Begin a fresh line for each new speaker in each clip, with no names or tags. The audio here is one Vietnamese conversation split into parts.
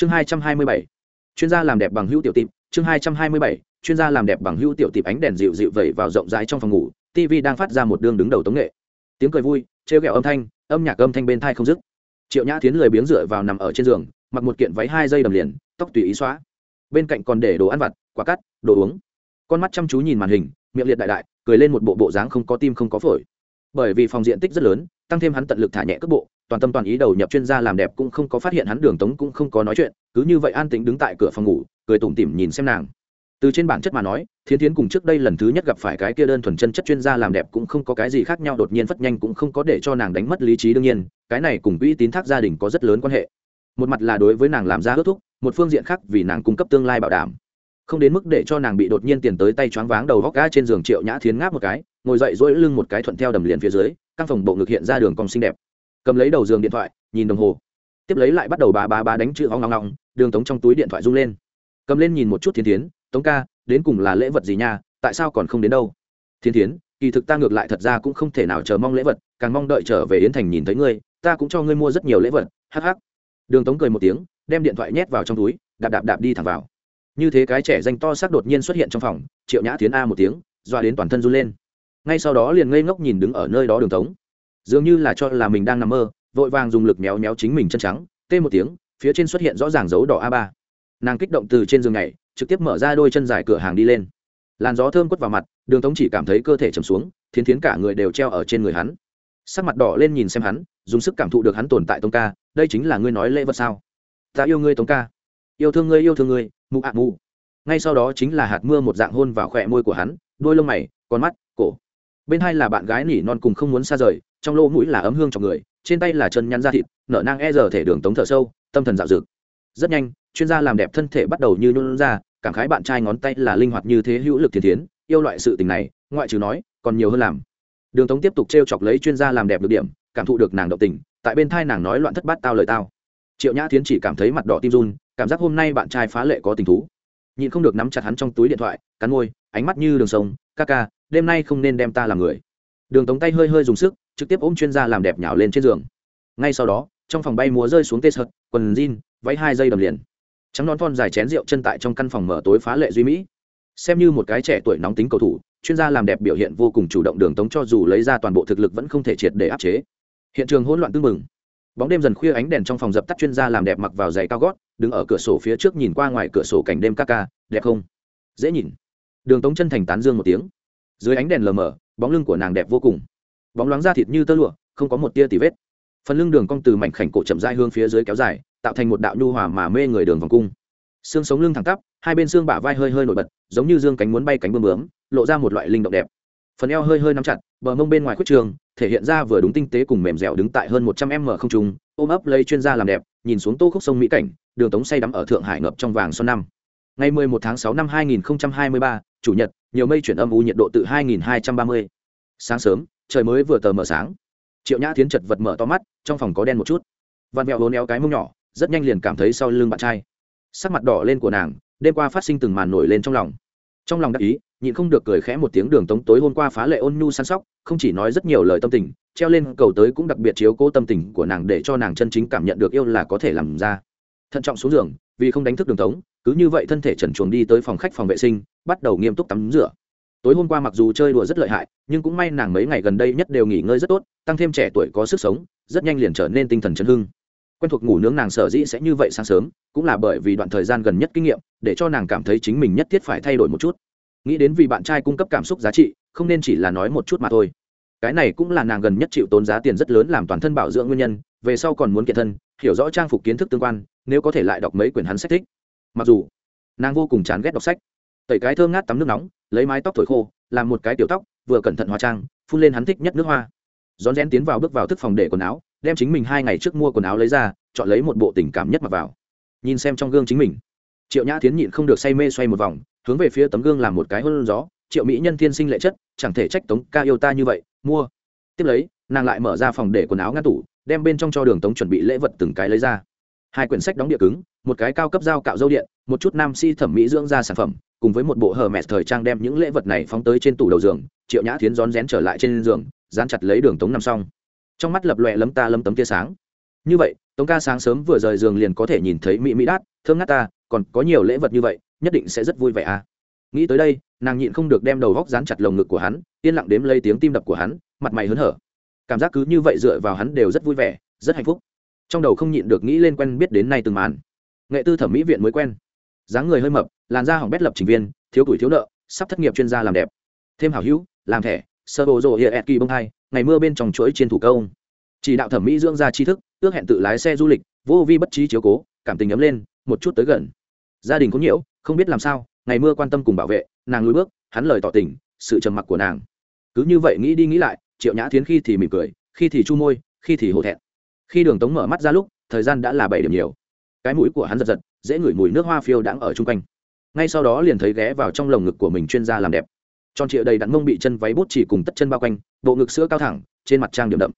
chương hai trăm hai mươi bảy, chuyên gia làm đẹp bằng hữu tiểu tịp chương hai trăm hai mươi bảy, chuyên gia làm đẹp bằng hữu tiểu tịp ánh đèn dịu dịu vẩy vào rộng rãi trong phòng ngủ. Tv đang phát ra một đương đứng đầu tống nghệ. Tiếng cười vui, trêu ghẹo âm thanh, âm nhạc âm thanh bên thai không dứt. Triệu nhã tiến lười biếng dựa vào nằm ở trên giường, mặc một kiện váy hai dây đầm liền, tóc tùy ý xóa. Bên cạnh còn để đồ ăn vặt, quả cắt, đồ uống. Con mắt chăm chú nhìn màn hình, miệng liệt đại đại, cười lên một bộ bộ dáng không có tim không có phổi. Bởi vì phòng diện tích rất lớn, tăng thêm hắn tận lực thả nhẹ cước bộ toàn tâm toàn ý đầu nhập chuyên gia làm đẹp cũng không có phát hiện hắn đường tống cũng không có nói chuyện, cứ như vậy an tĩnh đứng tại cửa phòng ngủ, cười tủm tỉm nhìn xem nàng. Từ trên bản chất mà nói, thiến thiến cùng trước đây lần thứ nhất gặp phải cái kia đơn thuần chân chất chuyên gia làm đẹp cũng không có cái gì khác nhau, đột nhiên phất nhanh cũng không có để cho nàng đánh mất lý trí đương nhiên, cái này cùng uy tín thác gia đình có rất lớn quan hệ. Một mặt là đối với nàng làm ra ước thúc, một phương diện khác vì nàng cung cấp tương lai bảo đảm. Không đến mức để cho nàng bị đột nhiên tiền tới tay choáng váng đầu góc ga trên giường triệu nhã thiến ngáp một cái, ngồi dậy dỗi lưng một cái thuận theo đầm liền phía dưới căn phòng bộ ngực hiện ra đường cong xinh đẹp cầm lấy đầu giường điện thoại, nhìn đồng hồ. Tiếp lấy lại bắt đầu bà bà bà đánh chữ hoang ngong ngong đường tống trong túi điện thoại rung lên. Cầm lên nhìn một chút thiên tiến tống ca, đến cùng là lễ vật gì nha, tại sao còn không đến đâu? Thiên tiến kỳ thực ta ngược lại thật ra cũng không thể nào chờ mong lễ vật, càng mong đợi trở về yến thành nhìn thấy ngươi, ta cũng cho ngươi mua rất nhiều lễ vật, hắc hắc. Đường tống cười một tiếng, đem điện thoại nhét vào trong túi, đạp đạp đạp đi thẳng vào. Như thế cái trẻ danh to xác đột nhiên xuất hiện trong phòng, triệu nhã tiến a một tiếng, doa đến toàn thân run lên. Ngay sau đó liền ngây ngốc nhìn đứng ở nơi đó đường tống dường như là cho là mình đang nằm mơ, vội vàng dùng lực méo méo chính mình chân trắng, tê một tiếng, phía trên xuất hiện rõ ràng dấu đỏ a ba. Nàng kích động từ trên giường này trực tiếp mở ra đôi chân dài cửa hàng đi lên. Làn gió thơm quất vào mặt, đường tống chỉ cảm thấy cơ thể chầm xuống, thiến thiến cả người đều treo ở trên người hắn. Sắc mặt đỏ lên nhìn xem hắn, dùng sức cảm thụ được hắn tồn tại tống ca, đây chính là ngươi nói lễ vật sao? Ta yêu ngươi tống ca. Yêu thương ngươi, yêu thương ngươi, mụ ạ mụ. Ngay sau đó chính là hạt mưa một dạng hôn vào khỏe môi của hắn, đôi lông mày, con mắt, cổ. Bên hai là bạn gái nỉ non cùng không muốn xa rời trong lỗ mũi là ấm hương trong người, trên tay là chân nhăn da thịt, nở nang e giờ thể đường tống thở sâu, tâm thần dạo dực. Rất nhanh, chuyên gia làm đẹp thân thể bắt đầu như nhún ra, cảm khái bạn trai ngón tay là linh hoạt như thế hữu lực thiên thiến, yêu loại sự tình này, ngoại trừ nói, còn nhiều hơn làm. Đường tống tiếp tục t r e o chọc lấy chuyên gia làm đẹp được điểm, cảm thụ được nàng động tình, tại bên thai nàng nói loạn thất bát tao lời tao. Triệu nhã thiến chỉ cảm thấy mặt đỏ tim run, cảm giác hôm nay bạn trai phá lệ có tình thú. Nhịn không được nắm chặt hắn trong túi điện thoại, cắn môi, ánh mắt như đường sông, ca ca, đêm nay không nên đem ta làm người. Đường tống tay hơi hơi dùng sức trực tiếp ôm chuyên gia làm đẹp nhào lên trên giường. Ngay sau đó, trong phòng bay múa rơi xuống tê sợt, quần jean, váy hai dây đầm liền. Trắng non thon dài chén rượu chân tại trong căn phòng mở tối phá lệ duy mỹ. Xem như một cái trẻ tuổi nóng tính cầu thủ, chuyên gia làm đẹp biểu hiện vô cùng chủ động đường tống cho dù lấy ra toàn bộ thực lực vẫn không thể triệt để áp chế. Hiện trường hỗn loạn tưng mừng bóng đêm dần khuya ánh đèn trong phòng dập tắt chuyên gia làm đẹp mặc vào giày cao gót, đứng ở cửa sổ phía trước nhìn qua ngoài cửa sổ cảnh đêm ca ca, đẹp không? Dễ nhìn. Đường tống chân thành tán dương một tiếng. Dưới ánh đèn lờ mờ, bóng lưng của nàng đẹp vô cùng bóng loáng da thịt như tơ lụa không có một tia tì vết. Phần lưng đường cong từ mảnh khảnh cổ chậm dai hương phía dưới kéo dài tạo thành một đạo nhu hòa mà mê người đường vòng cung. Xương sống lưng thẳng tắp hai bên xương bả vai hơi hơi nổi bật giống như dương cánh muốn bay cánh bơm bướm lộ ra một loại linh động đẹp. Phần eo hơi hơi nắm chặt bờ mông bên ngoài khuất trường thể hiện ra vừa đúng tinh tế cùng mềm dẻo đứng tại hơn một trăm m không trung ôm ấp lấy chuyên gia làm đẹp nhìn xuống tô khúc sông mỹ cảnh đường tống say đắm ở thượng hải ngập trong vàng xuân năm. Ngày 11 tháng 6 năm 2023, chủ nhật nhiều mây chuyển âm u nhiệt độ từ 2230. sáng sớm trời mới vừa tờ mờ sáng. Triệu nhã tiến chật vật mở to mắt, trong phòng có đen một chút. Vặn mẹo hố néo cái mông nhỏ, rất nhanh liền cảm thấy sau lưng bạn trai. Sắc mặt đỏ lên của nàng, đêm qua phát sinh từng màn nổi lên trong lòng. Trong lòng đắc ý, nhịn không được cười khẽ một tiếng đường tống tối hôm qua phá lệ ôn nhu săn sóc, không chỉ nói rất nhiều lời tâm tình, treo lên cầu tới cũng đặc biệt chiếu cố tâm tình của nàng để cho nàng chân chính cảm nhận được yêu là có thể làm ra. Thận trọng xuống giường, vì không đánh thức đường tống, cứ như vậy thân thể trần chuồng đi tới phòng khách phòng vệ sinh, bắt đầu nghiêm túc tắm rửa tối hôm qua mặc dù chơi đùa rất lợi hại, nhưng cũng may nàng mấy ngày gần đây nhất đều nghỉ ngơi rất tốt, tăng thêm trẻ tuổi có sức sống, rất nhanh liền trở nên tinh thần chấn hưng. Quen thuộc ngủ nướng nàng sở dĩ sẽ như vậy sáng sớm, cũng là bởi vì đoạn thời gian gần nhất kinh nghiệm, để cho nàng cảm thấy chính mình nhất thiết phải thay đổi một chút. Nghĩ đến vì bạn trai cung cấp cảm xúc giá trị, không nên chỉ là nói một chút mà thôi. Cái này cũng là nàng gần nhất chịu tốn giá tiền rất lớn làm toàn thân bảo dưỡng nguyên nhân, về sau còn muốn kiện thân, hiểu rõ trang phục kiến thức tương quan, nếu có thể lại đọc mấy quyển hắn sách thích. Mặc dù, nàng vô cùng chán ghét đọc sách tẩy cái thơm ngát tắm nước nóng, lấy mái tóc thổi khô, làm một cái tiểu tóc, vừa cẩn thận hóa trang, phun lên hắn thích nhất nước hoa. Rón rén tiến vào bước vào thức phòng để quần áo, đem chính mình hai ngày trước mua quần áo lấy ra, chọn lấy một bộ tình cảm nhất mặc vào. Nhìn xem trong gương chính mình, triệu nhã tiến nhịn không được say mê xoay một vòng, hướng về phía tấm gương làm một cái hôn gió, triệu mỹ nhân thiên sinh lệ chất, chẳng thể trách tống ca yêu ta như vậy, mua. Tiếp lấy, nàng lại mở ra phòng để quần áo ngăn tủ, đem bên trong cho đường tống chuẩn bị lễ vật từng cái lấy ra. Hai quyển sách đóng địa cứng, một cái cao cấp dao cạo dâu điện, một chút nam si thẩm mỹ dưỡng ra sản phẩm cùng với một bộ hờ mẹ thời trang đem những lễ vật này phóng tới trên tủ đầu giường, triệu nhã thiến rón rén trở lại trên giường, dán chặt lấy đường tống nằm xong. Trong mắt lập lòe lấm ta lấm tấm tia sáng. Như vậy, tống ca sáng sớm vừa rời giường liền có thể nhìn thấy mỹ mỹ đát, thơm ngát ta, còn có nhiều lễ vật như vậy, nhất định sẽ rất vui vẻ à. Nghĩ tới đây, nàng nhịn không được đem đầu góc dán chặt lồng ngực của hắn, yên lặng đếm lấy tiếng tim đập của hắn, mặt mày hớn hở. Cảm giác cứ như vậy dựa vào hắn đều rất vui vẻ, rất hạnh phúc. Trong đầu không nhịn được nghĩ lên quen biết đến nay từng màn. Nghệ tư thẩm mỹ viện mới quen. Dáng người hơi mập làn da hỏng bét lập trình viên, thiếu tuổi thiếu nợ, sắp thất nghiệp chuyên gia làm đẹp. Thêm hảo hữu, làm thẻ, sơ bộ rộ hiện kỳ bông hai, ngày mưa bên trong chuỗi trên thủ công. Chỉ đạo thẩm mỹ dưỡng ra tri thức, ước hẹn tự lái xe du lịch, vô vi bất trí chiếu cố, cảm tình ấm lên, một chút tới gần. Gia đình có nhiễu, không biết làm sao, ngày mưa quan tâm cùng bảo vệ, nàng lùi bước, hắn lời tỏ tình, sự trầm mặc của nàng. Cứ như vậy nghĩ đi nghĩ lại, triệu nhã thiến khi thì mỉm cười, khi thì chu môi, khi thì hổ thẹn. Khi đường tống mở mắt ra lúc, thời gian đã là bảy điểm nhiều. Cái mũi của hắn giật giật, dễ ngửi mùi nước hoa phiêu đãng ở chung quanh ngay sau đó liền thấy ghé vào trong lồng ngực của mình chuyên gia làm đẹp. Tròn trịa đầy đặn mông bị chân váy bút chỉ cùng tất chân bao quanh, bộ ngực sữa cao thẳng, trên mặt trang điểm đậm.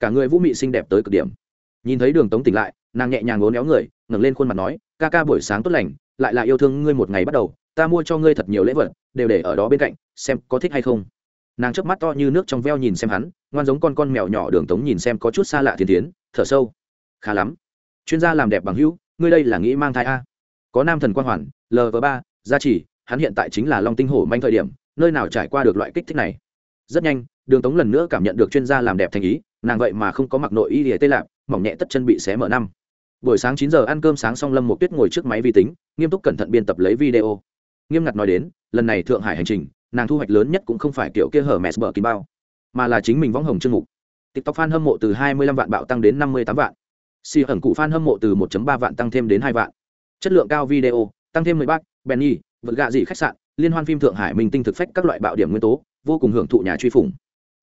Cả người vũ mị xinh đẹp tới cực điểm. Nhìn thấy đường tống tỉnh lại, nàng nhẹ nhàng ngốn éo người, ngẩng lên khuôn mặt nói, ca ca buổi sáng tốt lành, lại là yêu thương ngươi một ngày bắt đầu, ta mua cho ngươi thật nhiều lễ vật, đều để ở đó bên cạnh, xem có thích hay không. Nàng chớp mắt to như nước trong veo nhìn xem hắn, ngoan giống con con mèo nhỏ đường tống nhìn xem có chút xa lạ thiên tiến, thở sâu. Khá lắm. Chuyên gia làm đẹp bằng hữu, ngươi đây là nghĩ mang thai a? Có nam thần quan hoàn lv ba, gia trì, hắn hiện tại chính là long tinh hổ manh thời điểm, nơi nào trải qua được loại kích thích này. Rất nhanh, đường tống lần nữa cảm nhận được chuyên gia làm đẹp thành ý, nàng vậy mà không có mặc nội y lìa tê lạp, mỏng nhẹ tất chân bị xé mở năm. Buổi sáng chín giờ ăn cơm sáng xong lâm một tuyết ngồi trước máy vi tính, nghiêm túc cẩn thận biên tập lấy video. Nghiêm ngặt nói đến, lần này thượng hải hành trình, nàng thu hoạch lớn nhất cũng không phải kiểu kia hở mẹ bờ kín bao, mà là chính mình võng hồng chương mục. Tiktok fan hâm mộ từ 25 vạn bạo tăng đến 58 vạn. Xì hẩn cụ fan hâm mộ từ 1.3 vạn tăng thêm đến 2 vạn chất lượng cao video, tăng thêm 10 bác, benny, vật gạ dị khách sạn, liên hoan phim thượng hải minh tinh thực phách các loại bạo điểm nguyên tố, vô cùng hưởng thụ nhà truy phủng.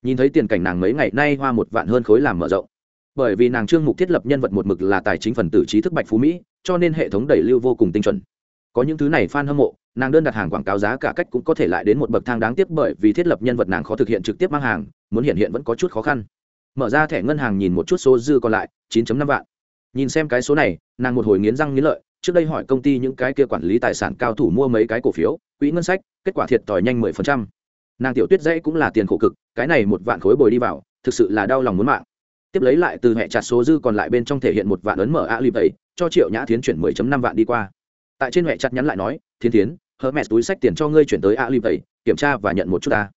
Nhìn thấy tiền cảnh nàng mấy ngày nay hoa một vạn hơn khối làm mở rộng. Bởi vì nàng trương mục thiết lập nhân vật một mực là tài chính phần tử trí thức bạch phú mỹ, cho nên hệ thống đẩy lưu vô cùng tinh chuẩn. Có những thứ này fan hâm mộ, nàng đơn đặt hàng quảng cáo giá cả cách cũng có thể lại đến một bậc thang đáng tiếc bởi vì thiết lập nhân vật nàng khó thực hiện trực tiếp mang hàng, muốn hiện hiện vẫn có chút khó khăn. Mở ra thẻ ngân hàng nhìn một chút số dư còn lại 9.5 vạn. Nhìn xem cái số này, nàng một hồi nghiến răng nghiến lợi trước đây hỏi công ty những cái kia quản lý tài sản cao thủ mua mấy cái cổ phiếu quỹ ngân sách kết quả thiệt thòi nhanh 10%. nàng tiểu tuyết dãy cũng là tiền khổ cực cái này một vạn khối bồi đi vào thực sự là đau lòng muốn mạng tiếp lấy lại từ hệ chặt số dư còn lại bên trong thể hiện một vạn ấn mở a lip ấy cho triệu nhã tiến chuyển 10.5 vạn đi qua tại trên hệ chặt nhắn lại nói thiên tiến Hermes túi sách tiền cho ngươi chuyển tới Alipay, kiểm tra và nhận một chút ta.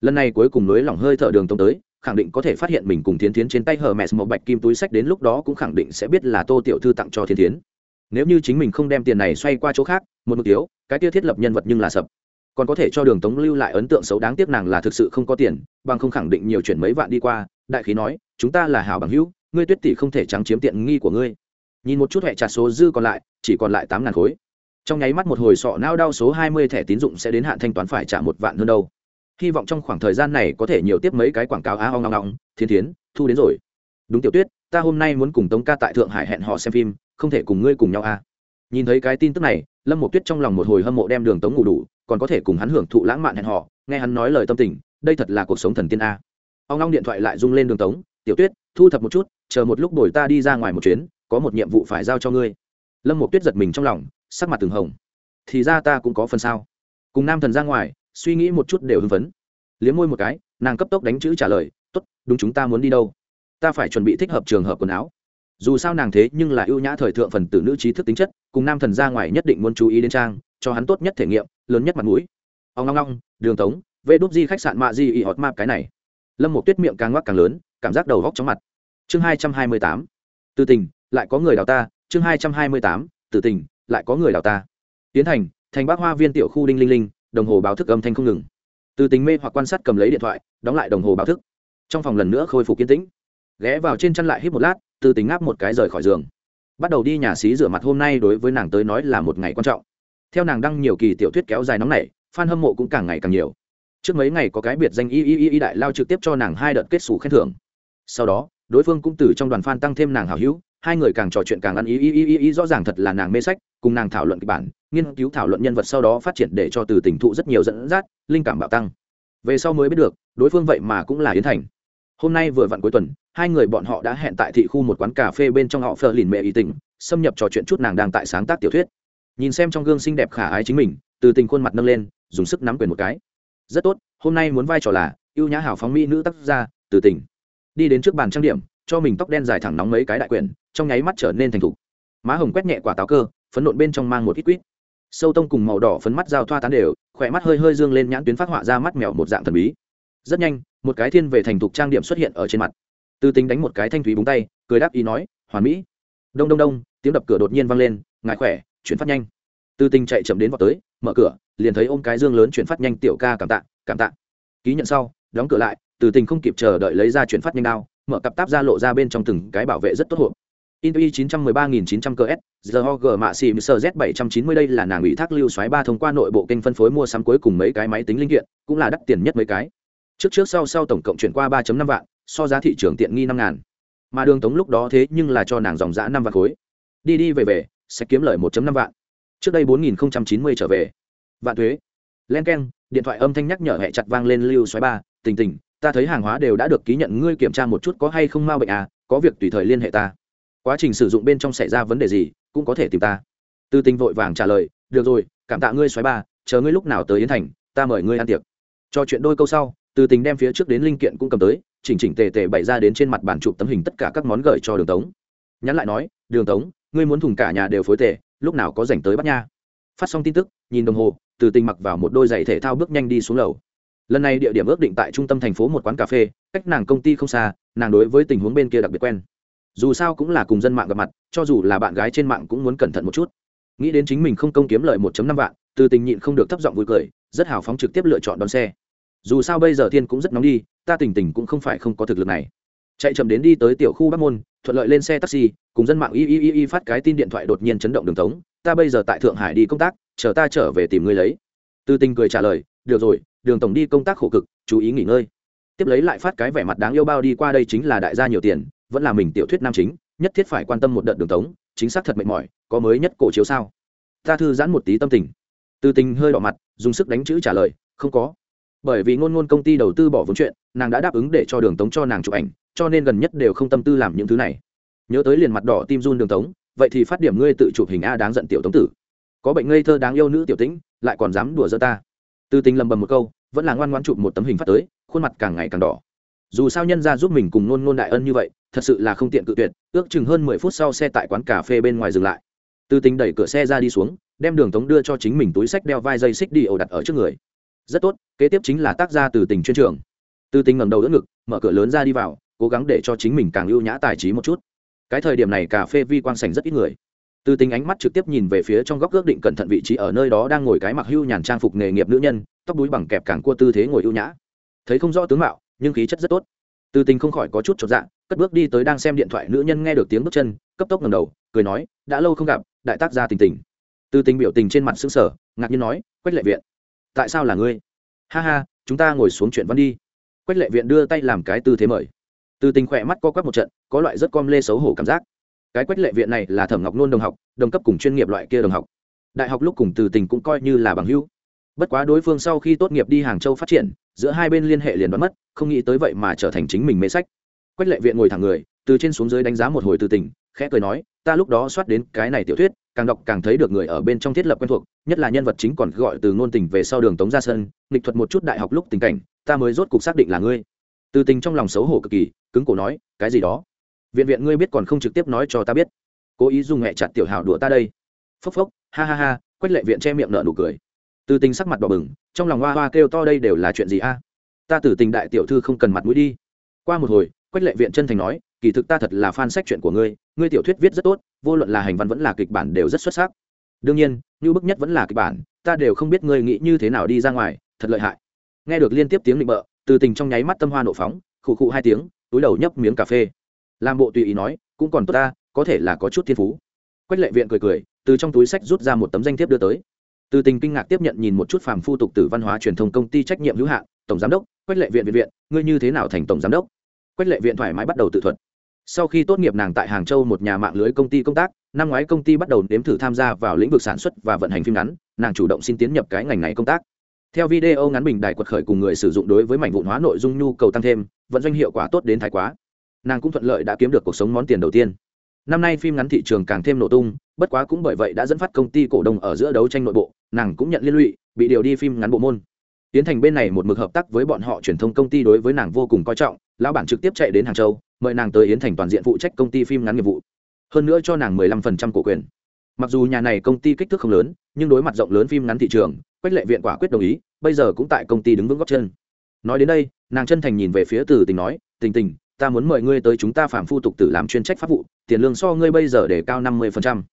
Lần này cuối cùng nối lỏng hơi thở đường tông tới, khẳng định có thể phát hiện mình cùng thiên Thiến trên tay Hermes một bạch kim túi sách đến lúc đó cũng khẳng định sẽ biết là Tô tiểu thư tặng cho thiên Thiến. Nếu như chính mình không đem tiền này xoay qua chỗ khác, một mục tiêu, cái kia thiết lập nhân vật nhưng là sập. Còn có thể cho Đường Tống lưu lại ấn tượng xấu đáng tiếc nàng là thực sự không có tiền, bằng không khẳng định nhiều chuyển mấy vạn đi qua, đại khí nói, chúng ta là hảo bằng hữu, ngươi Tuyết tỷ không thể trắng chiếm tiện nghi của ngươi. Nhìn một chút hệ trả số dư còn lại, chỉ còn lại tám ngàn khối trong nháy mắt một hồi sọ nao đau số hai mươi thẻ tín dụng sẽ đến hạn thanh toán phải trả một vạn hơn đâu hy vọng trong khoảng thời gian này có thể nhiều tiếp mấy cái quảng cáo á ong ong ong thiên thiến thu đến rồi đúng tiểu tuyết ta hôm nay muốn cùng tống ca tại thượng hải hẹn họ xem phim không thể cùng ngươi cùng nhau à. nhìn thấy cái tin tức này, lâm một tuyết trong lòng một hồi hâm mộ đem đường tống ngủ đủ, còn có thể cùng hắn hưởng thụ lãng mạn hẹn họ nghe hắn nói lời tâm tình, đây thật là cuộc sống thần tiên a. Ông long điện thoại lại rung lên đường tống, tiểu tuyết, thu thập một chút, chờ một lúc đổi ta đi ra ngoài một chuyến, có một nhiệm vụ phải giao cho ngươi. Lâm một tuyết giật mình trong lòng, sắc mặt từng hồng. Thì ra ta cũng có phần sao. Cùng nam thần ra ngoài, suy nghĩ một chút đều hưng phấn. Liếm môi một cái, nàng cấp tốc đánh chữ trả lời t ố t đúng chúng ta muốn đi đâu? Ta phải chuẩn bị thích hợp trường hợp quần áo dù sao nàng thế nhưng là ưu nhã thời thượng phần tử nữ trí thức tính chất, cùng nam thần ra ngoài nhất định muốn chú ý đến trang, cho hắn tốt nhất thể nghiệm, lớn nhất mặt mũi. Ông ngong ngong, đường tống vê đúp di khách sạn mạ di ị họt map cái này. Lâm một tuyết miệng càng ngoắc càng lớn, cảm giác đầu góc chóng mặt. Chương hai trăm hai mươi tám, từ tình, lại có người đào ta. Chương hai trăm hai mươi tám, từ tình, lại có người đào ta. Tiến thành thành bác hoa viên tiểu khu đinh linh linh, đồng hồ báo thức âm thanh không ngừng. Từ Tình mê hoặc quan sát cầm lấy điện thoại, đóng lại đồng hồ báo thức. Trong phòng lần nữa khôi phục kiến tĩnh. Ghé vào trên chăn lại hít một lát từ tính ngáp một cái rời khỏi giường. Bắt đầu đi nhà xí rửa mặt hôm nay đối với nàng tới nói là một ngày quan trọng. Theo nàng đăng nhiều kỳ tiểu thuyết kéo dài nóng này fan hâm mộ cũng càng ngày càng nhiều. Trước mấy ngày có cái biệt danh y y y y đại lao trực tiếp cho nàng hai đợt kết xù khen thưởng. Sau đó đối phương cũng từ trong đoàn fan tăng thêm nàng hào hữu hai người càng trò chuyện càng ăn ý ý ý ý, ý rõ ràng thật là nàng mê sách cùng nàng thảo luận kịch bản nghiên cứu thảo luận nhân vật sau đó phát triển để cho từ tình thụ rất nhiều dẫn dắt linh cảm bạo tăng. Về sau mới biết được đối phương vậy mà cũng là yến thành. Hôm nay vừa vặn cuối tuần hai người bọn họ đã hẹn tại thị khu một quán cà phê bên trong họ phờ lìn mẹ ý tình, xâm nhập trò chuyện chút nàng đang tại sáng tác tiểu thuyết. Nhìn xem trong gương xinh đẹp khả ái chính mình, từ tình khuôn mặt nâng lên, dùng sức nắm quyền một cái. Rất tốt, hôm nay muốn vai trò là ưu nhã hảo phóng mỹ nữ tác gia, từ tình. Đi đến trước bàn trang điểm, cho mình tóc đen dài thẳng nóng mấy cái đại quyền trong nháy mắt trở nên thành thục. Má hồng quét nhẹ quả táo cơ, phấn nộn bên trong mang một ít quýt. Sâu tông cùng màu đỏ phấn mắt giao thoa tán đều, khỏe mắt hơi hơi dương lên nhãn tuyến phát họa ra mắt mèo một dạng thần bí. Rất nhanh, một cái thiên về thành thục trang điểm xuất hiện ở trên mặt tư tính đánh một cái thanh thúy búng tay cười đáp ý nói hoàn mỹ. Đông đông đông tiếng đập cửa đột nhiên vang lên ngại khỏe chuyển phát nhanh. Tư tinh chạy chậm đến vào tới mở cửa liền thấy ôm cái dương lớn chuyển phát nhanh tiểu ca cảm tạ cảm tạ. Ký nhận sau đóng cửa lại từ tình không kịp chờ đợi lấy ra chuyển phát nhanh đao mở cặp táp ra lộ ra bên trong từng cái bảo vệ rất tốt hộp. Intui 913900 cs, GOG mạ xì Mr Z790 đây là nàng ủy thác lưu xoáy ba thông qua nội bộ kênh phân phối mua sắm cuối cùng mấy cái máy tính linh kiện, cũng là đắt tiền nhất mấy cái. Trước trước sau sau tổng cộng chuyển qua 3.5 vạn, so giá thị trường tiện nghi năm ngàn. Mà đường tống lúc đó thế nhưng là cho nàng dòng giã năm vạn khối. Đi đi về về, sẽ kiếm lời 1.5 vạn. Trước đây 4090 trở về. Vạn thuế. Len keng, điện thoại âm thanh nhắc nhở hệ chặt vang lên lưu xoáy ba, tình tình, ta thấy hàng hóa đều đã được ký nhận ngươi kiểm tra một chút có hay không mau bệnh à, có việc tùy thời liên hệ ta quá trình sử dụng bên trong xảy ra vấn đề gì cũng có thể tìm ta tư tình vội vàng trả lời được rồi cảm tạ ngươi xoáy ba chờ ngươi lúc nào tới yến thành ta mời ngươi ăn tiệc cho chuyện đôi câu sau từ tình đem phía trước đến linh kiện cũng cầm tới, chỉnh chỉnh tề tề bày ra đến trên mặt bàn chụp tấm hình tất cả các món gửi cho đường tống. Nhắn lại nói, đường tống, ngươi muốn thùng cả nhà đều phối tề, lúc nào có dành tới bắt nha. Phát xong tin tức, nhìn đồng hồ, từ tình mặc vào một đôi giày thể thao bước nhanh đi xuống lầu. Lần này địa điểm ước định tại trung tâm thành phố một quán cà phê, cách nàng công ty không xa, nàng đối với tình huống bên kia đặc biệt quen. Dù sao cũng là cùng dân mạng gặp mặt, cho dù là bạn gái trên mạng cũng muốn cẩn thận một chút. Nghĩ đến chính mình không công kiếm lợi một năm vạn, từ tình nhịn không được thấp giọng vui cười, rất hào phóng trực tiếp lựa chọn đón xe dù sao bây giờ thiên cũng rất nóng đi, ta tỉnh tỉnh cũng không phải không có thực lực này. Chạy chậm đến đi tới tiểu khu bắc môn, thuận lợi lên xe taxi, cùng dân mạng y y y y phát cái tin điện thoại đột nhiên chấn động đường tống. Ta bây giờ tại thượng hải đi công tác, chờ ta trở về tìm ngươi lấy. Từ tình cười trả lời, được rồi, đường tổng đi công tác khổ cực, chú ý nghỉ ngơi. Tiếp lấy lại phát cái vẻ mặt đáng yêu bao đi qua đây chính là đại gia nhiều tiền, vẫn là mình tiểu thuyết nam chính, nhất thiết phải quan tâm một đợt đường tống, chính xác thật mệt mỏi, có mới nhất cổ chiếu sao? Ta thư giãn một tí tâm tình. Từ tình hơi đỏ mặt, dùng sức đánh chữ trả lời, không có bởi vì ngôn ngôn công ty đầu tư bỏ vốn chuyện, nàng đã đáp ứng để cho đường tống cho nàng chụp ảnh, cho nên gần nhất đều không tâm tư làm những thứ này. Nhớ tới liền mặt đỏ tim run đường tống, vậy thì phát điểm ngươi tự chụp hình a đáng giận tiểu tống tử. Có bệnh ngây thơ đáng yêu nữ tiểu tĩnh, lại còn dám đùa giơ ta. Từ tình lầm bầm một câu, vẫn là ngoan ngoan chụp một tấm hình phát tới, khuôn mặt càng ngày càng đỏ. Dù sao nhân ra giúp mình cùng nôn nôn đại ân như vậy, thật sự là không tiện cự tuyệt, ước chừng hơn mười phút sau xe tại quán cà phê bên ngoài dừng lại. Từ tính đẩy cửa xe ra đi xuống, đem đường tống đưa cho chính mình túi sách đeo vai dây xích đi ổ đặt ở trước người rất tốt, kế tiếp chính là tác gia từ tình chuyên trường. Từ tình ngầm đầu đỡ ngực, mở cửa lớn ra đi vào, cố gắng để cho chính mình càng ưu nhã tài trí một chút. Cái thời điểm này cà phê vi quang sành rất ít người. Từ tình ánh mắt trực tiếp nhìn về phía trong góc ước định cẩn thận vị trí ở nơi đó đang ngồi cái mặc hưu nhàn trang phục nghề nghiệp nữ nhân, tóc đuối bằng kẹp càng cua tư thế ngồi ưu nhã. Thấy không rõ tướng mạo, nhưng khí chất rất tốt. Từ tình không khỏi có chút chột dạ cất bước đi tới đang xem điện thoại nữ nhân nghe được tiếng bước chân, cấp tốc ngầm đầu, cười nói, đã lâu không gặp, đại tác gia tình tình. Từ tình biểu tình trên mặt xứng sở ngạc nhiên nói, quách lệ viện tại sao là ngươi? Ha ha, chúng ta ngồi xuống chuyện văn đi. Quách lệ viện đưa tay làm cái tư thế mời. Từ tình khỏe mắt co quắp một trận, có loại rất com lê xấu hổ cảm giác. Cái quách lệ viện này là thẩm ngọc nôn đồng học, đồng cấp cùng chuyên nghiệp loại kia đồng học. Đại học lúc cùng từ tình cũng coi như là bằng hữu. Bất quá đối phương sau khi tốt nghiệp đi hàng châu phát triển, giữa hai bên liên hệ liền đoán mất, không nghĩ tới vậy mà trở thành chính mình mê sách. Quách lệ viện ngồi thẳng người, từ trên xuống dưới đánh giá một hồi từ tình, khẽ cười nói, ta lúc đó soát đến cái này tiểu thuyết càng đọc càng thấy được người ở bên trong thiết lập quen thuộc, nhất là nhân vật chính còn gọi từ ngôn tình về sau đường tống ra sân nghịch thuật một chút đại học lúc tình cảnh, ta mới rốt cục xác định là ngươi. Từ tình trong lòng xấu hổ cực kỳ, cứng cổ nói, cái gì đó? Viện viện ngươi biết còn không trực tiếp nói cho ta biết. Cố ý dùng mẹ chặt tiểu hào đùa ta đây. Phốc phốc, ha ha ha, quách lệ viện che miệng nợ nụ cười. Từ tình sắc mặt đỏ bừng, trong lòng hoa hoa kêu to đây đều là chuyện gì a? Ta tử tình đại tiểu thư không cần mặt mũi đi. Qua một hồi, quách lệ viện chân thành nói kỳ thực ta thật là fan sách chuyện của ngươi ngươi tiểu thuyết viết rất tốt, vô luận là hành văn vẫn là kịch bản đều rất xuất sắc. Đương nhiên như bức nhất vẫn là kịch bản, ta đều không biết ngươi nghĩ như thế nào đi ra ngoài, thật lợi hại. Nghe được liên tiếp tiếng định bợ, từ tình trong nháy mắt tâm hoa nộ phóng, khụ khụ hai tiếng, túi đầu nhấp miếng cà phê. Làm bộ tùy ý nói, cũng còn tốt ta, có thể là có chút thiên phú. Quách lệ viện cười cười, từ trong túi sách rút ra một tấm danh thiếp đưa tới. Từ tình kinh ngạc tiếp nhận nhìn một chút phàm phu tục tử văn hóa truyền thông công ty trách nhiệm hữu hạn, tổng giám đốc, quách lệ viện viện viện, ngươi như thế nào thành tổng giám đốc? Quách lệ viện thoải mái bắt đầu tự thuật sau khi tốt nghiệp nàng tại hàng châu một nhà mạng lưới công ty công tác, năm ngoái công ty bắt đầu nếm thử tham gia vào lĩnh vực sản xuất và vận hành phim ngắn, nàng chủ động xin tiến nhập cái ngành này công tác. Theo video ngắn bình đài quật khởi cùng người sử dụng đối với mảnh vụn hóa nội dung nhu cầu tăng thêm, vận doanh hiệu quả tốt đến thái quá. Nàng cũng thuận lợi đã kiếm được cuộc sống món tiền đầu tiên. Năm nay phim ngắn thị trường càng thêm nổ tung, bất quá cũng bởi vậy đã dẫn phát công ty cổ đông ở giữa đấu tranh nội bộ, nàng cũng nhận liên lụy, bị điều đi phim ngắn bộ môn. Tiến thành bên này một mực hợp tác với bọn họ truyền thông công ty đối với nàng vô cùng coi trọng, lão bản trực tiếp chạy đến hàng châu mời nàng tới yến thành toàn diện phụ trách công ty phim ngắn nghiệp vụ. Hơn nữa cho nàng mười lăm phần trăm cổ quyền. Mặc dù nhà này công ty kích thước không lớn, nhưng đối mặt rộng lớn phim ngắn thị trường, quách lệ viện quả quyết đồng ý, bây giờ cũng tại công ty đứng vững góc chân. Nói đến đây, nàng chân thành nhìn về phía từ tình nói, tình tình, ta muốn mời ngươi tới chúng ta phạm phu tục tử làm chuyên trách pháp vụ, tiền lương so ngươi bây giờ để cao năm mươi phần trăm.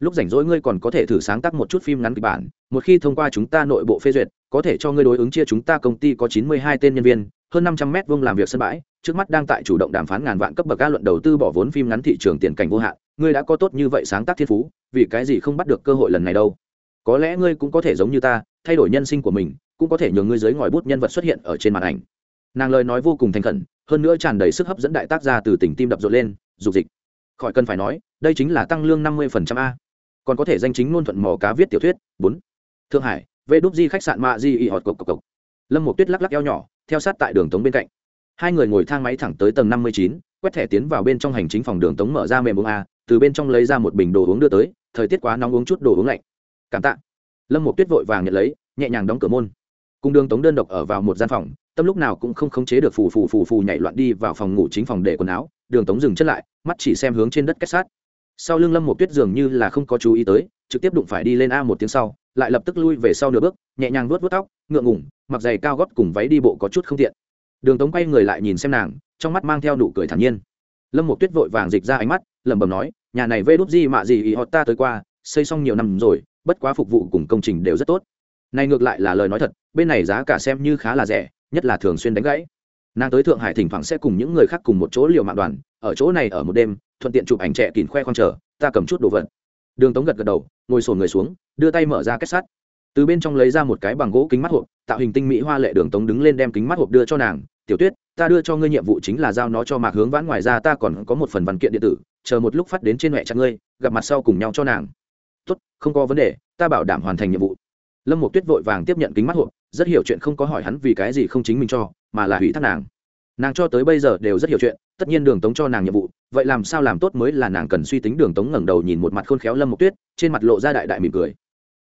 Lúc rảnh rỗi ngươi còn có thể thử sáng tác một chút phim ngắn kịch bản, một khi thông qua chúng ta nội bộ phê duyệt, có thể cho ngươi đối ứng chia chúng ta công ty có chín mươi hai tên nhân viên, hơn năm trăm mét vuông làm việc sân bãi trước mắt đang tại chủ động đàm phán ngàn vạn cấp bậc ca luận đầu tư bỏ vốn phim ngắn thị trường tiền cảnh vô hạn, ngươi đã có tốt như vậy sáng tác thiên phú, vì cái gì không bắt được cơ hội lần này đâu? Có lẽ ngươi cũng có thể giống như ta, thay đổi nhân sinh của mình, cũng có thể nhường ngươi dưới ngòi bút nhân vật xuất hiện ở trên màn ảnh. Nàng lời nói vô cùng thành khẩn, hơn nữa tràn đầy sức hấp dẫn đại tác gia từ tỉnh tim đập rộn lên, dục dịch. Khỏi cần phải nói, đây chính là tăng lương năm mươi a. Còn có thể danh chính ngôn thuận mò cá viết tiểu thuyết, bốn. Thượng hải, vê đúp di khách sạn mạ di y họt cộc cộc cộc. Lâm một tuyết lắc lắc eo nhỏ, theo sát tại đường tống bên cạnh hai người ngồi thang máy thẳng tới tầng năm mươi chín, quét thẻ tiến vào bên trong hành chính phòng đường tống mở ra mềm uống a, từ bên trong lấy ra một bình đồ uống đưa tới, thời tiết quá nóng uống chút đồ uống lạnh. Cảm tạ. Lâm một tuyết vội vàng nhận lấy, nhẹ nhàng đóng cửa môn. Cùng đường tống đơn độc ở vào một gian phòng, tâm lúc nào cũng không khống chế được phù phù phù phù nhảy loạn đi vào phòng ngủ chính phòng để quần áo, đường tống dừng chân lại, mắt chỉ xem hướng trên đất kết sát. Sau lưng lâm một tuyết dường như là không có chú ý tới, trực tiếp đụng phải đi lên a một tiếng sau, lại lập tức lui về sau nửa bước, nhẹ nhàng vuốt vuốt tóc, ngượng ngủng mặc giày cao gót cùng váy đi bộ có chút không tiện đường tống quay người lại nhìn xem nàng, trong mắt mang theo nụ cười thản nhiên. Lâm một tuyết vội vàng dịch ra ánh mắt, lẩm bẩm nói, nhà này vê đúp gì mạ gì ý họ ta tới qua, xây xong nhiều năm rồi, bất quá phục vụ cùng công trình đều rất tốt. Này ngược lại là lời nói thật, bên này giá cả xem như khá là rẻ, nhất là thường xuyên đánh gãy. Nàng tới thượng hải thỉnh thoảng sẽ cùng những người khác cùng một chỗ liều mạng đoàn, ở chỗ này ở một đêm, thuận tiện chụp ảnh trẻ kìn khoe khoang chờ, ta cầm chút đồ vật. Đường tống gật gật đầu, ngồi sồn người xuống, đưa tay mở ra kết sắt từ bên trong lấy ra một cái bằng gỗ kính mắt hộp, tạo hình tinh mỹ hoa lệ đường tống đứng lên đem kính mắt hộp đưa cho nàng. Tiểu tuyết, ta đưa cho ngươi nhiệm vụ chính là giao nó cho mạc hướng vãn, ngoài ra ta còn có một phần văn kiện điện tử, chờ một lúc phát đến trên mẹ chặt ngươi, gặp mặt sau cùng nhau cho nàng. Tốt, không có vấn đề, ta bảo đảm hoàn thành nhiệm vụ. Lâm một tuyết vội vàng tiếp nhận kính mắt hộp, rất hiểu chuyện không có hỏi hắn vì cái gì không chính mình cho, mà là hủy thác nàng. Nàng cho tới bây giờ đều rất hiểu chuyện, tất nhiên đường tống cho nàng nhiệm vụ, vậy làm sao làm tốt mới là nàng cần suy tính. Đường tống ngẩng đầu nhìn một mặt khôn khéo lâm một tuyết, trên mặt lộ ra đại đại mỉm cười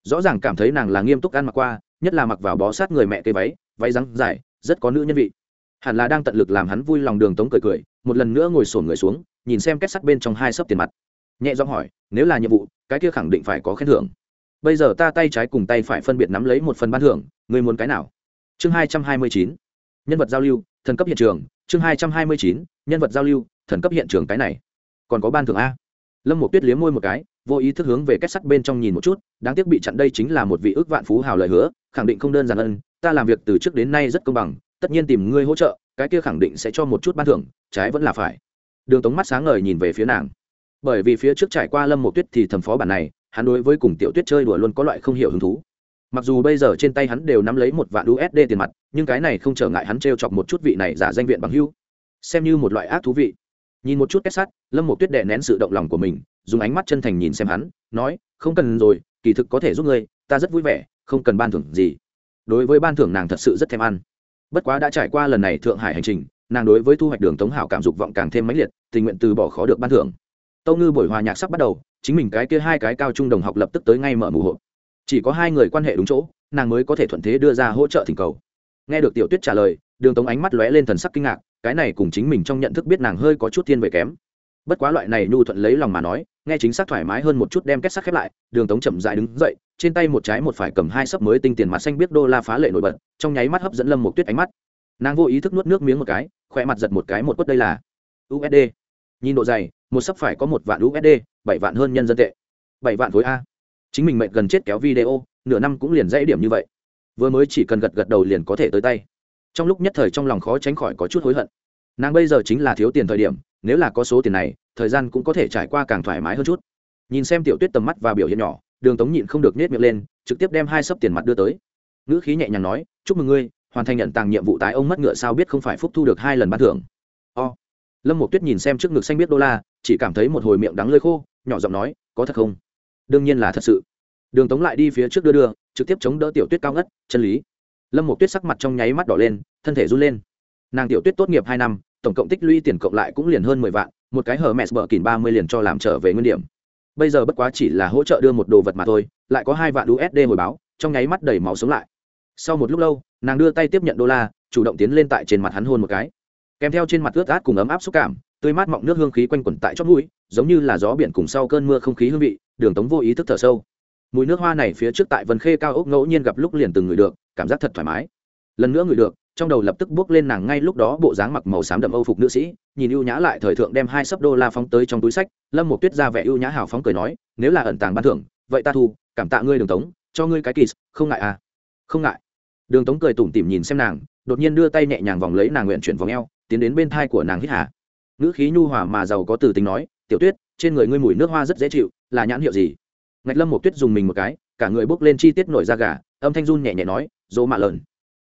rõ ràng cảm thấy nàng là nghiêm túc ăn mặc qua, nhất là mặc vào bó sát người mẹ cây váy váy rắn dài, rất có nữ nhân vị. Hẳn là đang tận lực làm hắn vui lòng đường tống cười cười, một lần nữa ngồi sổn người xuống, nhìn xem kết sắt bên trong hai sấp tiền mặt. Nhẹ giọng hỏi, nếu là nhiệm vụ, cái kia khẳng định phải có khen thưởng. Bây giờ ta tay trái cùng tay phải phân biệt nắm lấy một phần ban thưởng người muốn cái nào? Chương hai trăm hai mươi chín, nhân vật giao lưu, thần cấp hiện trường. Chương hai trăm hai mươi chín, nhân vật giao lưu, thần cấp hiện trường cái này. Còn có ban thưởng a lâm một tuyết liếm môi một cái, vô ý thức hướng về kết sắt bên trong nhìn một chút, đáng tiếc bị chặn đây chính là một vị ước vạn phú hào lời hứa, khẳng định không đơn giản ân, ta làm việc từ trước đến nay rất công bằng, tất nhiên tìm ngươi hỗ trợ, cái kia khẳng định sẽ cho một chút ban thưởng, trái vẫn là phải. Đường tống mắt sáng ngời nhìn về phía nàng. Bởi vì phía trước trải qua lâm một tuyết thì thầm phó bản này, hắn đối với cùng tiểu tuyết chơi đùa luôn có loại không hiểu hứng thú. Mặc dù bây giờ trên tay hắn đều nắm lấy một vạn usd tiền mặt, nhưng cái này không trở ngại hắn t r e o chọc một chút vị này giả danh viện bằng hưu. Xem như một loại ác thú vị nhìn một chút kết sắt lâm một tuyết đệ nén sự động lòng của mình, dùng ánh mắt chân thành nhìn xem hắn, nói, không cần rồi, kỳ thực có thể giúp ngươi, ta rất vui vẻ, không cần ban thưởng gì. Đối với ban thưởng nàng thật sự rất thèm ăn. Bất quá đã trải qua lần này thượng hải hành trình, nàng đối với thu hoạch đường tống hảo cảm dục vọng càng thêm mãnh liệt, tình nguyện từ bỏ khó được ban thưởng. Tâu ngư buổi hòa nhạc sắp bắt đầu, chính mình cái kia hai cái cao trung đồng học lập tức tới ngay mở mù hộp. Chỉ có hai người quan hệ đúng chỗ, nàng mới có thể thuận thế đưa ra hỗ trợ thỉnh cầu. Nghe được tiểu tuyết trả lời, đường tống ánh mắt lóe lên thần sắc kinh ngạc cái này cùng chính mình trong nhận thức biết nàng hơi có chút thiên về kém. Bất quá loại này nhu thuận lấy lòng mà nói, nghe chính xác thoải mái hơn một chút đem kết sắt khép lại, đường tống chậm dại đứng dậy, trên tay một trái một phải cầm hai sấp mới tinh tiền mặt xanh biết đô la phá lệ nổi bật, trong nháy mắt hấp dẫn lâm một tuyết ánh mắt. Nàng vô ý thức nuốt nước miếng một cái, khỏe mặt giật một cái một quất đây là usd nhìn độ dày, một sấp phải có một vạn usd bảy vạn hơn nhân dân tệ. Bảy vạn khối a. Chính mình mệnh gần chết kéo video, nửa năm cũng liền dãy điểm như vậy. Vừa mới chỉ cần gật gật đầu liền có thể tới tay trong lúc nhất thời trong lòng khó tránh khỏi có chút hối hận. Nàng bây giờ chính là thiếu tiền thời điểm, nếu là có số tiền này, thời gian cũng có thể trải qua càng thoải mái hơn chút. Nhìn xem tiểu tuyết tầm mắt và biểu hiện nhỏ, đường tống nhịn không được nết miệng lên, trực tiếp đem hai sấp tiền mặt đưa tới. Ngữ khí nhẹ nhàng nói, chúc mừng ngươi, hoàn thành nhận tàng nhiệm vụ tái ông mất ngựa sao biết không phải phúc thu được hai lần bán thưởng. O. Lâm một tuyết nhìn xem trước ngực xanh biết đô la, chỉ cảm thấy một hồi miệng đắng lơi khô, nhỏ giọng nói, có thật không? Đương nhiên là thật sự. Đường tống lại đi phía trước đưa đưa, trực tiếp chống đỡ tiểu tuyết cao ngất, chân lý lâm một tuyết sắc mặt trong nháy mắt đỏ lên, thân thể run lên. Nàng tiểu tuyết tốt nghiệp hai năm, tổng cộng tích lũy tiền cộng lại cũng liền hơn mười vạn, một cái hở mẹ bờ kìn ba mươi liền cho làm trở về nguyên điểm. Bây giờ bất quá chỉ là hỗ trợ đưa một đồ vật mà thôi, lại có hai vạn usd hồi báo, trong nháy mắt đầy máu sống lại. Sau một lúc lâu, nàng đưa tay tiếp nhận đô la, chủ động tiến lên tại trên mặt hắn hôn một cái. Kèm theo trên mặt ướt át cùng ấm áp xúc cảm, tươi mát mọng nước hương khí quanh quẩn tại chót mũi, giống như là gió biển cùng sau cơn mưa không khí hương vị, đường tống vô ý thức thở sâu mùi nước hoa này phía trước tại vân khê cao ốc ngẫu nhiên gặp lúc liền từng người được, cảm giác thật thoải mái. Lần nữa người được, trong đầu lập tức bước lên nàng ngay lúc đó bộ dáng mặc màu xám đậm âu phục nữ sĩ, nhìn ưu nhã lại thời thượng đem hai sấp đô la phóng tới trong túi sách, lâm một tuyết ra vẻ ưu nhã hào phóng cười nói, nếu là ẩn tàng ban thưởng, vậy ta thu, cảm tạ ngươi đường tống, cho ngươi cái kỳ không ngại à? Không ngại. Đường tống cười tủm tỉm nhìn xem nàng, đột nhiên đưa tay nhẹ nhàng vòng lấy nàng nguyện chuyển vòng eo, tiến đến bên thai của nàng hít hà. Ngữ khí nhu hòa mà giàu có từ tính nói, tiểu tuyết, trên người ngươi mùi nước hoa rất dễ chịu, là nhãn hiệu gì? Ngạch lâm một tuyết dùng mình một cái, cả người bốc lên chi tiết nổi da gà, âm thanh run nhẹ nhẹ nói dỗ mạ lợn.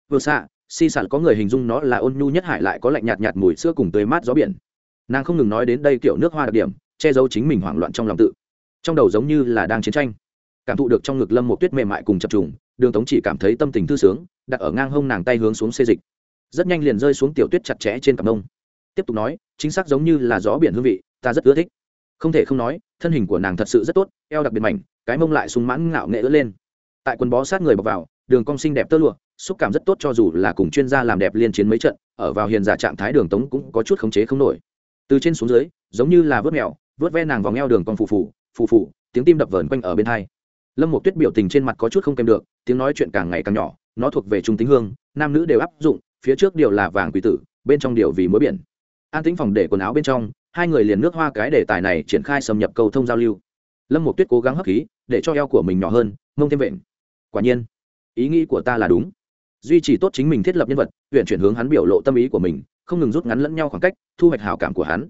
Vừa xạ, si sản có người hình dung nó là ôn nhu nhất hải lại có lạnh nhạt nhạt mùi sữa cùng tươi mát gió biển. Nàng không ngừng nói đến đây kiểu nước hoa đặc điểm, che giấu chính mình hoảng loạn trong lòng tự. Trong đầu giống như là đang chiến tranh. Cảm thụ được trong ngực lâm một tuyết mềm mại cùng chập trùng, đường tống chỉ cảm thấy tâm tình thư sướng, đặt ở ngang hông nàng tay hướng xuống xê dịch. Rất nhanh liền rơi xuống tiểu tuyết chặt chẽ trên cặp mông tiếp tục nói, chính xác giống như là gió biển hương vị, ta rất ưa thích không thể không nói, thân hình của nàng thật sự rất tốt, eo đặc biệt mảnh, cái mông lại sung mãn ngạo nghệ ớt lên. Tại quần bó sát người bọc vào, đường cong xinh đẹp tơ lụa, xúc cảm rất tốt cho dù là cùng chuyên gia làm đẹp liên chiến mấy trận, ở vào hiền giả trạng thái đường tống cũng có chút khống chế không nổi. Từ trên xuống dưới, giống như là vớt mèo, vớt ve nàng vòng eo đường cong phù phù phù phù, tiếng tim đập vờn quanh ở bên hai. Lâm một tuyết biểu tình trên mặt có chút không kèm được, tiếng nói chuyện càng ngày càng nhỏ, nó thuộc về trung tính hương, nam nữ đều áp dụng, phía trước điều là vàng quỷ tử, bên trong điều vì mối biển. An tính phòng để quần áo bên trong hai người liền nước hoa cái đề tài này triển khai xâm nhập cầu thông giao lưu. Lâm một tuyết cố gắng hấp khí, để cho eo của mình nhỏ hơn, mông thêm vện. Quả nhiên, ý nghĩ của ta là đúng. Duy trì tốt chính mình thiết lập nhân vật huyện chuyển hướng hắn biểu lộ tâm ý của mình, không ngừng rút ngắn lẫn nhau khoảng cách, thu hoạch hảo cảm của hắn.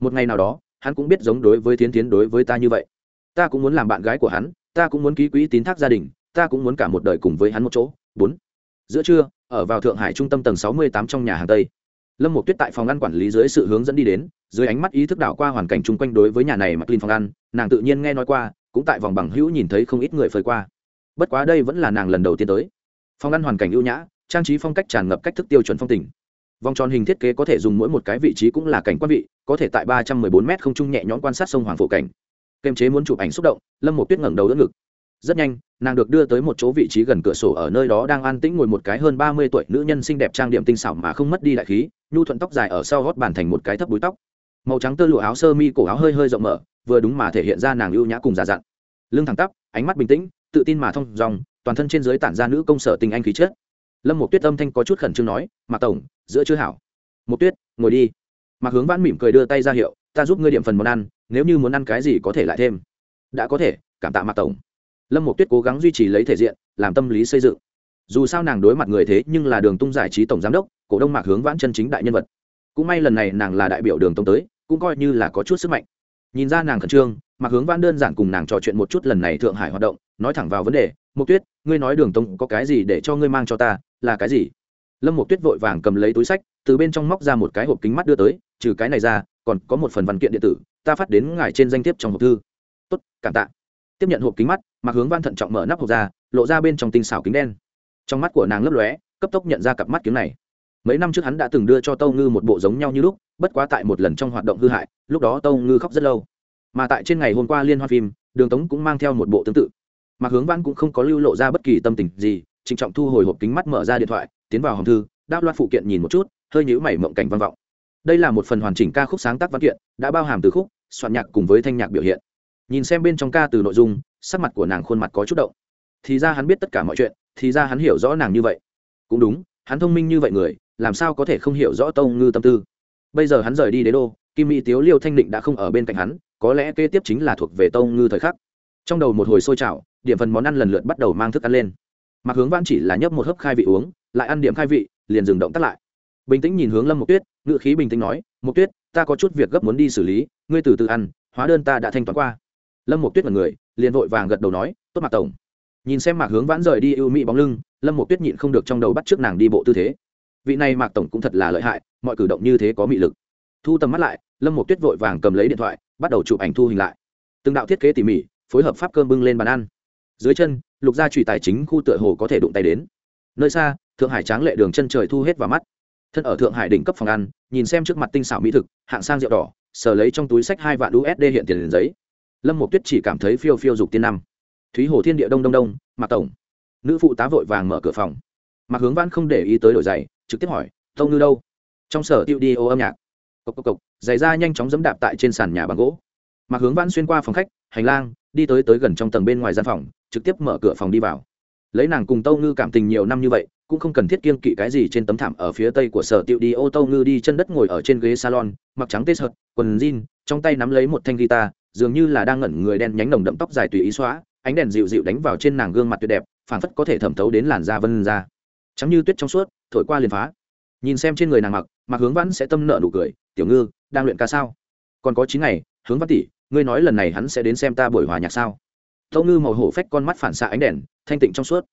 Một ngày nào đó, hắn cũng biết giống đối với thiến tiến đối với ta như vậy. Ta cũng muốn làm bạn gái của hắn, ta cũng muốn ký quỹ tín thác gia đình, ta cũng muốn cả một đời cùng với hắn một chỗ. Bốn. Giữa trưa, ở vào thượng hải trung tâm tầng sáu mươi tám trong nhà hàng tây lâm một tuyết tại phòng ăn quản lý dưới sự hướng dẫn đi đến, dưới ánh mắt ý thức đảo qua hoàn cảnh chung quanh đối với nhà này mặc linh phòng ăn, nàng tự nhiên nghe nói qua, cũng tại vòng bằng hữu nhìn thấy không ít người phơi qua. Bất quá đây vẫn là nàng lần đầu tiên tới. Phòng ăn hoàn cảnh ưu nhã, trang trí phong cách tràn ngập cách thức tiêu chuẩn phong tình. Vòng tròn hình thiết kế có thể dùng mỗi một cái vị trí cũng là cảnh quan vị, có thể tại ba trăm mười bốn m không trung nhẹ nhõm quan sát sông hoàng phổ cảnh. Kềm chế muốn chụp ảnh xúc động, lâm một tuyết ngẩng đầu đỡ ngực. Rất nhanh nàng được đưa tới một chỗ vị trí gần cửa sổ ở nơi đó đang an tĩnh ngồi một cái hơn ba mươi tuổi nữ nhân xinh đẹp trang điểm tinh xảo mà không mất đi đại khí, nhu thuận tóc dài ở sau gót bàn thành một cái thấp búi tóc. Màu trắng tơ lụa áo sơ mi cổ áo hơi hơi rộng mở, vừa đúng mà thể hiện ra nàng ưu nhã cùng già dặn. Lưng thẳng tắp, ánh mắt bình tĩnh, tự tin mà thông dòng, toàn thân trên dưới tản ra nữ công sở tình anh khí chất. Lâm một tuyết âm thanh có chút khẩn trương nói, mạc tổng, giữa chưa hảo. Một tuyết, ngồi đi. Mạc hướng vãn mỉm cười đưa tay ra hiệu, ta giúp ngươi điểm phần món ăn, nếu như muốn ăn cái gì có thể lại thêm. Đã có thể, cảm tạ mạc tổng lâm một tuyết cố gắng duy trì lấy thể diện, làm tâm lý xây dựng. Dù sao nàng đối mặt người thế nhưng là đường tung giải trí tổng giám đốc, cổ đông mạc hướng vãn chân chính đại nhân vật. Cũng may lần này nàng là đại biểu đường tông tới, cũng coi như là có chút sức mạnh. Nhìn ra nàng khẩn trương, mạc hướng vãn đơn giản cùng nàng trò chuyện một chút lần này thượng hải hoạt động, nói thẳng vào vấn đề mục tuyết, ngươi nói đường tông có cái gì để cho ngươi mang cho ta, là cái gì? Lâm mục tuyết vội vàng cầm lấy túi sách, từ bên trong móc ra một cái hộp kính mắt đưa tới, trừ cái này ra, còn có một phần văn kiện điện tử, ta phát đến ngài trên danh thiếp trong hộp thư. Tốt, cảm tạ tiếp nhận hộp kính mắt mặc hướng văn thận trọng mở nắp hộp ra, lộ ra bên trong tinh xảo kính đen. Trong mắt của nàng lấp lóe, cấp tốc nhận ra cặp mắt kiếm này. Mấy năm trước hắn đã từng đưa cho tâu ngư một bộ giống nhau như lúc, bất quá tại một lần trong hoạt động hư hại, lúc đó tâu ngư khóc rất lâu. Mà tại trên ngày hôm qua liên hoan phim, đường tống cũng mang theo một bộ tương tự. Mà hướng văn cũng không có lưu lộ ra bất kỳ tâm tình gì, trịnh trọng thu hồi hộp kính mắt mở ra điện thoại, tiến vào hòm thư, đáp loạt phụ kiện nhìn một chút, hơi nhữ mảy mộng cảnh văn vọng. Đây là một phần hoàn chỉnh ca khúc sáng tác văn kiện, đã bao hàm từ khúc, soạn nhạc cùng với thanh nhạc biểu hiện nhìn xem bên trong ca từ nội dung, sắc mặt của nàng khuôn mặt có chút động. Thì ra hắn biết tất cả mọi chuyện, thì ra hắn hiểu rõ nàng như vậy. Cũng đúng, hắn thông minh như vậy người, làm sao có thể không hiểu rõ tâu ngư tâm tư? Bây giờ hắn rời đi đế đô, kim mỹ tiếu liêu thanh định đã không ở bên cạnh hắn, có lẽ kế tiếp chính là thuộc về tâu ngư thời khắc. Trong đầu một hồi sôi trào, điểm phần món ăn lần lượt bắt đầu mang thức ăn lên. Mặc hướng văn chỉ là nhấp một hớp khai vị uống, lại ăn điểm khai vị, liền dừng động tắt lại. Bình tĩnh nhìn hướng lâm mục tuyết ngự khí bình tĩnh nói mục tuyết, ta có chút việc gấp muốn đi xử lý, ngươi từ từ ăn, hóa đơn ta đã thanh toán qua lâm một tuyết mật người, liền vội vàng gật đầu nói, tốt mạc tổng. Nhìn xem mạc hướng vãn rời đi ưu mỹ bóng lưng, lâm một tuyết nhịn không được trong đầu bắt trước nàng đi bộ tư thế. Vị này mạc tổng cũng thật là lợi hại, mọi cử động như thế có mị lực. Thu tầm mắt lại, lâm một tuyết vội vàng cầm lấy điện thoại, bắt đầu chụp ảnh thu hình lại. Từng đạo thiết kế tỉ mỉ, phối hợp pháp cơm bưng lên bàn ăn. Dưới chân, lục gia trụy tài chính khu tựa hồ có thể đụng tay đến. Nơi xa, thượng hải tráng lệ đường chân trời thu hết vào mắt. Thân ở thượng hải đỉnh cấp phòng ăn, nhìn xem trước mặt tinh xảo mỹ thực, hạng sang rượu đỏ, sờ lấy trong túi sách hai vạn usd hiện tiền giấy lâm một tuyết chỉ cảm thấy phiêu phiêu dục tiên năm. Thúy hồ thiên địa đông đông đông, mạc tổng. Nữ phụ tá vội vàng mở cửa phòng. Mạc hướng văn không để ý tới đổi giày, trực tiếp hỏi, tông ngư đâu? Trong sở tiêu đi ô âm nhạc. Cộc cộc cộc, giày ra nhanh chóng dẫm đạp tại trên sàn nhà bằng gỗ. Mạc hướng vãn xuyên qua phòng khách, hành lang, đi tới tới gần trong tầng bên ngoài gian phòng, trực tiếp mở cửa phòng đi vào. Lấy nàng cùng tâu ngư cảm tình nhiều năm như vậy, cũng không cần thiết kiêng kỵ cái gì trên tấm thảm ở phía tây của sở tiệu đi ô tâu ngư đi chân đất ngồi ở trên ghế salon, mặc trắng tê sợt quần jean, trong tay nắm lấy một thanh guitar dường như là đang ngẩn người đen nhánh nồng đậm tóc dài tùy ý xóa, ánh đèn dịu dịu đánh vào trên nàng gương mặt tuyệt đẹp, phảng phất có thể thẩm thấu đến làn da vân ra trắng như tuyết trong suốt, thổi qua liền phá. Nhìn xem trên người nàng mặc mặc hướng vãn sẽ tâm nợ nụ cười, tiểu ngư, đang luyện ca sao? Còn có chín ngày, hướng văn tỷ, ngươi nói lần này hắn sẽ đến xem ta buổi hòa nhạc sao? Tâu ngư màu hổ phách con mắt phản xạ ánh đèn, thanh tịnh trong suốt.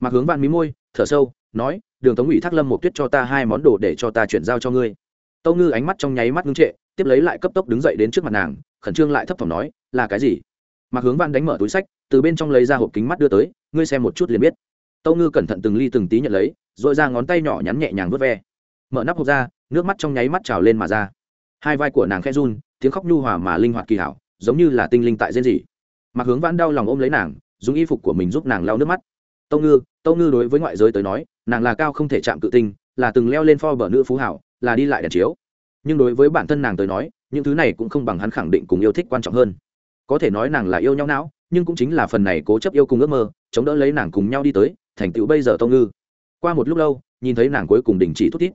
Mặc hướng vãn mí môi, thở sâu, nói, đường tống ủy thác lâm một tuyết cho ta hai món đồ để cho ta chuyển giao cho ngươi. Tâu ngư ánh mắt trong nháy mắt ngưng trệ tiếp lấy lại cấp tốc đứng dậy đến trước mặt nàng, khẩn trương lại thấp thỏm nói, là cái gì? Mặc hướng văn đánh mở túi sách, từ bên trong lấy ra hộp kính mắt đưa tới, ngươi xem một chút liền biết. Tâu ngư cẩn thận từng ly từng tí nhận lấy, rồi ra ngón tay nhỏ nhắn nhẹ nhàng vớt ve. Mở nắp hộp ra, nước mắt trong nháy mắt trào lên mà ra. Hai vai của nàng khẽ run, tiếng khóc nhu hòa mà linh hoạt kỳ hảo, giống như là tinh linh tại rên rỉ. Mặc hướng vãn đau lòng ôm lấy nàng, dùng y phục của mình giúp nàng lau nước mắt. Tâu ngư tâu ngư đối với ngoại giới tới nói, nàng là cao không thể chạm cự tinh, là từng leo lên pho bờ nữ phú hảo, là đi lại đèn chiếu nhưng đối với bản thân nàng tới nói, những thứ này cũng không bằng hắn khẳng định cùng yêu thích quan trọng hơn. Có thể nói nàng là yêu nhau não, nhưng cũng chính là phần này cố chấp yêu cùng ước mơ, chống đỡ lấy nàng cùng nhau đi tới, thành tựu bây giờ tông ngư. Qua một lúc lâu, nhìn thấy nàng cuối cùng đình chỉ thút thít.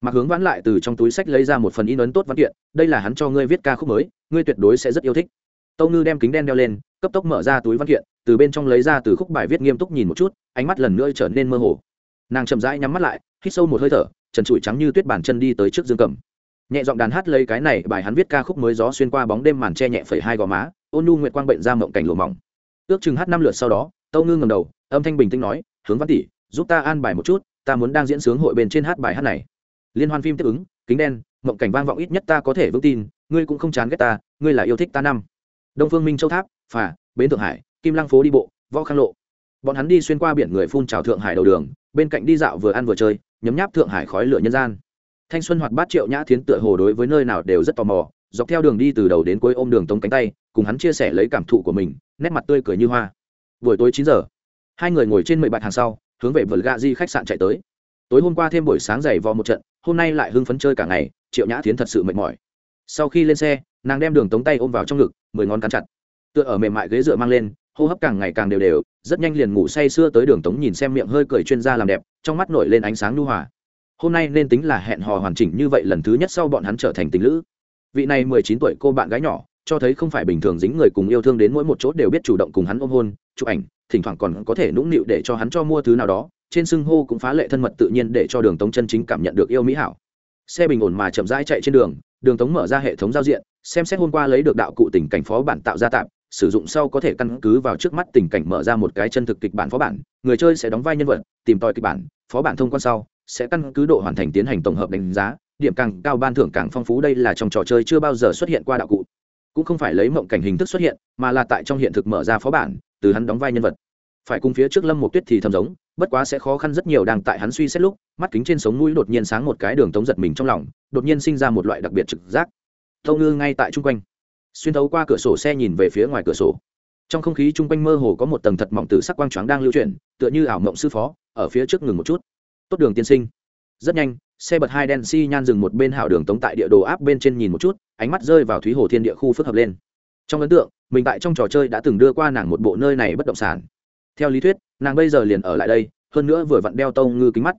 Mặc hướng vãn lại từ trong túi sách lấy ra một phần in ấn tốt văn kiện, đây là hắn cho ngươi viết ca khúc mới, ngươi tuyệt đối sẽ rất yêu thích. Tâu ngư đem kính đen đeo lên, cấp tốc mở ra túi văn kiện, từ bên trong lấy ra từ khúc bài viết nghiêm túc nhìn một chút, ánh mắt lần nữa trở nên mơ hồ. Nàng chậm rãi nhắm mắt lại, hít sâu một hơi thở, trần trụi trắng như tuyết bàn chân đi tới trước dương cầm nhẹ giọng đàn hát lấy cái này, bài hắn viết ca khúc mới gió xuyên qua bóng đêm màn che nhẹ phẩy hai gò má, ôn nhu nguyệt quang bệnh ra mộng cảnh lùa mỏng. Ước chừng hát năm lượt sau đó, tâu ngư ngầm đầu, âm thanh bình tĩnh nói, hướng văn tỷ, giúp ta an bài một chút, ta muốn đang diễn sướng hội bên trên hát bài hát này. Liên hoan phim tiếp ứng, kính đen, mộng cảnh vang vọng ít nhất ta có thể vững tin, ngươi cũng không chán ghét ta, ngươi là yêu thích ta năm. Đông phương minh, châu tháp, phà, bến thượng hải, kim lăng phố đi bộ, võ khang lộ. Bọn hắn đi xuyên qua biển người phun trào thượng hải đầu đường, bên cạnh đi dạo vừa ăn vừa chơi, nhấm nháp thượng hải khói lửa nhân gian thanh xuân hoạt bát triệu nhã thiến tựa hồ đối với nơi nào đều rất tò mò, dọc theo đường đi từ đầu đến cuối ôm đường tống cánh tay, cùng hắn chia sẻ lấy cảm thụ của mình, nét mặt tươi cười như hoa. Buổi tối chín giờ, hai người ngồi trên mười bạt hàng sau, hướng về vườn gà di khách sạn chạy tới. Tối hôm qua thêm buổi sáng dày vò một trận, hôm nay lại hưng phấn chơi cả ngày, triệu nhã tiến thật sự mệt mỏi. Sau khi lên xe, nàng đem đường tống tay ôm vào trong ngực, mười ngón cắn chặt. Tựa ở mềm mại ghế dựa mang lên, hô hấp càng ngày càng đều đều, rất nhanh liền ngủ say sưa tới đường tống nhìn xem miệng hơi cười chuyên gia làm đẹp, trong mắt nổi lên ánh sáng nhu hòa hôm nay nên tính là hẹn hò hoàn chỉnh như vậy lần thứ nhất sau bọn hắn trở thành tình lữ. Vị này mười chín tuổi cô bạn gái nhỏ, cho thấy không phải bình thường dính người cùng yêu thương đến mỗi một chỗ đều biết chủ động cùng hắn ôm hôn, chụp ảnh, thỉnh thoảng còn có thể nũng nịu để cho hắn cho mua thứ nào đó, trên sưng hô cũng phá lệ thân mật tự nhiên để cho đường tống chân chính cảm nhận được yêu mỹ hảo. Xe bình ổn mà chậm rãi chạy trên đường đường tống mở ra hệ thống giao diện, xem xét hôm qua lấy được đạo cụ tình cảnh phó bản tạo ra tạm, sử dụng sau có thể căn cứ vào trước mắt tình cảnh mở ra một cái chân thực kịch bản phó bản, người chơi sẽ đóng vai nhân vật, tìm tòi kịch bản, phó bản thông quan sau sẽ căn cứ độ hoàn thành tiến hành tổng hợp đánh giá, điểm càng cao ban thưởng càng phong phú, đây là trong trò chơi chưa bao giờ xuất hiện qua đạo cụ. Cũng không phải lấy mộng cảnh hình thức xuất hiện, mà là tại trong hiện thực mở ra phó bản, từ hắn đóng vai nhân vật. Phải cùng phía trước lâm một tuyết thì thầm giống, bất quá sẽ khó khăn rất nhiều đang tại hắn suy xét lúc, mắt kính trên sống mũi đột nhiên sáng một cái đường tống giật mình trong lòng, đột nhiên sinh ra một loại đặc biệt trực giác. Thâu ngư ngay tại chung quanh. Xuyên thấu qua cửa sổ xe nhìn về phía ngoài cửa sổ. Trong không khí chung quanh mơ hồ có một tầng thật mỏng từ sắc quang choáng đang lưu chuyển, tựa như ảo mộng sư phó, ở phía trước ngừng một chút tốt đường tiên sinh. Rất nhanh, xe bật hai đen xi nhan dừng một bên hảo đường tống tại địa đồ áp bên trên nhìn một chút, ánh mắt rơi vào thúy hồ thiên địa khu phức hợp lên. Trong ấn tượng, mình tại trong trò chơi đã từng đưa qua nàng một bộ nơi này bất động sản. Theo lý thuyết, nàng bây giờ liền ở lại đây, hơn nữa vừa vặn đeo tông ngư kính mắt.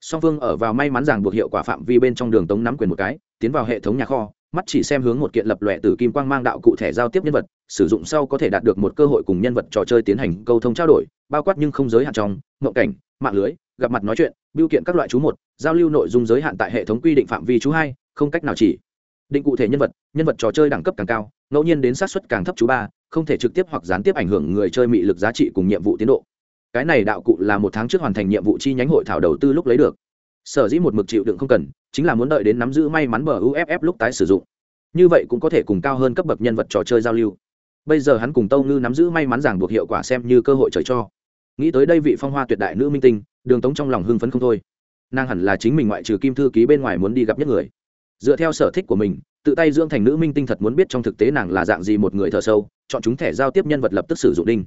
Song phương ở vào may mắn rằng buộc hiệu quả phạm vi bên trong đường tống nắm quyền một cái, tiến vào hệ thống nhà kho, mắt chỉ xem hướng một kiện lập lòe từ kim quang mang đạo cụ thể giao tiếp nhân vật, sử dụng sau có thể đạt được một cơ hội cùng nhân vật trò chơi tiến hành câu thông trao đổi, bao quát nhưng không giới hạn trong ngộng cảnh, mạng lưới gặp mặt nói chuyện, biêu kiện các loại chú một, giao lưu nội dung giới hạn tại hệ thống quy định phạm vi chú hai, không cách nào chỉ. Định cụ thể nhân vật nhân vật trò chơi đẳng cấp càng cao, ngẫu nhiên đến sát xuất càng thấp chú ba, không thể trực tiếp hoặc gián tiếp ảnh hưởng người chơi mị lực giá trị cùng nhiệm vụ tiến độ. Cái này đạo cụ là một tháng trước hoàn thành nhiệm vụ chi nhánh hội thảo đầu tư lúc lấy được. Sở dĩ một mực chịu đựng không cần, chính là muốn đợi đến nắm giữ may mắn bờ uff lúc tái sử dụng. Như vậy cũng có thể cùng cao hơn cấp bậc nhân vật trò chơi giao lưu. Bây giờ hắn cùng tâu ngư nắm giữ may mắn giảng buộc hiệu quả xem như cơ hội trời cho. Nghĩ tới đây vị phong hoa tuyệt đại nữ minh tinh đường tống trong lòng hưng phấn không thôi. Nàng hẳn là chính mình ngoại trừ kim thư ký bên ngoài muốn đi gặp nhất người. Dựa theo sở thích của mình, tự tay dưỡng thành nữ minh tinh thật muốn biết trong thực tế nàng là dạng gì một người thợ sâu, chọn chúng thẻ giao tiếp nhân vật lập tức sử dụng đinh.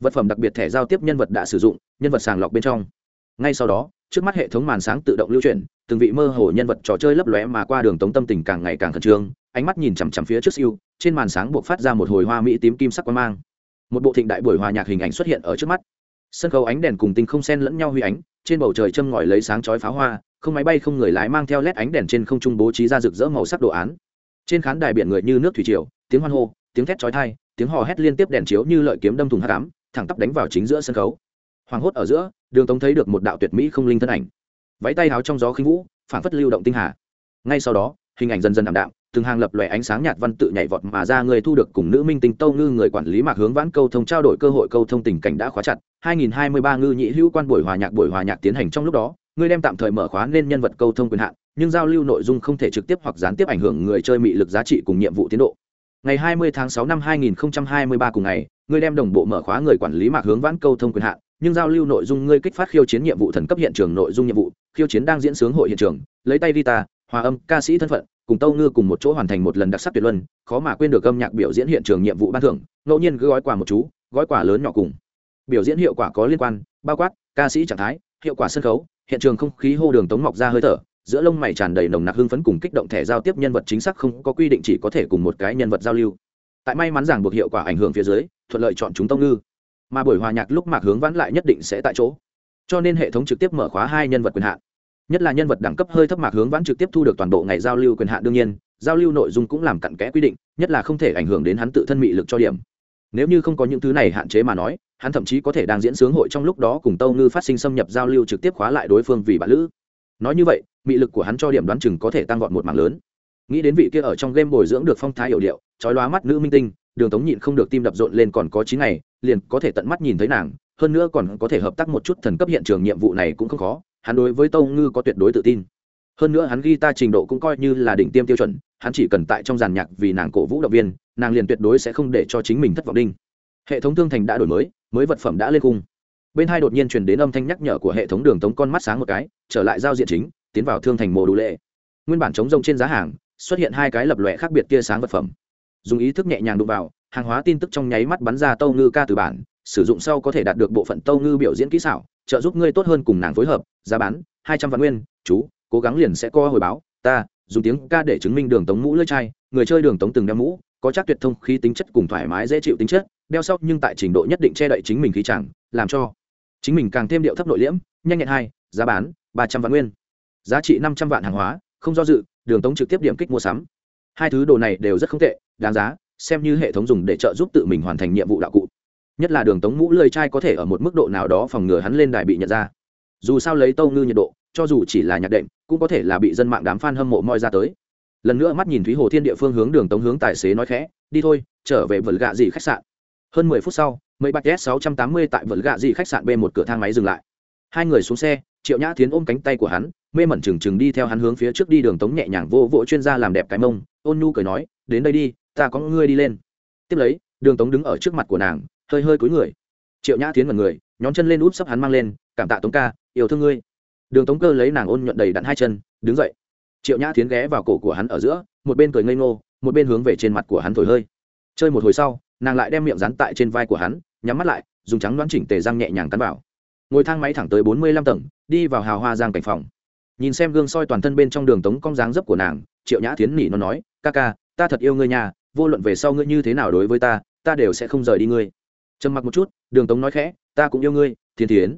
Vật phẩm đặc biệt thẻ giao tiếp nhân vật đã sử dụng, nhân vật sàng lọc bên trong. Ngay sau đó, trước mắt hệ thống màn sáng tự động lưu chuyển, từng vị mơ hồ nhân vật trò chơi lấp lóe mà qua đường tống tâm tình càng ngày càng khẩn trương, ánh mắt nhìn chằm chằm phía trước siêu, trên màn sáng buộc phát ra một hồi hoa mỹ tím kim sắc quang mang. Một bộ thịnh đại buổi hòa nhạc hình ảnh xuất hiện ở trước mắt sân khấu ánh đèn cùng tinh không sen lẫn nhau huy ánh, trên bầu trời châm ngòi lấy sáng chói pháo hoa, không máy bay không người lái mang theo led ánh đèn trên không trung bố trí ra rực rỡ màu sắc đồ án. Trên khán đài biển người như nước thủy triều, tiếng hoan hô, tiếng thét chói tai, tiếng hò hét liên tiếp đèn chiếu như lợi kiếm đâm thùng hắc ám, thẳng tắp đánh vào chính giữa sân khấu. Hoàng hốt ở giữa, đường tống thấy được một đạo tuyệt mỹ không linh thân ảnh. Váy tay áo trong gió khinh vũ phản phất lưu động tinh hà. Ngay sau đó, hình ảnh dần dần ảm đạm từng hàng lập lòe ánh sáng nhạt văn tự nhảy vọt mà ra người thu được cùng nữ minh tinh tâu ngư người quản lý mạc hướng vãn câu thông trao đổi cơ hội câu thông tình cảnh đã khóa chặt. 2023 ngư nhị hữu quan buổi hòa nhạc buổi hòa nhạc tiến hành trong lúc đó, người đem tạm thời mở khóa nên nhân vật câu thông quyền hạn, nhưng giao lưu nội dung không thể trực tiếp hoặc gián tiếp ảnh hưởng người chơi mị lực giá trị cùng nhiệm vụ tiến độ. Ngày 20 tháng 6 năm 2023 cùng ngày, người đem đồng bộ mở khóa người quản lý mạc hướng vãn câu thông quyền hạn, nhưng giao lưu nội dung ngươi kích phát khiêu chiến nhiệm vụ thần cấp hiện trường nội dung nhiệm vụ, khiêu chiến đang diễn sướng hội hiện trường, lấy tay vita hòa âm, ca sĩ thân phận cùng tâu ngư cùng một chỗ hoàn thành một lần đặc sắc tuyệt luân, khó mà quên được âm nhạc biểu diễn hiện trường nhiệm vụ ban thưởng, ngẫu nhiên cứ gói quà một chú, gói quà lớn nhỏ cùng. Biểu diễn hiệu quả có liên quan, bao quát, ca sĩ trạng thái, hiệu quả sân khấu, hiện trường không khí hô đường tống mọc ra hơi thở, giữa lông mày tràn đầy nồng nặc hưng phấn cùng kích động thẻ giao tiếp nhân vật chính xác không có quy định chỉ có thể cùng một cái nhân vật giao lưu. Tại may mắn rằng buộc hiệu quả ảnh hưởng phía dưới, thuận lợi chọn chúng tông ngư. Mà buổi hòa nhạc lúc mạc hướng vãn lại nhất định sẽ tại chỗ. Cho nên hệ thống trực tiếp mở khóa hai nhân vật quyền hạn nhất là nhân vật đẳng cấp hơi thấp mạc hướng vãn trực tiếp thu được toàn bộ ngày giao lưu quyền hạn đương nhiên, giao lưu nội dung cũng làm cặn kẽ quy định, nhất là không thể ảnh hưởng đến hắn tự thân mị lực cho điểm. Nếu như không có những thứ này hạn chế mà nói, hắn thậm chí có thể đang diễn sướng hội trong lúc đó cùng tâu ngư phát sinh xâm nhập giao lưu trực tiếp khóa lại đối phương vì bạn lữ. Nói như vậy, mị lực của hắn cho điểm đoán chừng có thể tăng vọt một mảng lớn. Nghĩ đến vị kia ở trong game bồi dưỡng được phong thái hiểu điệu trói lóa mắt nữ minh tinh, đường tống nhịn không được tim đập rộn lên còn có chín ngày, liền có thể tận mắt nhìn thấy nàng, hơn nữa còn có thể hợp tác một chút thần cấp hiện trường nhiệm vụ này cũng không khó hắn đối với tâu ngư có tuyệt đối tự tin. Hơn nữa hắn ghi ta trình độ cũng coi như là đỉnh tiêm tiêu chuẩn, hắn chỉ cần tại trong giàn nhạc vì nàng cổ vũ động viên, nàng liền tuyệt đối sẽ không để cho chính mình thất vọng đinh. Hệ thống thương thành đã đổi mới mới vật phẩm đã lên cung bên hai đột nhiên truyền đến âm thanh nhắc nhở của hệ thống đường tống con mắt sáng một cái, trở lại giao diện chính, tiến vào thương thành mồ đủ lệ. Nguyên bản chống rông trên giá hàng, xuất hiện hai cái lập lòe khác biệt tia sáng vật phẩm. Dùng ý thức nhẹ nhàng đụng vào, hàng hóa tin tức trong nháy mắt bắn ra tâu ngư ca từ bản, sử dụng sau có thể đạt được bộ phận tâu ngư biểu diễn kỹ xảo trợ giúp ngươi tốt hơn cùng nàng phối hợp, giá bán, hai trăm vạn nguyên, chú, cố gắng liền sẽ co hồi báo, ta, dùng tiếng ca để chứng minh đường tống mũ lưỡi chai, người chơi đường tống từng đeo mũ, có chắc tuyệt thông khí tính chất cùng thoải mái dễ chịu tính chất, đeo sóc nhưng tại trình độ nhất định che đậy chính mình khí chẳng, làm cho chính mình càng thêm điệu thấp nội liễm, nhanh nhẹn hai, giá bán, ba trăm vạn nguyên. Giá trị năm trăm vạn hàng hóa, không do dự, đường tống trực tiếp điểm kích mua sắm. Hai thứ đồ này đều rất không tệ, đáng giá, xem như hệ thống dùng để trợ giúp tự mình hoàn thành nhiệm vụ đạo cụ nhất là đường tống mũ lơi trai có thể ở một mức độ nào đó phòng ngừa hắn lên đài bị nhận ra. Dù sao lấy tâu ngư nhiệt độ, cho dù chỉ là nhạc đệm, cũng có thể là bị dân mạng đám f a n hâm mộ moi ra tới. Lần nữa mắt nhìn thúy hồ thiên địa phương hướng đường tống hướng tài xế nói khẽ, đi thôi, trở về vườn gạ dị khách sạn. Hơn mười phút sau, mấy bạch s sáu trăm tám mươi tại vườn gạ dị khách sạn b một cửa thang máy dừng lại. Hai người xuống xe, triệu nhã tiến ôm cánh tay của hắn, mê mẩn trừng trừng đi theo hắn hướng phía trước đi đường tống nhẹ nhàng vô vỗ chuyên gia làm đẹp cái mông, ôn nhu cười nói, đến đây đi, ta có ngươi đi lên. Tiếp lấy, đường tống đứng ở trước mặt của nàng hơi hơi cúi người. Triệu nhã tiến mật người, nhón chân lên úp sấp hắn mang lên, cảm tạ tống ca, yêu thương ngươi. Đường tống cơ lấy nàng ôn nhuận đầy đặn hai chân, đứng dậy. Triệu nhã tiến ghé vào cổ của hắn ở giữa, một bên cười ngây ngô, một bên hướng về trên mặt của hắn thổi hơi. Chơi một hồi sau, nàng lại đem miệng rắn tại trên vai của hắn, nhắm mắt lại, dùng trắng đoán chỉnh tề răng nhẹ nhàng cắn vào. Ngồi thang máy thẳng tới bốn mươi lăm tầng, đi vào hào hoa giang cảnh phòng. Nhìn xem gương soi toàn thân bên trong đường tống cong dáng dấp của nàng, triệu nhã tiến nỉ nó nói, ca ca, ta thật yêu ngươi nhà vô luận về sau ngươi như thế nào đối với ta ta đều sẽ không rời đi ngươi trầm mặc một chút, đường tống nói khẽ, ta cũng yêu ngươi, thiên thiến.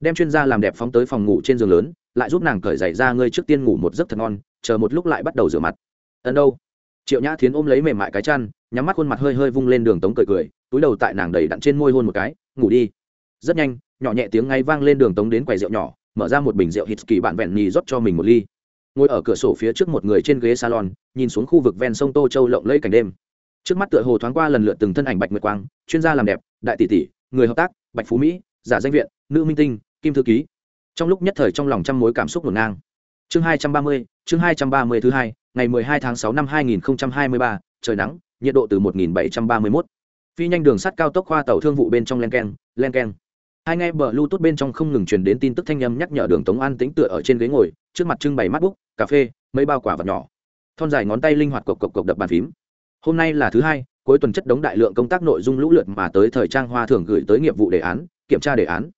Đem chuyên gia làm đẹp phóng tới phòng ngủ trên giường lớn, lại giúp nàng cởi giày ra ngươi trước tiên ngủ một giấc thật ngon, chờ một lúc lại bắt đầu rửa mặt. Ẩn đâu? Triệu nhã thiến ôm lấy mềm mại cái chăn, nhắm mắt khuôn mặt hơi hơi vung lên đường tống cười cười, túi đầu tại nàng đầy đặn trên môi hôn một cái, ngủ đi. Rất nhanh, nhỏ nhẹ tiếng ngay vang lên đường tống đến quầy rượu nhỏ, mở ra một bình rượu hít kỳ bạn vẹn nhì rót cho mình một ly. Ngồi ở cửa sổ phía trước một người trên ghế salon, nhìn xuống khu vực ven sông tô châu lộng lẫy cảnh đêm. Trước mắt tựa hồ thoáng qua lần lượt từng thân ảnh bạch nguyệt quang, chuyên gia làm đẹp đại tỷ tỷ, người hợp tác, bạch phú mỹ, giả danh viện, nữ minh tinh, kim thư ký. Trong lúc nhất thời trong lòng trăm mối cảm xúc ngổn ngang. Chương hai trăm ba mươi, chương hai trăm ba mươi thứ hai, ngày mười hai tháng sáu năm hai nghìn hai mươi ba, trời nắng, nhiệt độ từ một nghìn bảy trăm ba mươi mốt. Phi nhanh đường sắt cao tốc khoa tàu thương vụ bên trong len keng len keng. Hai nghe bờ lưu tốt bên trong không ngừng truyền đến tin tức thanh âm nhắc nhở đường tống an tĩnh tựa ở trên ghế ngồi, trước mặt trưng bày mắt búc cà phê, mấy bao quả vật nhỏ. Thon dài ngón tay linh hoạt cộc cộc cộc đập bàn phím. Hôm nay là thứ hai cuối tuần chất đống đại lượng công tác nội dung lũ lượt mà tới thời trang hoa thường gửi tới nghiệp vụ đề án, kiểm tra đề án.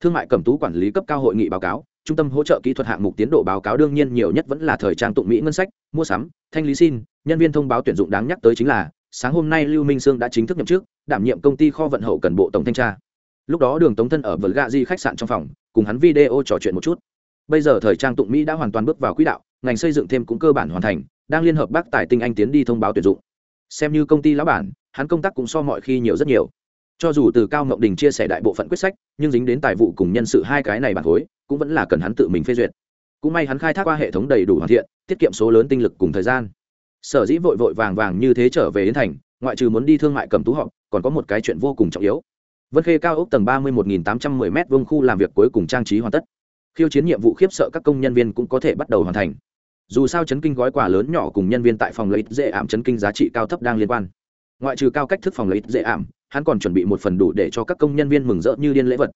Thương mại cầm tú quản lý cấp cao hội nghị báo cáo, trung tâm hỗ trợ kỹ thuật hạng mục tiến độ báo cáo đương nhiên nhiều nhất vẫn là thời trang tụng mỹ ngân sách, mua sắm, thanh lý xin, nhân viên thông báo tuyển dụng đáng nhắc tới chính là, sáng hôm nay lưu minh sương đã chính thức nhậm chức, đảm nhiệm công ty kho vận hậu cần bộ tổng thanh tra. Lúc đó đường tống thân ở vườn gà di khách sạn trong phòng, cùng hắn video trò chuyện một chút. Bây giờ thời trang tụng mỹ đã hoàn toàn bước vào quỹ đạo, ngành xây dựng thêm cũng cơ bản hoàn thành, đang liên hợp bác tài tinh anh tiến đi thông báo tuyển dụng xem như công ty lão bản, hắn công tác cũng so mọi khi nhiều rất nhiều. Cho dù từ cao ngọc đình chia sẻ đại bộ phận quyết sách, nhưng dính đến tài vụ cùng nhân sự hai cái này bản khối, cũng vẫn là cần hắn tự mình phê duyệt. Cũng may hắn khai thác qua hệ thống đầy đủ hoàn thiện, tiết kiệm số lớn tinh lực cùng thời gian. Sở dĩ vội vội vàng vàng như thế trở về đến thành, ngoại trừ muốn đi thương mại cầm tú họp, còn có một cái chuyện vô cùng trọng yếu. Vân khê cao ốc tầng ba mươi một nghìn tám trăm mười m vông khu làm việc cuối cùng trang trí hoàn tất. Khiêu chiến nhiệm vụ khiếp sợ các công nhân viên cũng có thể bắt đầu hoàn thành dù sao chấn kinh gói quà lớn nhỏ cùng nhân viên tại phòng lợi ích dễ ảm chấn kinh giá trị cao thấp đang liên quan. Ngoại trừ cao cách thức phòng lợi ích dễ ảm, hắn còn chuẩn bị một phần đủ để cho các công nhân viên mừng rỡ như điên lễ vật.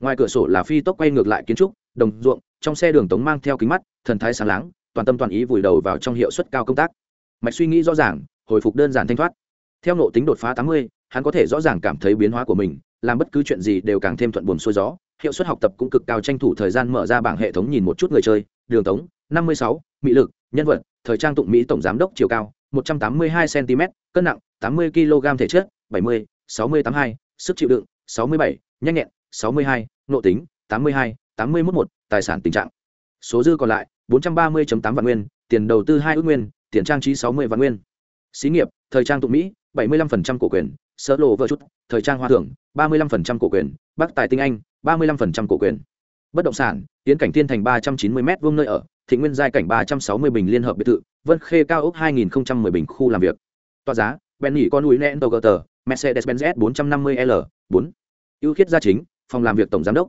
Ngoài cửa sổ là phi tốc quay ngược lại kiến trúc, đồng ruộng, trong xe đường tống mang theo kính mắt, thần thái sáng láng, toàn tâm toàn ý vùi đầu vào trong hiệu suất cao công tác. Mạch suy nghĩ rõ ràng, hồi phục đơn giản thanh thoát. Theo nộ tính đột phá tám mươi, hắn có thể rõ ràng cảm thấy biến hóa của mình, làm bất cứ chuyện gì đều càng thêm thuận buồm xuôi gió. Hiệu suất học tập cũng cực cao, tranh thủ thời gian mở ra bảng hệ thống nhìn một chút người chơi, đường tống năm mươi sáu mỹ lực, nhân vật, thời trang tụng mỹ tổng giám đốc chiều cao, một trăm tám mươi hai cm, cân nặng, tám mươi kg thể chất, bảy mươi, sáu mươi tám hai, sức chịu đựng, sáu mươi bảy, nhanh nhẹn, sáu mươi hai nộ tính, tám mươi hai, tám mươi mốt một, tài sản tình trạng. Số dư còn lại, bốn trăm ba mươi tám vạn nguyên, tiền đầu tư hai ước nguyên, tiền trang trí sáu mươi vạn nguyên. Xí nghiệp, thời trang tụng mỹ, bảy mươi 75% cổ quyền sơ lộ vợ chút, thời trang hoa thưởng, ba mươi 35% cổ quyền bắc tài tinh anh, ba mươi 35% cổ quyền. Bất động sản, tiến cảnh thiên thành ba trăm chín mươi m vuông nơi ở thị nguyên giai cảnh ba trăm sáu mươi bình liên hợp biệt thự, vân khê cao ốc hai nghìn 2010 bình khu làm việc. Tòa giá ben nghỉ con núi nen tàu tờ mercedes benz s bốn trăm năm mươi l, bốn. Ưu khiết gia chính, phòng làm việc tổng giám đốc.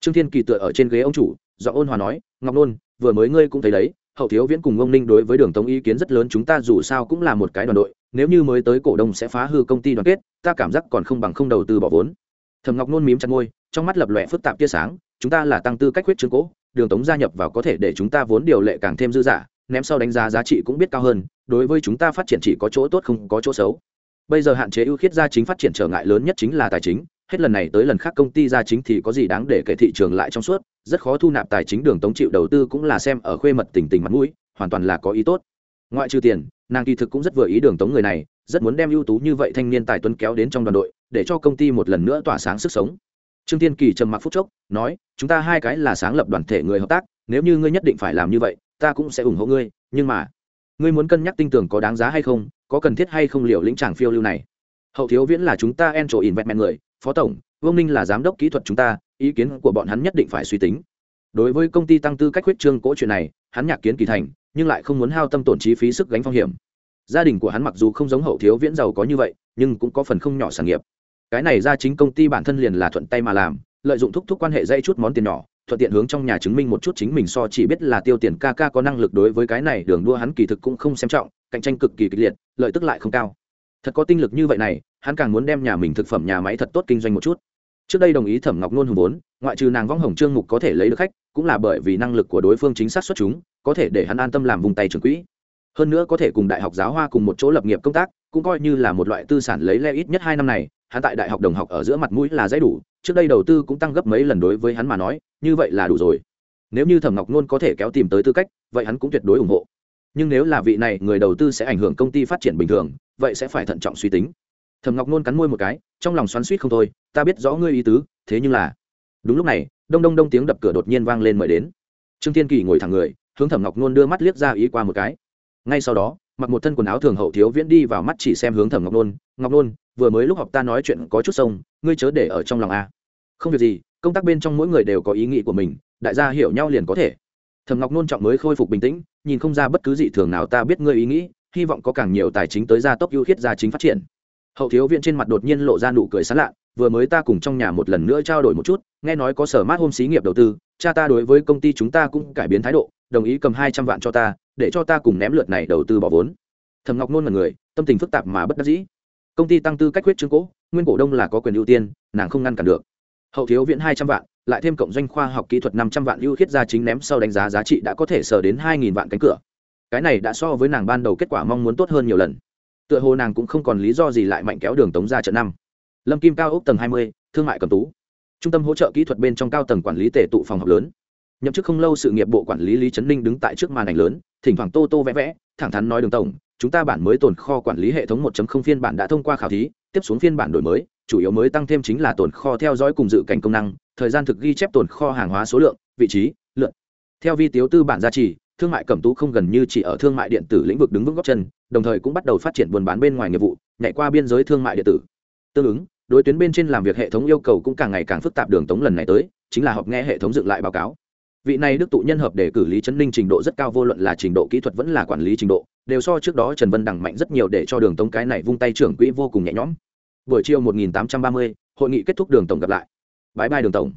Trương thiên kỳ tựa ở trên ghế ông chủ do ôn hòa nói, ngọc nôn, vừa mới ngươi cũng thấy đấy, hậu thiếu viễn cùng ông ninh đối với đường tống ý kiến rất lớn, chúng ta dù sao cũng là một cái đoàn đội, nếu như mới tới cổ đông sẽ phá hư công ty đoàn kết, ta cảm giác còn không bằng không đầu tư bỏ vốn. Thầm ngọc nôn mím chặt môi, trong mắt lập lòe phức tạp tia sáng, chúng ta là tăng tư cách huyết trương cố đường tống gia nhập vào có thể để chúng ta vốn điều lệ càng thêm dư dả, ném sau đánh giá giá trị cũng biết cao hơn, đối với chúng ta phát triển chỉ có chỗ tốt không có chỗ xấu. Bây giờ hạn chế ưu khiết gia chính phát triển trở ngại lớn nhất chính là tài chính, hết lần này tới lần khác công ty gia chính thì có gì đáng để kể thị trường lại trong suốt, rất khó thu nạp tài chính, đường tống chịu đầu tư cũng là xem ở khuê mật tình tình mặt mũi, hoàn toàn là có ý tốt. Ngoại trừ tiền, nàng kỳ thực cũng rất vừa ý đường tống người này, rất muốn đem ưu tú như vậy thanh niên tài tuấn kéo đến trong đoàn đội, để cho công ty một lần nữa tỏa sáng sức sống trương tiên kỳ trầm mặc phút chốc, nói, chúng ta hai cái là sáng lập đoàn thể người hợp tác, nếu như ngươi nhất định phải làm như vậy, ta cũng sẽ ủng hộ ngươi, nhưng mà, ngươi muốn cân nhắc tinh tưởng có đáng giá hay không, có cần thiết hay không liệu lĩnh tràng phiêu lưu này. Hậu thiếu viễn là chúng ta en trổ investment người, phó tổng, vương ninh là giám đốc kỹ thuật chúng ta, ý kiến của bọn hắn nhất định phải suy tính. Đối với công ty tăng tư cách huyết trương cỗ chuyện này, hắn nhạc kiến kỳ thành, nhưng lại không muốn hao tâm tổn chi phí sức gánh phong hiểm. Gia đình của hắn mặc dù không giống hậu thiếu viễn giàu có như vậy, nhưng cũng có phần không nhỏ sản nghiệp cái này ra chính công ty bản thân liền là thuận tay mà làm, lợi dụng thúc thúc quan hệ dây chút món tiền nhỏ, thuận tiện hướng trong nhà chứng minh một chút chính mình so chỉ biết là tiêu tiền ca ca có năng lực đối với cái này đường đua hắn kỳ thực cũng không xem trọng, cạnh tranh cực kỳ kịch liệt, lợi tức lại không cao. Thật có tinh lực như vậy này, hắn càng muốn đem nhà mình thực phẩm nhà máy thật tốt kinh doanh một chút. Trước đây đồng ý thẩm ngọc nôn hùng vốn, ngoại trừ nàng vong hồng trương mục có thể lấy được khách, cũng là bởi vì năng lực của đối phương chính xác xuất chúng, có thể để hắn an tâm làm vùng tay trường quỹ. Hơn nữa có thể cùng đại học giáo hoa cùng một chỗ lập nghiệp công tác, cũng coi như là một loại tư sản lấy le ít nhất hai năm này hắn tại đại học đồng học ở giữa mặt mũi là dễ đủ, trước đây đầu tư cũng tăng gấp mấy lần đối với hắn mà nói, như vậy là đủ rồi. Nếu như thẩm ngọc nôn có thể kéo tìm tới tư cách, vậy hắn cũng tuyệt đối ủng hộ. Nhưng nếu là vị này người đầu tư sẽ ảnh hưởng công ty phát triển bình thường, vậy sẽ phải thận trọng suy tính. Thẩm ngọc nôn cắn môi một cái, trong lòng xoắn suýt không thôi, ta biết rõ ngươi ý tứ, thế nhưng là đúng lúc này, đông đông đông tiếng đập cửa đột nhiên vang lên mời đến. Trương thiên kỳ ngồi thẳng người, hướng thẩm ngọc nôn đưa mắt liếc ra ý qua một cái. Ngay sau đó, mặc một thân quần áo thường hậu thiếu viễn đi vào mắt chỉ xem hướng thẩm ngọc nôn ngọc nôn, vừa mới lúc học ta nói chuyện có chút sông, ngươi chớ để ở trong lòng a. Không việc gì, công tác bên trong mỗi người đều có ý nghĩ của mình, đại gia hiểu nhau liền có thể. Thẩm ngọc nôn trọng mới khôi phục bình tĩnh, nhìn không ra bất cứ gì thường nào ta biết ngươi ý nghĩ, hy vọng có càng nhiều tài chính tới gia tốc ưu khiết gia chính phát triển. Hậu thiếu viện trên mặt đột nhiên lộ ra nụ cười sán lạ, vừa mới ta cùng trong nhà một lần nữa trao đổi một chút, nghe nói có sở mát hôm xí nghiệp đầu tư, cha ta đối với công ty chúng ta cũng cải biến thái độ, đồng ý cầm hai trăm vạn cho ta, để cho ta cùng ném lượt này đầu tư bỏ vốn. Thầm ngọc nôn là người, tâm tình phức tạp mà bất đắc dĩ công ty tăng tư cách quyết trương cố, nguyên cổ đông là có quyền ưu tiên, nàng không ngăn cản được. Hậu thiếu viện hai trăm vạn, lại thêm cộng doanh khoa học kỹ thuật năm trăm vạn ưu khiết ra chính ném sau đánh giá giá trị đã có thể sở đến hai nghìn vạn cánh cửa. Cái này đã so với nàng ban đầu kết quả mong muốn tốt hơn nhiều lần. Tựa hồ nàng cũng không còn lý do gì lại mạnh kéo đường tống ra trận năm. Lâm kim cao ốc tầng hai mươi, thương mại cầm tú. Trung tâm hỗ trợ kỹ thuật bên trong cao tầng quản lý tể tụ phòng học lớn. Nhậm chức không lâu sự nghiệp bộ quản lý lý trấn ninh đứng tại trước màn ảnh lớn, thỉnh thoảng tô tô vẽ vẽ, thẳng thắn nói đường tổng chúng ta bản mới tồn kho quản lý hệ thống 1.0 phiên bản đã thông qua khảo thí, tiếp xuống phiên bản đổi mới, chủ yếu mới tăng thêm chính là tồn kho theo dõi cùng dự cảnh công năng, thời gian thực ghi chép tồn kho hàng hóa số lượng, vị trí, lượng. Theo vi tiếu tư bản gia trì, thương mại cẩm tú không gần như chỉ ở thương mại điện tử lĩnh vực đứng vững góc chân, đồng thời cũng bắt đầu phát triển buôn bán bên ngoài nghiệp vụ, nhảy qua biên giới thương mại điện tử. Tương ứng, đối tuyến bên trên làm việc hệ thống yêu cầu cũng càng ngày càng phức tạp đường tống lần này tới, chính là họp nghe hệ thống dựng lại báo cáo vị này đức tụ nhân hợp để cử lý chấn ninh trình độ rất cao vô luận là trình độ kỹ thuật vẫn là quản lý trình độ đều so trước đó trần vân đằng mạnh rất nhiều để cho đường tống cái này vung tay trưởng quỹ vô cùng nhẹ nhõm. Buổi chiều 1830, hội nghị kết thúc đường tổng gặp lại. Bãi bai đường tổng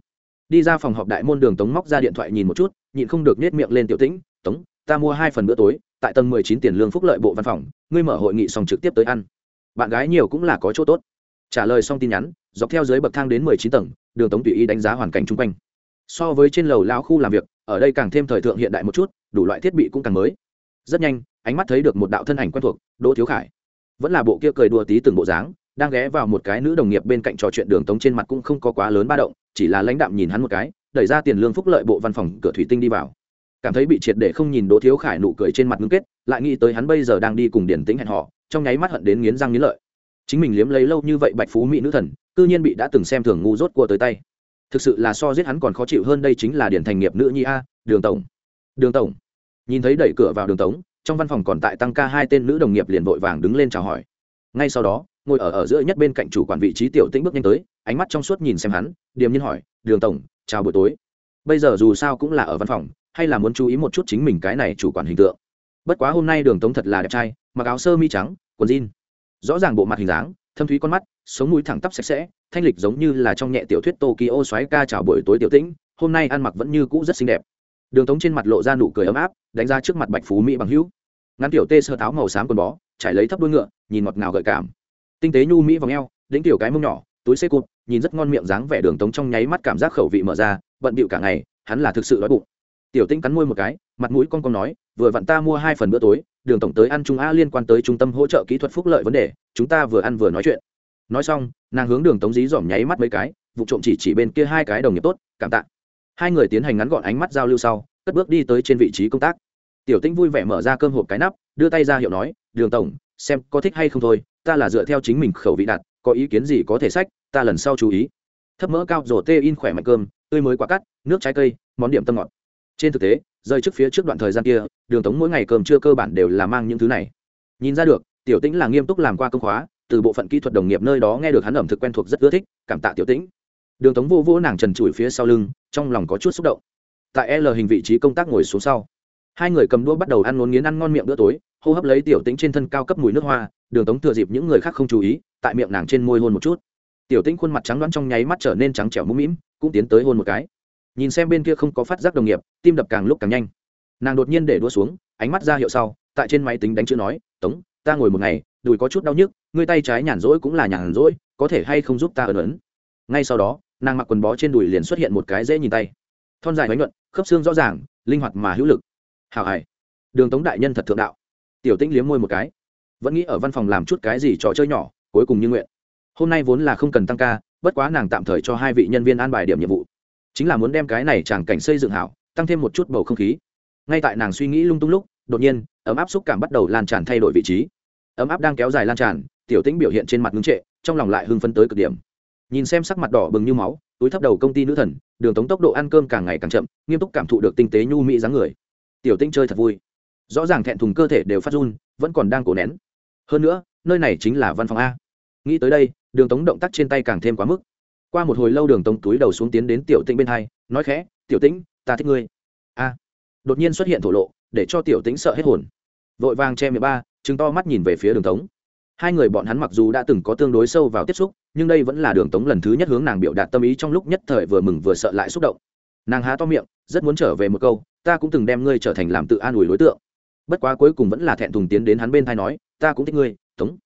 đi ra phòng họp đại môn đường tống móc ra điện thoại nhìn một chút nhịn không được nết miệng lên tiểu tĩnh tống ta mua hai phần bữa tối tại tầng 19 tiền lương phúc lợi bộ văn phòng ngươi mở hội nghị xong trực tiếp tới ăn. Bạn gái nhiều cũng là có chỗ tốt. Trả lời xong tin nhắn dọc theo dưới bậc thang đến 19 tầng đường tống tùy ý đánh giá hoàn cảnh chung quanh so với trên lầu lao khu làm việc, ở đây càng thêm thời thượng hiện đại một chút, đủ loại thiết bị cũng càng mới. Rất nhanh, ánh mắt thấy được một đạo thân ảnh quen thuộc, đỗ thiếu khải. Vẫn là bộ kia cười đùa tí từng bộ dáng, đang ghé vào một cái nữ đồng nghiệp bên cạnh trò chuyện đường tống trên mặt cũng không có quá lớn ba động, chỉ là lãnh đạm nhìn hắn một cái, đẩy ra tiền lương phúc lợi bộ văn phòng cửa thủy tinh đi vào. Cảm thấy bị triệt để không nhìn đỗ thiếu khải nụ cười trên mặt ngưng kết, lại nghĩ tới hắn bây giờ đang đi cùng điển tính hẹn họ trong nháy mắt hận đến nghiến răng nghiến lợi. Chính mình liếm lấy lâu như vậy bạch phú mỹ nữ thần, cư nhiên bị đã từng xem thường ngu rốt cua tới tay thực sự là so giết hắn còn khó chịu hơn đây chính là điển thành nghiệp nữ nhi a, đường tổng. Đường tổng. Nhìn thấy đẩy cửa vào đường tống trong văn phòng còn tại tăng ca hai tên nữ đồng nghiệp liền vội vàng đứng lên chào hỏi. Ngay sau đó, ngồi ở ở giữa nhất bên cạnh chủ quản vị trí tiểu tĩnh bước nhanh tới, ánh mắt trong suốt nhìn xem hắn, điềm nhiên hỏi, đường tổng, chào buổi tối. Bây giờ dù sao cũng là ở văn phòng, hay là muốn chú ý một chút chính mình cái này chủ quản hình tượng? Bất quá hôm nay đường tống thật là đẹp trai, mặc áo sơ mi trắng, quần jean, rõ ràng bộ mặt hình dáng, thâm thúy con mắt, sống mũi thẳng tắp sạch sẽ thanh lịch giống như là trong nhẹ tiểu thuyết tokyo xoáy ca chào buổi tối tiểu tĩnh, hôm nay ăn mặc vẫn như cũ rất xinh đẹp. Đường tống trên mặt lộ ra nụ cười ấm áp, đánh ra trước mặt bạch phú mỹ bằng hữu. Ngắn tiểu tê sơ táo màu xám quần bó, trải lấy thấp đuôi ngựa, nhìn ngọt ngào gợi cảm. Tinh tế nhu mỹ vòng eo, đĩnh tiểu cái mông nhỏ, túi xê cụt, nhìn rất ngon miệng dáng vẻ đường tống trong nháy mắt cảm giác khẩu vị mở ra, bận bịu cả ngày, hắn là thực sự đói bụng. Tiểu tinh cắn môi một cái, mặt mũi con con nói, vừa vặn ta mua hai phần bữa tối, đường tổng tới ăn trung a liên quan tới trung tâm hỗ trợ kỹ thuật phúc lợi vấn đề, chúng ta vừa ăn vừa nói chuyện nói xong, nàng hướng đường tống dí dỏm nháy mắt mấy cái, vụ trộm chỉ chỉ bên kia hai cái đồng nghiệp tốt, cảm tạ. Hai người tiến hành ngắn gọn ánh mắt giao lưu sau, cất bước đi tới trên vị trí công tác. Tiểu tĩnh vui vẻ mở ra cơm hộp cái nắp, đưa tay ra hiệu nói, đường tổng, xem có thích hay không thôi, ta là dựa theo chính mình khẩu vị đặt, có ý kiến gì có thể sách, ta lần sau chú ý. Thấp mỡ cao, rổ tê in khỏe mạnh cơm, tươi mới quả cắt, nước trái cây, món điểm tâm ngọt. Trên thực tế, rơi trước phía trước đoạn thời gian kia, đường tống mỗi ngày cơm trưa cơ bản đều là mang những thứ này. Nhìn ra được, tiểu tĩnh là nghiêm túc làm qua công khóa từ bộ phận kỹ thuật đồng nghiệp nơi đó nghe được hắn ẩm thực quen thuộc rất ưa thích, cảm tạ tiểu tĩnh. Đường tống vô vô nàng trần trụi phía sau lưng, trong lòng có chút xúc động. Tại l hình vị trí công tác ngồi xuống sau, hai người cầm đũa bắt đầu ăn ngốn nghiến ăn ngon miệng bữa tối, hô hấp lấy tiểu tĩnh trên thân cao cấp mùi nước hoa, đường tống thừa dịp những người khác không chú ý, tại miệng nàng trên môi hôn một chút. Tiểu tĩnh khuôn mặt trắng đoán trong nháy mắt trở nên trắng trẻo mũm mĩm, cũng tiến tới hôn một cái. Nhìn xem bên kia không có phát giác đồng nghiệp, tim đập càng lúc càng nhanh. Nàng đột nhiên để đua xuống, ánh mắt ra hiệu sau, tại trên máy tính đánh chữ nói, tống, ta ngồi một ngày đùi có chút đau nhức ngươi tay trái nhàn rỗi cũng là nhàn rỗi có thể hay không giúp ta ẩn ấn ngay sau đó nàng mặc quần bó trên đùi liền xuất hiện một cái dễ nhìn tay. Thon dài bánh luận, khớp xương rõ ràng linh hoạt mà hữu lực. Hào hải đường tống đại nhân thật thượng đạo. Tiểu tĩnh liếm môi một cái. Vẫn nghĩ ở văn phòng làm chút cái gì trò chơi nhỏ cuối cùng như nguyện. Hôm nay vốn là không cần tăng ca bất quá nàng tạm thời cho hai vị nhân viên an bài điểm nhiệm vụ. Chính là muốn đem cái này tràng cảnh xây dựng hảo tăng thêm một chút bầu không khí. Ngay tại nàng suy nghĩ lung tung lúc đột nhiên ấm áp xúc cảm bắt đầu lan tràn thay đổi vị trí ấm áp đang kéo dài lan tràn, tiểu tĩnh biểu hiện trên mặt ngưng trệ, trong lòng lại hưng phấn tới cực điểm. Nhìn xem sắc mặt đỏ bừng như máu, túi thấp đầu công ty nữ thần, đường tống tốc độ ăn cơm càng ngày càng chậm, nghiêm túc cảm thụ được tinh tế nhu mỹ dáng người. Tiểu tinh chơi thật vui. Rõ ràng thẹn thùng cơ thể đều phát run, vẫn còn đang cổ nén. Hơn nữa, nơi này chính là văn phòng a. Nghĩ tới đây, đường tống động tác trên tay càng thêm quá mức. Qua một hồi lâu đường tống túi đầu xuống tiến đến tiểu tĩnh bên hai, nói khẽ, tiểu tĩnh, ta thích ngươi. A. Đột nhiên xuất hiện thổ lộ, để cho tiểu tĩnh sợ hết hồn. Vội vàng che miệng ba chứng to mắt nhìn về phía đường tống. Hai người bọn hắn mặc dù đã từng có tương đối sâu vào tiếp xúc, nhưng đây vẫn là đường tống lần thứ nhất hướng nàng biểu đạt tâm ý trong lúc nhất thời vừa mừng vừa sợ lại xúc động. Nàng há to miệng, rất muốn trở về một câu, ta cũng từng đem ngươi trở thành làm tự an ủi đối tượng. Bất quá cuối cùng vẫn là thẹn thùng tiến đến hắn bên thai nói, ta cũng thích ngươi, tống.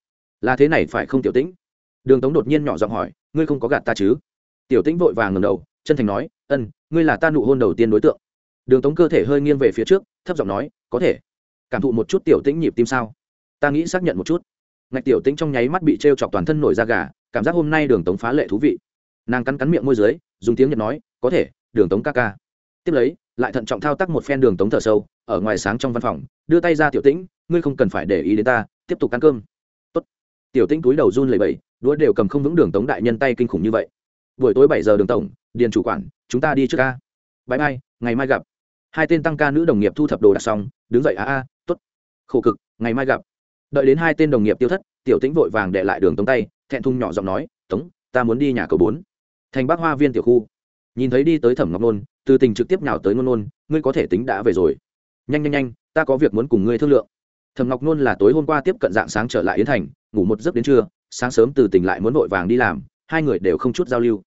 Là thế này phải không, tiểu tĩnh? Đường tống đột nhiên nhỏ giọng hỏi, ngươi không có gạt ta chứ? Tiểu tĩnh vội vàng ngầm đầu, chân thành nói, ân, ngươi là ta nụ hôn đầu tiên đối tượng. Đường tống cơ thể hơi nghiêng về phía trước, thấp giọng nói, có thể. Cảm thụ một chút tiểu tĩnh nhịp tim sao? Ta nghĩ xác nhận một chút. Ngạch tiểu tĩnh trong nháy mắt bị t r e o chọc toàn thân nổi da gà, cảm giác hôm nay đường tống phá lệ thú vị. Nàng cắn cắn miệng môi d ư ớ i dùng tiếng nhật nói, có thể, đường tống ca ca. Tiếp lấy, lại thận trọng thao tác một phen đường tống thở sâu, ở ngoài sáng trong văn phòng, đưa tay ra tiểu tĩnh, ngươi không cần phải để ý đến ta, tiếp tục ăn cơm. Tốt. tiểu tĩnh túi đầu run lẩy bẩy, đũa đều cầm không vững đường tống đại nhân tay kinh khủng như vậy. Buổi tối bảy giờ đường tổng, điền chủ quản, chúng ta đi trước ca. Bãi mai, ngày mai gặp. Hai tên tăng ca nữ đồng nghiệp thu thập đồ đạc xong, đứng dậy, a a t ố t khổ cực, ngày mai gặp đợi đến hai tên đồng nghiệp tiêu thất, tiểu tĩnh vội vàng đệ lại đường tống tay, thẹn thùng nhỏ giọng nói, tống, ta muốn đi nhà cầu bốn. Thành bắc hoa viên tiểu khu. Nhìn thấy đi tới thẩm ngọc nôn, từ tình trực tiếp nhào tới ngôn nôn, ngươi có thể tính đã về rồi. Nhanh nhanh nhanh, ta có việc muốn cùng ngươi thương lượng. Thẩm ngọc nôn là tối hôm qua tiếp cận dạng sáng trở lại yến thành, ngủ một giấc đến trưa, sáng sớm từ tình lại muốn vội vàng đi làm, hai người đều không chút giao lưu.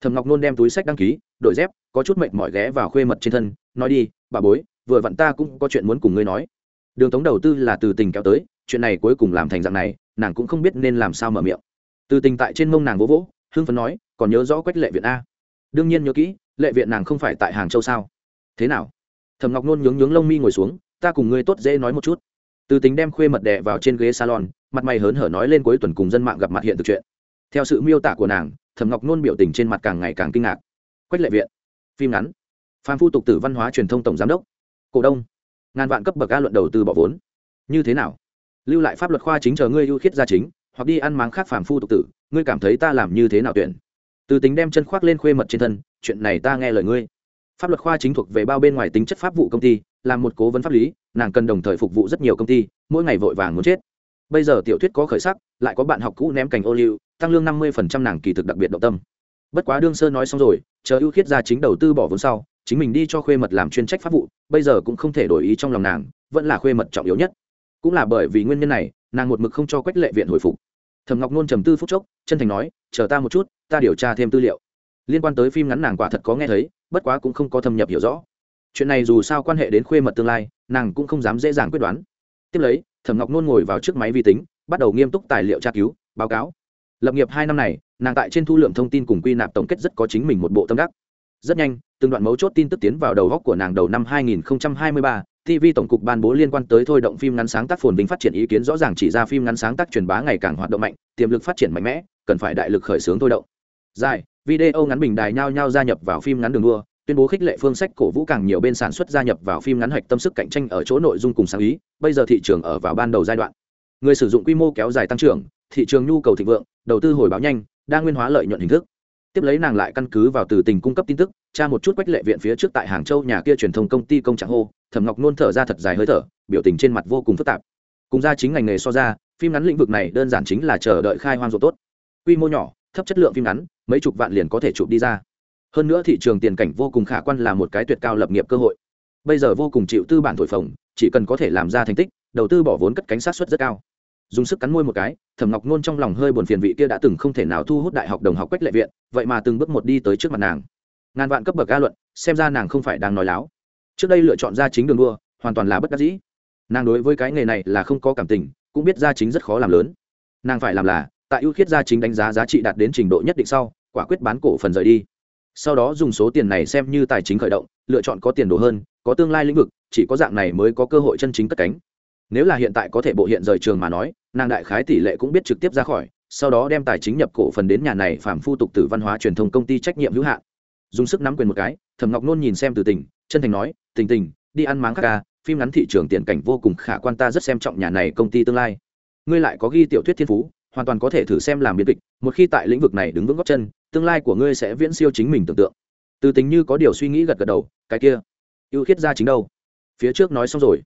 Thẩm ngọc nôn đem túi sách đăng ký đội dép, có chút mệt mỏi ghé vào khuê mật trên thân, nói đi, bà bối, vừa vặn ta cũng có chuyện muốn cùng ngươi nói. Đường tống đầu tư là từ tình kéo tới chuyện này cuối cùng làm thành dạng này, nàng cũng không biết nên làm sao mở miệng. Từ tình tại trên mông nàng vỗ vỗ hương phấn nói, còn nhớ rõ quách lệ viện a? Đương nhiên nhớ kỹ, lệ viện nàng không phải tại hàng châu sao? Thế nào? Thầm ngọc nôn nhướng nhướng lông mi ngồi xuống, ta cùng ngươi tốt dễ nói một chút. Từ tính đem khuê mật đẻ vào trên ghế salon, mặt mày hớn hở nói lên cuối tuần cùng dân mạng gặp mặt hiện thực chuyện. Theo sự miêu tả của nàng thầm ngọc nôn biểu tình trên mặt càng ngày càng kinh ngạc. Quách lệ viện? Phim ngắn. Phan phu tục tử văn hóa truyền thông tổng giám đốc. Cổ đông. Ngàn vạn cấp bậc ca luận đầu tư bỏ vốn. Như thế nào? Lưu lại pháp luật khoa chính chờ ngươi ưu khiết gia chính, hoặc đi ăn máng khác phàm phu tục tử, ngươi cảm thấy ta làm như thế nào tuyển? Từ tính đem chân khoác lên khuê mật trên thân, chuyện này ta nghe lời ngươi. Pháp luật khoa chính thuộc về bao bên ngoài tính chất pháp vụ công ty làm một cố vấn pháp lý, nàng cần đồng thời phục vụ rất nhiều công ty, mỗi ngày vội vàng muốn chết. Bây giờ tiểu thuyết có khởi sắc, lại có bạn học cũ ném cành ô liu, tăng lương năm mươi nàng kỳ thực đặc biệt động tâm. Bất quá đương sơ nói xong rồi, chờ ưu khiết ra chính đầu tư bỏ vốn sau, chính mình đi cho khuê mật làm chuyên trách pháp vụ, bây giờ cũng không thể đổi ý trong lòng nàng, vẫn là khuê mật trọng yếu nhất cũng là bởi vì nguyên nhân này nàng một mực không cho quách lệ viện hồi phục. Thầm ngọc nôn trầm tư phút chốc chân thành nói chờ ta một chút ta điều tra thêm tư liệu. Liên quan tới phim ngắn nàng quả thật có nghe thấy bất quá cũng không có thâm nhập hiểu rõ. Chuyện này dù sao quan hệ đến khuê mật tương lai nàng cũng không dám dễ dàng quyết đoán. Tiếp lấy thẩm ngọc nôn ngồi vào trước máy vi tính bắt đầu nghiêm túc tài liệu tra cứu báo cáo. Lập nghiệp hai năm này nàng tại trên thu lượng thông tin cùng quy nạp tổng kết rất có chính mình một bộ tâm đắc. Rất nhanh từng đoạn mấu chốt tin tức tiến vào đầu góc của nàng đầu năm 2023, TV tổng cục ban bố liên quan tới thôi động phim ngắn sáng tác phồn vinh phát triển ý kiến rõ ràng chỉ ra phim ngắn sáng tác truyền bá ngày càng hoạt động mạnh, tiềm lực phát triển mạnh mẽ, cần phải đại lực khởi xướng thôi động. Dài, video ngắn bình đài nhau nhau gia nhập vào phim ngắn đường đua, tuyên bố khích lệ phương sách cổ vũ càng nhiều bên sản xuất gia nhập vào phim ngắn hoạch tâm sức cạnh tranh ở chỗ nội dung cùng sáng ý, bây giờ thị trường ở vào ban đầu giai đoạn. Người sử dụng quy mô kéo dài tăng trưởng, thị trường nhu cầu thịnh vượng, đầu tư hồi báo nhanh, đa nguyên hóa lợi nhuận hình thức tiếp lấy nàng lại căn cứ vào từ tình cung cấp tin tức, tra một chút quách lệ viện phía trước tại hàng châu nhà kia truyền thông công ty công trạng hô, thẩm ngọc nôn thở ra thật dài hơi thở, biểu tình trên mặt vô cùng phức tạp. Cùng ra chính ngành nghề so ra, phim ngắn lĩnh vực này đơn giản chính là chờ đợi khai hoang ruộng tốt. Quy mô nhỏ, thấp chất lượng phim ngắn, mấy chục vạn liền có thể chụp đi ra. Hơn nữa thị trường tiền cảnh vô cùng khả quan là một cái tuyệt cao lập nghiệp cơ hội. Bây giờ vô cùng chịu tư bản thổi phồng, chỉ cần có thể làm ra thành tích, đầu tư bỏ vốn cất cánh sát xuất rất cao dùng sức cắn môi một cái, thẩm ngọc nôn trong lòng hơi buồn phiền vị kia đã từng không thể nào thu hút đại học đồng học quách lệ viện, vậy mà từng bước một đi tới trước mặt nàng. Ngàn vạn cấp bậc ga luận, xem ra nàng không phải đang nói láo. Trước đây lựa chọn ra chính đường đua, hoàn toàn là bất đắc dĩ. Nàng đối với cái nghề này là không có cảm tình, cũng biết ra chính rất khó làm lớn. Nàng phải làm là, tại ưu khiết gia chính đánh giá giá trị đạt đến trình độ nhất định sau, quả quyết bán cổ phần rời đi. Sau đó dùng số tiền này xem như tài chính khởi động, lựa chọn có tiền đồ hơn, có tương lai lĩnh vực, chỉ có dạng này mới có cơ hội chân chính cất cánh. Nếu là hiện tại có thể bộ hiện rời trường mà nói nàng đại khái tỷ lệ cũng biết trực tiếp ra khỏi, sau đó đem tài chính nhập cổ phần đến nhà này phạm phu tục tử văn hóa truyền thông công ty trách nhiệm hữu hạn. Dùng sức nắm quyền một cái, thẩm ngọc nôn nhìn xem từ tình, chân thành nói, tình tình, đi ăn máng các ca, phim ngắn thị trường tiền cảnh vô cùng khả quan, ta rất xem trọng nhà này công ty tương lai. Ngươi lại có ghi tiểu thuyết thiên phú, hoàn toàn có thể thử xem làm biên kịch, một khi tại lĩnh vực này đứng vững góc chân, tương lai của ngươi sẽ viễn siêu chính mình tưởng tượng. Từ tình như có điều suy nghĩ gật gật đầu, cái kia, ưu khiết ra chính đâu? Phía trước nói xong rồi.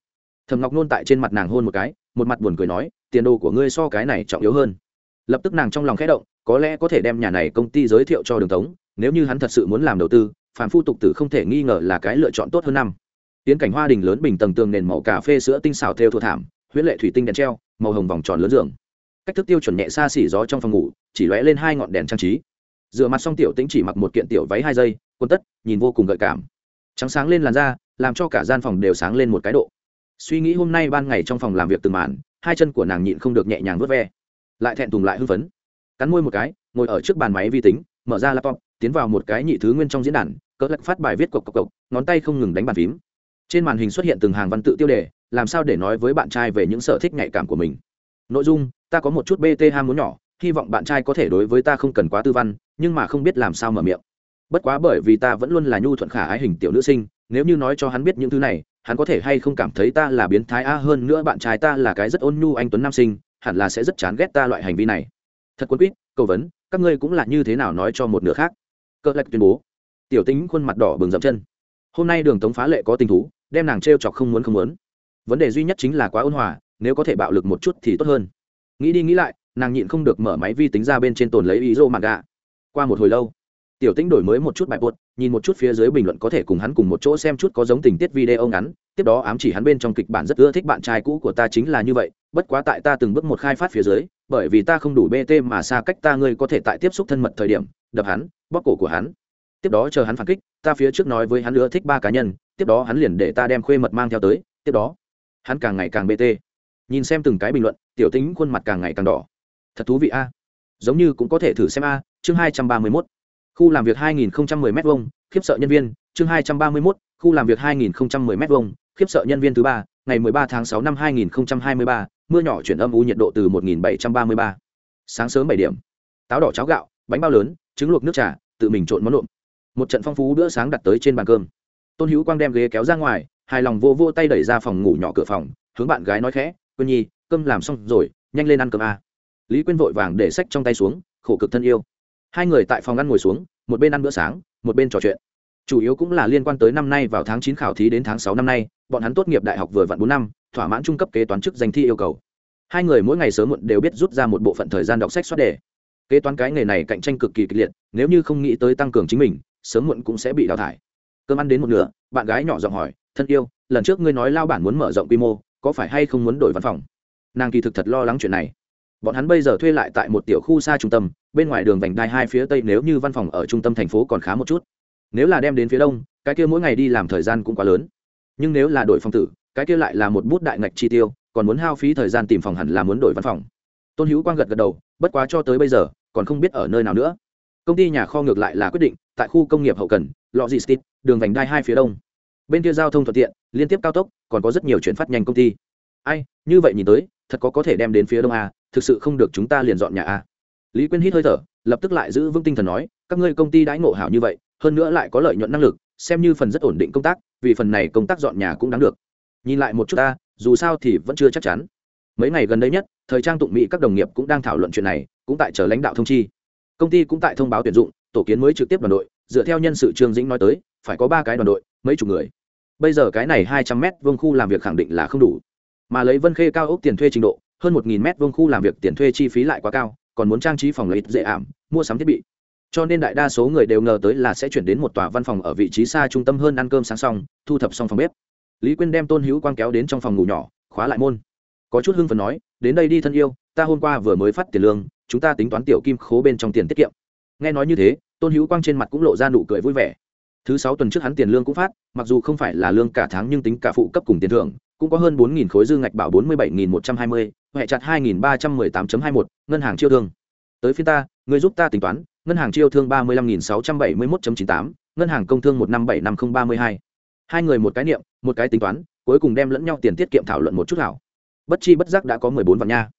Thầm ngọc nôn tại trên mặt nàng hôn một cái, một mặt buồn cười nói tiền đồ của ngươi so cái này trọng yếu hơn. Lập tức nàng trong lòng khẽ động, có lẽ có thể đem nhà này công ty giới thiệu cho đường tống, nếu như hắn thật sự muốn làm đầu tư phản phu tục tử không thể nghi ngờ là cái lựa chọn tốt hơn năm. Tiến cảnh hoa đình lớn bình tầng tường nền màu cà phê sữa tinh xào theo thua thảm huyết lệ thủy tinh đèn treo, màu hồng vòng tròn lớn giường. Cách thức tiêu chuẩn nhẹ xa xỉ gió trong phòng ngủ, chỉ lóe lên hai ngọn đèn trang trí. Dựa mặt xong tiểu tĩnh chỉ mặc một kiện tiểu váy hai giây quân tất, nhìn vô cùng gợi cảm. Trắng sáng lên làn da, làm cho cả gian phòng đều sáng lên một cái độ. Suy nghĩ hôm nay ban ngày trong phòng làm việc từng màn hai chân của nàng nhịn không được nhẹ nhàng vớt ve, lại thẹn thùng lại hưng phấn. Cắn môi một cái, ngồi ở trước bàn máy vi tính, mở ra laptop, tiến vào một cái nhị thứ nguyên trong diễn đàn, cỡ lật phát bài viết cộc cộc cộc, ngón tay không ngừng đánh bàn phím. Trên màn hình xuất hiện từng hàng văn tự tiêu đề, làm sao để nói với bạn trai về những sở thích nhạy cảm của mình. Nội dung, ta có một chút bt ham muốn nhỏ, hy vọng bạn trai có thể đối với ta không cần quá tư văn, nhưng mà không biết làm sao mở miệng. Bất quá bởi vì ta vẫn luôn là nhu thuận khả ái hình tiểu nữ sinh, nếu như nói cho hắn biết những thứ này hắn có thể hay không cảm thấy ta là biến thái a? Hơn nữa bạn trai ta là cái rất ôn nhu anh tuấn nam sinh, hẳn là sẽ rất chán ghét ta loại hành vi này. Thật quân quýt, cầu vấn, các ngươi cũng là như thế nào nói cho một nửa khác? Cỡ lạch tuyên bố. Tiểu tính khuôn mặt đỏ bừng dậm chân. Hôm nay đường tống phá lệ có tình thú, đem nàng t r e o chọc không muốn không muốn. Vấn đề duy nhất chính là quá ôn hòa, nếu có thể bạo lực một chút thì tốt hơn. Nghĩ đi nghĩ lại, nàng nhịn không được mở máy vi tính ra bên trên tồn lấy ý rô mặt gà qua một hồi lâu tiểu tĩnh đổi mới một chút bài buột nhìn một chút phía dưới bình luận có thể cùng hắn cùng một chỗ xem chút có giống tình tiết video ngắn. Tiếp đó ám chỉ hắn bên trong kịch bản rất ưa thích bạn trai cũ của ta chính là như vậy, bất quá tại ta từng bước một khai phát phía dưới, bởi vì ta không đủ bt mà xa cách ta ngươi có thể tại tiếp xúc thân mật thời điểm, đập hắn, bóp cổ của hắn. Tiếp đó chờ hắn phản kích, ta phía trước nói với hắn ưa thích ba cá nhân, tiếp đó hắn liền để ta đem khuê mật mang theo tới, tiếp đó hắn càng ngày càng bt nhìn xem từng cái bình luận, tiểu tính khuôn mặt càng ngày càng đỏ. Thật thú vị a. Giống như cũng có thể thử xem a, chương hai trăm ba mươi mốt khu làm việc hai nghìn m vuông, hai khiếp sợ nhân viên chương hai trăm ba mươi mốt khu làm việc hai nghìn m vuông, hai khiếp sợ nhân viên thứ ba ngày mười ba tháng 6 năm hai nghìn hai mươi ba mưa nhỏ chuyển âm u nhiệt độ từ một nghìn bảy trăm ba mươi ba. Sáng sớm bảy điểm. Táo đỏ cháo gạo bánh bao lớn trứng luộc nước trà tự mình trộn món nộm một trận phong phú bữa sáng đặt tới trên bàn cơm. Tôn hữu quang đem ghế kéo ra ngoài hài lòng vô vô tay đẩy ra phòng ngủ nhỏ cửa phòng hướng bạn gái nói khẽ quyên nhi cơm làm xong rồi nhanh lên ăn cơm a. Lý quyên vội vàng để sách trong tay xuống khổ cực thân yêu hai người tại phòng ăn ngồi xuống, một bên ăn bữa sáng, một bên trò chuyện. Chủ yếu cũng là liên quan tới năm nay vào tháng chín khảo thí đến tháng sáu năm nay, bọn hắn tốt nghiệp đại học vừa vặn bốn năm, thỏa mãn trung cấp kế toán chức danh thi yêu cầu. Hai người mỗi ngày sớm muộn đều biết rút ra một bộ phận thời gian đọc sách soát đề. Kế toán cái nghề này cạnh tranh cực kỳ kịch liệt, nếu như không nghĩ tới tăng cường chính mình, sớm muộn cũng sẽ bị đào thải. Cơm ăn đến một nửa, bạn gái nhỏ giọng hỏi, thân yêu, lần trước ngươi nói lao bản muốn mở rộng quy mô, có phải hay không muốn đổi văn phòng? Nàng kỳ thực thật lo lắng chuyện này. Bọn hắn bây giờ thuê lại tại một tiểu khu xa trung tâm bên ngoài đường vành đai hai phía tây nếu như văn phòng ở trung tâm thành phố còn khá một chút. Nếu là đem đến phía đông, cái kia mỗi ngày đi làm thời gian cũng quá lớn. Nhưng nếu là đổi phòng tử, cái kia lại là một bút đại ngạch chi tiêu, còn muốn hao phí thời gian tìm phòng hẳn là muốn đổi văn phòng. Tôn hữu quang gật gật đầu, bất quá cho tới bây giờ, còn không biết ở nơi nào nữa. Công ty nhà kho ngược lại là quyết định, tại khu công nghiệp hậu cần, logistics, đường vành đai hai phía đông. Bên kia giao thông thuận tiện, liên tiếp cao tốc, còn có rất nhiều chuyển phát nhanh công ty. Ai, như vậy nhìn tới, thật có có thể đem đến phía đông a thực sự không được chúng ta liền dọn nhà a lý quyên hít hơi thở, lập tức lại giữ vững tinh thần nói, các ngươi công ty đãi ngộ hảo như vậy, hơn nữa lại có lợi nhuận năng lực, xem như phần rất ổn định công tác, vì phần này công tác dọn nhà cũng đáng được. Nhìn lại một chút ta, dù sao thì vẫn chưa chắc chắn. Mấy ngày gần đây nhất, thời trang tụng mỹ các đồng nghiệp cũng đang thảo luận chuyện này, cũng tại chờ lãnh đạo thông chi. Công ty cũng tại thông báo tuyển dụng, tổ kiến mới trực tiếp đoàn đội, dựa theo nhân sự trương dĩnh nói tới, phải có ba cái đoàn đội, mấy chục người. Bây giờ cái này hai trăm mét vuông khu làm việc khẳng định là không đủ. Mà lấy vân khê cao ốc tiền thuê trình độ, hơn một nghìn mét vuông khu làm việc tiền thuê chi phí lại quá cao còn muốn trang trí phòng lấy dễ ảm, mua sắm thiết bị. Cho nên đại đa số người đều ngờ tới là sẽ chuyển đến một tòa văn phòng ở vị trí xa trung tâm hơn ăn cơm sáng xong, thu thập xong phòng bếp. Lý quyên đem tôn hữu quang kéo đến trong phòng ngủ nhỏ, khóa lại môn. Có chút hưng phần nói, đến đây đi thân yêu, ta hôm qua vừa mới phát tiền lương, chúng ta tính toán tiểu kim khố bên trong tiền tiết kiệm. Nghe nói như thế, tôn hữu quang trên mặt cũng lộ ra nụ cười vui vẻ. Thứ sáu tuần trước hắn tiền lương cũng phát, mặc dù không phải là lương cả tháng nhưng tính cả phụ cấp cùng tiền thưởng cũng có hơn bốn nghìn khối dư ngạch bảo bốn mươi bảy nghìn một trăm hai mươi chặt hai nghìn ba trăm mười tám hai một ngân hàng chiêu thương. Tới phiên ta, người giúp ta tính toán, ngân hàng chiêu thương ba mươi lăm nghìn sáu trăm bảy mươi một chín tám, ngân hàng công thương một năm bảy năm không ba mươi hai. Hai người một cái niệm, một cái tính toán, cuối cùng đem lẫn nhau tiền tiết kiệm thảo luận một chút hảo. Bất chi bất giác đã có mười bốn vạn nha.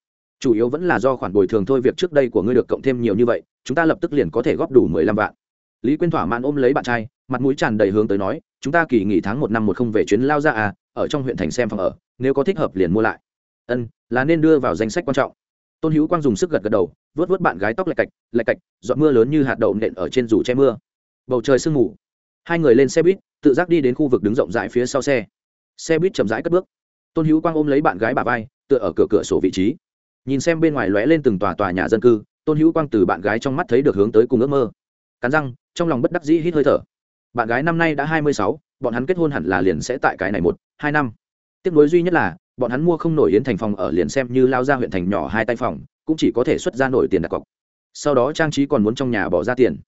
Chủ yếu vẫn là do khoản bồi thường thôi việc trước đây của ngươi được cộng thêm nhiều như vậy, chúng ta lập tức liền có thể góp đủ mười lăm vạn. Lý quyên thỏa mãn ôm lấy bạn trai, mặt mũi tràn đầy hướng tới nói, chúng ta kỳ nghỉ tháng một năm một không về chuyến lao ra à ở trong huyện thành xem phòng ở, nếu có thích hợp liền mua lại. Ân, là nên đưa vào danh sách quan trọng. Tôn hữu quang dùng sức gật gật đầu vớt vớt bạn gái tóc lạch cạch lạch cạch dọn mưa lớn như hạt đậu nện ở trên rủ che mưa. Bầu trời sương mù. Hai người lên xe buýt, tự giác đi đến khu vực đứng rộng rãi phía sau xe. Xe buýt chậm rãi cất bước. Tôn hữu quang ôm lấy bạn gái bà vai, tựa ở cửa cửa sổ vị trí. Nhìn xem bên ngoài lóe lên từng tòa tòa nhà dân cư, tôn hữu quang từ bạn gái trong mắt thấy được hướng tới cùng ước mơ. Cắn răng, trong lòng bất đắc dĩ hít hơi thở. Bạn gái năm nay đã hai mươi sáu bọn hắn kết hôn hẳn là liền sẽ tại cái này một, hai năm. Tiếc nối duy nhất là, bọn hắn mua không nổi yến thành phòng ở liền xem như lao ra huyện thành nhỏ hai tay phòng, cũng chỉ có thể xuất ra nổi tiền đặt cọc. Sau đó trang trí còn muốn trong nhà bỏ ra tiền.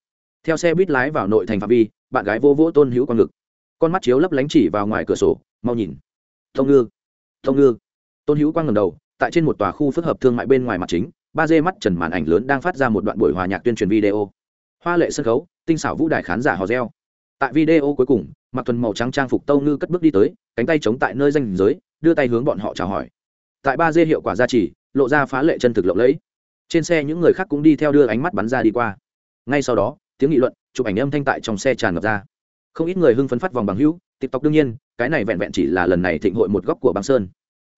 Theo xe buýt lái vào nội thành phạm vi, bạn gái vô vỗ tôn hữu quang ngực. Con mắt chiếu lấp lánh chỉ vào ngoài cửa sổ, mau nhìn. Thông ngư thông ngư. Tôn hữu quang ngầm đầu, tại trên một tòa khu phức hợp thương mại bên ngoài mặt chính, ba d mắt trần màn ảnh lớn đang phát ra một đoạn buổi hòa nhạc tuyên truyền video. Hoa lệ sân khấu, tinh xảo vũ đài khán giả hò reo tại video cuối cùng mặc thuần màu trắng trang phục tâu ngư cất bước đi tới, cánh tay chống tại nơi danh giới, đưa tay hướng bọn họ chào hỏi. Tại ba d hiệu quả gia trì, lộ ra phá lệ chân thực lộng lẫy. Trên xe những người khác cũng đi theo đưa ánh mắt bắn ra đi qua. Ngay sau đó, tiếng nghị luận, chụp ảnh âm thanh tại trong xe tràn ngập ra. Không ít người hưng phấn phát vòng bằng hữu, tiktok đương nhiên, cái này vẹn vẹn chỉ là lần này thịnh hội một góc của băng sơn.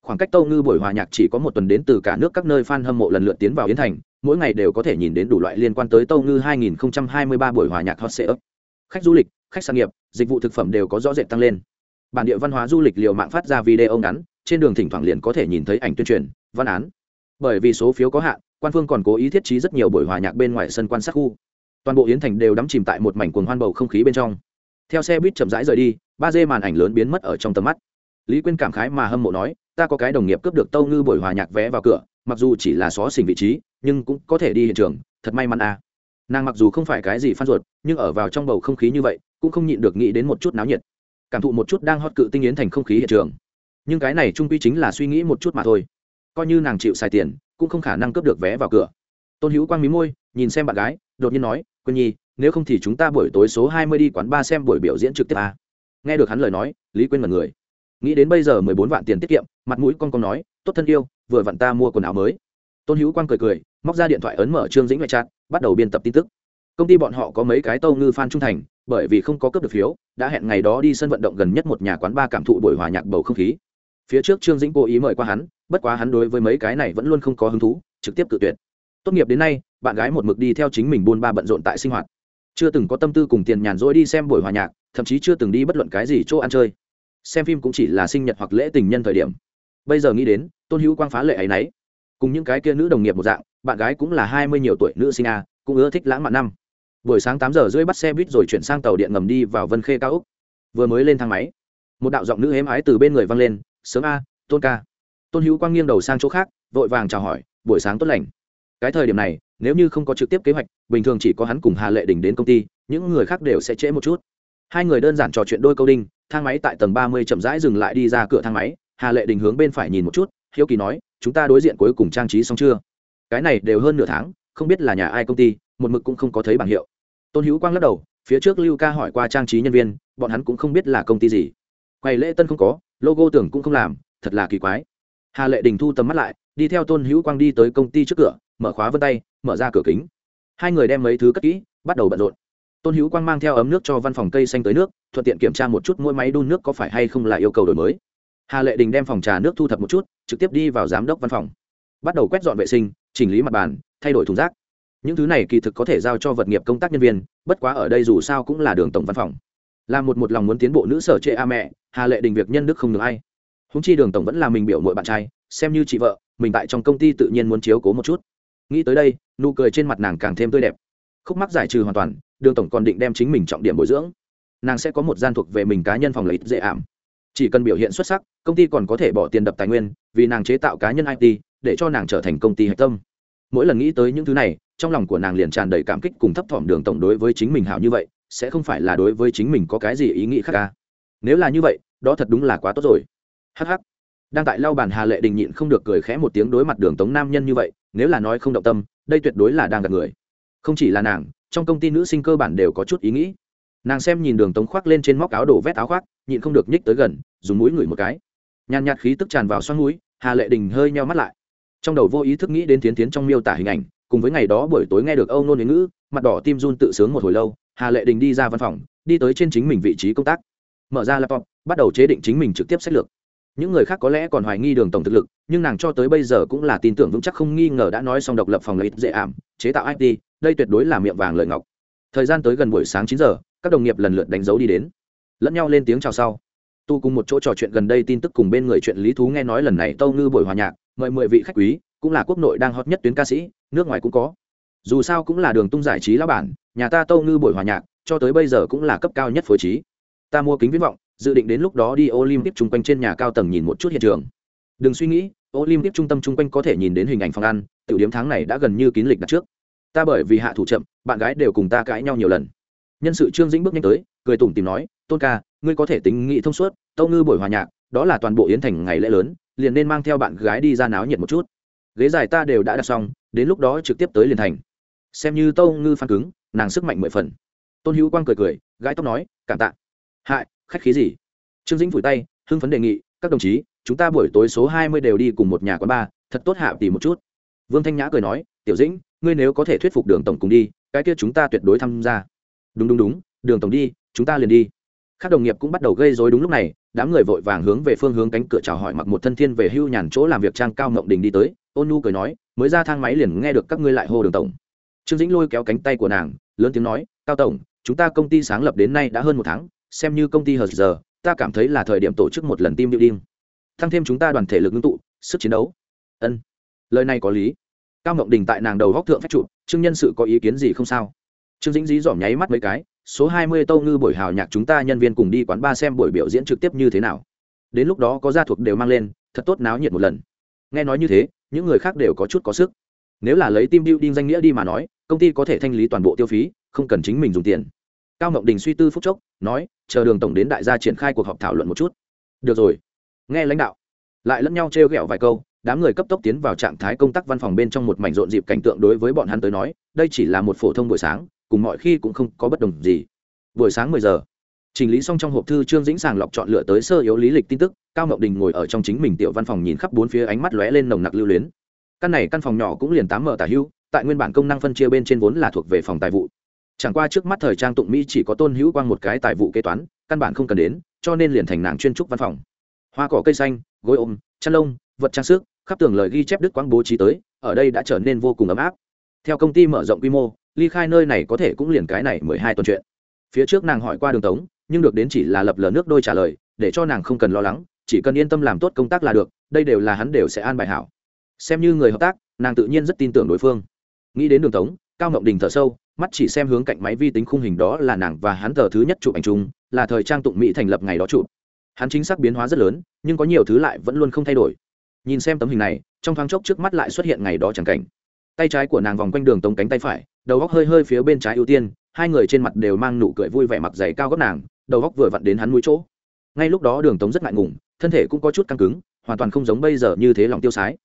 Khoảng cách tâu ngư buổi hòa nhạc chỉ có một tuần đến từ cả nước các nơi fan hâm mộ lần lượt tiến vào yến thành, mỗi ngày đều có thể nhìn đến đủ loại liên quan tới tâu ngư 2023 buổi hòa nhạc hot sale khách du lịch khách sạn nghiệp, dịch vụ thực phẩm đều có rõ rệt tăng lên. Bản địa văn hóa du lịch liều mạng phát ra video ngắn, trên đường thỉnh thoảng liền có thể nhìn thấy ảnh tuyên truyền, văn án. Bởi vì số phiếu có hạn, quan phương còn cố ý thiết trí rất nhiều buổi hòa nhạc bên ngoài sân quan sát khu. Toàn bộ yến thành đều đắm chìm tại một mảnh cuồng hoan bầu không khí bên trong. Theo xe buýt chậm rãi rời đi, ba dê màn ảnh lớn biến mất ở trong tầm mắt. Lý quyên cảm khái mà hâm mộ nói, ta có cái đồng nghiệp cướp được tâu ngư buổi hòa nhạc vé vào cửa, mặc dù chỉ là xó xỉnh vị trí, nhưng cũng có thể đi hiện trường, thật may mắn à. nàng mặc dù không phải cái gì phan ruột, nhưng ở vào trong bầu không khí như vậy cũng không nhịn được nghĩ đến một chút náo nhiệt. Cảm thụ một chút đang hót cự tinh yến thành không khí hiện trường. Nhưng cái này trung quy chính là suy nghĩ một chút mà thôi. Coi như nàng chịu xài tiền, cũng không khả năng cướp được vé vào cửa. Tôn hữu quang mí môi, nhìn xem bạn gái, đột nhiên nói, quân nhi, nếu không thì chúng ta buổi tối số hai mươi đi quán ba xem buổi biểu diễn trực tiếp à. nghe được hắn lời nói, lý quên mật người. Nghĩ đến bây giờ mười bốn vạn tiền tiết kiệm, mặt mũi con con nói, tốt thân yêu, vừa vặn ta mua quần áo mới. Tôn hữu quang cười cười, móc ra điện thoại ấn mở trương dĩnh ngoại trát bắt đầu biên tập tin tức. Công ty bọn họ có mấy cái tâu ngư f trung thành bởi vì không có cấp được phiếu, đã hẹn ngày đó đi sân vận động gần nhất một nhà quán ba cảm thụ buổi hòa nhạc bầu không khí. Phía trước trương dĩnh cố ý mời qua hắn, bất quá hắn đối với mấy cái này vẫn luôn không có hứng thú, trực tiếp cự tuyệt. Tốt nghiệp đến nay, bạn gái một mực đi theo chính mình buôn ba bận rộn tại sinh hoạt. Chưa từng có tâm tư cùng tiền nhàn rỗi đi xem buổi hòa nhạc, thậm chí chưa từng đi bất luận cái gì chỗ ăn chơi. Xem phim cũng chỉ là sinh nhật hoặc lễ tình nhân thời điểm. Bây giờ nghĩ đến, tôn hữu quang phá lệ ấy nấy cùng những cái kia nữ đồng nghiệp một dạng, bạn gái cũng là hai mươi nhiều tuổi nữ sinh a, cũng ưa thích lãng mạn năm buổi sáng tám giờ rưỡi bắt xe buýt rồi chuyển sang tàu điện ngầm đi vào vân khê cao úc. Vừa mới lên thang máy, một đạo giọng nữ êm ái từ bên người vang lên, sớm a, tôn ca. Tôn hữu quang nghiêng đầu sang chỗ khác, vội vàng chào hỏi, buổi sáng tốt lành. Cái thời điểm này, nếu như không có trực tiếp kế hoạch, bình thường chỉ có hắn cùng hà lệ đình đến công ty, những người khác đều sẽ trễ một chút. Hai người đơn giản trò chuyện đôi câu đinh, thang máy tại tầng ba mươi chậm rãi dừng lại đi ra cửa thang máy, hà lệ đình hướng bên phải nhìn một chút, hiếu kỳ nói, chúng ta đối diện cuối cùng trang trí xong chưa? Cái này đều hơn nửa tháng, không biết là nhà ai công ty, một mực cũng không có thấy bảng hiệu tôn hữu quang lắc đầu, phía trước lưu ca hỏi qua trang trí nhân viên, bọn hắn cũng không biết là công ty gì. Quầy lễ tân không có, logo tưởng cũng không làm, thật là kỳ quái. Hà lệ đình thu tầm mắt lại, đi theo tôn hữu quang đi tới công ty trước cửa, mở khóa vân tay, mở ra cửa kính. Hai người đem mấy thứ cất kỹ, bắt đầu bận rộn. Tôn hữu quang mang theo ấm nước cho văn phòng cây xanh tới nước, thuận tiện kiểm tra một chút mỗi máy đun nước có phải hay không là yêu cầu đổi mới. Hà lệ đình đem phòng trà nước thu thập một chút, trực tiếp đi vào giám đốc văn phòng. Bắt đầu quét dọn vệ sinh, chỉnh lý mặt bàn, thay đổi thùng rác những thứ này kỳ thực có thể giao cho vật nghiệp công tác nhân viên, bất quá ở đây dù sao cũng là đường tổng văn phòng. Là một một lòng muốn tiến bộ nữ sở trệ a mẹ, hà lệ đình việc nhân đức không được ai. Húng chi đường tổng vẫn là mình biểu mội bạn trai, xem như chị vợ, mình tại trong công ty tự nhiên muốn chiếu cố một chút. Nghĩ tới đây, nụ cười trên mặt nàng càng thêm tươi đẹp. Khúc mắc giải trừ hoàn toàn, đường tổng còn định đem chính mình trọng điểm bồi dưỡng. Nàng sẽ có một gian thuộc về mình cá nhân phòng lợi dễ ảm. Chỉ cần biểu hiện xuất sắc, công ty còn có thể bỏ tiền đập tài nguyên, vì nàng chế tạo cá nhân it để cho nàng trở thành công ty hạch tâm mỗi lần nghĩ tới những thứ này, trong lòng của nàng liền tràn đầy cảm kích cùng thấp thỏm đường tổng đối với chính mình hảo như vậy, sẽ không phải là đối với chính mình có cái gì ý nghĩ khác ca nếu là như vậy, đó thật đúng là quá tốt rồi. Hh đang tại lau bàn hà lệ đình nhịn không được cười khẽ một tiếng đối mặt đường tống nam nhân như vậy, nếu là nói không động tâm, đây tuyệt đối là đang gặp người. Không chỉ là nàng, trong công ty nữ sinh cơ bản đều có chút ý nghĩ. Nàng xem nhìn đường tống khoác lên trên móc áo đổ vét áo khoác, nhịn không được nhích tới gần, dùng mũi ngửi một cái. Nhàn nhạt khí tức tràn vào xoăn mũi, hà lệ đình hơi nheo mắt lại trong đầu vô ý thức nghĩ đến tiến tiến trong miêu tả hình ảnh, cùng với ngày đó buổi tối nghe được âu nôn đến ngữ, mặt đỏ tim run tự sướng một hồi lâu, hà lệ đình đi ra văn phòng, đi tới trên chính mình vị trí công tác. Mở ra laptop, bắt đầu chế định chính mình trực tiếp sách lược. Những người khác có lẽ còn hoài nghi đường tổng thực lực, nhưng nàng cho tới bây giờ cũng là tin tưởng vững chắc không nghi ngờ đã nói xong độc lập phòng lợi ích dễ ảm, chế tạo it đây tuyệt đối là miệng vàng lợi ngọc. Thời gian tới gần buổi sáng chín giờ, các đồng nghiệp lần lượt đánh dấu đi đến. Lẫn nhau lên tiếng chào sau. Tu cùng một chỗ trò chuyện gần đây tin tức cùng bên người chuyện lý thú nghe nói lần này tâu ngư buổi hòa nhạc mời mười vị khách quý, cũng là quốc nội đang hot nhất tuyến ca sĩ, nước ngoài cũng có. Dù sao cũng là đường tung giải trí lão bản, nhà ta tâu ngư buổi hòa nhạc, cho tới bây giờ cũng là cấp cao nhất phối trí. Ta mua kính viễn vọng, dự định đến lúc đó đi olympic chung quanh trên nhà cao tầng nhìn một chút hiện trường. Đừng suy nghĩ, olympic trung tâm chung quanh có thể nhìn đến hình ảnh phòng ăn, tiểu điểm tháng này đã gần như kín lịch đặt trước. Ta bởi vì hạ thủ chậm, bạn gái đều cùng ta cãi nhau nhiều lần. Nhân sự trương dĩnh bước nhanh tới, cười tủm tìm nói, tôn ca, ngươi có thể tính nghị thông suốt, tâu ngư buổi hòa nhạc, đó là toàn bộ yến thành ngày lễ lớn liền nên mang theo bạn gái đi ra náo nhiệt một chút. Ghế dài ta đều đã đặt xong, đến lúc đó trực tiếp tới liền thành. Xem như tâu ngư phan cứng, nàng sức mạnh mười phần. Tôn hữu quang cười cười gái tóc nói, cảm tạ. Hại, khách khí gì? Trương dĩnh vùi tay, hưng phấn đề nghị, các đồng chí, chúng ta buổi tối số hai mươi đều đi cùng một nhà quán bar, thật tốt hạ tìm một chút. Vương thanh nhã cười nói, tiểu dĩnh, ngươi nếu có thể thuyết phục đường tổng cùng đi, cái kia chúng ta tuyệt đối tham gia. Đúng đúng đúng, đường tổng đi, chúng ta liền đi các đồng nghiệp cũng bắt đầu gây rối đúng lúc này, đám người vội vàng hướng về phương hướng cánh cửa chào hỏi mặc một thân thiên về hưu nhàn chỗ làm việc trang cao mộng đình đi tới, ôn nu cười nói, mới ra thang máy liền nghe được các ngươi lại hô đường tổng. Trương dĩnh lôi kéo cánh tay của nàng, lớn tiếng nói, cao tổng, chúng ta công ty sáng lập đến nay đã hơn một tháng, xem như công ty hờ giờ, ta cảm thấy là thời điểm tổ chức một lần team building. Tăng thêm chúng ta đoàn thể lực ngưng tụ, sức chiến đấu. Ân. Lời này có lý. Cao mộng đình tại nàng đầu góc thượng phép trụ, trương nhân sự có ý kiến gì không sao? Trương dĩnh dí dỏm nháy mắt mấy cái số hai mươi tâu ngư buổi hào nhạc chúng ta nhân viên cùng đi quán ba xem buổi biểu diễn trực tiếp như thế nào. Đến lúc đó có gia thuộc đều mang lên, thật tốt náo nhiệt một lần. Nghe nói như thế, những người khác đều có chút có sức. Nếu là lấy team building danh nghĩa đi mà nói, công ty có thể thanh lý toàn bộ tiêu phí, không cần chính mình dùng tiền. Cao ngọc đình suy tư phút chốc, nói, chờ đường tổng đến đại gia triển khai cuộc họp thảo luận một chút. Được rồi. Nghe lãnh đạo, lại lẫn nhau trêu ghẹo vài câu đám người cấp tốc tiến vào trạng thái công tác văn phòng bên trong một mảnh rộn dịp cảnh tượng đối với bọn hắn tới nói, đây chỉ là một phổ thông buổi sáng, cùng mọi khi cũng không có bất đồng gì. Buổi sáng mười giờ, chỉnh lý xong trong hộp thư trương dĩnh sàng lọc chọn lựa tới sơ yếu lý lịch tin tức, cao ngọc đình ngồi ở trong chính mình tiểu văn phòng nhìn khắp bốn phía ánh mắt lóe lên nồng nặc lưu luyến. Căn này căn phòng nhỏ cũng liền tám mở tả hưu, tại nguyên bản công năng phân chia bên trên vốn là thuộc về phòng tài vụ. Chẳng qua trước mắt thời trang tụng mỹ chỉ có tôn hữu quang một cái tài vụ kế toán, căn bản không cần đến, cho nên liền thành nàng chuyên trúc văn phòng. Hoa cỏ cây xanh, gối ôm, chăn lông, vật trang sức khắp tường lời ghi chép đức quang bố trí tới, ở đây đã trở nên vô cùng ấm áp. Theo công ty mở rộng quy mô, ly khai nơi này có thể cũng liền cái này mười hai tuần chuyện. Phía trước nàng hỏi qua đường tống, nhưng được đến chỉ là lập lờ nước đôi trả lời, để cho nàng không cần lo lắng, chỉ cần yên tâm làm tốt công tác là được, đây đều là hắn đều sẽ an bài hảo. Xem như người hợp tác, nàng tự nhiên rất tin tưởng đối phương. Nghĩ đến đường tống, cao ngọc đình thở sâu, mắt chỉ xem hướng cạnh máy vi tính khung hình đó là nàng và hắn tờ thứ nhất chụp ảnh chung, là thời trang tụng mỹ thành lập ngày đó chụp. Hắn chính xác biến hóa rất lớn, nhưng có nhiều thứ lại vẫn luôn không thay đổi nhìn xem tấm hình này, trong thoáng chốc trước mắt lại xuất hiện ngày đó chẳng cảnh. Tay trái của nàng vòng quanh đường tống cánh tay phải, đầu góc hơi hơi phía bên trái ưu tiên, hai người trên mặt đều mang nụ cười vui vẻ mặc giày cao góc nàng, đầu góc vừa vặn đến hắn mũi chỗ. Ngay lúc đó đường tống rất ngại ngùng, thân thể cũng có chút căng cứng, hoàn toàn không giống bây giờ như thế lòng tiêu sái.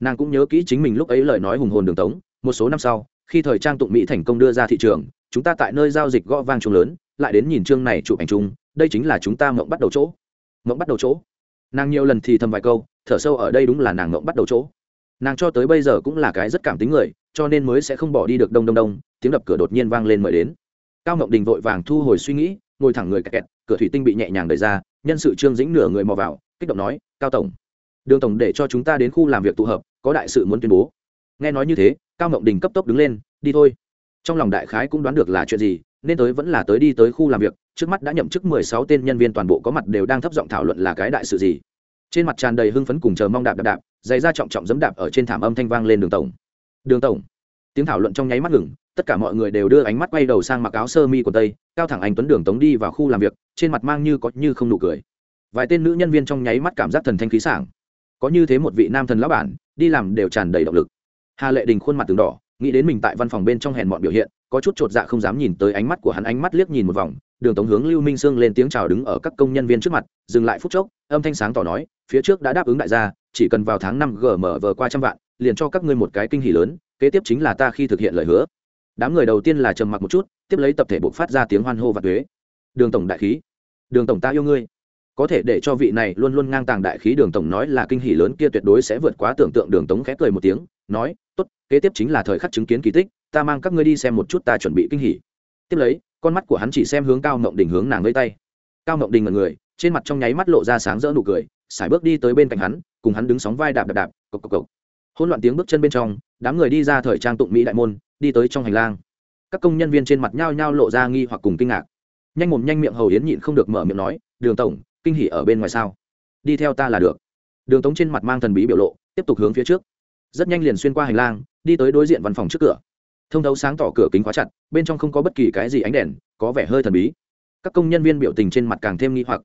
Nàng cũng nhớ kỹ chính mình lúc ấy lời nói hùng hồn đường tống, một số năm sau, khi thời trang tụng mỹ thành công đưa ra thị trường, chúng ta tại nơi giao dịch gõ vang chung lớn, lại đến nhìn chương này chụp ảnh chung, đây chính là chúng ta mộng bắt đầu chỗ. Mộng bắt đầu chỗ nàng nhiều lần thì thầm vài câu, thở sâu ở đây đúng là nàng ngộng bắt đầu chỗ. Nàng cho tới bây giờ cũng là cái rất cảm tính người, cho nên mới sẽ không bỏ đi được đông đông đông, tiếng đập cửa đột nhiên vang lên mời đến. Cao ngọc đình vội vàng thu hồi suy nghĩ, ngồi thẳng người kẹt kẹt, cửa thủy tinh bị nhẹ nhàng đẩy ra, nhân sự trương dĩnh nửa người mò vào, kích động nói, cao tổng, đường tổng để cho chúng ta đến khu làm việc tụ hợp, có đại sự muốn tuyên bố. Nghe nói như thế, cao ngọc đình cấp tốc đứng lên, đi thôi. Trong lòng đại khái cũng đoán được là chuyện gì nên tới vẫn là tới đi tới khu làm việc, trước mắt đã nhậm chức mười sáu tên nhân viên toàn bộ có mặt đều đang thấp giọng thảo luận là cái đại sự gì. Trên mặt tràn đầy hưng phấn cùng chờ mong đạp đạp đạp, dày ra trọng trọng dẫm đạp ở trên thảm âm thanh vang lên đường tổng. Đường tổng. Tiếng thảo luận trong nháy mắt ngừng, tất cả mọi người đều đưa ánh mắt quay đầu sang mặc áo sơ mi của tây, cao thẳng anh tuấn đường tống đi vào khu làm việc, trên mặt mang như có như không nụ cười. Vài tên nữ nhân viên trong nháy mắt cảm giác thần thanh khí sảng. Có như thế một vị nam thần lão bản, đi làm đều tràn đầy động lực. Hà lệ đình khuôn mặt từng đỏ, nghĩ đến mình tại văn phòng bên trong hèn mọn biểu hiện có chút chột dạ không dám nhìn tới ánh mắt của hắn, ánh mắt liếc nhìn một vòng, đường tống hướng lưu minh sương lên tiếng chào đứng ở các công nhân viên trước mặt, dừng lại phút chốc, âm thanh sáng tỏ nói, phía trước đã đáp ứng đại gia, chỉ cần vào tháng năm gm vờ qua trăm vạn, liền cho các ngươi một cái kinh hỉ lớn, kế tiếp chính là ta khi thực hiện lời hứa. Đám người đầu tiên là trầm mặc một chút, tiếp lấy tập thể buộc phát ra tiếng hoan hô và thuế đường tổng đại khí. Đường tổng ta yêu ngươi. Có thể để cho vị này luôn luôn ngang tàng đại khí đường tổng nói là kinh hỉ lớn kia tuyệt đối sẽ vượt quá tưởng tượng, đường tống khẽ cười một tiếng, nói, tốt, kế tiếp chính là thời khắc chứng kiến kỳ tích ta mang các ngươi đi xem một chút ta chuẩn bị kinh hỉ. Tiếp lấy, con mắt của hắn chỉ xem hướng cao ngộng đình hướng nàng lấy tay. Cao ngộng đình là người, trên mặt trong nháy mắt lộ ra sáng rỡ nụ cười, sải bước đi tới bên cạnh hắn, cùng hắn đứng sóng vai đạp đạp đạp, cộc cộc cộc. Hôn loạn tiếng bước chân bên trong, đám người đi ra thời trang tụng mỹ đại môn, đi tới trong hành lang. Các công nhân viên trên mặt nhao nhao lộ ra nghi hoặc cùng kinh ngạc. Nhanh mồm nhanh miệng hầu yến nhịn không được mở miệng nói, đường tổng, kinh hỉ ở bên ngoài sao? Đi theo ta là được. Đường tống trên mặt mang thần bí biểu lộ, tiếp tục hướng phía trước. Rất nhanh liền xuyên qua hành lang, đi tới đối diện văn phòng trước cửa thông thấu sáng tỏ cửa kính khóa chặt, bên trong không có bất kỳ cái gì ánh đèn, có vẻ hơi thần bí. Các công nhân viên biểu tình trên mặt càng thêm nghi hoặc.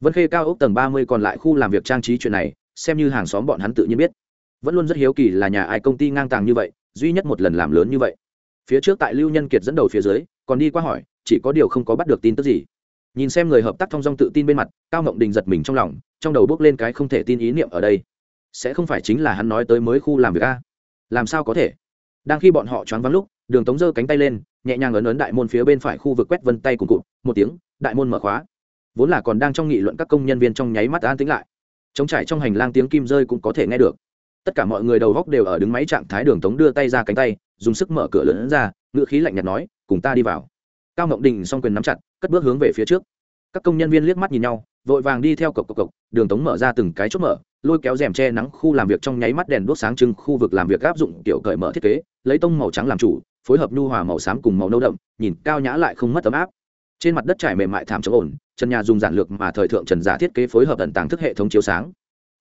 Vân khê cao ốc tầng ba mươi còn lại khu làm việc trang trí chuyện này, xem như hàng xóm bọn hắn tự nhiên biết. Vẫn luôn rất hiếu kỳ là nhà ai công ty ngang tàng như vậy, duy nhất một lần làm lớn như vậy. Phía trước tại lưu nhân kiệt dẫn đầu phía dưới, còn đi qua hỏi, chỉ có điều không có bắt được tin tức gì. Nhìn xem người hợp tác thông dong tự tin bên mặt, cao ngộng đình giật mình trong lòng, trong đầu bước lên cái không thể tin ý niệm ở đây. Sẽ không phải chính là hắn nói tới mới khu làm việc a. Làm sao có thể? Đang khi bọn họ choáng vắng lúc, đường tống giơ cánh tay lên, nhẹ nhàng ấn ấn đại môn phía bên phải khu vực quét vân tay cùng cụt, một tiếng, đại môn mở khóa. Vốn là còn đang trong nghị luận các công nhân viên trong nháy mắt an tính lại. Chống trải trong hành lang tiếng kim rơi cũng có thể nghe được. Tất cả mọi người đầu góc đều ở đứng máy trạng thái đường tống đưa tay ra cánh tay, dùng sức mở cửa lớn ra, ngữ khí lạnh nhạt nói, cùng ta đi vào. Cao ngọc đình s o n g quyền nắm chặt, cất bước hướng về phía trước. Các công nhân viên liếc mắt nhìn nhau, vội vàng đi theo cộc cộc cộc, đường tống mở ra từng cái chốt mở lôi kéo rèm che nắng khu làm việc trong nháy mắt đèn đuốc sáng trưng khu vực làm việc áp dụng kiểu cởi mở thiết kế, lấy tông màu trắng làm chủ, phối hợp nhu hòa màu xám cùng màu nâu đậm, nhìn cao nhã lại không mất ấm áp. Trên mặt đất trải mềm mại thảm chống ổn, trần nhà dùng giản lược mà thời thượng trần giả thiết kế phối hợp tận tàng thức hệ thống chiếu sáng.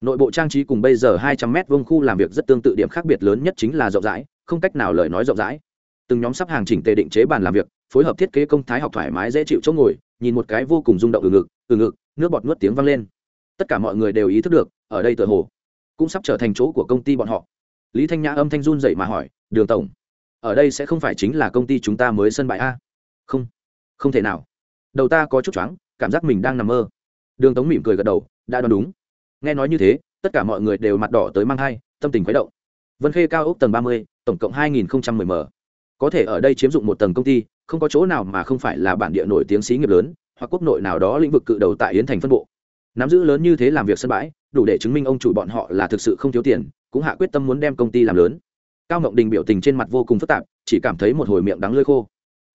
Nội bộ trang trí cùng bây giờ hai trăm mét vuông khu làm việc rất tương tự điểm khác biệt lớn nhất chính là rộng rãi, không cách nào lời nói rộng rãi. Từng nhóm sắp hàng chỉnh tề định chế bàn làm việc, phối hợp thiết kế công thái học thoải mái dễ chịu chỗ ngồi, nhìn một cái vô cùng rung động từ ngực từ ngực, nước bọt nuốt tiếng vang lên. Tất cả mọi người đều ý thức được ở đây tựa hồ cũng sắp trở thành chỗ của công ty bọn họ. Lý thanh nhã âm thanh run dậy mà hỏi, đường tổng, ở đây sẽ không phải chính là công ty chúng ta mới sân bãi a? Không không thể nào. Đầu ta có chút choáng, cảm giác mình đang nằm mơ. Đường tống mỉm cười gật đầu, đã đoán đúng. Nghe nói như thế, tất cả mọi người đều mặt đỏ tới mang hai tâm tình khuấy động. Vân khê cao ốc tầng ba mươi, tổng cộng hai nghìn m. Có thể ở đây chiếm dụng một tầng công ty, không có chỗ nào mà không phải là bản địa nổi tiếng xí nghiệp lớn, hoặc quốc nội nào đó lĩnh vực cự đầu tại yến thành phân bộ. Nắm giữ lớn như thế làm việc sân bãi đủ để chứng minh ông chủ bọn họ là thực sự không thiếu tiền, cũng hạ quyết tâm muốn đem công ty làm lớn. Cao ngộng đình biểu tình trên mặt vô cùng phức tạp, chỉ cảm thấy một hồi miệng đắng lơi khô.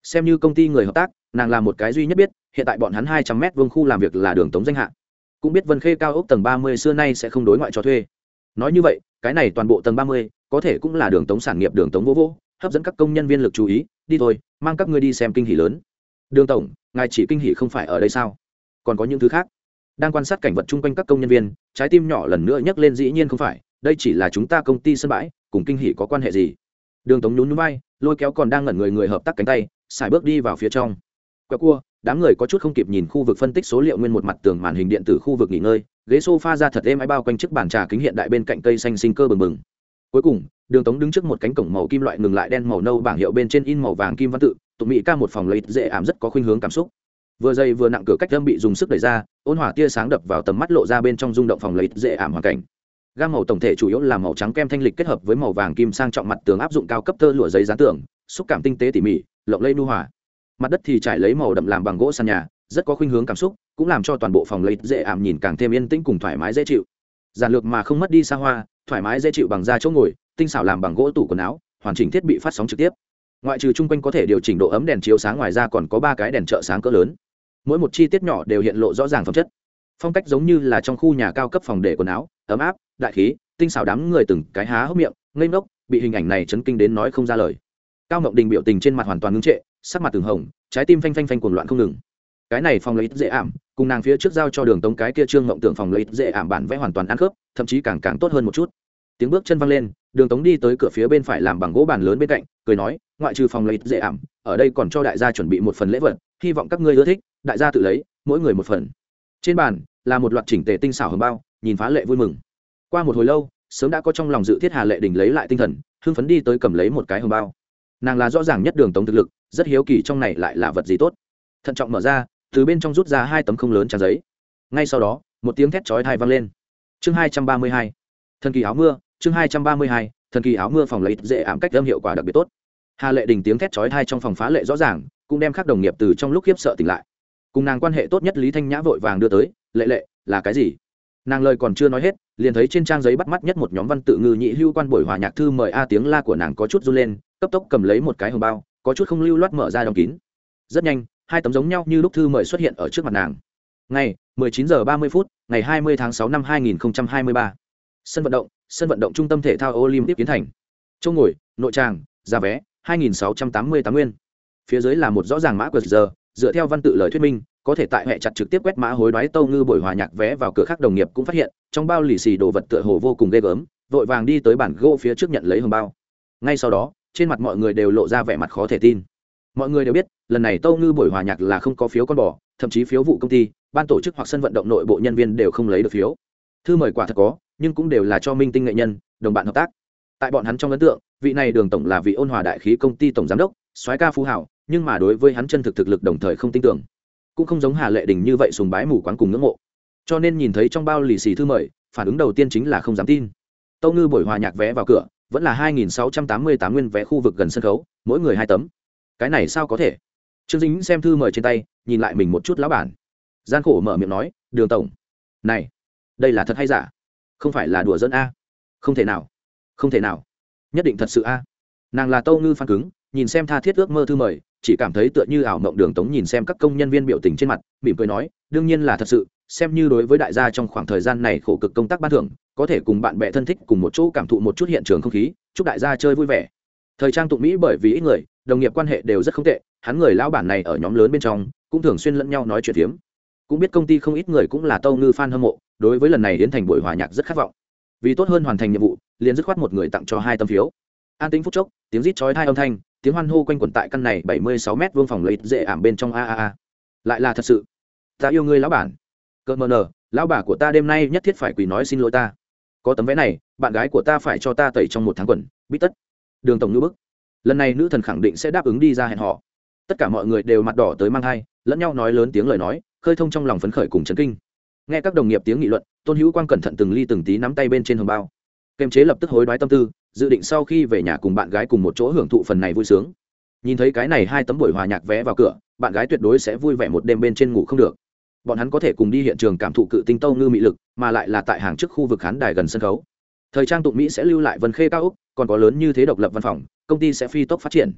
Xem như công ty người hợp tác, nàng là một cái duy nhất biết, hiện tại bọn hắn hai trăm mét vuông khu làm việc là đường tống danh hạ. Cũng biết vân khê cao ốc tầng ba mươi xưa nay sẽ không đối ngoại cho thuê. Nói như vậy, cái này toàn bộ tầng ba mươi, có thể cũng là đường tống sản nghiệp đường tống vô vô, hấp dẫn các công nhân viên lực chú ý, đi thôi, mang các ngươi đi xem kinh hỷ lớn. Đường tổng, ngài chỉ kinh hỷ không phải ở đây sao? Còn có những thứ khác? Đang quan sát cảnh vật chung quanh các công nhân viên, trái tim nhỏ lần nữa nhấc lên dĩ nhiên không phải, đây chỉ là chúng ta công ty sân bãi, cùng kinh hỷ có quan hệ gì? Đường tống nhún núi bay lôi kéo còn đang ngẩn người người hợp tác cánh tay, xài bước đi vào phía trong. Quẹo cua, đám người có chút không kịp nhìn khu vực phân tích số liệu nguyên một mặt tường màn hình điện tử khu vực nghỉ ngơi, ghế sofa ra thật êm ái bao quanh chiếc bàn trà kính hiện đại bên cạnh cây xanh sinh cơ bừng bừng. Cuối cùng, đường tống đứng trước một cánh cổng màu kim loại ngừng lại đen màu nâu bảng hiệu bên trên in màu vàng kim văn tự, tụ mỹ ca một phòng lấy dễ ảm rất có khuynh hướng cảm xúc vừa dày vừa nặng cửa cách âm bị dùng sức đẩy ra, ôn hỏa tia sáng đập vào tầm mắt lộ ra bên trong rung động phòng lấy dễ ảm hoàn cảnh. Gam màu tổng thể chủ yếu là màu trắng kem thanh lịch kết hợp với màu vàng kim sang trọng mặt tường áp dụng cao cấp tơ lụa giấy dán tường, xúc cảm tinh tế tỉ mỉ, lộng lây nu hòa. Mặt đất thì trải lấy màu đậm làm bằng gỗ sàn nhà, rất có khuynh hướng cảm xúc, cũng làm cho toàn bộ phòng lấy dễ ảm nhìn càng thêm yên tĩnh cùng thoải mái dễ chịu. Giản lược mà không mất đi xa hoa, thoải mái dễ chịu bằng da chỗ ngồi, tinh xảo làm bằng gỗ tủ quần áo, hoàn chỉnh thiết bị phát sóng trực tiếp. Ngoại trừ chung quanh có thể điều chỉnh độ ấm đèn chiếu sáng ngoài ra còn có ba cái đèn trợ sáng cỡ lớn mỗi một chi tiết nhỏ đều hiện lộ rõ ràng phẩm chất. Phong cách giống như là trong khu nhà cao cấp phòng để quần áo, ấm áp, đại khí, tinh xảo đám người từng cái há hốc miệng, ngây ngốc, bị hình ảnh này chấn kinh đến nói không ra lời. Cao ngọc đình biểu tình trên mặt hoàn toàn ngưng trệ, sắc mặt từng hồng, trái tim phanh phanh phanh cuồng loạn không ngừng. Cái này phòng lấy dễ ảm, cùng nàng phía trước giao cho đường tống cái kia trương ngộng tưởng phòng lấy dễ ảm bản vẽ hoàn toàn ăn khớp, thậm chí càng càng tốt hơn một chút. Tiếng bước chân văng lên, đường tống đi tới cửa phía bên phải làm bằng gỗ bàn lớn bên cạnh, cười nói, ngoại trừ phòng lấy dễ ảm, ở đây còn cho đại gia chuẩn bị một phần lễ vật hy vọng các ngươi ưa thích, đại gia tự lấy, mỗi người một phần. Trên bàn, là một loạt chỉnh tề tinh xảo hầm bao, nhìn phá lệ vui mừng. Qua một hồi lâu, sớm đã có trong lòng dự thiết hà lệ đình lấy lại tinh thần, hưng phấn đi tới cầm lấy một cái hầm bao. Nàng là rõ ràng nhất đường tống thực lực, rất hiếu kỳ trong này lại là vật gì tốt. Thận trọng mở ra, từ bên trong rút ra hai tấm không lớn trang giấy. Ngay sau đó, một tiếng thét chói thai vang lên. Chương hai trăm ba mươi hai, thần kỳ áo mưa, chương hai trăm ba mươi hai, thần kỳ áo mưa phòng lấy dễ ảm cách âm hiệu quả đặc biệt tốt. Hà lệ đình tiếng thét chói thai trong phòng phá lệ rõ ràng cũng đem các đồng nghiệp từ trong lúc khiếp sợ tỉnh lại. Cùng nàng quan hệ tốt nhất lý thanh nhã vội vàng đưa tới, lệ lệ, là cái gì? Nàng lời còn chưa nói hết, liền thấy trên trang giấy bắt mắt nhất một nhóm văn tự ngư nhị hưu quan buổi hòa nhạc thư mời a tiếng la của nàng có chút run lên, cấp tốc cầm lấy một cái hồng bao, có chút không lưu loát mở ra đóng kín. Rất nhanh, hai tấm giống nhau như lúc thư mời xuất hiện ở trước mặt nàng. Ngày 19 giờ 30 phút, ngày 20 tháng 6 năm 2023 sân vận động, sân vận động trung tâm thể thao olympic kiến thành. Chỗ ngồi, nội tràng, giá vé 2.688 nguyên phía dưới là một rõ ràng mã qr dựa theo văn tự lời thuyết minh, có thể tại hệ chặt trực tiếp quét mã hối đoái tâu ngư buổi hòa nhạc vé vào cửa khác đồng nghiệp cũng phát hiện, trong bao lì xì đồ vật tựa hồ vô cùng ghê gớm, vội vàng đi tới bản gỗ phía trước nhận lấy hồng bao. Ngay sau đó, trên mặt mọi người đều lộ ra vẻ mặt khó thể tin. Mọi người đều biết, lần này tâu ngư buổi hòa nhạc là không có phiếu con bò, thậm chí phiếu vụ công ty, ban tổ chức hoặc sân vận động nội bộ nhân viên đều không lấy được phiếu. Thư mời quả thật có, nhưng cũng đều là cho minh tinh nghệ nhân, đồng bạn hợp tác. Tại bọn hắn trong ấn tượng, vị này đường tổng là vị ôn hòa đại khí công ty tổng giám đốc, soái ca phú hảo nhưng mà đối với hắn chân thực thực lực đồng thời không tin tưởng, cũng không giống hà lệ đình như vậy sùng bái mù quáng cùng ngưỡng mộ. Cho nên nhìn thấy trong bao lì xì thư mời, phản ứng đầu tiên chính là không dám tin. Tâu ngư buổi hòa nhạc vé vào cửa, vẫn là hai nghìn sáu trăm tám mươi tám nguyên vé khu vực gần sân khấu, mỗi người hai tấm. Cái này sao có thể? Trương dính xem thư mời trên tay, nhìn lại mình một chút lão bản. Gian khổ mở miệng nói, đường tổng, này, đây là thật hay giả? Không phải là đùa dẫn a? Không thể nào, không thể nào. Nhất định thật sự a? Nàng là tâu ngư phan cứng nhìn xem tha thiết ước mơ thư mời, chỉ cảm thấy tựa như ảo mộng đường tống nhìn xem các công nhân viên biểu tình trên mặt, mỉm cười nói, đương nhiên là thật sự, xem như đối với đại gia trong khoảng thời gian này khổ cực công tác ban thưởng, có thể cùng bạn bè thân thích cùng một chỗ cảm thụ một chút hiện trường không khí, chúc đại gia chơi vui vẻ. Thời trang tụng mỹ bởi vì ít người, đồng nghiệp quan hệ đều rất không tệ, hắn người lão bản này ở nhóm lớn bên trong, cũng thường xuyên lẫn nhau nói chuyện phiếm. Cũng biết công ty không ít người cũng là tâu ngư fan hâm mộ, đối với lần này đến thành buổi hòa nhạc rất khát vọng. Vì tốt hơn hoàn thành nhiệm vụ, liền dứt khoát một người tặng cho hai tấm phiếu. An tính phút chốc, tiếng rít chói thai âm thanh tiếng hoan hô quanh quẩn tại căn này bảy mươi sáu m vuông phòng lấy dễ ảm bên trong a a a. Lại là thật sự. Ta yêu ngươi lão bản. Cơn mờ nờ, lão bà của ta đêm nay nhất thiết phải quỳ nói xin lỗi ta. Có tấm vé này, bạn gái của ta phải cho ta tẩy trong một tháng quần, bít tất. Đường tổng ngữ bức. Lần này nữ thần khẳng định sẽ đáp ứng đi ra hẹn họ tất cả mọi người đều mặt đỏ tới mang hai lẫn nhau nói lớn tiếng lời nói, khơi thông trong lòng phấn khởi cùng chấn kinh. Nghe các đồng nghiệp tiếng nghị luận, tôn hữu quang cẩn thận từng ly từng tí nắm tay bên trên hồng bao. Kềm chế lập tức hối đoái tâm tư dự định sau khi về nhà cùng bạn gái cùng một chỗ hưởng thụ phần này vui sướng. Nhìn thấy cái này hai tấm buổi hòa nhạc vé vào cửa, bạn gái tuyệt đối sẽ vui vẻ một đêm bên trên ngủ không được. Bọn hắn có thể cùng đi hiện trường cảm thụ cự tinh tâu ngư mị lực, mà lại là tại hàng trước khu vực khán đài gần sân khấu. Thời trang tụng mỹ sẽ lưu lại vân khê cao úc, còn có lớn như thế độc lập văn phòng, công ty sẽ phi tốc phát triển.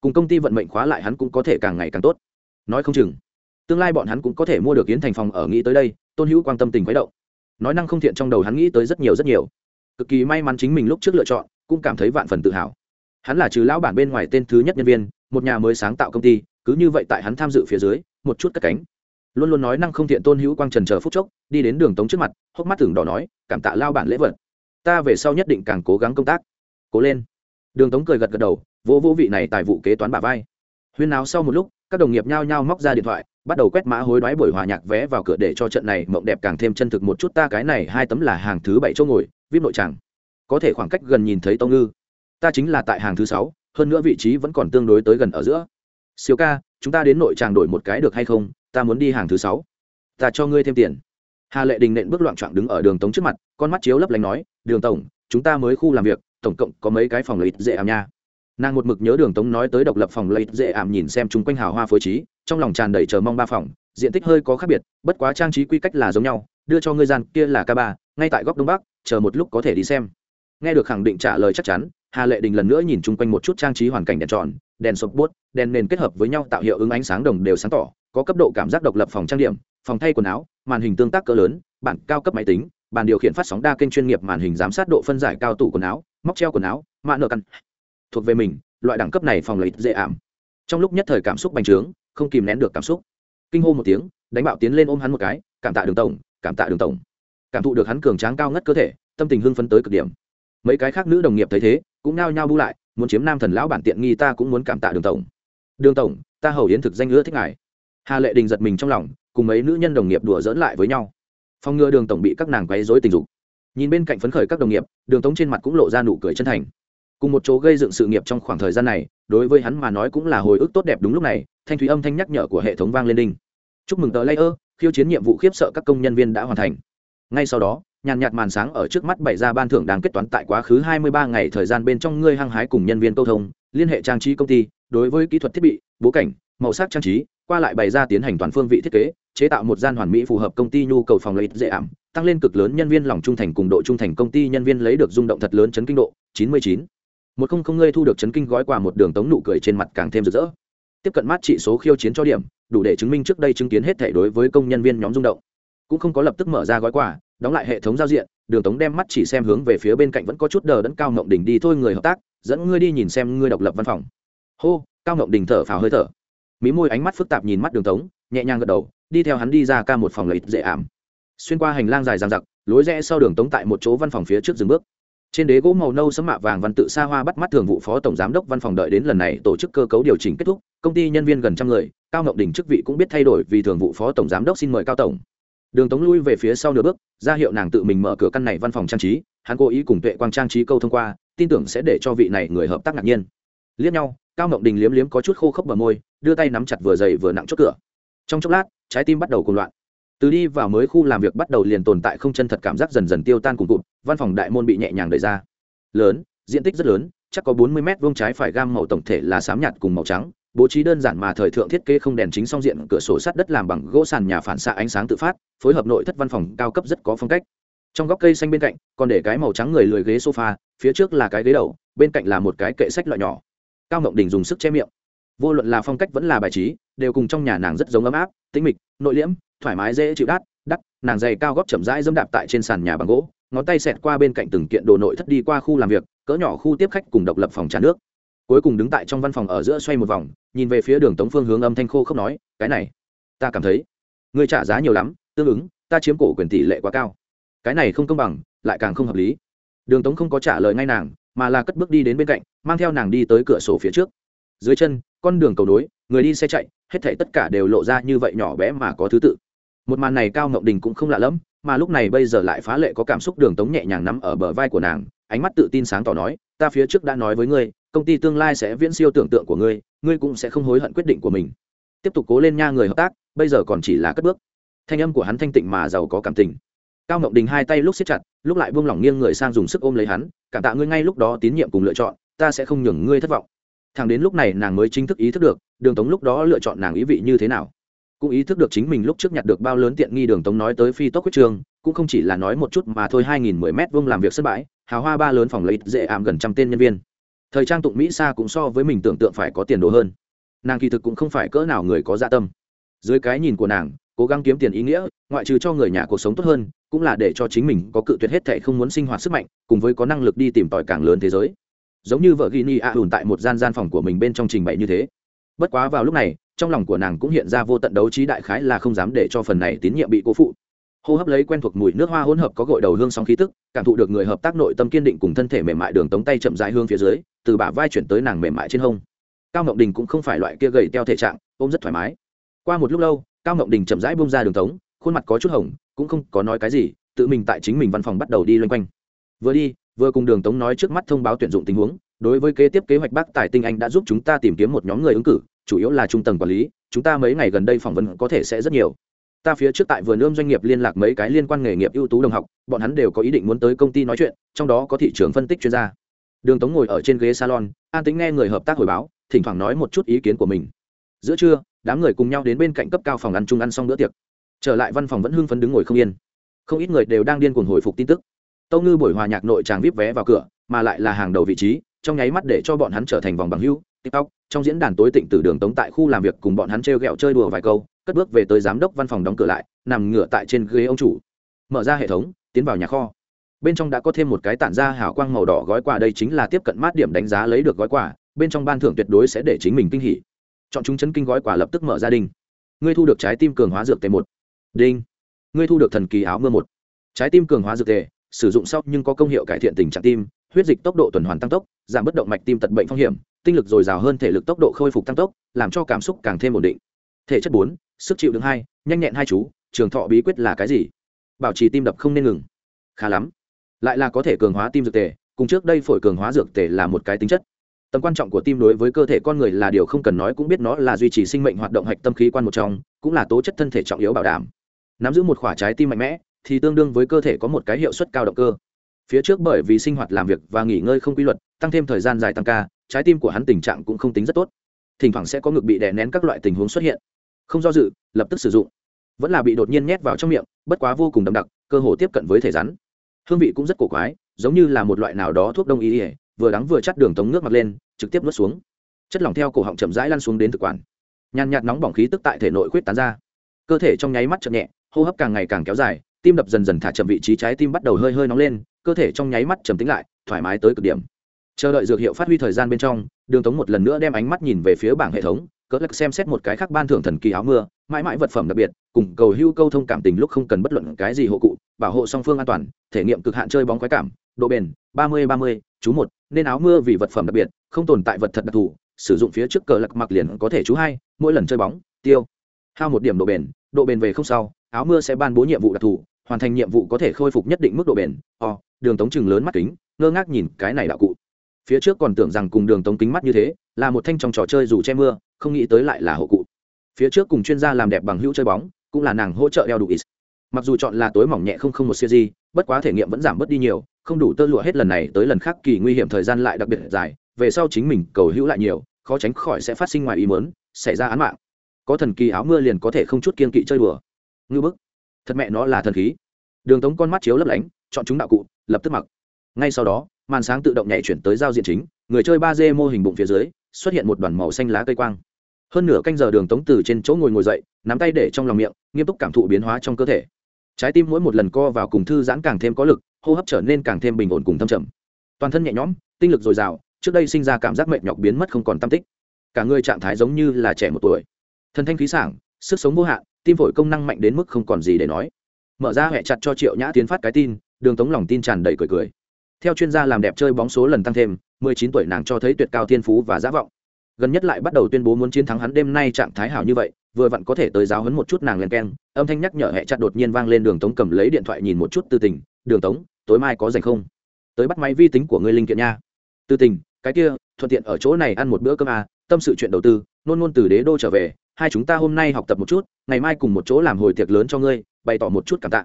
Cùng công ty vận mệnh khóa lại hắn cũng có thể càng ngày càng tốt. Nói không chừng, tương lai bọn hắn cũng có thể mua được yến thành phòng ở nghĩ tới đây, tôn hữu quan tâm tình quấy động. Nói năng không thiện trong đầu hắn nghĩ tới rất nhiều rất nhiều cực kỳ may mắn chính mình lúc trước lựa chọn, cũng cảm thấy vạn phần tự hào. Hắn là trừ lão bản bên ngoài tên thứ nhất nhân viên, một nhà mới sáng tạo công ty, cứ như vậy tại hắn tham dự phía dưới, một chút cất cánh. Luôn luôn nói năng không thiện tôn hữu quang trần chờ phút chốc, đi đến đường tống trước mặt, hốc mắt tưởng đỏ nói, cảm tạ lao bản lễ vật. Ta về sau nhất định càng cố gắng công tác. Cố lên. Đường tống cười gật gật đầu vô vô vị này tại vụ kế toán bà vai. Huyên nào sau một lúc, các đồng nghiệp nhao nhao móc ra điện thoại, bắt đầu quét mã hối đoái buổi hòa nhạc vé vào cửa để cho trận này mộng đẹp càng thêm chân thực một chút. Ta cái này hai tấm là hàng thứ bảy chỗ ngồi vip nội tràng. Có thể khoảng cách gần nhìn thấy tông ngư. Ta chính là tại hàng thứ sáu, hơn nữa vị trí vẫn còn tương đối tới gần ở giữa. Siêu ca, chúng ta đến nội tràng đổi một cái được hay không? Ta muốn đi hàng thứ sáu. Ta cho ngươi thêm tiền. Hà lệ đình nện bước loạn trọn đứng ở đường tống trước mặt, con mắt chiếu lấp lánh nói, đường tổng, chúng ta mới khu làm việc, tổng cộng có mấy cái phòng lợi ích dễ ảm nha. Nàng một mực nhớ đường tống nói tới độc lập phòng lợi ích dễ ảm nhìn xem chung quanh hào hoa phối trí, trong lòng tràn đầy chờ mong ba phòng, diện tích hơi có khác biệt, bất quá trang trí quy cách là giống nhau, đưa cho ngươi gian kia là k ba ngay tại góc đông bắc, chờ một lúc có thể đi xem. Nghe được khẳng định trả lời chắc chắn, hà lệ đình lần nữa nhìn chung quanh một chút trang trí hoàn cảnh đèn tròn, đèn sộp bút, đèn nền kết hợp với nhau tạo hiệu ứng ánh sáng đồng đều sáng tỏ, có cấp độ cảm giác độc lập phòng trang điểm, phòng thay quần áo, màn hình tương tác cỡ lớn, bản cao cấp máy tính, bàn điều khiển phát sóng đa kênh chuyên nghiệp màn hình giám sát độ phân giải cao tủ quần áo, móc treo quần áo, mạ nợ căn thuộc về mình, loại đẳng cấp này phòng lợi dễ ảm. Trong lúc nhất thời cảm xúc bành trướng, không kìm nén được cảm xúc. Kinh hô một tiếng, đánh bạo tiến lên ôm hắn một cái, cảm tạ đường tổng, cảm tạ đường tổng cảm thụ được hắn cường tráng cao ngất cơ thể, tâm tình hưng phấn tới cực điểm. Mấy cái khác nữ đồng nghiệp thấy thế, cũng nao nhao bu lại, muốn chiếm nam thần lão bản tiện nghi ta cũng muốn cảm tạ đường tổng. Đường tổng, ta hầu yến thực danh ưa thích ngài. Hà lệ đình giật mình trong lòng, cùng mấy nữ nhân đồng nghiệp đùa dỡn lại với nhau. Phòng ngừa đường tổng bị các nàng quấy dối tình dục. Nhìn bên cạnh phấn khởi các đồng nghiệp, đường tống trên mặt cũng lộ ra nụ cười chân thành. Cùng một chỗ gây dựng sự nghiệp trong khoảng thời gian này, đối với hắn mà nói cũng là hồi ức tốt đẹp đúng lúc này, thanh thúy âm thanh nhắc nhở của hệ thống vang lên đinh. Chúc mừng tờ layer, khiêu chiến nhiệm vụ khiếp sợ các công nhân viên đã hoàn thành ngay sau đó, nhàn nhạt màn sáng ở trước mắt bày ra ban thưởng đang kết toán tại quá khứ 23 ngày thời gian bên trong ngươi hăng hái cùng nhân viên câu thông, liên hệ trang trí công ty, đối với kỹ thuật thiết bị, bố cảnh, màu sắc trang trí, qua lại bày ra tiến hành toàn phương vị thiết kế, chế tạo một gian hoàn mỹ phù hợp công ty nhu cầu phòng lợi dễ ảm, tăng lên cực lớn nhân viên lòng trung thành cùng độ trung thành công ty nhân viên lấy được rung động thật lớn chấn kinh độ 99. một không không ngươi thu được chấn kinh gói quà một đường tống nụ cười trên mặt càng thêm rực rỡ tiếp cận mát trị số khiêu chiến cho điểm, đủ để chứng minh trước đây chứng kiến hết thể đối với công nhân viên nhóm rung động cũng không có lập tức mở ra gói quà, đóng lại hệ thống giao diện, đường tống đem mắt chỉ xem hướng về phía bên cạnh vẫn có chút đờ đẫn cao ngộng đình đi thôi người hợp tác, dẫn ngươi đi nhìn xem ngươi độc lập văn phòng. Hô, cao ngộng đình thở phào hơi thở. Mí môi ánh mắt phức tạp nhìn mắt đường tống, nhẹ nhàng gật đầu, đi theo hắn đi ra ca một phòng lợi dễ ảm. Xuyên qua hành lang dài dằng dặc, lối rẽ sau đường tống tại một chỗ văn phòng phía trước dừng bước. Trên đế gỗ màu nâu sấm mạ vàng văn tự xa hoa bắt mắt thường vụ phó tổng giám đốc văn phòng đợi đến lần này tổ chức cơ cấu điều chỉnh kết thúc, công ty nhân viên gần trăm người, cao ngọc đình chức vị cũng biết thay đổi vì thường vụ phó tổng giám đốc xin mời cao tổng đường tống lui về phía sau nửa bước, ra hiệu nàng tự mình mở cửa căn này văn phòng trang trí, hắn cố ý cùng tuệ quang trang trí câu thông qua, tin tưởng sẽ để cho vị này người hợp tác ngạc nhiên. Liếc nhau, cao ngọc đình liếm liếm có chút khô khốc bờ môi, đưa tay nắm chặt vừa dày vừa nặng chốt cửa. Trong chốc lát, trái tim bắt đầu cùng loạn. Từ đi vào mới khu làm việc bắt đầu liền tồn tại không chân thật cảm giác dần dần tiêu tan cùng cụt văn phòng đại môn bị nhẹ nhàng đẩy ra. Lớn, diện tích rất lớn, chắc có bốn mươi mét vuông trái phải gam màu tổng thể là xám nhạt cùng màu trắng bố trí đơn giản mà thời thượng thiết kế không đèn chính song diện cửa sổ sắt đất làm bằng gỗ sàn nhà phản xạ ánh sáng tự phát, phối hợp nội thất văn phòng cao cấp rất có phong cách. Trong góc cây xanh bên cạnh, còn để cái màu trắng người lười ghế sofa, phía trước là cái ghế đầu, bên cạnh là một cái kệ sách loại nhỏ. Cao mộng đình dùng sức che miệng. Vô luận là phong cách vẫn là bài trí, đều cùng trong nhà nàng rất giống ấm áp, tĩnh mịch, nội liễm, thoải mái dễ chịu đắt đắt, nàng giày cao góp chậm rãi dẫm đạp tại trên sàn nhà bằng gỗ, ngón tay xẹt qua bên cạnh từng kiện đồ nội thất đi qua khu làm việc, cỡ nhỏ khu tiếp khách cùng độc lập phòng trà nước cuối cùng đứng tại trong văn phòng ở giữa xoay một vòng, nhìn về phía đường tống phương hướng âm thanh khô không nói, cái này, ta cảm thấy người trả giá nhiều lắm, tương ứng, ta chiếm cổ quyền tỷ lệ quá cao. Cái này không công bằng, lại càng không hợp lý. Đường tống không có trả lời ngay nàng, mà là cất bước đi đến bên cạnh, mang theo nàng đi tới cửa sổ phía trước. Dưới chân, con đường cầu nối, người đi xe chạy, hết thảy tất cả đều lộ ra như vậy nhỏ bé mà có thứ tự. Một màn này cao ngậu đình cũng không lạ lẫm, mà lúc này bây giờ lại phá lệ có cảm xúc, đường tống nhẹ nhàng nắm ở bờ vai của nàng, ánh mắt tự tin sáng tỏ nói, ta phía trước đã nói với ngươi công ty tương lai sẽ viễn siêu tưởng tượng của ngươi ngươi cũng sẽ không hối hận quyết định của mình. Tiếp tục cố lên nha người hợp tác, bây giờ còn chỉ là cất bước. Thanh âm của hắn thanh tịnh mà giàu có cảm tình. Cao ngộng đình hai tay lúc siết chặt, lúc lại buông lỏng nghiêng người sang dùng sức ôm lấy hắn, cảm tạ ngươi ngay lúc đó tín nhiệm cùng lựa chọn, ta sẽ không nhường ngươi thất vọng. Thẳng đến lúc này nàng mới chính thức ý thức được, đường tống lúc đó lựa chọn nàng ý vị như thế nào. Cũng ý thức được chính mình lúc trước nhặt được bao lớn tiện nghi đường tống nói tới phi tốc quyết trường, cũng không chỉ là nói một chút mà thôi, hai nghìn mười mét vuông làm việc sân bãi, hào hoa ba lớn phòng lấy dễ ảm gần trăm tên nhân viên thời trang tụng mỹ sa cũng so với mình tưởng tượng phải có tiền đồ hơn. Nàng kỳ thực cũng không phải cỡ nào người có dạ tâm. Dưới cái nhìn của nàng, cố gắng kiếm tiền ý nghĩa, ngoại trừ cho người nhà cuộc sống tốt hơn, cũng là để cho chính mình có cự tuyệt hết thệ không muốn sinh hoạt sức mạnh, cùng với có năng lực đi tìm tòi càng lớn thế giới. Giống như vợ ghi ni a ùn tại một gian gian phòng của mình bên trong trình bày như thế. Bất quá vào lúc này, trong lòng của nàng cũng hiện ra vô tận đấu trí đại khái là không dám để cho phần này tín nhiệm bị cố phụ hô hấp lấy quen thuộc mùi nước hoa hỗn hợp có gội đầu hương sóng khí tức, cảm thụ được người hợp tác nội tâm kiên định cùng thân thể mềm mại đường tống tay chậm rãi hương phía dưới, từ bả vai chuyển tới nàng mềm mại trên hông. Cao ngọc đình cũng không phải loại kia gầy teo thể trạng, ôm rất thoải mái. Qua một lúc lâu, cao ngọc đình chậm rãi bông ra đường tống, khuôn mặt có chút hồng, cũng không có nói cái gì, tự mình tại chính mình văn phòng bắt đầu đi loanh quanh. Vừa đi, vừa cùng đường tống nói trước mắt thông báo tuyển dụng tình huống, đối với kế tiếp kế hoạch bác tài tinh anh đã giúp chúng ta tìm kiếm một nhóm người ứng cử, chủ yếu là trung tầng quản lý, chúng ta mấy ngày gần đây phỏng vấn có thể sẽ rất nhiều ta phía trước tại vườn ươm doanh nghiệp liên lạc mấy cái liên quan nghề nghiệp ưu tú đồng học, bọn hắn đều có ý định muốn tới công ty nói chuyện, trong đó có thị trường phân tích chuyên gia. Đường tống ngồi ở trên ghế salon, an tính nghe người hợp tác hồi báo, thỉnh thoảng nói một chút ý kiến của mình. Giữa trưa, đám người cùng nhau đến bên cạnh cấp cao phòng ăn chung ăn xong bữa tiệc. Trở lại văn phòng vẫn hưng phấn đứng ngồi không yên. Không ít người đều đang điên cuồng hồi phục tin tức. Tâu ngư buổi hòa nhạc nội tràng vip vé vào cửa, mà lại là hàng đầu vị trí, trong nháy mắt để cho bọn hắn trở thành vòng bằng hữu tiktok, trong diễn đàn tối tịnh từ đường tống tại khu làm việc cùng bọn hắn t r e o g ẹ o chơi đùa vài câu, cất bước về tới giám đốc văn phòng đóng cửa lại, nằm ngửa tại trên ghế ông chủ. Mở ra hệ thống, tiến vào nhà kho. Bên trong đã có thêm một cái tản ra hào quang màu đỏ gói quà, đây chính là tiếp cận mát điểm đánh giá lấy được gói quà, bên trong ban thưởng tuyệt đối sẽ để chính mình kinh hỉ. Chọn chúng chấn kinh gói quà lập tức mở ra đình ngươi thu được trái tim cường hóa dược tề một. Đinh. Ngươi thu được thần kỳ áo mưa một. Trái tim cường hóa dược tề, sử dụng sau nhưng có công hiệu cải thiện tình trạng tim huyết dịch tốc độ tuần hoàn tăng tốc, giảm bất động mạch tim tật bệnh phong hiểm, tinh lực dồi dào hơn thể lực tốc độ khôi phục tăng tốc, làm cho cảm xúc càng thêm ổn định. Thể chất bốn, sức chịu đựng hai, nhanh nhẹn hai chú, trường thọ bí quyết là cái gì? Bảo trì tim đập không nên ngừng. Khá lắm. Lại là có thể cường hóa tim dược tề, cùng trước đây phổi cường hóa dược tề là một cái tính chất. Tầm quan trọng của tim đối với cơ thể con người là điều không cần nói cũng biết nó là duy trì sinh mệnh hoạt động hạch tâm khí quan một trong, cũng là tố chất thân thể trọng yếu bảo đảm. Nắm giữ một khoả trái tim mạnh mẽ, thì tương đương với cơ thể có một cái hiệu suất cao động cơ phía trước bởi vì sinh hoạt làm việc và nghỉ ngơi không quy luật, tăng thêm thời gian dài tăng ca, trái tim của hắn tình trạng cũng không tính rất tốt. Thỉnh thoảng sẽ có ngực bị đè nén các loại tình huống xuất hiện. Không do dự, lập tức sử dụng. Vẫn là bị đột nhiên nhét vào trong miệng, bất quá vô cùng đậm đặc, cơ hồ tiếp cận với thể rắn. Hương vị cũng rất cổ quái, giống như là một loại nào đó thuốc đông y ỉa vừa đắng vừa chắt đường tống nước mặt lên, trực tiếp nuốt xuống. Chất lỏng theo cổ họng chậm rãi lăn xuống đến thực quản. Nhàn nhạt nóng bỏng khí tức tại thể nội quyết tán ra. Cơ thể trong nháy mắt chậm nhẹ, hô hấp càng ngày càng kéo dài, tim đập dần dần thả chậm vị trí trái tim bắt đầu hơi hơi nóng lên cơ thể trong nháy mắt trầm tính lại, thoải mái tới cực điểm. Chờ đợi dược hiệu phát huy thời gian bên trong, đường tống một lần nữa đem ánh mắt nhìn về phía bảng hệ thống cỡ lắc xem xét một cái khác ban thưởng thần kỳ áo mưa, mãi mãi vật phẩm đặc biệt, cùng cầu hưu câu thông cảm tình lúc không cần bất luận cái gì hộ cụ, bảo hộ song phương an toàn, thể nghiệm cực hạn chơi bóng quái cảm, độ bền, ba mươi ba mươi, chú một, nên áo mưa vì vật phẩm đặc biệt, không tồn tại vật thật đặc thù, sử dụng phía trước cờ lạc mặc liền có thể chú hai, mỗi lần chơi bóng, tiêu. Hao một điểm độ bền độ bền về không sau, áo mưa sẽ ban bố nhiệm vụ đặc thù, hoàn thành nhiệm vụ có thể khôi phục nhất định mức độ bền, o đường tống chừng lớn mắt kính, ngơ ngác nhìn cái này đạo cụ. Phía trước còn tưởng rằng cùng đường tống kính mắt như thế, là một thanh trong trò chơi dù che mưa, không nghĩ tới lại là hộ cụ. Phía trước cùng chuyên gia làm đẹp bằng hữu chơi bóng, cũng là nàng hỗ trợ đeo đủ ít. Mặc dù chọn là tối mỏng nhẹ không không một siêu di bất quá thể nghiệm vẫn giảm bớt đi nhiều, không đủ tơ lụa hết lần này tới lần khác kỳ nguy hiểm thời gian lại đặc biệt dài, về sau chính mình cầu hữu lại nhiều, khó tránh khỏi sẽ phát sinh ngoài ý mớn xảy ra án mạng. Có thần kỳ áo mưa liền có thể không chút kiên kỵ chơi đùa. Ngư bức. Thật mẹ nó là thần khí. Đường tống con mắt chiếu lấp lánh chọn chúng đạo cụ, lập tức mặc. Ngay sau đó, màn sáng tự động nhảy chuyển tới giao diện chính, người chơi ba d mô hình bụng phía dưới, xuất hiện một đoàn màu xanh lá cây quang. Hơn nửa canh giờ đường tống từ trên chỗ ngồi ngồi dậy, nắm tay để trong lòng miệng, nghiêm túc cảm thụ biến hóa trong cơ thể. Trái tim mỗi một lần co vào cùng thư giãn càng thêm có lực, hô hấp trở nên càng thêm bình ổn cùng thâm trầm. Toàn thân nhẹ nhõm, tinh lực dồi dào, trước đây sinh ra cảm giác mệt nhọc biến mất không còn tâm tích. Cả người trạng thái giống như là trẻ một tuổi. Thân thanh khí sảng, sức sống vô hạn, tim phổi công năng mạnh đến mức không còn gì để nói. Mở ra hẹ chặt cho triệu nhã tiến phát cái tin đường tống lòng tin tràn đầy cười cười. Theo chuyên gia làm đẹp chơi bóng số lần tăng thêm 19 tuổi nàng cho thấy tuyệt cao thiên phú và giá vọng. Gần nhất lại bắt đầu tuyên bố muốn chiến thắng hắn đêm nay trạng thái hảo như vậy vừa vặn có thể tới giáo hấn một chút nàng lên keng âm thanh nhắc nhở hẹ chặt đột nhiên vang lên đường tống cầm lấy điện thoại nhìn một chút tư tình đường tống tối mai có dành không? Tới bắt máy vi tính của ngươi linh kiện nha. Tư tình cái kia thuận tiện ở chỗ này ăn một bữa cơm à, tâm sự chuyện đầu tư nôn nôn từ đế đô trở về hai chúng ta hôm nay học tập một chút ngày mai cùng một chỗ làm hồi tiệc lớn cho ngươi bày tỏ một chút cảm tạ.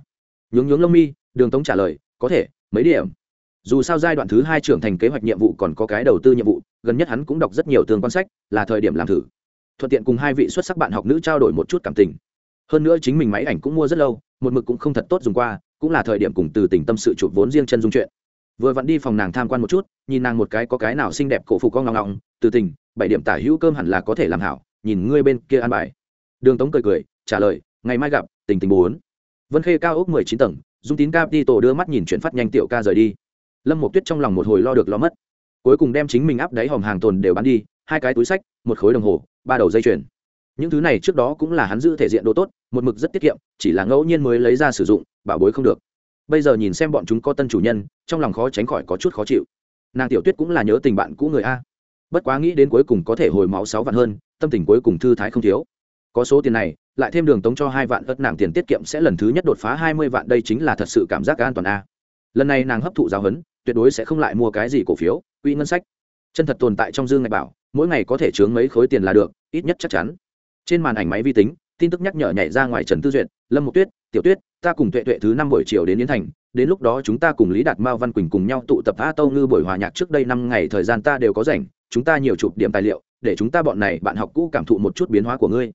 Nhướng nhướng lông mi đường tống trả lời, có thể, mấy điểm? Dù sao giai đoạn thứ hai trưởng thành kế hoạch nhiệm vụ còn có cái đầu tư nhiệm vụ, gần nhất hắn cũng đọc rất nhiều tương quan sách, là thời điểm làm thử. Thuận tiện cùng hai vị xuất sắc bạn học nữ trao đổi một chút cảm tình. Hơn nữa chính mình máy ảnh cũng mua rất lâu, một mực cũng không thật tốt dùng qua, cũng là thời điểm cùng từ tình tâm sự chụp vốn riêng chân dung chuyện. Vừa vặn đi phòng nàng tham quan một chút, nhìn nàng một cái có cái nào xinh đẹp cổ phục con ngong ngong từ tình, bảy điểm tả hữu cơm hẳn là có thể làm hảo, nhìn ngươi bên kia ăn bài. Đường tống cười cười, trả lời, ngày mai gặp, tình tình bốn. Vân khê cao ốc mười chín tầng dung tín cap đi tổ đưa mắt nhìn chuyển phát nhanh tiểu ca rời đi. Lâm một tuyết trong lòng một hồi lo được lo mất. Cuối cùng đem chính mình áp đáy hòm hàng tồn đều bán đi, hai cái túi sách, một khối đồng hồ, ba đầu dây chuyền. Những thứ này trước đó cũng là hắn giữ thể diện đồ tốt, một mực rất tiết kiệm, chỉ là ngẫu nhiên mới lấy ra sử dụng, bảo bối không được. Bây giờ nhìn xem bọn chúng có tân chủ nhân, trong lòng khó tránh khỏi có chút khó chịu. Nàng tiểu tuyết cũng là nhớ tình bạn cũ người a. Bất quá nghĩ đến cuối cùng có thể hồi máu sáu vạn hơn, tâm tình cuối cùng thư thái không thiếu. Có số tiền này lại thêm đường tống cho hai vạn ớt nàng tiền tiết kiệm sẽ lần thứ nhất đột phá hai mươi vạn, đây chính là thật sự cảm giác an toàn a. Lần này nàng hấp thụ giáo huấn, tuyệt đối sẽ không lại mua cái gì cổ phiếu, quỹ ngân sách. Chân thật tồn tại trong dương ngạch bảo, mỗi ngày có thể chướng mấy khối tiền là được, ít nhất chắc chắn. Trên màn ảnh máy vi tính, tin tức nhắc nhở nhảy ra ngoài trần tư duyệt, lâm mục tuyết, tiểu tuyết, ta cùng tuệ tuệ thứ năm buổi chiều đến yến thành, đến lúc đó chúng ta cùng lý đạt, mao văn quỳnh cùng nhau tụ tập a tâu ngư buổi hòa nhạc trước đây năm ngày, thời gian ta đều có rảnh, chúng ta nhiều chụp điểm tài liệu, để chúng ta bọn này bạn học cũ cảm thụ một chút biến hóa của ngươi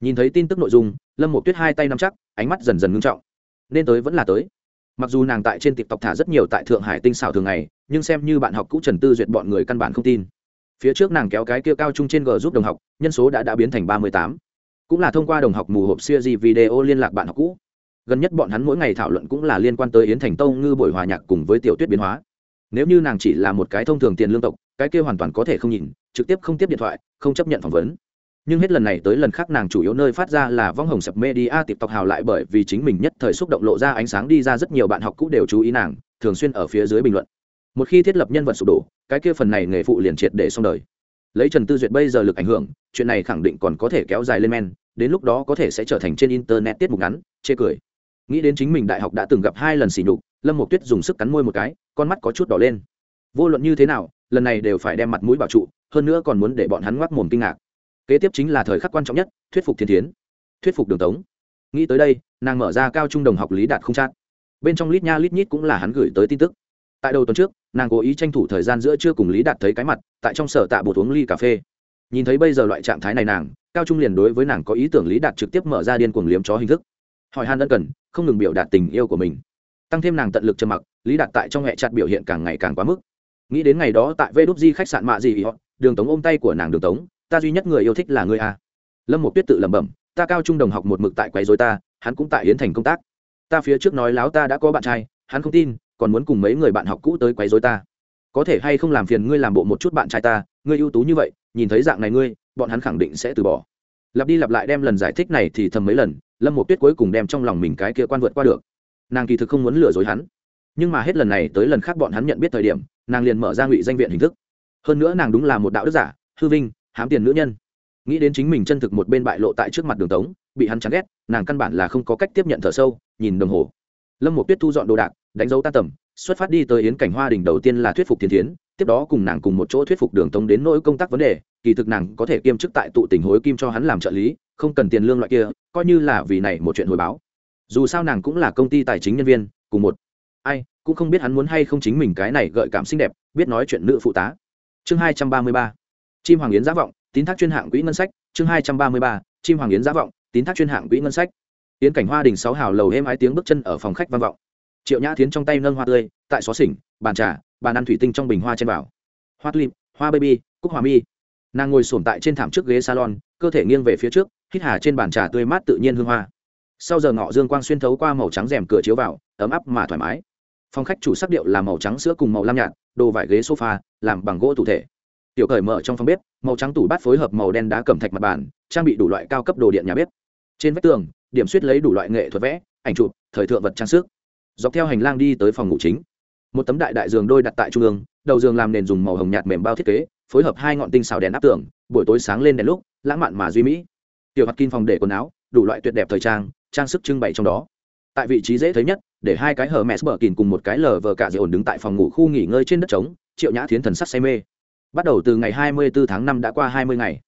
nhìn thấy tin tức nội dung, lâm một tuyết hai tay nắm chắc, ánh mắt dần dần ngưng trọng. Nên tới vẫn là tới. Mặc dù nàng tại trên tiktok thả rất nhiều tại thượng hải tinh xảo thường ngày, nhưng xem như bạn học cũ trần tư duyệt bọn người căn bản không tin. Phía trước nàng kéo cái kia cao trung trên g giúp đồng học, nhân số đã đã biến thành ba mươi tám. Cũng là thông qua đồng học mù hộp siêu di video liên lạc bạn học cũ. Gần nhất bọn hắn mỗi ngày thảo luận cũng là liên quan tới yến thành Tông ngư buổi hòa nhạc cùng với tiểu tuyết biến hóa. Nếu như nàng chỉ là một cái thông thường tiền lương tộc, cái kia hoàn toàn có thể không nhìn, trực tiếp không tiếp điện thoại, không chấp nhận phỏng vấn nhưng hết lần này tới lần khác nàng chủ yếu nơi phát ra là vong hồng sập media tiệp tộc hào lại bởi vì chính mình nhất thời xúc động lộ ra ánh sáng đi ra rất nhiều bạn học cũ đều chú ý nàng, thường xuyên ở phía dưới bình luận. Một khi thiết lập nhân vật sụp đổ, cái kia phần này nghề phụ liền triệt để xong đời. Lấy trần tư duyệt bây giờ lực ảnh hưởng, chuyện này khẳng định còn có thể kéo dài lên men, đến lúc đó có thể sẽ trở thành trên internet tiết mục ngắn, chê cười. Nghĩ đến chính mình đại học đã từng gặp hai lần xỉ nhục, lâm một tuyết dùng sức cắn môi một cái, con mắt có chút đỏ lên. Vô luận như thế nào, lần này đều phải đem mặt mũi bảo trụ, hơn nữa còn muốn để bọn hắn ngoác mồm kinh ngạc kế tiếp chính là thời khắc quan trọng nhất, thuyết phục thiên tiến thuyết phục đường tống. Nghĩ tới đây, nàng mở ra cao trung đồng học lý đạt không chát. Bên trong lít nha lít nhít cũng là hắn gửi tới tin tức. Tại đầu tuần trước, nàng cố ý tranh thủ thời gian giữa trưa cùng lý đạt thấy cái mặt, tại trong sở tạ bột uống ly cà phê. Nhìn thấy bây giờ loại trạng thái này nàng, cao trung liền đối với nàng có ý tưởng lý đạt trực tiếp mở ra điên cuồng liếm chó hình thức. Hỏi han ân cần, không ngừng biểu đạt tình yêu của mình. Tăng thêm nàng tận lực trầm mặc, lý đạt tại trong hệ chặt biểu hiện càng ngày càng quá mức. Nghĩ đến ngày đó tại vê đúc di khách sạn mạ gì họ, đường tống ôm tay của nàng đường tống ta duy nhất người yêu thích là ngươi à? lâm một tuyết tự lẩm bẩm, ta cao trung đồng học một mực tại quấy dối ta, hắn cũng tại yến thành công tác. Ta phía trước nói láo ta đã có bạn trai, hắn không tin, còn muốn cùng mấy người bạn học cũ tới quấy dối ta. Có thể hay không làm phiền ngươi làm bộ một chút bạn trai ta, ngươi ưu tú như vậy, nhìn thấy dạng này ngươi, bọn hắn khẳng định sẽ từ bỏ. Lặp đi lặp lại đem lần giải thích này thì thầm mấy lần, lâm một tuyết cuối cùng đem trong lòng mình cái kia quan vượt qua được. Nàng kỳ thực không muốn lừa dối hắn. Nhưng mà hết lần này tới lần khác bọn hắn nhận biết thời điểm, nàng liền mở ra ngụy danh viện hình thức. Hơn nữa nàng đúng là một đạo đức giả, hư vinh hám tiền nữ nhân. Nghĩ đến chính mình chân thực một bên bại lộ tại trước mặt đường tống, bị hắn chán ghét, nàng căn bản là không có cách tiếp nhận thở sâu, nhìn đồng hồ. Lâm một tuyết thu dọn đồ đạc, đánh dấu tan tầm, xuất phát đi tới yến cảnh hoa đình đầu tiên là thuyết phục thiên thiến, tiếp đó cùng nàng cùng một chỗ thuyết phục đường tống đến nỗi công tác vấn đề, kỳ thực nàng có thể kiêm chức tại tụ tình hối kim cho hắn làm trợ lý, không cần tiền lương loại kia, coi như là vì này một chuyện hồi báo. Dù sao nàng cũng là công ty tài chính nhân viên, cùng một. Ai, cũng không biết hắn muốn hay không chính mình cái này gợi cảm xinh đẹp, biết nói chuyện nữ phụ tá. Chương hai trăm ba mươi ba chim hoàng yến giá vọng, tín thác chuyên hạng quỹ ngân sách, chương hai trăm ba mươi ba, chim hoàng yến giá vọng, tín thác chuyên hạng quỹ ngân sách. Yến cảnh hoa đình sáu hào lầu êm ái tiếng bước chân ở phòng khách vang vọng. Triệu nhã tiến trong tay nâng hoa tươi, tại xó xỉnh, bàn trà, bàn ăn thủy tinh trong bình hoa trên bảo hoa tulip hoa baby, cúc hoa mi. Nàng ngồi sổm tại trên thảm trước ghế salon, cơ thể nghiêng về phía trước, hít hà trên bàn trà tươi mát tự nhiên hương hoa. Sau giờ ngọ dương quang xuyên thấu qua màu trắng rèm cửa chiếu vào, ấm áp mà thoải mái. Phòng khách chủ sắc điệu là màu trắng sữa cùng màu lam nhạt, đồ vải ghế sofa, làm bằng gỗ thủ thể tiểu cởi mở trong phòng bếp, màu trắng tủ bát phối hợp màu đen đá cẩm thạch mặt bàn, trang bị đủ loại cao cấp đồ điện nhà bếp. Trên vách tường, điểm suýt lấy đủ loại nghệ thuật vẽ, ảnh chụp, thời thượng vật trang sức. Dọc theo hành lang đi tới phòng ngủ chính. Một tấm đại đại giường đôi đặt tại trung ương, đầu giường làm nền dùng màu hồng nhạt mềm bao thiết kế, phối hợp hai ngọn tinh xào đèn áp tường, buổi tối sáng lên đèn lúc, lãng mạn mà duy mỹ. Tiểu hoạt kim phòng để quần áo, đủ loại tuyệt đẹp thời trang trang sức trưng bày trong đó. Tại vị trí dễ thấy nhất, để hai cái hờ mẹ bờ kìn cùng một cái lờ vờ cả dễ ổn đứng tại phòng ngủ khu nghỉ ngơi trên đất trống, triệu nhã thiến thần sắc say mê bắt đầu từ ngày hai mươi bốn tháng năm đã qua hai mươi ngày.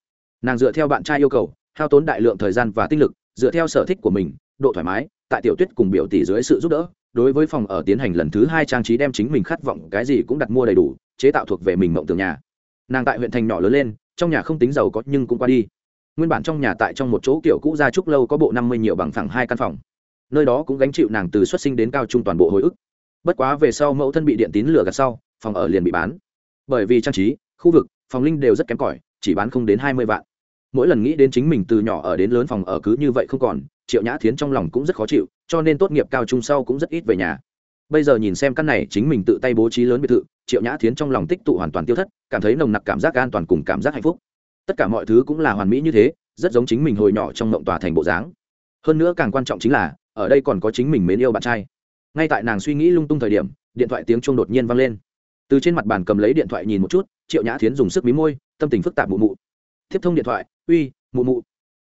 Nàng dựa theo bạn trai yêu cầu, hao tốn đại lượng thời gian và tinh lực, dựa theo sở thích của mình, độ thoải mái, tại tiểu tuyết cùng biểu tỷ dưới sự giúp đỡ, đối với phòng ở tiến hành lần thứ hai trang trí đem chính mình khát vọng cái gì cũng đặt mua đầy đủ, chế tạo thuộc về mình mộng tường nhà. Nàng tại huyện thành nhỏ lớn lên, trong nhà không tính giàu có nhưng cũng qua đi. Nguyên bản trong nhà tại trong một chỗ kiểu cũ gia trúc lâu có bộ năm mươi nhiều bằng phẳng hai căn phòng. Nơi đó cũng gánh chịu nàng từ xuất sinh đến cao trung toàn bộ hồi ức. Bất quá về sau mẫu thân bị điện tín lửa gạt sau, phòng ở liền bị bán. Bởi vì trang trí khu vực, phòng linh đều rất kém cỏi, chỉ bán không đến hai mươi vạn. Mỗi lần nghĩ đến chính mình từ nhỏ ở đến lớn phòng ở cứ như vậy không còn, triệu nhã thiến trong lòng cũng rất khó chịu, cho nên tốt nghiệp cao trung sau cũng rất ít về nhà. Bây giờ nhìn xem căn này chính mình tự tay bố trí lớn biệt thự, triệu nhã thiến trong lòng tích tụ hoàn toàn tiêu thất, cảm thấy nồng nặc cảm giác an toàn cùng cảm giác hạnh phúc. Tất cả mọi thứ cũng là hoàn mỹ như thế, rất giống chính mình hồi nhỏ trong mộng tòa thành bộ dáng. Hơn nữa càng quan trọng chính là, ở đây còn có chính mình mến yêu bạn trai. Ngay tại nàng suy nghĩ lung tung thời điểm, điện thoại tiếng chuông đột nhiên vang lên. Từ trên mặt bàn cầm lấy điện thoại nhìn một chút triệu nhã thiến dùng sức mí môi, tâm tình phức tạp mụ mụ. Tiếp thông điện thoại, uy, mụ mụ.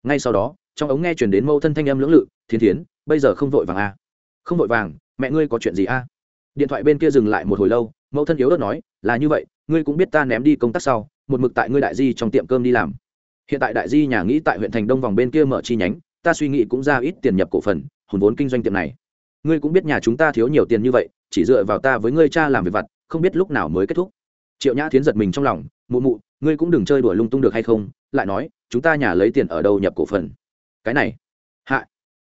Ngay sau đó, trong ống nghe chuyển đến mâu thân thanh âm lưỡng lự thiên thiến, bây giờ không vội vàng à. không vội vàng, mẹ ngươi có chuyện gì à? điện thoại bên kia dừng lại một hồi lâu, mẫu thân yếu ớt nói, là như vậy, ngươi cũng biết ta ném đi công tác sau, một mực tại ngươi đại di trong tiệm cơm đi làm. Hiện tại đại di nhà nghĩ tại huyện thành đông vòng bên kia mở chi nhánh, ta suy nghĩ cũng ra ít tiền nhập cổ phần, hùn vốn kinh doanh tiệm này. Ngươi cũng biết nhà chúng ta thiếu nhiều tiền như vậy, chỉ dựa vào ta với ngươi cha làm việc vặt, không biết lúc nào mới kết thúc triệu nhã thiến giật mình trong lòng, mụ mụ, ngươi cũng đừng chơi đùa lung tung được hay không? Lại nói, chúng ta nhà lấy tiền ở đâu nhập cổ phần? Cái này. Hạ.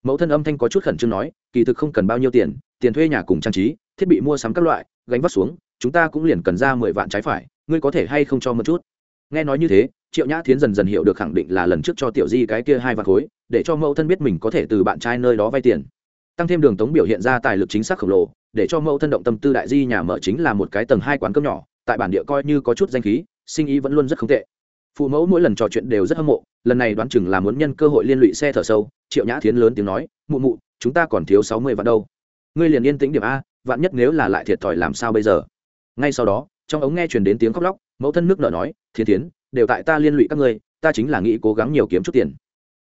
Mẫu thân âm thanh có chút khẩn trương nói, kỳ thực không cần bao nhiêu tiền tiền thuê nhà cùng trang trí, thiết bị mua sắm các loại, gánh vắt xuống, chúng ta cũng liền cần ra mười vạn trái phải, ngươi có thể hay không cho một chút? Nghe nói như thế, triệu nhã thiến dần dần hiểu được khẳng định là lần trước cho tiểu di cái kia hai vạn khối, để cho mẫu thân biết mình có thể từ bạn trai nơi đó vay tiền. Tăng thêm đường tống biểu hiện ra tài lực chính xác khổng lồ, để cho mẫu thân động tâm tư đại di nhà mở chính là một cái tầng hai quán cơm nhỏ tại bản địa coi như có chút danh khí, sinh ý vẫn luôn rất không tệ. Phụ mẫu mỗi lần trò chuyện đều rất hâm mộ, lần này đoán chừng là muốn nhân cơ hội liên lụy xe thở sâu, triệu nhã thiến lớn tiếng nói, mụ mụ, chúng ta còn thiếu sáu mươi vạn đâu. Ngươi liền yên tĩnh điểm a, vạn nhất nếu là lại thiệt thòi làm sao bây giờ? Ngay sau đó, trong ống nghe truyền đến tiếng khóc lóc, mẫu thân nước nở nói thiên tiến đều tại ta liên lụy các ngươi, ta chính là nghĩ cố gắng nhiều kiếm chút tiền.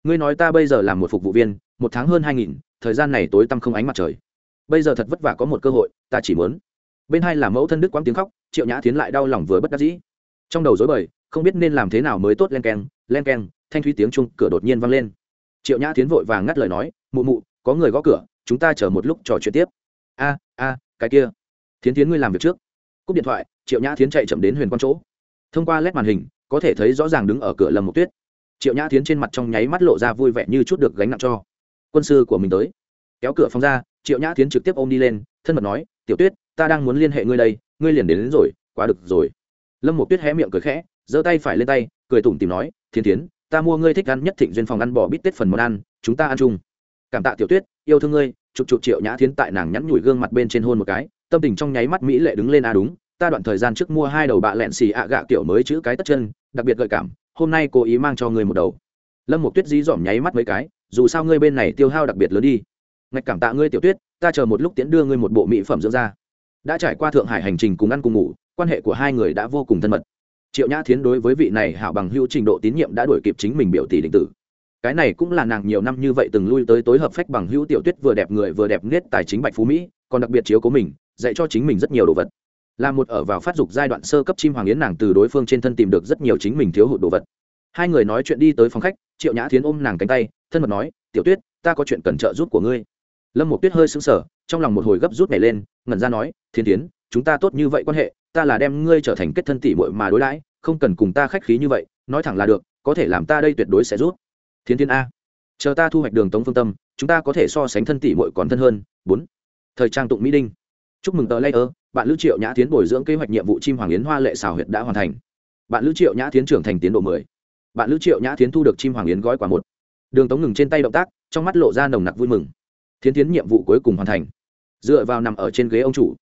Ngươi nói ta bây giờ làm một phục vụ viên, một tháng hơn hai nghìn, thời gian này tối tăm không ánh mặt trời. Bây giờ thật vất vả có một cơ hội, ta chỉ muốn bên hai là mẫu thân đức quãng tiếng khóc, triệu nhã tiến lại đau lòng vừa bất đắc dĩ. Trong đầu dối bời, không biết nên làm thế nào mới tốt len keng len keng, thanh thúy tiếng chung cửa đột nhiên vang lên. Triệu nhã tiến vội vàng ngắt lời nói, mụ mụ, có người gõ cửa, chúng ta chờ một lúc trò chuyện tiếp. A a, cái kia. Thiến tiến ngươi làm việc trước. Cúp điện thoại, triệu nhã tiến chạy chậm đến huyền quan chỗ. Thông qua lét màn hình, có thể thấy rõ ràng đứng ở cửa lâm một tuyết. Triệu nhã tiến trên mặt trong nháy mắt lộ ra vui vẻ như chút được gánh nặng cho. Quân sư của mình tới. Kéo cửa phòng ra, triệu nhã tiến trực tiếp ôm đi lên, thân mật nói, tiểu tuyết ta đang muốn liên hệ ngươi đây ngươi liền đến, đến rồi quá được rồi. Lâm một tuyết hé miệng cười khẽ giơ tay phải lên tay cười tủm tìm nói thiên tiến ta mua ngươi thích ăn nhất thịnh duyên phòng ăn bỏ bít tết phần món ăn chúng ta ăn chung. Cảm tạ tiểu tuyết yêu thương ngươi chục chục triệu nhã thiến tại nàng nhắn nhủi gương mặt bên trên hôn một cái tâm tình trong nháy mắt mỹ lệ đứng lên a đúng ta đoạn thời gian trước mua hai đầu bạ lẹn xì ạ gạ kiểu mới chữ cái tất chân đặc biệt gợi cảm hôm nay cố ý mang cho ngươi một đầu. Lâm một tuyết dí dỏm nháy mắt mấy cái dù sao ngươi bên này tiêu hao đặc biệt lớn đi. Ngạch cảm tạ ngươi tiểu tuyết ta chờ một lúc tiễn đưa ngươi một bộ mỹ phẩm dưỡng da đã trải qua thượng hải hành trình cùng ăn cùng ngủ, quan hệ của hai người đã vô cùng thân mật. Triệu nhã thiến đối với vị này hảo bằng hữu trình độ tín nhiệm đã đổi kịp chính mình biểu tỷ định tử. Cái này cũng là nàng nhiều năm như vậy từng lui tới tối hợp phách bằng hữu tiểu tuyết vừa đẹp người vừa đẹp nết tài chính bạch phú mỹ, còn đặc biệt chiếu cố mình, dạy cho chính mình rất nhiều đồ vật. Là một ở vào phát dục giai đoạn sơ cấp chim hoàng yến nàng từ đối phương trên thân tìm được rất nhiều chính mình thiếu hụt đồ vật. Hai người nói chuyện đi tới phòng khách, triệu nhã thiến ôm nàng cánh tay, thân mật nói, tiểu tuyết, ta có chuyện cần trợ giúp của ngươi. Lâm một tuyết hơi sững sờ trong lòng một hồi gấp rút nhảy lên, ngẩn ra nói, thiên tiến chúng ta tốt như vậy quan hệ, ta là đem ngươi trở thành kết thân tỷ muội mà đối đãi, không cần cùng ta khách khí như vậy, nói thẳng là được, có thể làm ta đây tuyệt đối sẽ rút thiên thiên a, chờ ta thu hoạch đường tống phương tâm, chúng ta có thể so sánh thân tỷ muội còn thân hơn. Bốn, thời trang tụng mỹ đinh, chúc mừng tờ layer bạn lưu triệu nhã tiến bồi dưỡng kế hoạch nhiệm vụ chim hoàng yến hoa lệ xào huyệt đã hoàn thành. Bạn lữ triệu nhã tiến trưởng thành tiến độ mười, bạn lữ triệu nhã tiến thu được chim hoàng yến gói quả một. Đường tống ngừng trên tay động tác, trong mắt lộ ra nồng nặc vui mừng thiến tiến nhiệm vụ cuối cùng hoàn thành. Dựa vào nằm ở trên ghế ông chủ,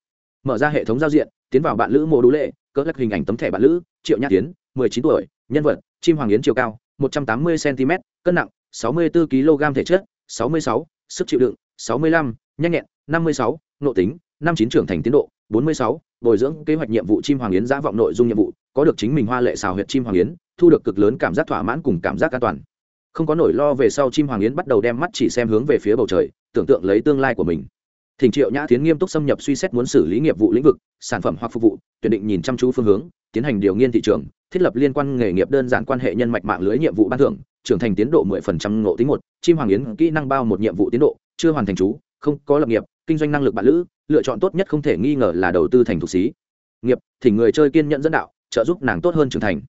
mở ra hệ thống giao diện, tiến vào bạn lữ mô đũ lệ, cỡ lắc hình ảnh tấm thẻ bạn lữ, triệu nhã tiến mười chín tuổi, nhân vật, chim hoàng yến chiều cao, một trăm tám mươi cm cân nặng, sáu mươi bốn kg thể chất, sáu mươi sáu, sức chịu đựng, sáu mươi lăm, nhanh nhẹn, năm mươi sáu, nội tính, năm chín trưởng thành tiến độ, bốn mươi sáu, bồi dưỡng kế hoạch nhiệm vụ chim hoàng yến giã vọng nội dung nhiệm vụ, có được chính mình hoa lệ xào huyệt chim hoàng yến, thu được cực lớn cảm giác thỏa mãn cùng cảm giác an toàn. Không có nỗi lo về sau chim hoàng yến bắt đầu đem mắt chỉ xem hướng về phía bầu trời tưởng tượng lấy tương lai của mình. Thỉnh triệu nhã tiến nghiêm túc xâm nhập suy xét muốn xử lý nghiệp vụ lĩnh vực, sản phẩm hoặc phục vụ, tuyển định nhìn chăm chú phương hướng, tiến hành điều nghiên thị trường, thiết lập liên quan nghề nghiệp đơn giản quan hệ nhân mạch mạng lưới nhiệm vụ ban thưởng, trưởng thành tiến độ 10% ngộ tính một, chim hoàng yến kỹ năng bao một nhiệm vụ tiến độ, chưa hoàn thành chú, không có lập nghiệp, kinh doanh năng lực bạn lữ, lựa chọn tốt nhất không thể nghi ngờ là đầu tư thành thục xí. Nghiệp, thỉnh người chơi kiên nhẫn dẫn đạo, trợ giúp nàng tốt hơn trưởng thành.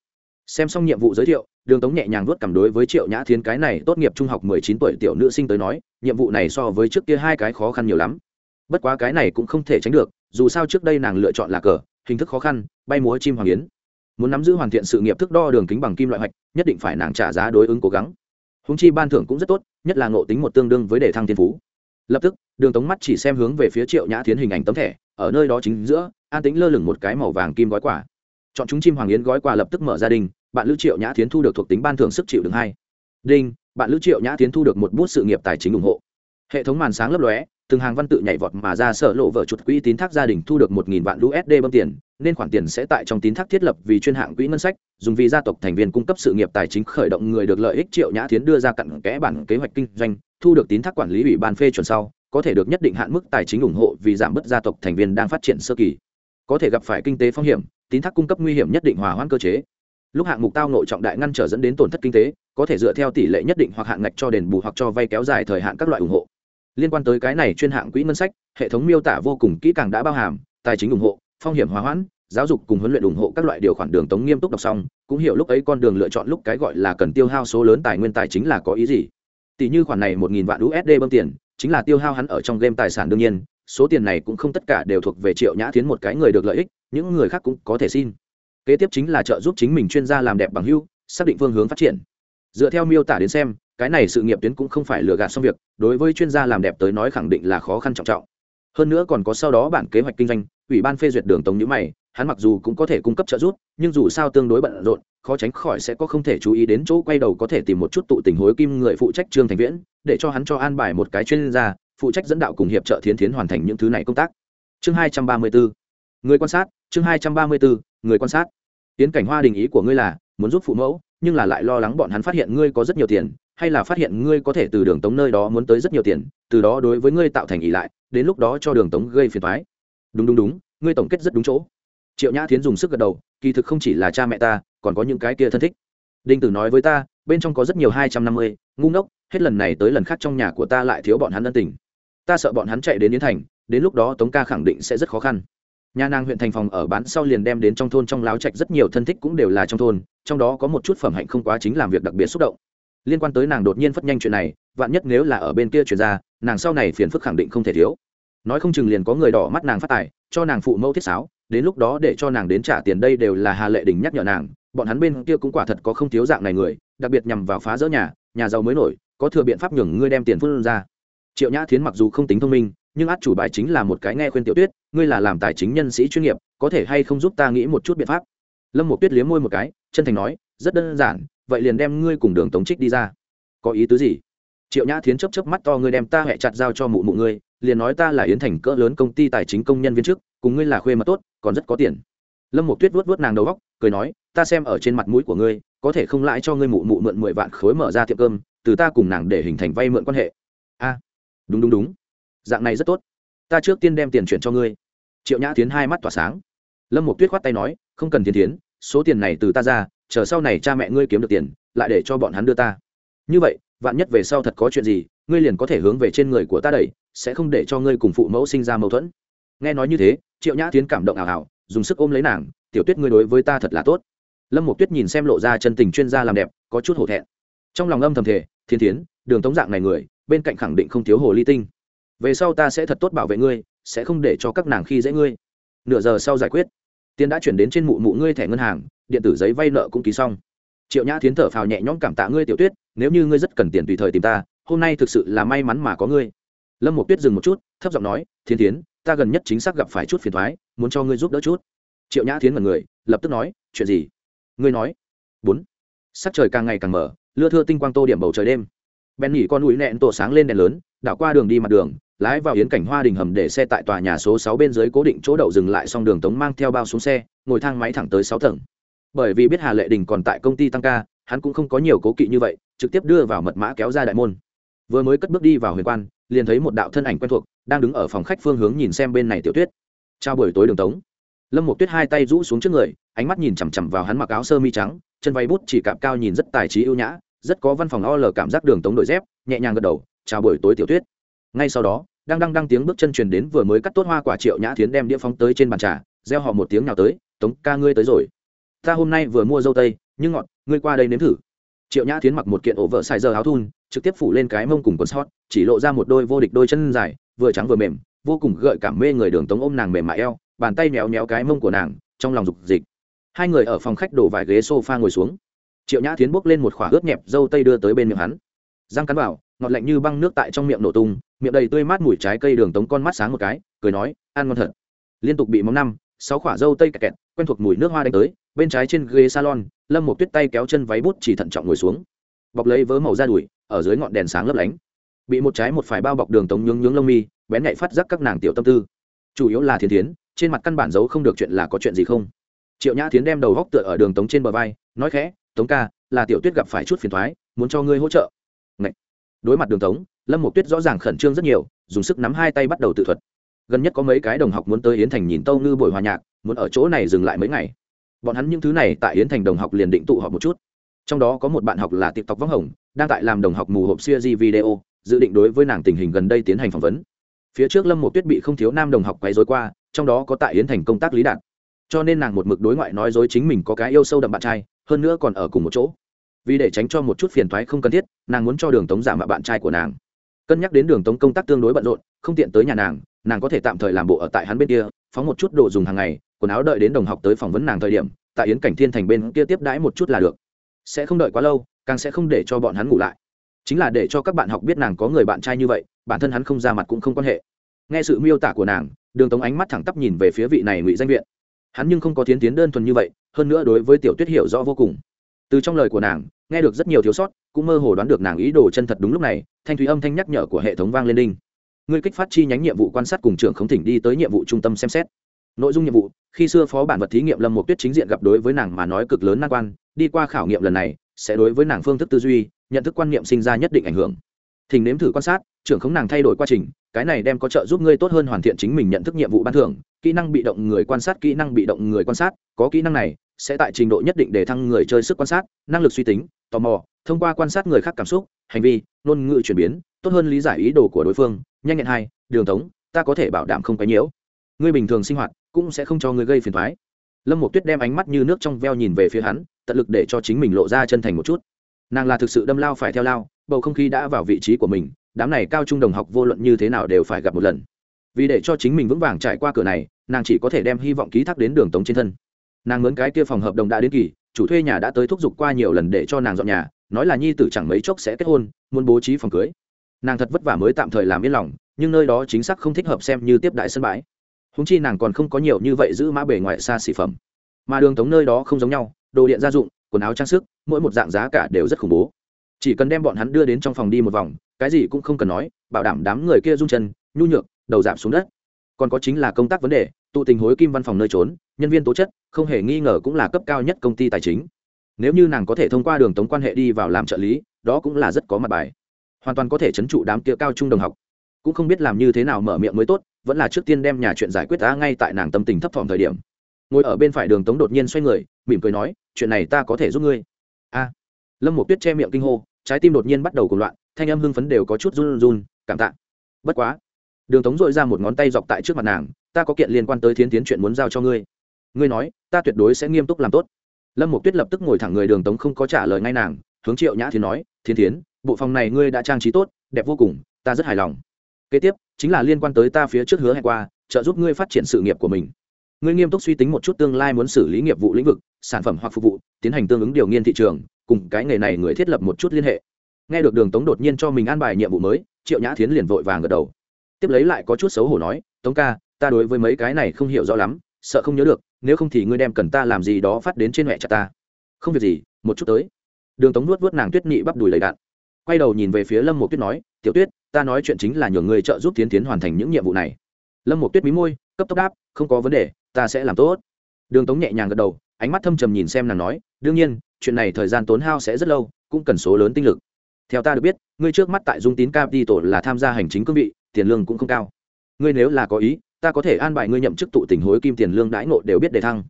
Xem xong nhiệm vụ giới thiệu đường tống nhẹ nhàng vuốt cảm đối với triệu nhã thiến cái này tốt nghiệp trung học mười chín tuổi tiểu nữ sinh tới nói, nhiệm vụ này so với trước kia hai cái khó khăn nhiều lắm. Bất quá cái này cũng không thể tránh được, dù sao trước đây nàng lựa chọn là cờ, hình thức khó khăn, bay múa chim hoàng yến. Muốn nắm giữ hoàn thiện sự nghiệp thức đo đường kính bằng kim loại hoạch, nhất định phải nàng trả giá đối ứng cố gắng. Húng chi ban thưởng cũng rất tốt, nhất là ngộ tính một tương đương với đề thăng thiên phú. Lập tức, đường tống mắt chỉ xem hướng về phía triệu nhã thiến hình ảnh tấm thẻ, ở nơi đó chính giữa, an tính lơ lửng một cái màu vàng kim gói quả chọn chúng chim hoàng yến gói quà lập tức mở gia đình bạn lữ triệu nhã tiến thu được thuộc tính ban thưởng sức chịu đựng hai đinh bạn lữ triệu nhã tiến thu được một bút sự nghiệp tài chính ủng hộ hệ thống màn sáng lấp lóe từng hàng văn tự nhảy vọt mà ra sở lộ vợ chuột quỹ tín thác gia đình thu được một nghìn vạn USD bơm tiền, nên khoản tiền sẽ tại trong tín thác thiết lập vì chuyên hạng quỹ ngân sách, dùng vì gia tộc thành viên cung cấp sự nghiệp tài chính khởi động người được lợi ích Triệu Nhã tiến đưa ra cặn kẽ bản kế hoạch kinh doanh, thu được tín thác quản lý ủy ban phê chuẩn sau, có thể được nhất định hạn mức tài chính ủng hộ vì giảm bớt gia tộc thành viên đang phát triển sơ kỳ. Có thể gặp phải kinh tế phong hiểm, tín thác cung cấp nguy hiểm nhất định hòa hoãn cơ chế. Lúc hạng mục tao nội trọng đại ngăn trở dẫn đến tổn thất kinh tế, có thể dựa theo tỷ lệ nhất định hoặc hạn ngạch cho đền bù hoặc cho vay kéo dài thời hạn các loại ủng hộ. Liên quan tới cái này chuyên hạng quỹ ngân sách hệ thống miêu tả vô cùng kỹ càng đã bao hàm tài chính ủng hộ phong hiểm hòa hoãn giáo dục cùng huấn luyện ủng hộ các loại điều khoản đường tống nghiêm túc đọc xong cũng hiểu lúc ấy con đường lựa chọn lúc cái gọi là cần tiêu hao số lớn tài nguyên tài chính là có ý gì. Tỷ như khoản này một nghìn vạn usd bơm tiền chính là tiêu hao hắn ở trong game tài sản đương nhiên số tiền này cũng không tất cả đều thuộc về triệu nhã tiến một cái người được lợi ích những người khác cũng có thể xin kế tiếp chính là trợ giúp chính mình chuyên gia làm đẹp bằng hưu, xác định phương hướng phát triển. Dựa theo miêu tả đến xem, cái này sự nghiệp tuyến cũng không phải lừa gạt xong việc, đối với chuyên gia làm đẹp tới nói khẳng định là khó khăn trọng trọng. Hơn nữa còn có sau đó bản kế hoạch kinh doanh, ủy ban phê duyệt đường tống nhữ mày, hắn mặc dù cũng có thể cung cấp trợ giúp, nhưng dù sao tương đối bận rộn, khó tránh khỏi sẽ có không thể chú ý đến chỗ quay đầu có thể tìm một chút tụ tình hối kim người phụ trách trương thành viễn, để cho hắn cho an bài một cái chuyên gia, phụ trách dẫn đạo cùng hiệp trợ thiến thiến hoàn thành những thứ này công tác. Chương hai trăm ba mươi bốn người quan sát, chương hai trăm ba mươi bốn người quan sát. Tiến cảnh hoa đình ý của ngươi là, muốn giúp phụ mẫu, nhưng là lại lo lắng bọn hắn phát hiện ngươi có rất nhiều tiền, hay là phát hiện ngươi có thể từ đường tống nơi đó muốn tới rất nhiều tiền, từ đó đối với ngươi tạo thành ỷ lại, đến lúc đó cho đường tống gây phiền thoái đúng đúng đúng, ngươi tổng kết rất đúng chỗ. Triệu nhã thiến dùng sức gật đầu, kỳ thực không chỉ là cha mẹ ta, còn có những cái kia thân thích. Đinh tử nói với ta, bên trong có rất nhiều hai trăm năm mươi, ngu ngốc, hết lần này tới lần khác trong nhà của ta lại thiếu bọn hắn ân tình. Ta sợ bọn hắn chạy đến yến thành, đến lúc đó tống ca khẳng định sẽ rất khó khăn nhà nàng huyện thành phòng ở bán sau liền đem đến trong thôn trong láo trạch rất nhiều thân thích cũng đều là trong thôn, trong đó có một chút phẩm hạnh không quá chính làm việc đặc biệt xúc động. Liên quan tới nàng đột nhiên phất nhanh chuyện này, vạn nhất nếu là ở bên kia chuyển ra, nàng sau này phiền phức khẳng định không thể thiếu. Nói không chừng liền có người đỏ mắt nàng phát tài, cho nàng phụ mẫu thiết sáo, đến lúc đó để cho nàng đến trả tiền đây đều là hà lệ đình nhắc nhở nàng, bọn hắn bên kia cũng quả thật có không thiếu dạng này người, đặc biệt nhằm vào phá rỡ nhà nhà giàu mới nổi, có thừa biện pháp nhường ngươi đem tiền phun ra. Triệu nhã thiến mặc dù không tính thông minh, nhưng át chủ bài chính là một cái nghe khuyên tiểu tuyết ngươi là làm tài chính nhân sĩ chuyên nghiệp, có thể hay không giúp ta nghĩ một chút biện pháp? Lâm một tuyết liếm môi một cái, chân thành nói, rất đơn giản, vậy liền đem ngươi cùng đường tống trích đi ra. Có ý tứ gì? Triệu nhã thiến chấp chấp mắt to, ngươi đem ta hẹ chặt giao cho mụ mụ ngươi, liền nói ta là yến thành cỡ lớn công ty tài chính công nhân viên chức cùng ngươi là khuê mà tốt, còn rất có tiền. Lâm một tuyết vuốt vuốt nàng đầu góc, cười nói, ta xem ở trên mặt mũi của ngươi, có thể không lãi cho ngươi mụ mụ mượn mười vạn khối mở ra tiệm cơm, từ ta cùng nàng để hình thành vay mượn quan hệ. A, đúng đúng đúng. Dạng này rất tốt. Ta trước tiên đem tiền chuyển cho ngươi triệu nhã tiến hai mắt tỏa sáng. Lâm một tuyết khoát tay nói, không cần Thiên tiến số tiền này từ ta ra, chờ sau này cha mẹ ngươi kiếm được tiền, lại để cho bọn hắn đưa ta. Như vậy, vạn nhất về sau thật có chuyện gì, ngươi liền có thể hướng về trên người của ta đẩy, sẽ không để cho ngươi cùng phụ mẫu sinh ra mâu thuẫn. Nghe nói như thế, triệu nhã tiến cảm động ảo ảo, dùng sức ôm lấy nàng, tiểu tuyết ngươi đối với ta thật là tốt. Lâm một tuyết nhìn xem lộ ra chân tình chuyên gia làm đẹp, có chút hổ thẹn. Trong lòng âm thầm thể thiên tiến đường tống dạng này người, bên cạnh khẳng định không thiếu hồ ly tinh. Về sau ta sẽ thật tốt bảo vệ ngươi sẽ không để cho các nàng khi dễ ngươi. Nửa giờ sau giải quyết, tiền đã chuyển đến trên mụ mụ ngươi thẻ ngân hàng, điện tử giấy vay nợ cũng ký xong. Triệu nhã tiến thở phào nhẹ nhõm cảm tạ ngươi tiểu tuyết, nếu như ngươi rất cần tiền tùy thời tìm ta, hôm nay thực sự là may mắn mà có ngươi. Lâm một tuyết dừng một chút, thấp giọng nói thiên tiến ta gần nhất chính xác gặp phải chút phiền thoái muốn cho ngươi giúp đỡ chút. Triệu nhã tiến mật người, lập tức nói, chuyện gì? Ngươi nói. Bốn. Sắc trời càng ngày càng mở lưa thưa tinh quang tô điểm bầu trời đêm. Bèn nghỉ con núi nẹn tổ sáng lên đèn lớn, đảo qua đường đi mặt đường lái vào yến cảnh hoa đình hầm để xe tại tòa nhà số sáu bên dưới cố định chỗ đậu dừng lại xong đường tống mang theo bao xuống xe, ngồi thang máy thẳng tới sáu tầng. Bởi vì biết hà lệ đình còn tại công ty tăng ca, hắn cũng không có nhiều cố kỵ như vậy, trực tiếp đưa vào mật mã kéo ra đại môn. Vừa mới cất bước đi vào huyền quan, liền thấy một đạo thân ảnh quen thuộc, đang đứng ở phòng khách phương hướng nhìn xem bên này tiểu tuyết. Chào buổi tối đường tống. Lâm một tuyết hai tay rũ xuống trước người, ánh mắt nhìn chằm chằm vào hắn mặc áo sơ mi trắng, chân váy bút chỉ cạp cao nhìn rất tài trí ưu nhã, rất có văn phòng o lờ cảm giác đường tống đổi dép, nhẹ nhàng gật đầu, chào buổi tối tiểu tuyết. Ngay sau đó đang đang đang tiếng bước chân truyền đến vừa mới cắt tốt hoa quả triệu nhã thiến đem đĩa phóng tới trên bàn trà gieo họ một tiếng nào tới, tống ca ngươi tới rồi. Ta hôm nay vừa mua dâu tây, nhưng ngọt, ngươi qua đây nếm thử. Triệu nhã thiến mặc một kiện ổ vợ xài giờ áo thun, trực tiếp phủ lên cái mông cùng quần sót chỉ lộ ra một đôi vô địch đôi chân dài, vừa trắng vừa mềm, vô cùng gợi cảm mê người đường tống ôm nàng mềm mại eo, bàn tay méo méo cái mông của nàng, trong lòng dục dịch. Hai người ở phòng khách đổ vài ghế sofa ngồi xuống. Triệu nhã thiến bốc lên một khỏa ướt nhẹp dâu tây đưa tới bên miệng hắn răng cắn vào, ngọt lạnh như băng nước tại trong miệng nổ tung, miệng đầy tươi mát mùi trái cây đường tống con mắt sáng một cái, cười nói, ăn ngon thật. Liên tục bị móng năm, sáu khỏa dâu tây kẹt kẹt, quen thuộc mùi nước hoa đánh tới, bên trái trên ghế salon, lâm một tuyết tay kéo chân váy bút chỉ thận trọng ngồi xuống. Bọc lấy vớ màu da đùi, ở dưới ngọn đèn sáng lấp lánh. Bị một trái một phải bao bọc đường tống nhướng nhướng lông mi, bén nhạy phát giác các nàng tiểu tâm tư. Chủ yếu là thiên thiến, trên mặt căn bản giấu không được chuyện là có chuyện gì không. Triệu nhã tiến đem đầu góc tựa ở đường tống trên bờ vai, nói khẽ, tống ca, là tiểu tuyết gặp phải chút phiền thoái, muốn cho ngươi hỗ trợ đối mặt đường tống, lâm một tuyết rõ ràng khẩn trương rất nhiều, dùng sức nắm hai tay bắt đầu tự thuật. Gần nhất có mấy cái đồng học muốn tới yến thành nhìn tâu ngư buổi hòa nhạc, muốn ở chỗ này dừng lại mấy ngày. Bọn hắn những thứ này tại yến thành đồng học liền định tụ họp một chút. Trong đó có một bạn học là tiktok vắng hồng, đang tại làm đồng học mù hộp siêu di video, dự định đối với nàng tình hình gần đây tiến hành phỏng vấn. Phía trước lâm một tuyết bị không thiếu nam đồng học quấy dối qua, trong đó có tại yến thành công tác lý đạt. Cho nên nàng một mực đối ngoại nói dối chính mình có cái yêu sâu đậm bạn trai, hơn nữa còn ở cùng một chỗ vì để tránh cho một chút phiền thoái không cần thiết, nàng muốn cho đường tống giả mạo bạn trai của nàng. Cân nhắc đến đường tống công tác tương đối bận rộn, không tiện tới nhà nàng nàng có thể tạm thời làm bộ ở tại hắn bên kia, phóng một chút đồ dùng hàng ngày, quần áo đợi đến đồng học tới phỏng vấn nàng thời điểm, tại yến cảnh thiên thành bên kia tiếp đãi một chút là được. Sẽ không đợi quá lâu, càng sẽ không để cho bọn hắn ngủ lại. Chính là để cho các bạn học biết nàng có người bạn trai như vậy, bản thân hắn không ra mặt cũng không quan hệ. Nghe sự miêu tả của nàng, đường tống ánh mắt thẳng tắp nhìn về phía vị này ngụy danh viện. Hắn nhưng không có tiến tiến đơn thuần như vậy, hơn nữa đối với tiểu tuyết hiểu rõ vô cùng từ trong lời của nàng, nghe được rất nhiều thiếu sót, cũng mơ hồ đoán được nàng ý đồ chân thật đúng lúc này, thanh thúy âm thanh nhắc nhở của hệ thống vang lên đinh. Ngươi kích phát chi nhánh nhiệm vụ quan sát cùng trưởng không thỉnh đi tới nhiệm vụ trung tâm xem xét. Nội dung nhiệm vụ, khi xưa phó bản vật thí nghiệm lâm một tuyết chính diện gặp đối với nàng mà nói cực lớn nan quan, đi qua khảo nghiệm lần này, sẽ đối với nàng phương thức tư duy, nhận thức quan niệm sinh ra nhất định ảnh hưởng. Thỉnh nếm thử quan sát, trưởng không nàng thay đổi quá trình, cái này đem có trợ giúp ngươi tốt hơn hoàn thiện chính mình nhận thức nhiệm vụ ban thưởng, kỹ năng bị động người quan sát, kỹ năng bị động người quan sát, có kỹ năng này sẽ tại trình độ nhất định để thăng người chơi sức quan sát, năng lực suy tính, tò mò, thông qua quan sát người khác cảm xúc, hành vi, ngôn ngữ chuyển biến, tốt hơn lý giải ý đồ của đối phương, nhanh nhẹn hai đường tống, ta có thể bảo đảm không cái nhiễu. Ngươi bình thường sinh hoạt cũng sẽ không cho ngươi gây phiền thoái lâm một tuyết đem ánh mắt như nước trong veo nhìn về phía hắn, tận lực để cho chính mình lộ ra chân thành một chút. Nàng là thực sự đâm lao phải theo lao, bầu không khí đã vào vị trí của mình, đám này cao trung đồng học vô luận như thế nào đều phải gặp một lần. Vì để cho chính mình vững vàng trải qua cửa này, nàng chỉ có thể đem hy vọng ký thác đến đường tống trên thân nàng mướn cái kia phòng hợp đồng đã đến kỳ, chủ thuê nhà đã tới thúc giục qua nhiều lần để cho nàng dọn nhà, nói là nhi tử chẳng mấy chốc sẽ kết hôn, muốn bố trí phòng cưới. Nàng thật vất vả mới tạm thời làm yên lòng, nhưng nơi đó chính xác không thích hợp xem như tiếp đại sân bãi. Húng chi nàng còn không có nhiều như vậy giữ mã bề ngoài xa xỉ phẩm. Mà đường tống nơi đó không giống nhau, đồ điện gia dụng, quần áo trang sức, mỗi một dạng giá cả đều rất khủng bố. Chỉ cần đem bọn hắn đưa đến trong phòng đi một vòng, cái gì cũng không cần nói, bảo đảm đám người kia rung chân, nhu nhược, đầu giảm xuống đất. Còn có chính là công tác vấn đề tụ tình hối kim văn phòng nơi trốn, nhân viên tố chất, không hề nghi ngờ cũng là cấp cao nhất công ty tài chính. Nếu như nàng có thể thông qua đường tống quan hệ đi vào làm trợ lý, đó cũng là rất có mặt bài. Hoàn toàn có thể chấn trụ đám kia cao trung đồng học. Cũng không biết làm như thế nào mở miệng mới tốt, vẫn là trước tiên đem nhà chuyện giải quyết ta ngay tại nàng tâm tình thấp thỏm thời điểm. Ngồi ở bên phải đường tống đột nhiên xoay người, mỉm cười nói, chuyện này ta có thể giúp ngươi. A. Lâm một tuyết che miệng kinh hô, trái tim đột nhiên bắt đầu cùng loạn, thanh âm hưng phấn đều có chút run run, cảm tạ. Bất quá, đường tống dội ra một ngón tay dọc tại trước mặt nàng ta có kiện liên quan tới thiến tiến chuyện muốn giao cho ngươi. Ngươi nói, ta tuyệt đối sẽ nghiêm túc làm tốt. Lâm một tuyết lập tức ngồi thẳng người đường tống không có trả lời ngay nàng, hướng triệu nhã thì nói thiên thiến, bộ phòng này ngươi đã trang trí tốt, đẹp vô cùng, ta rất hài lòng. Kế tiếp, chính là liên quan tới ta phía trước hứa hẹn qua, trợ giúp ngươi phát triển sự nghiệp của mình. Ngươi nghiêm túc suy tính một chút tương lai muốn xử lý nghiệp vụ lĩnh vực, sản phẩm hoặc phục vụ, tiến hành tương ứng điều nghiên thị trường, cùng cái nghề này người thiết lập một chút liên hệ. Nghe được đường tống đột nhiên cho mình an bài nhiệm vụ mới, triệu nhã thiến liền vội vàng gật đầu. Tiếp lấy lại có chút xấu hổ nói, tống ca ta đối với mấy cái này không hiểu rõ lắm, sợ không nhớ được, nếu không thì ngươi đem cần ta làm gì đó phát đến trên mẹ chặt ta. Không việc gì, một chút tới. Đường tống nuốt vớt nàng tuyết nhị bắp đùi lầy đạn. Quay đầu nhìn về phía lâm một tuyết nói, tiểu tuyết, ta nói chuyện chính là nhường người trợ giúp tiến tiến hoàn thành những nhiệm vụ này. Lâm một tuyết mí môi, cấp tốc đáp, không có vấn đề, ta sẽ làm tốt. Đường tống nhẹ nhàng gật đầu, ánh mắt thâm trầm nhìn xem nàng nói, đương nhiên, chuyện này thời gian tốn hao sẽ rất lâu, cũng cần số lớn tinh lực. Theo ta được biết, ngươi trước mắt tại dung tín capital là tham gia hành chính cương vị, tiền lương cũng không cao. Ngươi nếu là có ý ta có thể an bài ngươi nhậm chức tụ tình hối kim tiền lương đãi ngộ đều biết đề thăng.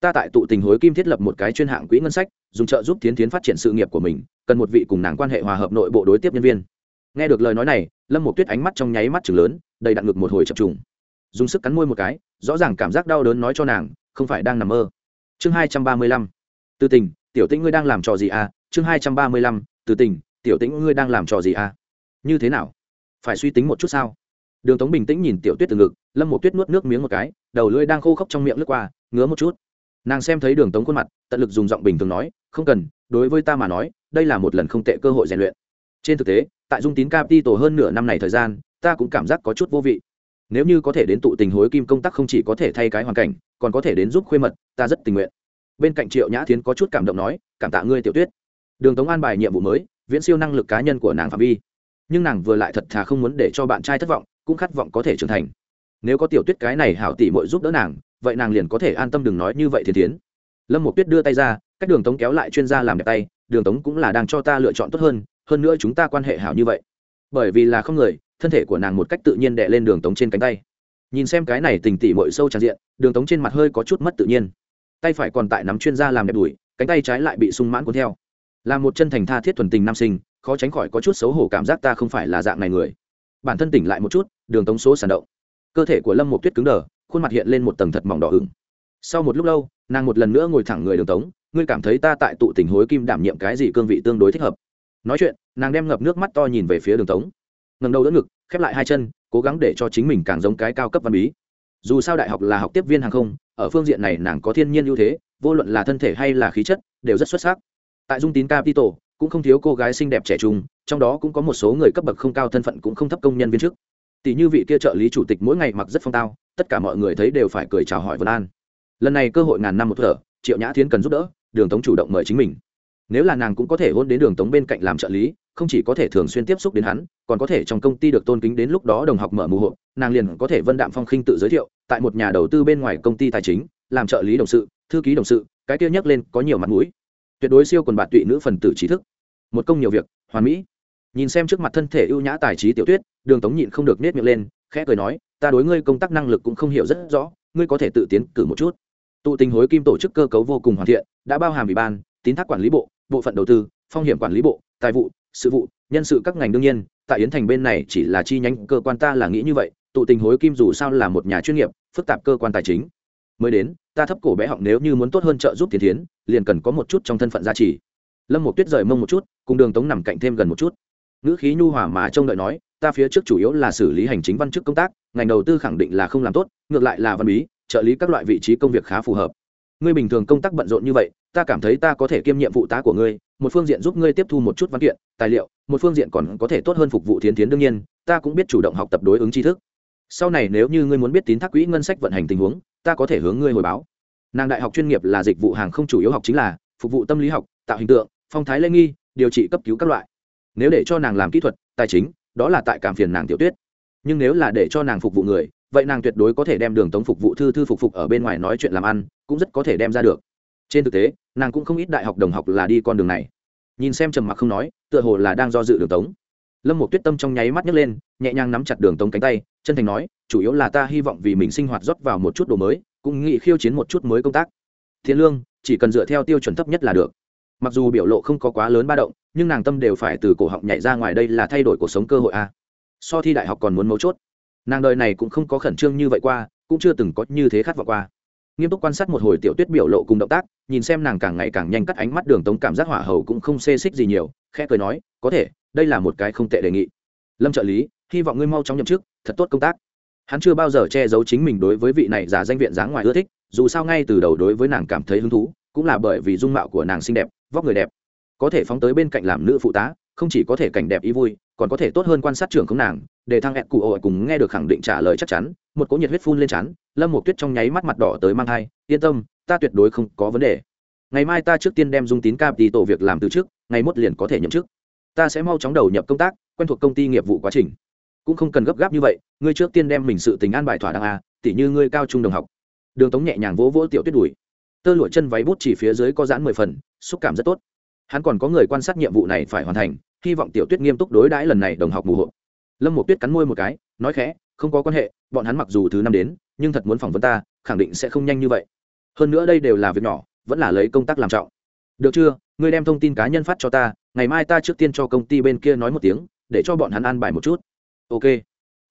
Ta tại tụ tình hối kim thiết lập một cái chuyên hạng quỹ ngân sách, dùng trợ giúp tiến tiến phát triển sự nghiệp của mình, cần một vị cùng nàng quan hệ hòa hợp nội bộ đối tiếp nhân viên. Nghe được lời nói này, lâm một tuyết ánh mắt trong nháy mắt chừng lớn, đầy đặn ngực một hồi chập trùng. Dùng sức cắn môi một cái, rõ ràng cảm giác đau đớn nói cho nàng, không phải đang nằm mơ. Chương hai trăm ba mươi lăm, từ tình, tiểu tĩnh ngươi đang làm trò gì à? Chương hai trăm ba mươi lăm, từ tình, tiểu tĩnh ngươi đang làm trò gì à? Như thế nào? Phải suy tính một chút sao? Đường tống bình tĩnh nhìn tiểu tuyết từ ngực lâm một tuyết nuốt nước miếng một cái, đầu lưỡi đang khô khốc trong miệng lướt qua, ngứa một chút. Nàng xem thấy đường tống khuôn mặt, tận lực dùng giọng bình thường nói, không cần, đối với ta mà nói, đây là một lần không tệ cơ hội rèn luyện. Trên thực tế, tại dung tín capital hơn nửa năm này thời gian, ta cũng cảm giác có chút vô vị. Nếu như có thể đến tụ tình hối kim công tác không chỉ có thể thay cái hoàn cảnh, còn có thể đến giúp khuê mật, ta rất tình nguyện. Bên cạnh triệu nhã thiến có chút cảm động nói, cảm tạ ngươi, tiểu tuyết. Đường tống an bài nhiệm vụ mới, viễn siêu năng lực cá nhân của nàng phạm vi. Nhưng nàng vừa lại thật thà không muốn để cho bạn trai thất vọng, cũng khát vọng có thể trưởng thành nếu có tiểu tuyết cái này hảo tỷ mội giúp đỡ nàng, vậy nàng liền có thể an tâm đừng nói như vậy thiên tiến lâm một tuyết đưa tay ra, cách đường tống kéo lại chuyên gia làm đẹp tay, đường tống cũng là đang cho ta lựa chọn tốt hơn hơn nữa chúng ta quan hệ hảo như vậy. Bởi vì là không người, thân thể của nàng một cách tự nhiên đè lên đường tống trên cánh tay. Nhìn xem cái này tình tỉ mội sâu tràn diện, đường tống trên mặt hơi có chút mất tự nhiên. Tay phải còn tại nắm chuyên gia làm đẹp đùi cánh tay trái lại bị sung mãn cuốn theo. Là một chân thành tha thiết thuần tình nam sinh, khó tránh khỏi có chút xấu hổ cảm giác ta không phải là dạng này người. Bản thân tỉnh lại một chút, đường tống số sản động cơ thể của lâm một tuyết cứng đờ, khuôn mặt hiện lên một tầng thật mỏng đỏ ửng. Sau một lúc lâu, nàng một lần nữa ngồi thẳng người đường tống, ngươi cảm thấy ta tại tụ tình hối kim đảm nhiệm cái gì cương vị tương đối thích hợp? Nói chuyện, nàng đem ngập nước mắt to nhìn về phía đường tống. Ngầm đầu đỡ ngực, khép lại hai chân, cố gắng để cho chính mình càng giống cái cao cấp văn bí. Dù sao đại học là học tiếp viên hàng không, ở phương diện này nàng có thiên nhiên ưu thế, vô luận là thân thể hay là khí chất, đều rất xuất sắc. Tại dung tín capital, cũng không thiếu cô gái xinh đẹp trẻ trung, trong đó cũng có một số người cấp bậc không cao thân phận cũng không thấp công nhân viên chức tỷ như vị kia trợ lý chủ tịch mỗi ngày mặc rất phong tao, tất cả mọi người thấy đều phải cười chào hỏi vân an. Lần này cơ hội ngàn năm một thở, triệu nhã thiến cần giúp đỡ, đường tống chủ động mời chính mình. Nếu là nàng cũng có thể hôn đến đường tống bên cạnh làm trợ lý, không chỉ có thể thường xuyên tiếp xúc đến hắn, còn có thể trong công ty được tôn kính đến lúc đó đồng học mở mù hộ, nàng liền có thể vân đạm phong khinh tự giới thiệu, tại một nhà đầu tư bên ngoài công ty tài chính, làm trợ lý đồng sự, thư ký đồng sự, cái kia nhắc lên có nhiều mặt mũi. Tuyệt đối siêu quần bạn tụy nữ phần tử trí thức. Một công nhiều việc, hoàn mỹ nhìn xem trước mặt thân thể ưu nhã tài trí tiểu tuyết, đường tống nhịn không được nết miệng lên, khẽ cười nói, ta đối ngươi công tác năng lực cũng không hiểu rất rõ, ngươi có thể tự tiến cử một chút. Tụ tình hối kim tổ chức cơ cấu vô cùng hoàn thiện, đã bao hàm ủy ban, tín thác quản lý bộ bộ phận đầu tư, phong hiểm quản lý bộ, tài vụ, sự vụ, nhân sự các ngành đương nhiên, tại yến thành bên này chỉ là chi nhánh, cơ quan ta là nghĩ như vậy, tụ tình hối kim dù sao là một nhà chuyên nghiệp, phức tạp cơ quan tài chính. Mới đến, ta thấp cổ bé họng nếu như muốn tốt hơn trợ giúp tiền tiến liền cần có một chút trong thân phận gia trì. Lâm một tuyết rời mông một chút, cùng đường tống nằm cạnh thêm gần một chút ngữ khí nhu hòa mà trông đợi nói, ta phía trước chủ yếu là xử lý hành chính văn chức công tác, ngành đầu tư khẳng định là không làm tốt, ngược lại là văn bí, trợ lý các loại vị trí công việc khá phù hợp. Ngươi bình thường công tác bận rộn như vậy, ta cảm thấy ta có thể kiêm nhiệm vụ tá của ngươi, một phương diện giúp ngươi tiếp thu một chút văn kiện, tài liệu, một phương diện còn có thể tốt hơn phục vụ thiến tiến đương nhiên, ta cũng biết chủ động học tập đối ứng tri thức. Sau này nếu như ngươi muốn biết tín thác quỹ ngân sách vận hành tình huống, ta có thể hướng ngươi hồi báo. Nàng đại học chuyên nghiệp là dịch vụ hàng không chủ yếu học chính là, phục vụ tâm lý học, tạo hình tượng, phong thái lê nghi, điều trị cấp cứu các loại nếu để cho nàng làm kỹ thuật, tài chính, đó là tại cảm phiền nàng tiểu tuyết. Nhưng nếu là để cho nàng phục vụ người, vậy nàng tuyệt đối có thể đem đường tống phục vụ thư thư phục phục ở bên ngoài nói chuyện làm ăn, cũng rất có thể đem ra được. Trên thực tế, nàng cũng không ít đại học đồng học là đi con đường này. Nhìn xem trầm mặc không nói, tựa hồ là đang do dự đường tống. Lâm một tuyết tâm trong nháy mắt nhấc lên, nhẹ nhàng nắm chặt đường tống cánh tay, chân thành nói, chủ yếu là ta hy vọng vì mình sinh hoạt rót vào một chút đồ mới, cũng nghĩ khiêu chiến một chút mới công tác. Thiên lương, chỉ cần dựa theo tiêu chuẩn thấp nhất là được. Mặc dù biểu lộ không có quá lớn ba động nhưng nàng tâm đều phải từ cổ họng nhảy ra ngoài đây là thay đổi cuộc sống cơ hội a so thi đại học còn muốn mấu chốt. Nàng đời này cũng không có khẩn trương như vậy qua, cũng chưa từng có như thế khát vọng qua. Nghiêm túc quan sát một hồi tiểu tuyết biểu lộ cùng động tác, nhìn xem nàng càng ngày càng nhanh cắt ánh mắt đường tống cảm giác hỏa hầu cũng không xê xích gì nhiều, khẽ cười nói, có thể, đây là một cái không tệ đề nghị. Lâm trợ lý, hy vọng ngươi mau chóng nhậm chức, thật tốt công tác. Hắn chưa bao giờ che giấu chính mình đối với vị này giả danh viện dáng ngoài ưa thích, dù sao ngay từ đầu đối với nàng cảm thấy hứng thú, cũng là bởi vì dung mạo của nàng xinh đẹp, vóc người đẹp có thể phóng tới bên cạnh làm nữ phụ tá, không chỉ có thể cảnh đẹp ý vui, còn có thể tốt hơn quan sát trưởng không nàng, để thăng ẹt cụ ổ cùng nghe được khẳng định trả lời chắc chắn, một cỗ nhiệt huyết phun lên chắn lâm một tuyết trong nháy mắt mặt đỏ tới mang thai, yên tâm, ta tuyệt đối không có vấn đề. Ngày mai ta trước tiên đem dung tín cap đi tổ việc làm từ trước, ngày mốt liền có thể nhậm chức. Ta sẽ mau chóng đầu nhập công tác, quen thuộc công ty nghiệp vụ quá trình. Cũng không cần gấp gáp như vậy, ngươi trước tiên đem mình sự tình an bài thỏa đáng a, tỉ như ngươi cao trung đồng học. Đường tống nhẹ nhàng vỗ vỗ tiểu tuyết đùi. Tơ lụa chân váy bút chỉ phía dưới có dãn mười phần, xúc cảm rất tốt hắn còn có người quan sát nhiệm vụ này phải hoàn thành, hy vọng tiểu tuyết nghiêm túc đối đãi lần này đồng học mù hộ. Lâm một tuyết cắn môi một cái, nói khẽ, không có quan hệ, bọn hắn mặc dù thứ năm đến, nhưng thật muốn phỏng vấn ta, khẳng định sẽ không nhanh như vậy. Hơn nữa đây đều là việc nhỏ, vẫn là lấy công tác làm trọng. Được chưa, ngươi đem thông tin cá nhân phát cho ta, ngày mai ta trước tiên cho công ty bên kia nói một tiếng, để cho bọn hắn an bài một chút. Ok.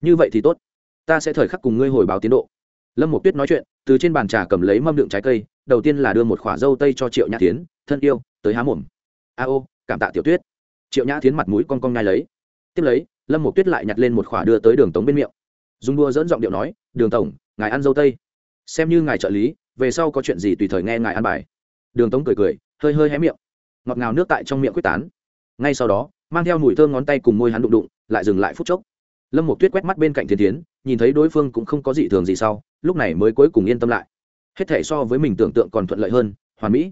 Như vậy thì tốt. Ta sẽ thời khắc cùng ngươi hồi báo tiến độ. Lâm một tuyết nói chuyện, từ trên bàn trà cầm lấy mâm đựng trái cây, đầu tiên là đưa một khoả dâu tây cho triệu nhã tiến thân yêu, tới há mồm a ô, cảm tạ tiểu tuyết. Triệu nhã tiến mặt mũi con con ngai lấy. Tiếp lấy, lâm một tuyết lại nhặt lên một khỏa đưa tới đường tống bên miệng. Dùng đua dẫn giọng điệu nói, đường tổng, ngài ăn dâu tây. Xem như ngài trợ lý, về sau có chuyện gì tùy thời nghe ngài ăn bài. Đường tống cười cười, hơi hơi hé miệng. Ngọt ngào nước tại trong miệng quyết tán. Ngay sau đó, mang theo mùi thơm ngón tay cùng môi hắn đụng đụng, lại dừng lại phút chốc. Lâm một tuyết quét mắt bên cạnh thiên tiến nhìn thấy đối phương cũng không có gì thường gì sau, lúc này mới cuối cùng yên tâm lại. Hết thể so với mình tưởng tượng còn thuận lợi hơn, hoàn mỹ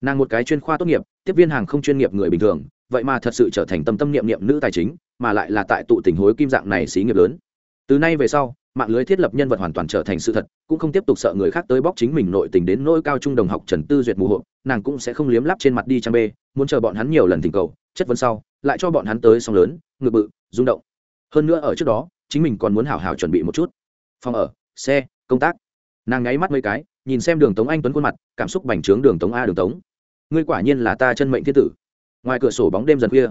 nàng một cái chuyên khoa tốt nghiệp, tiếp viên hàng không chuyên nghiệp người bình thường, vậy mà thật sự trở thành tâm tâm niệm niệm nữ tài chính, mà lại là tại tụ tình hối kim dạng này xí nghiệp lớn. Từ nay về sau, mạng lưới thiết lập nhân vật hoàn toàn trở thành sự thật, cũng không tiếp tục sợ người khác tới bóc chính mình nội tình đến nỗi cao trung đồng học trần tư duyệt mù hộ, nàng cũng sẽ không liếm lắp trên mặt đi trang bê, muốn chờ bọn hắn nhiều lần thỉnh cầu, chất vấn sau, lại cho bọn hắn tới song lớn ngực bự, rung động. Hơn nữa ở trước đó, chính mình còn muốn hào hào chuẩn bị một chút. Phòng ở, xe, công tác. Nàng ngáy mắt mấy cái nhìn xem đường tống anh tuấn khuôn mặt, cảm xúc bành trướng đường tống a, đường tống. Ngươi quả nhiên là ta chân mệnh thiên tử. Ngoài cửa sổ bóng đêm dần khuya,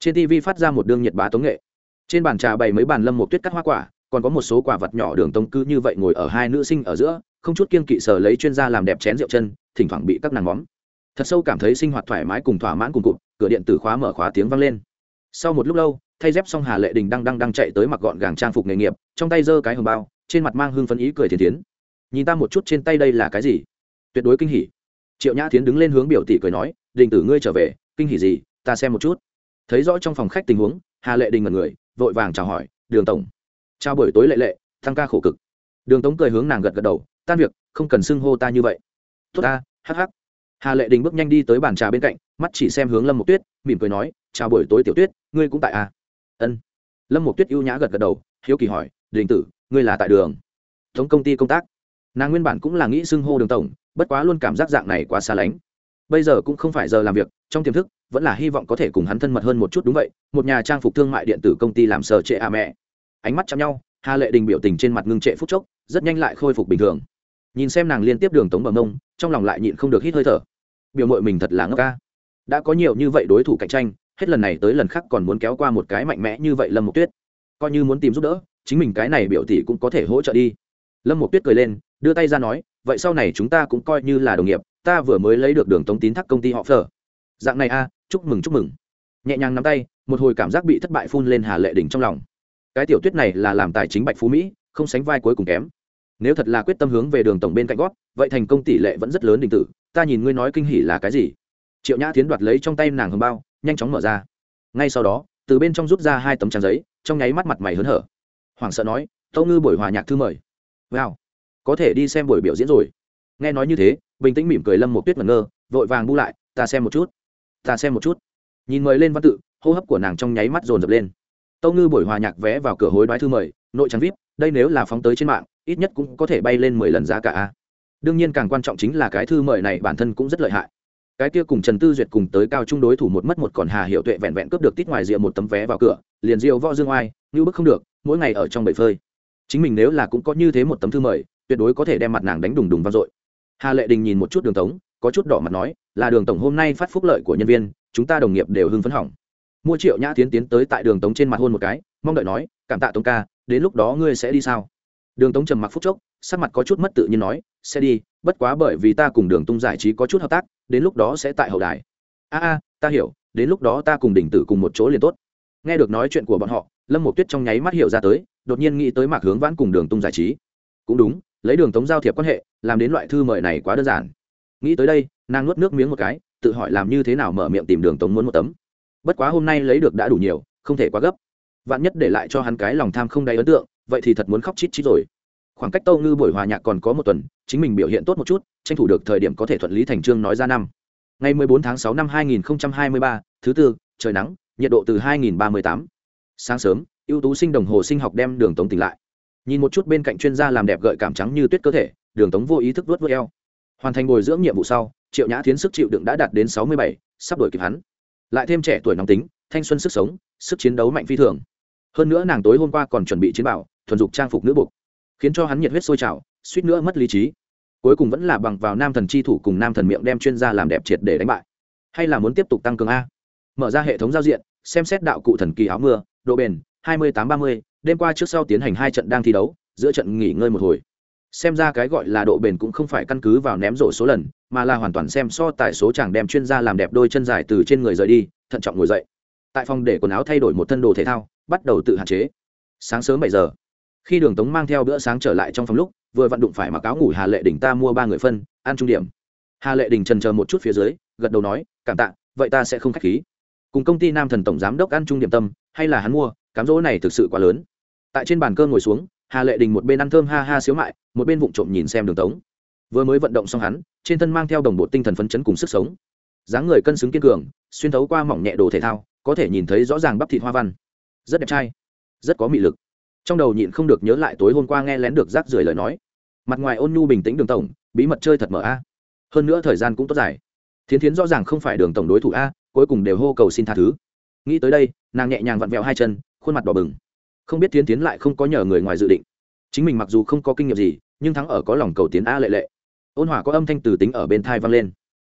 trên tv phát ra một đương nhiệt bá tống nghệ. Trên bàn trà bày mấy bàn lâm một tuyết cắt hoa quả, còn có một số quả vật nhỏ đường tống cứ như vậy ngồi ở hai nữ sinh ở giữa, không chút kiên kỵ sở lấy chuyên gia làm đẹp chén rượu chân, thỉnh thoảng bị các nàng móm. Thật sâu cảm thấy sinh hoạt thoải mái cùng thỏa mãn cùng cụt, cửa điện tử khóa mở khóa tiếng vang lên. Sau một lúc lâu, thay dép xong hà lệ đình đang đang đang chạy tới mặc gọn gàng trang phục nghề nghiệp, trong tay giơ cái hồng bao, trên mặt mang hương phấn ý cười thiền tiến nhìn ta một chút trên tay đây là cái gì? Tuyệt đối kinh hỉ. Triệu nhã tiến đứng lên hướng biểu tỷ cười nói, đình tử ngươi trở về, kinh hỉ gì, ta xem một chút. Thấy rõ trong phòng khách tình huống, hà lệ đình ngần người, vội vàng chào hỏi, đường tổng. Chào buổi tối lệ lệ, thăng ca khổ cực. Đường tống cười hướng nàng gật gật đầu, tan việc, không cần xưng hô ta như vậy. Tốt ta hh hà lệ đình bước nhanh đi tới bàn trà bên cạnh, mắt chỉ xem hướng lâm một tuyết, mỉm cười nói, chào buổi tối tiểu tuyết, ngươi cũng tại à? Ân. Lâm một tuyết ưu nhã gật gật đầu, hiếu kỳ hỏi, đình tử, ngươi là tại đường? Tống công ty công tác nàng nguyên bản cũng là nghĩ xưng hô đường tổng, bất quá luôn cảm giác dạng này quá xa lánh. Bây giờ cũng không phải giờ làm việc, trong tiềm thức, vẫn là hy vọng có thể cùng hắn thân mật hơn một chút, đúng vậy, một nhà trang phục thương mại điện tử công ty làm sờ trệ à mẹ. Ánh mắt chạm nhau, hà lệ đình biểu tình trên mặt ngưng trệ phút chốc, rất nhanh lại khôi phục bình thường. Nhìn xem nàng liên tiếp đường tống bằng mông, trong lòng lại nhịn không được hít hơi thở. Biểu mội mình thật là ngốc ca. Đã có nhiều như vậy đối thủ cạnh tranh, hết lần này tới lần khác còn muốn kéo qua một cái mạnh mẽ như vậy lâm một tuyết. Coi như muốn tìm giúp đỡ, chính mình cái này biểu tỷ cũng có thể hỗ trợ đi. Lâm một tuyết cười lên đưa tay ra nói, vậy sau này chúng ta cũng coi như là đồng nghiệp, ta vừa mới lấy được đường tống tín thác công ty họ phở. Dạng này a, chúc mừng chúc mừng. Nhẹ nhàng nắm tay, một hồi cảm giác bị thất bại phun lên hà lệ đỉnh trong lòng. Cái tiểu tuyết này là làm tài chính bạch phú mỹ, không sánh vai cuối cùng kém. Nếu thật là quyết tâm hướng về đường tổng bên cạnh gót, vậy thành công tỷ lệ vẫn rất lớn đình tử, ta nhìn ngươi nói kinh hỉ là cái gì? Triệu nhã tiến đoạt lấy trong tay nàng hồng bao, nhanh chóng mở ra. Ngay sau đó, từ bên trong rút ra hai tấm trang giấy, trong nháy mắt mặt mày hớn hở. Hoàng sợ nói, tâu ngư buổi hòa nhạc thư mời. Wow có thể đi xem buổi biểu diễn rồi. Nghe nói như thế, bình tĩnh mỉm cười lâm một tuyết ngẩn ngơ, vội vàng bu lại, ta xem một chút, ta xem một chút. Nhìn mời lên văn tự, hô hấp của nàng trong nháy mắt dồn dập lên. Tâu ngư buổi hòa nhạc vé vào cửa hối đoái thư mời, nội trang vip, đây nếu là phóng tới trên mạng, ít nhất cũng có thể bay lên mười lần giá cả đương nhiên càng quan trọng chính là cái thư mời này bản thân cũng rất lợi hại. Cái kia cùng trần tư duyệt cùng tới cao trung đối thủ một mất một còn hà hiệu tuệ vẹn vẹn cướp được tít ngoài rìa một tấm vé vào cửa, liền diêu võ dương oai như bức không được, mỗi ngày ở trong bể phơi. Chính mình nếu là cũng có như thế một tấm thư mời tuyệt đối có thể đem mặt nàng đánh đùng đùng vang dội. Hà lệ đình nhìn một chút đường tống, có chút đỏ mặt nói, là đường tổng hôm nay phát phúc lợi của nhân viên, chúng ta đồng nghiệp đều hưng phấn hỏng. Mua triệu nhã tiến tiến tới tại đường tống trên mặt hôn một cái, mong đợi nói, cảm tạ tống ca, đến lúc đó ngươi sẽ đi sao? Đường tống trầm mặc phúc chốc, sắc mặt có chút mất tự nhiên nói, sẽ đi, bất quá bởi vì ta cùng đường tung giải trí có chút hợp tác, đến lúc đó sẽ tại hậu đài. A a, ta hiểu, đến lúc đó ta cùng đỉnh tử cùng một chỗ liền tốt. Nghe được nói chuyện của bọn họ, lâm một tuyết trong nháy mắt hiểu ra tới, đột nhiên nghĩ tới mạc hướng vãn cùng đường tung giải trí. Cũng đúng lấy đường tống giao thiệp quan hệ làm đến loại thư mời này quá đơn giản. Nghĩ tới đây nàng nuốt nước miếng một cái tự hỏi làm như thế nào mở miệng tìm đường tống muốn một tấm. Bất quá hôm nay lấy được đã đủ nhiều không thể quá gấp. Vạn nhất để lại cho hắn cái lòng tham không đầy ấn tượng vậy thì thật muốn khóc chít chít rồi. Khoảng cách tâu ngư buổi hòa nhạc còn có một tuần chính mình biểu hiện tốt một chút tranh thủ được thời điểm có thể thuận lý thành trương nói ra năm. Ngày 14 tháng 6 năm 2023, thứ tư trời nắng nhiệt độ từ 2038. sáng sớm ưu tú sinh đồng hồ sinh học đem đường tống tỉnh lại nhìn một chút bên cạnh chuyên gia làm đẹp gợi cảm trắng như tuyết cơ thể đường tống vô ý thức vớt vớt eo. Hoàn thành bồi dưỡng nhiệm vụ sau triệu nhã tiến sức chịu đựng đã đạt đến 67, sắp đổi kịp hắn. Lại thêm trẻ tuổi nóng tính thanh xuân sức sống sức chiến đấu mạnh phi thường. Hơn nữa nàng tối hôm qua còn chuẩn bị chiến bảo thuần dục trang phục nữ bục, khiến cho hắn nhiệt huyết sôi trào suýt nữa mất lý trí. Cuối cùng vẫn là bằng vào nam thần chi thủ cùng nam thần miệng đem chuyên gia làm đẹp triệt để đánh bại. Hay là muốn tiếp tục tăng cường a? Mở ra hệ thống giao diện xem xét đạo cụ thần kỳ áo mưa độ bền hai mươi tám ba mươi đêm qua trước sau tiến hành hai trận đang thi đấu, giữa trận nghỉ ngơi một hồi. Xem ra cái gọi là độ bền cũng không phải căn cứ vào ném rổ số lần, mà là hoàn toàn xem so tài số chàng đem chuyên gia làm đẹp đôi chân dài từ trên người rời đi, thận trọng ngồi dậy. Tại phòng để quần áo thay đổi một thân đồ thể thao, bắt đầu tự hạn chế. Sáng sớm bảy giờ, khi đường tống mang theo bữa sáng trở lại trong phòng lúc, vừa vận đụng phải mặc áo ngủ hà lệ đình ta mua ba người phân, ăn trung điểm. Hà lệ đình trần chờ một chút phía dưới, gật đầu nói, cảm tạ, vậy ta sẽ không k h á c h khí. Cùng công ty nam thần tổng giám đốc ăn trung điểm tâm, hay là hắn mua, cám dỗ này thực sự quá lớn tại trên bàn cơm ngồi xuống, hà lệ đình một bên ăn thơm ha ha xíu mại, một bên vụng trộm nhìn xem đường tống. Vừa mới vận động xong hắn, trên thân mang theo đồng bộ tinh thần phấn chấn cùng sức sống. Dáng người cân xứng kiên cường, xuyên thấu qua mỏng nhẹ đồ thể thao, có thể nhìn thấy rõ ràng bắp thịt hoa văn. Rất đẹp trai, rất có mị lực. Trong đầu nhịn không được nhớ lại tối hôm qua nghe lén được rác rưởi lời nói. Mặt ngoài ôn nhu bình tĩnh đường tổng, bí mật chơi thật mở a. Hơn nữa thời gian cũng tốt dài. Thiến thiến rõ ràng không phải đường tổng đối thủ a, cuối cùng đều hô cầu xin tha thứ. Nghĩ tới đây, nàng nhẹ nhàng vặn vẹo hai chân, khuôn mặt đỏ bừng không biết tiến tiến lại không có nhờ người ngoài dự định. Chính mình mặc dù không có kinh nghiệm gì, nhưng thắng ở có lòng cầu tiến a lệ lệ. Ôn hòa có âm thanh từ tính ở bên thai vang lên.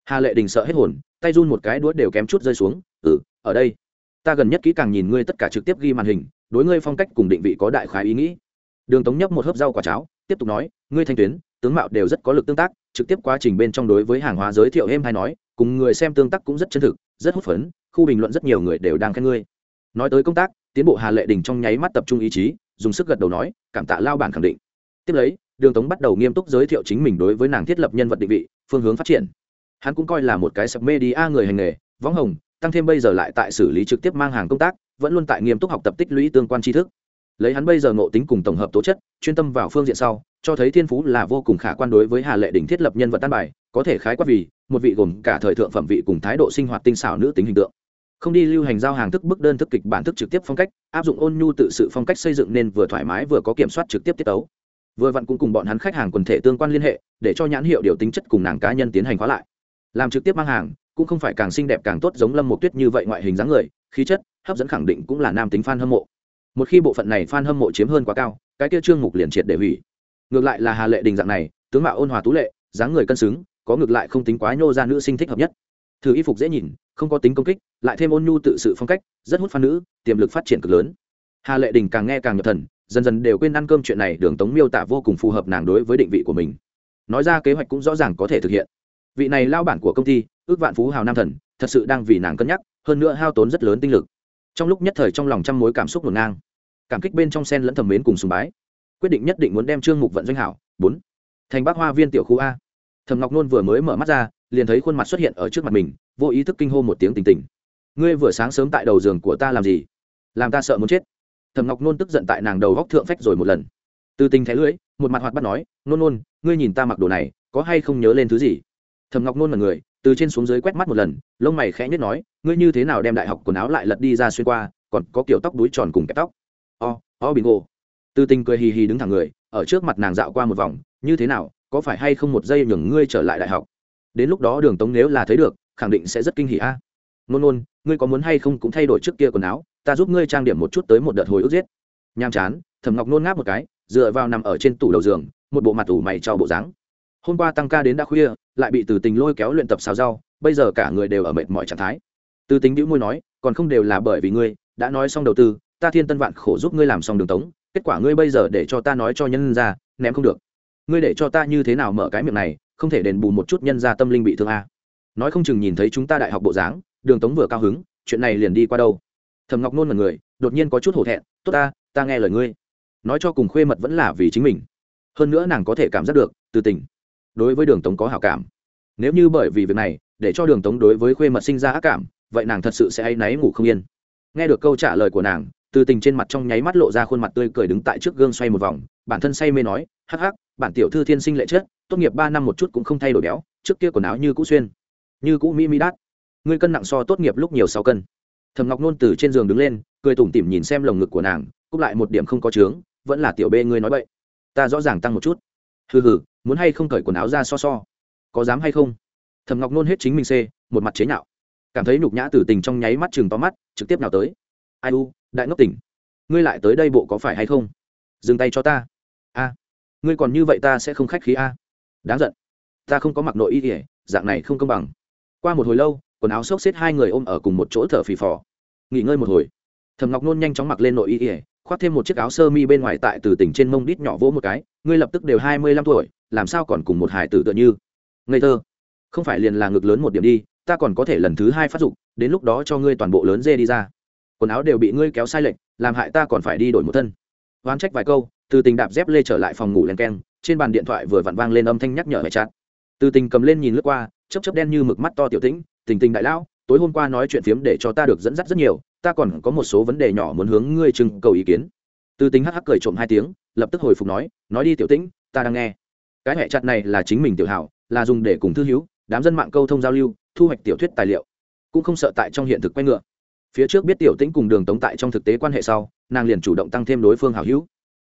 Hà lệ đình sợ hết hồn, tay run một cái đuốt đều kém chút rơi xuống. Ừ ở đây. Ta gần nhất kỹ càng nhìn ngươi tất cả trực tiếp ghi màn hình, đối ngươi phong cách cùng định vị có đại khái ý nghĩ. Đường tống nhấp một hớp rau quả cháo, tiếp tục nói, ngươi thanh tuyến, tướng mạo đều rất có lực tương tác, trực tiếp quá trình bên trong đối với hàng hóa giới thiệu êm hay nói, cùng người xem tương tác cũng rất chân thực, rất hút phấn, khu bình luận rất nhiều người đều đang khen ngươi. Nói tới công tác tiến bộ hà lệ đình trong nháy mắt tập trung ý chí, dùng sức gật đầu nói, cảm tạ lao bản khẳng định. Tiếp lấy, đường tống bắt đầu nghiêm túc giới thiệu chính mình đối với nàng thiết lập nhân vật định vị, phương hướng phát triển. Hắn cũng coi là một cái sập mê đi a người hành nghề, võng hồng, tăng thêm bây giờ lại tại xử lý trực tiếp mang hàng công tác, vẫn luôn tại nghiêm túc học tập tích lũy tương quan tri thức. Lấy hắn bây giờ ngộ tính cùng tổng hợp tố chất, chuyên tâm vào phương diện sau, cho thấy thiên phú là vô cùng khả quan đối với hà lệ đình thiết lập nhân vật tan bài, có thể khái quát vì một vị gồm cả thời thượng phẩm vị cùng thái độ sinh hoạt tinh xảo nữ tính hình tượng không đi lưu hành giao hàng thức bức đơn thức kịch bản thức trực tiếp phong cách, áp dụng ôn nhu tự sự phong cách xây dựng nên vừa thoải mái vừa có kiểm soát trực tiếp tiết tấu. Vừa vặn cũng cùng bọn hắn khách hàng quần thể tương quan liên hệ, để cho nhãn hiệu điều tính chất cùng nàng cá nhân tiến hành khóa lại. Làm trực tiếp mang hàng, cũng không phải càng xinh đẹp càng tốt giống lâm một tuyết như vậy ngoại hình dáng người, khí chất, hấp dẫn khẳng định cũng là nam tính fan hâm mộ. Một khi bộ phận này fan hâm mộ chiếm hơn quá cao, cái kia trương mục liền triệt để hủy. Ngược lại là hà lệ đình dạng này, tướng mạo ôn hòa tú lệ, dáng người cân xứng, có ngược lại không tính quá nhô ra nữ sinh thích hợp nhất thử y phục dễ nhìn, không có tính công kích, lại thêm ôn nhu tự sự phong cách, rất hút phan nữ, tiềm lực phát triển cực lớn. Hà lệ đình càng nghe càng nhập thần, dần dần đều quên ăn cơm chuyện này, đường tống miêu tả vô cùng phù hợp nàng đối với định vị của mình. Nói ra kế hoạch cũng rõ ràng có thể thực hiện. Vị này lao bản của công ty, ước vạn phú hào nam thần, thật sự đang vì nàng cân nhắc, hơn nữa hao tốn rất lớn tinh lực. Trong lúc nhất thời trong lòng trăm mối cảm xúc ngổn ngang. Cảm kích bên trong sen lẫn thầm mến cùng sùng bái. Quyết định nhất định muốn đem trương mục vận doanh hảo. Bốn. Thành bác hoa viên tiểu khu a. Thầm ngọc nôn vừa mới mở mắt ra liền thấy khuôn mặt xuất hiện ở trước mặt mình, vô ý thức kinh hô một tiếng tình tình. Ngươi vừa sáng sớm tại đầu giường của ta làm gì? Làm ta sợ muốn chết. Thầm ngọc nôn tức giận tại nàng đầu góc thượng phách rồi một lần. Từ tình thẻ lưỡi, một mặt hoạt bắt nói, nôn nôn, ngươi nhìn ta mặc đồ này, có hay không nhớ lên thứ gì? Thầm ngọc nôn là người, từ trên xuống dưới quét mắt một lần, lông mày khẽ nhất nói, ngươi như thế nào đem đại học quần áo lại lật đi ra xuyên qua, còn có kiểu tóc đuối tròn cùng kẹp tóc? O o bingo từ tình cười hì hì đứng thẳng người, ở trước mặt nàng dạo qua một vòng, như thế nào, có phải hay không một giây nhường ngươi trở lại đại học? Đến lúc đó đường tống nếu là thấy được, khẳng định sẽ rất kinh hỉ a. À. nôn nôn, ngươi có muốn hay không cũng thay đổi trước kia quần áo, ta giúp ngươi trang điểm một chút tới một đợt hồi ức giết. Nham chán, thẩm ngọc nôn ngáp một cái, dựa vào nằm ở trên tủ đầu giường, một bộ mặt ủ mày cho bộ dáng. Hôm qua tăng ca đến đã khuya, lại bị từ tình lôi kéo luyện tập xào rau, bây giờ cả người đều ở mệt mỏi trạng thái. Từ tính đĩu môi nói, còn không đều là bởi vì ngươi, đã nói xong đầu tư, ta thiên tân vạn khổ giúp ngươi làm xong đường tống, kết quả ngươi bây giờ để cho ta nói cho nhân ra, ném không được. Ngươi để cho ta như thế nào mở cái miệng này không thể đền bù một chút nhân ra tâm linh bị thương a. Nói không chừng nhìn thấy chúng ta đại học bộ dáng, đường tống vừa cao hứng, chuyện này liền đi qua đâu. Thầm ngọc nôn mật người, đột nhiên có chút hổ thẹn, tốt ta ta nghe lời ngươi. Nói cho cùng khuê mật vẫn là vì chính mình. Hơn nữa nàng có thể cảm giác được, từ tình, đối với đường tống có hảo cảm. Nếu như bởi vì việc này, để cho đường tống đối với khuê mật sinh ra ác cảm, vậy nàng thật sự sẽ áy náy ngủ không yên. Nghe được câu trả lời của nàng, từ tình trên mặt trong nháy mắt lộ ra khuôn mặt tươi cười đứng tại trước gương xoay một vòng, bản thân say mê nói, hắc hắc bản tiểu thư thiên sinh lệ chất tốt nghiệp ba năm một chút cũng không thay đổi béo, trước kia quần áo như cũ xuyên, như cũ mỹ mỹ đát ngươi cân nặng so tốt nghiệp lúc nhiều sáu cân. Thầm ngọc nôn từ trên giường đứng lên, cười tủm tỉm nhìn xem lồng ngực của nàng cúc lại một điểm không có trướng vẫn là tiểu bê ngươi nói vậy ta rõ ràng tăng một chút. Hừ hừ, muốn hay không cởi quần áo ra so so. Có dám hay không? Thầm ngọc nôn hết chính mình xê, một mặt chế nhạo. Cảm thấy nhục nhã tử tình trong nháy mắt chừng to mắt, trực tiếp nào tới. Ai u, đại ngốc tỉnh. Ngươi lại tới đây bộ có phải hay không? Dừng tay cho ta. A ngươi còn như vậy ta sẽ không khách khí a. Đáng giận. Ta không có mặc nội y ỉa dạng này không công bằng. Qua một hồi lâu, quần áo xốc xếp hai người ôm ở cùng một chỗ thở phì phò. Nghỉ ngơi một hồi. Thầm ngọc nôn nhanh chóng mặc lên nội y ỉa khoác thêm một chiếc áo sơ mi bên ngoài tại từ tỉnh trên mông đít nhỏ vỗ một cái, ngươi lập tức đều hai mươi lăm tuổi, làm sao còn cùng một hải tử tựa như? Ngây thơ. Không phải liền là ngực lớn một điểm đi, ta còn có thể lần thứ hai phát dụng đến lúc đó cho ngươi toàn bộ lớn dê đi ra. Quần áo đều bị ngươi kéo sai lệch, làm hại ta còn phải đi đổi một thân. Oán trách vài câu từ tình đạp dép lê trở lại phòng ngủ len keng, trên bàn điện thoại vừa vặn vang lên âm thanh nhắc nhở mẹ chặt từ tình cầm lên nhìn lướt qua chấp chấp đen như mực mắt to tiểu tĩnh, tình tình đại lão, tối hôm qua nói chuyện phiếm để cho ta được dẫn dắt rất nhiều, ta còn có một số vấn đề nhỏ muốn hướng ngươi trưng cầu ý kiến. Từ tính hắc hắc cười trộm hai tiếng, lập tức hồi phục nói nói đi tiểu tĩnh, ta đang nghe. Cái hệ chặt này là chính mình tiểu hảo, là dùng để cùng thư hữu, đám dân mạng câu thông giao lưu, thu hoạch tiểu thuyết tài liệu. Cũng không sợ tại trong hiện thực quay ngựa phía trước biết tiểu tĩnh cùng đường tống tại trong thực tế quan hệ sau, nàng liền chủ động tăng thêm đối phương hảo hữu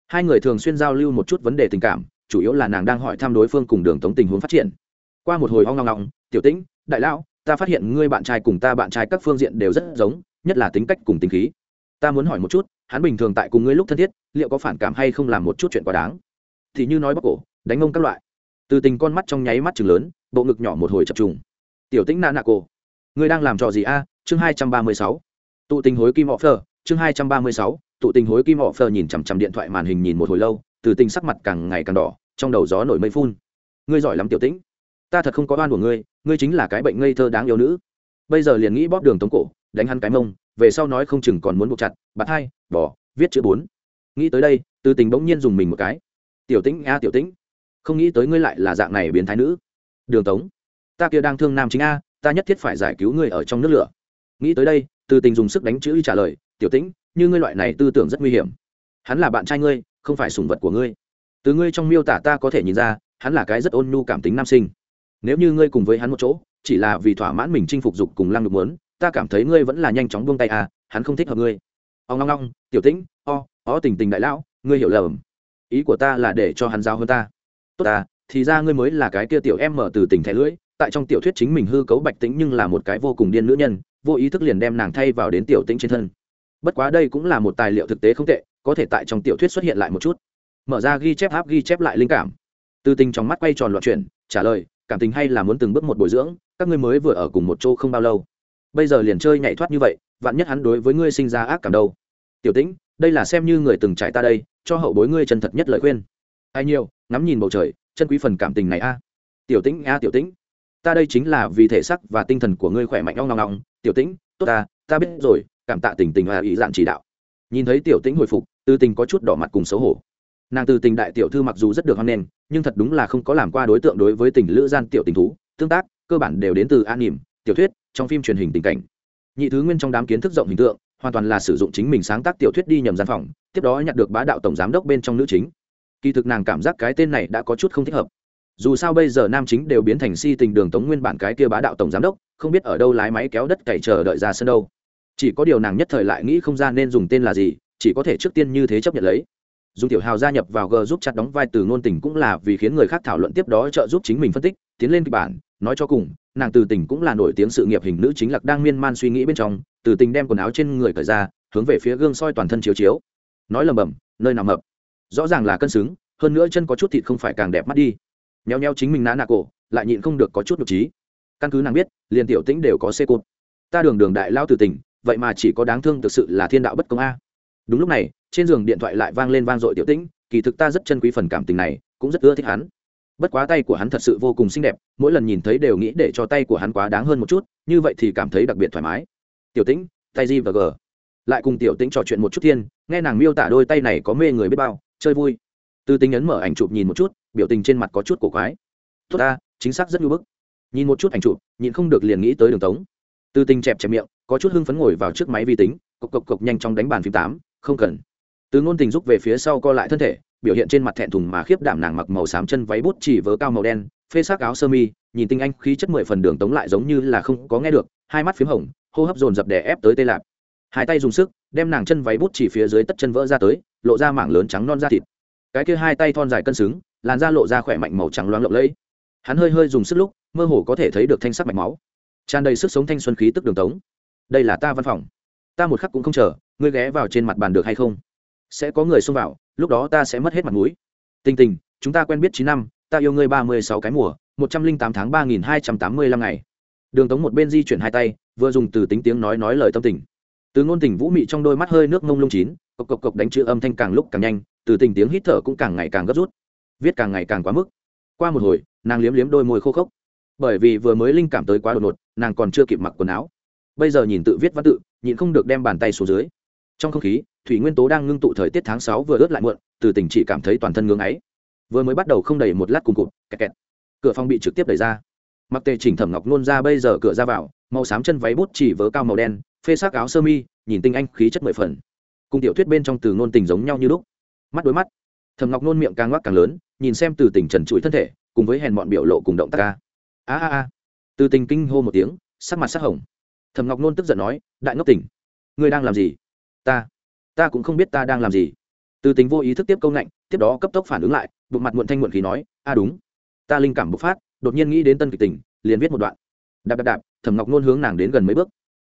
hai người thường xuyên giao lưu một chút vấn đề tình cảm, chủ yếu là nàng đang hỏi thăm đối phương cùng đường tống tình huống phát triển. Qua một hồi ho ngong ngong tiểu tĩnh, đại lão, ta phát hiện ngươi bạn trai cùng ta bạn trai các phương diện đều rất giống, nhất là tính cách cùng tính khí. Ta muốn hỏi một chút, hắn bình thường tại cùng ngươi lúc thân thiết, liệu có phản cảm hay không làm một chút chuyện quá đáng? Thì như nói bóc cổ, đánh ông các loại. Từ tình con mắt trong nháy mắt chừng lớn, bộ ngực nhỏ một hồi chập trùng. Tiểu tĩnh nạ nạ cổ, ngươi đang làm trò gì a? Chương hai trăm ba mươi sáu. Tụ tình hối kim họ phờ chương hai trăm ba mươi sáu tụ tình hối kim họ phờ nhìn chằm chằm điện thoại màn hình nhìn một hồi lâu, từ tình sắc mặt càng ngày càng đỏ, trong đầu gió nổi mây phun. Ngươi giỏi lắm tiểu tĩnh, ta thật không có oan của ngươi ngươi chính là cái bệnh ngây thơ đáng yêu nữ. Bây giờ liền nghĩ bóp đường tống cổ, đánh hắn cái mông, về sau nói không chừng còn muốn buộc chặt, bạt hai, bỏ, viết chữ bốn. Nghĩ tới đây, từ tình bỗng nhiên dùng mình một cái. Tiểu tĩnh, a, tiểu tĩnh, không nghĩ tới ngươi lại là dạng này biến thái nữ. Đường tống, ta kia đang thương nam chính a, ta nhất thiết phải giải cứu ngươi ở trong nước lửa. Nghĩ tới đây, từ tình dùng sức đánh chữ trả lời, tiểu tĩnh như ngươi loại này tư tưởng rất nguy hiểm. Hắn là bạn trai ngươi, không phải sủng vật của ngươi. Từ ngươi trong miêu tả ta có thể nhìn ra, hắn là cái rất ôn nhu cảm tính nam sinh. Nếu như ngươi cùng với hắn một chỗ, chỉ là vì thỏa mãn mình chinh phục dục cùng lăng được muốn, ta cảm thấy ngươi vẫn là nhanh chóng buông tay à hắn không thích hợp ngươi. Ông long long tiểu tĩnh, o ó tình tình đại lão, ngươi hiểu lầm. Ý của ta là để cho hắn giao hơn ta. Tốt ta thì ra ngươi mới là cái kia tiểu em mở từ tình thẻ lưỡi, tại trong tiểu thuyết chính mình hư cấu bạch tĩnh nhưng là một cái vô cùng điên nữ nhân, vô ý thức liền đem nàng thay vào đến tiểu tĩnh trên thân bất quá đây cũng là một tài liệu thực tế không tệ, có thể tại trong tiểu thuyết xuất hiện lại một chút. Mở ra ghi chép áp ghi chép lại linh cảm. Từ tình trong mắt quay tròn loạn chuyển, trả lời, cảm tình hay là muốn từng bước một bồi dưỡng, các ngươi mới vừa ở cùng một chỗ không bao lâu. Bây giờ liền chơi nhảy thoát như vậy, vạn nhất hắn đối với ngươi sinh ra ác cảm đâu. Tiểu tĩnh, đây là xem như người từng trải ta đây, cho hậu bối ngươi chân thật nhất lời khuyên. Ai nhiều, ngắm nhìn bầu trời, chân quý phần cảm tình này a. À. Tiểu tĩnh, a, tiểu tĩnh. Ta đây chính là vì thể sắc và tinh thần của ngươi khỏe mạnh ong ngong ngong tiểu tĩnh, tốt ta ta biết rồi cảm tạ tình tình và ý dạn chỉ đạo. Nhìn thấy tiểu tĩnh hồi phục, tư tình có chút đỏ mặt cùng xấu hổ. Nàng từ tình đại tiểu thư mặc dù rất được hoan nghênh, nhưng thật đúng là không có làm qua đối tượng đối với tình lữ gian tiểu tình thú, tương tác, cơ bản đều đến từ an nỉm tiểu thuyết, trong phim truyền hình tình cảnh. Nhị thứ nguyên trong đám kiến thức rộng hình tượng, hoàn toàn là sử dụng chính mình sáng tác tiểu thuyết đi nhầm gian phòng, tiếp đó nhận được bá đạo tổng giám đốc bên trong nữ chính. Kỳ thực nàng cảm giác cái tên này đã có chút không thích hợp. Dù sao bây giờ nam chính đều biến thành si tình đường tống nguyên bản cái kia bá đạo tổng giám đốc, không biết ở đâu lái máy kéo đất cày chờ đợi ra sân đâu chỉ có điều nàng nhất thời lại nghĩ không ra nên dùng tên là gì, chỉ có thể trước tiên như thế chấp nhận lấy. Dùng tiểu hào gia nhập vào g giúp chặt đóng vai từ ngôn tình cũng là vì khiến người khác thảo luận tiếp đó trợ giúp chính mình phân tích, tiến lên kịch bản, nói cho cùng, nàng từ tình cũng là nổi tiếng sự nghiệp hình nữ chính lạc đang miên man suy nghĩ bên trong, từ tình đem quần áo trên người cởi ra, hướng về phía gương soi toàn thân chiếu chiếu. Nói lầm bầm, nơi nằm mập. Rõ ràng là cân xứng, hơn nữa chân có chút thịt không phải càng đẹp mắt đi. Nheo nheo chính mình ná nạ cổ, lại nhịn không được có chút nhục trí. Căn cứ nàng biết, liền tiểu tĩnh đều có xê cụt ta đường đường đại lao từ tình vậy mà chỉ có đáng thương thực sự là thiên đạo bất công a. Đúng lúc này, trên giường điện thoại lại vang lên vang dội tiểu tĩnh, kỳ thực ta rất chân quý phần cảm tình này, cũng rất ưa thích hắn. Bất quá tay của hắn thật sự vô cùng xinh đẹp, mỗi lần nhìn thấy đều nghĩ để cho tay của hắn quá đáng hơn một chút, như vậy thì cảm thấy đặc biệt thoải mái. Tiểu tĩnh, tay di và g. Lại cùng tiểu tĩnh trò chuyện một chút thiên, nghe nàng miêu tả đôi tay này có mê người biết bao, chơi vui. Từ tính ấn mở ảnh chụp nhìn một chút, biểu tình trên mặt có chút cổ quái. Tốt ta, chính xác rất nhu bức. Nhìn một chút ảnh chụp nhìn không được liền nghĩ tới đường tống từ tình chẹp chẹp miệng, có chút hưng phấn ngồi vào trước máy vi tính, cộc cộc cộc nhanh chóng đánh bàn phím tám, không cần. Từ ngôn tình rút về phía sau co lại thân thể, biểu hiện trên mặt thẹn thùng mà khiếp đảm nàng mặc màu xám chân váy bút chỉ vớ cao màu đen, phê sắc áo sơ mi, nhìn tinh anh khí chất mười phần đường tống lại giống như là không có nghe được, hai mắt p h í m hồng, hô hấp dồn dập đè ép tới tê lạp. Hai tay dùng sức, đem nàng chân váy bút chỉ phía dưới tất chân vỡ ra tới, lộ ra mảng lớn trắng non da thịt. Cái kia hai tay thon dài cân xứng, làn da lộ ra khỏe mạnh màu trắng loáng lộng lẫy. Hắn hơi hơi dùng sức lúc, mơ hồ có thể thấy được thanh sắc mạch máu tràn đầy sức sống thanh xuân khí tức đường tống. Đây là ta văn phòng. Ta một khắc cũng không chờ, ngươi ghé vào trên mặt bàn được hay không? Sẽ có người xông vào, lúc đó ta sẽ mất hết mặt mũi. Tình tình, chúng ta quen biết chín năm, ta yêu ngươi ba mươi sáu cái mùa, một trăm linh tám tháng ba nghìn hai trăm tám mươi lăm ngày. Đường tống một bên di chuyển hai tay, vừa dùng từ tính tiếng nói nói lời tâm tình. Từ ngôn tình vũ mị trong đôi mắt hơi nước ngông lung chín, cộc cộc cộc đánh chữ âm thanh càng lúc càng nhanh, từ tình tiếng hít thở cũng càng ngày càng gấp rút. Viết càng ngày càng quá mức. Qua một hồi, nàng liếm liếm đôi môi khô khốc bởi vì vừa mới linh cảm tới quá đột ngột, nàng còn chưa kịp mặc quần áo. Bây giờ nhìn tự viết văn tự, nhịn không được đem bàn tay xuống dưới. Trong không khí, thủy nguyên tố đang ngưng tụ thời tiết tháng sáu vừa ướt lại muộn, từ tình chỉ cảm thấy toàn thân ngưng ấy. Vừa mới bắt đầu không đầy một lát cùng cụt, kẹt kẹt. Cửa phòng bị trực tiếp đẩy ra. Mặc tề chỉnh thẩm ngọc nôn ra bây giờ cửa ra vào, màu xám chân váy bút chỉ vớ cao màu đen, phê sắc áo sơ mi, nhìn tinh anh khí chất mười phần. Cùng tiểu thuyết bên trong từ ngôn tình giống nhau như lúc. Mắt đối mắt. Thẩm ngọc nôn miệng càng ngoắc càng lớn, nhìn xem từ tình trần trụi thân thể, cùng với hèn bọn biểu lộ cùng động tác ca a a a. Từ tình kinh hô một tiếng, sắc mặt sắc hồng. Thẩm ngọc nôn tức giận nói, đại ngốc tỉnh, ngươi đang làm gì? Ta ta cũng không biết ta đang làm gì. Từ tình vô ý thức tiếp câu ngạnh, tiếp đó cấp tốc phản ứng lại, bụng mặt muộn thanh muộn khí nói, a, đúng. Ta linh cảm bộc phát, đột nhiên nghĩ đến tân kịch tình liền viết một đoạn. Đạp đạp đạp, thẩm ngọc nôn hướng nàng đến gần mấy bước.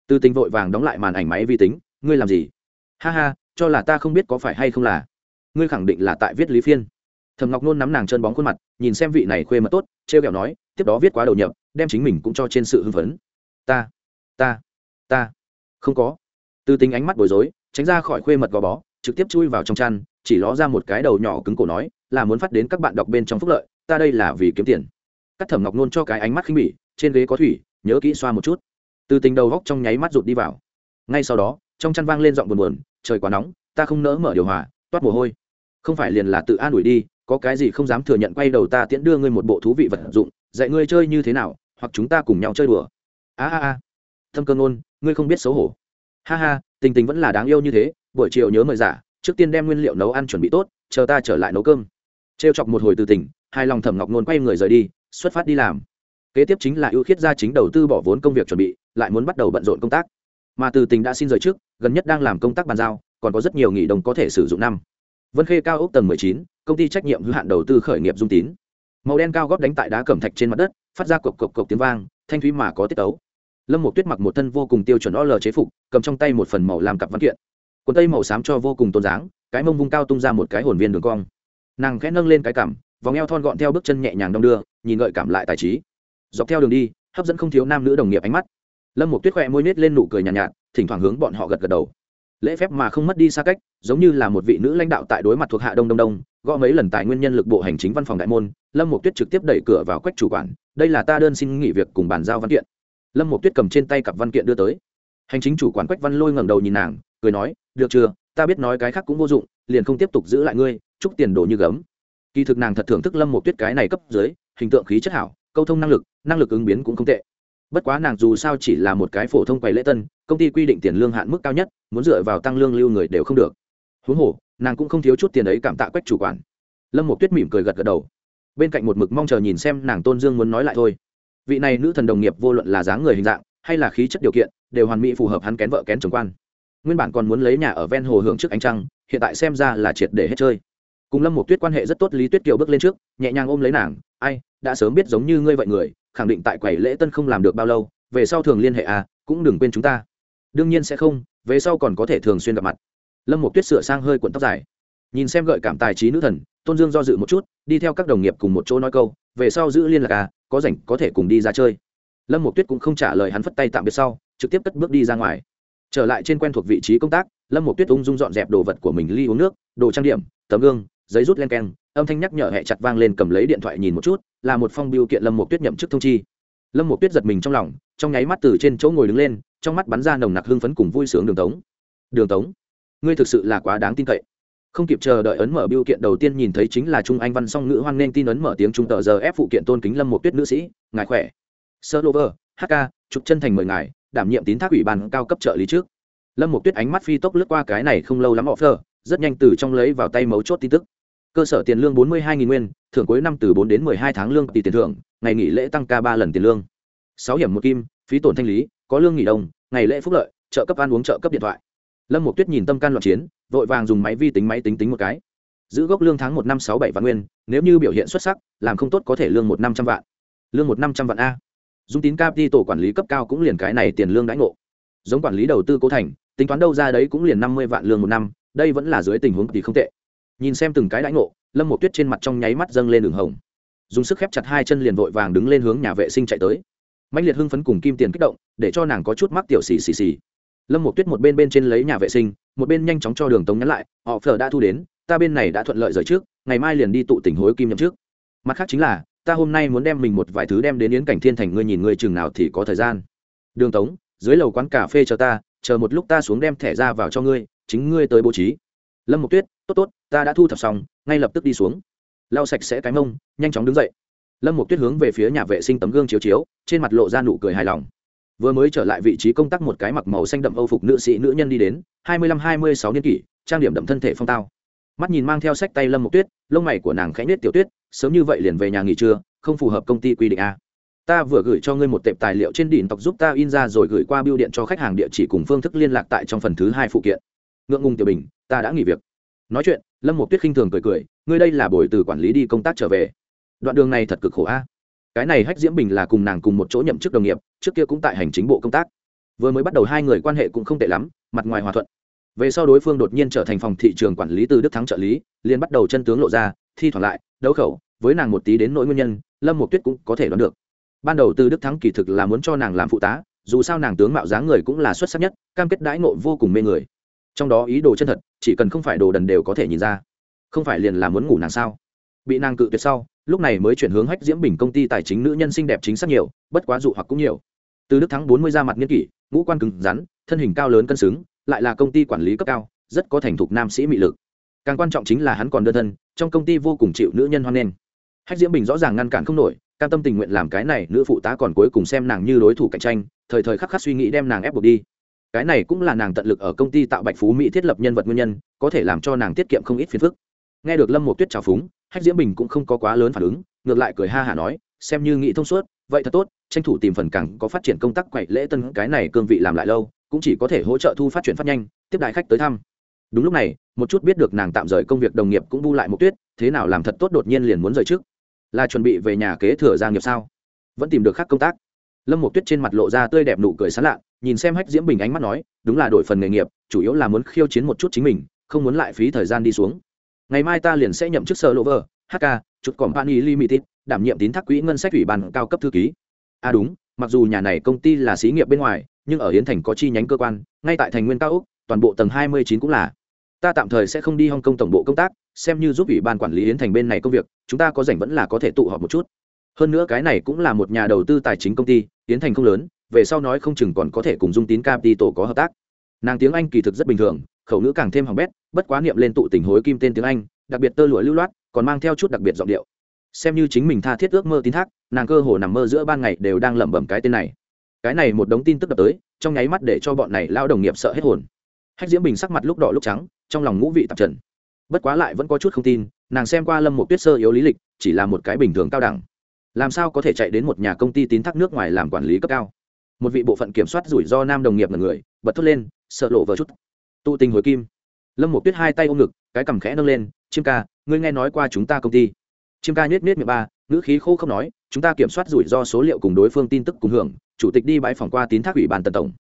Từ tình vội vàng đóng lại màn ảnh máy vi tính, ngươi làm gì? Ha ha, cho là ta không biết có phải hay không là. Ngươi khẳng định là tại viết lý phiên. Thầm ngọc nôn nắm nàng chân bóng khuôn mặt, nhìn xem vị này khuê mật tốt t r e o kẹo nói tiếp đó viết quá đầu nhập, đem chính mình cũng cho trên sự hưng phấn. Ta ta ta. Không có. Từ tính ánh mắt bối rối, tránh ra khỏi khuê mật gò bó, trực tiếp chui vào trong chăn, chỉ ló ra một cái đầu nhỏ cứng cổ nói, là muốn phát đến các bạn đọc bên trong phúc lợi, ta đây là vì kiếm tiền. Cắt thẩm ngọc nôn cho cái ánh mắt khinh bỉ, trên ghế có thủy, nhớ kỹ xoa một chút. Từ tình đầu góc trong nháy mắt rụt đi vào. Ngay sau đó, trong chăn vang lên giọng buồn buồn, trời quá nóng, ta không nỡ mở điều hòa, toát mồ hôi. Không phải liền là tự an ủi đi, có cái gì không dám thừa nhận quay đầu ta tiễn đưa ngươi một bộ thú vị vật dụng dạy ngươi chơi như thế nào, hoặc chúng ta cùng nhau chơi đùa. A a a. Thâm cơ ngôn ngươi không biết xấu hổ. Ha ha, tình tình vẫn là đáng yêu như thế, buổi chiều nhớ mời giả, trước tiên đem nguyên liệu nấu ăn chuẩn bị tốt, chờ ta trở lại nấu cơm. Trêu chọc một hồi từ tỉnh, hai lòng thẩm ngọc nôn quay người rời đi, xuất phát đi làm. Kế tiếp chính là ưu khiết gia chính đầu tư bỏ vốn công việc chuẩn bị, lại muốn bắt đầu bận rộn công tác. Mà từ tình đã xin rời trước, gần nhất đang làm công tác bàn giao, còn có rất nhiều nghỉ đồng có thể sử dụng năm. Vân khê cao ốc tầng mười chín, công ty trách nhiệm hữu hạn đầu tư khởi nghiệp dung tín màu đen cao góp đánh tại đá cẩm thạch trên mặt đất phát ra cộc cộc cộc tiếng vang thanh thúy mà có tiết tấu. Lâm một tuyết mặc một thân vô cùng tiêu chuẩn o l chế phục cầm trong tay một phần màu làm cặp văn kiện. Quần tây màu xám cho vô cùng tôn dáng cái mông vung cao tung ra một cái hồn viên đường cong. Nàng khẽ nâng lên cái cảm vòng eo thon gọn theo bước chân nhẹ nhàng đong đưa nhìn gợi cảm lại tài trí. Dọc theo đường đi hấp dẫn không thiếu nam nữ đồng nghiệp ánh mắt. Lâm một tuyết khoe môi nết lên nụ cười nhàn nhạt, nhạt thỉnh thoảng hướng bọn họ gật gật đầu lễ phép mà không mất đi xa cách, giống như là một vị nữ lãnh đạo tại đối mặt thuộc hạ đông đông đông, gõ mấy lần tài nguyên nhân lực bộ hành chính văn phòng đại môn, lâm một tuyết trực tiếp đẩy cửa vào quách chủ quản, đây là ta đơn xin nghỉ việc cùng bàn giao văn kiện. Lâm một tuyết cầm trên tay cặp văn kiện đưa tới. Hành chính chủ quản quách văn lôi ngẩng đầu nhìn nàng, cười nói, được chưa, ta biết nói cái khác cũng vô dụng, liền không tiếp tục giữ lại ngươi, chúc tiền đồ như gấm. Kỳ thực nàng thật thưởng thức lâm một tuyết cái này cấp dưới, hình tượng khí chất hảo, câu thông năng lực năng lực ứng biến cũng không tệ bất quá nàng dù sao chỉ là một cái phổ thông quầy lễ tân, công ty quy định tiền lương hạn mức cao nhất, muốn dựa vào tăng lương lưu người đều không được. Huống hồ, nàng cũng không thiếu chút tiền ấy cảm tạ quách chủ quản. Lâm một tuyết mỉm cười gật gật đầu. Bên cạnh một mực mong chờ nhìn xem nàng tôn dương muốn nói lại thôi. Vị này nữ thần đồng nghiệp vô luận là dáng người hình dạng, hay là khí chất điều kiện, đều hoàn mỹ phù hợp hắn kén vợ kén chồng quan. Nguyên bản còn muốn lấy nhà ở ven hồ hưởng trước ánh trăng, hiện tại xem ra là triệt để hết chơi. Cùng lâm một tuyết quan hệ rất tốt, lý tuyết kiều bước lên trước, nhẹ nhàng ôm lấy nàng, ai đã sớm biết giống như ngươi vậy người, khẳng định tại quầy lễ tân không làm được bao lâu, về sau thường liên hệ à cũng đừng quên chúng ta. Đương nhiên sẽ không, về sau còn có thể thường xuyên gặp mặt. Lâm một tuyết sửa sang hơi cuộn tóc dài. Nhìn xem gợi cảm tài trí nữ thần, tôn dương do dự một chút, đi theo các đồng nghiệp cùng một chỗ nói câu, về sau giữ liên lạc à có rảnh có thể cùng đi ra chơi. Lâm một tuyết cũng không trả lời hắn phất tay tạm biệt sau, trực tiếp cất bước đi ra ngoài. Trở lại trên quen thuộc vị trí công tác, lâm một tuyết ung dung dọn dẹp đồ vật của mình ly uống nước, đồ trang điểm, tấm gương, giấy rút len keng âm thanh nhắc nhở hẹ chặt vang lên cầm lấy điện thoại nhìn một chút, là một phong biêu kiện lâm một tuyết nhậm chức thông chi. Lâm một tuyết giật mình trong lòng, trong nháy mắt từ trên chỗ ngồi đứng lên, trong mắt bắn ra nồng nặc hưng phấn cùng vui sướng đường tống. Đường tống, ngươi thực sự là quá đáng tin cậy. Không kịp chờ đợi ấn mở biêu kiện đầu tiên nhìn thấy chính là trung anh văn song ngữ hoan nên tin ấn mở tiếng trung tờ giờ ép phụ kiện tôn kính lâm một tuyết nữ sĩ, ngài khỏe. Sơ lô vơ hk trục chân thành mời ngài, đảm nhiệm tín thác ủy ban cao cấp trợ lý trước. Lâm một tuyết ánh mắt phi tốc lướt qua cái này không lâu lắm offer rất nhanh từ trong lấy vào tay mấu chốt tin tức cơ sở tiền lương bốn mươi hai nguyên, thưởng cuối năm từ bốn đến mười hai tháng lương tỷ tiền thưởng, ngày nghỉ lễ tăng ca ba lần tiền lương. Sáu hiểm một kim, phí tổn thanh lý, có lương nghỉ đông ngày lễ phúc lợi, trợ cấp ăn uống trợ cấp điện thoại. Lâm một tuyết nhìn tâm can loạn chiến, vội vàng dùng máy vi tính máy tính tính một cái. Giữ gốc lương tháng một năm sáu bảy vạn nguyên, nếu như biểu hiện xuất sắc, làm không tốt có thể lương một năm trăm vạn. Lương một năm trăm vạn a. Dung tín capi tổ quản lý cấp cao cũng liền cái này tiền lương đãi ngộ. Giống quản lý đầu tư cố thành, tính toán đâu ra đấy cũng liền năm mươi vạn lương một năm, đây vẫn là dưới tình huống thì không tệ nhìn xem từng cái đãi ngộ, lâm một tuyết trên mặt trong nháy mắt dâng lên đường hồng. Dùng sức khép chặt hai chân liền vội vàng đứng lên hướng nhà vệ sinh chạy tới. Mạnh liệt hưng phấn cùng kim tiền kích động, để cho nàng có chút mắc tiểu xì xì xì. Lâm một tuyết một bên bên trên lấy nhà vệ sinh, một bên nhanh chóng cho đường tống nhắn lại, họ phở đã thu đến, ta bên này đã thuận lợi rời trước, ngày mai liền đi tụ tỉnh hối kim nhậm trước. Mặt khác chính là, ta hôm nay muốn đem mình một vài thứ đem đến yến cảnh thiên thành, ngươi nhìn ngươi chừng nào thì có thời gian. Đường tống, dưới lầu quán cà phê chờ ta, chờ một lúc ta xuống đem thẻ ra vào cho ngươi, chính ngươi tới bố trí. Lâm một tuyết, tốt tốt ta đã thu thập xong, ngay lập tức đi xuống. Lau sạch sẽ cái mông, nhanh chóng đứng dậy. Lâm một tuyết hướng về phía nhà vệ sinh tấm gương chiếu chiếu, trên mặt lộ ra nụ cười hài lòng. Vừa mới trở lại vị trí công tác một cái mặc màu xanh đậm âu phục nữ sĩ nữ nhân đi đến, hai mươi lăm hai mươi sáu niên kỷ, trang điểm đậm thân thể phong tao. Mắt nhìn mang theo sách tay lâm một tuyết, lông mày của nàng khẽ nết tiểu tuyết, sớm như vậy liền về nhà nghỉ trưa, không phù hợp công ty quy định a. Ta vừa gửi cho ngươi một tệp tài liệu trên đỉnh tộc giúp ta in ra rồi gửi qua bưu điện cho khách hàng địa chỉ cùng phương thức liên lạc tại trong phần thứ hai phụ kiện. Ngượng ngùng tiểu bình, ta đã nghỉ việc nói chuyện, lâm một tuyết khinh thường cười cười, ngươi đây là bồi từ quản lý đi công tác trở về. Đoạn đường này thật cực khổ a. Cái này hách diễm bình là cùng nàng cùng một chỗ nhậm chức đồng nghiệp, trước kia cũng tại hành chính bộ công tác. Vừa mới bắt đầu hai người quan hệ cũng không tệ lắm, mặt ngoài hòa thuận. Về sau đối phương đột nhiên trở thành phòng thị trường quản lý từ đức thắng trợ lý, liền bắt đầu chân tướng lộ ra, thi thoảng lại, đấu khẩu, với nàng một tí đến nỗi nguyên nhân, lâm một tuyết cũng có thể đoán được. Ban đầu từ đức thắng kỳ thực là muốn cho nàng làm phụ tá, dù sao nàng tướng mạo dáng người cũng là xuất sắc nhất, cam kết đãi ngộ vô cùng mê người trong đó ý đồ chân thật, chỉ cần không phải đồ đần đều có thể nhìn ra. Không phải liền là muốn ngủ nàng sao? Bị nàng cự tuyệt sau, lúc này mới chuyển hướng hách diễm bình công ty tài chính nữ nhân xinh đẹp chính xác nhiều, bất quá dụ hoặc cũng nhiều. Từ đức thắng bốn mươi ra mặt nghiên kỷ, ngũ quan cứng rắn, thân hình cao lớn cân xứng, lại là công ty quản lý cấp cao, rất có thành thục nam sĩ mị lực. Càng quan trọng chính là hắn còn đơn thân, trong công ty vô cùng chịu nữ nhân hoan nghênh. Hách diễm bình rõ ràng ngăn cản không nổi, cam tâm tình nguyện làm cái này, nữ phụ tá còn cuối cùng xem nàng như đối thủ cạnh tranh, thời thời khắc khắc suy nghĩ đem nàng ép buộc đi cái này cũng là nàng tận lực ở công ty tạo bạch phú mỹ thiết lập nhân vật nguyên nhân, có thể làm cho nàng tiết kiệm không ít phiền phức. Nghe được lâm một tuyết trào phúng, hách diễm bình cũng không có quá lớn phản ứng, ngược lại cười ha hả nói, xem như nghĩ thông suốt, vậy thật tốt, tranh thủ tìm phần càng có phát triển công tác quậy lễ tân cái này cương vị làm lại lâu, cũng chỉ có thể hỗ trợ thu phát triển phát nhanh, tiếp đại khách tới thăm. Đúng lúc này, một chút biết được nàng tạm rời công việc đồng nghiệp cũng bu lại một tuyết, thế nào làm thật tốt đột nhiên liền muốn rời trước? Là chuẩn bị về nhà kế thừa gia nghiệp sao? Vẫn tìm được khác công tác. Lâm một tuyết trên mặt lộ ra tươi đẹp nụ cười sán lạ nhìn xem hách diễm bình ánh mắt nói, đúng là đổi phần nghề nghiệp, chủ yếu là muốn khiêu chiến một chút chính mình, không muốn lại phí thời gian đi xuống. Ngày mai ta liền sẽ nhậm chức sở vơ hk chút company limited, đảm nhiệm tín thác quỹ ngân sách ủy ban cao cấp thư ký. À đúng, mặc dù nhà này công ty là xí nghiệp bên ngoài, nhưng ở hiến thành có chi nhánh cơ quan, ngay tại thành nguyên cao úc, toàn bộ tầng hai mươi chín cũng là. Ta tạm thời sẽ không đi hong kong tổng bộ công tác, xem như giúp ủy ban quản lý hiến thành bên này công việc, chúng ta có rảnh vẫn là có thể tụ họp một chút. Hơn nữa cái này cũng là một nhà đầu tư tài chính công ty, hiến thành không lớn về sau nói không chừng còn có thể cùng dung tín capital có hợp tác. Nàng tiếng anh kỳ thực rất bình thường, khẩu ngữ càng thêm hỏng bét, bất quá niệm lên tụ tình hối kim tên tiếng anh, đặc biệt tơ lụa lưu loát, còn mang theo chút đặc biệt giọng điệu. Xem như chính mình tha thiết ước mơ tín thác, nàng cơ hồ nằm mơ giữa ban ngày đều đang lẩm bẩm cái tên này. Cái này một đống tin tức đập tới, trong nháy mắt để cho bọn này lao đồng nghiệp sợ hết hồn. Hách diễm bình sắc mặt lúc đỏ lúc trắng, trong lòng ngũ vị tạp trần. Bất quá lại vẫn có chút không tin, nàng xem qua lâm một tuyết sơ yếu lý lịch, chỉ là một cái bình thường cao đẳng. Làm sao có thể chạy đến một nhà công ty tín thác nước ngoài làm quản lý cấp cao? Một vị bộ phận kiểm soát rủi ro nam đồng nghiệp là người, bật thốt lên, sợ lộ vờ chút. Tụ tình hồi kim. Lâm một tuyết hai tay ôm ngực, cái cằm khẽ nâng lên, chiêm ca, ngươi nghe nói qua chúng ta công ty? Chiêm ca nhét nhét miệng ba, ngữ khí khô không nói, chúng ta kiểm soát rủi ro số liệu cùng đối phương tin tức cùng hưởng, chủ tịch đi bãi phòng qua tín thác ủy ban tần tổng.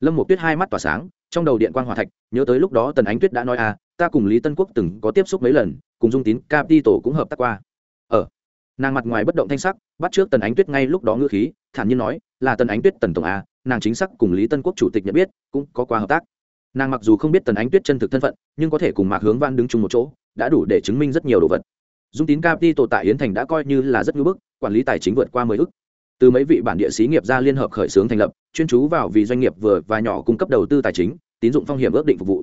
Lâm một tuyết hai mắt tỏa sáng, trong đầu điện quan hòa thạch, nhớ tới lúc đó tần ánh tuyết đã nói à ta cùng lý tân quốc từng có tiếp xúc mấy lần, cùng dung tín tổ cũng hợp tác qua. Ở nàng mặt ngoài bất động thanh sắc, bắt trước tần ánh tuyết ngay lúc đó ngữ khí, thản nhiên nói là tần ánh tuyết tần tổng à nàng chính xác cùng lý tân quốc chủ tịch nhận biết, cũng có qua hợp tác. Nàng mặc dù không biết tần ánh tuyết chân thực thân phận, nhưng có thể cùng mạc hướng văn đứng chung một chỗ, đã đủ để chứng minh rất nhiều đồ vật. Dung tín capital tại yến thành đã coi như là rất ngưỡng bức, quản lý tài chính vượt qua mười ước. Từ mấy vị bản địa xí nghiệp ra liên hợp khởi xướng thành lập, chuyên chú vào vì doanh nghiệp vừa và nhỏ cung cấp đầu tư tài chính, tín dụng phong hiểm ước định phục vụ.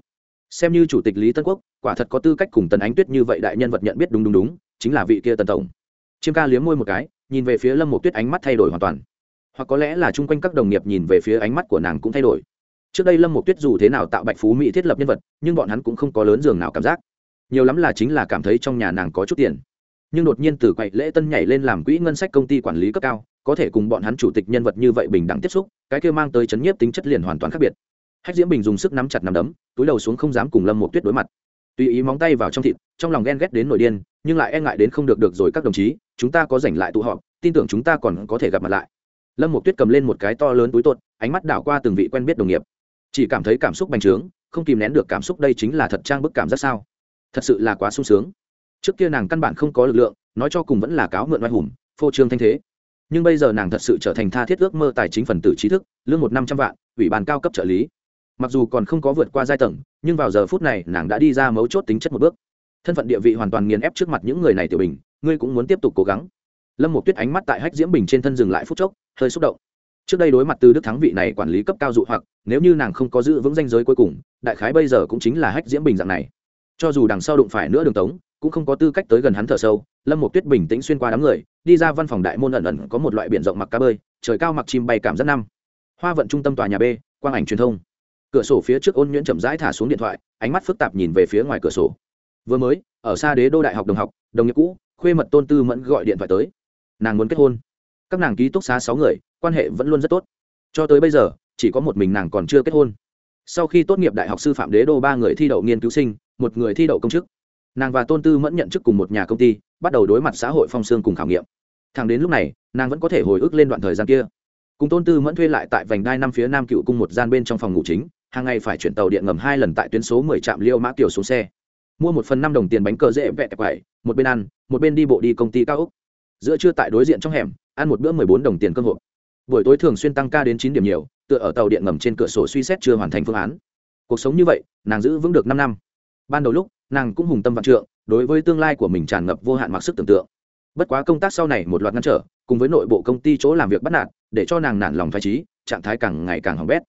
Xem như chủ tịch lý tân quốc, quả thật có tư cách cùng tần ánh tuyết như vậy đại nhân vật nhận biết đúng đúng đúng, chính là vị kia tần tổng. Chiêm ca liếm môi một cái, nhìn về phía lâm một tuyết ánh mắt thay đổi hoàn toàn hoặc có lẽ là chung quanh các đồng nghiệp nhìn về phía ánh mắt của nàng cũng thay đổi. Trước đây lâm một tuyết dù thế nào tạo bạch phú mỹ thiết lập nhân vật, nhưng bọn hắn cũng không có lớn giường nào cảm giác. Nhiều lắm là chính là cảm thấy trong nhà nàng có chút tiền. Nhưng đột nhiên từ quậy lễ tân nhảy lên làm quỹ ngân sách công ty quản lý cấp cao, có thể cùng bọn hắn chủ tịch nhân vật như vậy bình đẳng tiếp xúc, cái kia mang tới chấn nhiếp tính chất liền hoàn toàn khác biệt. Hách diễm bình dùng sức nắm chặt nắm đấm, túi đầu xuống không dám cùng lâm một tuyết đối mặt. Tùy ý móng tay vào trong thịt, trong lòng ghen ghét đến nội điên, nhưng lại e ngại đến không được được rồi các đồng chí, chúng ta có giành lại tụ họp, tin tưởng chúng ta còn có thể gặp mặt lại lâm một tuyết cầm lên một cái to lớn túi tuột ánh mắt đảo qua từng vị quen biết đồng nghiệp. Chỉ cảm thấy cảm xúc bành trướng, không kìm nén được cảm xúc đây chính là thật trang bức cảm giác sao? Thật sự là quá sung sướng. Trước kia nàng căn bản không có lực lượng, nói cho cùng vẫn là cáo mượn oai hùng, phô trương thanh thế. Nhưng bây giờ nàng thật sự trở thành tha thiết ước mơ tài chính phần tử trí thức, lương một năm trăm vạn, ủy ban cao cấp trợ lý. Mặc dù còn không có vượt qua giai tầng, nhưng vào giờ phút này nàng đã đi ra mấu chốt tính chất một bước. Thân phận địa vị hoàn toàn nghiền ép trước mặt những người này tiểu bình, ngươi cũng muốn tiếp tục cố gắng. Lâm một tuyết ánh mắt tại hách diễm bình trên thân dừng lại phút chốc hơi xúc động. Trước đây đối mặt từ đức thắng vị này quản lý cấp cao dụ hoặc, nếu như nàng không có giữ vững danh giới cuối cùng, đại khái bây giờ cũng chính là hách diễm bình dạng này. Cho dù đằng sau đụng phải nữa đường tống, cũng không có tư cách tới gần hắn thở sâu, lâm một tuyết bình tĩnh xuyên qua đám người, đi ra văn phòng đại môn ẩn ẩn có một loại biển rộng mặc cá bơi, trời cao mặc chim bay cảm rất năm. Hoa vận trung tâm tòa nhà b, quang ảnh truyền thông. Cửa sổ phía trước ôn nhuyễn chậm rãi thả xuống điện thoại, ánh mắt phức tạp nhìn về phía ngoài cửa sổ. Vừa mới, ở xa đế đô đại học đồng học, đồng nghiệp cũ, khuê mật tôn tư mẫn gọi điện thoại tới. Nàng muốn kết hôn các nàng ký túc xá sáu người, quan hệ vẫn luôn rất tốt. Cho tới bây giờ, chỉ có một mình nàng còn chưa kết hôn. Sau khi tốt nghiệp đại học sư phạm đế đô, ba người thi đậu nghiên cứu sinh, một người thi đậu công chức. Nàng và tôn tư mẫn nhận chức cùng một nhà công ty, bắt đầu đối mặt xã hội phong xương cùng khảo nghiệm. Thẳng đến lúc này, nàng vẫn có thể hồi ức lên đoạn thời gian kia. Cùng tôn tư mẫn thuê lại tại vành đai năm phía nam cựu cung một gian bên trong phòng ngủ chính, hàng ngày phải chuyển tàu điện ngầm hai lần tại tuyến số mười trạm liêu mã kiều xuống xe. Mua một phần năm đồng tiền bánh cờ dễ vẹt quậy, một bên ăn, một bên đi bộ đi công ty cao úc. Giữa trưa tại đối diện trong hẻm ăn một bữa mười bốn đồng tiền cơm hộp. Buổi tối thường xuyên tăng ca đến chín điểm nhiều, tựa ở tàu điện ngầm trên cửa sổ suy xét chưa hoàn thành phương án. Cuộc sống như vậy, nàng giữ vững được năm năm. Ban đầu lúc, nàng cũng hùng tâm vạn trượng, đối với tương lai của mình tràn ngập vô hạn mặc sức tưởng tượng. Bất quá công tác sau này một loạt ngăn trở, cùng với nội bộ công ty chỗ làm việc bắt nạt, để cho nàng nản lòng thoải trí trạng thái càng ngày càng hỏng bét.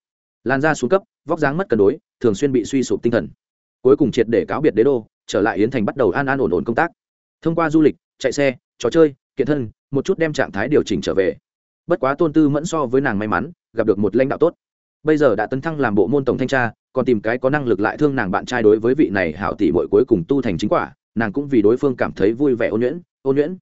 Lan ra xuống cấp, vóc dáng mất cân đối, thường xuyên bị suy sụp tinh thần. Cuối cùng triệt để cáo biệt đế đô, trở lại yến thành bắt đầu an an ổn ổn công tác. Thông qua du lịch, chạy xe, trò chơi, kiện thân một chút đem trạng thái điều chỉnh trở về. Bất quá tôn tư mẫn so với nàng may mắn, gặp được một lãnh đạo tốt. Bây giờ đã tấn thăng làm bộ môn tổng thanh tra, còn tìm cái có năng lực lại thương nàng bạn trai đối với vị này hảo tỷ bội cuối cùng tu thành chính quả, nàng cũng vì đối phương cảm thấy vui vẻ ôn nhuyễn ôn nhuyễn.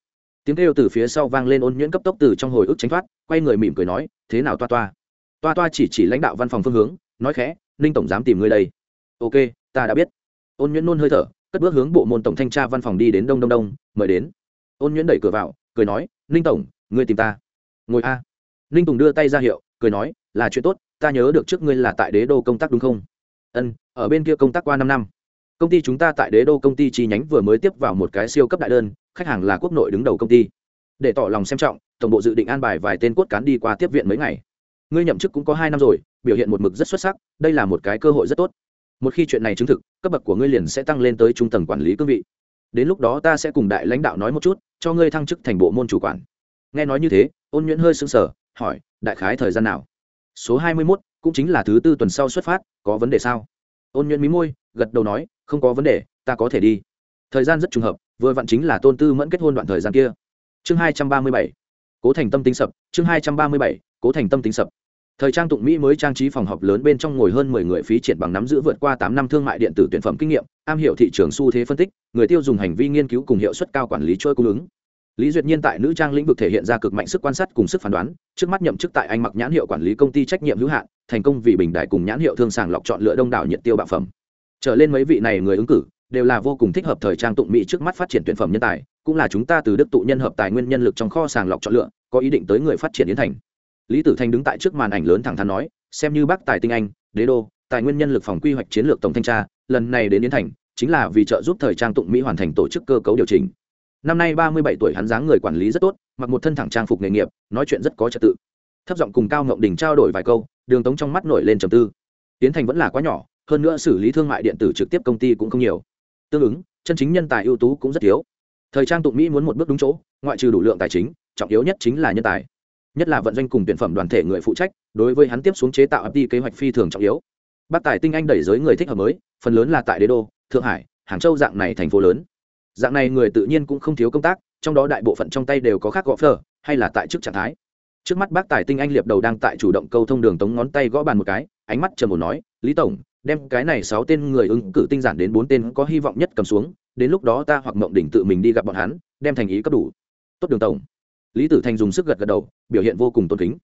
Tiếng kêu từ phía sau vang lên ôn nhuyễn cấp tốc từ trong hồi ức tránh thoát, quay người mỉm cười nói, thế nào toa toa? Toa toa chỉ chỉ lãnh đạo văn phòng phương hướng, nói khẽ, ninh tổng dám tìm ngươi đây. Ok, ta đã biết. Ôn nhuyễn nôn hơi thở, cất bước hướng bộ môn tổng thanh tra văn phòng đi đến đông đông đông, mời đến. Ôn nhuyễn đẩy cửa vào cười nói, ninh tổng, ngươi tìm ta. Ngồi a. Ninh tùng đưa tay ra hiệu, cười nói, là chuyện tốt, ta nhớ được trước ngươi là tại đế đô công tác đúng không? Ân, ở bên kia công tác qua năm năm. Công ty chúng ta tại đế đô công ty chi nhánh vừa mới tiếp vào một cái siêu cấp đại đơn, khách hàng là quốc nội đứng đầu công ty. Để tỏ lòng xem trọng, tổng bộ dự định an bài vài tên cốt cán đi qua tiếp viện mấy ngày. Ngươi nhậm chức cũng có hai năm rồi, biểu hiện một mực rất xuất sắc, đây là một cái cơ hội rất tốt. Một khi chuyện này chứng thực, cấp bậc của ngươi liền sẽ tăng lên tới trung tầng quản lý cương vị đến lúc đó ta sẽ cùng đại lãnh đạo nói một chút, cho ngươi thăng chức thành bộ môn chủ quản. Nghe nói như thế, ôn nhuyễn hơi sững sờ, hỏi, đại khái thời gian nào? Số hai mươi mốt, cũng chính là thứ tư tuần sau xuất phát, có vấn đề sao? Ôn nhuyễn mí môi, gật đầu nói, không có vấn đề, ta có thể đi. Thời gian rất trùng hợp, vừa vặn chính là tôn tư mẫn kết hôn đoạn thời gian kia. Chương hai trăm ba mươi bảy, cố thành tâm tính sập, chương hai trăm ba mươi bảy, cố thành tâm tính sập thời trang tụng mỹ mới trang trí phòng họp lớn bên trong ngồi hơn mười người phí triển bằng nắm giữ vượt qua tám năm thương mại điện tử tuyển phẩm kinh nghiệm, am hiểu thị trường xu thế phân tích, người tiêu dùng hành vi nghiên cứu cùng hiệu suất cao quản lý chuỗi cung ứng. Lý duyệt nhiên tại nữ trang lĩnh vực thể hiện ra cực mạnh sức quan sát cùng sức phán đoán, trước mắt nhậm chức tại anh mặc nhãn hiệu quản lý công ty trách nhiệm hữu hạn, thành công vì bình đại cùng nhãn hiệu thương sàng lọc chọn lựa đông đảo nhiệt tiêu bạo phẩm. Trở lên mấy vị này người ứng cử, đều là vô cùng thích hợp thời trang tụng mỹ trước mắt phát triển tuyển phẩm nhân tài, cũng là chúng ta từ đức tụ nhân hợp tài nguyên nhân lực trong kho sàng lọc chọn lựa, có ý định tới người phát triển yến thành lý tử thanh đứng tại trước màn ảnh lớn thẳng thắn nói, xem như bác tài tinh anh, đế đô, tài nguyên nhân lực phòng quy hoạch chiến lược tổng thanh tra, lần này đến yến thành, chính là vì trợ giúp thời trang tụng mỹ hoàn thành tổ chức cơ cấu điều chỉnh. Năm nay ba mươi bảy tuổi hắn dáng người quản lý rất tốt, mặc một thân thẳng trang phục nghề nghiệp, nói chuyện rất có trật tự. Thấp giọng cùng cao ngộng đình trao đổi vài câu, đường tống trong mắt nổi lên trầm tư. Yến thành vẫn là quá nhỏ, hơn nữa xử lý thương mại điện tử trực tiếp công ty cũng không nhiều. Tương ứng, chân chính nhân tài ưu tú cũng rất thiếu. Thời trang tụng mỹ muốn một bước đúng chỗ, ngoại trừ đủ lượng tài chính, trọng yếu nhất chính là nhân tài nhất là vận doanh cùng tuyển phẩm đoàn thể người phụ trách, đối với hắn tiếp xuống chế tạo đi kế hoạch phi thường trọng yếu. Bác tài tinh anh đẩy giới người thích hợp mới, phần lớn là tại đế đô, thượng hải, hàng châu dạng này thành phố lớn. Dạng này người tự nhiên cũng không thiếu công tác, trong đó đại bộ phận trong tay đều có khác gõ phở, hay là tại chức trạng thái. Trước mắt bác tài tinh anh liệp đầu đang tại chủ động câu thông đường tống ngón tay gõ bàn một cái, ánh mắt trầm một nói, lý tổng, đem cái này sáu tên người ứng cử tinh giản đến bốn tên có hy vọng nhất cầm xuống, đến lúc đó ta hoặc mộng đỉnh tự mình đi gặp bọn hắn, đem thành ý cấp đủ. Tốt đường tổng lý tử thành dùng sức gật gật đầu biểu hiện vô cùng tôn kính.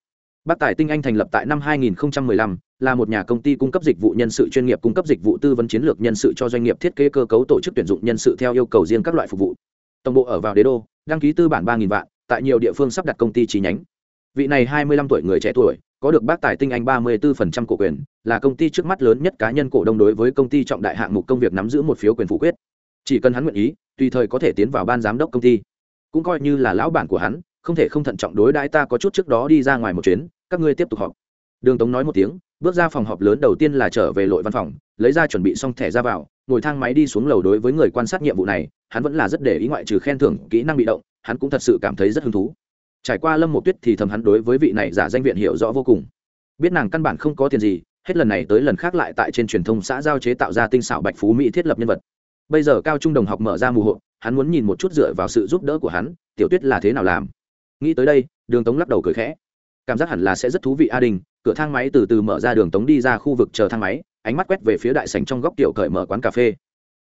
Bác tài tinh anh thành lập tại năm 2015, là một nhà công ty cung cấp dịch vụ nhân sự chuyên nghiệp cung cấp dịch vụ tư vấn chiến lược nhân sự cho doanh nghiệp thiết kế cơ cấu tổ chức tuyển dụng nhân sự theo yêu cầu riêng các loại phục vụ. Tổng bộ ở vào đế đô đăng ký tư bản 3.000 vạn tại nhiều địa phương sắp đặt công ty chi nhánh. Vị này 25 tuổi người trẻ tuổi có được bác tài tinh anh 34% cổ quyền là công ty trước mắt lớn nhất cá nhân cổ đông đối với công ty trọng đại hạng mục công việc nắm giữ một phiếu quyền phủ quyết. Chỉ cần hắn nguyện ý tùy thời có thể tiến vào ban giám đốc công ty. Cũng coi như là lão bản của hắn không thể không thận trọng đối đãi ta có chút trước đó đi ra ngoài một chuyến, các ngươi tiếp tục họp. Đường tống nói một tiếng, bước ra phòng họp lớn đầu tiên là trở về lội văn phòng, lấy ra chuẩn bị xong thẻ ra vào, ngồi thang máy đi xuống lầu đối với người quan sát nhiệm vụ này, hắn vẫn là rất để ý ngoại trừ khen thưởng, kỹ năng bị động, hắn cũng thật sự cảm thấy rất hứng thú. Trải qua lâm một tuyết thì thầm hắn đối với vị này giả danh viện hiểu rõ vô cùng. Biết nàng căn bản không có tiền gì, hết lần này tới lần khác lại tại trên truyền thông xã giao chế tạo ra tinh xảo bạch phú mỹ thiết lập nhân vật. Bây giờ cao trung đồng học mở ra mù hộ, hắn muốn nhìn một chút dựa vào sự giúp đỡ của hắn, tiểu tuyết là thế nào làm nghĩ tới đây, đường tống lắc đầu cười khẽ. Cảm giác hẳn là sẽ rất thú vị, a đình, cửa thang máy từ từ mở ra, đường tống đi ra khu vực chờ thang máy, ánh mắt quét về phía đại sành trong góc tiểu cởi mở quán cà phê.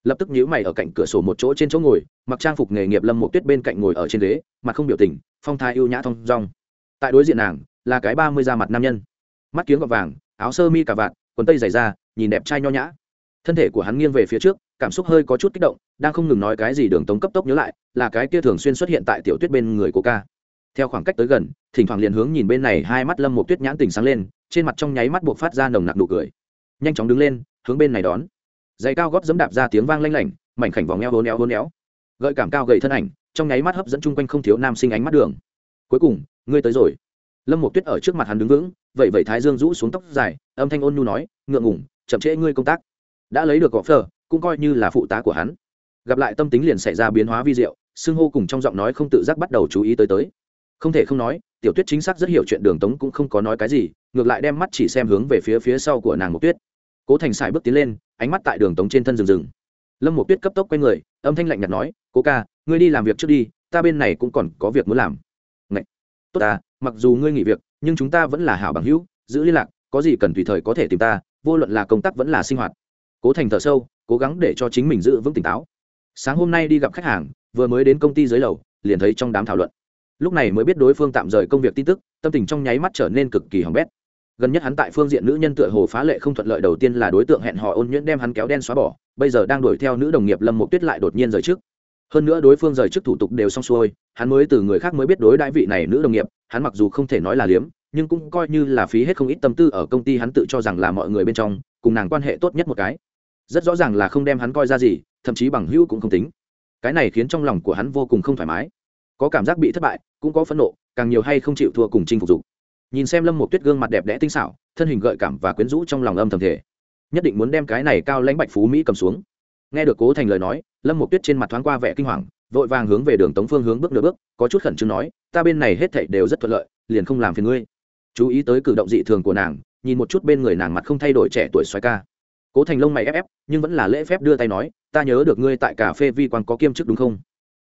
Lập tức nhíu mày ở cạnh cửa sổ một chỗ trên chỗ ngồi, mặc trang phục nghề nghiệp lâm một tuyết bên cạnh ngồi ở trên ghế, mặt không biểu tình, phong thái ưu nhã thong dong. Tại đối diện nàng, là cái ba mươi da mặt nam nhân. Mắt kiếng gọt vàng, áo sơ mi cà vạt, quần tây dày da, nhìn đẹp trai nho nhã. Thân thể của hắn nghiêng về phía trước, cảm xúc hơi có chút kích động, đang không ngừng nói cái gì đường tống cấp tốc nhớ lại, là cái kia thường xuyên xuất hiện tại tiểu tuyết bên người của ca theo khoảng cách tới gần, thỉnh thoảng liền hướng nhìn bên này hai mắt lâm một tuyết nhãn tình sáng lên, trên mặt trong nháy mắt buộc phát ra nồng nặc nụ cười. Nhanh chóng đứng lên, hướng bên này đón. Giày cao gót dẫm đạp ra tiếng vang lanh lảnh, mảnh khảnh vòng eo hôn éo hôn éo. Gợi cảm cao gầy thân ảnh, trong nháy mắt hấp dẫn chung quanh không thiếu nam sinh ánh mắt đường. Cuối cùng, ngươi tới rồi. Lâm một tuyết ở trước mặt hắn đứng vững vậy vậy thái dương rũ xuống tóc dài, âm thanh ôn nhu nói, ngượng ngủng chậm trễ ngươi công tác. Đã lấy được gõ phờ cũng coi như là phụ tá của hắn. Gặp lại tâm tính liền xảy ra biến hóa vi diệu, xưng hô cùng trong giọng nói không tự giác bắt đầu chú ý tới tới không thể không nói, tiểu tuyết chính xác rất hiểu chuyện đường tống cũng không có nói cái gì, ngược lại đem mắt chỉ xem hướng về phía phía sau của nàng mộc tuyết. Cố thành sải bước tiến lên, ánh mắt tại đường tống trên thân rừng rừng. Lâm một tuyết cấp tốc q u a y người, âm thanh lạnh nhạt nói, cố ca, ngươi đi làm việc trước đi, ta bên này cũng còn có việc muốn làm. Ngậy! tốt ta, mặc dù ngươi nghỉ việc, nhưng chúng ta vẫn là hảo bằng hữu, giữ liên lạc, có gì cần tùy thời có thể tìm ta, vô luận là công tác vẫn là sinh hoạt. Cố thành thở sâu, cố gắng để cho chính mình giữ vững tỉnh táo. Sáng hôm nay đi gặp khách hàng, vừa mới đến công ty dưới lầu, liền thấy trong đám thảo luận lúc này mới biết đối phương tạm rời công việc tin tức, tâm tình trong nháy mắt trở nên cực kỳ hỏng bét. Gần nhất hắn tại phương diện nữ nhân tựa hồ phá lệ không thuận lợi, đầu tiên là đối tượng hẹn hò ôn nhuyễn đem hắn kéo đen xóa bỏ, bây giờ đang đuổi theo nữ đồng nghiệp lâm mục tuyết lại đột nhiên rời trước. Hơn nữa đối phương rời trước thủ tục đều xong xuôi, hắn mới từ người khác mới biết đối đại vị này nữ đồng nghiệp, hắn mặc dù không thể nói là liếm, nhưng cũng coi như là phí hết không ít tâm tư ở công ty hắn tự cho rằng là mọi người bên trong, cùng nàng quan hệ tốt nhất một cái. Rất rõ ràng là không đem hắn coi ra gì, thậm chí bằng hữu cũng không tính. Cái này khiến trong lòng của hắn vô cùng không thoải mái. Có cảm giác bị thất bại cũng có phẫn nộ, càng nhiều hay không chịu thua cùng chinh phục dục. Nhìn xem lâm một tuyết gương mặt đẹp đẽ tinh xảo, thân hình gợi cảm và quyến rũ trong lòng âm thầm thể nhất định muốn đem cái này cao lãnh bạch phú mỹ cầm xuống. Nghe được cố thành lời nói, lâm một tuyết trên mặt thoáng qua vẻ kinh hoàng, vội vàng hướng về đường tống phương hướng bước nửa bước, có chút khẩn trương nói, ta bên này hết thảy đều rất thuận lợi, liền không làm phiền ngươi. Chú ý tới cử động dị thường của nàng, nhìn một chút bên người nàng mặt không thay đổi trẻ tuổi xoái ca. Cố thành lông mày ép ép, nhưng vẫn là lễ phép đưa tay nói, ta nhớ được ngươi tại cà phê vi quan có kiêm chức đúng không?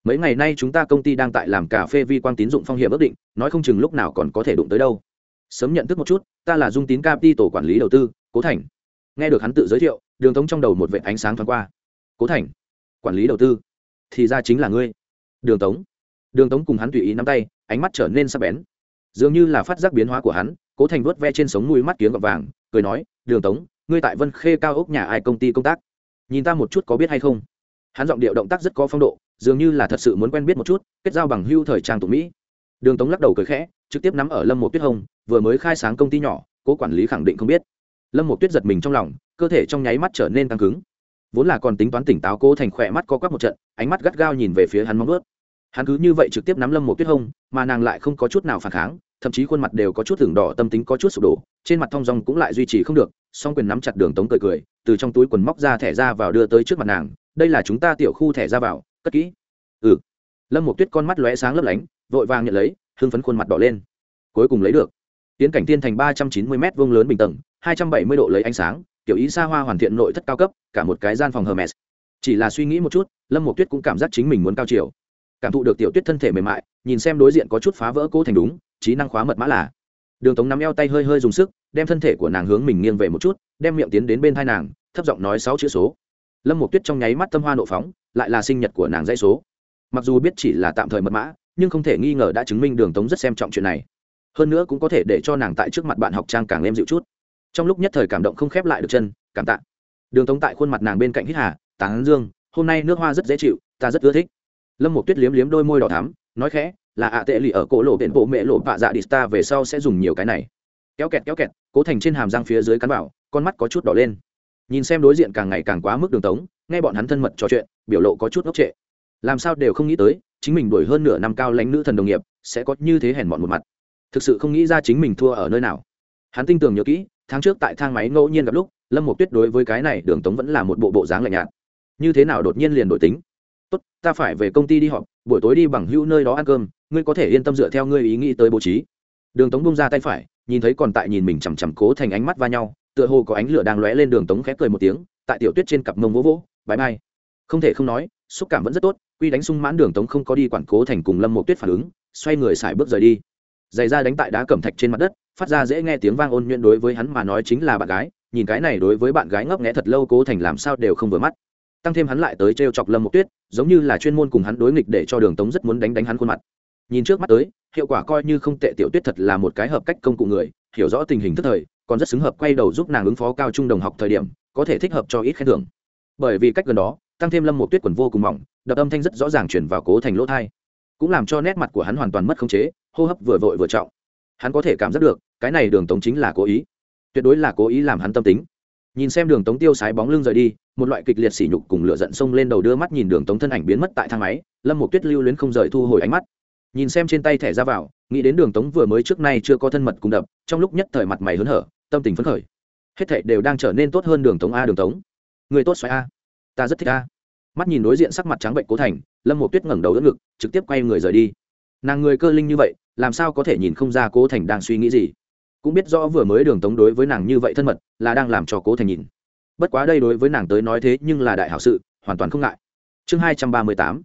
Mấy ngày nay chúng ta công ty đang tại làm cà phê vi quan tín dụng phong hiểm ước định, nói không chừng lúc nào còn có thể đụng tới đâu. Sớm nhận thức một chút, ta là dung tín capi tổ quản lý đầu tư, cố thành. Nghe được hắn tự giới thiệu, đường thống trong đầu một vệ ánh sáng thoáng qua. Cố thành, quản lý đầu tư, thì ra chính là ngươi. Đường tống. Đường tống cùng hắn tùy ý nắm tay, ánh mắt trở nên sắc bén. Dường như là phát giác biến hóa của hắn, cố thành vớt ve trên sống mũi mắt kiếm gọt vàng, cười nói, đường tống, ngươi tại vân khê cao ốc nhà ai công ty công tác? Nhìn ta một chút có biết hay không? Hắn giọng điệu động tác rất có phong độ dường như là thật sự muốn quen biết một chút, kết giao bằng hưu thời trang tụ mỹ. Đường tống lắc đầu cười khẽ, trực tiếp nắm ở lâm một tuyết hồng, vừa mới khai sáng công ty nhỏ, cố quản lý khẳng định không biết. Lâm một tuyết giật mình trong lòng, cơ thể trong nháy mắt trở nên căng cứng. Vốn là còn tính toán tỉnh táo cố thành khỏe mắt co quắp một trận, ánh mắt gắt gao nhìn về phía hắn móng ướt hắn cứ như vậy trực tiếp nắm lâm một tuyết hông mà nàng lại không có chút nào phản kháng, thậm chí khuôn mặt đều có chút thưởng đỏ, tâm tính có chút sụp đổ, trên mặt thong dong cũng lại duy trì không được, song quyền nắm chặt đường tống cười cười, từ trong túi quần móc ra thẻ ra vào đưa tới trước mặt nàng, đây là chúng ta tiểu khu thẻ ra vào cất kỹ. Ừ. Lâm một tuyết con mắt lóe sáng lấp lánh, vội vàng nhận lấy, hưng phấn khuôn mặt đỏ lên. Cuối cùng lấy được. Tiến cảnh tiên thành ba trăm chín mươi m vông lớn bình tầng, hai trăm bảy mươi độ lấy ánh sáng, kiểu ý xa hoa hoàn thiện nội thất cao cấp, cả một cái gian phòng hermes. Chỉ là suy nghĩ một chút, lâm một tuyết cũng cảm giác chính mình muốn cao chiều. Cảm thụ được tiểu tuyết thân thể mềm mại, nhìn xem đối diện có chút phá vỡ cố thành đúng, trí năng khóa mật mã là. Đường tống nắm eo tay hơi hơi dùng sức, đem thân thể của nàng hướng mình nghiêng về một chút, đem miệng tiến đến bên thai nàng, thấp giọng nói sáu chữ số. Lâm một tuyết trong nháy mắt tâm hoa nộ phóng lại là sinh nhật của nàng dãy số. Mặc dù biết chỉ là tạm thời mật mã, nhưng không thể nghi ngờ đã chứng minh đường tống rất xem trọng chuyện này. Hơn nữa cũng có thể để cho nàng tại trước mặt bạn học trang càng êm dịu chút. Trong lúc nhất thời cảm động không khép lại được chân, cảm tạ. Đường tống tại khuôn mặt nàng bên cạnh hít hà, tán dương, hôm nay nước hoa rất dễ chịu, ta rất ưa thích. Lâm một tuyết liếm liếm đôi môi đỏ thắm, nói khẽ, là ạ tệ lì ở cổ lộ biển bộ mẹ lộ vạ dạ đi ta về sau sẽ dùng nhiều cái này. Kéo kẹt kéo kẹt, cố thành trên hàm răng phía dưới cắn bảo con mắt có chút đỏ lên. Nhìn xem đối diện càng ngày càng quá mức đường tống nghe bọn hắn thân mật trò chuyện, biểu lộ có chút ngốc trệ. Làm sao đều không nghĩ tới, chính mình đuổi hơn nửa năm cao lãnh nữ thần đồng nghiệp, sẽ có như thế hèn mọn một mặt. Thực sự không nghĩ ra chính mình thua ở nơi nào. Hắn tin tưởng nhớ kỹ, tháng trước tại thang máy ngẫu nhiên gặp lúc, lâm một tuyết đối với cái này đường tống vẫn là một bộ bộ dáng lạnh nhạt. Như thế nào đột nhiên liền đổi tính? Tốt, ta phải về công ty đi họp, buổi tối đi bằng hữu nơi đó ăn cơm, ngươi có thể yên tâm dựa theo ngươi ý nghĩ tới bố trí. Đường tống bung ra tay phải, nhìn thấy còn tại nhìn mình chằm chằm cố thành ánh mắt va nhau, tựa hồ có ánh lửa đang lóe lên đường tống khép cười một tiếng, tại tiểu tuyết trên cặp mông vỗ vỗ bãi mai không thể không nói, xúc cảm vẫn rất tốt, quy đánh sung mãn đường tống không có đi quản cố thành cùng lâm một tuyết phản ứng, xoay người xài bước rời đi. Giày ra đánh tại đá cẩm thạch trên mặt đất, phát ra dễ nghe tiếng vang ôn nhuận đối với hắn mà nói chính là bạn gái, nhìn cái này đối với bạn gái ngấp nghẽ thật lâu cố thành làm sao đều không vừa mắt. Tăng thêm hắn lại tới t chọc lâm một tuyết, giống như là chuyên môn cùng hắn đối nghịch để cho đường tống rất muốn đánh đánh hắn khuôn mặt. Nhìn trước mắt tới, hiệu quả coi như không tệ tiểu tuyết thật là một cái hợp cách công cụ người, hiểu rõ tình hình thức thời, còn rất xứng hợp quay đầu giúp nàng ứng phó cao trung đồng học thời điểm, có thể thích hợp cho ít khen thưởng bởi vì cách gần đó, tăng thêm lâm một tuyết quần vô cùng mỏng, đập âm thanh rất rõ ràng chuyển vào cố thành lỗ thai. Cũng làm cho nét mặt của hắn hoàn toàn mất khống chế, hô hấp vừa vội vừa trọng. Hắn có thể cảm giác được, cái này đường tống chính là cố ý. Tuyệt đối là cố ý làm hắn tâm tính. Nhìn xem đường tống tiêu sái bóng lưng rời đi, một loại kịch liệt sỉ nhục cùng lửa giận xông lên đầu đưa mắt nhìn đường tống thân ảnh biến mất tại thang máy, lâm một tuyết lưu luyến không rời thu hồi ánh mắt. Nhìn xem trên tay thẻ ra vào, nghĩ đến đường tống vừa mới trước nay chưa có thân mật cùng đập, trong lúc nhất thời mặt mày hớn hở, tâm tình phấn khởi. Hết thệ đều đang trở nên tốt hơn đường tống a đường tống người tốt xoáy a. Ta rất thích a. Mắt nhìn đối diện sắc mặt trắng bệnh cố thành, lâm một tuyết ngẩng đầu đỡ ngực, trực tiếp quay người rời đi. Nàng người cơ linh như vậy, làm sao có thể nhìn không ra cố thành đang suy nghĩ gì? Cũng biết rõ vừa mới đường tống đối với nàng như vậy thân mật, là đang làm cho cố thành nhìn. Bất quá đây đối với nàng tới nói thế nhưng là đại hảo sự, hoàn toàn không ngại. Chương hai trăm ba mươi tám.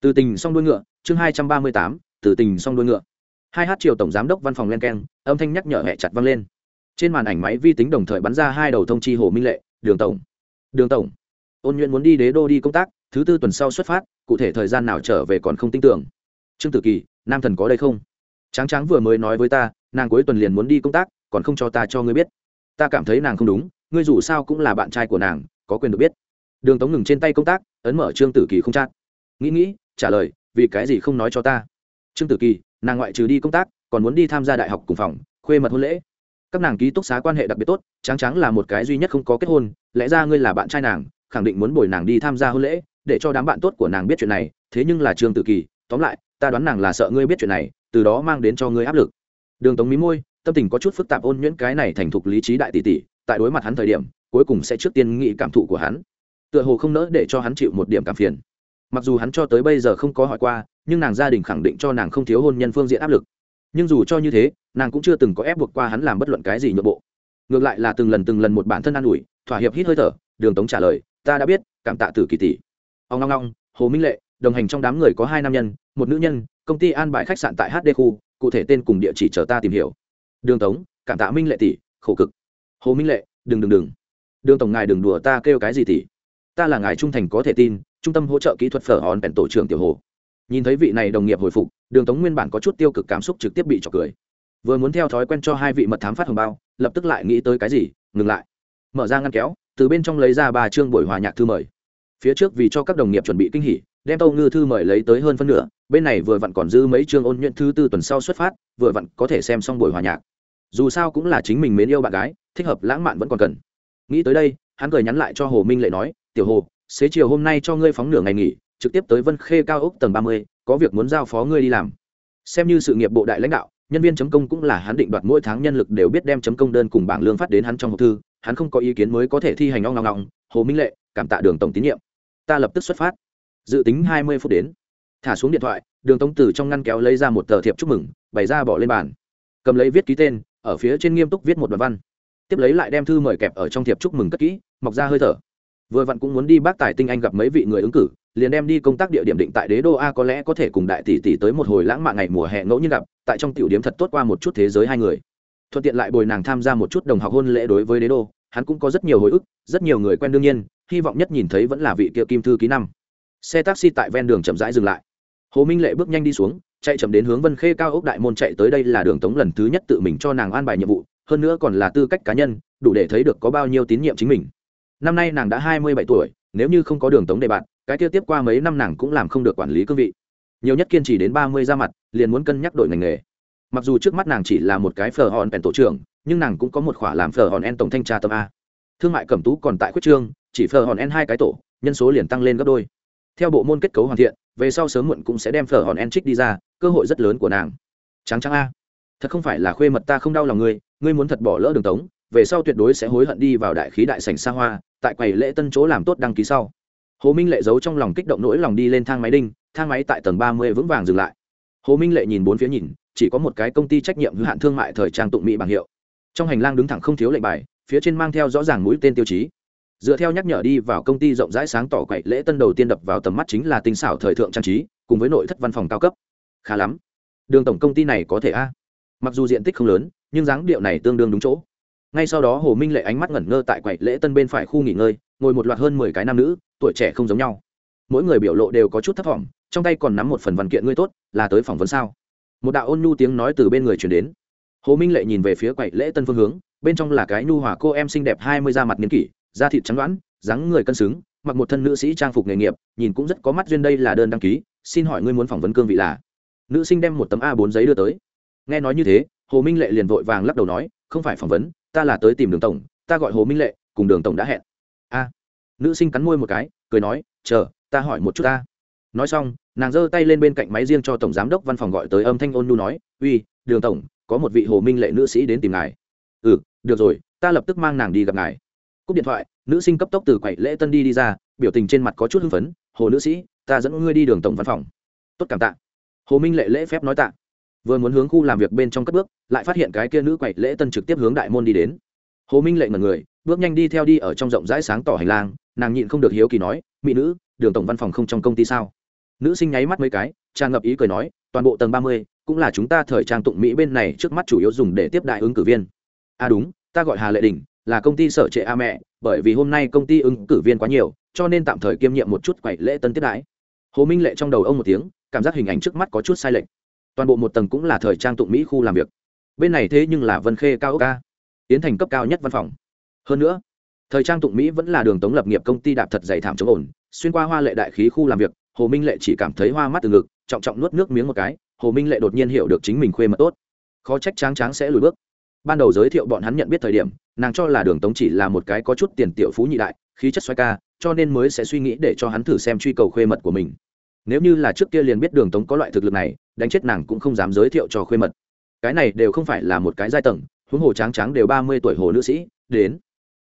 Từ tình song đuôi ngựa, chương hai trăm ba mươi tám, từ tình song đuôi ngựa. Hai hát triều tổng giám đốc văn phòng len keng, âm thanh nhắc nhở hẹ chặt vang lên. Trên màn ảnh máy vi tính đồng thời bắn ra hai đầu thông chi hồ minh lệ, đường tổng đường tổng. Ôn nhuận muốn đi đế đô đi công tác, thứ tư tuần sau xuất phát, cụ thể thời gian nào trở về còn không tin tưởng. Trương tử kỳ, nam thần có đây không? Tráng tráng vừa mới nói với ta, nàng cuối tuần liền muốn đi công tác, còn không cho ta cho ngươi biết. Ta cảm thấy nàng không đúng, ngươi dù sao cũng là bạn trai của nàng, có quyền được biết. Đường tống ngừng trên tay công tác, ấn mở trương tử kỳ không chát nghĩ nghĩ, trả lời, vì cái gì không nói cho ta? Trương tử kỳ, nàng ngoại trừ đi công tác, còn muốn đi tham gia đại học cùng phòng, khuê mật hôn lễ các nàng ký túc xá quan hệ đặc biệt tốt, tráng tráng là một cái duy nhất không có kết hôn, lẽ ra ngươi là bạn trai nàng, khẳng định muốn bồi nàng đi tham gia hôn lễ, để cho đám bạn tốt của nàng biết chuyện này, thế nhưng là trương tự kỳ, tóm lại, ta đoán nàng là sợ ngươi biết chuyện này, từ đó mang đến cho ngươi áp lực. Đường tống mí môi, tâm tình có chút phức tạp ôn nhuyễn cái này thành thục lý trí đại tỷ tỷ, tại đối mặt hắn thời điểm, cuối cùng sẽ trước tiên nghĩ cảm thụ của hắn. Tựa hồ không nỡ để cho hắn chịu một điểm cảm phiền. Mặc dù hắn cho tới bây giờ không có hỏi qua, nhưng nàng gia đình khẳng định cho nàng không thiếu hôn nhân phương diện áp lực. Nhưng dù cho như thế nàng cũng chưa từng có ép buộc qua hắn làm bất luận cái gì nhượng bộ. Ngược lại là từng lần từng lần một bản thân an ủi, thỏa hiệp hít hơi thở, đường tống trả lời, ta đã biết, cảm tạ tử kỳ tỷ. Ông ngong ngong, hồ minh lệ, đồng hành trong đám người có hai nam nhân, một nữ nhân, công ty an bài khách sạn tại hd khu, cụ thể tên cùng địa chỉ chờ ta tìm hiểu. Đường tống, cảm tạ minh lệ tỷ, khổ cực. Hồ minh lệ, đừng đừng đừng. Đường tổng ngài đừng đùa ta kêu cái gì tỷ? Ta là ngài trung thành có thể tin, trung tâm hỗ trợ kỹ thuật phở hòn bèn tổ trưởng tiểu hồ. Nhìn thấy vị này đồng nghiệp hồi phục, đường tống nguyên bản có chút tiêu cực cảm xúc trực tiếp bị trọc cười vừa muốn theo thói quen cho hai vị mật thám phát hồng bao, lập tức lại nghĩ tới cái gì, ngừng lại. Mở ra ngăn kéo, từ bên trong lấy ra ba chương buổi hòa nhạc thư mời. Phía trước vì cho các đồng nghiệp chuẩn bị kinh hỉ, đem tâu ngư thư mời lấy tới hơn phân nửa, bên này vừa vặn còn dư mấy chương ôn nhuận thư tư tuần sau xuất phát, vừa vặn có thể xem xong buổi hòa nhạc. Dù sao cũng là chính mình mến yêu bạn gái, thích hợp lãng mạn vẫn còn cần. Nghĩ tới đây, hắn cười nhắn lại cho hồ minh lệ nói, tiểu hồ, xế chiều hôm nay cho ngươi phóng nửa ngày nghỉ, trực tiếp tới vân khê cao ốc tầng ba mươi, có việc muốn giao phó ngươi đi làm. Xem như sự nghiệp bộ đại lãnh đạo nhân viên chấm công cũng là hắn định đoạt mỗi tháng nhân lực đều biết đem chấm công đơn cùng bảng lương phát đến hắn trong hộp thư, hắn không có ý kiến mới có thể thi hành ong ngong ngong hồ minh lệ, cảm tạ đường tổng tín nhiệm. Ta lập tức xuất phát. Dự tính hai mươi phút đến. Thả xuống điện thoại, đường tống từ trong ngăn kéo lấy ra một tờ thiệp chúc mừng, bày ra bỏ lên bàn. Cầm lấy viết ký tên, ở phía trên nghiêm túc viết một đoạn văn. Tiếp lấy lại đem thư mời kẹp ở trong thiệp chúc mừng cất kỹ, mọc ra hơi thở vừa vặn cũng muốn đi bác tài tinh anh gặp mấy vị người ứng cử, liền đem đi công tác địa điểm định tại đế đô a có lẽ có thể cùng đại tỷ tỷ tới một hồi lãng mạn ngày mùa hè ngẫu nhiên gặp, tại trong tiểu điểm thật tốt qua một chút thế giới hai người. Thuận tiện lại bồi nàng tham gia một chút đồng học hôn lễ đối với đế đô, hắn cũng có rất nhiều hồi ức, rất nhiều người quen đương nhiên, hy vọng nhất nhìn thấy vẫn là vị kia kim thư ký năm. Xe taxi tại ven đường chậm rãi dừng lại. Hồ minh lệ bước nhanh đi xuống, chạy chậm đến hướng vân khê cao ốc đại môn chạy tới đây là đường tống lần thứ nhất tự mình cho nàng an bài nhiệm vụ, hơn nữa còn là tư cách cá nhân, đủ để thấy được có bao nhiêu tín nhiệm chính mình năm nay nàng đã hai mươi bảy tuổi, nếu như không có đường tống đề bạn cái kia tiếp qua mấy năm nàng cũng làm không được quản lý cương vị. Nhiều nhất kiên trì đến ba mươi ra mặt, liền muốn cân nhắc đổi ngành nghề. Mặc dù trước mắt nàng chỉ là một cái phở hòn pèn tổ trưởng, nhưng nàng cũng có một khỏa làm phở hòn en tổng thanh tra tâm a. Thương mại cẩm tú còn tại quyết trương, chỉ phở hòn en hai cái tổ, nhân số liền tăng lên gấp đôi. Theo bộ môn kết cấu hoàn thiện, về sau sớm muộn cũng sẽ đem phở hòn en trích đi ra, cơ hội rất lớn của nàng. Trắng trắng a. Thật không phải là khuê mật ta không đau lòng ngươi ngươi muốn thật bỏ lỡ đường tống về sau tuyệt đối sẽ hối hận đi vào đại khí đại sảnh xa hoa, tại quầy lễ tân chỗ làm tốt đăng ký sau. Hồ minh lệ giấu trong lòng kích động nỗi lòng đi lên thang máy đinh, thang máy tại tầng ba mươi vững vàng dừng lại. Hồ minh lệ nhìn bốn phía nhìn, chỉ có một cái công ty trách nhiệm hữu hạn thương mại thời trang tụng mỹ bảng hiệu. Trong hành lang đứng thẳng không thiếu lệnh bài, phía trên mang theo rõ ràng mũi tên tiêu chí. Dựa theo nhắc nhở đi vào công ty rộng rãi sáng tỏ quậy lễ tân đầu tiên đập vào tầm mắt chính là tinh xảo thời thượng trang trí, cùng với nội thất văn phòng cao cấp. Khá lắm. Đường tổng công ty này có thể a. Mặc dù diện tích không lớn, nhưng dáng điệu này tương đương đúng chỗ ngay sau đó hồ minh lệ ánh mắt ngẩn ngơ tại quầy lễ tân bên phải khu nghỉ ngơi, ngồi một loạt hơn mười cái nam nữ, tuổi trẻ không giống nhau. Mỗi người biểu lộ đều có chút thấp t trong tay còn nắm một phần văn kiện ngươi tốt, là tới phỏng vấn sao? Một đạo ôn nhu tiếng nói từ bên người chuyển đến. Hồ minh lệ nhìn về phía quầy lễ tân phương hướng, bên trong là cái nhu hòa cô em xinh đẹp hai mươi da mặt niên kỷ, da thịt trắng đoán dáng người cân xứng, mặc một thân nữ sĩ trang phục nghề nghiệp, nhìn cũng rất có mắt duyên đây là đơn đăng ký, xin hỏi ngươi muốn phỏng vấn cương vị là? Nữ sinh đem một tấm a bốn giấy đưa tới. Nghe nói như thế, hồ minh lệ liền vội vàng lắc đầu nói, không phải phỏng vấn ta là tới tìm đường tổng, ta gọi hồ minh lệ, cùng đường tổng đã hẹn. A. Nữ sinh cắn môi một cái, cười nói, chờ, ta hỏi một chút ta. Nói xong, nàng giơ tay lên bên cạnh máy riêng cho tổng giám đốc văn phòng gọi tới âm thanh ôn nhu nói, uy, đường tổng, có một vị hồ minh lệ nữ sĩ đến tìm ngài. Ừ được rồi, ta lập tức mang nàng đi gặp ngài. Cúp điện thoại, nữ sinh cấp tốc từ quậy lễ tân đi đi ra, biểu tình trên mặt có chút hưng phấn, hồ nữ sĩ, ta dẫn ngươi đi đường tổng văn phòng. Tốt, cảm tạ. Hồ minh lệ lễ phép nói tạ vừa muốn hướng khu làm việc bên trong cất bước, lại phát hiện cái kia nữ quậy lễ tân trực tiếp hướng đại môn đi đến. Hồ minh lệ ngần người, bước nhanh đi theo đi ở trong rộng rãi sáng tỏ hành lang, nàng nhịn không được hiếu kỳ nói, mỹ nữ, đường tổng văn phòng không trong công ty sao? Nữ sinh nháy mắt mấy cái, tràn ngập ý cười nói, toàn bộ tầng ba mươi, cũng là chúng ta thời trang tụng mỹ bên này trước mắt chủ yếu dùng để tiếp đại ứng cử viên. À đúng, ta gọi hà lệ đình, là công ty sở trệ a mẹ, bởi vì hôm nay công ty ứng cử viên quá nhiều, cho nên tạm thời kiêm nhiệm một chút quậy lễ tân tiếp đãi. Hồ minh lệ trong đầu ông một tiếng, cảm giác hình ảnh trước mắt có chút sai lệch toàn bộ một tầng cũng là thời trang tụng mỹ khu làm việc. Bên này thế nhưng là vân khê cao ốc ca, tiến thành cấp cao nhất văn phòng. Hơn nữa, thời trang tụng mỹ vẫn là đường tống lập nghiệp công ty đạp thật dày thảm chống ổn, xuyên qua hoa lệ đại khí khu làm việc, hồ minh lệ chỉ cảm thấy hoa mắt từ ngực, trọng trọng nuốt nước miếng một cái, hồ minh lệ đột nhiên hiểu được chính mình khuê mật tốt. Khó trách tráng tráng sẽ lùi bước. Ban đầu giới thiệu bọn hắn nhận biết thời điểm, nàng cho là đường tống chỉ là một cái có chút tiền tiểu phú nhị đại, khí chất xoay ca, cho nên mới sẽ suy nghĩ để cho hắn thử xem truy cầu khuê mật của mình. Nếu như là trước kia liền biết đường tống có loại thực lực này đánh chết nàng cũng không dám giới thiệu cho khuê mật. Cái này đều không phải là một cái giai tầng, huống hồ tráng tráng đều ba mươi tuổi hồ nữ sĩ, đến.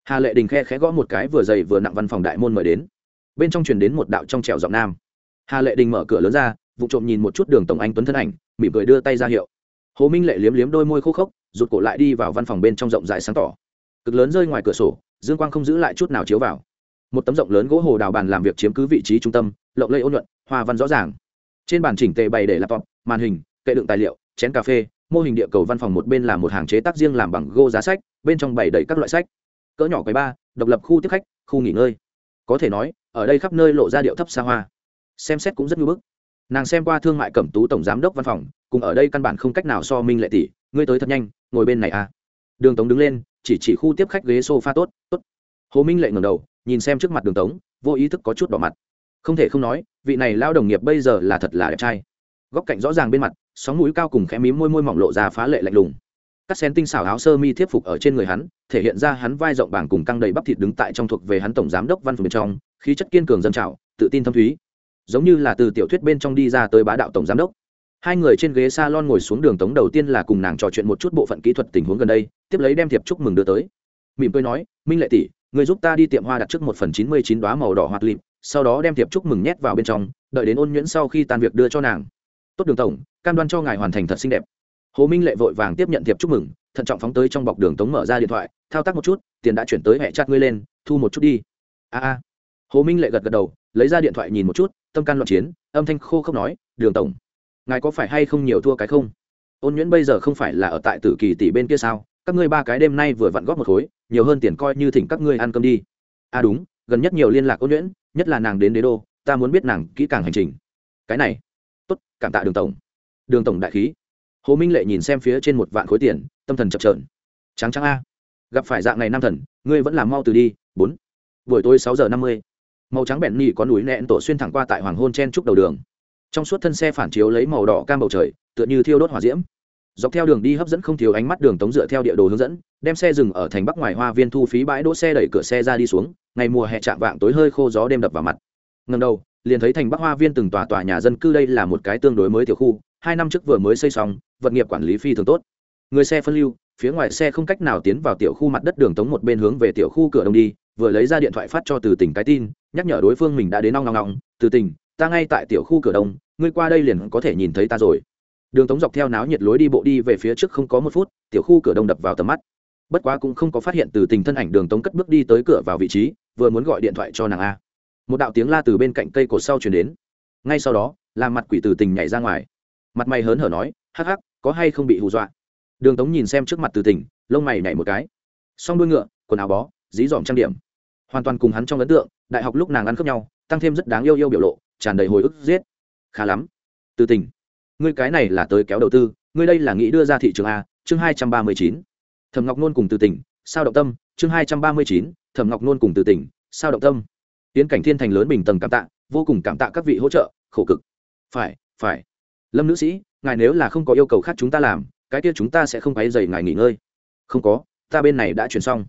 Hà lệ đình khe khẽ gõ một cái vừa dày vừa nặng văn phòng đại môn mời đến. Bên trong truyền đến một đạo trong trẻo giọng nam. Hà lệ đình mở cửa lớn ra, vụ trộm nhìn một chút đường tổng anh tuấn thân ảnh, mỉm cười đưa tay ra hiệu. Hồ minh lệ liếm liếm đôi môi khô khốc, rụt cổ lại đi vào văn phòng bên trong rộng rãi sáng tỏ. Cực lớn rơi ngoài cửa sổ, dương quang không giữ lại chút nào chiếu vào. Một tấm rộng lớn gỗ hồ đào bàn làm việc chiếm cứ vị trí trung tâm, lộng lây ôn nhuận hoa văn rõ ràng trên bàn chỉnh tề bày để laptop, màn hình, kệ đựng tài liệu, chén cà phê, mô hình địa cầu văn phòng một bên là một hàng chế tác riêng làm bằng gô giá sách, bên trong bày đầy các loại sách. Cỡ nhỏ quầy ba, độc lập khu tiếp khách, khu nghỉ ngơi. Có thể nói, ở đây khắp nơi lộ ra điệu thấp xa hoa. Xem xét cũng rất ngưỡng bức. Nàng xem qua thương mại cẩm tú tổng giám đốc văn phòng, cùng ở đây căn bản không cách nào so minh lệ tỷ, ngươi tới thật nhanh, ngồi bên này à. Đường tống đứng lên, chỉ chỉ khu tiếp khách ghế sofa tốt tốt. Hồ minh lệ ngẩng đầu, nhìn xem trước mặt đường tống, vô ý thức có chút đỏ mặt không thể không nói, vị này lao đồng nghiệp bây giờ là thật là đẹp trai. Góc cạnh rõ ràng bên mặt, sóng mũi cao cùng khẽ mím môi môi mỏng lộ ra phá lệ lạnh lùng. Các xén tinh xảo áo sơ mi thiếp phục ở trên người hắn, thể hiện ra hắn vai rộng bảng cùng căng đầy bắp thịt đứng tại trong thuộc về hắn tổng giám đốc văn phòng bên trong, khí chất kiên cường dân trào, tự tin thâm thúy. Giống như là từ tiểu thuyết bên trong đi ra tới bá đạo tổng giám đốc. Hai người trên ghế s a lon ngồi xuống đường tống đầu tiên là cùng nàng trò chuyện một chút bộ phận kỹ thuật tình huống gần đây, tiếp lấy đem thiệp chúc mừng đưa tới. Mỉm cười nói, minh lệ tỷ, người giúp ta đi tiệm hoa đặt trước một phần chín mươi chín đoá màu đỏ hoạt lịp sau đó đem thiệp chúc mừng nhét vào bên trong, đợi đến ôn nhuyễn sau khi tan việc đưa cho nàng. Tốt đường tổng, cam đoan cho ngài hoàn thành thật xinh đẹp. Hồ minh lệ vội vàng tiếp nhận thiệp chúc mừng, thận trọng phóng tới trong bọc đường tống mở ra điện thoại, thao tác một chút, tiền đã chuyển tới hẹ chặt ngươi lên, thu một chút đi. A a. Hồ minh lệ gật gật đầu, lấy ra điện thoại nhìn một chút, tâm can loạn chiến, âm thanh khô không nói, đường tổng, ngài có phải hay không nhiều thua cái không? Ôn nhuyễn bây giờ không phải là ở tại tử kỳ tỷ bên kia sao? Các ngươi ba cái đêm nay vừa vặn góp một khối, nhiều hơn tiền coi như thỉnh các ngươi ăn cơm đi. À đúng, gần nhất nhiều liên lạc ôn nhuyễn nhất là nàng đến đế đô, ta muốn biết nàng kỹ càng hành trình. Cái này. Tốt, cảm tạ đường tổng. Đường tổng đại khí. Hồ minh lệ nhìn xem phía trên một vạn khối tiền, tâm thần chập trờn trắng trắng a. Gặp phải dạng này nam thần, ngươi vẫn làm mau từ đi, bốn. Buổi tối sáu giờ năm mươi, màu trắng bẹn nhị có núi nẹn tổ xuyên thẳng qua tại hoàng hôn chen trúc đầu đường. Trong suốt thân xe phản chiếu lấy màu đỏ cam bầu trời, tựa như thiêu đốt hỏa diễm. Dọc theo đường đi hấp dẫn không thiếu ánh mắt đường tống dựa theo địa đồ hướng dẫn, đem xe dừng ở thành bắc ngoài hoa viên thu phí bãi đỗ xe đẩy cửa xe ra đi xuống ngày mùa hè chạm vạng tối hơi khô gió đêm đập vào mặt. Ngần đầu, liền thấy thành bắc hoa viên từng tòa tòa nhà dân cư đây là một cái tương đối mới tiểu khu, hai năm trước vừa mới xây xong, vật nghiệp quản lý phi thường tốt. Người xe phân lưu, phía ngoài xe không cách nào tiến vào tiểu khu mặt đất đường tống một bên hướng về tiểu khu cửa đông đi, vừa lấy ra điện thoại phát cho từ tỉnh cái tin, nhắc nhở đối phương mình đã đến nong nong nong từ tỉnh ta ngay tại tiểu khu cửa đông, ngươi qua đây liền có thể nhìn thấy ta rồi. Đường tống dọc theo náo nhiệt lối đi bộ đi về phía trước không có một phút, tiểu khu cửa đông đập vào tầm mắt bất quá cũng không có phát hiện từ tình thân ảnh đường tống cất bước đi tới cửa vào vị trí, vừa muốn gọi điện thoại cho nàng a. Một đạo tiếng la từ bên cạnh cây cột sau chuyển đến. Ngay sau đó, là mặt quỷ từ tình nhảy ra ngoài. Mặt mày hớn hở nói, hắc hắc, có hay không bị hù dọa? Đường tống nhìn xem trước mặt từ tình, lông mày nhảy một cái. Xong đuôi ngựa, quần áo bó, dí dỏm trang điểm. Hoàn toàn cùng hắn trong ấn tượng, đại học lúc nàng ăn khớp nhau, tăng thêm rất đáng yêu yêu biểu lộ, tràn đầy hồi ức, giết. Khá lắm. Từ tình, ngươi cái này là tới kéo đầu tư, ngươi đây là nghĩ đưa ra thị trường a, chương hai trăm ba mươi chín thẩm ngọc nôn cùng từ tỉnh, sao động tâm, chương hai trăm ba mươi chín, thẩm ngọc nôn cùng từ tỉnh, sao động tâm. Tiến cảnh thiên thành lớn bình tầng cảm tạ, vô cùng cảm tạ các vị hỗ trợ, khổ cực. Phải phải. Lâm nữ sĩ, ngài nếu là không có yêu cầu khác chúng ta làm, cái kia chúng ta sẽ không quấy dày ngài nghỉ ngơi. Không có, ta bên này đã chuyển xong.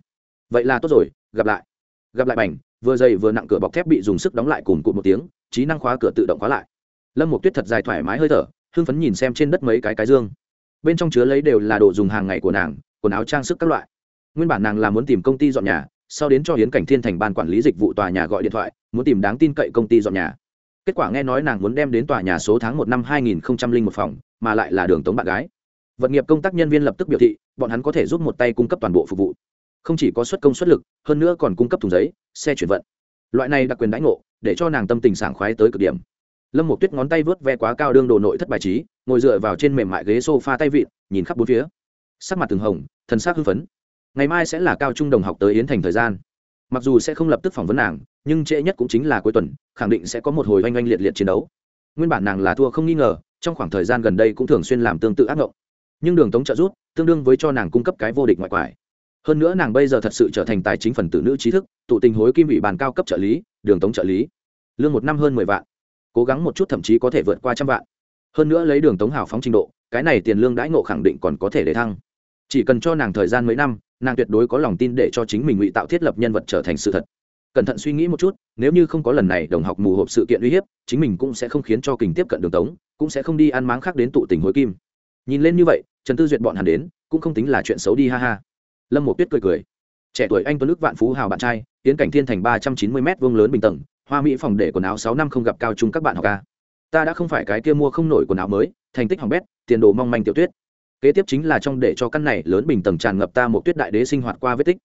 Vậy là tốt rồi, gặp lại. Gặp lại bành vừa dày vừa nặng cửa bọc thép bị dùng sức đóng lại cùng cụt một tiếng, trí năng khóa cửa tự động khóa lại. Lâm một tuyết thật dài thoải mái hơi thở, hưng phấn nhìn xem trên đất mấy cái cái dương. Bên trong chứa lấy đều là đồ dùng hàng ngày của nàng quần áo trang sức các loại. Nguyên bản nàng là muốn tìm công ty dọn nhà, sau đến cho hiến cảnh thiên thành ban quản lý dịch vụ tòa nhà gọi điện thoại, muốn tìm đáng tin cậy công ty dọn nhà. Kết quả nghe nói nàng muốn đem đến tòa nhà số tháng một năm hai nghìn một phòng, mà lại là đường tống bạn gái. Vật nghiệp công tác nhân viên lập tức biểu thị, bọn hắn có thể giúp một tay cung cấp toàn bộ phục vụ. Không chỉ có xuất công suất lực, hơn nữa còn cung cấp thùng giấy, xe chuyển vận. Loại này đặc quyền đãi ngộ, để cho nàng tâm tình sảng khoái tới cực điểm. Lâm một tuyết ngón tay vớt ve quá cao đương đồ nội thất bài trí, ngồi dựa vào trên mềm mại ghế s o f a tay vịn, nhìn khắp bốn phía sắc mặt từng hồng, thần s ắ c hưng phấn. Ngày mai sẽ là cao trung đồng học tới yến thành thời gian. Mặc dù sẽ không lập tức phỏng vấn nàng, nhưng trễ nhất cũng chính là cuối tuần, khẳng định sẽ có một hồi oanh oanh liệt liệt chiến đấu. Nguyên bản nàng là thua không nghi ngờ, trong khoảng thời gian gần đây cũng thường xuyên làm tương tự ác mộng nhưng đường tống trợ rút tương đương với cho nàng cung cấp cái vô địch ngoại quải. Hơn nữa nàng bây giờ thật sự trở thành tài chính phần tử nữ trí thức, tụ tình hối kim ủy bàn cao cấp trợ lý, đường tống trợ lý. Lương một năm hơn mười vạn. Cố gắng một chút thậm chí có thể vượt qua trăm vạn. Hơn nữa lấy đường tống hào phóng trình độ cái này tiền lương đãi ngộ khẳng định còn có thể để thăng. Chỉ cần cho nàng thời gian mấy năm, nàng tuyệt đối có lòng tin để cho chính mình ngụy tạo thiết lập nhân vật trở thành sự thật. Cẩn thận suy nghĩ một chút, nếu như không có lần này đồng học mù hộp sự kiện uy hiếp, chính mình cũng sẽ không khiến cho kình tiếp cận đường tống, cũng sẽ không đi ăn máng khác đến tụ tình hối kim. Nhìn lên như vậy, trần tư duyệt bọn hắn đến, cũng không tính là chuyện xấu đi ha ha. Lâm một tuyết cười cười. Trẻ tuổi anh tuấn đức vạn phú hào bạn trai, tiến cảnh thiên thành ba trăm chín mươi m vông lớn bình tầng, hoa mỹ phòng để quần áo sáu năm không gặp cao trung các bạn học ca. Ta đã không phải cái kia mua không nổi quần áo mới thành tích hỏng bét, tiền đồ mong manh tiểu tuyết kế tiếp chính là trong để cho căn này lớn bình tầng tràn ngập ta một tuyết đại đế sinh hoạt qua vết tích.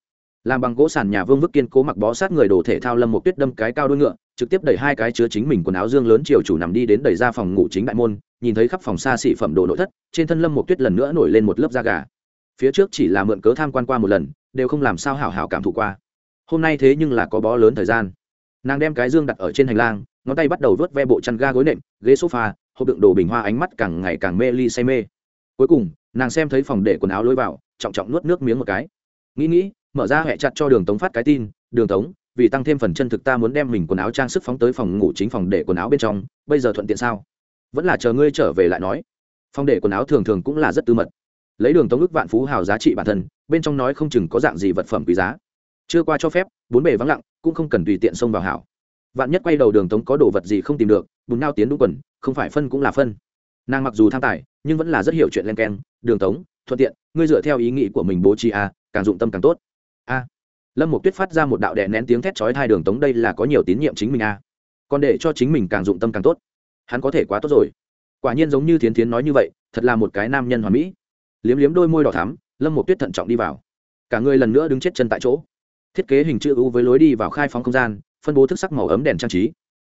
Làm bằng gỗ sàn nhà vương vức kiên cố mặc bó sát người đồ thể thao lâm một tuyết đâm cái cao đôi ngựa, trực tiếp đẩy hai cái chứa chính mình quần áo dương lớn chiều chủ nằm đi đến đẩy ra phòng ngủ chính đại môn, nhìn thấy khắp phòng xa xỉ phẩm đồ nội thất, trên thân lâm một tuyết lần nữa nổi lên một lớp da gà. Phía trước chỉ là mượn cớ tham quan qua một lần, đều không làm sao hảo hảo cảm thụ qua. Hôm nay thế nhưng là có bó lớn thời gian. Nàng đem cái dương đặt ở trên hành lang, ngón tay bắt đầu vớt ve bộ chăn ga gối nệm, ghế sofa hộp đựng đồ bình hoa ánh mắt càng ngày càng mê ly say mê. Cuối cùng, nàng xem thấy phòng để quần áo lôi vào, trọng trọng nuốt nước miếng một cái. Nghĩ nghĩ, mở ra hẹ chặt cho đường tống phát cái tin, đường tống, vì tăng thêm phần chân thực ta muốn đem mình quần áo trang sức phóng tới phòng ngủ chính phòng để quần áo bên trong, bây giờ thuận tiện sao? Vẫn là chờ ngươi trở về lại nói. Phòng để quần áo thường thường cũng là rất tư mật. Lấy đường tống ước vạn phú hào giá trị bản thân, bên trong nói không chừng có dạng gì vật phẩm quý giá. Chưa qua cho phép, bốn bề vắng lặng, cũng không cần tùy tiện xông vào hảo. Vạn nhất quay đầu đường tống có đồ vật gì không tìm được, bùn nao tiến đúng quần không phải phân cũng là phân. Nàng mặc dù tham tài nhưng vẫn là rất hiểu chuyện len keng đường tống thuận tiện ngươi dựa theo ý nghĩ của mình bố trí a à, càng dụng tâm càng tốt. A lâm một tuyết phát ra một đạo đè nén tiếng thét chói hai đường tống đây là có nhiều tín nhiệm chính mình a à. còn để cho chính mình càng dụng tâm càng tốt. Hắn có thể quá tốt rồi. Quả nhiên giống như thiến thiến nói như vậy thật là một cái nam nhân hoàn mỹ. Liếm liếm đôi môi đỏ thắm lâm một tuyết thận trọng đi vào. Cả người lần nữa đứng chết chân tại chỗ. Thiết kế hình chữ u với lối đi vào khai phóng không gian phân bố thức sắc màu ấm đèn trang trí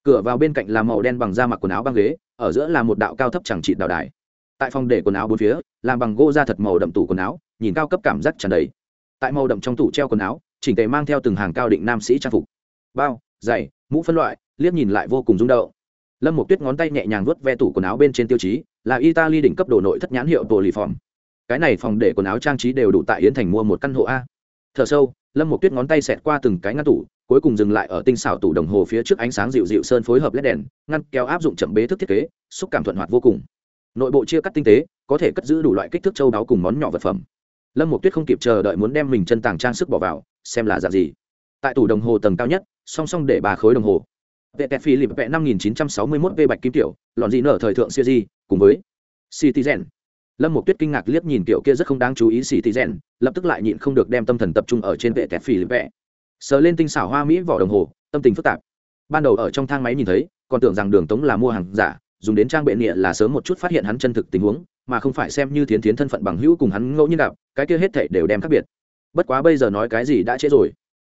cửa vào bên cạnh là màu đen bằng da mặc quần áo băng ghế, ở giữa là một đạo cao thấp chẳng trị đạo đài. Tại phòng để quần áo bốn phía, làm bằng gỗ da thật màu đậm tủ quần áo, nhìn cao cấp cảm giác tràn đầy. Tại màu đậm trong tủ treo quần áo, chỉnh tề mang theo từng hàng cao định nam sĩ trang phục. Bao, giày, mũ phân loại, liếc nhìn lại vô cùng rung động. Lâm một tuyết ngón tay nhẹ nhàng vuốt ve tủ quần áo bên trên tiêu chí, là italy đỉnh cấp đồ nội thất nhãn hiệu polyform. Lì cái này phòng để quần áo trang trí đều đủ tại yến thành mua một căn hộ a. Thở sâu, lâm một tuyết ngón tay xẹt qua từng cái ngăn tủ cuối cùng dừng lại ở tinh xảo tủ đồng hồ phía trước ánh sáng dịu dịu sơn phối hợp led đèn, ngăn kéo áp dụng chậm bế thức thiết kế, xúc cảm thuận hoạt vô cùng. Nội bộ chia cắt tinh tế, có thể cất giữ đủ loại kích thước châu đáo cùng món nhỏ vật phẩm. Lâm một tuyết không kịp chờ đợi muốn đem mình chân tàng trang sức bỏ vào, xem là dạng gì. Tại tủ đồng hồ tầng cao nhất, song song để ba khối đồng hồ. Vệ tẹt phi lịp vẽ năm nghìn chín trăm sáu mươi mốt v bạch kim tiểu, lọn dị nở thời thượng siêu di, cùng với citizen. Lâm một tuyết kinh ngạc liếc nhìn kiểu kia rất không đáng chú ý citizen, lập tức lại nhịn không được đem tâm thần tập trung ở trên vệ tẹt phi lịp vẽ sờ lên tinh xảo hoa mỹ vỏ đồng hồ tâm tình phức tạp. Ban đầu ở trong thang máy nhìn thấy còn tưởng rằng đường tống là mua hàng giả dùng đến trang bệ nghĩa là sớm một chút phát hiện hắn chân thực tình huống mà không phải xem như thiến thiến thân phận bằng hữu cùng hắn ngẫu nhiên gặp, cái kia hết thảy đều đem khác biệt. Bất quá bây giờ nói cái gì đã trễ rồi.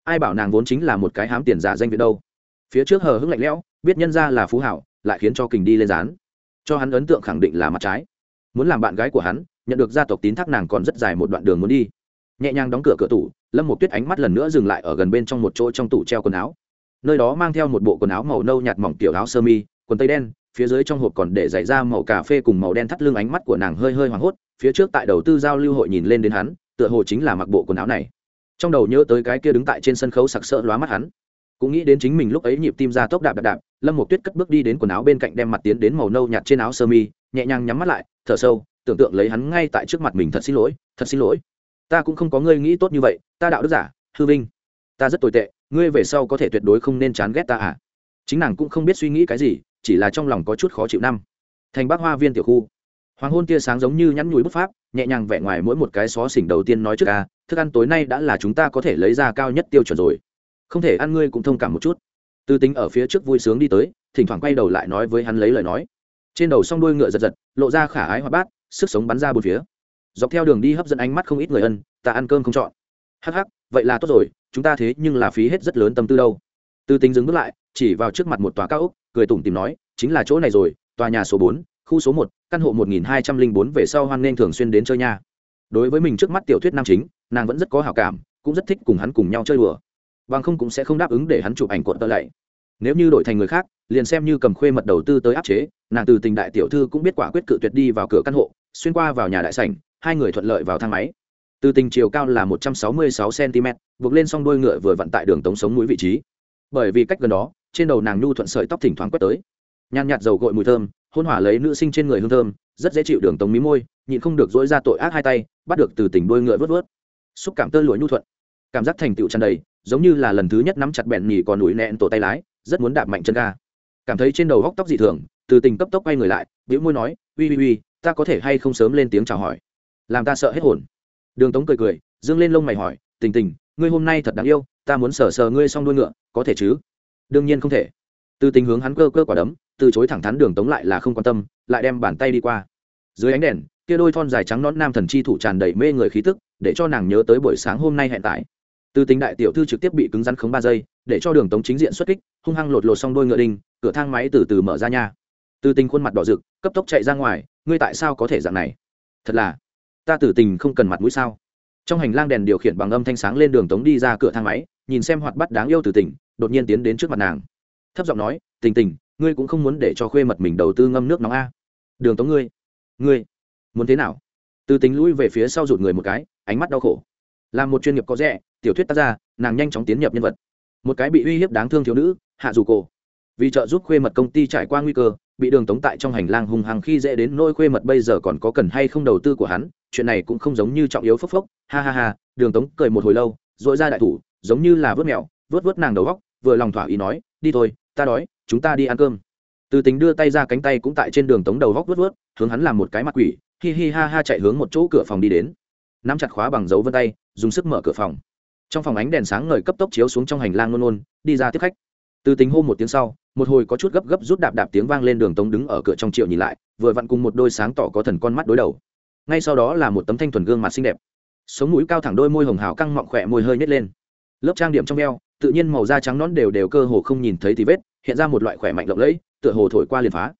Ai bảo nàng vốn chính là một cái hám tiền giả danh viện đâu. Phía trước hờ hững lạnh lẽo biết nhân ra là phú hảo lại khiến cho kình đi lên dán. Cho hắn ấn tượng khẳng định là mặt trái. Muốn làm bạn gái của hắn nhận được gia tộc tín thác nàng còn rất dài một đoạn đường muốn đi. Nhẹ nhàng đóng cửa cửa tủ lâm một tuyết ánh mắt lần nữa dừng lại ở gần bên trong một chỗ trong tủ treo quần áo. Nơi đó mang theo một bộ quần áo màu nâu nhạt mỏng kiểu áo sơ mi, quần tây đen, phía dưới trong hộp còn để giày da màu cà phê cùng màu đen thắt lưng ánh mắt của nàng hơi hơi hoảng hốt, phía trước tại đầu tư giao lưu hội nhìn lên đến hắn, tựa hồ chính là mặc bộ quần áo này. Trong đầu nhớ tới cái kia đứng tại trên sân khấu sặc sỡ lóa mắt hắn. Cũng nghĩ đến chính mình lúc ấy nhịp tim ra tốc đạp đạp đạp, lâm một tuyết cất bước đi đến quần áo bên cạnh đem mặt tiến đến màu nâu nhạt trên áo sơ mi, nhẹ nhàng nhắm mắt lại, thở sâu, tưởng tượng lấy hắn ngay tại trước mặt mình, thật xin lỗi, thật xin lỗi ta cũng không có ngươi nghĩ tốt như vậy, ta đạo đức giả, hư vinh. Ta rất tồi tệ, ngươi về sau có thể tuyệt đối không nên chán ghét ta à? Chính nàng cũng không biết suy nghĩ cái gì, chỉ là trong lòng có chút khó chịu năm. Thành bác hoa viên tiểu khu. Hoàng hôn tia sáng giống như nhắn nhủi bút pháp nhẹ nhàng vẽ ngoài mỗi một cái xó xỉnh đầu tiên nói trước ca thức ăn tối nay đã là chúng ta có thể lấy ra cao nhất tiêu chuẩn rồi. Không thể ăn ngươi cũng thông cảm một chút. Tư tính ở phía trước vui sướng đi tới, thỉnh thoảng quay đầu lại nói với hắn lấy lời nói. Trên đầu s o n g đuôi ngựa giật giật, lộ ra khả ái hoa bát, sức sống bắn ra bốn phía dọc theo đường đi hấp dẫn ánh mắt không ít người ân, ta ăn cơm không chọn. Hắc hắc, vậy là tốt rồi, chúng ta thế nhưng là phí hết rất lớn tâm tư đâu. Tư tính dừng bước lại, chỉ vào trước mặt một tòa cao ốc, cười tủm tìm nói, chính là chỗ này rồi, tòa nhà số bốn, khu số một, căn hộ một nghìn hai trăm linh bốn về sau hoan nghênh thường xuyên đến chơi nha. Đối với mình trước mắt tiểu thuyết nam chính, nàng vẫn rất có hào cảm, cũng rất thích cùng hắn cùng nhau chơi đùa. Bằng không cũng sẽ không đáp ứng để hắn chụp ảnh cuộn tơ lạy. Nếu như đổi thành người khác, liền xem như cầm khuê mật đầu tư tới áp chế, nàng từ tình đại tiểu thư cũng biết quả quyết cự tuyệt đi vào cửa căn hộ, xuyên qua vào nhà đại sảnh hai người thuận lợi vào thang máy. Từ tình chiều cao là một trăm sáu mươi sáu cm buộc lên s o n g đôi ngựa vừa vặn tại đường tống sống mũi vị trí. Bởi vì cách gần đó, trên đầu nàng nhu thuận sợi tóc thỉnh thoảng quét tới. Nhàn nhạt dầu gội mùi thơm, hôn hỏa lấy nữ sinh trên người hương thơm, rất dễ chịu đường tống mí môi, nhịn không được dỗi ra tội ác hai tay, bắt được từ tình đôi ngựa vớt vớt. Xúc cảm tơ lụa nhu thuận, cảm giác thành tựu tràn đầy, giống như là lần thứ nhất nắm chặt bẹn nhì còn ủi nẹn tổ tay lái, rất muốn đạp mạnh chân ga. Cảm thấy trên đầu góc tóc dị thường, từ tình cấp tốc quay người lại, bĩu môi nói, uy uy uy, ta có thể hay không sớm lên tiếng chào hỏi? Làm ta sợ hết hồn. Đường tống cười cười, dương lên lông mày hỏi, tình tình, ngươi hôm nay thật đáng yêu, ta muốn sờ sờ ngươi xong đuôi ngựa, có thể chứ? Đương nhiên không thể. Từ tình hướng hắn cơ cơ quả đấm, từ chối thẳng thắn đường tống lại là không quan tâm, lại đem bàn tay đi qua. Dưới ánh đèn, kia đôi thon dài trắng nón nam thần chi thủ tràn đầy mê người khí tức, để cho nàng nhớ tới buổi sáng hôm nay hẹn tại. Từ tình đại tiểu thư trực tiếp bị cứng rắn khống ba giây, để cho đường tống chính diện xuất kích, hung hăng lột lột xong đôi ngựa đinh, cửa thang máy từ từ mở ra nha. Từ tình khuôn mặt đỏ rực, cấp tốc chạy ra ngoài, ngươi tại sao có thể dạng này? Thật là ta tử tình không cần mặt mũi sao? Trong hành lang đèn điều khiển bằng âm thanh sáng lên đường tống đi ra cửa thang máy, nhìn xem hoạt bắt đáng yêu tử tình, đột nhiên tiến đến trước mặt nàng. Thấp giọng nói, tình tình, ngươi cũng không muốn để cho khuê mật mình đầu tư ngâm nước nóng a? Đường tống ngươi ngươi muốn thế nào? Từ tình lũi về phía sau rụt người một cái, ánh mắt đau khổ. Là một chuyên nghiệp có rẻ, tiểu thuyết tác ra nàng nhanh chóng tiến nhập nhân vật. Một cái bị uy hiếp đáng thương thiếu nữ, hạ dù cổ. Vì trợ giúp khuê mật công ty trải qua nguy cơ, bị đường tống tại trong hành lang hung hăng khi dễ đến nôi khuê mật bây giờ còn có cần hay không đầu tư của hắn chuyện này cũng không giống như trọng yếu phốc phốc, ha ha ha, đường tống cười một hồi lâu dội ra đại thủ, giống như là vớt mẹo, vớt vớt nàng đầu góc, vừa lòng thỏa ý nói, đi thôi, ta đói, chúng ta đi ăn cơm. Từ tính đưa tay ra cánh tay cũng tại trên đường tống đầu góc vớt vớt, hướng hắn làm một cái mặt quỷ, hi hi ha ha chạy hướng một chỗ cửa phòng đi đến. Nắm chặt khóa bằng dấu vân tay, dùng sức mở cửa phòng. Trong phòng ánh đèn sáng ngời cấp tốc chiếu xuống trong hành lang nôn nôn đi ra tiếp khách. Từ tính hô một tiếng sau, một hồi có chút gấp gấp rút đạp đạp tiếng vang lên đường tống đứng ở cửa trong triệu nhìn lại, vừa vặn cùng một đôi sáng tỏ có thần con mắt đối đầu ngay sau đó là một tấm thanh thuần gương mặt xinh đẹp. Sống mũi cao thẳng đôi môi hồng hào căng mọng khỏe môi hơi nhét lên. Lớp trang điểm trong eo tự nhiên màu da trắng nón đều đều cơ hồ không nhìn thấy thì vết, hiện ra một loại khỏe mạnh lộng lẫy, tựa hồ thổi qua liền phá.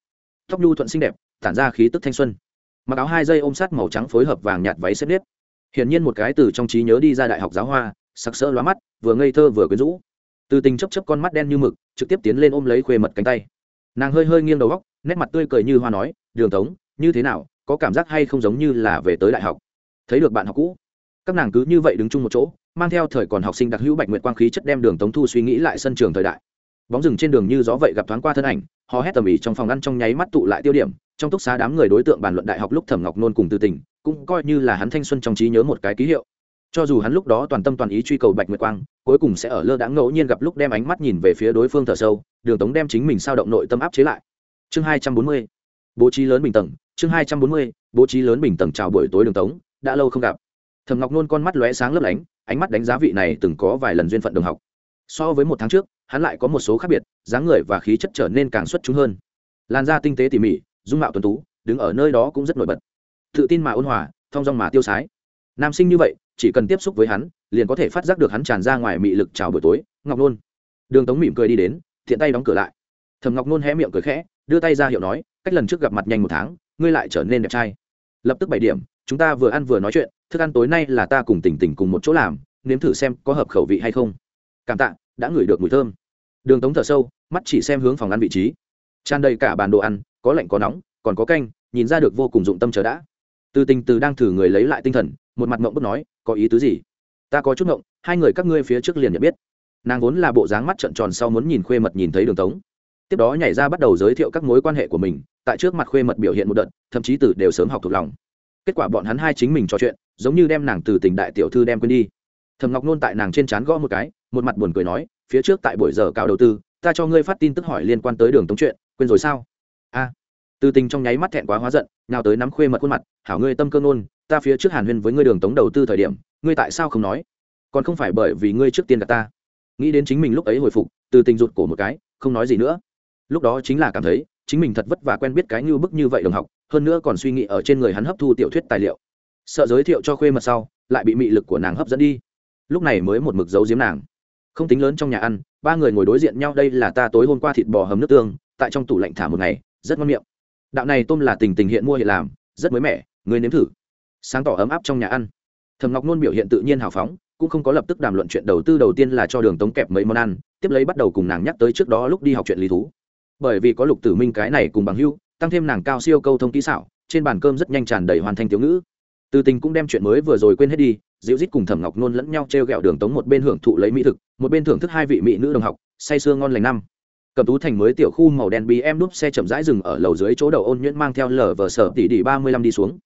Tóc nhu thuận xinh đẹp, tản ra khí tức thanh xuân. Mặc áo hai dây ôm sát màu trắng phối hợp vàng nhạt váy xếp nếp. Hiển nhiên một cái từ trong trí nhớ đi ra đại học giáo hoa, sặc sỡ lóa mắt, vừa ngây thơ vừa quyến rũ. Từ tình chấp chấp con mắt đen như mực, trực tiếp tiến lên ôm lấy khuê mật cánh tay. Nàng hơi hơi nghiêng đầu góc, nét mặt tươi cười như hoa nói, đường tống, như thế nào? Có cảm giác hay không giống như là về tới đại học? Thấy được bạn học cũ, các nàng cứ như vậy đứng chung một chỗ, mang theo thời còn học sinh đặc hữu bạch nguyệt quang khí chất đem đường tống thu suy nghĩ lại sân trường thời đại. Bóng rừng trên đường như gió vậy gặp thoáng qua thân ảnh, hò hét tầm ĩ trong phòng ăn trong nháy mắt tụ lại tiêu điểm, trong túc xá đám người đối tượng bàn luận đại học lúc thẩm ngọc nôn cùng tư tình, cũng coi như là hắn thanh xuân trong trí nhớ một cái ký hiệu. Cho dù hắn lúc đó toàn tâm toàn ý truy cầu bạch nguyệt quang, cuối cùng sẽ ở lơ đãng ngẫu nhiên gặp lúc đem ánh mắt nhìn về phía đối phương thở sâu, đường tống đem chính mình sao động nội tâm áp chế lại. Chương hai trăm bốn mươi, bố trí lớn bình tầng chương hai trăm bốn mươi, bố trí lớn bình tầng chào buổi tối đường tống, đã lâu không gặp. Thầm ngọc nôn con mắt lóe sáng lấp lánh, ánh mắt đánh giá vị này từng có vài lần duyên phận đồng học. So với một tháng trước, hắn lại có một số khác biệt, dáng người và khí chất trở nên càng xuất chúng hơn. Làn da tinh tế tỉ mỉ, dung mạo tuần tú, đứng ở nơi đó cũng rất nổi bật. Tự tin mà ôn hòa, thong dong mà tiêu sái. Nam sinh như vậy, chỉ cần tiếp xúc với hắn, liền có thể phát giác được hắn tràn ra ngoài mị lực chào buổi tối. Ngọc nôn. Đường tống mỉm cười đi đến, thiện tay đóng cửa lại. Thầm ngọc nôn hé miệng cười khẽ, đưa tay ra hiệu nói, cách lần trước gặp mặt nhanh một tháng ngươi lại trở nên đẹp trai. Lập tức bảy điểm, chúng ta vừa ăn vừa nói chuyện, thức ăn tối nay là ta cùng tỉnh tỉnh cùng một chỗ làm, nếm thử xem có hợp khẩu vị hay không. Cảm tạ, đã ngửi được mùi thơm. Đường tống thở sâu, mắt chỉ xem hướng phòng ăn vị trí. Tràn đầy cả bàn đồ ăn, có lạnh có nóng, còn có canh, nhìn ra được vô cùng dụng tâm chờ đã. Từ tình từ đang thử người lấy lại tinh thần, một mặt mộng bức nói, có ý tứ gì? Ta có chút mộng hai người các ngươi phía trước liền nhận biết. Nàng vốn là bộ dáng mắt trợn tròn sau muốn nhìn khuê mật nhìn thấy đường tống. Tiếp đó nhảy ra bắt đầu giới thiệu các mối quan hệ của mình tại trước mặt khuê mật biểu hiện một đợt, thậm chí từ đều sớm học thuộc lòng. Kết quả bọn hắn hai chính mình trò chuyện, giống như đem nàng từ tình đại tiểu thư đem quên đi. Thầm ngọc nôn tại nàng trên trán gõ một cái, một mặt buồn cười nói, phía trước tại buổi giờ cào đầu tư, ta cho ngươi phát tin tức hỏi liên quan tới đường tống chuyện, quên rồi sao? A. Từ tình trong nháy mắt thẹn quá hóa giận nào tới nắm khuê mật khuôn mặt, hảo ngươi tâm cơ nôn, ta phía trước hàn huyên với ngươi đường tống đầu tư thời điểm, ngươi tại sao không nói? Còn không phải bởi vì ngươi trước tiên gặp ta. Nghĩ đến chính mình lúc ấy hồi phục, từ tình rụt cổ một cái, không nói gì nữa. Lúc đó chính là cảm thấy chính mình thật vất vả quen biết cái như bức như vậy đồng học, hơn nữa còn suy nghĩ ở trên người hắn hấp thu tiểu thuyết tài liệu. Sợ giới thiệu cho khuê mật sau, lại bị mị lực của nàng hấp dẫn đi. Lúc này mới một mực giấu giếm nàng. Không tính lớn trong nhà ăn, ba người ngồi đối diện nhau đây là ta tối hôm qua thịt bò hầm nước tương, tại trong tủ lạnh thả một ngày, rất ngon miệng. Đạo này tôm là tình tình hiện mua hiện làm, rất mới mẻ, người nếm thử. Sáng tỏ ấm áp trong nhà ăn. Thầm ngọc nôn biểu hiện tự nhiên hào phóng, cũng không có lập tức đàm luận chuyện đầu tư đầu tiên là cho đường tống kẹp mấy món ăn, tiếp lấy bắt đầu cùng nàng nhắc tới trước đó lúc đi học chuyện lý thú bởi vì có lục tử minh cái này cùng bằng hưu tăng thêm nàng cao siêu câu thông kỹ xảo, trên bàn cơm rất nhanh tràn đầy hoàn thành thiếu ngữ. Từ tình cũng đem chuyện mới vừa rồi quên hết đi dịu rít cùng thẩm ngọc nôn lẫn nhau t r e o g ẹ o đường tống một bên hưởng thụ lấy mỹ thực, một bên thưởng thức hai vị mỹ nữ đồng học, say sưa ngon lành năm. Cầm tú thành mới tiểu khu màu đen bm đúp xe chậm rãi rừng ở lầu dưới chỗ đầu ôn nhuyễn mang theo lở vờ sở tỉ đỉ ba mươi lăm đi xuống.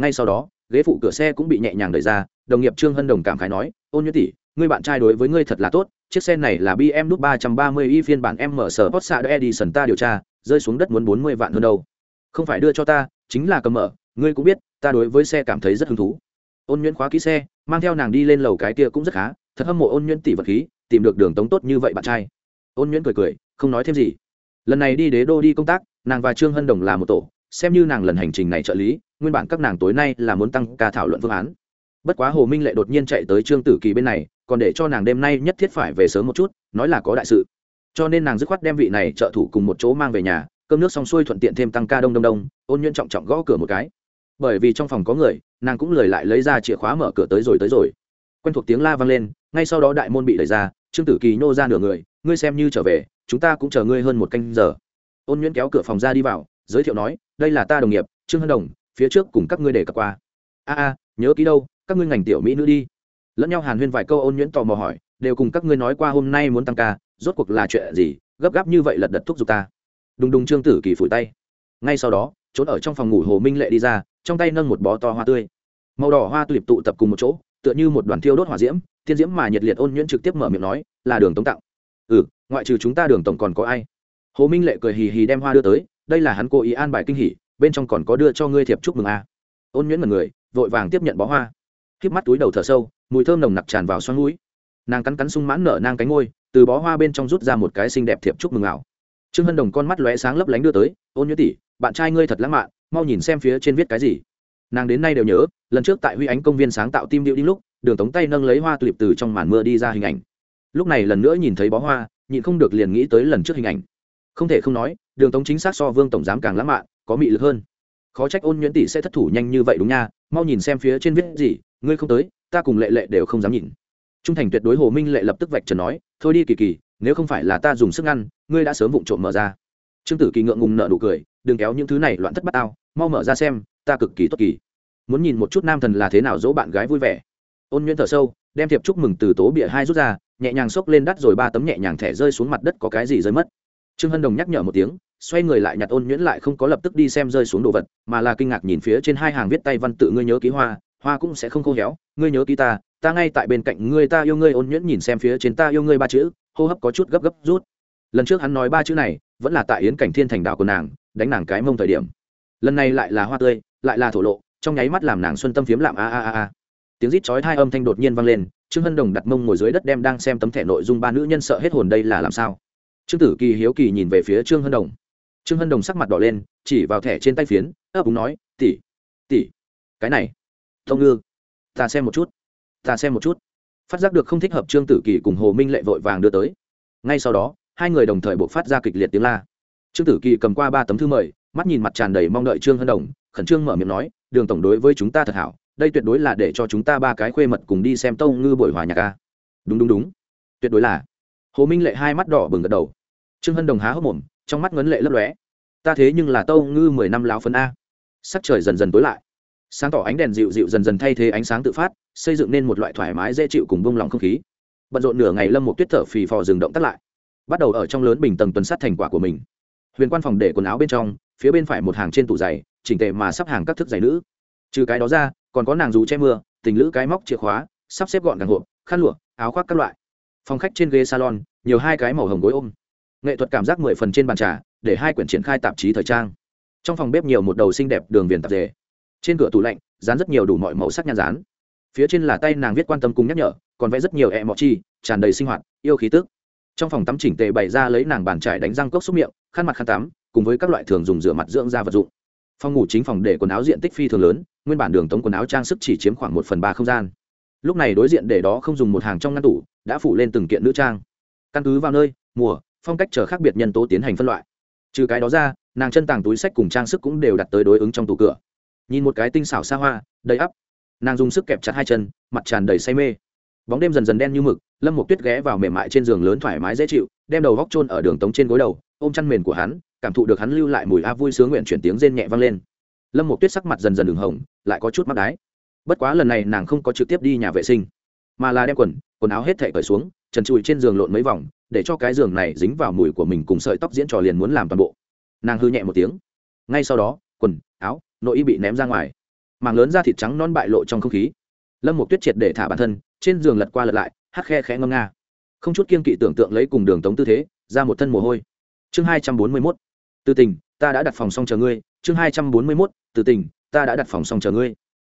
Ngay sau đó, ghế phụ cửa xe cũng bị nhẹ nhàng đẩy ra, đồng nghiệp trương hân đồng cảm khái nói, ôn nhuyễn tỷ ngươi bạn trai đối với ngươi thật là tốt chiếc xe này là BMW 330i phiên bản m sở hot xạ edison ta điều tra, rơi xuống đất muốn bốn mươi vạn hơn đâu. Không phải đưa cho ta, chính là cầm mở. Ngươi cũng biết, ta đối với xe cảm thấy rất hứng thú. Ôn nhuyễn khóa ký xe, mang theo nàng đi lên lầu cái kia cũng rất khá. Thật hâm mộ ôn nhuyễn tỷ vật khí, tìm được đường tống tốt như vậy bạn trai. Ôn nhuyễn cười cười, không nói thêm gì. Lần này đi đế đô đi công tác, nàng và trương hân đồng là một tổ. Xem như nàng lần hành trình này trợ lý, nguyên bản các nàng tối nay là muốn tăng ca thảo luận phương án. Bất quá hồ minh lệ đột nhiên chạy tới trương tử kỳ bên này còn để cho nàng đêm nay nhất thiết phải về sớm một chút, nói là có đại sự. Cho nên nàng dứt khoát đem vị này trợ thủ cùng một chỗ mang về nhà, cơm nước xong xuôi thuận tiện thêm tăng ca đông đông đông, ôn nhuyễn trọng trọng gõ cửa một cái. Bởi vì trong phòng có người, nàng cũng lời lại lấy ra chìa khóa mở cửa tới rồi tới rồi. Quen thuộc tiếng la vang lên, ngay sau đó đại môn bị đẩy ra, trương tử kỳ nhô ra nửa người, ngươi xem như trở về, chúng ta cũng chờ ngươi hơn một canh giờ. Ôn nhuyễn kéo cửa phòng ra đi vào, giới thiệu nói, đây là ta đồng nghiệp, trương hân đồng, phía trước cùng các ngươi để cặp qua. A a, nhớ ký đâu, các ngươi ngành tiểu mỹ nữ đi lẫn nhau hàn huyên vài câu ôn nhuyễn tò mò hỏi, đều cùng các ngươi nói qua hôm nay muốn tăng ca, rốt cuộc là chuyện gì? Gấp gáp như vậy lật đật thúc giục ta. Đùng đùng trương tử kỳ phủi tay. Ngay sau đó, trốn ở trong phòng ngủ hồ minh lệ đi ra, trong tay nâng một bó to hoa tươi. Màu đỏ hoa tulip tụ tập cùng một chỗ, tựa như một đoàn thiêu đốt hỏa diễm, thiên diễm mà nhiệt liệt ôn nhuyễn trực tiếp mở miệng nói, là đường tống tặng. Ừ ngoại trừ chúng ta đường tổng còn có ai? Hồ minh lệ cười hì hì đem hoa đưa tới, đây là hắn cố ý an bài kinh hỉ, bên trong còn có đưa cho ngươi thiệp chúc mừng a. À. ôn nhuyễn mật người, vội vàng tiếp nhận bó hoa khiếp mắt túi đầu thở sâu, mùi thơm nồng nặc tràn vào xoắn mũi. Nàng cắn cắn sung mãn nở nang cánh ngôi, từ bó hoa bên trong rút ra một cái xinh đẹp thiệp chúc mừng ảo. Trương hân đồng con mắt lóe sáng lấp lánh đưa tới, ôn nhuyễn tỷ, bạn trai ngươi thật lãng mạn, mau nhìn xem phía trên viết cái gì. Nàng đến nay đều nhớ, lần trước tại huy ánh công viên sáng tạo tim điệu đi lúc, đường tống tay nâng lấy hoa tulip từ trong màn mưa đi ra hình ảnh. Lúc này lần nữa nhìn thấy bó hoa, nhịn không được liền nghĩ tới lần trước hình ảnh. Không thể không nói, đường tống chính xác so vương tổng giám càng lãng mạn, có mị lực hơn. Khó trách ôn nhuyễn tỷ sẽ thất thủ nhanh như vậy đúng nha, mau nhìn xem phía trên viết gì ngươi không tới, ta cùng lệ lệ đều không dám nhìn. Trung thành tuyệt đối hồ minh lệ lập tức vạch trần nói, thôi đi kỳ kỳ, nếu không phải là ta dùng sức ngăn, ngươi đã sớm vụng trộm mở ra. Trương tử kỳ ngượng ngùng nợ nụ cười, đừng kéo những thứ này loạn thất bát ao mau mở ra xem, ta cực kỳ tốt kỳ. Muốn nhìn một chút nam thần là thế nào dỗ bạn gái vui vẻ. Ôn nhuyễn thở sâu, đem thiệp chúc mừng từ tố bịa hai rút ra, nhẹ nhàng xốc lên đắt rồi ba tấm nhẹ nhàng thẻ rơi xuống mặt đất có cái gì rơi mất. Trương hân đồng nhắc nhở một tiếng, xoay người lại nhặt ôn nhuyễn lại không có lập tức đi xem rơi xuống đồ vật, mà là kinh ngạc nhìn phía trên hai hàng viết tay văn tự ngươi nhớ ký hoa hoa cũng sẽ không khô héo, ngươi nhớ ký ta ta ngay tại bên cạnh ngươi, ta yêu ngươi ôn nhuyễn nhìn xem phía trên ta yêu ngươi ba chữ, hô hấp có chút gấp gấp rút. Lần trước hắn nói ba chữ này, vẫn là tại yến cảnh thiên thành đạo của nàng, đánh nàng cái mông thời điểm. Lần này lại là hoa tươi, lại là thổ lộ, trong nháy mắt làm nàng xuân tâm phiếm lạm, a a a a. Tiếng rít chói hai âm thanh đột nhiên vang lên, trương hân đồng đặt mông ngồi dưới đất đem đang xem tấm thẻ nội dung ba nữ nhân sợ hết hồn đây là làm sao? Trương tử kỳ hiếu kỳ nhìn về phía trương hân đồng. Trương hân đồng sắc mặt đỏ lên, chỉ vào thẻ trên tay phiến, ấp úng nói tỉ tỉ cái này thông ngư, ta xem một chút, ta xem một chút. Phát giác được không thích hợp trương tử kỳ cùng hồ minh lệ vội vàng đưa tới. Ngay sau đó, hai người đồng thời buộc phát ra kịch liệt tiếng la. Trương tử kỳ cầm qua ba tấm thư mời, mắt nhìn mặt tràn đầy mong đợi trương hân đồng, khẩn trương mở miệng nói, đường tổng đối với chúng ta thật hảo, đây tuyệt đối là để cho chúng ta ba cái khuê mật cùng đi xem tâu ngư buổi hòa nhạc ca đúng đúng đúng. Tuyệt đối là. Hồ minh lệ hai mắt đỏ bừng gật đầu. Trương hân đồng há hốc mồm, trong mắt ngấn lệ lấp lóe. Ta thế nhưng là tâu ngư mười năm láo phân a. Sắc trời dần dần tối lại sáng tỏ ánh đèn dịu dịu dần dần thay thế ánh sáng tự phát, xây dựng nên một loại thoải mái dễ chịu cùng bông lòng không khí. Bận rộn nửa ngày lâm một tuyết thở phì phò dừng động tắt lại. Bắt đầu ở trong lớn bình tầng tuần sát thành quả của mình. Huyền quan phòng để quần áo bên trong, phía bên phải một hàng trên tủ giày, chỉnh tề mà sắp hàng các thức giày nữ. Trừ cái đó ra, còn có nàng dù che mưa, tình lữ cái móc chìa khóa, sắp xếp gọn gàng hộp, khăn lụa, áo khoác các loại. Phòng khách trên ghế salon, nhiều hai cái màu hồng gối ôm. Nghệ thuật cảm giác mười phần trên bàn trà, để hai quyển triển khai tạp chí thời trang. Trong phòng bếp nhiều một đầu xinh đẹp đường viền tạp dề trên cửa tủ lạnh, dán rất nhiều đủ mọi màu sắc nhan dán. Phía trên là tay nàng viết quan tâm cùng nhắc nhở, còn vẽ rất nhiều ẹ mọ chi, tràn đầy sinh hoạt, yêu khí tức. Trong phòng tắm chỉnh tề bày ra lấy nàng bàn trải đánh răng cốc xúc miệng, khăn mặt khăn tắm, cùng với các loại thường dùng rửa mặt dưỡng da vật dụng. Phòng ngủ chính phòng để quần áo diện tích phi thường lớn, nguyên bản đường tống quần áo trang sức chỉ chiếm khoảng một phần ba không gian. Lúc này đối diện để đó không dùng một hàng trong ngăn tủ, đã phủ lên từng kiện nữ trang. Căn cứ vào nơi, mùa, phong cách chờ khác biệt nhân tố tiến hành phân loại. Trừ cái đó ra, nàng chân tàng túi sách cùng trang sức cũng đều đặt tới đối ứng trong tủ cửa nhìn một cái tinh xảo xa hoa, đầy ắp. Nàng dùng sức kẹp chặt hai chân, mặt tràn đầy say mê. Bóng đêm dần dần đen như mực, lâm một tuyết ghé vào mềm mại trên giường lớn thoải mái dễ chịu, đem đầu góc trôn ở đường tống trên gối đầu, ôm chăn mền của hắn, cảm thụ được hắn lưu lại mùi a vui sướng nguyện chuyển tiếng rên nhẹ vang lên. Lâm một tuyết sắc mặt dần dần đường hồng, lại có chút mắt đái. Bất quá lần này nàng không có trực tiếp đi nhà vệ sinh, mà là đem quần quần áo hết thệ cởi xuống, trần trụi trên giường lộn mấy vòng, để cho cái giường này dính vào mùi của mình cùng sợi tóc diễn trò liền muốn làm toàn bộ. Nàng hư nhẹ một tiếng. Ngay sau đó, quần nội y bị ném ra ngoài. Màng lớn da thịt trắng non bại lộ trong không khí. Lâm một tuyết triệt để thả bản thân, trên giường lật qua lật lại hắc khe khẽ ngâm nga. Không chút kiên kỵ tưởng tượng lấy cùng đường tống tư thế, ra một thân mồ hôi. Chương hai trăm bốn mươi mốt. Từ tình ta đã đặt phòng xong chờ ngươi. Chương hai trăm bốn mươi mốt. Từ tình ta đã đặt phòng xong chờ ngươi.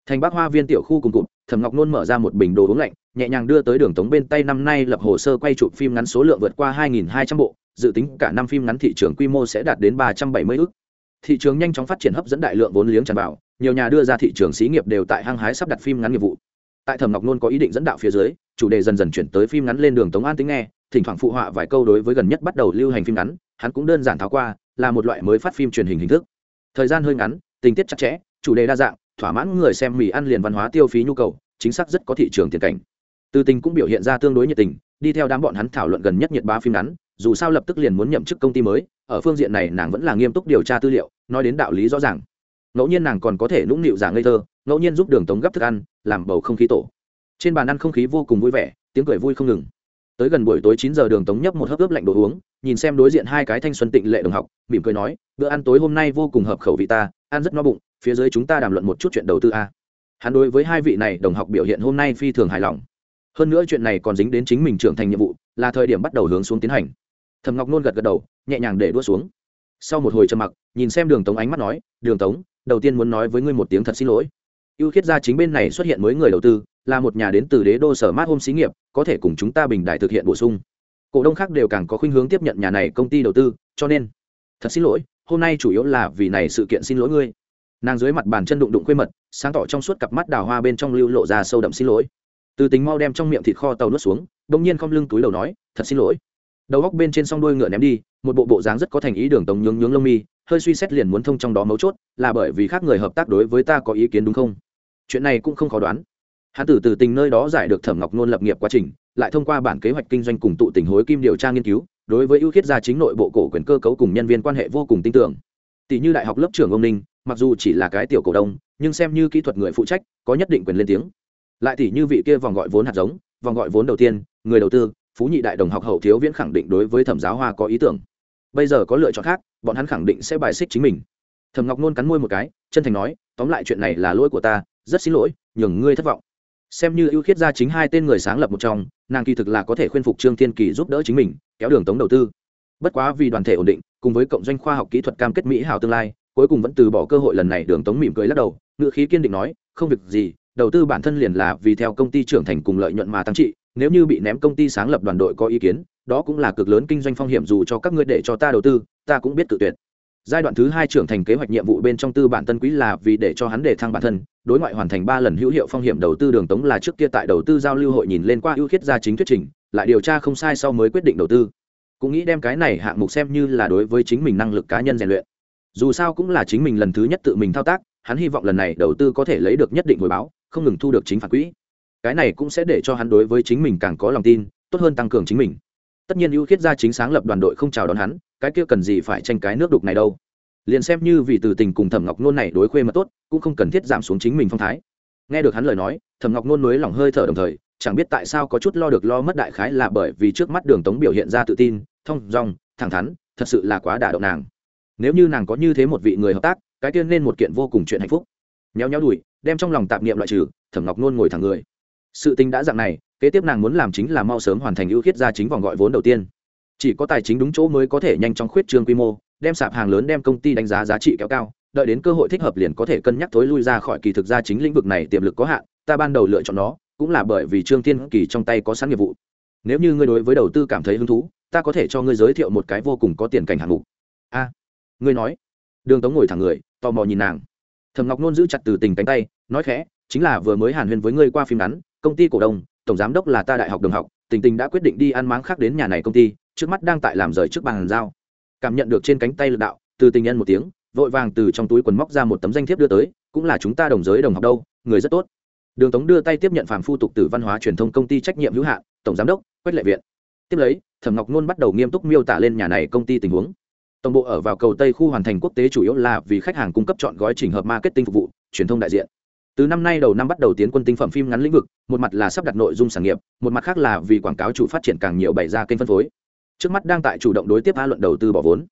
Thành bắc hoa viên tiểu khu cùng cụm, thẩm ngọc nôn mở ra một bình đồ uống lạnh, nhẹ nhàng đưa tới đường tống bên tay năm nay lập hồ sơ quay chụp phim ngắn số lượng vượt qua hai nghìn hai trăm bộ, dự tính cả năm phim ngắn thị trường quy mô sẽ đạt đến ba trăm bảy mươi ước thị trường nhanh chóng phát triển hấp dẫn đại lượng vốn liếng tràn vào, nhiều nhà đưa ra thị trường xí nghiệp đều tại hăng hái sắp đặt phim ngắn nghiệp vụ. Tại thẩm ngọc nôn có ý định dẫn đạo phía dưới, chủ đề dần dần chuyển tới phim ngắn lên đường tống an tính nghe, thỉnh thoảng phụ họa vài câu đối với gần nhất bắt đầu lưu hành phim ngắn, hắn cũng đơn giản tháo qua, là một loại mới phát phim truyền hình hình thức. Thời gian hơi ngắn, tình tiết chặt chẽ, chủ đề đa dạng, thỏa mãn người xem mì ăn liền văn hóa tiêu phí nhu cầu, chính xác rất có thị trường tiền cảnh. Từ tình cũng biểu hiện ra tương đối nhiệt tình, đi theo đám bọn hắn thảo luận gần nhất nhiệt ba phim ngắn, dù sao lập tức liền muốn nhậm chức công ty mới, ở phương diện này nàng vẫn là nghiêm túc điều tra tư liệu nói đến đạo lý rõ ràng. Ngẫu nhiên nàng còn có thể nũng nịu giả ngây thơ, ngẫu nhiên giúp đường tống gấp thức ăn, làm bầu không khí tổ. Trên bàn ăn không khí vô cùng vui vẻ, tiếng cười vui không ngừng. Tới gần buổi tối chín giờ đường tống nhấp một hớp ướp lạnh đồ uống, nhìn xem đối diện hai cái thanh xuân tịnh lệ đồng học, mỉm cười nói, bữa ăn tối hôm nay vô cùng hợp khẩu vị ta, ăn rất no bụng, phía dưới chúng ta đàm luận một chút chuyện đầu tư a. Hắn đối với hai vị này đồng học biểu hiện hôm nay phi thường hài lòng. Hơn nữa chuyện này còn dính đến chính mình trưởng thành nhiệm vụ, là thời điểm bắt đầu hướng xuống tiến hành. Thầm ngọc nôn gật gật đầu, nhẹ nhàng để đua xuống sau một hồi trầm mặc, nhìn xem đường tống ánh mắt nói, đường tống, đầu tiên muốn nói với ngươi một tiếng thật xin lỗi. Ưu khiết gia chính bên này xuất hiện mới người đầu tư, là một nhà đến từ đế đô sở mát hôm xí nghiệp, có thể cùng chúng ta bình đại thực hiện bổ sung. Cổ đông khác đều càng có khuynh hướng tiếp nhận nhà này công ty đầu tư, cho nên, thật xin lỗi, hôm nay chủ yếu là vì này sự kiện xin lỗi ngươi. Nàng dưới mặt bàn chân đụng đụng khuê mật, sáng tỏ trong suốt cặp mắt đào hoa bên trong lưu lộ ra sâu đậm xin lỗi. Từ tính mau đem trong miệng thịt kho tàu nuốt xuống, bỗng nhiên không lưng túi đầu nói, thật xin lỗi đầu góc bên trên s đuôi ngựa ném đi, một bộ bộ dáng rất có thành ý đường tống nhướng nhướng lông mi, hơi suy xét liền muốn thông trong đó mấu chốt, là bởi vì khác người hợp tác đối với ta có ý kiến đúng không? Chuyện này cũng không khó đoán. Hãn tử từ tình nơi đó giải được thẩm ngọc nôn lập nghiệp quá trình, lại thông qua bản kế hoạch kinh doanh cùng tụ tình hối kim điều tra nghiên cứu, đối với ưu khiết gia chính nội bộ cổ quyền cơ cấu cùng nhân viên quan hệ vô cùng tin tưởng. Tỷ như đại học lớp trưởng ông ninh, mặc dù chỉ là cái tiểu cổ đông, nhưng xem như kỹ thuật người phụ trách, có nhất định quyền lên tiếng. Lại tỷ như vị kia vòng gọi vốn hạt giống, vòng gọi vốn đầu tiên, người đầu tư phú nhị đại đồng học hậu thiếu viễn khẳng định đối với thẩm giáo hoa có ý tưởng. Bây giờ có lựa chọn khác, bọn hắn khẳng định sẽ bài xích chính mình. Thẩm ngọc nôn cắn môi một cái, chân thành nói, tóm lại chuyện này là lỗi của ta, rất xin lỗi, nhường ngươi thất vọng. Xem như ưu khiết ra chính hai tên người sáng lập một trong, nàng kỳ thực là có thể khuyên phục trương thiên kỳ giúp đỡ chính mình, kéo đường tống đầu tư. Bất quá vì đoàn thể ổn định, cùng với cộng doanh khoa học kỹ thuật cam kết mỹ hào tương lai, cuối cùng vẫn từ bỏ cơ hội lần này đường tống mỉm cười lắc đầu ngựa khí kiên định nói, không việc gì, đầu tư bản thân liền là vì theo công ty trưởng thành cùng lợi nhuận mà tăng trị nếu như bị ném công ty sáng lập đoàn đội có ý kiến, đó cũng là cực lớn kinh doanh phong hiểm dù cho các ngươi để cho ta đầu tư, ta cũng biết tự tuyệt. Giai đoạn thứ hai trưởng thành kế hoạch nhiệm vụ bên trong tư bản tân quý là vì để cho hắn để thăng bản thân, đối ngoại hoàn thành ba lần hữu hiệu phong hiểm đầu tư đường tống là trước kia tại đầu tư giao lưu hội nhìn lên qua ưu khiết gia chính thuyết trình, lại điều tra không sai sau mới quyết định đầu tư. Cũng nghĩ đem cái này hạng mục xem như là đối với chính mình năng lực cá nhân rèn luyện. Dù sao cũng là chính mình lần thứ nhất tự mình thao tác, hắn hy vọng lần này đầu tư có thể lấy được nhất định hồi báo, không ngừng thu được chính phản quỹ cái này cũng sẽ để cho hắn đối với chính mình càng có lòng tin, tốt hơn tăng cường chính mình. Tất nhiên ưu khiết gia chính sáng lập đoàn đội không chào đón hắn, cái kia cần gì phải tranh cái nước đục này đâu. Liền xem như vì từ tình cùng thẩm ngọc nôn này đối khuê mà tốt, cũng không cần thiết giảm xuống chính mình phong thái. Nghe được hắn lời nói, thẩm ngọc nôn nối lòng hơi thở đồng thời, chẳng biết tại sao có chút lo được lo mất đại khái là bởi vì trước mắt đường tống biểu hiện ra tự tin, thông dong thẳng thắn, thật sự là quá đả động nàng. Nếu như nàng có như thế một vị người hợp tác, cái tiên nên một kiện vô cùng chuyện hạnh phúc. Nhéo nhéo đùi, đem trong lòng tạp niệm loại trừ, thẩm ngọc nôn ngồi thẳng người sự tình đã dạng này, kế tiếp nàng muốn làm chính là mau sớm hoàn thành ưu khiết ra chính vòng gọi vốn đầu tiên. Chỉ có tài chính đúng chỗ mới có thể nhanh chóng khuyết trương quy mô, đem sạp hàng lớn đem công ty đánh giá giá trị kéo cao, đợi đến cơ hội thích hợp liền có thể cân nhắc thối lui ra khỏi kỳ thực ra chính lĩnh vực này tiềm lực có hạn, ta ban đầu lựa chọn nó, cũng là bởi vì trương thiên kỳ trong tay có sẵn nghiệp vụ. Nếu như ngươi đối với đầu tư cảm thấy hứng thú, ta có thể cho ngươi giới thiệu một cái vô cùng có tiền cảnh hạng mục. A, ngươi nói. Đường tống ngồi thẳng người, tò mò nhìn nàng. Thầm ngọc nôn giữ chặt từ tình cánh tay, nói khẽ, chính là vừa mới hàn huyên với ngươi qua phim ngắn công ty cổ đông, tổng giám đốc là ta đại học đồng học, tình tình đã quyết định đi ăn máng khác đến nhà này công ty, trước mắt đang tại làm rời trước bàn giao. Cảm nhận được trên cánh tay lực đạo, từ tình nhân một tiếng, vội vàng từ trong túi quần móc ra một tấm danh thiếp đưa tới, cũng là chúng ta đồng giới đồng học đâu, người rất tốt. Đường tống đưa tay tiếp nhận phàm phu tục từ văn hóa truyền thông công ty trách nhiệm hữu hạn, tổng giám đốc, quách lệ viện. Tiếp lấy, thẩm ngọc nôn bắt đầu nghiêm túc miêu tả lên nhà này công ty tình huống. Tổng bộ ở vào cầu tây khu hoàn thành quốc tế chủ yếu là vì khách hàng cung cấp chọn gói trình hợp marketing phục vụ, truyền thông đại diện từ năm nay đầu năm bắt đầu tiến quân tinh phẩm phim ngắn lĩnh vực, một mặt là sắp đặt nội dung sản nghiệp, một mặt khác là vì quảng cáo chủ phát triển càng nhiều bày ra kênh phân phối. Trước mắt đang tại chủ động đối tiếp a luận đầu tư bỏ vốn.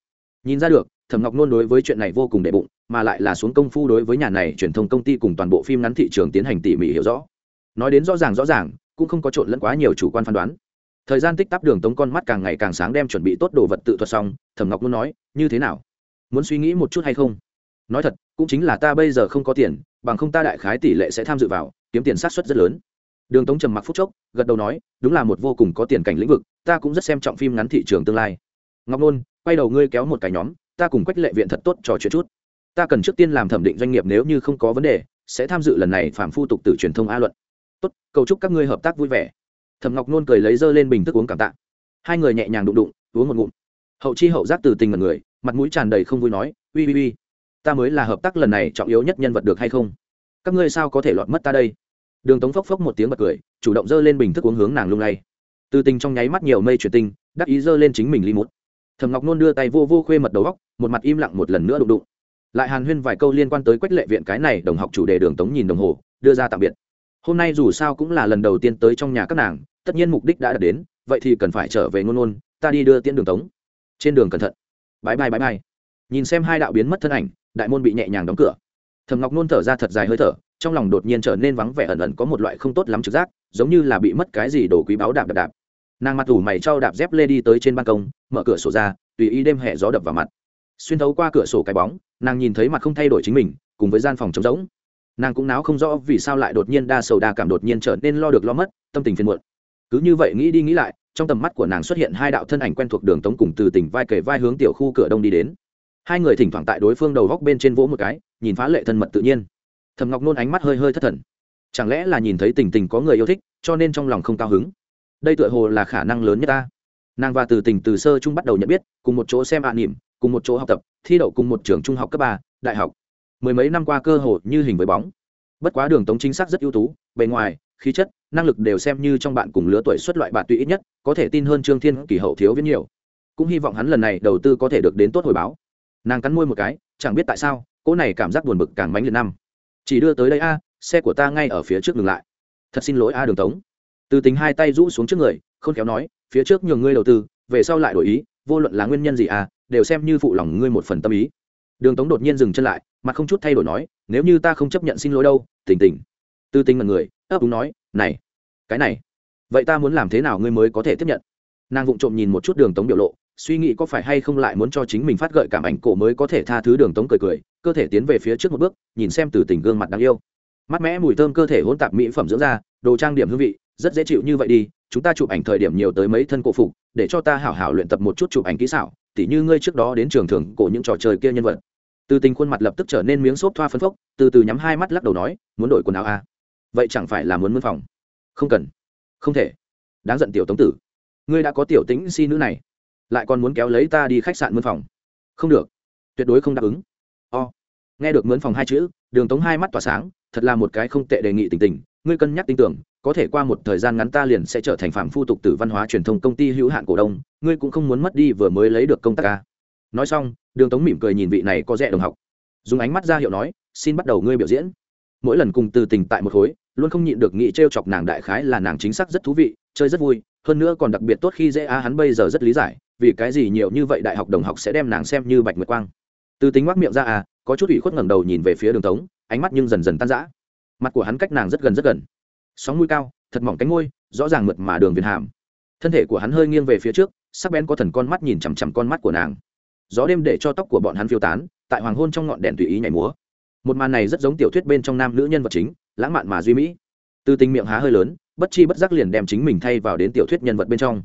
Nhìn ra được, thẩm ngọc nôn đối với chuyện này vô cùng đệ bụng, mà lại là xuống công phu đối với nhà này truyền thông công ty cùng toàn bộ phim ngắn thị trường tiến hành tỉ mỉ hiểu rõ. Nói đến rõ ràng rõ ràng, cũng không có trộn lẫn quá nhiều chủ quan phán đoán. Thời gian tích tắp đường tống con mắt càng ngày càng sáng đem chuẩn bị tốt đồ vật tự thuật xong, thẩm ngọc nôn nói, như thế nào? Muốn suy nghĩ một chút hay không? Nói thật, cũng chính là ta bây giờ không có tiền, bằng không ta đại khái tỷ lệ sẽ tham dự vào, kiếm tiền sát xuất rất lớn. Đường tống trầm mặc phúc chốc, gật đầu nói, đúng là một vô cùng có tiền cảnh lĩnh vực, ta cũng rất xem trọng phim ngắn thị trường tương lai. Ngọc nôn, quay đầu ngươi kéo một cái nhóm, ta cùng quách lệ viện thật tốt trò chuyện chút. Ta cần trước tiên làm thẩm định doanh nghiệp nếu như không có vấn đề, sẽ tham dự lần này phạm phu tục từ truyền thông a luận. Tốt, cầu chúc các ngươi hợp tác vui vẻ. Thẩm ngọc nôn cười lấy dơ lên bình thức uống cảm tạ. Hai người nhẹ nhàng đụng đụng, uống một ngụm. Hậu chi hậu giác từ tình mật người, mặt mũi tràn đầy không vui nói, ui ui ui ta mới là hợp tác lần này trọng yếu nhất nhân vật được hay không? Các ngươi sao có thể lọt mất ta đây? Đường tống phốc phốc một tiếng bật cười, chủ động dơ lên bình thức uống hướng nàng lung lay. Từ tình trong nháy mắt nhiều mây chuyển tinh, đắc ý dơ lên chính mình ly mút. Thầm ngọc nôn đưa tay vô vô khuê mật đầu góc, một mặt im lặng một lần nữa đụng đụng. Lại hàn huyên vài câu liên quan tới quách lệ viện cái này đồng học chủ đề đường tống nhìn đồng hồ, đưa ra tạm biệt. Hôm nay dù sao cũng là lần đầu tiên tới trong nhà các nàng, tất nhiên mục đích đã đạt đến, vậy thì cần phải trở về ngôn ngôn ta đi đưa tiễn đường tống. Trên đường cẩn thận. Bãi bai bãi bai. Nhìn xem hai đạo biến mất thân ảnh đại môn bị nhẹ nhàng đóng cửa. Thầm ngọc nôn thở ra thật dài hơi thở, trong lòng đột nhiên trở nên vắng vẻ ẩn ẩn có một loại không tốt lắm trực giác, giống như là bị mất cái gì đồ quý báu đạp đạp đạp. Nàng mặt ủ mày trao đạp dép lê đi tới trên ban công, mở cửa sổ ra, tùy ý đêm hẹ gió đập vào mặt. Xuyên thấu qua cửa sổ cái bóng, nàng nhìn thấy mặt không thay đổi chính mình, cùng với gian phòng trống rỗng. Nàng cũng náo không rõ vì sao lại đột nhiên đa sầu đa cảm đột nhiên trở nên lo được lo mất, tâm tình phiền muộn. Cứ như vậy nghĩ đi nghĩ lại, trong tầm mắt của nàng xuất hiện hai đạo thân ảnh quen thuộc đường tống cùng từ tỉnh vai kề vai hướng tiểu khu cửa đông đi đến hai người thỉnh thoảng tại đối phương đầu góc bên trên vỗ một cái, nhìn phá lệ thân mật tự nhiên. Thầm ngọc nôn ánh mắt hơi hơi thất thần. Chẳng lẽ là nhìn thấy tình tình có người yêu thích, cho nên trong lòng không cao hứng? Đây tựa hồ là khả năng lớn nhất ta. Nàng và từ tình từ sơ chung bắt đầu nhận biết, cùng một chỗ xem ạ à nỉm cùng một chỗ học tập, thi đậu cùng một trường trung học cấp ba, đại học. Mười mấy năm qua cơ hội như hình với bóng. Bất quá đường tống chính xác rất ưu tú, bề ngoài, khí chất, năng lực đều xem như trong bạn cùng lứa tuổi xuất loại bạn tùy ít nhất, có thể tin hơn trương thiên, kỳ hậu thiếu viết nhiều. Cũng hy vọng hắn lần này đầu tư có thể được đến tốt hồi báo nàng cắn môi một cái, chẳng biết tại sao, cỗ này cảm giác buồn bực càng mánh liệt năm. Chỉ đưa tới đây a, xe của ta ngay ở phía trước ngừng lại. Thật xin lỗi a đường tống. Từ tính hai tay rũ xuống trước người không khéo nói, phía trước nhường ngươi đầu tư, về sau lại đổi ý, vô luận là nguyên nhân gì à đều xem như phụ lòng ngươi một phần tâm ý. Đường tống đột nhiên dừng chân lại, mặt không chút thay đổi nói, nếu như ta không chấp nhận xin lỗi đâu, tỉnh tỉnh. Tư tính mật người, ấp đúng nói, này, cái này, vậy ta muốn làm thế nào ngươi mới có thể tiếp nhận? Nàng vụng trộm nhìn một chút đường tống biểu lộ suy nghĩ có phải hay không lại muốn cho chính mình phát gợi cảm ảnh cổ mới có thể tha thứ đường tống cười cười, cơ thể tiến về phía trước một bước, nhìn xem từ tình gương mặt đáng yêu. Mắt mẽ mùi thơm cơ thể hỗn tạp mỹ phẩm dưỡng da, đồ trang điểm hương vị, rất dễ chịu như vậy đi, chúng ta chụp ảnh thời điểm nhiều tới mấy thân cổ phục, để cho ta hảo hảo luyện tập một chút chụp ảnh kỹ xảo, tỉ như ngươi trước đó đến trường thường cổ những trò chơi kia nhân vật. Từ tình khuôn mặt lập tức trở nên miếng xốp thoa phấn phốc, từ từ nhắm hai mắt lắc đầu nói, muốn đổi quần áo à? vậy chẳng phải là muốn mân phòng? Không cần. Không thể. Đáng giận tiểu tống tử. Ngươi đã có tiểu tính si nữ này lại còn muốn kéo lấy ta đi khách sạn mướn phòng. Không được. Tuyệt đối không đáp ứng. O. Nghe được mướn phòng hai chữ, đường tống hai mắt tỏa sáng, thật là một cái không tệ đề nghị tình tình. Ngươi cân nhắc tin tưởng, có thể qua một thời gian ngắn ta liền sẽ trở thành phạm phu tục tử văn hóa truyền thông công ty hữu hạn cổ đông, ngươi cũng không muốn mất đi vừa mới lấy được công tác ca. Nói xong, đường tống mỉm cười nhìn vị này có rẻ đồng học. Dùng ánh mắt ra hiệu nói, xin bắt đầu ngươi biểu diễn. Mỗi lần cùng từ tình tại một khối, luôn không nhịn được nghĩ t r e o chọc nàng đại khái là nàng chính xác rất thú vị, chơi rất vui, hơn nữa còn đặc biệt tốt khi dễ á hắn bây giờ rất lý giải vì cái gì nhiều như vậy đại học đồng học sẽ đem nàng xem như bạch nguyệt quang? Từ tính ngoác miệng ra à có chút ủy khuất ngẩng đầu nhìn về phía đường tống, ánh mắt nhưng dần dần tan rã. Mặt của hắn cách nàng rất gần rất gần. Sóng mũi cao, thật mỏng cánh ngôi rõ ràng mượt mà đường viền hàm. Thân thể của hắn hơi nghiêng về phía trước, sắc bén có thần con mắt nhìn chằm chằm con mắt của nàng. Gió đêm để cho tóc của bọn hắn phiêu tán, tại hoàng hôn trong ngọn đèn tùy ý nhảy múa. Một màn này rất giống tiểu thuyết bên trong nam nữ nhân vật chính, lãng mạn mà duy mỹ. Từ tình miệng há hơi lớn, bất chi bất giác liền đem chính mình thay vào đến tiểu thuyết nhân vật bên trong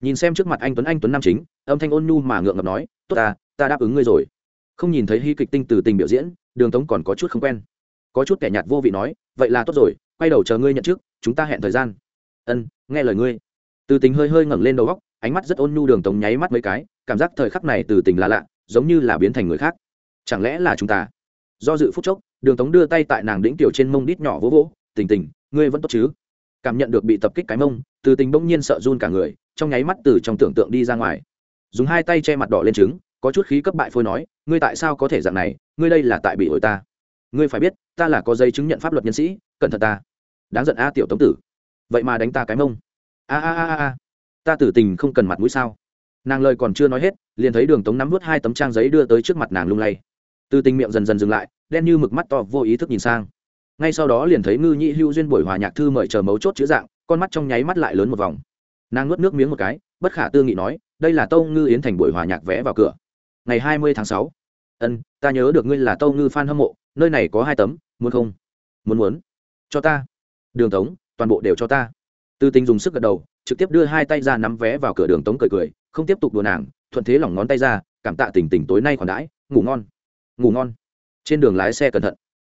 nhìn xem trước mặt anh tuấn anh tuấn nam chính, âm thanh ôn nhu mà ngượng ngập nói, tốt ta ta đáp ứng ngươi rồi. Không nhìn thấy hy kịch tinh từ tình biểu diễn, đường tống còn có chút không quen. Có chút kẻ nhạt vô vị nói, vậy là tốt rồi, quay đầu chờ ngươi nhận trước chúng ta hẹn thời gian. Ân, nghe lời ngươi. Từ tình hơi hơi ngẩng lên đầu góc, ánh mắt rất ôn nhu đường tống nháy mắt mấy cái, cảm giác thời khắc này từ tình là lạ, giống như là biến thành người khác. Chẳng lẽ là chúng ta? Do dự phút chốc, đường tống đưa tay tại nàng đĩnh tiểu trên mông đít nhỏ vỗ vỗ, tình tình, ngươi vẫn tốt chứ? Cảm nhận được bị tập kích cái mông, từ tình bỗng nhiên sợ run cả người trong nháy mắt từ trong tưởng tượng đi ra ngoài. Dùng hai tay che mặt đỏ lên trứng, có chút khí cấp bại phôi nói, ngươi tại sao có thể dạng này? Ngươi đây là tại bị ổi ta. Ngươi phải biết, ta là có giấy chứng nhận pháp luật nhân sĩ, cẩn thận ta. Đáng giận a, tiểu tống tử. Vậy mà đánh ta cái mông. A a a a ta tử tình không cần mặt mũi sao? Nàng lời còn chưa nói hết, liền thấy đường tống nắm vút hai tấm trang giấy đưa tới trước mặt nàng lung lay. Từ tình miệng dần dần dừng lại, đen như mực mắt to, vô ý thức nhìn sang. Ngay sau đó liền thấy ngư nhị hưu duyên buổi hòa nhạc thư mời chờ mấu chốt chữ dạng, con mắt trong nháy mắt lại lớn một vòng nàng nuốt nước miếng một cái, bất khả tư nghị nói, đây là tâu ngư yến thành buổi hòa nhạc vẽ vào cửa. Ngày hai mươi tháng sáu. Ân, ta nhớ được ngươi là tâu ngư f a n hâm mộ, nơi này có hai tấm, muốn không? Muốn muốn. Cho ta. Đường tống, toàn bộ đều cho ta. Tư tình dùng sức gật đầu, trực tiếp đưa hai tay ra nắm vé vào cửa đường tống cười cười, không tiếp tục đùa nàng, thuận thế lỏng ngón tay ra, cảm tạ tỉnh tỉnh tối nay còn đãi, ngủ ngon. Ngủ ngon. Trên đường lái xe cẩn thận.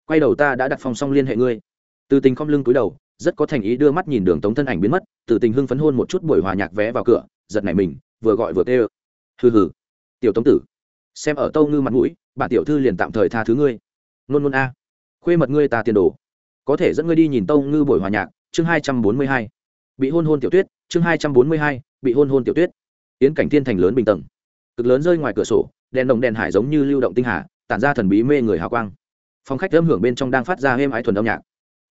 Quay đầu ta đã đặt phòng xong liên hệ ngươi. Từ tình không lưng cúi đầu rất có thành ý đưa mắt nhìn đường tống thân ảnh biến mất, từ tình hưng phấn hôn một chút buổi hòa nhạc vé vào cửa, giật nảy mình, vừa gọi vừa kêu. Hừ hừ. Tiểu tống tử, xem ở tâu ngư mặt mũi, bản tiểu thư liền tạm thời tha thứ ngươi. Nôn nôn a. Khuê mật ngươi ta tiền đồ. Có thể dẫn ngươi đi nhìn tâu ngư buổi hòa nhạc, chương hai trăm bốn mươi hai. Bị hôn hôn tiểu tuyết, chương hai trăm bốn mươi hai, bị hôn hôn tiểu tuyết. Yến cảnh thiên thành lớn bình tầng. Cực lớn rơi ngoài cửa sổ, đèn đồng đèn hải giống như lưu động tinh hà, tản ra thần bí mê người hào quang. Phòng khách âm hưởng bên trong đang phát ra êm ái thuần âm nhạc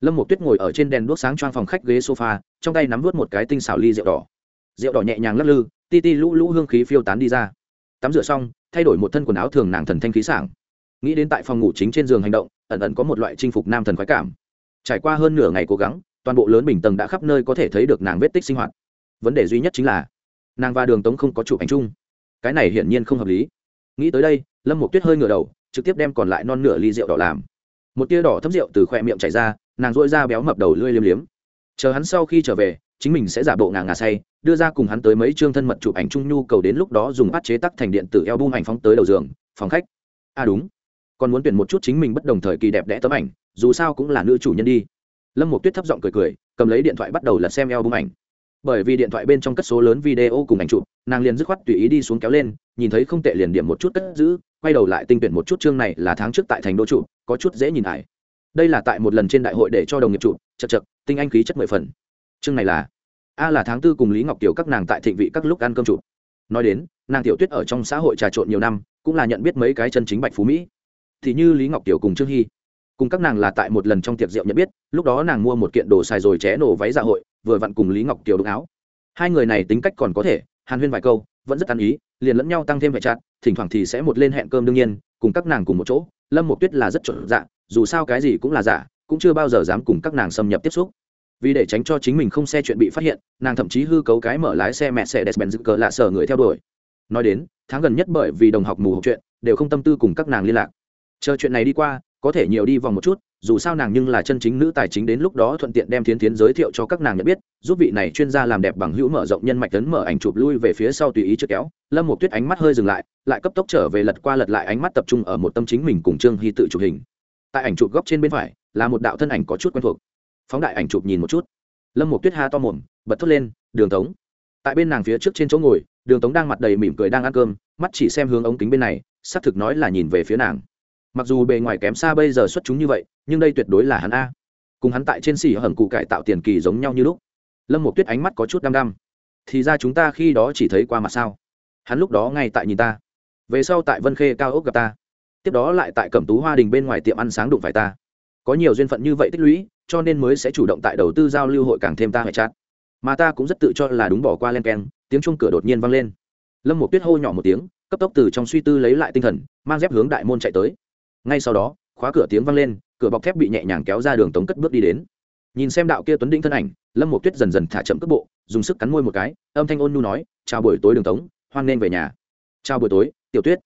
lâm một tuyết ngồi ở trên đèn đuốc sáng choang phòng khách ghế sofa, trong tay nắm vớt một cái tinh xảo ly rượu đỏ. Rượu đỏ nhẹ nhàng lắc lư, ti ti lũ lũ hương khí phiêu tán đi ra. Tắm rửa xong, thay đổi một thân quần áo thường nàng thần thanh khí sảng. Nghĩ đến tại phòng ngủ chính trên giường hành động, ẩn ẩn có một loại chinh phục nam thần khoái cảm. Trải qua hơn nửa ngày cố gắng, toàn bộ lớn bình tầng đã khắp nơi có thể thấy được nàng vết tích sinh hoạt. Vấn đề duy nhất chính là, nàng và đường tống không có chụp ảnh chung. Cái này hiển nhiên không hợp lý. Nghĩ tới đây, lâm một tuyết hơi ngửa đầu, trực tiếp đem còn lại non nửa ly rượu đỏ làm một tia đỏ thấm rượu từ khỏe miệng chảy ra, nàng dội ra béo mập đầu lươi liếm liếm. Chờ hắn sau khi trở về, chính mình sẽ giả bộ ngà ngà say, đưa ra cùng hắn tới mấy chương thân mật chụp ảnh chung nhu cầu đến lúc đó dùng bắt chế tắc thành điện tử eo bung ảnh phóng tới đầu giường, phòng khách. À đúng, còn muốn tuyển một chút chính mình bất đồng thời kỳ đẹp đẽ tấm ảnh, dù sao cũng là nữ chủ nhân đi. Lâm một tuyết thấp giọng cười cười, cầm lấy điện thoại bắt đầu lật xem eo bung ảnh. Bởi vì điện thoại bên trong cất số lớn video cùng ảnh chụp, nàng liền dứt khoát tùy ý đi xuống kéo lên, nhìn thấy không tệ liền điểm một chút cất giữ quay đầu lại tinh tuyển một chút chương này là tháng trước tại thành đô trụ, có chút dễ nhìn lại đây là tại một lần trên đại hội để cho đồng nghiệp trụ, chật chật, tinh anh khí chất mười phần. Chương này là, a là tháng tư cùng lý ngọc tiểu các nàng tại thịnh vị các lúc ăn cơm trụ. Nói đến, nàng tiểu tuyết ở trong xã hội trà trộn nhiều năm, cũng là nhận biết mấy cái chân chính bạch phú mỹ. Thì như lý ngọc tiểu cùng trương hy, cùng các nàng là tại một lần trong tiệc rượu nhận biết, lúc đó nàng mua một kiện đồ xài rồi ché nổ váy dạ hội, vừa vặn cùng lý ngọc tiểu đụng áo. Hai người này tính cách còn có thể, hàn huyên vài câu, vẫn rất ăn ý, liền lẫn nhau tăng thêm vẻ chặt thỉnh thoảng thì sẽ một lên hẹn cơm đương nhiên, cùng các nàng cùng một chỗ, lâm một tuyết là rất chuẩn dạ dù sao cái gì cũng là giả, cũng chưa bao giờ dám cùng các nàng xâm nhập tiếp xúc. Vì để tránh cho chính mình không xe chuyện bị phát hiện, nàng thậm chí hư cấu cái mở lái xe mẹ xe despen dự cờ lạ sở người theo đuổi. Nói đến, tháng gần nhất bởi vì đồng học mù học chuyện, đều không tâm tư cùng các nàng liên lạc. Chờ chuyện này đi qua, có thể nhiều đi vòng một chút dù sao nàng nhưng là chân chính nữ tài chính đến lúc đó thuận tiện đem thiến thiến giới thiệu cho các nàng nhận biết, giúp vị này chuyên gia làm đẹp bằng hữu mở rộng nhân mạch tấn mở ảnh chụp lui về phía sau tùy ý trước kéo. Lâm một tuyết ánh mắt hơi dừng lại lại cấp tốc trở về lật qua lật lại ánh mắt tập trung ở một tâm chính mình cùng trương hy tự chụp hình. Tại ảnh chụp góc trên bên phải, là một đạo thân ảnh có chút quen thuộc. Phóng đại ảnh chụp nhìn một chút. Lâm một tuyết ha to mồm, bật thốt lên, đường tống. Tại bên nàng phía trước trên chỗ ngồi, đường tống đang mặt đầy mỉm cười đang ăn cơm, mắt chỉ xem hướng ống kính bên này, xác thực nói là nhìn về phía nàng mặc dù bề ngoài kém xa bây giờ xuất chúng như vậy, nhưng đây tuyệt đối là hắn a. Cùng hắn tại trên xỉ hầm cụ cải tạo tiền kỳ giống nhau như lúc. Lâm một tuyết ánh mắt có chút đăm đăm. Thì ra chúng ta khi đó chỉ thấy qua mặt sao? Hắn lúc đó ngay tại nhìn ta. Về sau tại vân khê cao ốc gặp ta. Tiếp đó lại tại cẩm tú hoa đình bên ngoài tiệm ăn sáng đụng phải ta. Có nhiều duyên phận như vậy tích lũy, cho nên mới sẽ chủ động tại đầu tư giao lưu hội càng thêm ta hệ chát. Mà ta cũng rất tự cho là đúng bỏ qua len keng, tiếng chuông cửa đột nhiên vang lên. Lâm một tuyết hô nhỏ một tiếng, cấp tốc từ trong suy tư lấy lại tinh thần, mang dép hướng đại môn chạy tới ngay sau đó, khóa cửa tiếng vang lên, cửa bọc thép bị nhẹ nhàng kéo ra đường tống cất bước đi đến. Nhìn xem đạo kia tuấn đinh thân ảnh, lâm một tuyết dần dần thả chậm cước bộ, dùng sức cắn môi một cái, âm thanh ôn nhu nói, chào buổi tối đường tống, hoan nên về nhà. Chào buổi tối, tiểu tuyết.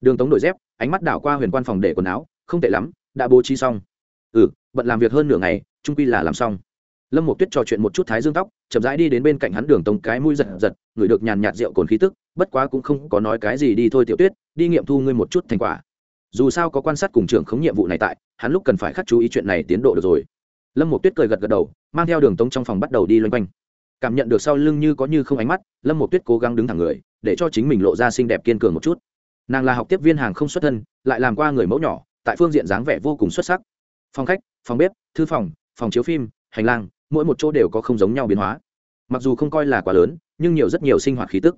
Đường tống đổi dép, ánh mắt đảo qua huyền quan phòng để quần áo, không tệ lắm, đã bố trí xong. Ừ bận làm việc hơn nửa ngày trung quy là làm xong. Lâm một tuyết trò chuyện một chút thái dương tóc, chậm rãi đi đến bên cạnh hắn đường tống cái mũi giật giật, ngửi được nhàn nhạt rượu cồn khí tức, bất quá cũng không có nói cái gì đi thôi tiểu tuyết, đi nghiệm thu ngươi một chút thành quả dù sao có quan sát cùng trưởng khống nhiệm vụ này tại, hắn lúc cần phải khắc chú ý chuyện này tiến độ được rồi. Lâm một tuyết cười gật gật đầu, mang theo đường tống trong phòng bắt đầu đi loanh quanh. Cảm nhận được sau lưng như có như không ánh mắt, lâm một tuyết cố gắng đứng thẳng người, để cho chính mình lộ ra xinh đẹp kiên cường một chút. Nàng là học tiếp viên hàng không xuất thân, lại làm qua người mẫu nhỏ, tại phương diện dáng vẻ vô cùng xuất sắc. Phòng khách, phòng bếp, thư phòng phòng chiếu phim, hành lang, mỗi một chỗ đều có không giống nhau biến hóa. Mặc dù không coi là quá lớn, nhưng nhiều rất nhiều sinh hoạt khí tức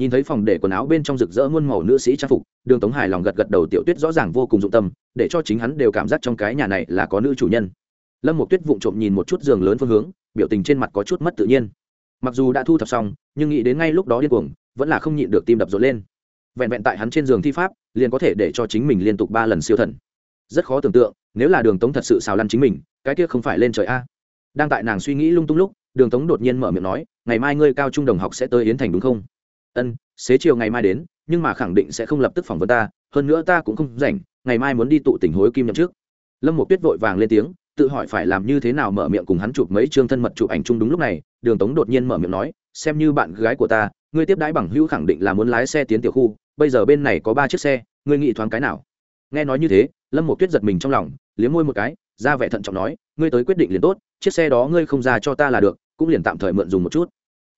nhìn thấy phòng để quần áo bên trong rực rỡ muôn màu nữ sĩ trang phục, đường tống hài lòng gật gật đầu tiểu tuyết rõ ràng vô cùng dụng tâm, để cho chính hắn đều cảm giác trong cái nhà này là có nữ chủ nhân. Lâm một tuyết vụng trộm nhìn một chút giường lớn phương hướng, biểu tình trên mặt có chút mất tự nhiên. Mặc dù đã thu thập xong, nhưng nghĩ đến ngay lúc đó điên cuồng, vẫn là không nhịn được tim đập rộn lên. Vẹn vẹn tại hắn trên giường thi pháp, liền có thể để cho chính mình liên tục ba lần siêu thần. Rất khó tưởng tượng, nếu là đường tống thật sự xào lăn chính mình, cái kia không phải lên trời a. Đang tại nàng suy nghĩ lung tung lúc, đường tống đột nhiên mở miệng nói, ngày mai ngươi cao trung đồng học sẽ tới yến thành đúng không? Ân, xế chiều ngày mai đến, nhưng mà khẳng định sẽ không lập tức phỏng vấn ta, hơn nữa ta cũng không rảnh, ngày mai muốn đi tụ tỉnh hối kim nhậm trước lâm một tuyết vội vàng lên tiếng, tự hỏi phải làm như thế nào mở miệng cùng hắn chụp mấy chương thân mật chụp ảnh chung đúng lúc này, đường tống đột nhiên mở miệng nói, xem như bạn gái của ta, ngươi tiếp đãi bằng hữu khẳng định là muốn lái xe tiến tiểu khu, bây giờ bên này có ba chiếc xe, ngươi nghĩ thoáng cái nào? Nghe nói như thế, lâm một tuyết giật mình trong lòng, liếm môi một cái, ra vẻ thận trọng nói, ngươi tới quyết định liền tốt, chiếc xe đó ngươi không ra cho ta là được, cũng liền tạm thời mượn dùng một chút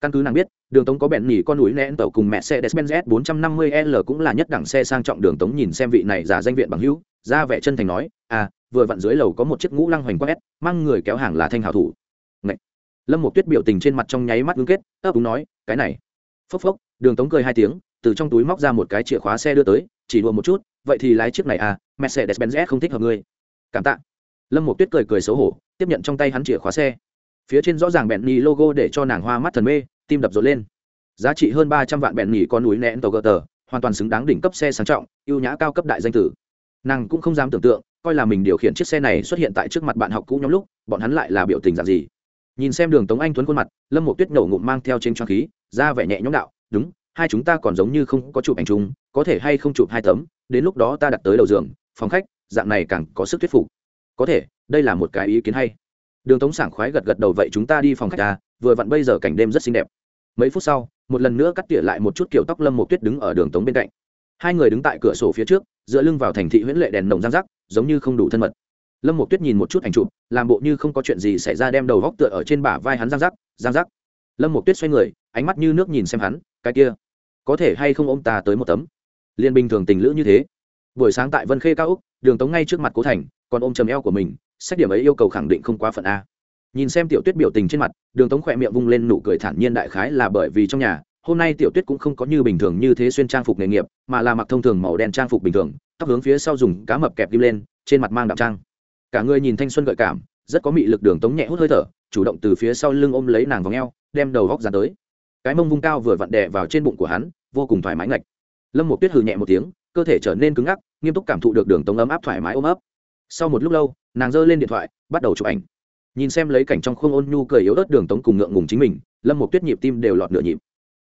căn cứ nàng biết, đường tống có bẹn nhỉ con núi nén tàu cùng mẹ xe despenz 450 l cũng là nhất đẳng xe sang trọng. Đường tống nhìn xem vị này giả danh viện bằng hữu, ra vẻ chân thành nói à vừa vặn dưới lầu có một chiếc ngũ lăng hoành quét mang người kéo hàng là thanh hảo thủ. Ngậy. lâm một tuyết biểu tình trên mặt trong nháy mắt ngưng kết, ấp úng nói, cái này. Phốc phốc, đường tống cười hai tiếng, từ trong túi móc ra một cái chìa khóa xe đưa tới, chỉ đùa một chút, vậy thì lái chiếc này à mercedes benz không thích hợp ngươi. Cảm tạ. Lâm một tuyết cười cười xấu hổ, tiếp nhận trong tay hắn chìa khóa xe. Phía trên rõ ràng bẹn nhì logo để cho nàng hoa mắt thần mê tim đập rộn lên. Giá trị hơn ba trăm vạn bẹn nghỉ con núi nén tàu gờ tờ, hoàn toàn xứng đáng đỉnh cấp xe sang trọng, ưu nhã cao cấp đại danh tử. Nàng cũng không dám tưởng tượng, coi là mình điều khiển chiếc xe này xuất hiện tại trước mặt bạn học cũ nhóm lúc, bọn hắn lại là biểu tình dạng gì. Nhìn xem đường tống anh tuấn khuôn mặt, lâm một tuyết nổ ngụm mang theo trên trang khí, ra vẻ nhẹ nhõm đạo, đúng, hai chúng ta còn giống như không có chụp ảnh chung, có thể hay không chụp hai tấm, đến lúc đó ta đặt tới đầu giường, phòng khách, dạng này càng có sức thuyết phục. Có thể, đây là một cái ý kiến hay. Đường tống sảng khoái gật gật đầu, vậy chúng ta đi phòng khách ta vừa vặn bây giờ cảnh đêm rất xinh đẹp. Mấy phút sau, một lần nữa cắt tỉa lại một chút kiểu tóc lâm một tuyết đứng ở đường tống bên cạnh. Hai người đứng tại cửa sổ phía trước, dựa lưng vào thành thị huyễn lệ đèn nồng giang rắc, giống như không đủ thân mật. Lâm một tuyết nhìn một chút ảnh chụp, làm bộ như không có chuyện gì xảy ra đem đầu góc tựa ở trên bả vai hắn giang rắc giang rắc. Lâm một tuyết xoay người, ánh mắt như nước nhìn xem hắn, cái kia, có thể hay không ôm ta tới một tấm? Liên bình thường tình lữ như thế. Buổi sáng tại vân khê cao úc, đường tống ngay trước mặt cố thành, còn ôm chầm eo của mình, xét điểm ấy yêu cầu khẳng định không quá phận a nhìn xem tiểu tuyết biểu tình trên mặt, đường tống khỏe miệng vung lên nụ cười thản nhiên đại khái là bởi vì trong nhà, hôm nay tiểu tuyết cũng không có như bình thường như thế xuyên trang phục nghề nghiệp, mà là mặc thông thường màu đen trang phục bình thường, tóc hướng phía sau dùng cá mập kẹp kim lên, trên mặt mang đạm trang. Cả người nhìn thanh xuân gợi cảm, rất có mị lực đường tống nhẹ hút hơi thở, chủ động từ phía sau lưng ôm lấy nàng vào ngheo đem đầu góc ra tới. Cái mông vung cao vừa vặn đè vào trên bụng của hắn, vô cùng thoải mái ngạch. Lâm một tuyết hừ nhẹ một tiếng, cơ thể trở nên cứng ngắc, nghiêm túc cảm thụ được đường tống ấm áp thoải mái ôm ấp. Sau một lúc lâu, nàng giơ lên điện thoại, bắt đầu chụp ảnh nhìn xem lấy cảnh trong khung ôn nhu cười yếu ớt đường tống cùng ngượng ngùng chính mình, lâm một tuyết nhịp tim đều lọt nửa nhịp.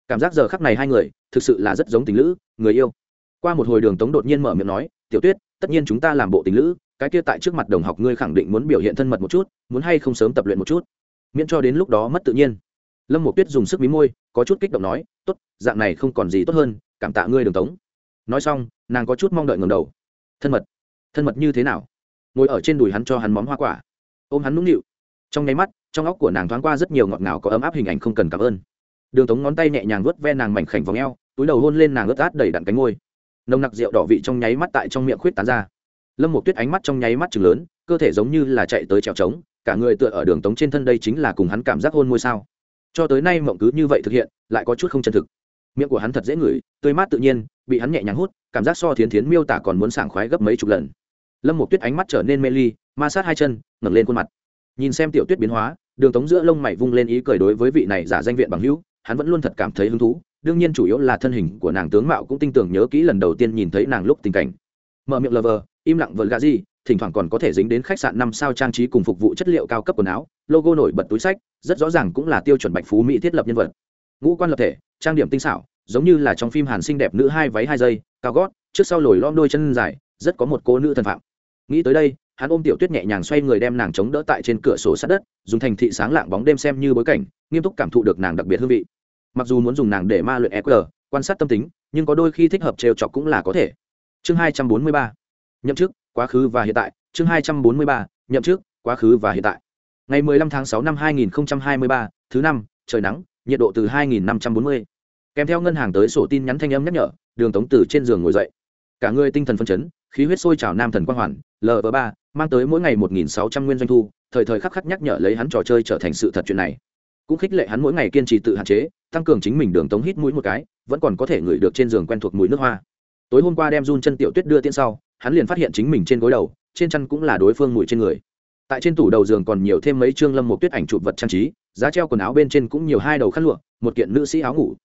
Cảm giác giờ khắc này hai người, thực sự là rất giống tình lữ, người yêu. Qua một hồi đường tống đột nhiên mở miệng nói, tiểu tuyết, tất nhiên chúng ta làm bộ tình lữ, cái kia tại trước mặt đồng học ngươi khẳng định muốn biểu hiện thân mật một chút, muốn hay không sớm tập luyện một chút? Miễn cho đến lúc đó mất tự nhiên. Lâm một tuyết dùng sức mí môi, có chút kích động nói, tốt, dạng này không còn gì tốt hơn, cảm tạ ngươi đường tống. Nói xong, nàng có chút mong đợi ngầm đầu. Thân mật thân mật như thế nào? Ngồi ở trên đùi hắn cho hắn móm hoa quả. Ôm hắn nũng nịu trong nháy mắt, trong óc của nàng thoáng qua rất nhiều ngọt ngào có ấm áp hình ảnh không cần cảm ơn. Đường tống ngón tay nhẹ nhàng vớt ve nàng mảnh khảnh vòng eo, túi đầu hôn lên nàng ướt át đầy đặn cánh ngôi nồng nặc rượu đỏ vị trong nháy mắt tại trong miệng khuyết tán ra. Lâm một tuyết ánh mắt trong nháy mắt chừng lớn, cơ thể giống như là chạy tới trèo trống, cả người tựa ở đường tống trên thân đây chính là cùng hắn cảm giác hôn môi sao. Cho tới nay mộng cứ như vậy thực hiện, lại có chút không chân thực. Miệng của hắn thật dễ ngửi, tươi mát tự nhiên, bị hắn nhẹ nhàng hút, cảm giác so thiến thiến miêu tả còn muốn sảng khoái gấp mấy chục lần. Lâm một tuyết ánh mắt trở nên mê ly, ma sát hai chân, ngẩng lên khuôn mặt nhìn xem tiểu tuyết biến hóa, đường tống giữa lông mày vung lên ý cười đối với vị này giả danh viện bằng hữu, hắn vẫn luôn thật cảm thấy hứng thú, đương nhiên chủ yếu là thân hình của nàng tướng mạo cũng tin tưởng nhớ kỹ lần đầu tiên nhìn thấy nàng lúc tình cảnh. Mở miệng lờ vờ, im lặng vợt gà gì, thỉnh thoảng còn có thể dính đến khách sạn năm sao trang trí cùng phục vụ chất liệu cao cấp quần áo, logo nổi bật túi sách, rất rõ ràng cũng là tiêu chuẩn bạch phú mỹ thiết lập nhân vật. Ngũ quan lập thể, trang điểm tinh xảo, giống như là trong phim hàn xinh đẹp nữ hai váy hai giây cao gót, trước sau lồi lom đôi chân dài, rất có một cô nữ thần phạm. Nghĩ tới đây hắn ôm tiểu tuyết nhẹ nhàng xoay người đem nàng chống đỡ tại trên cửa sổ sát đất, dùng thành thị sáng lạng bóng đêm xem như bối cảnh, nghiêm túc cảm thụ được nàng đặc biệt hương vị. Mặc dù muốn dùng nàng để ma luyện eq quan sát tâm tính, nhưng có đôi khi thích hợp trêu chọc cũng là có thể. Chương hai trăm bốn mươi ba. Nhậm chức, quá khứ và hiện tại. Chương hai trăm bốn mươi ba. Nhậm chức, quá khứ và hiện tại. Ngày mười lăm tháng sáu năm hai nghìn hai mươi ba, thứ năm, trời nắng, nhiệt độ từ hai nghìn năm trăm bốn mươi. Kèm theo ngân hàng tới sổ tin nhắn thanh âm nhắc nhở, đường tống từ trên giường ngồi dậy. Cả người tinh thần phân chấn khí huyết sôi trào nam thần quang hoàn lv ba, mang tới mỗi ngày một nghìn sáu trăm nguyên doanh thu, thời thời khắc khắc nhắc nhở lấy hắn trò chơi trở thành sự thật chuyện này. Cũng khích lệ hắn mỗi ngày kiên trì tự hạn chế, tăng cường chính mình đường tống hít mũi một cái, vẫn còn có thể ngửi được trên giường quen thuộc mùi nước hoa. Tối hôm qua đem run chân tiểu tuyết đưa tiễn sau, hắn liền phát hiện chính mình trên gối đầu, trên chăn cũng là đối phương mùi trên người. Tại trên tủ đầu giường còn nhiều thêm mấy chương lâm một tuyết ảnh chụp vật trang trí, giá treo quần áo bên trên cũng nhiều hai đầu khăn lụa, một kiện nữ sĩ áo ngủ.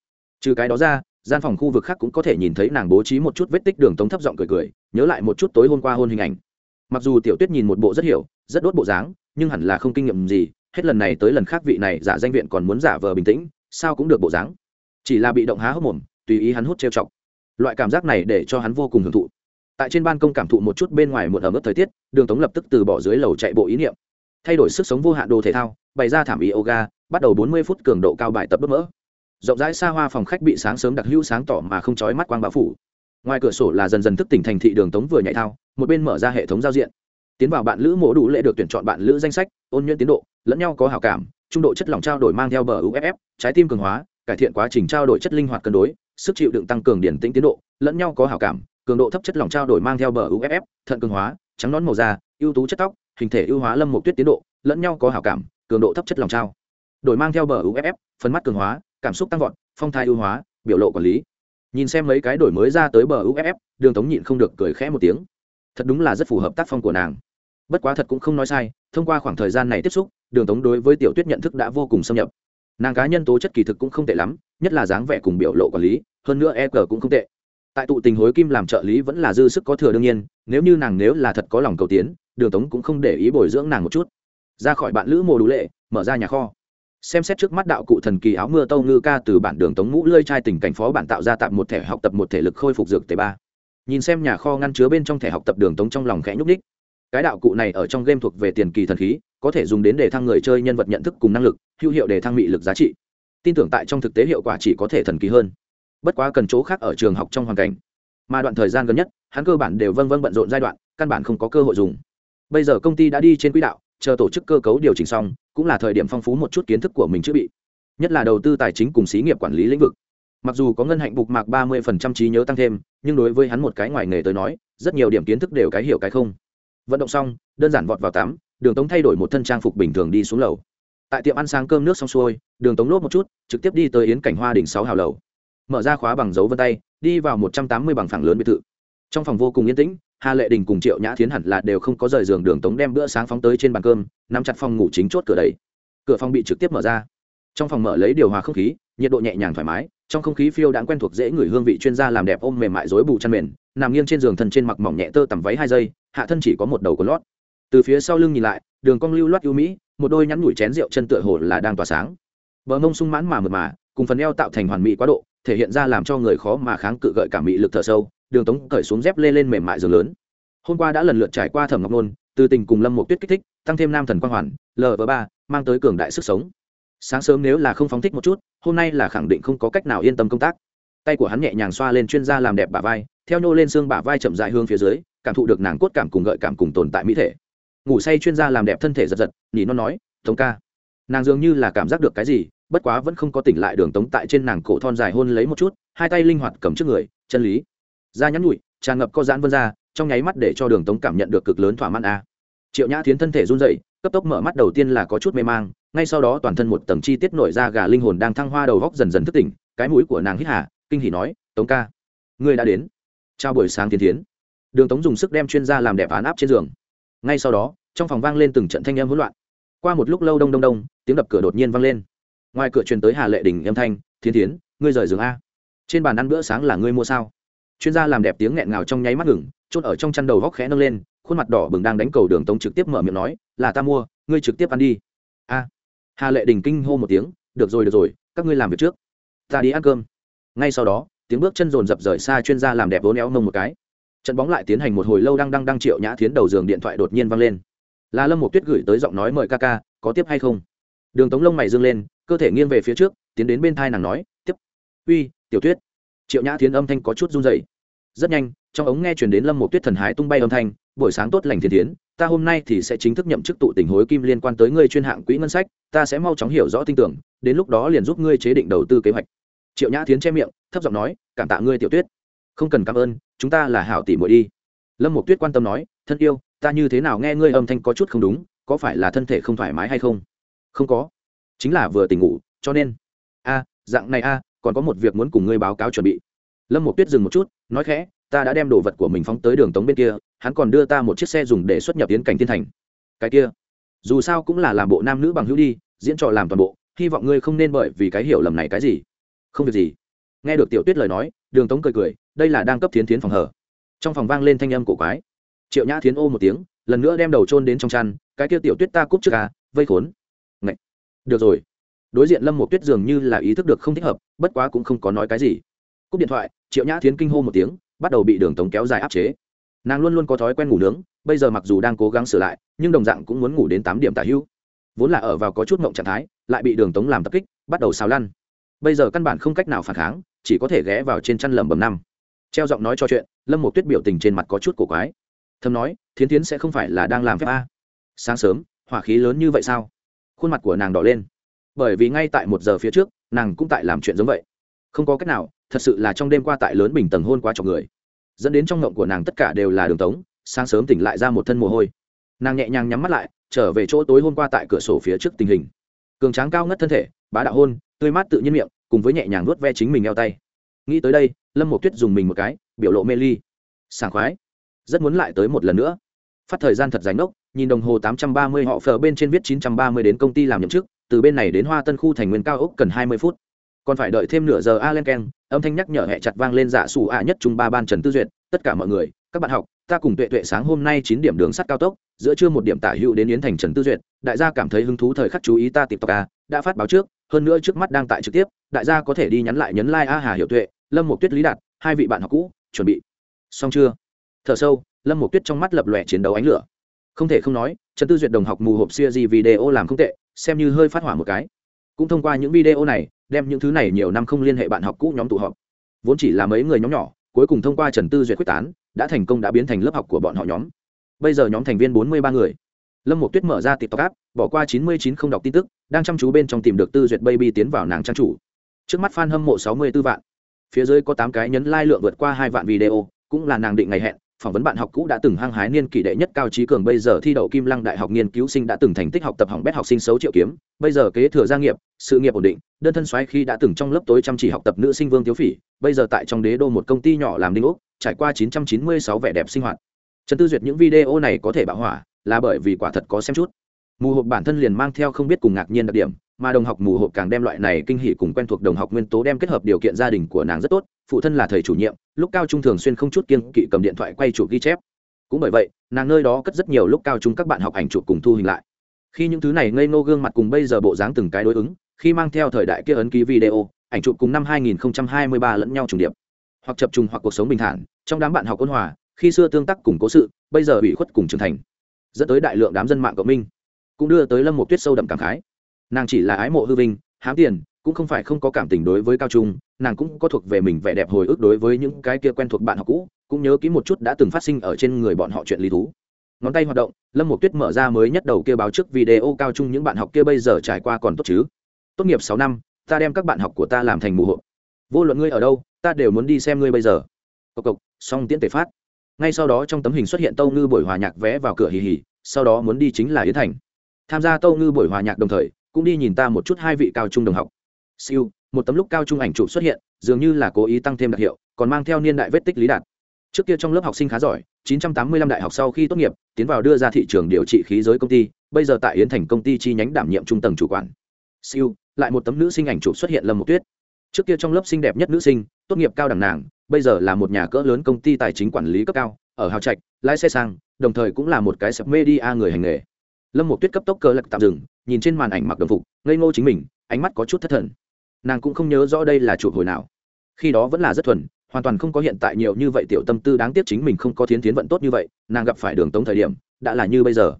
Trừ cái đó ra gian phòng khu vực khác cũng có thể nhìn thấy nàng bố trí một chút vết tích đường tống thấp giọng cười cười, nhớ lại một chút tối hôm qua hôn hình ảnh. Mặc dù tiểu tuyết nhìn một bộ rất hiểu, rất đốt bộ dáng, nhưng hẳn là không kinh nghiệm gì, hết lần này tới lần khác vị này giả danh viện còn muốn giả vờ bình tĩnh, sao cũng được bộ dáng. Chỉ là bị động há hốc mồm, tùy ý hắn hút trêu chọc. Loại cảm giác này để cho hắn vô cùng hưởng thụ. Tại trên ban công cảm thụ một chút bên ngoài một ẩm ướt thời tiết, đường tống lập tức từ bỏ dưới lầu chạy bộ ý niệm. Thay đổi sức sống vô hạn đồ thể thao, bày ra thảm yoga, bắt đầu bốn mươi phút cường độ cao bài tập đốt mỡ rộng rãi xa hoa phòng khách bị sáng sớm đặc hữu sáng tỏ mà không chói mắt quang bão phủ. Ngoài cửa sổ là dần dần thức tỉnh thành thị đường tống vừa nhảy thao, một bên mở ra hệ thống giao diện. Tiến vào bạn lữ mổ đủ lệ được tuyển chọn bạn lữ danh sách, ôn nhuyễn tiến độ, lẫn nhau có hảo cảm, trung độ chất lỏng trao đổi mang theo bờ uff trái tim cường hóa, cải thiện quá trình trao đổi chất linh hoạt cân đối, sức chịu đựng tăng cường điển tĩnh tiến độ, lẫn nhau có hảo cảm, cường độ thấp chất lỏng trao đổi mang theo bờ uff thận cường hóa, trắng nón màu da, ưu tú chất tóc, hình thể ưu hóa lâm một tuyết tiến độ, lẫn nhau có hảo cảm, cường độ thấp chất lỏng trao. Đổi mang theo bờ uff phần mắt cường hóa cảm xúc tăng vọt, phong thai ưu hóa, biểu lộ quản lý. Nhìn xem mấy cái đổi mới ra tới bờ uff đường tống nhịn không được cười khẽ một tiếng. Thật đúng là rất phù hợp tác phong của nàng. Bất quá thật cũng không nói sai, thông qua khoảng thời gian này tiếp xúc, đường tống đối với tiểu tuyết nhận thức đã vô cùng xâm nhập. Nàng cá nhân tố chất kỳ thực cũng không tệ lắm, nhất là dáng vẻ cùng biểu lộ quản lý, hơn nữa e g cũng không tệ. Tại tụ tình hối kim làm trợ lý vẫn là dư sức có thừa đương nhiên, nếu như nàng nếu là thật có lòng cầu tiến, đường tống cũng không để ý bồi dưỡng nàng một chút. Ra khỏi bạn lữ mồ đủ lệ, mở ra nhà kho xem xét trước mắt đạo cụ thần kỳ áo mưa tâu ngư ca từ bản đường tống ngũ lơi trai tình cảnh phó bản tạo ra tạm một thẻ học tập một thể lực khôi phục dược tế ba. Nhìn xem nhà kho ngăn chứa bên trong thẻ học tập đường tống trong lòng khẽ nhúc ních cái đạo cụ này ở trong game thuộc về tiền kỳ thần khí, có thể dùng đến để thăng người chơi nhân vật nhận thức cùng năng lực, hữu hiệu để thăng mị lực giá trị. Tin tưởng tại trong thực tế hiệu quả chỉ có thể thần kỳ hơn. Bất quá cần chỗ khác ở trường học trong hoàn cảnh. Mà đoạn thời gian gần nhất, hắn cơ bản đều vân vân bận rộn giai đoạn, căn bản không có cơ hội dùng. Bây giờ công ty đã đi trên quỹ đạo, chờ tổ chức cơ cấu điều chỉnh xong cũng là thời điểm phong phú một chút kiến thức của mình chữa bị, nhất là đầu tư tài chính cùng xí nghiệp quản lý lĩnh vực. Mặc dù có ngân hạnh bục mạc ba mươi phần trăm trí nhớ tăng thêm, nhưng đối với hắn một cái ngoài nghề tới nói, rất nhiều điểm kiến thức đều cái hiểu cái không. Vận động xong, đơn giản vọt vào tắm, đường tống thay đổi một thân trang phục bình thường đi xuống lầu. Tại tiệm ăn sáng cơm nước xong xuôi, đường tống lốp một chút, trực tiếp đi tới yến cảnh hoa đỉnh sáu hào lầu. Mở ra khóa bằng dấu vân tay, đi vào một trăm tám mươi bằng phẳng lớn biệt thự. Trong phòng vô cùng yên tĩnh hà lệ đình cùng triệu nhã thiến hẳn là đều không có rời giường đường tống đem bữa sáng phóng tới trên bàn cơm, nắm chặt phòng ngủ chính chốt cửa đầy cửa phòng bị trực tiếp mở ra. Trong phòng mở lấy điều hòa không khí, nhiệt độ nhẹ nhàng thoải mái, trong không khí phiêu đã quen thuộc dễ người hương vị chuyên gia làm đẹp ôm mềm mại rối bù chăn mền, nằm nghiêng trên giường thân trên mặc mỏng nhẹ tơ tầm váy hai giây hạ thân chỉ có một đầu của lót. Từ phía sau lưng nhìn lại, đường cong lưu loát ưu mỹ, một đôi nhắn nhủi chén rượu chân tựa hồ là đang tỏa sáng. Bờ mông sung mãn mà mượt mà, cùng phần eo tạo thành hoàn mỹ quá độ, thể hiện ra làm cho người khó mà kháng cự gợi cảm mỹ lực thở sâu đường tống cởi xuống dép lê lên mềm mại giường lớn. Hôm qua đã lần lượt trải qua thẩm ngọc nôn, từ tình cùng lâm một tuyết kích thích, tăng thêm nam thần quang hoàn lv ba, mang tới cường đại sức sống. Sáng sớm nếu là không phóng thích một chút, hôm nay là khẳng định không có cách nào yên tâm công tác. Tay của hắn nhẹ nhàng xoa lên chuyên gia làm đẹp bả vai, theo nhô lên xương bả vai chậm dại hương phía dưới, cảm thụ được nàng cốt cảm cùng gợi cảm cùng tồn tại mỹ thể. Ngủ say chuyên gia làm đẹp thân thể giật giật, nhỉ nó nói, tống ca. Nàng dường như là cảm giác được cái gì, bất quá vẫn không có tỉnh lại đường tống tại trên nàng cổ thon dài hôn lấy một chút, hai tay linh hoạt cầm trước người, chân lý da nhắn nhụi tràn ngập co giãn vân ra, trong nháy mắt để cho đường tống cảm nhận được cực lớn thỏa mãn a. Triệu nhã thiến thân thể run dậy cấp tốc mở mắt đầu tiên là có chút mê mang, ngay sau đó toàn thân một tầng chi tiết nổi ra gà linh hồn đang thăng hoa đầu góc dần dần thức tỉnh, cái mũi của nàng hít hà, kinh hỉ nói, tống ca, ngươi đã đến. Chào buổi sáng tiến tiến đường tống dùng sức đem chuyên gia làm đẹp án áp trên giường. Ngay sau đó, trong phòng vang lên từng trận thanh âm hỗn loạn. Qua một lúc lâu đông đông đông, tiếng đập cửa đột nhiên vang lên. Ngoài cửa truyền tới hà lệ đình âm thanh thiên tiến ngươi rời giường a. Trên bàn ăn bữa sáng là ngươi mua sao? Chuyên gia làm đẹp tiếng nghẹn ngào trong nháy mắt ngừng, chốt ở trong chăn đầu góc khẽ nâng lên, khuôn mặt đỏ bừng đang đánh cầu đường tống trực tiếp mở miệng nói, là ta mua, ngươi trực tiếp ăn đi. A. Hà lệ đình kinh hô một tiếng, được rồi được rồi, các ngươi làm việc trước, ta đi ăn cơm. Ngay sau đó, tiếng bước chân rồn rập rời xa chuyên gia làm đẹp vốn éo mông một cái. Trận bóng lại tiến hành một hồi lâu đang đang đang triệu nhã thiến đầu giường điện thoại đột nhiên vang lên. Là lâm một tuyết gửi tới giọng nói mời ca ca, có tiếp hay không? Đường tống lông mày dương lên, cơ thể nghiêng về phía trước, tiến đến bên thai nàng nói, tiếp. Uy, tiểu tuyết triệu nhã thiến âm thanh có chút run dày rất nhanh, trong ống nghe chuyển đến lâm một tuyết thần hái tung bay âm thanh, buổi sáng tốt lành thiên tiến ta hôm nay thì sẽ chính thức nhậm chức tụ tình hối kim liên quan tới ngươi chuyên hạng quỹ ngân sách, ta sẽ mau chóng hiểu rõ tin tưởng, đến lúc đó liền giúp ngươi chế định đầu tư kế hoạch. Triệu nhã thiến che miệng, thấp giọng nói, cảm tạ ngươi, tiểu tuyết. Không cần cảm ơn, chúng ta là hảo tỷ muội đi. Lâm một tuyết quan tâm nói, thân yêu, ta như thế nào nghe ngươi âm thanh có chút không đúng, có phải là thân thể không thoải mái hay không? Không có, chính là vừa tỉnh ngủ, cho nên. A, dạng này a còn có một việc muốn cùng ngươi báo cáo chuẩn bị. Lâm một tuyết dừng một chút, nói khẽ, ta đã đem đồ vật của mình phóng tới đường tống bên kia, hắn còn đưa ta một chiếc xe dùng để xuất nhập tiến cảnh thiên thành. Cái kia? Dù sao cũng là làm bộ nam nữ bằng hữu đi, diễn trò làm toàn bộ, hy vọng ngươi không nên bởi vì cái hiểu lầm này cái gì. Không việc gì. Nghe được tiểu tuyết lời nói, đường tống cười cười, đây là đang cấp thiến thiến phòng hở. Trong phòng vang lên thanh âm cổ quái. Triệu nhã thiến ô một tiếng, lần nữa đem đầu trôn đến trong chăn, cái kia tiểu tuyết ta cúp trước à vây khốn. Ngậy. được rồi đối diện lâm một tuyết dường như là ý thức được không thích hợp, bất quá cũng không có nói cái gì. Cúp điện thoại, triệu nhã thiến kinh hô một tiếng, bắt đầu bị đường tống kéo dài áp chế. Nàng luôn luôn có thói quen ngủ nướng, bây giờ mặc dù đang cố gắng sửa lại, nhưng đồng dạng cũng muốn ngủ đến tám điểm tả hưu. vốn là ở vào có chút mộng trạng thái, lại bị đường tống làm tập kích, bắt đầu xào lăn. Bây giờ căn bản không cách nào phản kháng, chỉ có thể ghé vào trên chăn lẩm bẩm năm. Treo giọng nói cho chuyện, lâm một tuyết biểu tình trên mặt có chút cổ quái. Thầm nói, thiến thiến sẽ không phải là đang làm phép a. Sáng sớm, hỏa khí lớn như vậy sao? Khuôn mặt của nàng đỏ lên bởi vì ngay tại một giờ phía trước, nàng cũng tại làm chuyện giống vậy. Không có cách nào, thật sự là trong đêm qua tại lớn bình tầng hôn quá chọc người. Dẫn đến trong ngộng của nàng tất cả đều là đường tống, sáng sớm tỉnh lại ra một thân mồ hôi. Nàng nhẹ nhàng nhắm mắt lại, trở về chỗ tối hôm qua tại cửa sổ phía trước tình hình. Cường tráng cao ngất thân thể, bá đạo hôn, tươi mát tự nhiên miệng, cùng với nhẹ nhàng nuốt ve chính mình eo tay. Nghĩ tới đây, lâm một tuyết dùng mình một cái, biểu lộ mê ly. Sảng khoái. Rất muốn lại tới một lần nữa. Phát thời gian thật dành ốc nhìn đồng hồ tám trăm ba mươi họ phờ bên trên viết chín trăm ba mươi đến công ty làm nhậm chức từ bên này đến hoa tân khu thành nguyên cao ốc cần hai mươi phút. Còn phải đợi thêm nửa giờ Alenken, keng âm thanh nhắc nhở hẹ chặt vang lên dạ sủ ạ nhất trung ba ban trần tư duyệt tất cả mọi người các bạn học ta cùng tuệ tuệ sáng hôm nay chín điểm đường sắt cao tốc giữa trưa một điểm tả hữu đến yến thành trần tư duyệt đại gia cảm thấy hứng thú thời khắc chú ý ta tiếp tục a đã phát báo trước hơn nữa trước mắt đang tại trực tiếp đại gia có thể đi nhắn lại nhấn like a hà hiệu tuệ lâm Mộ tuyết lý đạt hai vị bạn học cũ chuẩn bị. Xong chưa? Thở sâu lâm Mộ tuyết trong mắt lập lòe chiến đấu ánh lửa không thể không nói, trần tư duyệt đồng học mù hộp siêu gì video làm không tệ, xem như hơi phát hỏa một cái. Cũng thông qua những video này, đem những thứ này nhiều năm không liên hệ bạn học cũ nhóm tụ họp. Vốn chỉ là mấy người nhóm nhỏ, cuối cùng thông qua trần tư duyệt quyết tán, đã thành công đã biến thành lớp học của bọn họ nhóm. Bây giờ nhóm thành viên bốn mươi ba người. Lâm một tuyết mở ra tiktok app, bỏ qua chín mươi chín không đọc tin tức, đang chăm chú bên trong tìm được tư duyệt baby tiến vào nàng trang chủ. Trước mắt fan hâm mộ sáu mươi 64 vạn. Phía dưới có tám cái nhấn like lượng vượt qua hai vạn video, cũng là nàng định ngày hẹn phỏng vấn bạn học cũ đã từng hăng hái niên kỷ đệ nhất cao trí cường, bây giờ thi đậu kim lăng đại học nghiên cứu sinh đã từng thành tích học tập hỏng bét học sinh xấu triệu kiếm. Bây giờ kế thừa gia nghiệp, sự nghiệp ổn định, đơn thân xoáy khi đã từng trong lớp tối chăm chỉ học tập nữ sinh vương tiếu phỉ, bây giờ tại trong đế đô một công ty nhỏ làm đinh ốc, trải qua 996 vẻ đẹp sinh hoạt. Trần tư duyệt những video này có thể bạo hỏa, là bởi vì quả thật có xem chút. Mù hộp bản thân liền mang theo không biết cùng ngạc nhiên đặc điểm, mà đồng học mù hộp càng đem loại này kinh hỉ cùng quen thuộc đồng học nguyên tố đem kết hợp điều kiện gia đình của nàng rất tốt phụ thân là thầy chủ nhiệm, lúc cao trung thường xuyên không chút kiên kỵ cầm điện thoại quay chụp ghi chép. Cũng bởi vậy, nàng nơi đó cất rất nhiều lúc cao trung các bạn học ảnh chụp cùng thu hình lại. Khi những thứ này ngây ngô gương mặt cùng bây giờ bộ dáng từng cái đối ứng, khi mang theo thời đại kia ấn ký video, ảnh chụp cùng năm 2023 lẫn nhau trùng điệp. Hoặc chập trùng hoặc cuộc sống bình thản, trong đám bạn học ôn hòa, khi xưa tương tác cùng cố sự, bây giờ ủy khuất cùng trưởng thành, dẫn tới đại lượng đám dân mạng cộng minh, cũng đưa tới lâm một tuyết sâu đậm cảm khái. Nàng chỉ là ái mộ hư vinh, hám tiền cũng không phải không có cảm tình đối với cao trung, nàng cũng có thuộc về mình vẻ đẹp hồi ức đối với những cái kia quen thuộc bạn học cũ, cũng nhớ kỹ một chút đã từng phát sinh ở trên người bọn họ chuyện lý thú. Ngón tay hoạt động, lâm một tuyết mở ra mới nhất đầu kia báo trước video cao trung những bạn học kia bây giờ trải qua còn tốt chứ? Tốt nghiệp sáu năm, ta đem các bạn học của ta làm thành mù hộ vô luận ngươi ở đâu, ta đều muốn đi xem ngươi bây giờ. Cộc cộc song tiễn tể phát. Ngay sau đó trong tấm hình xuất hiện tâu ngư buổi hòa nhạc vé vào cửa hì hì, sau đó muốn đi chính là yến thành. Tham gia tâu ngư buổi hòa nhạc đồng thời, cũng đi nhìn ta một chút hai vị cao trung đồng học siêu, một tấm lúc cao trung ảnh chụp xuất hiện, dường như là cố ý tăng thêm đặc hiệu, còn mang theo niên đại vết tích lý đạt. Trước kia trong lớp học sinh khá giỏi 985 đại học sau khi tốt nghiệp, tiến vào đưa ra thị trường điều trị khí giới công ty, bây giờ tại yến thành công ty chi nhánh đảm nhiệm trung tầng chủ quản. Siêu, lại một tấm nữ sinh ảnh chụp xuất hiện lâm một tuyết. Trước kia trong lớp xinh đẹp nhất nữ sinh, tốt nghiệp cao đẳng nàng, bây giờ là một nhà cỡ lớn công ty tài chính quản lý cấp cao, ở hào trạch, lái xe sang, đồng thời cũng là một cái sập media người hành nghề. Lâm một tuyết cấp tốc cơ lạc tạm dừng, nhìn trên màn ảnh mặc đồng phục, ngây ngô chính mình, ánh mắt có chút thất thần nàng cũng không nhớ rõ đây là chụp hồi nào. Khi đó vẫn là rất thuần, hoàn toàn không có hiện tại nhiều như vậy tiểu tâm tư đáng tiếc chính mình không có thiến tiến vận tốt như vậy, nàng gặp phải đường tống thời điểm, đã là như bây giờ.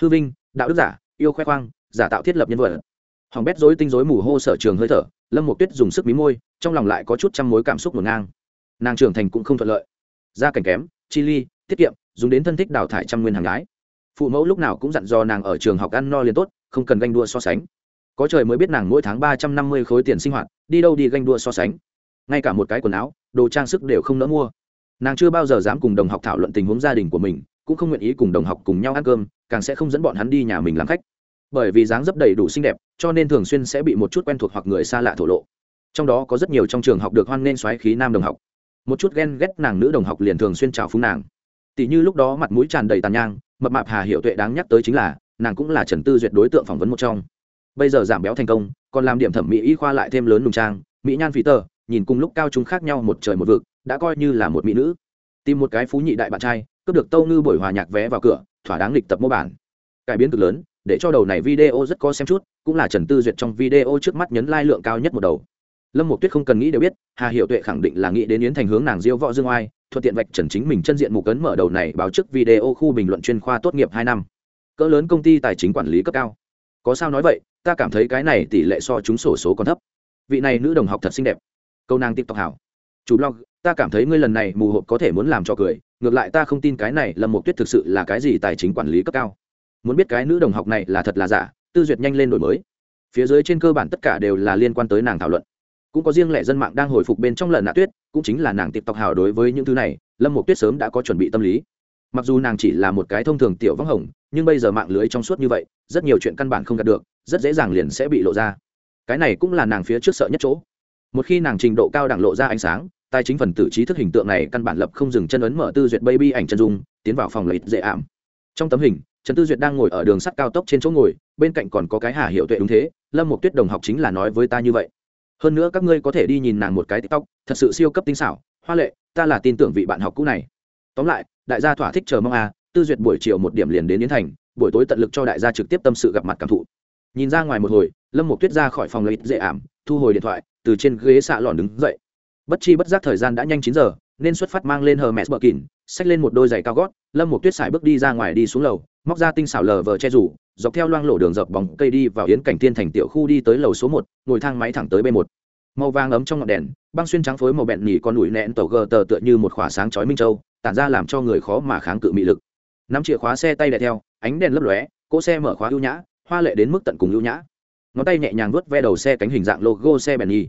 Hư vinh, đạo đức giả, yêu khoe khoang, giả tạo thiết lập nhân vật. Hỏng bét dối tinh dối mù hô sở trường hơi thở, lâm một tuyết dùng sức mí môi, trong lòng lại có chút trăm mối cảm xúc ngổn ngang. Nàng trưởng thành cũng không thuận lợi. Gia cảnh kém, chi ly, tiết kiệm, dùng đến thân thích đào thải trăm nguyên hàng gái phụ mẫu lúc nào cũng dặn dò nàng ở trường học ăn no liền tốt, không cần ganh đua so sánh có trời mới biết nàng mỗi tháng ba trăm năm mươi khối tiền sinh hoạt, đi đâu đi ganh đua so sánh. Ngay cả một cái quần áo, đồ trang sức đều không nỡ mua. Nàng chưa bao giờ dám cùng đồng học thảo luận tình huống gia đình của mình, cũng không nguyện ý cùng đồng học cùng nhau ăn cơm, càng sẽ không dẫn bọn hắn đi nhà mình làm khách. Bởi vì dáng dấp đầy đủ xinh đẹp, cho nên thường xuyên sẽ bị một chút quen thuộc hoặc người xa lạ thổ lộ. Trong đó có rất nhiều trong trường học được hoan nghênh xoáy khí nam đồng học. Một chút ghen ghét nàng nữ đồng học liền thường xuyên chào phúng nàng. Tỷ như lúc đó mặt mũi tràn đầy tàn nhang, mập mạp hà hiệu tuệ đáng nhắc tới chính là, nàng cũng là trần tư duyệt đối tượng phỏng vấn một trong bây giờ giảm béo thành công, còn làm điểm thẩm mỹ y khoa lại thêm lớn nùng trang, mỹ nhan phí tờ, nhìn cùng lúc cao chúng khác nhau một trời một vực, đã coi như là một mỹ nữ. Tìm một cái phú nhị đại bạn trai, cướp được tâu ngư buổi hòa nhạc vé vào cửa, thỏa đáng lịch tập mô bản. Cải biến cực lớn, để cho đầu này video rất có xem chút, cũng là trần tư duyệt trong video trước mắt nhấn lai、like、lượng cao nhất một đầu. Lâm một tuyết không cần nghĩ đều biết, hà hiệu tuệ khẳng định là nghĩ đến yến thành hướng nàng diêu võ dương oai, thuận tiện vạch trần chính mình chân diện mục cấn mở đầu này báo trước video khu bình luận chuyên khoa tốt nghiệp hai năm. Cỡ lớn công ty tài chính quản lý cấp cao. Có sao nói vậy ta cảm thấy cái này tỷ lệ so chúng sổ số còn thấp. Vị này nữ đồng học thật xinh đẹp. Câu nàng tiktok hảo. Chủ blog, ta cảm thấy ngươi lần này mù hộp có thể muốn làm cho cười, ngược lại ta không tin cái này lâm một tuyết thực sự là cái gì tài chính quản lý cấp cao. Muốn biết cái nữ đồng học này là thật là giả, tư duyệt nhanh lên đổi mới. Phía dưới trên cơ bản tất cả đều là liên quan tới nàng thảo luận. Cũng có riêng lẻ dân mạng đang hồi phục bên trong lần nạ tuyết, cũng chính là nàng tộc hào đối với những thứ này, lâm một tuyết sớm đã có chuẩn bị tâm lý mặc dù nàng chỉ là một cái thông thường tiểu vắng hồng, nhưng bây giờ mạng lưới trong suốt như vậy, rất nhiều chuyện căn bản không đạt được, rất dễ dàng liền sẽ bị lộ ra. Cái này cũng là nàng phía trước sợ nhất chỗ. Một khi nàng trình độ cao đẳng lộ ra ánh sáng, tài chính phần tử trí thức hình tượng này căn bản lập không dừng chân ấn mở tư duyệt baby ảnh chân dung, tiến vào phòng lấy dễ ảm. Trong tấm hình, trần tư duyệt đang ngồi ở đường sắt cao tốc trên chỗ ngồi, bên cạnh còn có cái hà hiệu tuệ đúng thế, lâm một tuyết đồng học chính là nói với ta như vậy. Hơn nữa các ngươi có thể đi nhìn nàng một cái tiktok, thật sự siêu cấp tinh xảo, hoa lệ, ta là tin tưởng vị bạn học cũ này tóm lại, đại gia thỏa thích chờ mong à tư duyệt buổi chiều một điểm liền đến yến thành, buổi tối tận lực cho đại gia trực tiếp tâm sự gặp mặt cảm thụ. Nhìn ra ngoài một hồi, lâm một tuyết ra khỏi phòng lấy dễ ảm, thu hồi điện thoại, từ trên ghế xạ lòn đứng dậy. Bất chi bất giác thời gian đã nhanh chín giờ, nên xuất phát mang lên hờ mẹ bờ kín, xách lên một đôi giày cao gót, lâm một tuyết xài bước đi ra ngoài đi xuống lầu, móc ra tinh xảo lờ vờ che rủ, dọc theo loang lổ đường dập bóng cây đi vào yến cảnh tiên thành tiểu khu đi tới lầu số một, ngồi thang máy thẳng tới b một. Màu vàng ấm trong ngọn đèn, băng xuyên trắng phối màu bẹn nhỉ con ủi nẹn tổ gờ tờ tựa như một khỏa sáng chói minh châu tản ra làm cho người khó mà kháng cự mị lực. Nắm chìa khóa xe tay đẻ theo, ánh đèn lấp lóe, cỗ xe mở khóa ưu nhã, hoa lệ đến mức tận cùng ưu nhã. Ngón tay nhẹ nhàng vuốt ve đầu xe cánh hình dạng logo xe bèn nhi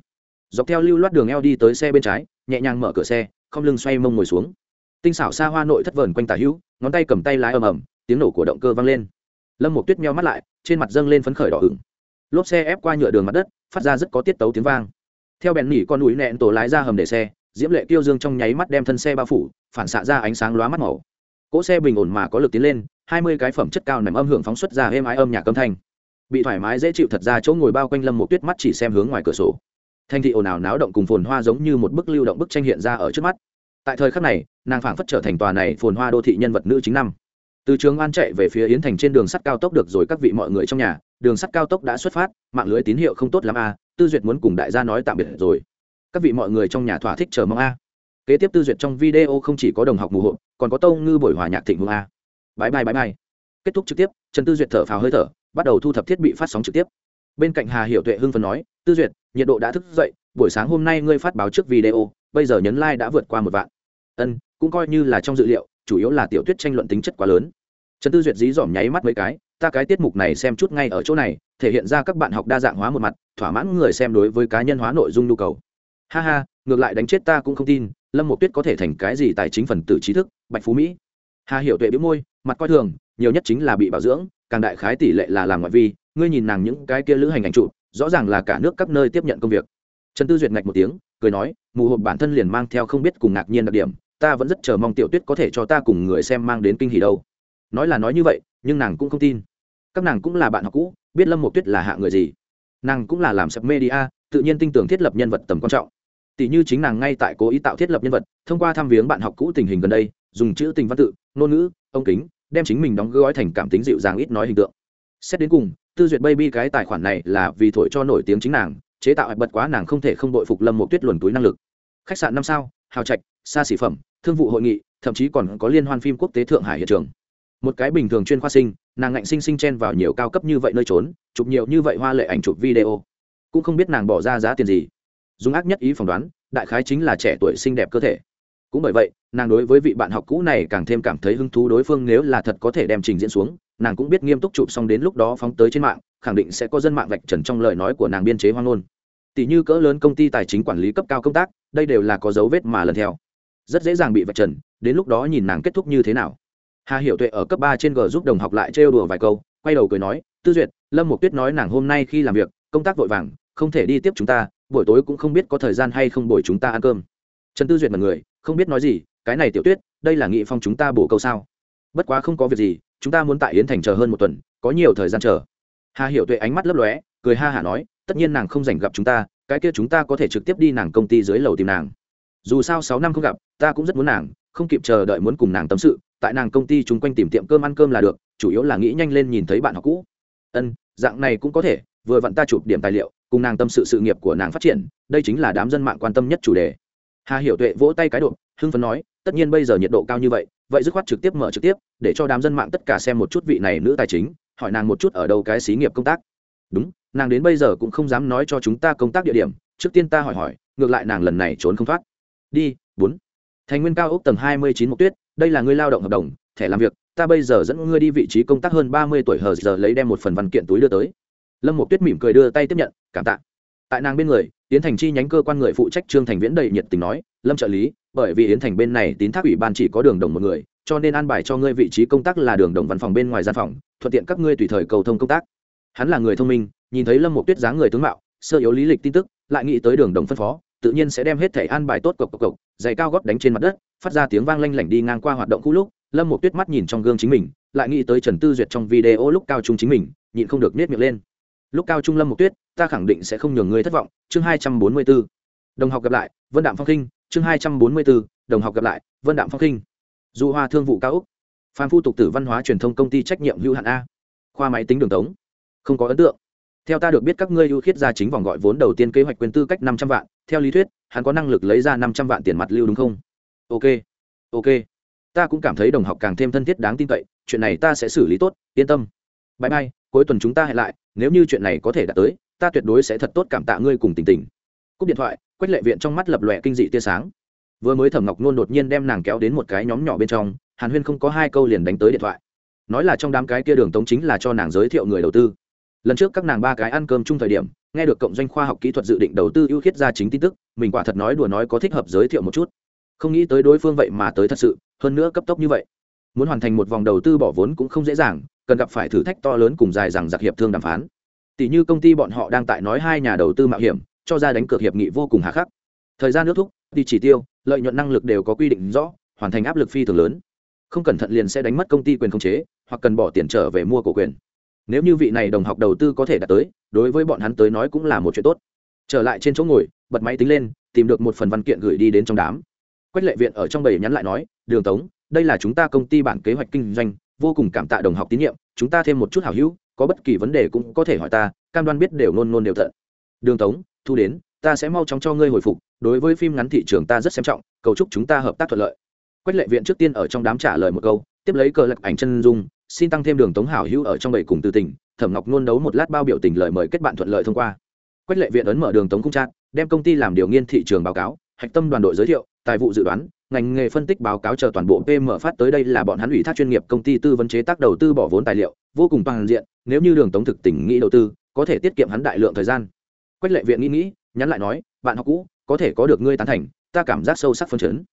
dọc theo lưu loát đường eo đi tới xe bên trái, nhẹ nhàng mở cửa xe, không lưng xoay mông ngồi xuống. Tinh xảo xa hoa nội thất vờn quanh tà hữu, ngón tay cầm tay lái ầm ầm, tiếng nổ của động cơ vang lên. Lâm một tuyết meo mắt lại, trên mặt dâng lên phấn khởi đỏ ửng. Lốp xe ép qua nhựa đường mặt đất, phát ra rất có tiết tấu tiếng vang. Theo bèn nỉ con núi nẹn tổ lái ra hầm để xe diễm lệ tiêu dương trong nháy mắt đem thân xe bao phủ, phản xạ ra ánh sáng lóa mắt màu. Cỗ xe bình ổn mà có lực tiến lên, hai mươi cái phẩm chất cao nằm âm hưởng phóng xuất ra êm ái âm nhạc âm thanh. Bị thoải mái dễ chịu thật ra chỗ ngồi bao quanh lâm một tuyết mắt chỉ xem hướng ngoài cửa sổ. Thanh thị ồn ào náo động cùng phồn hoa giống như một bức lưu động bức tranh hiện ra ở trước mắt. Tại thời khắc này, nàng phảng phất trở thành tòa này phồn hoa đô thị nhân vật nữ chính năm. Từ trường an chạy về phía yến thành trên đường sắt cao tốc được rồi các vị mọi người trong nhà, đường sắt cao tốc đã xuất phát, mạng lưới tín hiệu không tốt lắm à? tư duyệt muốn cùng đại gia nói tạm biệt rồi các vị mọi người trong nhà thỏa thích chờ mong a. Kế tiếp tư duyệt trong video không chỉ có đồng học mù hộ, còn có tâu ngư buổi hòa nhạc thịnh hương a. Bãi bay bãi bay kết thúc trực tiếp, trần tư duyệt thở phào hơi thở, bắt đầu thu thập thiết bị phát sóng trực tiếp. Bên cạnh hà hiểu tuệ hưng phần nói, tư duyệt, nhiệt độ đã thức dậy, buổi sáng hôm nay ngươi phát báo trước video, bây giờ nhấn like đã vượt qua một vạn. Ân, cũng coi như là trong dự liệu, chủ yếu là tiểu tuyết tranh luận tính chất quá lớn. Trần tư duyệt dí dỏm nháy mắt mấy cái, ta cái tiết mục này xem chút ngay ở chỗ này, thể hiện ra các bạn học đa dạng hóa một mặt, thỏa mãn người xem đối với cá nhân hóa nội dung nhu cầu ha ha, ngược lại đánh chết ta cũng không tin, lâm một tuyết có thể thành cái gì tài chính phần tử trí thức, bạch phú mỹ. Hà hiểu tuệ biếu môi, mặt coi thường, nhiều nhất chính là bị bảo dưỡng, càng đại khái tỷ lệ là làm ngoại vi, ngươi nhìn nàng những cái kia lữ hành ảnh trụ rõ ràng là cả nước các nơi tiếp nhận công việc. Trần tư duyệt ngạch một tiếng, cười nói, mù hộp bản thân liền mang theo không biết cùng ngạc nhiên đặc điểm, ta vẫn rất chờ mong tiểu tuyết có thể cho ta cùng người xem mang đến kinh hỉ đâu. Nói là nói như vậy, nhưng nàng cũng không tin. Các nàng cũng là bạn học cũ, biết lâm một tuyết là hạ người gì. Nàng cũng là làm sập media, tự nhiên tin tưởng thiết lập nhân vật tầm quan trọng tỷ như chính nàng ngay tại cố ý tạo thiết lập nhân vật, thông qua thăm viếng bạn học cũ tình hình gần đây, dùng chữ tình văn tự, ngôn ngữ, ông kính, đem chính mình đóng gói thành cảm tính dịu dàng ít nói hình tượng. Xét đến cùng, tư duyệt baby cái tài khoản này là vì thổi cho nổi tiếng chính nàng, chế tạo bật quá nàng không thể không đội phục lâm một tuyết luồn túi năng lực. Khách sạn năm sao, hào trạch, xa xỉ phẩm, thương vụ hội nghị, thậm chí còn có liên hoan phim quốc tế thượng hải hiện trường. Một cái bình thường chuyên khoa sinh, nàng ngạnh sinh sinh chen vào nhiều cao cấp như vậy nơi trốn, chụp nhiều như vậy hoa lệ ảnh chụp video. Cũng không biết nàng bỏ ra giá tiền gì dùng ác nhất ý phỏng đoán, đại khái chính là trẻ tuổi xinh đẹp cơ thể. Cũng bởi vậy, nàng đối với vị bạn học cũ này càng thêm cảm thấy hứng thú đối phương nếu là thật có thể đem trình diễn xuống, nàng cũng biết nghiêm túc chụp xong đến lúc đó phóng tới trên mạng, khẳng định sẽ có dân mạng vạch trần trong lời nói của nàng biên chế hoang ngôn. Tỷ như cỡ lớn công ty tài chính quản lý cấp cao công tác, đây đều là có dấu vết mà lần theo. Rất dễ dàng bị vạch trần, đến lúc đó nhìn nàng kết thúc như thế nào. Hà hiểu tuệ ở cấp ba trên g giúp đồng học lại trêu đùa vài câu, quay đầu cười nói, tư duyệt, lâm một tuyết nói nàng hôm nay khi làm việc, công tác vội vàng không thể đi tiếp chúng ta, buổi tối cũng không biết có thời gian hay không bồi chúng ta ăn cơm. Trần tư duyệt mật người, không biết nói gì, cái này tiểu tuyết, đây là nghị phong chúng ta bổ câu sao? Bất quá không có việc gì, chúng ta muốn tại yến thành chờ hơn một tuần, có nhiều thời gian chờ. Hà hiểu tuệ ánh mắt lấp lóe, cười ha hả nói, tất nhiên nàng không dành gặp chúng ta, cái kia chúng ta có thể trực tiếp đi nàng công ty dưới lầu tìm nàng. Dù sao sáu năm không gặp, ta cũng rất muốn nàng, không kịp chờ đợi muốn cùng nàng tâm sự, tại nàng công ty chúng quanh tìm tiệm cơm ăn cơm là được, chủ yếu là nghĩ nhanh lên nhìn thấy bạn học cũ. Ân, dạng này cũng có thể vừa vặn ta chụp điểm tài liệu, cùng nàng tâm sự sự nghiệp của nàng phát triển, đây chính là đám dân mạng quan tâm nhất chủ đề. Hà hiểu tuệ vỗ tay cái độ hưng phấn nói, tất nhiên bây giờ nhiệt độ cao như vậy vậy dứt khoát trực tiếp mở trực tiếp, để cho đám dân mạng tất cả xem một chút vị này nữ tài chính, hỏi nàng một chút ở đâu cái xí nghiệp công tác. Đúng, nàng đến bây giờ cũng không dám nói cho chúng ta công tác địa điểm, trước tiên ta hỏi hỏi, ngược lại nàng lần này trốn không thoát. Đi, bốn. Thành nguyên cao ốc tầng hai mươi chín mục tuyết, đây là ngươi lao động hợp đồng, thẻ làm việc, ta bây giờ dẫn ngươi đi vị trí công tác hơn ba mươi tuổi hờ giờ lấy đem một phần văn kiện túi đưa tới lâm một tuyết mỉm cười đưa tay tiếp nhận, cảm tạ. Tại nàng bên người, yến thành chi nhánh cơ quan người phụ trách trương thành viễn đầy nhiệt tình nói, lâm trợ lý, bởi vì yến thành bên này tín thác ủy ban chỉ có đường đồng một người, cho nên an bài cho ngươi vị trí công tác là đường đồng văn phòng bên ngoài gian phòng, thuận tiện các ngươi tùy thời cầu thông công tác. Hắn là người thông minh, nhìn thấy lâm một tuyết dáng người tướng mạo, sơ yếu lý lịch tin tức, lại nghĩ tới đường đồng phân phó, tự nhiên sẽ đem hết thẻ an bài tốt cộc cộc cộc, giày cao gót đánh trên mặt đất, phát ra tiếng vang lanh lảnh đi ngang qua hoạt động khu lúc, lâm một tuyết mắt nhìn trong gương chính mình, lại nghĩ tới trần tư duyệt trong video lúc cao trung chính mình, nhịn không được nết miệng lên lúc cao trung lâm một tuyết, ta khẳng định sẽ không nhường ngươi thất vọng. Chương hai trăm bốn mươi b ố đồng học gặp lại, vân đạm phong khinh chương hai trăm bốn mươi b ố đồng học gặp lại, vân đạm phong khinh du hoa thương vụ cao úc. Phan phu tục tử văn hóa truyền thông công ty trách nhiệm hữu hạn a. Khoa máy tính đường tống. Không có ấn tượng. Theo ta được biết các ngươi ưu khiết ra chính vòng gọi vốn đầu tiên kế hoạch quyền tư cách năm trăm vạn. Theo lý thuyết, hắn có năng lực lấy ra năm trăm vạn tiền mặt lưu đúng không? Ok ok. Ta cũng cảm thấy đồng học càng thêm thân thiết đáng tin cậy. Chuyện này ta sẽ xử lý tốt, yên tâm. Bãi bay cuối tuần chúng ta hẹn lại nếu như chuyện này có thể đạt tới, ta tuyệt đối sẽ thật tốt cảm tạ ngươi cùng tình tình. Cúp điện thoại, quách lệ viện trong mắt lập lòe kinh dị tia sáng. Vừa mới thẩm ngọc nôn đột nhiên đem nàng kéo đến một cái nhóm nhỏ bên trong, hàn huyên không có hai câu liền đánh tới điện thoại. Nói là trong đám cái kia đường tống chính là cho nàng giới thiệu người đầu tư. Lần trước các nàng ba cái ăn cơm chung thời điểm, nghe được cộng doanh khoa học kỹ thuật dự định đầu tư ưu khiết ra chính tin tức, mình quả thật nói đùa nói có thích hợp giới thiệu một chút. Không nghĩ tới đối phương vậy mà tới thật sự, hơn nữa cấp tốc như vậy. Muốn hoàn thành một vòng đầu tư bỏ vốn cũng không dễ dàng cần gặp phải thử thách to lớn cùng dài rằng giặc hiệp thương đàm phán. Tỷ như công ty bọn họ đang tại nói hai nhà đầu tư mạo hiểm, cho ra đánh cược hiệp nghị vô cùng hà khắc. Thời gian nước thúc thì chỉ tiêu, lợi nhuận năng lực đều có quy định rõ, hoàn thành áp lực phi thường lớn. Không cẩn thận liền sẽ đánh mất công ty quyền khống chế, hoặc cần bỏ tiền trở về mua cổ quyền. Nếu như vị này đồng học đầu tư có thể đạt tới, đối với bọn hắn tới nói cũng là một chuyện tốt. Trở lại trên chỗ ngồi, bật máy tính lên, tìm được một phần văn kiện gửi đi đến trong đám. Quách lệ viện ở trong bầy nhắn lại nói, đường tống, đây là chúng ta công ty bản kế hoạch kinh doanh vô cùng cảm tạ đồng học tín nhiệm, chúng ta thêm một chút hảo hữu, có bất kỳ vấn đề cũng có thể hỏi ta, cam đoan biết đều nôn nôn đều thận đường tống, thu đến, ta sẽ mau chóng cho ngươi hồi phục, đối với phim ngắn thị trường ta rất xem trọng, cầu chúc chúng ta hợp tác thuận lợi. Quách lệ viện trước tiên ở trong đám trả lời một câu, tiếp lấy cờ lạc ảnh chân dung, xin tăng thêm đường tống hảo hữu ở trong bảy cùng từ tỉnh thẩm ngọc nôn đấu một lát bao biểu tình lời mời kết bạn thuận lợi thông qua. Quách lệ viện ấn mở đường tống cung trạng đem công ty làm điều nghiên thị trường báo cáo, hạch tâm đoàn đội giới thiệu, tài vụ dự đoán ngành nghề phân tích báo cáo chờ toàn bộ pm phát tới đây là bọn hắn ủy thác chuyên nghiệp công ty tư vấn chế tác đầu tư bỏ vốn tài liệu, vô cùng toàn diện, nếu như đường tống thực tỉnh nghĩ đầu tư, có thể tiết kiệm hắn đại lượng thời gian. Quách lệ viện nghĩ nghĩ, nhắn lại nói, bạn học cũ, có thể có được ngươi tán thành, ta cảm giác sâu sắc phấn chấn.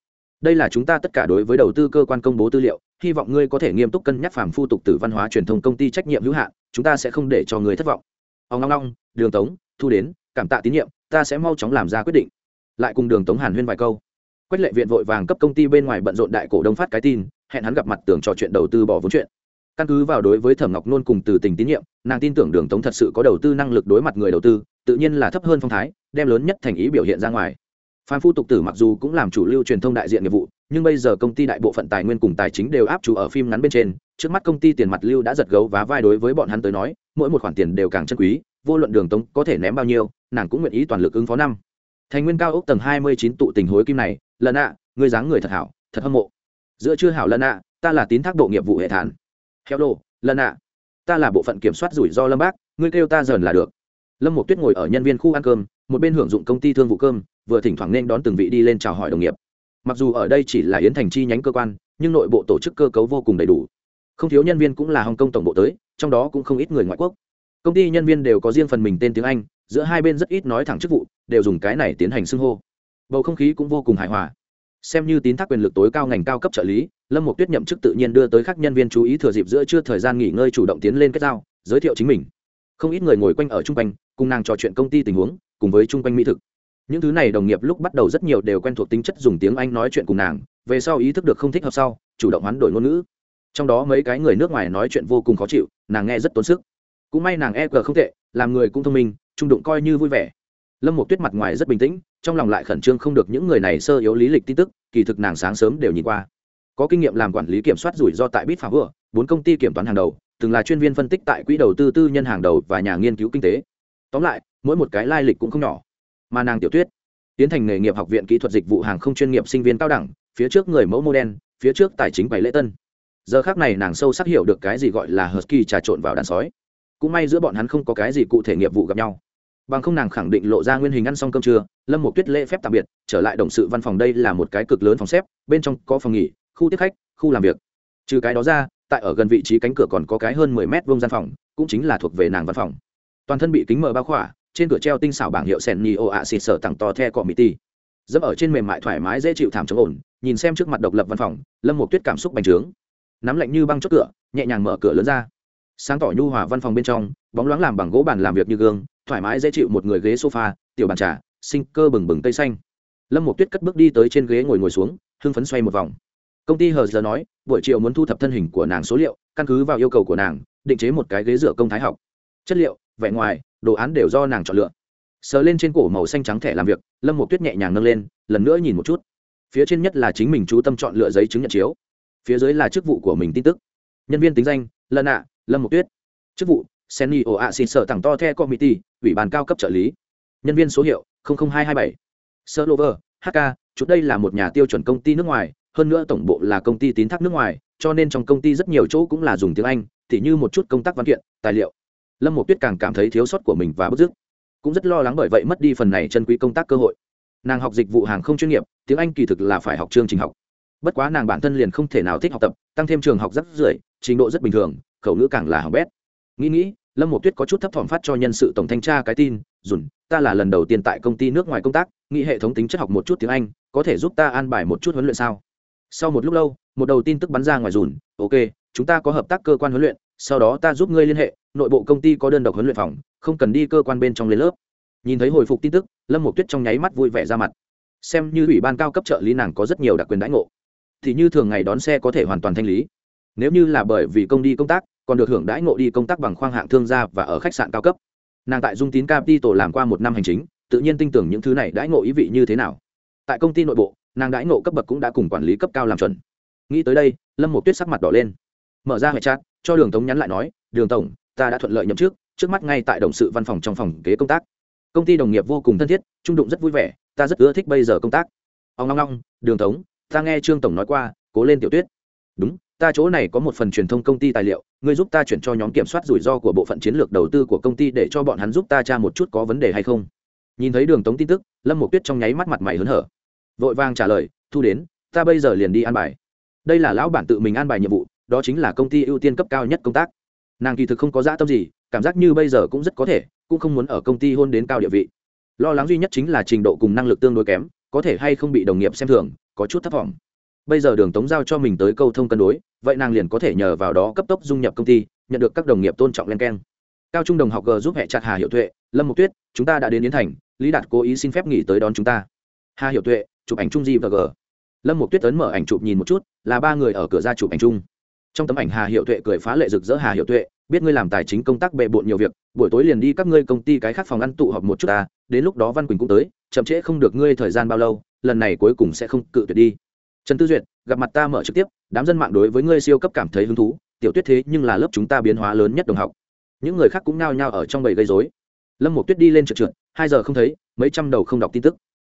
Đây là chúng ta tất cả đối với đầu tư cơ quan công bố tư liệu, hy vọng ngươi có thể nghiêm túc cân nhắc phàm phu tục tử văn hóa truyền thông công ty trách nhiệm hữu hạn, chúng ta sẽ không để cho người thất vọng. Ông long long đường tống, thu đến, cảm tạ tín nhiệm, ta sẽ mau chóng làm ra quyết định. Lại cùng đường tống hàn huyên vài câu quách lệ viện vội vàng cấp công ty bên ngoài bận rộn đại cổ đông phát cái tin, hẹn hắn gặp mặt tưởng trò chuyện đầu tư bỏ vốn chuyện. Căn cứ vào đối với thẩm ngọc nôn cùng từ tình tín nhiệm, nàng tin tưởng đường tống thật sự có đầu tư năng lực đối mặt người đầu tư, tự nhiên là thấp hơn phong thái, đem lớn nhất thành ý biểu hiện ra ngoài. Phan phu tục tử mặc dù cũng làm chủ lưu truyền thông đại diện nghiệp vụ, nhưng bây giờ công ty đại bộ phận tài nguyên cùng tài chính đều áp chủ ở phim ngắn bên trên, trước mắt công ty tiền mặt lưu đã giật gấu và vai đối với bọn hắn tới nói, mỗi một khoản tiền đều càng chân quý, vô luận đường tống có thể ném bao nhiêu, nàng cũng nguyện ý toàn lực ứng phó năm thành nguyên cao ốc tầng hai mươi chín tụ tình hối kim này lần ạ người dáng người thật hảo, thật hâm mộ. Giữa chưa hảo lần ạ ta là tín thác bộ nghiệp vụ hệ thản. Heo đồ lần ạ ta là bộ phận kiểm soát rủi ro lâm bác, ngươi kêu ta dần là được. Lâm một tuyết ngồi ở nhân viên khu ăn cơm, một bên hưởng dụng công ty thương vụ cơm, vừa thỉnh thoảng nên đón từng vị đi lên chào hỏi đồng nghiệp. Mặc dù ở đây chỉ là yến thành chi nhánh cơ quan, nhưng nội bộ tổ chức cơ cấu vô cùng đầy đủ. Không thiếu nhân viên cũng là hồng kông tổng bộ tới, trong đó cũng không ít người ngoại quốc. Công ty nhân viên đều có riêng phần mình tên tiếng anh, giữa hai bên rất ít nói thẳng chức vụ đều dùng cái này tiến hành xưng hô. Bầu không khí cũng vô cùng hài hòa. Xem như tín thác quyền lực tối cao ngành cao cấp trợ lý, lâm một tuyết nhậm chức tự nhiên đưa tới các nhân viên chú ý thừa dịp giữa chưa thời gian nghỉ ngơi chủ động tiến lên kết giao, giới thiệu chính mình. Không ít người ngồi quanh ở chung quanh, cùng nàng trò chuyện công ty tình huống, cùng với chung quanh mỹ thực. Những thứ này đồng nghiệp lúc bắt đầu rất nhiều đều quen thuộc tính chất dùng tiếng anh nói chuyện cùng nàng, về sau ý thức được không thích hợp sau, chủ động hoán đổi ngôn ngữ. Trong đó mấy cái người nước ngoài nói chuyện vô cùng khó chịu, nàng nghe rất tốn sức. Cũng may nàng e g không tệ, làm người cũng thông minh trung đụng coi như vui vẻ lâm một tuyết mặt ngoài rất bình tĩnh trong lòng lại khẩn trương không được những người này sơ yếu lý lịch tin tức kỳ thực nàng sáng sớm đều nhìn qua. Có kinh nghiệm làm quản lý kiểm soát rủi ro tại bit phá Vựa, bốn công ty kiểm toán hàng đầu từng là chuyên viên phân tích tại quỹ đầu tư tư nhân hàng đầu và nhà nghiên cứu kinh tế. Tóm lại mỗi một cái lai lịch cũng không nhỏ. Mà nàng tiểu tuyết tiến thành nghề nghiệp học viện kỹ thuật dịch vụ hàng không chuyên nghiệp sinh viên cao đẳng phía trước người mẫu mô đen phía trước tài chính Bảy lễ tân. Giờ khác này nàng sâu sắc hiểu được cái gì gọi là husky trà trộn vào đàn sói. Cũng may giữa bọn hắn không có cái gì cụ thể nghiệp vụ gặp nhau bằng không nàng khẳng định lộ ra nguyên hình ăn xong cơm trưa, lâm một tuyết lễ phép tạm biệt, trở lại đồng sự văn phòng đây là một cái cực lớn phòng xếp, bên trong có phòng nghỉ, khu tiếp khách, khu làm việc. Trừ cái đó ra, tại ở gần vị trí cánh cửa còn có cái hơn mười mét vuông gian phòng, cũng chính là thuộc về nàng văn phòng. Toàn thân bị kính mờ bao khỏa, trên cửa treo tinh xảo bảng hiệu sen ni o a xịt sở tặng to the cọ mỹ ti dẫm ở trên mềm mại thoải mái dễ chịu thảm chống ổn, nhìn xem trước mặt độc lập văn phòng, lâm một tuyết cảm xúc bành trướng. Nắm lạnh như băng chốt cửa, nhẹ nhàng mở cửa lớn ra. Sáng tỏ nhu hòa văn phòng bên trong, bóng loáng làm bằng gỗ bàn làm việc như gương thoải mái dễ chịu một người ghế sofa, tiểu bàn trà, sinh cơ bừng bừng tây xanh. Lâm một tuyết cất bước đi tới trên ghế ngồi ngồi xuống, hưng phấn xoay một vòng. Công ty hờ giờ nói, buổi chiều muốn thu thập thân hình của nàng số liệu, căn cứ vào yêu cầu của nàng, định chế một cái ghế dựa công thái học. Chất liệu, vẻ ngoài, đồ án đều do nàng chọn lựa. Sờ lên trên cổ màu xanh trắng thẻ làm việc, lâm một tuyết nhẹ nhàng nâng lên, lần nữa nhìn một chút. Phía trên nhất là chính mình chú tâm chọn lựa giấy chứng nhận chiếu. Phía dưới là chức vụ của mình tin tức. Nhân viên tính danh, lân ạ, lâm một tuyết. Chức vụ senny ồ ạ xin sở tặng to the committee, ủy ban cao cấp trợ lý. Nhân viên số hiệu hai trăm hai mươi bảy. Sơ lover hk chút đây là một nhà tiêu chuẩn công ty nước ngoài, hơn nữa tổng bộ là công ty tín thác nước ngoài, cho nên trong công ty rất nhiều chỗ cũng là dùng tiếng anh, tỉ như một chút công tác văn kiện, tài liệu. Lâm một tuyết càng cảm thấy thiếu sót của mình và bức dứt. Cũng rất lo lắng bởi vậy mất đi phần này chân quý công tác cơ hội. Nàng học dịch vụ hàng không chuyên nghiệp, tiếng anh kỳ thực là phải học chương trình học. Bất quá nàng bản thân liền không thể nào thích học tập, tăng thêm trường học rất rưỡi, trình độ rất bình thường, khẩu ngữ càng là hỏng bét nghĩ nghĩ, lâm một tuyết có chút thấp thỏm phát cho nhân sự tổng thanh tra cái tin, dùn, ta là lần đầu tiên tại công ty nước ngoài công tác, nghĩ hệ thống tính chất học một chút tiếng anh, có thể giúp ta an bài một chút huấn luyện sao? Sau một lúc lâu, một đầu tin tức bắn ra ngoài dùn, ok, chúng ta có hợp tác cơ quan huấn luyện, sau đó ta giúp ngươi liên hệ, nội bộ công ty có đơn độc huấn luyện phòng, không cần đi cơ quan bên trong lên lớp. Nhìn thấy hồi phục tin tức, lâm một tuyết trong nháy mắt vui vẻ ra mặt. Xem như ủy ban cao cấp trợ lý nàng có rất nhiều đặc quyền đãi ngộ. Thì như thường ngày đón xe có thể hoàn toàn thanh lý. Nếu như là bởi vì công đi công tác còn được hưởng đãi ngộ đi công tác bằng khoang hạng thương gia và ở khách sạn cao cấp. Nàng tại dung tín capital làm qua một năm hành chính, tự nhiên tin tưởng những thứ này đãi ngộ ý vị như thế nào. Tại công ty nội bộ, nàng đãi ngộ cấp bậc cũng đã cùng quản lý cấp cao làm chuẩn. Nghĩ tới đây, lâm một tuyết sắc mặt đỏ lên. Mở ra hệ chat, cho đường tống nhắn lại nói, đường tổng, ta đã thuận lợi nhậm chức, trước mắt ngay tại động sự văn phòng trong phòng kế công tác. Công ty đồng nghiệp vô cùng thân thiết, trung đụng rất vui vẻ, ta rất ưa thích bây giờ công tác. Ông long long, đường tống, ta nghe trương tổng nói qua, cố lên tiểu tuyết. Đúng ta chỗ này có một phần truyền thông công ty tài liệu, ngươi giúp ta chuyển cho nhóm kiểm soát rủi ro của bộ phận chiến lược đầu tư của công ty để cho bọn hắn giúp ta tra một chút có vấn đề hay không. Nhìn thấy đường tống tin tức, lâm một tuyết trong nháy mắt mặt mày hớn hở. Vội vàng trả lời, thu đến, ta bây giờ liền đi an bài. Đây là lão bản tự mình an bài nhiệm vụ, đó chính là công ty ưu tiên cấp cao nhất công tác. Nàng kỳ thực không có dã tâm gì, cảm giác như bây giờ cũng rất có thể, cũng không muốn ở công ty hôn đến cao địa vị. Lo lắng duy nhất chính là trình độ cùng năng lực tương đối kém, có thể hay không bị đồng nghiệp xem thường, có chút thất vọng bây giờ đường tống giao cho mình tới câu thông cân đối, vậy nàng liền có thể nhờ vào đó cấp tốc dung nhập công ty, nhận được các đồng nghiệp tôn trọng len keng. Cao trung đồng học g giúp hệ chặt hà hiệu tuệ, lâm mục tuyết, chúng ta đã đến yến thành, lý đạt cố ý xin phép nghỉ tới đón chúng ta. Hà hiệu tuệ, chụp ảnh chung di và g. Lâm mục tuyết tấn mở ảnh chụp nhìn một chút, là ba người ở cửa ra chụp ảnh chung. Trong tấm ảnh hà hiệu tuệ cười phá lệ rực rỡ, hà hiệu tuệ, biết ngươi làm tài chính công tác bệ bộn nhiều việc, buổi tối liền đi các ngươi công ty cái khác phòng ăn tụ họp một chút ta, đến lúc đó văn quỳnh cũng tới, chậm trễ không được ngươi thời gian bao lâu, lần này cuối cùng sẽ không cự tuyệt đi trần tư duyệt, gặp mặt ta mở trực tiếp, đám dân mạng đối với ngươi siêu cấp cảm thấy hứng thú, tiểu tuyết thế nhưng là lớp chúng ta biến hóa lớn nhất đồng học. Những người khác cũng nao nhao ở trong bầy gây dối lâm một tuyết đi lên trượt trượt, hai giờ không thấy, mấy trăm đầu không đọc tin tức.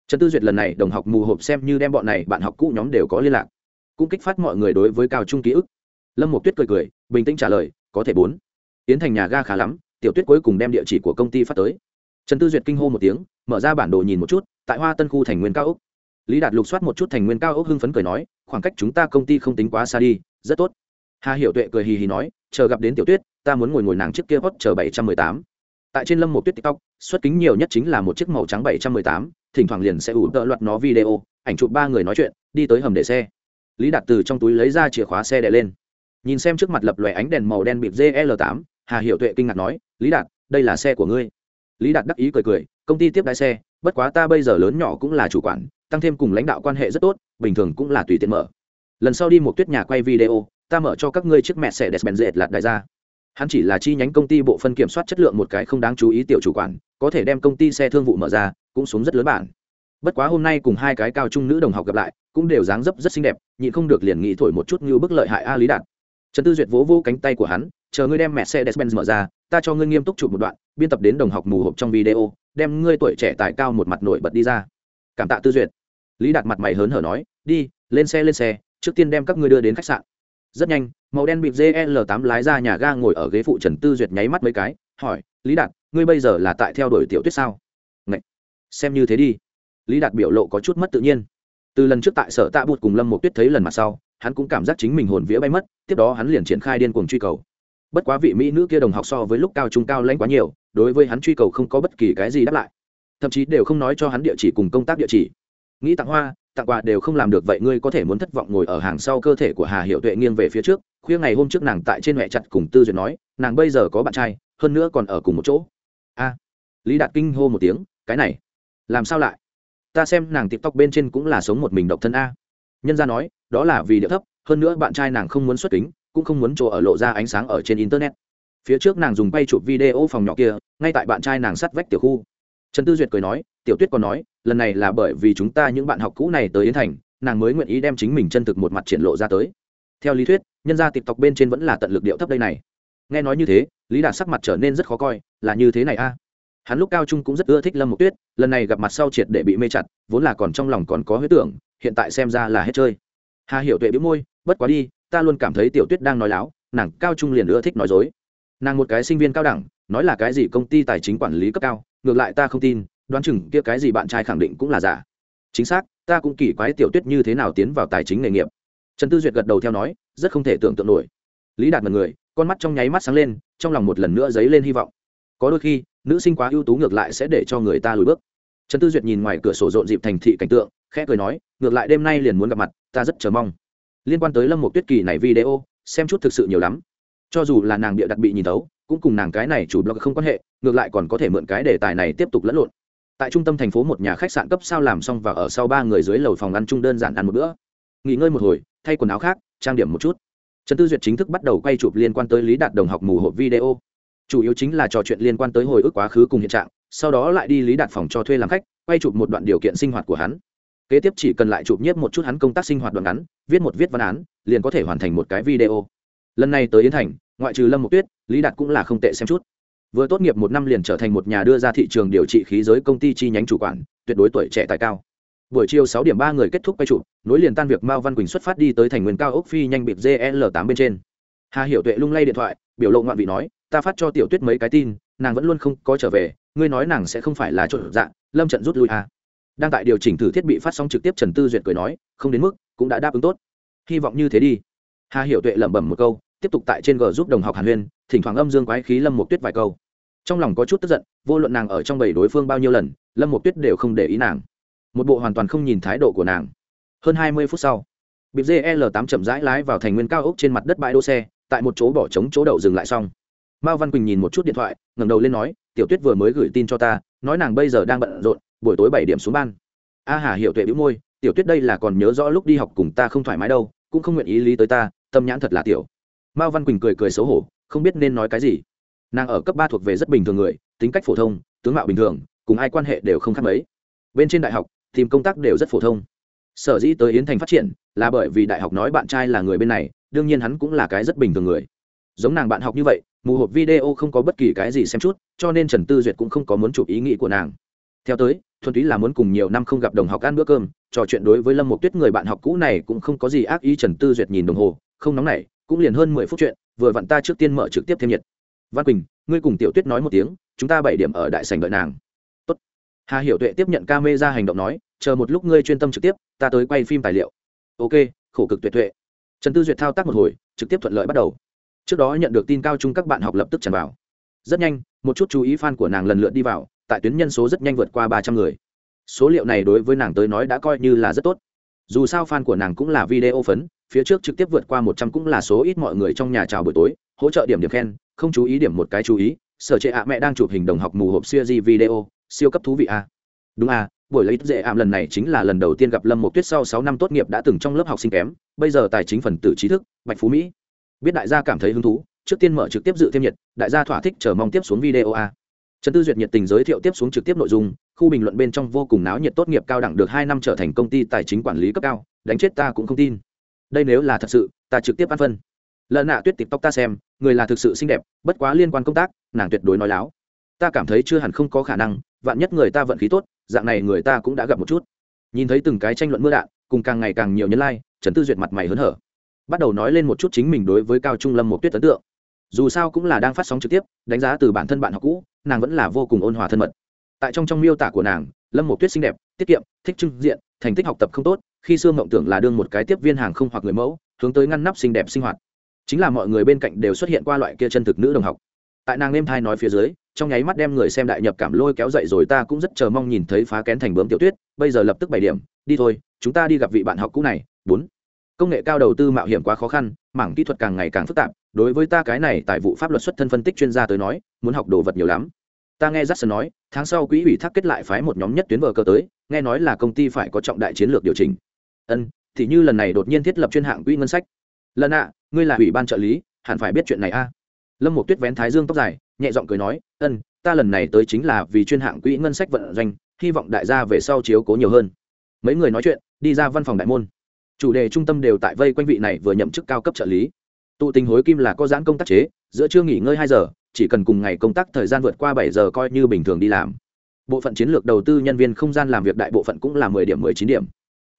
Trần tư duyệt lần này đồng học mù hộp xem như đem bọn này bạn học cũ nhóm đều có liên lạc. Cũng kích phát mọi người đối với cao trung ký ức. Lâm một tuyết cười cười, bình tĩnh trả lời, có thể bốn. Tiến thành nhà ga khá lắm, tiểu tuyết cuối cùng đem địa chỉ của công ty phát tới. Trần tư duyệt kinh hô một tiếng, mở ra bản đồ nhìn một chút, tại hoa tân khu thành nguyên cao úc lý đạt lục soát một chút thành nguyên cao ốc hưng phấn cười nói khoảng cách chúng ta công ty không tính quá xa đi rất tốt. Hà hiểu tuệ cười hì hì nói chờ gặp đến tiểu tuyết ta muốn ngồi ngồi nàng trước kia hot chờ bảy trăm mười tám. Tại trên lâm một tuyết tiktok xuất kính nhiều nhất chính là một chiếc màu trắng bảy trăm mười tám thỉnh thoảng liền sẽ ủ tợ loạt nó video ảnh chụp ba người nói chuyện đi tới hầm để xe. Lý đạt từ trong túi lấy ra chìa khóa xe đè lên. Nhìn xem trước mặt lập lòe ánh đèn màu đen bịp gl tám, hà hiệu tuệ kinh ngạc nói lý đạt đây là xe của ngươi. Lý đạt đắc ý cười cười công ty tiếp đái xe bất quá ta bây giờ lớn nhỏ cũng là chủ quản tăng thêm cùng lãnh đạo quan hệ rất tốt, bình thường cũng là tùy tiện mở. Lần sau đi một tuyết nhà quay video, ta mở cho các ngươi chiếc mẹ xe đẹp bèn dệt lạt đại gia. Hắn chỉ là chi nhánh công ty bộ phân kiểm soát chất lượng một cái không đáng chú ý tiểu chủ quản, có thể đem công ty xe thương vụ mở ra, cũng xuống rất lớn bản. Bất quá hôm nay cùng hai cái cao trung nữ đồng học gặp lại, cũng đều dáng dấp rất xinh đẹp, nhịn không được liền nghĩ thổi một chút như bức lợi hại a lý đạt. Trần tư duyệt vỗ vô cánh tay của hắn, chờ ngươi đem mẹ xe despen mở ra, ta cho ngươi nghiêm túc chụp một đoạn, biên tập đến đồng học mù hộp trong video, đem ngươi tuổi trẻ tài cao một mặt nổi bật đi ra. Cảm tạ tư duyệt lý đạt mặt mày hớn hở nói, đi, lên xe lên xe, trước tiên đem các ngươi đưa đến khách sạn. Rất nhanh, màu đen bịp gl 8 lái ra nhà ga ngồi ở ghế phụ trần tư duyệt nháy mắt mấy cái, hỏi, lý đạt, ngươi bây giờ là tại theo đuổi tiểu tuyết sao? Ngậy! xem như thế đi. Lý đạt biểu lộ có chút mất tự nhiên. Từ lần trước tại sở tạ bụt cùng lâm một tuyết thấy lần mặt sau, hắn cũng cảm giác chính mình hồn vía bay mất, tiếp đó hắn liền triển khai điên cuồng truy cầu. Bất quá vị mỹ nữ kia đồng học so với lúc cao trung cao lãnh quá nhiều, đối với hắn truy cầu không có bất kỳ cái gì đáp lại. Thậm chí đều không nói cho hắn địa chỉ cùng công tác địa chỉ nghĩ tặng hoa, tặng quà đều không làm được vậy ngươi có thể muốn thất vọng ngồi ở hàng sau cơ thể của hà hiệu tuệ nghiêng về phía trước, khuya ngày hôm trước nàng tại trên mẹ chặt cùng tư duyệt nói, nàng bây giờ có bạn trai, hơn nữa còn ở cùng một chỗ. A. À, Lý đạt kinh hô một tiếng, cái này, làm sao lại? Ta xem nàng tiktok bên trên cũng là sống một mình độc thân a. Nhân gia nói, đó là vì địa thấp, hơn nữa bạn trai nàng không muốn xuất kính, cũng không muốn chỗ ở lộ ra ánh sáng ở trên internet. Phía trước nàng dùng bay chụp video phòng nhỏ kia, ngay tại bạn trai nàng sắt vách tiểu khu. Trần tư duyệt cười nói, tiểu tuyết còn nói lần này là bởi vì chúng ta những bạn học cũ này tới yến thành, nàng mới nguyện ý đem chính mình chân thực một mặt triển lộ ra tới. Theo lý thuyết, nhân gia tộc bên trên vẫn là tận lực điệu thấp đây này. Nghe nói như thế, lý đạt sắc mặt trở nên rất khó coi, là như thế này a. Hắn lúc cao trung cũng rất ưa thích lâm mộc tuyết, lần này gặp mặt sau triệt để bị mê chặt, vốn là còn trong lòng còn có huyết tưởng, hiện tại xem ra là hết chơi. Hà hiểu tuệ bĩu môi, bất quá đi, ta luôn cảm thấy tiểu tuyết đang nói láo, nàng cao trung liền ưa thích nói dối. Nàng một cái sinh viên cao đẳng, nói là cái gì công ty tài chính quản lý cấp cao, ngược lại ta không tin đoán chừng kia cái gì bạn trai khẳng định cũng là giả. Chính xác, ta cũng kỳ quái tiểu tuyết như thế nào tiến vào tài chính nghề nghiệp. Trần tư duyệt gật đầu theo nói, rất không thể tưởng tượng nổi. Lý đạt mật người, con mắt trong nháy mắt sáng lên, trong lòng một lần nữa dấy lên hy vọng. Có đôi khi, nữ sinh quá ưu tú ngược lại sẽ để cho người ta lùi bước. Trần tư duyệt nhìn ngoài cửa sổ rộn dịp thành thị cảnh tượng, khẽ cười nói, ngược lại đêm nay liền muốn gặp mặt, ta rất chờ mong. Liên quan tới lâm một tuyết kỳ này video, xem chút thực sự nhiều lắm. Cho dù là nàng địa đặc bị nhìn tấu cũng cùng nàng cái này chủ blog không quan hệ, ngược lại còn có thể mượn cái đề tài này tiếp tục lẫn lộn tại trung tâm thành phố một nhà khách sạn cấp sao làm xong và ở sau ba người dưới lầu phòng ăn chung đơn giản ăn một bữa. Nghỉ ngơi một hồi, thay quần áo khác, trang điểm một chút. Trần tư duyệt chính thức bắt đầu quay chụp liên quan tới lý đạt đồng học mù hộp video. Chủ yếu chính là trò chuyện liên quan tới hồi ức quá khứ cùng hiện trạng, sau đó lại đi lý đạt phòng cho thuê làm khách, quay chụp một đoạn điều kiện sinh hoạt của hắn. Kế tiếp chỉ cần lại chụp nhiếp một chút hắn công tác sinh hoạt đoạn ngắn, viết một viết văn án, liền có thể hoàn thành một cái video. Lần này tới yến thành, ngoại trừ lâm một tuyết, lý đạt cũng là không tệ xem chút vừa tốt nghiệp một năm liền trở thành một nhà đưa ra thị trường điều trị khí giới công ty chi nhánh chủ quản, tuyệt đối tuổi trẻ tài cao. Buổi chiều sáu điểm ba người kết thúc quay trụ nối liền tan việc mao văn quỳnh xuất phát đi tới thành nguyên cao ốc phi nhanh bịp gl tám bên trên. Hà hiểu tuệ lung lay điện thoại, biểu lộ ngoạn vị nói, ta phát cho tiểu tuyết mấy cái tin, nàng vẫn luôn không có trở về, ngươi nói nàng sẽ không phải là trộn dạng, lâm trận rút lui à. đang tại điều chỉnh thử thiết bị phát sóng trực tiếp trần tư duyệt cười nói, không đến mức, cũng đã đáp ứng tốt. Hy vọng như thế đi. Hà hiểu tuệ lẩm bẩm một câu, tiếp tục tại trên g giúp đồng học hàn huyên thỉnh thoảng âm dương quái khí lâm một tuyết vài câu. Trong lòng có chút tức giận, vô luận nàng ở trong bảy đối phương bao nhiêu lần, lâm một tuyết đều không để ý nàng. Một bộ hoàn toàn không nhìn thái độ của nàng. Hơn hai mươi phút sau, bịp gl tám chậm rãi lái vào thành nguyên cao ốc trên mặt đất bãi đỗ xe, tại một chỗ bỏ trống chỗ đậu dừng lại xong. Mao văn quỳnh nhìn một chút điện thoại, ngẩng đầu lên nói, tiểu tuyết vừa mới gửi tin cho ta, nói nàng bây giờ đang bận rộn, buổi tối bảy điểm xuống ban. A hà hiểu tuệ bĩu môi, tiểu tuyết đây là còn nhớ rõ lúc đi học cùng ta không thoải mái đâu, cũng không nguyện ý lý tới ta, tâm nhãn thật là tiểu. Mao văn quỳnh cười cười xấu hổ không biết nên nói cái gì. Nàng ở cấp ba thuộc về rất bình thường người, tính cách phổ thông, tướng mạo bình thường, cùng ai quan hệ đều không khác mấy. Bên trên đại học, tìm công tác đều rất phổ thông. Sở dĩ tới yến thành phát triển, là bởi vì đại học nói bạn trai là người bên này, đương nhiên hắn cũng là cái rất bình thường người. Giống nàng bạn học như vậy, mù hộp video không có bất kỳ cái gì xem chút, cho nên trần tư duyệt cũng không có muốn chụp ý nghĩ của nàng. Theo tới, thuần túy là muốn cùng nhiều năm không gặp đồng học ăn bữa cơm, trò chuyện đối với lâm một tuyết người bạn học cũ này cũng không có gì ác ý trần tư duyệt nhìn đồng hồ, không nóng nảy cũng liền hơn mười phút chuyện, vừa vặn ta trước tiên mở trực tiếp thêm nhiệt. Văn quỳnh, ngươi cùng tiểu tuyết nói một tiếng, chúng ta bảy điểm ở đại sảnh đợi nàng. Tốt. hà hiểu tuệ tiếp nhận ca mê ra hành động nói, chờ một lúc ngươi chuyên tâm trực tiếp, ta tới quay phim tài liệu. Ok, khổ cực tuyệt tuệ. Trần tư duyệt thao tác một hồi, trực tiếp thuận lợi bắt đầu. Trước đó nhận được tin cao chung các bạn học lập tức tràn vào. Rất nhanh, một chút chú ý fan của nàng lần lượt đi vào, tại tuyến nhân số rất nhanh vượt qua ba trăm người. Số liệu này đối với nàng tới nói đã coi như là rất tốt. Dù sao fan của nàng cũng là video phấn phía trước trực tiếp vượt qua một trăm cũng là số ít mọi người trong nhà chào buổi tối, hỗ trợ điểm điểm khen, không chú ý điểm một cái chú ý, sở trệ ạ mẹ đang chụp hình đồng học mù hộp siêu video, siêu cấp thú vị a. Đúng a, buổi lấy dễ ảm lần này chính là lần đầu tiên gặp lâm một tuyết sau sáu năm tốt nghiệp đã từng trong lớp học sinh kém, bây giờ tài chính phần tử trí thức, bạch phú mỹ. Biết đại gia cảm thấy hứng thú, trước tiên mở trực tiếp dự thêm nhiệt, đại gia thỏa thích chờ mong tiếp xuống video a. Trần tư duyệt nhiệt tình giới thiệu tiếp xuống trực tiếp nội dung, khu bình luận bên trong vô cùng náo nhiệt tốt nghiệp cao đẳng được hai năm trở thành công ty tài chính quản lý cấp cao, đánh chết ta cũng không tin đây nếu là thật sự ta trực tiếp ăn phân. Lợn nạ tuyết tóc ta xem người là thực sự xinh đẹp bất quá liên quan công tác nàng tuyệt đối nói láo. Ta cảm thấy chưa hẳn không có khả năng vạn nhất người ta vận khí tốt dạng này người ta cũng đã gặp một chút. Nhìn thấy từng cái tranh luận mưa đạn cùng càng ngày càng nhiều nhân lai、like, trần tư duyệt mặt mày hớn hở. Bắt đầu nói lên một chút chính mình đối với cao trung lâm một tuyết ấn tượng. Dù sao cũng là đang phát sóng trực tiếp đánh giá từ bản thân bạn học cũ nàng vẫn là vô cùng ôn hòa thân mật. Tại trong trong miêu tả của nàng lâm một tuyết xinh đẹp tiết kiệm thích trưng diện thành tích học tập không tốt khi xưa mộng tưởng là đương một cái tiếp viên hàng không hoặc người mẫu, hướng tới ngăn nắp xinh đẹp sinh hoạt. Chính là mọi người bên cạnh đều xuất hiện qua loại kia chân thực nữ đồng học. Tại nàng nêm thai nói phía dưới, trong nháy mắt đem người xem đại nhập cảm lôi kéo dậy rồi ta cũng rất chờ mong nhìn thấy phá kén thành bướm tiểu tuyết, bây giờ lập tức bảy điểm, đi thôi, chúng ta đi gặp vị bạn học cũ này. Bốn. Công nghệ cao đầu tư mạo hiểm quá khó khăn, mảng kỹ thuật càng ngày càng phức tạp, đối với ta cái này tại vụ pháp luật xuất thân phân tích chuyên gia tới nói, muốn học đồ vật nhiều lắm. Ta nghe Jackson nói, tháng sau quỹ ủy thác kết lại phái một nhóm nhất tuyến vờ cơ tới, nghe nói là công ty phải có trọng đại chiến lược điều chỉnh ân, thì như lần này đột nhiên thiết lập chuyên hạng quỹ ngân sách. Lần ạ, ngươi là ủy ban trợ lý, hẳn phải biết chuyện này a. Lâm một tuyết vén thái dương tóc dài, nhẹ giọng cười nói, ân, ta lần này tới chính là vì chuyên hạng quỹ ngân sách vận doanh, hy vọng đại gia về sau chiếu cố nhiều hơn. Mấy người nói chuyện, đi ra văn phòng đại môn. Chủ đề trung tâm đều tại vây quanh vị này vừa nhậm chức cao cấp trợ lý. Tụ tình hối kim là có giãn công tác chế, giữa trưa nghỉ ngơi hai giờ, chỉ cần cùng ngày công tác thời gian vượt qua bảy giờ coi như bình thường đi làm. Bộ phận chiến lược đầu tư nhân viên không gian làm việc đại bộ phận cũng là mười điểm, mười chín điểm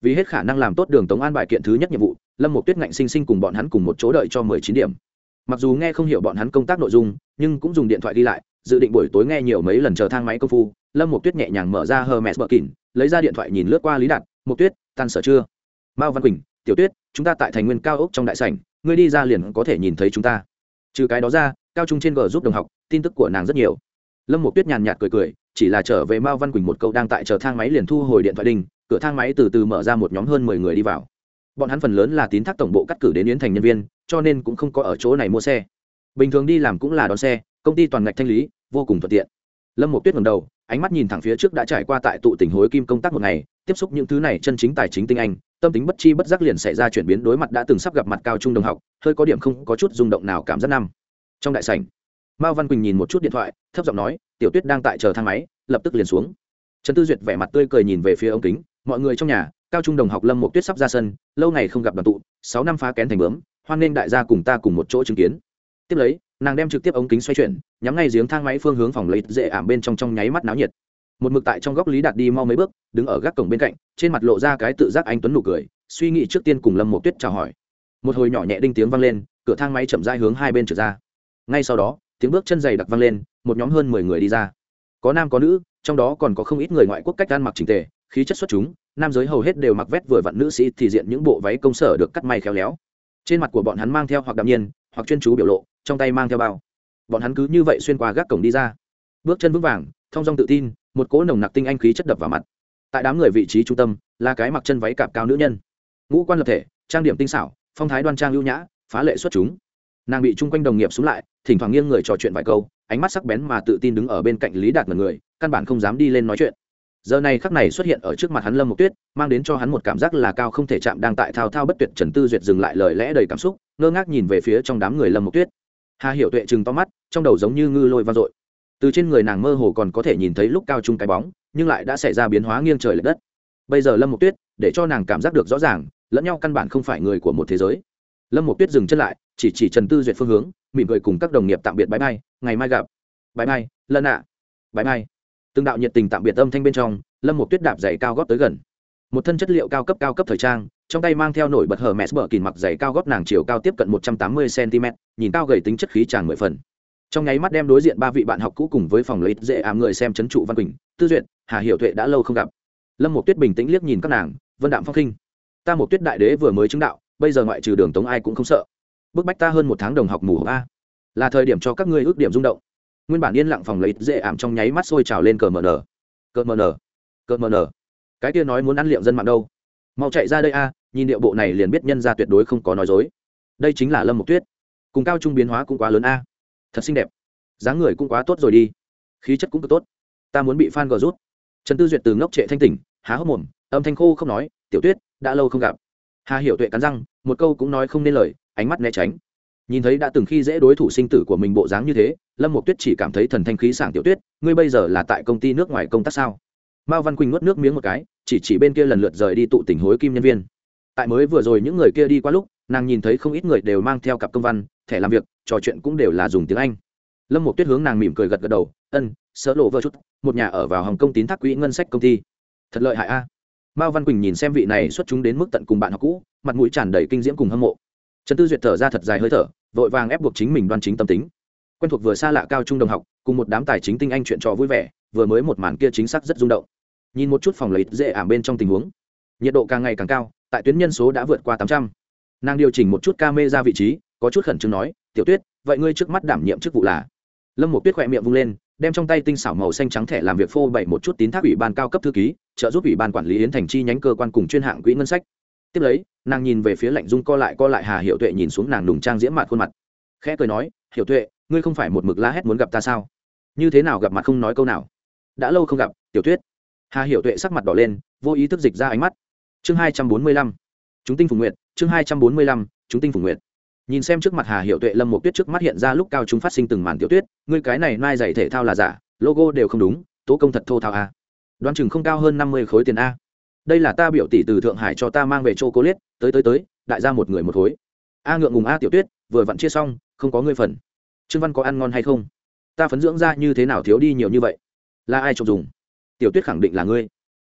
vì hết khả năng làm tốt đường tống an bài kiện thứ nhất nhiệm vụ, lâm một tuyết ngạnh sinh sinh cùng bọn hắn cùng một chỗ đợi cho mười chín điểm. Mặc dù nghe không hiểu bọn hắn công tác nội dung, nhưng cũng dùng điện thoại đi lại, dự định buổi tối nghe nhiều mấy lần chờ thang máy công phu, lâm một tuyết nhẹ nhàng mở ra hờ mẹ bờ kỉn lấy ra điện thoại nhìn lướt qua lý đạt một tuyết, tan sở chưa? Mao văn quỳnh, tiểu tuyết, chúng ta tại thành nguyên cao ốc trong đại sảnh, ngươi đi ra liền có thể nhìn thấy chúng ta. Trừ cái đó ra, cao trung trên g giúp đồng học, tin tức của nàng rất nhiều. Lâm một tuyết nhàn nhạt cười cười, chỉ là trở về mao văn quỳnh một câu đang tại chờ thang máy liền thu hồi điện thoại đình cửa thang máy từ từ mở ra một nhóm hơn mười người đi vào. Bọn hắn phần lớn là tín thác tổng bộ cắt cử đến yến thành nhân viên, cho nên cũng không có ở chỗ này mua xe. Bình thường đi làm cũng là đón xe, công ty toàn ngạch thanh lý, vô cùng thuận tiện. Lâm một tuyết ngầm đầu, ánh mắt nhìn thẳng phía trước đã trải qua tại tụ tỉnh hối kim công tác một ngày, tiếp xúc những thứ này chân chính tài chính tinh anh, tâm tính bất chi bất giác liền xảy ra chuyển biến đối mặt đã từng sắp gặp mặt cao trung đồng học, hơi có điểm không có chút rung động nào cảm giác năm. Trong đại sảnh, mao văn quỳnh nhìn một chút điện thoại, thấp giọng nói, tiểu tuyết đang tại chờ thang máy, lập tức liền xuống. Trần tư duyệt vẻ mặt tươi cười nhìn về phía ống kính mọi người trong nhà, cao trung đồng học lâm một tuyết sắp ra sân, lâu ngày không gặp đoàn tụ, sáu năm phá kén thành bướm, hoan nên đại gia cùng ta cùng một chỗ chứng kiến. Tiếp lấy, nàng đem trực tiếp ống kính xoay chuyển, nhắm ngay giếng thang máy phương hướng phòng lấy dễ ảm bên trong trong nháy mắt náo nhiệt. Một mực tại trong góc lý đạt đi mau mấy bước, đứng ở gác cổng bên cạnh, trên mặt lộ ra cái tự giác anh tuấn nụ cười, suy nghĩ trước tiên cùng lâm một tuyết chào hỏi. Một hồi nhỏ nhẹ đinh tiếng vang lên, cửa thang máy chậm rãi hướng hai bên trở ra. Ngay sau đó, tiếng bước chân dày đặc vang lên, một nhóm hơn mười người đi ra. Có nam có nữ, trong đó còn có không ít người ngoại quốc cách ăn mặc trình tề khí chất xuất chúng, nam giới hầu hết đều mặc vét vừa vặn, nữ sĩ thì diện những bộ váy công sở được cắt may khéo léo. Trên mặt của bọn hắn mang theo hoặc đạm nhiên, hoặc chuyên chú biểu lộ, trong tay mang theo bao. Bọn hắn cứ như vậy xuyên qua gác cổng đi ra. Bước chân vững vàng thong dong tự tin, một cỗ nồng nặc tinh anh khí chất đập vào mặt. Tại đám người vị trí trung tâm, là cái mặc chân váy cạp cao nữ nhân. Ngũ quan lập thể, trang điểm tinh xảo, phong thái đoan trang lưu nhã, phá lệ xuất chúng. Nàng bị chung quanh đồng nghiệp xuống lại, thỉnh thoảng nghiêng người trò chuyện vài câu, ánh mắt sắc bén mà tự tin đứng ở bên cạnh lý đạt mật người, căn bản không dám đi lên nói chuyện giờ này khắc này xuất hiện ở trước mặt hắn lâm một tuyết, mang đến cho hắn một cảm giác là cao không thể chạm đang tại thao thao bất tuyệt trần tư duyệt dừng lại lời lẽ đầy cảm xúc, ngơ ngác nhìn về phía trong đám người lâm một tuyết. Hà hiểu tuệ chừng to mắt, trong đầu giống như ngư lôi vang dội. Từ trên người nàng mơ hồ còn có thể nhìn thấy lúc cao trung cái bóng, nhưng lại đã xảy ra biến hóa nghiêng trời lệ đất. Bây giờ lâm một tuyết, để cho nàng cảm giác được rõ ràng, lẫn nhau căn bản không phải người của một thế giới. Lâm một tuyết dừng chân lại, chỉ chỉ trần tư duyệt phương hướng, mỉm cười cùng các đồng nghiệp tạm biệt bãi bay ngày mai gặp. Bãi bay lân ạ. Bãi bay từng đạo nhiệt tình tạm biệt âm thanh bên trong, lâm một tuyết đạp giày cao góp tới gần. Một thân chất liệu cao cấp cao cấp thời trang, trong tay mang theo nổi bật hở mẹ bờ kìn mặc giày cao góp nàng chiều cao tiếp cận một trăm tám mươi cm nhìn cao gầy tính chất khí tràn mười phần. Trong nháy mắt đem đối diện ba vị bạn học cũ cùng với phòng lấy dễ ám người xem chấn trụ văn quỳnh, tư duyệt, hà hiểu tuệ đã lâu không gặp. Lâm một tuyết bình tĩnh liếc nhìn các nàng, vân đạm phong khinh ta một tuyết đại đế vừa mới chứng đạo, bây giờ ngoại trừ đường tống ai cũng không sợ. Bức bách ta hơn một tháng đồng học mù a. Là thời điểm cho các ngươi ước điểm rung động nguyên bản yên lặng phòng lấy dễ ảm trong nháy mắt sôi trào lên cờ mờ nở cờ mờ nở cờ mờ nở cái kia nói muốn ăn liệu dân mạng đâu? Mau chạy ra đây a, nhìn điệu bộ này liền biết nhân ra tuyệt đối không có nói dối. Đây chính là lâm mộc tuyết. Cùng cao trung biến hóa cũng quá lớn a. Thật xinh đẹp. Dáng người cũng quá tốt rồi đi. Khí chất cũng cực tốt. Ta muốn bị f gờ rút. Trần tư duyệt từ ngốc trệ thanh tỉnh, há hốc mồm, âm thanh khô không nói, tiểu tuyết, đã lâu không gặp. Hà hiểu tuệ cắn răng, một câu cũng nói không nên lời, ánh mắt né tránh nhìn thấy đã từng khi dễ đối thủ sinh tử của mình bộ dáng như thế, lâm một tuyết chỉ cảm thấy thần thanh khí sảng tiểu tuyết, ngươi bây giờ là tại công ty nước ngoài công tác sao? Mao văn quỳnh nuốt nước miếng một cái, chỉ chỉ bên kia lần lượt rời đi tụ tình hối kim nhân viên. Tại mới vừa rồi những người kia đi qua lúc, nàng nhìn thấy không ít người đều mang theo cặp công văn, thẻ làm việc, trò chuyện cũng đều là dùng tiếng anh. Lâm một tuyết hướng nàng mỉm cười gật gật đầu, ân sỡ lộ vơ chút, một nhà ở vào hồng công tín thác quỹ ngân sách công ty. Thật lợi hại a. Mao văn quỳnh nhìn xem vị này xuất chúng đến mức tận cùng bạn học cũ, mặt mũi tràn đầy kinh diễm cùng hâm mộ trần tư duyệt thở ra thật dài hơi thở, vội vàng ép buộc chính mình đoan chính tâm tính. Quen thuộc vừa xa lạ cao trung đồng học, cùng một đám tài chính tinh anh chuyện trò vui vẻ, vừa mới một màn kia chính xác rất rung động. Nhìn một chút phòng lấy dễ ảm bên trong tình huống, nhiệt độ càng ngày càng cao, tại tuyến nhân số đã vượt qua tám trăm. Nàng điều chỉnh một chút ca mê ra vị trí, có chút khẩn trương nói, tiểu tuyết, vậy ngươi trước mắt đảm nhiệm chức vụ là? Lâm một tuyết khỏe miệng vung lên, đem trong tay tinh xảo màu xanh trắng thẻ làm việc phô bày một chút tín thác ủy ban cao cấp thư ký, trợ giúp ủy ban quản lý yến thành chi nhánh cơ quan cùng chuyên hạng quỹ ngân sách tiếp lấy, nàng nhìn về phía lạnh dung co lại co lại hà hiệu tuệ nhìn xuống nàng đùng trang diễm mặt khuôn mặt. Khẽ cười nói hiệu tuệ, ngươi không phải một mực la hét muốn gặp ta sao? Như thế nào gặp mặt không nói câu nào? Đã lâu không gặp, tiểu tuyết hà hiệu tuệ sắc mặt đỏ lên, vô ý thức dịch ra ánh mắt. Chương hai trăm bốn mươi lăm, chúng tinh phùng nguyện chương hai trăm bốn mươi lăm, chúng tinh phùng nguyện nhìn xem trước mặt hà hiệu tuệ lâm một tuyết trước mắt hiện ra lúc cao chúng phát sinh từng màn tiểu tuyết ngươi cái này mai giày thể thao là giả, logo đều không đúng, tố công thật thô thao a. Đoán chừng không cao hơn năm mươi khối tiền a đây là ta biểu tỷ từ thượng hải cho ta mang về châu cô liết tới tới tới, đại ra một người một khối a ngượng ngùng a tiểu tuyết, vừa vặn chia xong, không có ngươi phần. Trương văn có ăn ngon hay không? Ta phấn dưỡng ra như thế nào thiếu đi nhiều như vậy? Là ai trộm dùng? Tiểu tuyết khẳng định là ngươi.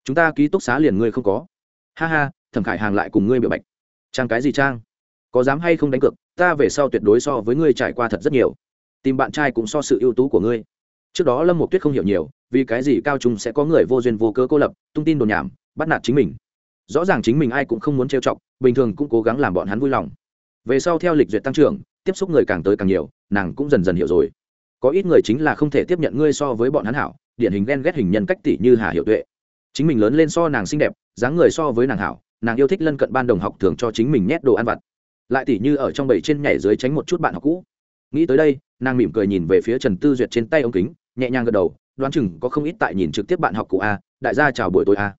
Chúng ta ký túc xá liền ngươi không có. Ha ha, thẩm khải hàng lại cùng ngươi biểu bạch. Trang cái gì trang? Có dám hay không đánh cược, ta về sau tuyệt đối so với ngươi trải qua thật rất nhiều. Tìm bạn trai cũng so sự ưu tú của ngươi. Trước đó lâm một tuyết không hiểu nhiều, vì cái gì cao trung sẽ có người vô duyên vô cớ cô lập, tung tin đồn nhảm bắt nạt chính mình. Rõ ràng chính mình ai cũng không muốn trêu chọc, bình thường cũng cố gắng làm bọn hắn vui lòng. Về sau theo lịch duyệt tăng trưởng, tiếp xúc người càng tới càng nhiều, nàng cũng dần dần hiểu rồi. Có ít người chính là không thể tiếp nhận ngươi so với bọn hắn hảo, điển hình ghen ghét hình nhân cách tỷ như hà hiệu tuệ. Chính mình lớn lên so nàng xinh đẹp, dáng người so với nàng hảo, nàng yêu thích lân cận ban đồng học thường cho chính mình nhét đồ ăn vặt. Lại tỷ như ở trong bầy trên nhảy dưới tránh một chút bạn học cũ. Nghĩ tới đây, nàng mỉm cười nhìn về phía trần tư duyệt trên tay ống kính, nhẹ nhàng gật đầu, đoán chừng có không ít tại nhìn trực tiếp bạn học cụ a, đại gia chào buổi tối a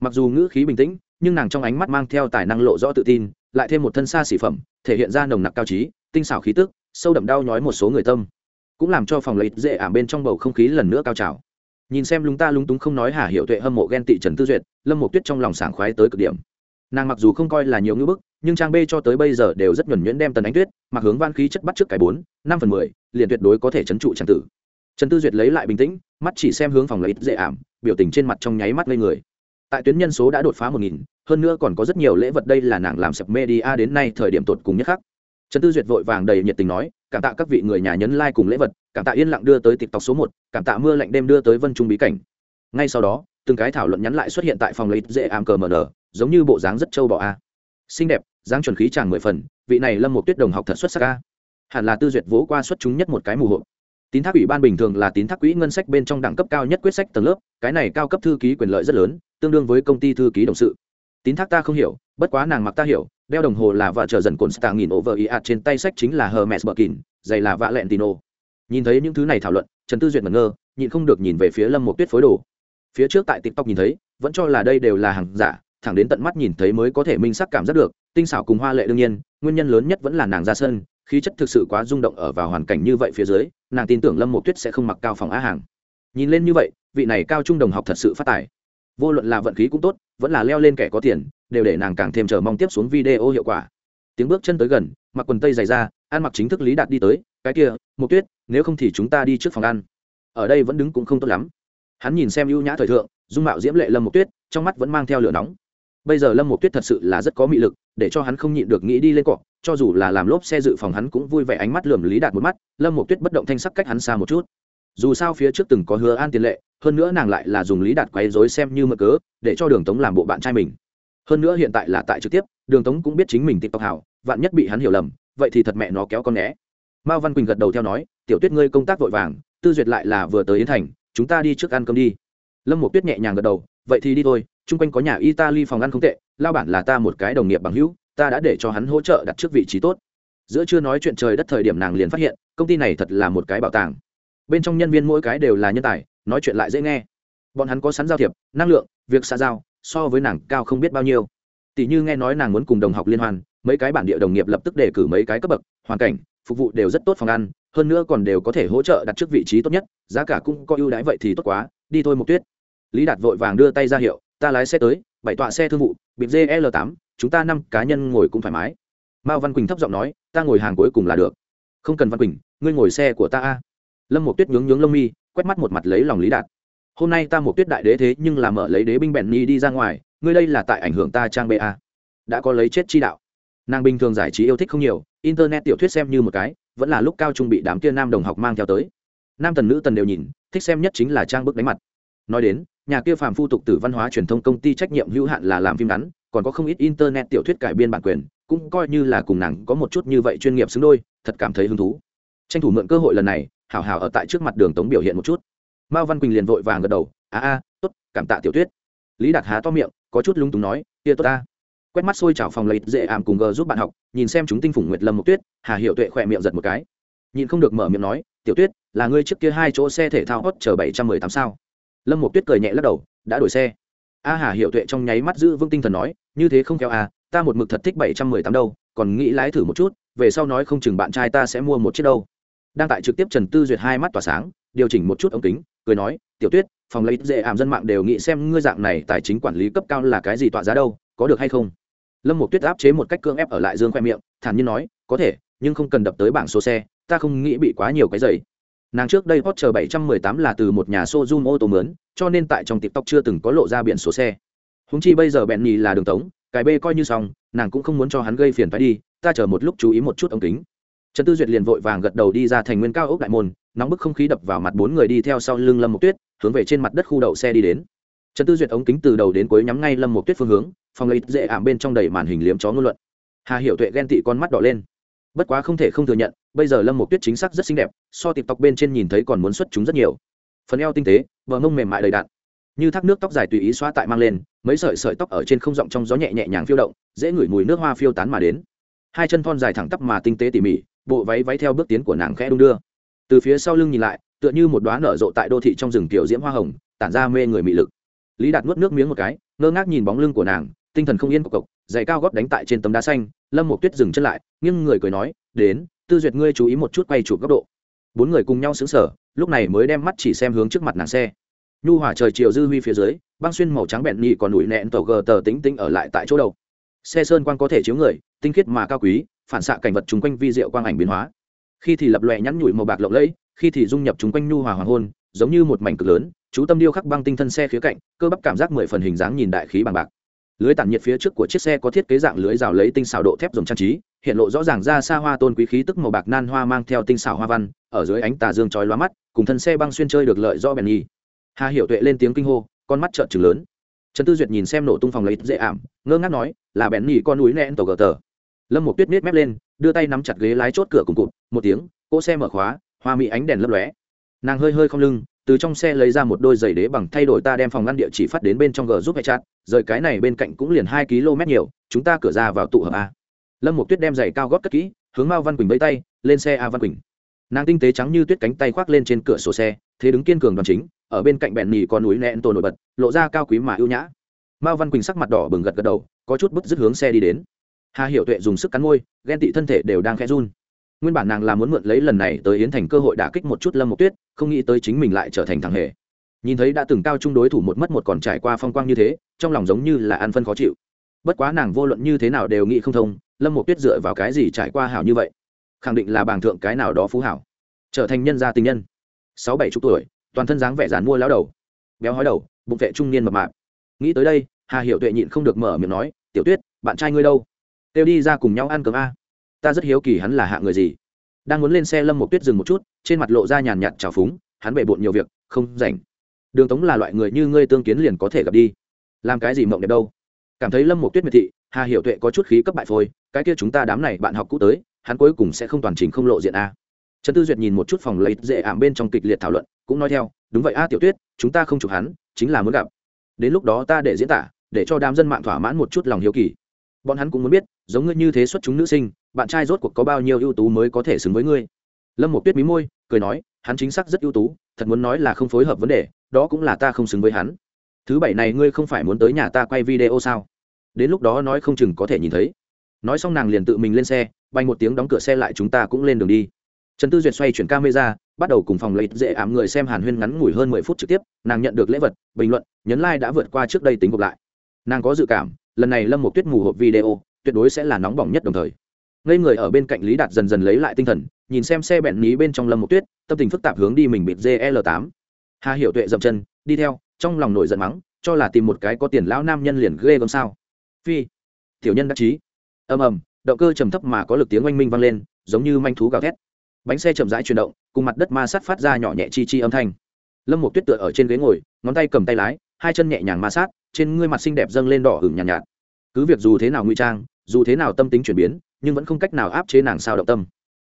mặc dù ngữ khí bình tĩnh, nhưng nàng trong ánh mắt mang theo tài năng lộ rõ tự tin, lại thêm một thân xa xỉ phẩm, thể hiện ra nồng nặc cao trí, tinh xảo khí tức, sâu đậm đau nhói một số người tâm. Cũng làm cho phòng lấy dễ ảm bên trong bầu không khí lần nữa cao trào. Nhìn xem lúng ta lúng túng không nói hà hiệu tuệ hâm mộ ghen tị trần tư duyệt, lâm một tuyết trong lòng sảng khoái tới cực điểm. Nàng mặc dù không coi là nhiều ngữ bức, nhưng trang b cho tới bây giờ đều rất nhuẩn nhuyễn đem tần ánh tuyết, mặc hướng van khí chất bắt trước cái bốn, năm phần mười, liền tuyệt đối có thể trấn trụ trang tử. Trần tư duyệt lấy lại bình tĩnh, mắt chỉ xem hướng phòng lấy dễ ảm, biểu tình trên mặt trong nháy mắt lên người tại tuyến nhân số đã đột phá một nghìn, hơn nữa còn có rất nhiều lễ vật đây là nàng làm sập media đến nay thời điểm tột cùng nhất khác. Trần tư duyệt vội vàng đầy nhiệt tình nói, cảm tạ các vị người nhà nhấn like cùng lễ vật, cảm tạ yên lặng đưa tới tiktok số một, cảm tạ mưa lạnh đêm đưa tới vân trung bí cảnh. Ngay sau đó, từng cái thảo luận nhắn lại xuất hiện tại phòng lấy dễ ảm cờ mờ nở giống như bộ dáng rất trâu bọ a. Xinh đẹp, dáng chuẩn khí chàng mười phần, vị này lâm một tuyết đồng học thật xuất sắc a. Hẳn là tư duyệt vỗ qua xuất chúng nhất một cái mù hộp tín thác ủy ban bình thường là tín thác quỹ ngân sách bên trong đẳng cấp cao nhất quyết sách tầng lớp, cái này cao cấp thư ký quyền lợi rất lớn, tương đương với công ty thư ký đồng sự. Tín thác ta không hiểu, bất quá nàng mặc ta hiểu, đeo đồng hồ là vợ chờ dần cồn stạng nghìn over ý ạt trên tay sách chính là hermes bờ kín giày là vạ lẹn tino nhìn thấy những thứ này thảo luận, trần tư duyệt ngẩn ngơ, nhịn không được nhìn về phía lâm một tuyết phối đồ. Phía trước tại tiktok nhìn thấy, vẫn cho là đây đều là hàng giả, thẳng đến tận mắt nhìn thấy mới có thể minh sắc cảm giác được, tinh xảo cùng hoa lệ đương nhiên, nguyên nhân lớn nhất vẫn là nàng ra sân, khí chất thực sự quá rung động ở vào hoàn cảnh như vậy phía dưới nàng tin tưởng lâm một tuyết sẽ không mặc cao phòng á hàng. Nhìn lên như vậy, vị này cao trung đồng học thật sự phát tài. Vô luận là vận khí cũng tốt, vẫn là leo lên kẻ có tiền, đều để nàng càng thêm chờ mong tiếp xuống video hiệu quả. Tiếng bước chân tới gần, mặc quần tây dày ra, ăn mặc chính thức lý đạt đi tới, cái kia một tuyết, nếu không thì chúng ta đi trước phòng ăn. Ở đây vẫn đứng cũng không tốt lắm. Hắn nhìn xem ưu nhã thời thượng, dung mạo diễm lệ lâm một tuyết, trong mắt vẫn mang theo lửa nóng. Bây giờ lâm một tuyết thật sự là rất có mị lực để cho hắn không nhịn được nghĩ đi lên cọ, cho dù là làm lốp xe dự phòng hắn cũng vui vẻ ánh mắt lườm lý đạt một mắt, lâm một tuyết bất động thanh sắc cách hắn xa một chút. Dù sao phía trước từng có hứa an tiền lệ, hơn nữa nàng lại là dùng lý đạt quấy dối xem như mơ cớ, để cho đường tống làm bộ bạn trai mình. Hơn nữa hiện tại là tại trực tiếp, đường tống cũng biết chính mình tiktok hảo, vạn nhất bị hắn hiểu lầm, vậy thì thật mẹ nó kéo con né mao văn quỳnh gật đầu theo nói, tiểu tuyết ngươi công tác vội vàng, tư duyệt lại là vừa tới yến thành, chúng ta đi trước ăn cơm đi. Lâm một tuyết nhẹ nhàng gật đầu vậy thì đi thôi, chung quanh có nhà italy phòng ăn không tệ, lao bản là ta một cái đồng nghiệp bằng hữu, ta đã để cho hắn hỗ trợ đặt trước vị trí tốt. Giữa chưa nói chuyện trời đất thời điểm nàng liền phát hiện, công ty này thật là một cái bảo tàng. Bên trong nhân viên mỗi cái đều là nhân tài, nói chuyện lại dễ nghe. Bọn hắn có sẵn giao thiệp, năng lượng, việc xã giao, so với nàng cao không biết bao nhiêu. Tỷ như nghe nói nàng muốn cùng đồng học liên hoan, mấy cái bản địa đồng nghiệp lập tức đề cử mấy cái cấp bậc, hoàn cảnh, phục vụ đều rất tốt phòng ăn, hơn nữa còn đều có thể hỗ trợ đặt trước vị trí tốt nhất, giá cả cũng có ưu đãi vậy thì tốt quá, đi thôi một tuyết lý đạt vội vàng đưa tay ra hiệu, ta lái xe tới, bảy tọa xe thương vụ, bịp gl tám, chúng ta năm cá nhân ngồi cũng thoải mái. Mao văn quỳnh thấp giọng nói, ta ngồi hàng cuối cùng là được. Không cần văn quỳnh, ngươi ngồi xe của ta a. Lâm một tuyết nhướng nhướng lông mi, quét mắt một mặt lấy lòng lý đạt. Hôm nay ta một tuyết đại đế thế nhưng là mở lấy đế binh bèn ni đi ra ngoài, ngươi đây là tại ảnh hưởng ta trang ba đã có lấy chết chi đạo. Nàng bình thường giải trí yêu thích không nhiều, internet tiểu thuyết xem như một cái, vẫn là lúc cao trung bị đám kia nam đồng học mang theo tới. Nam tần nữ tần đều nhìn, thích xem nhất chính là trang bức đánh mặt. Nói đến nhà kia phàm phu tục tử văn hóa truyền thông công ty trách nhiệm hữu hạn là làm phim ngắn, còn có không ít internet tiểu thuyết cải biên bản quyền, cũng coi như là cùng nàng có một chút như vậy chuyên nghiệp xứng đôi, thật cảm thấy hứng thú. Tranh thủ mượn cơ hội lần này, hảo hảo ở tại trước mặt đường tống biểu hiện một chút. Mao văn quỳnh liền vội vàng gật đầu, a a, tốt, cảm tạ tiểu tuyết lý đạt há to miệng, có chút lúng túng nói, tia tốt ta. Quét mắt xôi chảo phòng lấy dễ ảm cùng g giúp bạn học, nhìn xem chúng tinh phủng nguyệt lâm một tuyết, hà hiệu tuệ khỏe miệng giật một cái. Nhìn không được mở miệng nói, tiểu tuyết, là ngươi trước kia hai chỗ xe thể thao hot chờ bảy trăm mười tám sao? Lâm một tuyết cười nhẹ lắc đầu, đã đổi xe. A hà hiệu tuệ trong nháy mắt giữ vững tinh thần nói, như thế không theo à ta một mực thật thích bảy trăm mười tám đâu, còn nghĩ lái thử một chút, về sau nói không chừng bạn trai ta sẽ mua một chiếc đâu. Đang tại trực tiếp trần tư duyệt hai mắt tỏa sáng, điều chỉnh một chút ống kính, cười nói, tiểu tuyết, phòng lấy dễ ảm dân mạng đều nghĩ xem ngươi dạng này tài chính quản lý cấp cao là cái gì tọa giá đâu, có được hay không? Lâm một tuyết áp chế một cách cưỡng ép ở lại dương khoe miệng, thản nhiên nói, có thể, nhưng không cần đập tới bảng số xe, ta không nghĩ bị quá nhiều cái giày nàng trước đây hot chờ 718 là từ một nhà showroom ô tô mướn, cho nên tại trong tiktok chưa từng có lộ ra biển số xe. Húng chi bây giờ bẹn nhì là đường tống, cái bê coi như xong, nàng cũng không muốn cho hắn gây phiền phải đi, ta chờ một lúc chú ý một chút ống kính. Trần tư duyệt liền vội vàng gật đầu đi ra thành nguyên cao ốc đại môn, nóng bức không khí đập vào mặt bốn người đi theo sau lưng lâm Mộc tuyết, hướng về trên mặt đất khu đậu xe đi đến. Trần tư duyệt ống kính từ đầu đến cuối nhắm ngay lâm Mộc tuyết phương hướng, phòng lấy dễ ảm bên trong đầy màn hình liếm chó ngôn luận. Hà Hiểu tuệ ghen tị con mắt đỏ lên. Bất quá không thể không thừa nhận bây giờ lâm một tuyết chính xác rất xinh đẹp, so tiệp tộc bên trên nhìn thấy còn muốn xuất chúng rất nhiều. Phần eo tinh tế, bờ mông mềm mại đầy đạn như thác nước tóc dài tùy ý xóa tại mang lên, mấy sợi sợi tóc ở trên không rộng trong gió nhẹ nhẹ nhàng phiêu động, dễ ngửi mùi nước hoa phiêu tán mà đến. Hai chân thon dài thẳng tắp mà tinh tế tỉ mỉ, bộ váy váy theo bước tiến của nàng khẽ đung đưa. Từ phía sau lưng nhìn lại, tựa như một đoá nở rộ tại đô thị trong rừng tiểu diễm hoa hồng, tản ra mê người mị lực. Lý đạt nuốt nước miếng một cái, ngơ ngác nhìn bóng lưng của nàng, tinh thần không yên cộc cộc giày cao góp đánh tại trên tấm đá xanh, lâm một tuyết dừng chân lại, nghiêng người cười nói, đến tư duyệt ngươi chú ý một chút quay chụp góc độ. Bốn người cùng nhau xứng sở lúc này mới đem mắt chỉ xem hướng trước mặt nàng xe. Nhu hỏa trời chiều dư huy phía dưới, băng xuyên màu trắng bẹn nhị còn nủi nẹn tổ gờ tờ tính tính ở lại tại chỗ đầu. Xe sơn quang có thể chiếu người, tinh khiết mà cao quý, phản xạ cảnh vật chung quanh vi diệu quang ảnh biến hóa. Khi thì lập lòe nhắn nhủi màu bạc lộng lẫy, khi thì dung nhập chung quanh nhu hòa hoàng hôn, giống như một mảnh cực lớn, chú tâm điêu khắc băng tinh thân xe khía cạnh, cơ bắp cảm giác mười phần hình dáng nhìn đại khí bằng bạc lưới tản nhiệt phía trước của chiếc xe có thiết kế dạng lưới rào lấy tinh xảo độ thép dùng trang trí, hiện lộ rõ ràng ra xa hoa tôn quý khí tức màu bạc nan hoa mang theo tinh xảo hoa văn, ở dưới ánh tà dương chói lóa mắt, cùng thân xe băng xuyên chơi được lợi do bèn nhi hà hiểu tuệ lên tiếng kinh hô, con mắt trợn trừng lớn. Trần tư duyệt nhìn xem nổ tung phòng lấy dễ ảm, ngơ ngác nói, là bèn nhi con núi nẹn tàu gờ tờ. Lâm một tuyết nết mép lên, đưa tay nắm chặt ghế lái chốt cửa cùng cụt, một tiếng, cỗ xe mở khóa, hoa mỹ ánh đèn lấp lóe. Nàng hơi hơi không lưng từ trong xe lấy ra một đôi giày đế bằng thay đổi ta đem phòng ngăn địa chỉ phát đến bên trong g giúp hệ chặt rời cái này bên cạnh cũng liền hai km nhiều, chúng ta cửa ra vào tụ hợp a. Lâm một tuyết đem giày cao gót cất kỹ, hướng mao văn quỳnh vẫy tay, lên xe a văn quỳnh. Nàng tinh tế trắng như tuyết cánh tay khoác lên trên cửa sổ xe, thế đứng kiên cường đoàn chính, ở bên cạnh bẹn nhì con núi nẹn tổ nổi bật, lộ ra cao quý mà ưu nhã. Mao văn quỳnh sắc mặt đỏ bừng gật gật đầu, có chút bứt dứt hướng xe đi đến. Hà hiệu tuệ dùng sức cắn môi, ghen tị thân thể đều đang khẽ run nguyên bản nàng là muốn mượn lấy lần này tới yến thành cơ hội đả kích một chút lâm Mộc tuyết, không nghĩ tới chính mình lại trở thành thằng hề. Nhìn thấy đã từng cao chung đối thủ một mất một còn trải qua phong quang như thế, trong lòng giống như là ăn phân khó chịu. Bất quá nàng vô luận như thế nào đều nghĩ không thông, lâm Mộc tuyết dựa vào cái gì trải qua hảo như vậy? Khẳng định là bàng thượng cái nào đó phú hảo. Trở thành nhân gia tình nhân. Sáu bảy chục tuổi, toàn thân dáng vẻ dán mua lao đầu. Béo hói đầu, bụng vệ trung niên mập mạp. Nghĩ tới đây, hà Hiểu tuệ nhịn không được mở miệng nói, tiểu tuyết, bạn trai ngươi đâu? Kêu đi ra cùng nhau ăn cơm a ta rất hiếu kỳ hắn là hạ người gì. Đang muốn lên xe lâm một tuyết dừng một chút, trên mặt lộ ra nhàn nhạt trào phúng, hắn bề bộn nhiều việc, không rảnh. Đường tống là loại người như ngươi tương kiến liền có thể gặp đi. Làm cái gì mộng đẹp đâu? Cảm thấy lâm một tuyết miệt thị, hà hiệu tuệ có chút khí cấp bại phôi, cái kia chúng ta đám này bạn học cũ tới, hắn cuối cùng sẽ không toàn trình không lộ diện a. Trần tư duyệt nhìn một chút phòng lấy dễ ảm bên trong kịch liệt thảo luận, cũng nói theo, đúng vậy a, tiểu tuyết, chúng ta không chụp hắn, chính là muốn gặp. Đến lúc đó ta để diễn tả, để cho đám dân mạng thỏa mãn một chút lòng hiếu kỳ. Bọn hắn cũng muốn biết giống ngươi như thế xuất chúng nữ sinh, bạn trai rốt cuộc có bao nhiêu ưu tú mới có thể xứng với ngươi? Lâm một tuyết mí môi, cười nói, hắn chính xác rất ưu tú, thật muốn nói là không phối hợp vấn đề, đó cũng là ta không xứng với hắn. Thứ bảy này ngươi không phải muốn tới nhà ta quay video sao? Đến lúc đó nói không chừng có thể nhìn thấy. Nói xong nàng liền tự mình lên xe, bay một tiếng đóng cửa xe lại chúng ta cũng lên đường đi. Trần tư duyệt xoay chuyển camera, bắt đầu cùng phòng lấy dễ ảm người xem hàn huyên ngắn ngủi hơn mười phút trực tiếp, nàng nhận được lễ vật, bình luận, nhấn like đã vượt qua trước đây tính gộp lại. Nàng có dự cảm, lần này lâm một tuyết mù hộp video tuyệt đối sẽ là nóng bỏng nhất đồng thời. Ngây người ở bên cạnh lý đạt dần dần lấy lại tinh thần nhìn xem xe bẹn ní bên trong lâm một tuyết tâm tình phức tạp hướng đi mình bịt gl tám. Hà hiểu tuệ dậm chân đi theo trong lòng nổi giận mắng cho là tìm một cái có tiền lão nam nhân liền ghê gớm sao. Phi tiểu nhân đắc chí. Ầm ầm động cơ trầm thấp mà có lực tiếng oanh minh vang lên giống như manh thú gào thét. Bánh xe chậm rãi chuyển động cùng mặt đất ma sát phát ra nhỏ nhẹ chi chi âm thanh. Lâm một tuyết tựa ở trên ghế ngồi ngón tay cầm tay lái hai chân nhẹ nhàng ma sát trên ngươi mặt xinh đẹp dâng lên đỏ hửng nhàn nhạt, nhạt cứ việc dù thế nào nguy trang, dù thế nào tâm tính chuyển biến, nhưng vẫn không cách nào áp chế nàng sao động tâm.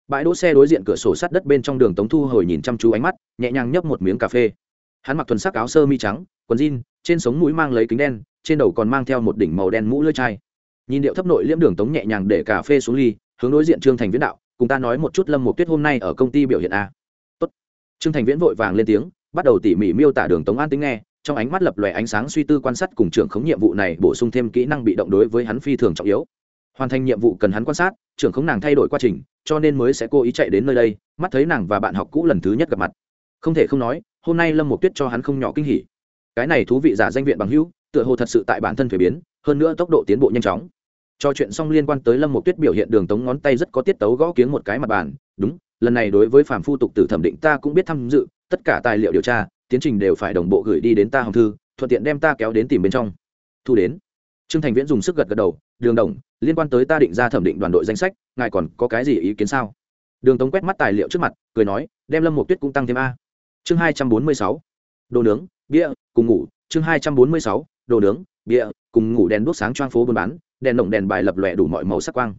Bãi đỗ xe đối diện cửa sổ sát đất bên trong đường tống thu hồi nhìn chăm chú ánh mắt, nhẹ nhàng nhấp một miếng cà phê. Hắn mặc thuần sắc áo sơ mi trắng, quần jean, trên sống mũi mang lấy kính đen, trên đầu còn mang theo một đỉnh màu đen mũ lưỡi chai. Nhìn điệu thấp nội liễm đường tống nhẹ nhàng để cà phê xuống ly, hướng đối diện trương thành viễn đạo, cùng ta nói một chút lâm một tuyết hôm nay ở công ty biểu hiện a. Tốt. trương thành viễn vội vàng lên tiếng, bắt đầu tỉ mỉ miêu tả đường tống an tính nghe trong ánh mắt lập lòe ánh sáng suy tư quan sát cùng trưởng khống nhiệm vụ này bổ sung thêm kỹ năng bị động đối với hắn phi thường trọng yếu. Hoàn thành nhiệm vụ cần hắn quan sát, trưởng khống nàng thay đổi quá trình, cho nên mới sẽ cố ý chạy đến nơi đây, mắt thấy nàng và bạn học cũ lần thứ nhất gặp mặt. Không thể không nói, hôm nay lâm một tuyết cho hắn không nhỏ kinh hỉ. Cái này thú vị giả danh viện bằng hữu, tựa hồ thật sự tại bản thân thuế biến, hơn nữa tốc độ tiến bộ nhanh chóng. Cho chuyện xong liên quan tới lâm một tuyết biểu hiện đường tống ngón tay rất có tiết tấu gõ kiếng một cái mặt bàn, đúng, lần này đối với phàm phu tục tử thẩm định ta cũng biết tham dự, tất cả tài liệu điều tra tiến trình đều phải đồng bộ gửi đi đến ta hồng thư, thuận tiện đem ta kéo đến tìm bên trong. Thu đến. Trương thành viễn dùng sức gật gật đầu, đường đồng, liên quan tới ta định ra thẩm định đoàn đội danh sách, ngài còn có cái gì ý kiến sao? Đường tống quét mắt tài liệu trước mặt, cười nói, đem lâm một tuyết cũng tăng thêm a. Chương hai trăm bốn mươi sáu. Đồ nướng, bia, cùng ngủ. Chương hai trăm bốn mươi sáu. Đồ nướng, bia, cùng ngủ đèn đuốc sáng choang phố buôn bán, đèn động đèn bài lập lòe đủ mọi màu sắc quang.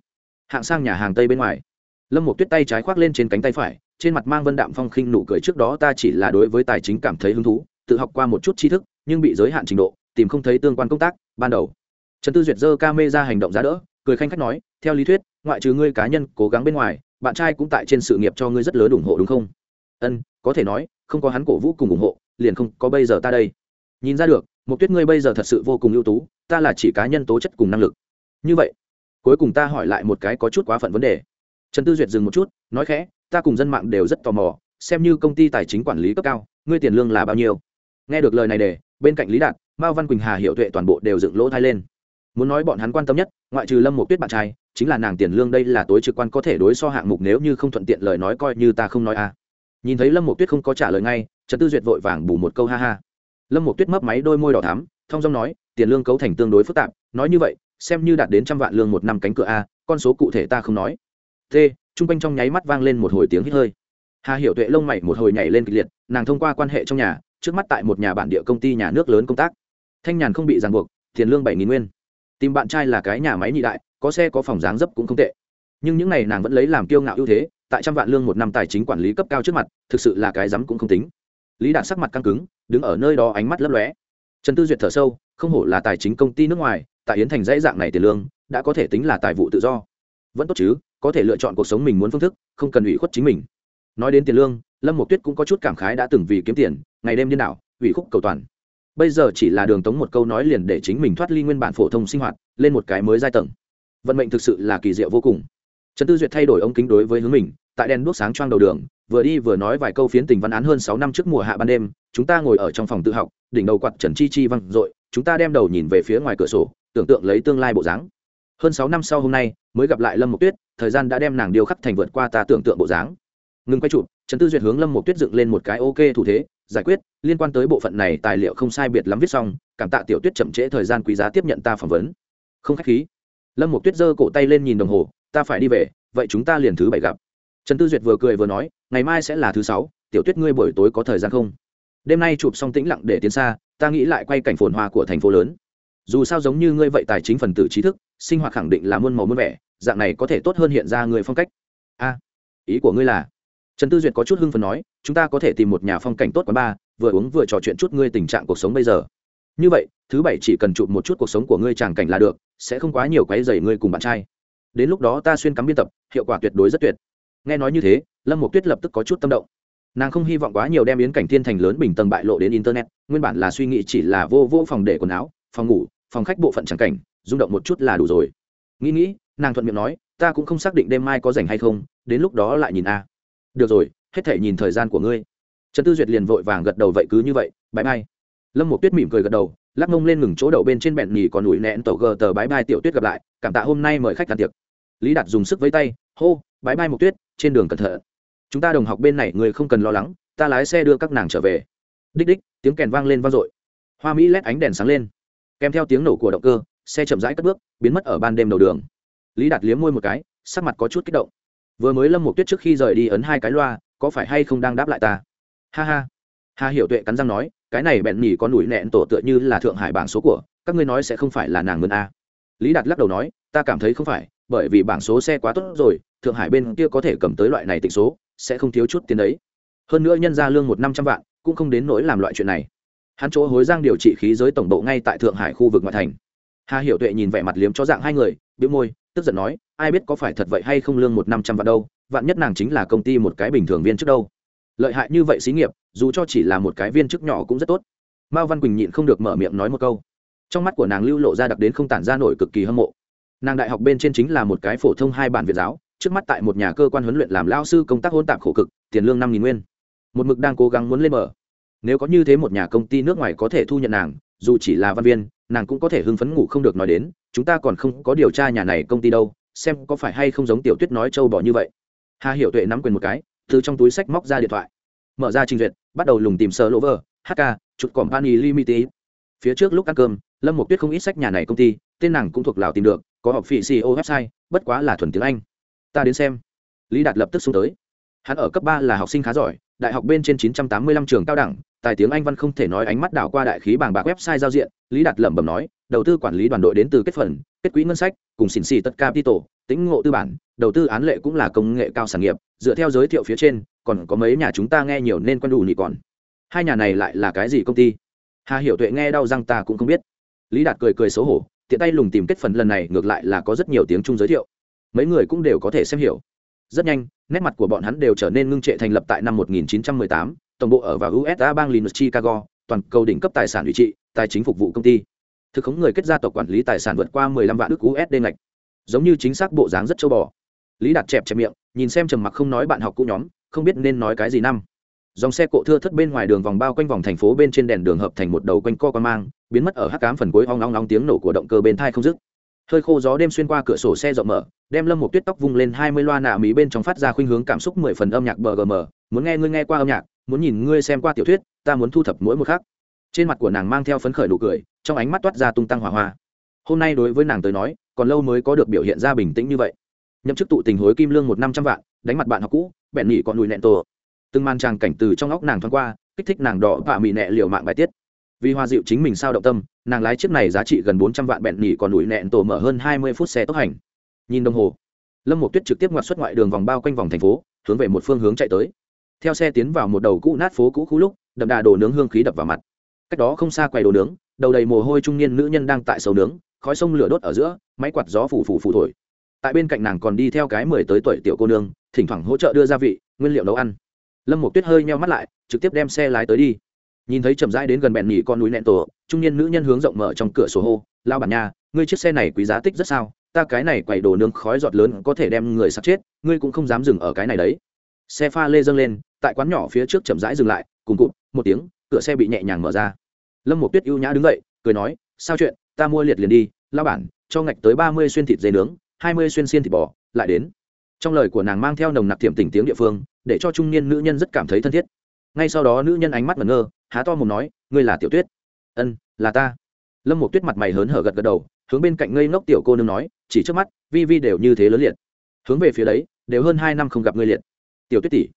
Hạng sang nhà hàng tây bên ngoài. Lâm một tuyết tay trái khoác lên trên cánh tay phải trên mặt mang vân đạm phong khinh nụ cười trước đó ta chỉ là đối với tài chính cảm thấy hứng thú, tự học qua một chút tri thức, nhưng bị giới hạn trình độ, tìm không thấy tương quan công tác, ban đầu. Trần tư duyệt dơ ca mê ra hành động giá đỡ, cười khanh khách nói, theo lý thuyết, ngoại trừ ngươi cá nhân cố gắng bên ngoài, bạn trai cũng tại trên sự nghiệp cho ngươi rất lớn ủng hộ đúng không? Ân, có thể nói, không có hắn cổ vũ cùng ủng hộ, liền không có bây giờ ta đây. Nhìn ra được một tuyết ngươi bây giờ thật sự vô cùng ưu tú, ta là chỉ cá nhân tố chất cùng năng lực. Như vậy, cuối cùng ta hỏi lại một cái có chút quá phận vấn đề. Trần tư duyệt dừng một chút, nói khẽ ta cùng dân mạng đều rất tò mò, xem như công ty tài chính quản lý cấp cao, ngươi tiền lương là bao nhiêu? Nghe được lời này để, bên cạnh lý đạt, mao văn quỳnh, hà hiệu tuệ toàn bộ đều dựng lỗ thai lên. Muốn nói bọn hắn quan tâm nhất, ngoại trừ lâm một tuyết bạn trai, chính là nàng tiền lương đây là tối trực quan có thể đối so hạng mục nếu như không thuận tiện lời nói coi như ta không nói a à. nhìn thấy lâm một tuyết không có trả lời ngay, trần tư duyệt vội vàng bù một câu ha ha. Lâm một tuyết mấp máy đôi môi đỏ thắm thong dong nói, tiền lương cấu thành tương đối phức tạp, nói như vậy, xem như đạt đến trăm vạn lương một năm cánh cửa a, con số cụ thể ta không nói. T chung quanh trong nháy mắt vang lên một hồi tiếng hít hơi. Hà hiểu tuệ lông mày một hồi nhảy lên kịch liệt, nàng thông qua quan hệ trong nhà, trước mắt tại một nhà bản địa công ty nhà nước lớn công tác. Thanh nhàn không bị ràng buộc, tiền lương bảy nghìn nguyên. Tìm bạn trai là cái nhà máy nhị đại, có xe có phòng dáng dấp cũng không tệ. Nhưng những n à y nàng vẫn lấy làm kiêu ngạo ưu thế, tại trăm vạn lương một năm tài chính quản lý cấp cao trước mặt, thực sự là cái rắm cũng không tính. Lý đạt sắc mặt căng cứng, đứng ở nơi đó ánh mắt lấp lóe. Trần tư duyệt thở sâu, không hổ là tài chính công ty nước ngoài, tại yến thành dãy dạng này tiền lương, đã có thể tính là tài vụ tự do. Vẫn tốt chứ? Có thể lựa chọn cuộc sống mình muốn phương thức, không cần ủy khuất chính mình. Nói đến tiền lương, lâm một tuyết cũng có chút cảm khái đã từng vì kiếm tiền, ngày đêm điên đảo, ủy khúc cầu toàn. Bây giờ chỉ là đường tống một câu nói liền để chính mình thoát ly nguyên bản phổ thông sinh hoạt, lên một cái mới giai tầng. Vận mệnh thực sự là kỳ diệu vô cùng. Trần tư duyệt thay đổi ống kính đối với hướng mình, tại đèn đuốc sáng choang đầu đường, vừa đi vừa nói vài câu phiến tình văn án hơn sáu năm trước mùa hạ ban đêm, chúng ta ngồi ở trong phòng tự học, đỉnh đầu quạt trần chi chi văng r chúng ta đem đầu nhìn về phía ngoài cửa sổ, tưởng tượng lấy tương lai bộ dáng. Hơn sáu năm sau hôm nay, mới gặp lại lâm mộc tuyết thời gian đã đem nàng điêu khắc thành vượt qua ta tưởng tượng bộ dáng. Ngừng quay chụp, trần tư duyệt hướng lâm một tuyết dựng lên một cái ok thủ thế, giải quyết, liên quan tới bộ phận này tài liệu không sai biệt lắm viết xong, cảm tạ tiểu tuyết chậm trễ thời gian quý giá tiếp nhận ta phỏng vấn. Không khách khí. Lâm một tuyết giơ cổ tay lên nhìn đồng hồ, ta phải đi về, vậy chúng ta liền thứ bảy gặp. Trần tư duyệt vừa cười vừa nói, ngày mai sẽ là thứ sáu, tiểu tuyết ngươi buổi tối có thời gian không? Đêm nay chụp xong tĩnh lặng để tiến xa, ta nghĩ lại quay cảnh phồn hoa của thành phố lớn. Dù sao giống như ngươi vậy tài chính phần tử trí thức, sinh hoạt khẳng định là muôn màu muôn vẻ dạng này có thể tốt hơn hiện ra người phong cách. A, ý của ngươi là? Trần tư duyệt có chút hưng phần nói, chúng ta có thể tìm một nhà phong cảnh tốt quán ba vừa uống vừa trò chuyện chút ngươi tình trạng cuộc sống bây giờ. Như vậy, thứ bảy chỉ cần chụp một chút cuộc sống của ngươi tràng cảnh là được, sẽ không quá nhiều quấy dày ngươi cùng bạn trai. Đến lúc đó ta xuyên cắm biên tập, hiệu quả tuyệt đối rất tuyệt. Nghe nói như thế, lâm một tuyết lập tức có chút tâm động. Nàng không hy vọng quá nhiều đem yến cảnh thiên thành lớn bình tầng bại lộ đến internet, nguyên bản là suy nghĩ chỉ là vô vô phòng để quần áo, phòng ngủ, phòng khách bộ phận tràng cảnh, rung động một chút là đủ rồi. Nghĩ nghĩ nàng thuận miệng nói, ta cũng không xác định đêm mai có rảnh hay không, đến lúc đó lại nhìn a. Được rồi, hết thể nhìn thời gian của ngươi. Trần tư duyệt liền vội vàng gật đầu vậy cứ như vậy bãi mai lâm một tuyết mỉm cười gật đầu, lắc mông lên ngừng chỗ đậu bên trên bẹn nhì còn ủi nẹn tàu gờ tờ bãi mai tiểu tuyết gặp lại, cảm tạ hôm nay mời khách ăn tiệc. Lý đạt dùng sức với tay, hô bãi mai một tuyết, trên đường cẩn thận. Chúng ta đồng học bên này người không cần lo lắng, ta lái xe đưa các nàng trở về. Đích đích, tiếng kèn vang lên vang dội. Hoa mỹ lét ánh đèn sáng lên. Kèm theo tiếng nổ của động cơ, xe chậm rãi cất bước, biến mất ở ban đêm đầu đường lý đạt liếm môi một cái, sắc mặt có chút kích động. Vừa mới lâm một tuyết trước khi rời đi ấn hai cái loa, có phải hay không đang đáp lại ta? Ha ha. Hà hiểu tuệ cắn răng nói, cái này bẹn nhỉ con đùi nẹn tổ tựa như là thượng hải bảng số của, các ngươi nói sẽ không phải là nàng ngân a. Lý đạt lắc đầu nói, ta cảm thấy không phải, bởi vì bảng số xe quá tốt rồi, thượng hải bên kia có thể cầm tới loại này tịnh số, sẽ không thiếu chút tiền đấy. Hơn nữa nhân ra lương một năm trăm vạn, cũng không đến nỗi làm loại chuyện này. Hắn chỗ hối giang điều trị khí giới tổng độ ngay tại thượng hải khu vực ngoại thành. Hà hiểu tuệ nhìn vẻ mặt liếm cho dạng hai người biếu môi tức giận nói, ai biết có phải thật vậy hay không lương một năm trăm vạn đâu, vạn nhất nàng chính là công ty một cái bình thường viên trước đâu. Lợi hại như vậy xí nghiệp, dù cho chỉ là một cái viên chức nhỏ cũng rất tốt. Mao văn quỳnh nhịn không được mở miệng nói một câu. Trong mắt của nàng lưu lộ ra đặc đến không tản ra nổi cực kỳ hâm mộ. Nàng đại học bên trên chính là một cái phổ thông hai bản việt giáo, trước mắt tại một nhà cơ quan huấn luyện làm lao sư công tác hôn tạp khổ cực, tiền lương năm nghìn nguyên. Một mực đang cố gắng muốn lên mở. Nếu có như thế một nhà công ty nước ngoài có thể thu nhận nàng, dù chỉ là văn viên nàng cũng có thể hưng phấn ngủ không được nói đến, chúng ta còn không có điều tra nhà này công ty đâu, xem có phải hay không giống tiểu tuyết nói trâu bỏ như vậy. Hà hiểu tuệ nắm quyền một cái, từ trong túi sách móc ra điện thoại. Mở ra trình duyệt, bắt đầu lùng tìm sơ lỗ vờ hk chụt pani limited. Phía trước lúc ăn cơm, lâm một tuyết không ít sách nhà này công ty, tên nàng cũng thuộc lào tìm được, có học phỉ ceo website, bất quá là thuần tiếng anh. Ta đến xem. Lý đạt lập tức xuống tới. Hắn ở cấp ba là học sinh khá giỏi, đại học bên trên 985 trường cao đẳng tài tiếng anh văn không thể nói ánh mắt đảo qua đại khí bảng bạc website giao diện lý đạt lẩm bẩm nói đầu tư quản lý đoàn đội đến từ kết phần kết quỹ ngân sách cùng xỉn xì tất capital tính ngộ tư bản đầu tư án lệ cũng là công nghệ cao sản nghiệp dựa theo giới thiệu phía trên còn có mấy nhà chúng ta nghe nhiều nên quen đủ nhị còn. Hai nhà này lại là cái gì công ty? Hà hiểu tuệ nghe đau răng ta cũng không biết. Lý đạt cười cười xấu hổ tiện tay lùng tìm kết phần lần này ngược lại là có rất nhiều tiếng chung giới thiệu. Mấy người cũng đều có thể xem hiểu. Rất nhanh nét mặt của bọn hắn đều trở nên ngưng trệ thành lập tại năm 1918, tổng bộ ở vào usa bang linus, chicago, toàn cầu đỉnh cấp tài sản ủy trị, tài chính phục vụ công ty. Thực khống người kết gia tộc quản lý tài sản vượt qua 15 vạn ức usd ngạch. Giống như chính xác bộ dáng rất châu bò. Lý đạt chẹp chẹp miệng, nhìn xem trầm mặc không nói bạn học cũ nhóm, không biết nên nói cái gì năm. Dòng xe cộ thưa thất bên ngoài đường vòng bao quanh vòng thành phố bên trên đèn đường hợp thành một đầu quanh co quan mang, biến mất ở hắc cám phần cuối hoang long long tiếng nổ của động cơ bên thai không dứt. Hơi khô gió đêm xuyên qua cửa sổ xe rộng mở, đem lâm một tuyết tóc vung lên hai mươi loa nạ mỹ bên trong phát ra khuynh hướng cảm xúc mười phần âm nhạc bgm muốn nghe ngươi nghe qua âm nhạc muốn nhìn ngươi xem qua tiểu thuyết, ta muốn thu thập mỗi một khác. trên mặt của nàng mang theo phấn khởi nụ cười, trong ánh mắt toát ra tung tăng hỏa hoa. Hôm nay đối với nàng tới nói, còn lâu mới có được biểu hiện ra bình tĩnh như vậy. Nhậm chức tụ tình hối kim lương một năm trăm vạn, đánh mặt bạn học cũ, bẹn nhỉ còn lùi nẹn tổ. Từng màn tràng cảnh từ trong óc nàng thoáng qua, kích thích nàng đỏ và mị nẹ liều mạng bài tiết. Vì hoa dịu chính mình sao động tâm, nàng lái chiếc này giá trị gần bốn trăm vạn bẹn nhỉ còn lùi nẹn tổ mở hơn hai mươi phút xe tốc hành. Nhìn đồng hồ, lâm một tuyết trực tiếp ngoặt xuất ngoại đường vòng bao quanh vòng thành phố, hướng về một phương hướng chạy tới theo xe tiến vào một đầu cũ nát phố cũ khu lúc, đậm đà đồ nướng hương khí đập vào mặt. Cách đó không xa quầy đồ nướng, đầu đầy mồ hôi trung niên nữ nhân đang tại sầu nướng, khói sông lửa đốt ở giữa, máy quạt gió phủ phủ phủ thổi. Tại bên cạnh nàng còn đi theo cái mười tới tuổi tiểu cô nương, thỉnh thoảng hỗ trợ đưa gia vị, nguyên liệu nấu ăn. Lâm một tuyết hơi meo mắt lại, trực tiếp đem xe lái tới đi. Nhìn thấy chậm rãi đến gần bẹn nhỉ con núi nẹn tổ, trung niên nữ nhân hướng rộng mở trong cửa sổ hô lao bản nhà ngươi chiếc xe này quý giá tích rất sao? Ta cái này quầy đồ nướng khói giọt lớn có thể đem người sắp chết, ngươi cũng không dám dừng ở cái này đấy xe pha lê dâng lên, tại quán nhỏ phía trước chậm rãi dừng lại, cùng cụt, một tiếng, cửa xe bị nhẹ nhàng mở ra. Lâm một tuyết ưu nhã đứng dậy, cười nói, sao chuyện, ta mua liệt liền đi lao bản, cho ngạch tới ba mươi xuyên thịt dây nướng, hai mươi xuyên xiên thịt bò, lại đến. Trong lời của nàng mang theo nồng nặc thiểm tình tiếng địa phương, để cho trung niên nữ nhân rất cảm thấy thân thiết. Ngay sau đó nữ nhân ánh mắt ngẩn ngơ, há to mồm nói, ngươi là tiểu tuyết. Ân, là ta. Lâm một tuyết mặt mày hớn hở gật gật đầu, hướng bên cạnh ngây ngốc tiểu cô nương nói, chỉ trước mắt, vi vi đều như thế lớn liệt. Hướng về phía đấy, đều hơn hai năm không gặp ngươi liệt tiểu tuyết tỷ.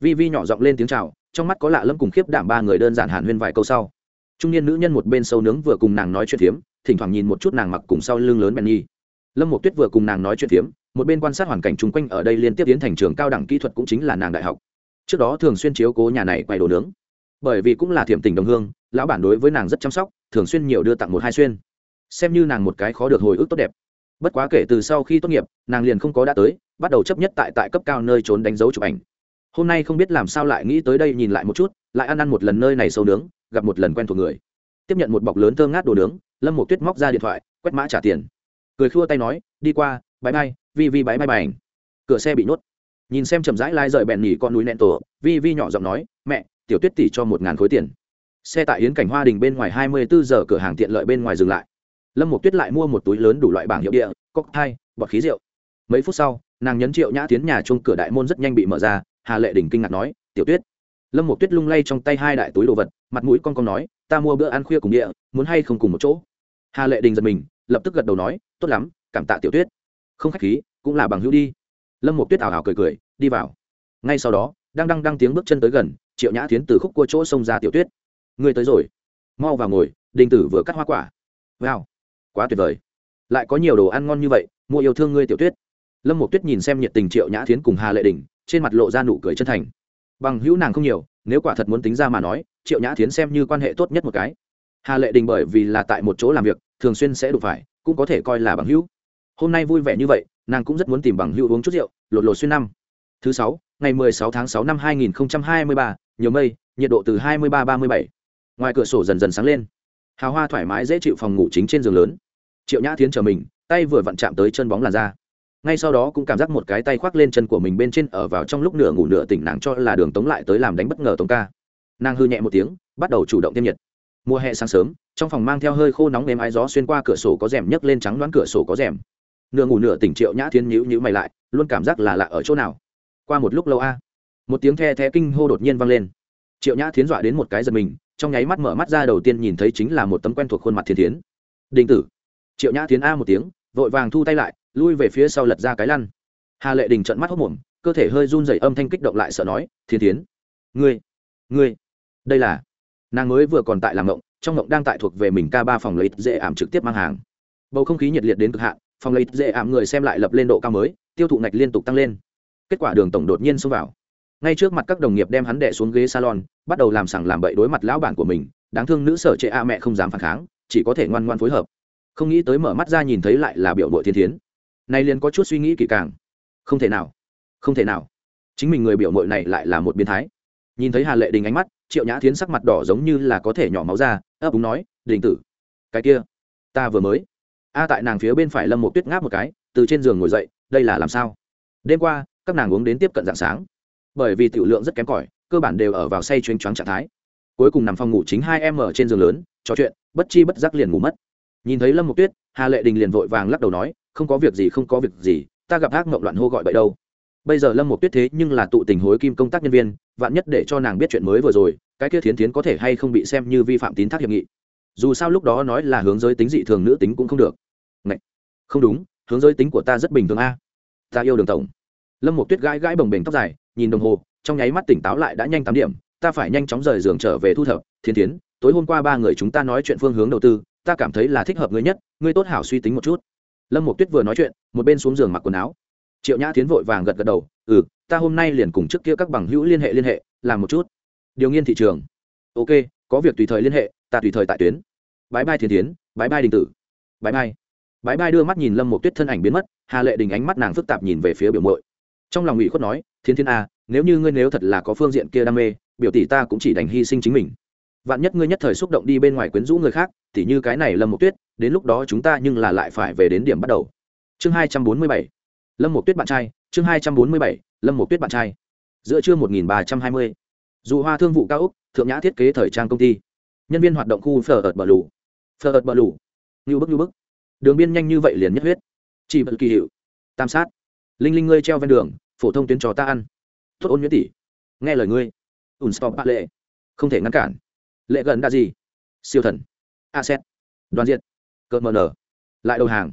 Vi vi nhỏ giọng lên tiếng chào, trong mắt có lạ lâm cùng khiếp đảm ba người đơn giản hàn huyên vài câu sau. Trung niên nữ nhân một bên sâu nướng vừa cùng nàng nói chuyện phiếm thỉnh thoảng nhìn một chút nàng mặc cùng sau lưng lớn bèn nhi lâm một tuyết vừa cùng nàng nói chuyện phiếm một bên quan sát hoàn cảnh chung quanh ở đây liên tiếp tiến thành trường cao đẳng kỹ thuật cũng chính là nàng đại học. Trước đó thường xuyên chiếu cố nhà này quay đồ nướng. Bởi vì cũng là thiểm tình đồng hương, lão bản đối với nàng rất chăm sóc, thường xuyên nhiều đưa tặng một hai xuyên. Xem như nàng một cái khó được hồi ức tốt đẹp bất quá kể từ sau khi tốt nghiệp, nàng liền không có đã tới, bắt đầu chấp nhất tại tại cấp cao nơi trốn đánh dấu chụp ảnh. Hôm nay không biết làm sao lại nghĩ tới đây nhìn lại một chút, lại ăn ăn một lần nơi này sâu nướng, gặp một lần quen thuộc người. Tiếp nhận một bọc lớn thơ ngát đồ nướng, lâm một tuyết móc ra điện thoại, quét mã trả tiền. Cười khua tay nói, đi qua bãi bay vi vi bãi bay bành cửa xe bị nhốt. Nhìn xem chậm rãi lai rời bèn nhỉ con núi nẹn tổ, vi vi nhỏ giọng nói, mẹ, tiểu tuyết tỷ cho một ngàn khối tiền. Xe tại yến cảnh hoa đình bên ngoài hai mươi bốn giờ cửa hàng tiện lợi bên ngoài dừng lại lâm một tuyết lại mua một túi lớn đủ loại bảng hiệu địa, cốc hai bọt khí rượu. Mấy phút sau, nàng nhấn triệu nhã tiến nhà chung cửa đại môn rất nhanh bị mở ra, hà lệ đình kinh ngạc nói, tiểu tuyết. Lâm một tuyết lung lay trong tay hai đại túi đồ vật, mặt mũi con con nói, ta mua bữa ăn khuya cùng địa, muốn hay không cùng một chỗ? Hà lệ đình giật mình, lập tức gật đầu nói, tốt lắm, cảm tạ tiểu tuyết. Không khách khí, cũng là bằng hữu đi. Lâm một tuyết ảo ảo cười cười, đi vào. Ngay sau đó, đang đăng đăng tiếng bước chân tới gần, triệu nhã tiến từ khúc cua chỗ xông ra tiểu tuyết. Ngươi tới rồi. Mau vào ngồi, đình tử vừa cắt hoa quả. Wow quá tuyệt vời. Lại có nhiều đồ ăn ngon như vậy, mua yêu thương ngươi tiểu tuyết. Lâm một tuyết nhìn xem nhiệt tình triệu nhã Thiến cùng hà lệ đình trên mặt lộ ra nụ cười chân thành. Bằng hữu nàng không nhiều, nếu quả thật muốn tính ra mà nói, triệu nhã Thiến xem như quan hệ tốt nhất một cái. Hà lệ đình bởi vì là tại một chỗ làm việc, thường xuyên sẽ đụng phải, cũng có thể coi là bằng hữu. Hôm nay vui vẻ như vậy, nàng cũng rất muốn tìm bằng hữu uống chút rượu, lột lột xuyên năm. Thứ sáu, ngày mười sáu tháng sáu năm hai nghìn hai mươi ba, nhiều mây, nhiệt độ từ hai mươi ba ba mươi bảy. Ngoài cửa sổ dần dần sáng lên hào hoa thoải mái dễ chịu phòng ngủ chính trên giường lớn. Triệu nhã tiến chờ mình, tay vừa vặn chạm tới chân bóng làn da. Ngay sau đó cũng cảm giác một cái tay khoác lên chân của mình bên trên ở vào trong lúc nửa ngủ nửa tỉnh nàng cho là đường tống lại tới làm đánh bất ngờ tống ca. Nàng hư nhẹ một tiếng, bắt đầu chủ động tiêm nhiệt. Mùa hè sáng sớm, trong phòng mang theo hơi khô nóng êm ái gió xuyên qua cửa sổ có rèm nhấc lên trắng đoán cửa sổ có rèm. Nửa ngủ nửa tỉnh triệu nhã thiên nhữ nhữ mày lại, luôn cảm giác là lạ ở chỗ nào. Qua một lúc lâu a, một tiếng the the kinh hô đột nhiên vang lên. Triệu nhã thiến dọa đến một cái giật mình trong nháy mắt mở mắt ra đầu tiên nhìn thấy chính là một tấm quen thuộc khuôn mặt thiên thiến. Đình tử. Triệu nhã tiến a một tiếng, vội vàng thu tay lại, lui về phía sau lật ra cái lăn. Hà lệ đình trận mắt hốc mồm, cơ thể hơi run dày âm thanh kích động lại sợ nói, thiên thiến, ngươi ngươi, đây là nàng mới vừa còn tại làm ngộng, trong ngộng đang tại thuộc về mình ca ba phòng lấy dễ ảm trực tiếp mang hàng. Bầu không khí nhiệt liệt đến cực hạn, phòng lấy dễ ảm người xem lại lập lên độ cao mới, tiêu thụ ngạch liên tục tăng lên. Kết quả đường tổng đột nhiên xông vào ngay trước mặt các đồng nghiệp đem hắn đẻ xuống ghế salon, bắt đầu làm sẳng làm bậy đối mặt lão bản của mình, đáng thương nữ sở trệ a mẹ không dám phản kháng, chỉ có thể ngoan ngoan phối hợp. Không nghĩ tới mở mắt ra nhìn thấy lại là biểu đội thiên thiến. Nay liền có chút suy nghĩ kỳ càng. Không thể nào, không thể nào. Chính mình người biểu mội này lại là một biến thái. Nhìn thấy hà lệ đình ánh mắt, triệu nhã thiến sắc mặt đỏ giống như là có thể nhỏ máu ra, ấp úng nói, đình tử, cái kia, ta vừa mới. A tại nàng phía bên phải lâm một tuyết ngáp một cái, từ trên giường ngồi dậy, đây là làm sao? Đêm qua, các nàng uống đến tiếp cận dạng sáng bởi vì tiểu lượng rất kém cỏi, cơ bản đều ở vào say chuyên choáng trạng thái. Cuối cùng nằm phòng ngủ chính hai em ở trên giường lớn, trò chuyện, bất chi bất giác liền ngủ mất. Nhìn thấy lâm Mộc tuyết, hà lệ đình liền vội vàng lắc đầu nói, không có việc gì, không có việc gì, ta gặp ác mộng loạn hô gọi vậy đâu. Bây giờ lâm Mộc tuyết thế nhưng là tụ tình hối kim công tác nhân viên, vạn nhất để cho nàng biết chuyện mới vừa rồi, cái kia thiến thiến có thể hay không bị xem như vi phạm tín thác hiệp nghị. Dù sao lúc đó nói là hướng giới tính dị thường nữ tính cũng không được. Ngậy! không đúng, hướng giới tính của ta rất bình thường a. Ta yêu đường tổng. Lâm một tuyết gãi gãi bồng bềnh tóc dài nhìn đồng hồ, trong nháy mắt tỉnh táo lại đã nhanh tám điểm, ta phải nhanh chóng rời giường trở về thu thập. Thiên tiến tối hôm qua ba người chúng ta nói chuyện phương hướng đầu tư, ta cảm thấy là thích hợp ngươi nhất, ngươi tốt hảo suy tính một chút. Lâm một tuyết vừa nói chuyện, một bên xuống giường mặc quần áo. Triệu nhã tiến vội vàng gật gật đầu ừ ta hôm nay liền cùng trước kia các bằng hữu liên hệ liên hệ, làm một chút. Điều nghiên thị trường. Ok, có việc tùy thời liên hệ, ta tùy thời tại tuyến. Bãi bai thiên tiến bãi bai đình tử. Bãi bai. Bãi bai đưa mắt nhìn lâm một tuyết thân ảnh biến mất, hà lệ đình ánh mắt nàng phức tạp nhìn về phía biểu mội trong lòng ủy khuất nói thiên thiên a, nếu như ngươi nếu thật là có phương diện kia đam mê, biểu tỷ ta cũng chỉ đành hy sinh chính mình. Vạn nhất ngươi nhất thời xúc động đi bên ngoài quyến rũ người khác, tỉ như cái này lâm một tuyết, đến lúc đó chúng ta nhưng là lại phải về đến điểm bắt đầu. Chương hai trăm bốn mươi bảy. Lâm một tuyết bạn trai, chương hai trăm bốn mươi bảy. Lâm một tuyết bạn trai. Giữa trưa một nghìn ba trăm hai mươi. Dù hoa thương vụ cao úc, thượng nhã thiết kế thời trang công ty. Nhân viên hoạt động khu phở ợt bờ lù. Phở ợt bờ lù. Như bức như bức. Đường biên nhanh như vậy liền nhất huyết. Chỉ bật kỳ hiệu. Tam sát. Linh linh ngươi treo ven đường phổ thông tuyến trò ta ăn. Tốt ôn nhuyễn tỷ nghe lời ngươi. Ùn stop bạc lệ. Không thể ngăn cản. Lệ gần đã gì? Siêu thần. A xét đoàn diện cợt mờ nở. Lại đầu hàng.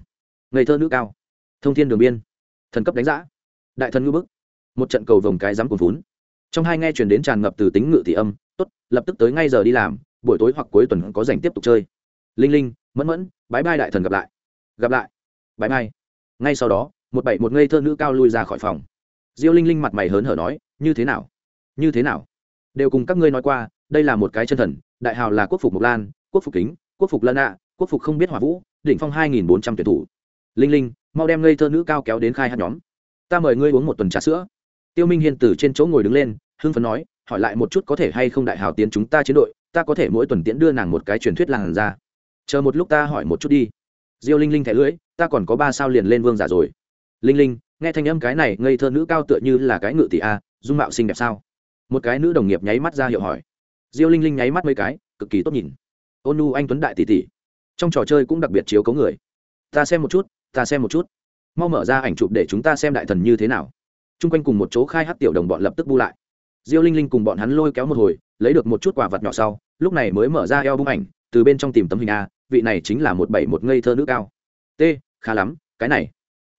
Ngây thơ nữ cao. Thông thiên đường biên. Thần cấp đánh giã. Đại thần ngư bức. Một trận cầu vồng cái dám cuồn vốn trong hai nghe chuyển đến tràn ngập từ tính ngự tỷ âm, tốt, lập tức tới ngay giờ đi làm, buổi tối hoặc cuối tuần có dành tiếp tục chơi. Linh linh, mẫn mẫn, bái bai đại thần gặp lại. Gặp lại. Bái bai. Ngay sau đó, một bảy một ngây thơ nữ cao lui ra khỏi phòng diêu linh linh mặt mày hớn hở nói, như thế nào? Như thế nào? Đều cùng các ngươi nói qua, đây là một cái chân thần, đại hào là quốc phục mộc lan, quốc phục kính, quốc phục lân ạ, quốc phục không biết hỏa vũ, đỉnh phong hai nghìn bốn trăm tuyển thủ. Linh linh, mau đem ngây thơ nữ cao kéo đến khai hát nhóm. Ta mời ngươi uống một tuần trà sữa. Tiêu minh hiên từ trên chỗ ngồi đứng lên, hưng phấn nói, hỏi lại một chút có thể hay không đại hào tiến chúng ta chiến đội, ta có thể mỗi tuần tiễn đưa nàng một cái truyền thuyết làng ra. Chờ một lúc ta hỏi một chút đi. Diêu linh linh thẻ lưỡi, ta còn có ba sao liền lên vương giả rồi. Linh linh nghe thanh âm cái này, ngây thơ nữ cao tựa như là cái ngự tỷ a, dung mạo xinh đẹp sao? Một cái nữ đồng nghiệp nháy mắt ra hiệu hỏi. Diêu linh linh nháy mắt mấy cái, cực kỳ tốt nhìn. Ôn nu, anh tuấn đại tỷ tỷ. Trong trò chơi cũng đặc biệt chiếu cấu người. Ta xem một chút, ta xem một chút. Mau mở ra ảnh chụp để chúng ta xem đại thần như thế nào. T r u n g quanh cùng một chỗ khai hát tiểu đồng bọn lập tức bu lại. Diêu linh linh cùng bọn hắn lôi kéo một hồi, lấy được một chút quả vật nhỏ sau, lúc này mới mở ra eo bung ảnh, từ bên trong tìm tấm hình a, vị này chính là một bảy một ngây thơ nữ cao. T, khá lắm, cái này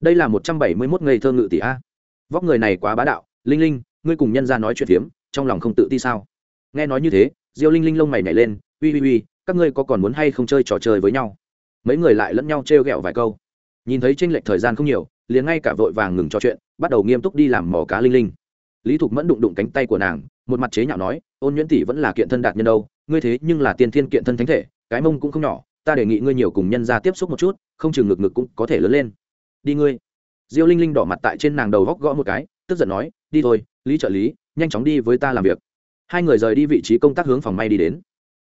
đây là một trăm bảy mươi mốt ngây thơ ngự tỷ a. Vóc người này quá bá đạo, linh linh, ngươi cùng nhân ra nói chuyện phiếm, trong lòng không tự ti sao? Nghe nói như thế, diêu linh linh lông mày nhảy lên ui ui ui các ngươi có còn muốn hay không chơi trò chơi với nhau? Mấy người lại lẫn nhau trêu ghẹo vài câu. Nhìn thấy tranh lệch thời gian không nhiều, liền ngay cả vội vàng ngừng trò chuyện, bắt đầu nghiêm túc đi làm mỏ cá linh linh. Lý thục mẫn đụng đụng cánh tay của nàng, một mặt chế nhạo nói, ôn nhuyễn tỷ vẫn là kiện thân đạt nhân đâu, ngươi thế nhưng là tiên thiên kiện thân thánh thể, cái mông cũng không nhỏ, ta đề nghị ngươi nhiều cùng nhân ra tiếp xúc một chút, không chừng ngực ngực cũng có thể lớn lên đi ngươi. Diêu linh linh đỏ mặt tại trên nàng đầu góc gõ một cái, tức giận nói, đi thôi, lý trợ lý, nhanh chóng đi với ta làm việc. Hai người rời đi vị trí công tác hướng phòng may đi đến.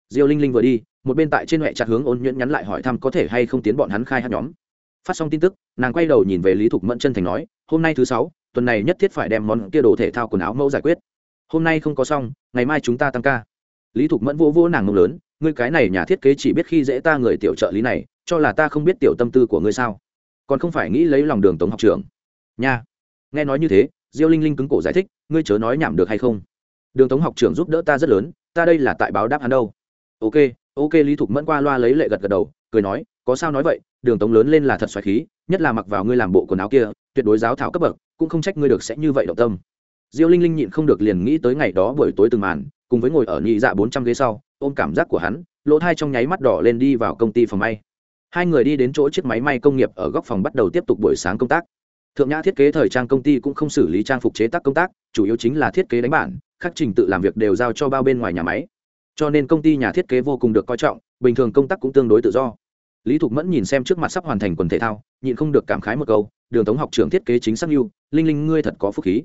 Diêu linh linh vừa đi, một bên tại trên huệ chặt hướng ôn nhuyễn nhắn lại hỏi thăm có thể hay không tiến bọn hắn khai hát nhóm. Phát xong tin tức, nàng quay đầu nhìn về lý thục mẫn chân thành nói, hôm nay thứ sáu, tuần này nhất thiết phải đem món kia đồ thể thao quần áo mẫu giải quyết. Hôm nay không có xong, ngày mai chúng ta tăng ca. Lý thục mẫn vỗ vỗ nàng mông lớn, ngươi cái này nhà thiết kế chỉ biết khi dễ ta người tiểu trợ lý này, cho là ta không biết tiểu tâm tư của ngươi sao? Còn không phải nghĩ lấy lòng đường tống học trường. Nha. Nghe nói như thế, diêu linh linh cứng cổ giải thích, ngươi chớ nói nhảm được hay không? Đường tống học trường giúp đỡ ta rất lớn, ta đây là tại báo đáp hắn đâu. Ok ok, lý thục mẫn qua loa lấy lệ gật gật đầu, cười nói, có sao nói vậy, đường tống lớn lên là thật xoài khí, nhất là mặc vào ngươi làm bộ quần áo kia, tuyệt đối giáo thảo cấp bậc, cũng không trách ngươi được sẽ như vậy động tâm. Diêu linh linh nhịn không được liền nghĩ tới ngày đó buổi tối từng màn, cùng với ngồi ở nhị dạ bốn trăm ghế sau, ôm cảm giác của hắn, lỗ thai trong nháy mắt đỏ lên đi vào công ty phòng may hai người đi đến chỗ chiếc máy may công nghiệp ở góc phòng bắt đầu tiếp tục buổi sáng công tác. Thượng nhã thiết kế thời trang công ty cũng không xử lý trang phục chế tác công tác, chủ yếu chính là thiết kế đánh bản, khắc trình tự làm việc đều giao cho bao bên ngoài nhà máy. Cho nên công ty nhà thiết kế vô cùng được coi trọng, bình thường công tác cũng tương đối tự do. Lý thục mẫn nhìn xem trước mặt sắp hoàn thành quần thể thao, nhịn không được cảm khái một câu, đường tống học trưởng thiết kế chính xác như, linh linh ngươi thật có phúc khí.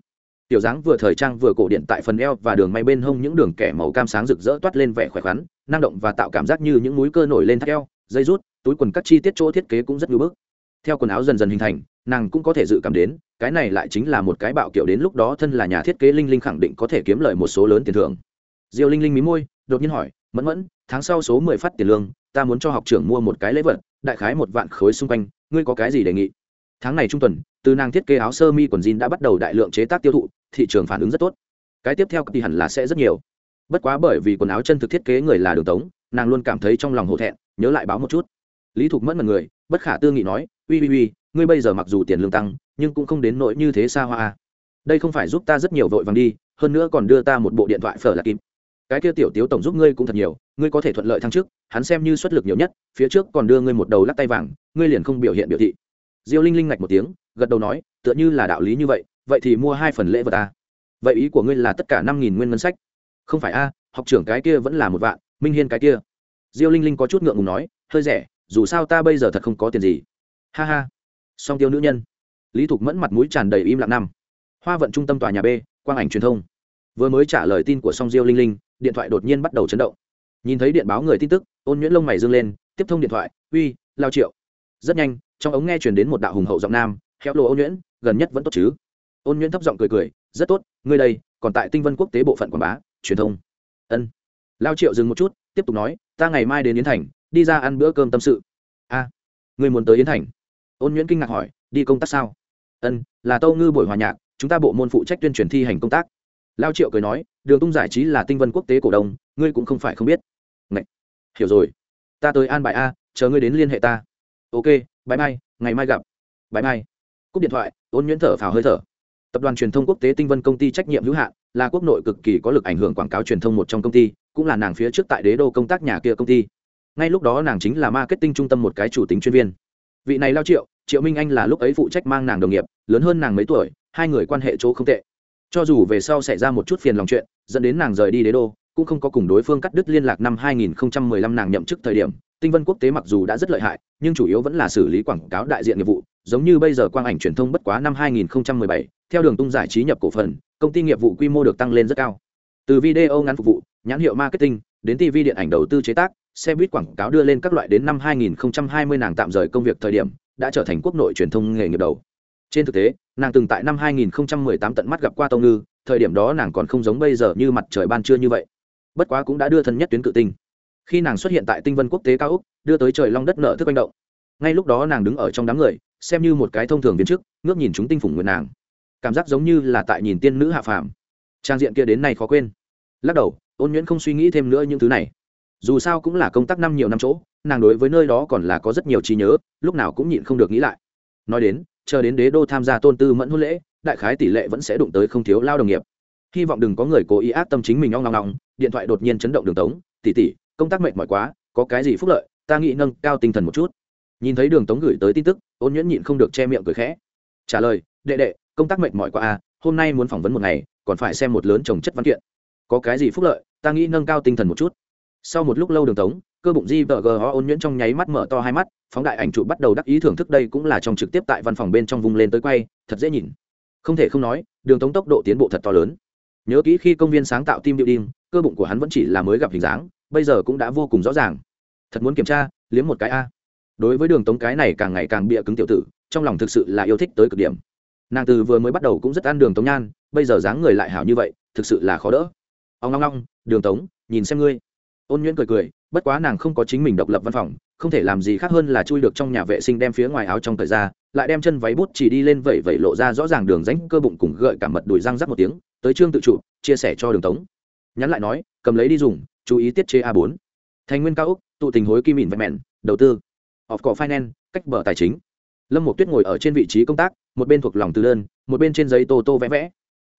Tiểu dáng vừa thời trang vừa cổ điện tại phần eo và đường may bên hông những đường kẻ màu cam sáng rực rỡ toát lên vẻ khỏe khoắn, năng động và tạo cảm giác như những múi cơ nổi lên thắt eo, dây rút túi quần các chi tiết chỗ thiết kế cũng rất ngưỡng bức. Theo quần áo dần dần hình thành, nàng cũng có thể dự cảm đến, cái này lại chính là một cái bạo kiểu đến lúc đó thân là nhà thiết kế linh linh khẳng định có thể kiếm lời một số lớn tiền thưởng. Diêu linh linh mí môi, đột nhiên hỏi, mẫn mẫn, tháng sau số mười phát tiền lương, ta muốn cho học trưởng mua một cái lễ vật, đại khái một vạn khối xung quanh, ngươi có cái gì đề nghị? Tháng này trung tuần, từ nàng thiết kế áo sơ mi quần jean đã bắt đầu đại lượng chế tác tiêu thụ, thị trường phản ứng rất tốt. Cái tiếp theo thì hẳn là sẽ rất nhiều. Bất quá bởi vì quần áo chân thực thiết kế người là đường tống, nàng luôn cảm thấy trong lòng hổ thẹn, nhớ lại báo một chút lý thục mẫn mật người, bất khả tư nghị nói, uy uy uy, ngươi bây giờ mặc dù tiền lương tăng, nhưng cũng không đến nỗi như thế xa hoa à. đây không phải giúp ta rất nhiều vội vàng đi, hơn nữa còn đưa ta một bộ điện thoại phở là kim cái kia tiểu tiếu tổng giúp ngươi cũng thật nhiều, ngươi có thể thuận lợi thăng chức, hắn xem như xuất lực nhiều nhất, phía trước còn đưa ngươi một đầu lắc tay vàng, ngươi liền không biểu hiện biểu thị. Diêu linh linh ngạch một tiếng, gật đầu nói, tựa như là đạo lý như vậy vậy thì mua hai phần lễ vật ta vậy ý của ngươi là tất cả năm nghìn nguyên ngân sách. Không phải a học trưởng cái kia vẫn là một vạn, minh hiên cái kia. Diêu linh linh có chút ngượng ngùng nói, hơi rẻ dù sao ta bây giờ thật không có tiền gì. Ha ha. Song tiêu nữ nhân. Lý thục mẫn mặt mũi tràn đầy im lặng năm. Hoa vận trung tâm tòa nhà b, quang ảnh truyền thông. Vừa mới trả lời tin của song diêu linh linh, điện thoại đột nhiên bắt đầu chấn động. Nhìn thấy điện báo người tin tức, ôn nhuyễn lông mày dương lên, tiếp thông điện thoại, uy, lao triệu. Rất nhanh, trong ống nghe chuyển đến một đạo hùng hậu giọng nam, Khéo lộ ôn nhuyễn, gần nhất vẫn tốt chứ? Ôn nhuyễn thấp giọng cười cười, rất tốt, ngươi đây, còn tại tinh vân quốc tế bộ phận quảng bá, truyền thông. Ân. Lao triệu dừng một chút, tiếp tục nói, ta ngày mai đến yến thành đi ra ăn bữa cơm tâm sự. A à, người muốn tới yến thành. Ôn nhuyễn kinh ngạc hỏi đi công tác sao? Ân là tâu ngư buổi hòa nhạc chúng ta bộ môn phụ trách tuyên truyền thi hành công tác. Lao triệu cười nói đường tung giải trí là tinh vân quốc tế cổ đông ngươi cũng không phải không biết. Ngậy. hiểu rồi. Ta tới an bài a chờ ngươi đến liên hệ ta. Ok bãi mai ngày mai gặp. Bãi mai. Cúp điện thoại ôn nhuyễn thở phào hơi thở. Tập đoàn truyền thông quốc tế tinh vân công ty trách nhiệm hữu hạn là quốc nội cực kỳ có lực ảnh hưởng quảng cáo truyền thông một trong công ty cũng là nàng phía trước tại đế đô công tác nhà kia công ty ngay lúc đó nàng chính là marketing trung tâm một cái chủ tính chuyên viên. Vị này lao triệu triệu minh anh là lúc ấy phụ trách mang nàng đồng nghiệp lớn hơn nàng mấy tuổi hai người quan hệ chỗ không tệ. Cho dù về sau xảy ra một chút phiền lòng chuyện dẫn đến nàng rời đi đế đô cũng không có cùng đối phương cắt đứt liên lạc năm 2015 nàng nhậm chức thời điểm. Tinh vân quốc tế mặc dù đã rất lợi hại nhưng chủ yếu vẫn là xử lý quảng cáo đại diện nghiệp vụ giống như bây giờ quang ảnh truyền thông bất quá năm 2017, theo đường tung giải trí nhập cổ phần công ty nghiệp vụ quy mô được tăng lên rất cao. Từ video ngắn phục vụ nhãn hiệu marketing đến tv điện ảnh đầu tư chế tác xe buýt quảng cáo đưa lên các loại đến năm 2020 nàng tạm rời công việc thời điểm đã trở thành quốc nội truyền thông nghề nghiệp đầu. Trên thực tế nàng từng tại năm 2018 tận mắt gặp qua tông ngư thời điểm đó nàng còn không giống bây giờ như mặt trời ban trưa như vậy. Bất quá cũng đã đưa thân nhất tuyến cự tinh. Khi nàng xuất hiện tại tinh vân quốc tế cao ốc, đưa tới trời long đất nợ thức manh động. Ngay lúc đó nàng đứng ở trong đám người xem như một cái thông thường viên chức ngước nhìn chúng tinh phụng nguyện nàng. Cảm giác giống như là tại nhìn tiên nữ hạ phàm. Trang diện kia đến nay khó quên. Lắc đầu ôn nhuyễn không suy nghĩ thêm nữa những thứ này dù sao cũng là công tác năm nhiều năm chỗ, nàng đối với nơi đó còn là có rất nhiều trí nhớ, lúc nào cũng nhịn không được nghĩ lại. Nói đến, chờ đến đế đô tham gia tôn tư mẫn hôn lễ, đại khái tỷ lệ vẫn sẽ đụng tới không thiếu lao đồng nghiệp. Hy vọng đừng có người cố ý ác tâm chính mình ong ngong ngong điện thoại đột nhiên chấn động đường tống tỉ tỉ công tác mệt mỏi quá, có cái gì phúc lợi, ta nghĩ nâng cao tinh thần một chút. Nhìn thấy đường tống gửi tới tin tức, ôn nhuyễn nhịn không được che miệng cười khẽ. Trả lời, đệ đệ, công tác mệt mỏi quá à hôm nay muốn phỏng vấn một ngày, còn phải xem một lớn trồng chất văn kiện. Có cái gì phúc lợi, ta nghĩ nâng cao tinh thần một chút sau một lúc lâu đường tống, cơ bụng di vợ gờ ôn nhuyễn trong nháy mắt mở to hai mắt, phóng đại ảnh trụ bắt đầu đắc ý thưởng thức đây cũng là trong trực tiếp tại văn phòng bên trong vùng lên tới quay, thật dễ nhìn. Không thể không nói, đường tống tốc độ tiến bộ thật to lớn. Nhớ kỹ khi công viên sáng tạo tim điệu đinh cơ bụng của hắn vẫn chỉ là mới gặp hình dáng, bây giờ cũng đã vô cùng rõ ràng. Thật muốn kiểm tra, liếm một cái a. Đối với đường tống cái này càng ngày càng bịa cứng tiểu tử, trong lòng thực sự là yêu thích tới cực điểm. Nàng từ vừa mới bắt đầu cũng rất ăn đường tống nhan, bây giờ dáng người lại hảo như vậy, thực sự là khó đỡ. Ông long long đường tống, nhìn xem ngươi ôn nhuyễn cười cười, bất quá nàng không có chính mình độc lập văn phòng, không thể làm gì khác hơn là chui được trong nhà vệ sinh đem phía ngoài áo trong thời ra, lại đem chân váy bút chỉ đi lên vẩy vẩy lộ ra rõ ràng đường rãnh cơ bụng cùng gợi cả mật đùi răng rắc một tiếng, tới trương tự chủ chia sẻ cho đường tống. Nhắn lại nói, cầm lấy đi dùng, chú ý tiết chế a 4 thành nguyên cao úc, tụ tình hối kim mìn vẹn mẹn, đầu tư. Off cỏ finance, cách bờ tài chính. Lâm một tuyết ngồi ở trên vị trí công tác, một bên thuộc lòng từ đơn, một bên trên giấy tô tô vẽ vẽ.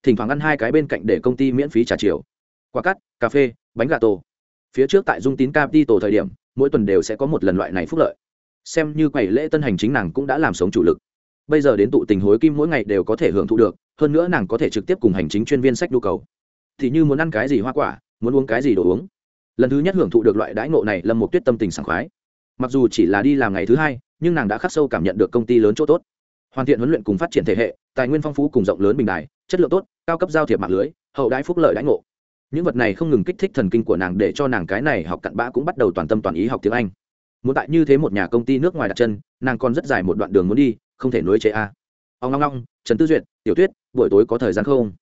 Thỉnh thoảng ăn hai cái bên cạnh để công ty miễn phí trả chiều. Quả cắt, cà phê, bánh gà tổ phía trước tại dung tín capital thời điểm, mỗi tuần đều sẽ có một lần loại này phúc lợi. Xem như quầy lễ tân hành chính nàng cũng đã làm sống chủ lực. Bây giờ đến tụ tình hối kim mỗi ngày đều có thể hưởng thụ được, hơn nữa nàng có thể trực tiếp cùng hành chính chuyên viên sách nhu cầu. Thì như muốn ăn cái gì hoa quả, muốn uống cái gì đồ uống. Lần thứ nhất hưởng thụ được loại đãi ngộ này lâm một tuyết tâm tình sảng khoái. Mặc dù chỉ là đi làm ngày thứ hai, nhưng nàng đã khắc sâu cảm nhận được công ty lớn chỗ tốt. Hoàn thiện huấn luyện cùng phát triển thể hệ, tài nguyên phong phú cùng rộng lớn bình đài, chất lượng tốt, cao cấp giao thiệp mạng lưới, hậu đãi phúc lợi đãi ngộ những vật này không ngừng kích thích thần kinh của nàng để cho nàng cái này học cặn bã cũng bắt đầu toàn tâm toàn ý học tiếng anh. Muốn tại như thế một nhà công ty nước ngoài đặt chân, nàng còn rất dài một đoạn đường muốn đi, không thể nối chế a. À. ông long long trần tư duyệt, tiểu tuyết, buổi tối có thời gian không?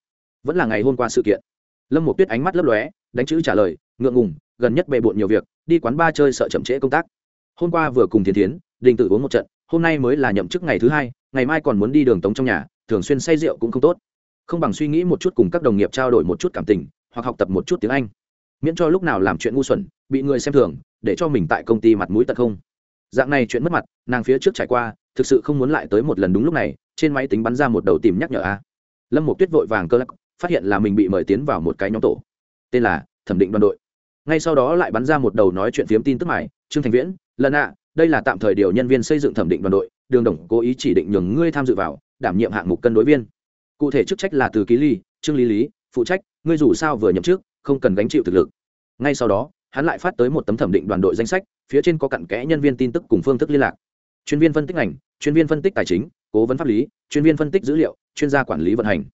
Vẫn là ngày hôm qua sự kiện. Lâm một tuyết ánh mắt lấp lóe, đánh chữ trả lời, ngượng ngùng, gần nhất bề bộn nhiều việc, đi quán ba chơi sợ chậm trễ công tác. Hôm qua vừa cùng thiên tiến đình tự uống một trận, hôm nay mới là nhậm chức ngày thứ hai, ngày mai còn muốn đi đường tống trong nhà, thường xuyên say rượu cũng không tốt. Không bằng suy nghĩ một chút cùng các đồng nghiệp trao đổi một chút cảm tình hoặc học tập một chút tiếng anh. Miễn cho lúc nào làm chuyện ngu xuẩn, bị người xem thường, để cho mình tại công ty mặt mũi tật không. Dạng này chuyện mất mặt, nàng phía trước trải qua, thực sự không muốn lại tới một lần đúng lúc này, trên máy tính bắn ra một đầu tìm nhắc nhở a. Lâm một tuyết vội vàng cơ lắc, phát hiện là mình bị mời tiến vào một cái nhóm tổ. Tên là thẩm định đoàn đội. Ngay sau đó lại bắn ra một đầu nói chuyện phiếm tin tức mải trương thành viễn, lần ạ, đây là tạm thời điều nhân viên xây dựng thẩm định đoàn đội, đường đồng cố ý chỉ định nhường ngươi tham dự vào, đảm nhiệm hạng mục cân đối viên. Cụ thể chức trách là từ ký ly, trương lý lý phụ trách, ngươi dù sao vừa nhậm chức, không cần gánh chịu thực lực. Ngay sau đó, hắn lại phát tới một tấm thẩm định đoàn đội danh sách, phía trên có cặn kẽ nhân viên tin tức cùng phương thức liên lạc. Chuyên viên phân tích ngành, chuyên viên phân tích tài chính, cố vấn pháp lý, chuyên viên phân tích dữ liệu, chuyên gia quản lý vận hành.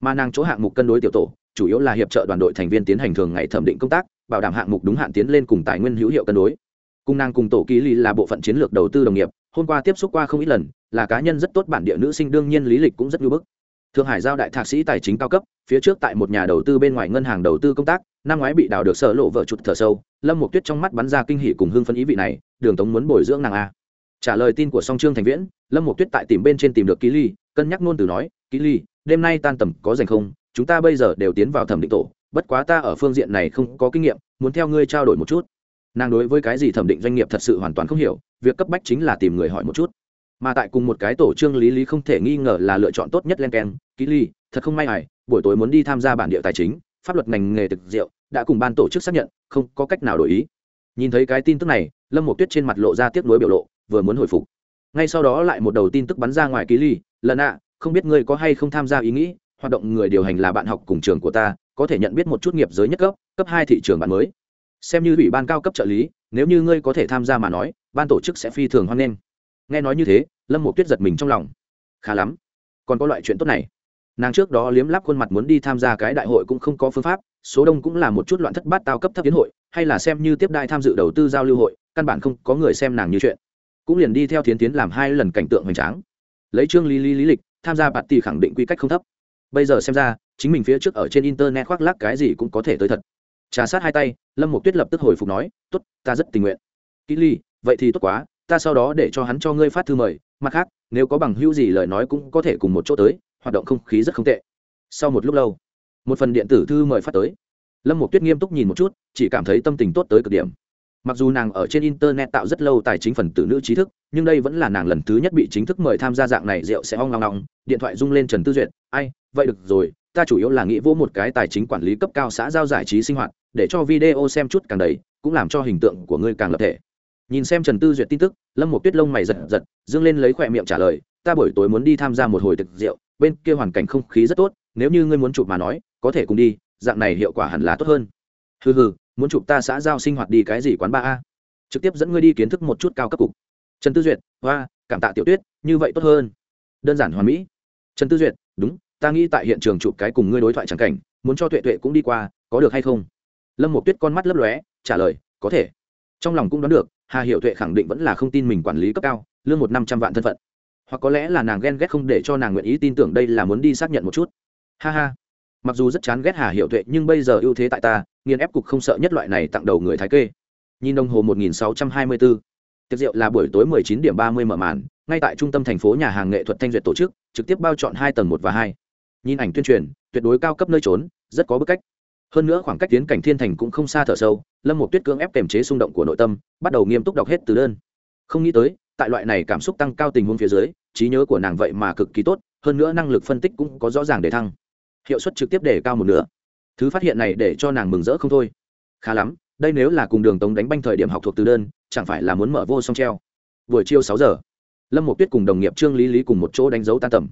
Mà nàng chỗ hạng mục cân đối tiểu tổ, chủ yếu là hiệp trợ đoàn đội thành viên tiến hành thường ngày thẩm định công tác, bảo đảm hạng mục đúng hạn tiến lên cùng tài nguyên hữu hiệu cân đối. Cùng nàng cùng tổ ký lý là bộ phận chiến lược đầu tư đồng nghiệp, hôm qua tiếp xúc qua không ít lần, là cá nhân rất tốt bản địa nữ sinh, đương nhiên lý lịch cũng rất ngưỡng bức thượng hải giao đại thạc sĩ tài chính cao cấp, phía trước tại một nhà đầu tư bên ngoài ngân hàng đầu tư công tác, năm ngoái bị đào được sợ lộ vợ chụt thở sâu, lâm một tuyết trong mắt bắn ra kinh hỉ cùng hương phân ý vị này, đường tống muốn bồi dưỡng nàng a trả lời tin của song trương thành viễn, lâm một tuyết tại tìm bên trên tìm được ký ly, cân nhắc ngôn từ nói, ký ly, đêm nay tan tầm có dành không? Chúng ta bây giờ đều tiến vào thẩm định tổ, bất quá ta ở phương diện này không có kinh nghiệm, muốn theo ngươi trao đổi một chút. Nàng đối với cái gì thẩm định doanh nghiệp thật sự hoàn toàn không hiểu, việc cấp bách chính là tìm người hỏi một chút mà tại cùng một cái tổ trương lý lý không thể nghi ngờ là lựa chọn tốt nhất len keng, kỹ ly, thật không may ải buổi tối muốn đi tham gia bản địa tài chính, pháp luật ngành nghề thực diệu, đã cùng ban tổ chức xác nhận, không có cách nào đổi ý. Nhìn thấy cái tin tức này, lâm một tuyết trên mặt lộ ra tiếp nối biểu lộ, vừa muốn hồi phục. Ngay sau đó lại một đầu tin tức bắn ra ngoài ký ly, lần ạ, không biết ngươi có hay không tham gia ý nghĩ, hoạt động người điều hành là bạn học cùng trường của ta, có thể nhận biết một chút nghiệp giới nhất cấp cấp hai thị trường bạn mới. Xem như ủy ban cao cấp trợ lý, nếu như ngươi có thể tham gia mà nói, ban tổ chức sẽ phi thường hoan nghênh nghe nói như thế, lâm một tuyết giật mình trong lòng. Khá lắm, còn có loại chuyện tốt này. Nàng trước đó liếm láp khuôn mặt muốn đi tham gia cái đại hội cũng không có phương pháp, số đông cũng là một chút loạn thất bát tao cấp thấp tiến hội, hay là xem như tiếp đại tham dự đầu tư giao lưu hội, căn bản không có người xem nàng như chuyện. Cũng liền đi theo thiến tiến làm hai lần cảnh tượng hoành tráng. Lấy trương lý lý lý lịch, tham gia bạt tỷ khẳng định quy cách không thấp. Bây giờ xem ra, chính mình phía trước ở trên internet khoác lác cái gì cũng có thể tới thật. Trà sát hai tay, lâm một tuyết lập tức hồi phục nói t ố t ta rất tình nguyện. Kỹ ly, vậy thì tốt quá ta sau đó để cho hắn cho ngươi phát thư mời, mặt khác, nếu có bằng hữu gì lời nói cũng có thể cùng một chỗ tới, hoạt động không khí rất không tệ. Sau một lúc lâu, một phần điện tử thư mời phát tới. Lâm một tuyết nghiêm túc nhìn một chút, chỉ cảm thấy tâm tình tốt tới cực điểm. Mặc dù nàng ở trên internet tạo rất lâu tài chính phần tử nữ trí thức, nhưng đây vẫn là nàng lần thứ nhất bị chính thức mời tham gia dạng này rượu sẽ ong long long, điện thoại rung lên trần tư duyệt, ai, vậy được rồi, ta chủ yếu là nghĩ vô một cái tài chính quản lý cấp cao xã giao giải trí sinh hoạt, để cho video xem chút càng đầy, cũng làm cho hình tượng của ngươi càng lập thể nhìn xem trần tư duyệt tin tức, lâm một tuyết lông mày giật giật, dương lên lấy khỏe miệng trả lời, ta buổi tối muốn đi tham gia một hồi thực rượu, bên kia hoàn cảnh không khí rất tốt, nếu như ngươi muốn chụp mà nói, có thể cùng đi, dạng này hiệu quả hẳn là tốt hơn. Hừ hừ, muốn chụp ta xã giao sinh hoạt đi cái gì quán ba a? Trực tiếp dẫn ngươi đi kiến thức một chút cao cấp cục. Trần tư duyệt hoa cảm tạ tiểu tuyết, như vậy tốt hơn. Đơn giản hoàn mỹ. Trần tư duyệt, đúng, ta nghĩ tại hiện trường chụp cái cùng ngươi đối thoại trắng cảnh, muốn cho tuệ tuệ cũng đi qua, có được hay không? Lâm một tuyết con mắt lấp lóe, trả lời, có thể. Trong lòng cũng đoán được hà hiệu tuệ khẳng định vẫn là không tin mình quản lý cấp cao, lương một năm trăm vạn thân phận. Hoặc có lẽ là nàng ghen ghét không để cho nàng nguyện ý tin tưởng đây là muốn đi xác nhận một chút. Ha ha. Mặc dù rất chán ghét hà hiệu tuệ, nhưng bây giờ ưu thế tại ta, nghiền ép cục không sợ nhất loại này tặng đầu người thái kê. Nhìn đồng hồ 1624. tiệc rượu là buổi tối 19 điểm 30 mở màn, ngay tại trung tâm thành phố nhà hàng nghệ thuật thanh duyệt tổ chức, trực tiếp bao chọn hai tầng một và hai. Nhìn ảnh tuyên truyền, tuyệt đối cao cấp nơi trốn, rất có bức cách hơn nữa khoảng cách tiến cảnh thiên thành cũng không xa thở sâu, lâm một tuyết cưỡng ép kềm chế xung động của nội tâm, bắt đầu nghiêm túc đọc hết từ đơn. Không nghĩ tới, tại loại này cảm xúc tăng cao tình huống phía dưới, trí nhớ của nàng vậy mà cực kỳ tốt, hơn nữa năng lực phân tích cũng có rõ ràng để thăng. Hiệu suất trực tiếp để cao một nửa. Thứ phát hiện này để cho nàng mừng rỡ không thôi. Khá lắm, đây nếu là cùng đường tống đánh banh thời điểm học thuộc từ đơn, chẳng phải là muốn mở vô song treo. Buổi chiều sáu giờ, lâm một tuyết cùng đồng nghiệp trương lý lý cùng một chỗ đánh dấu tan tầm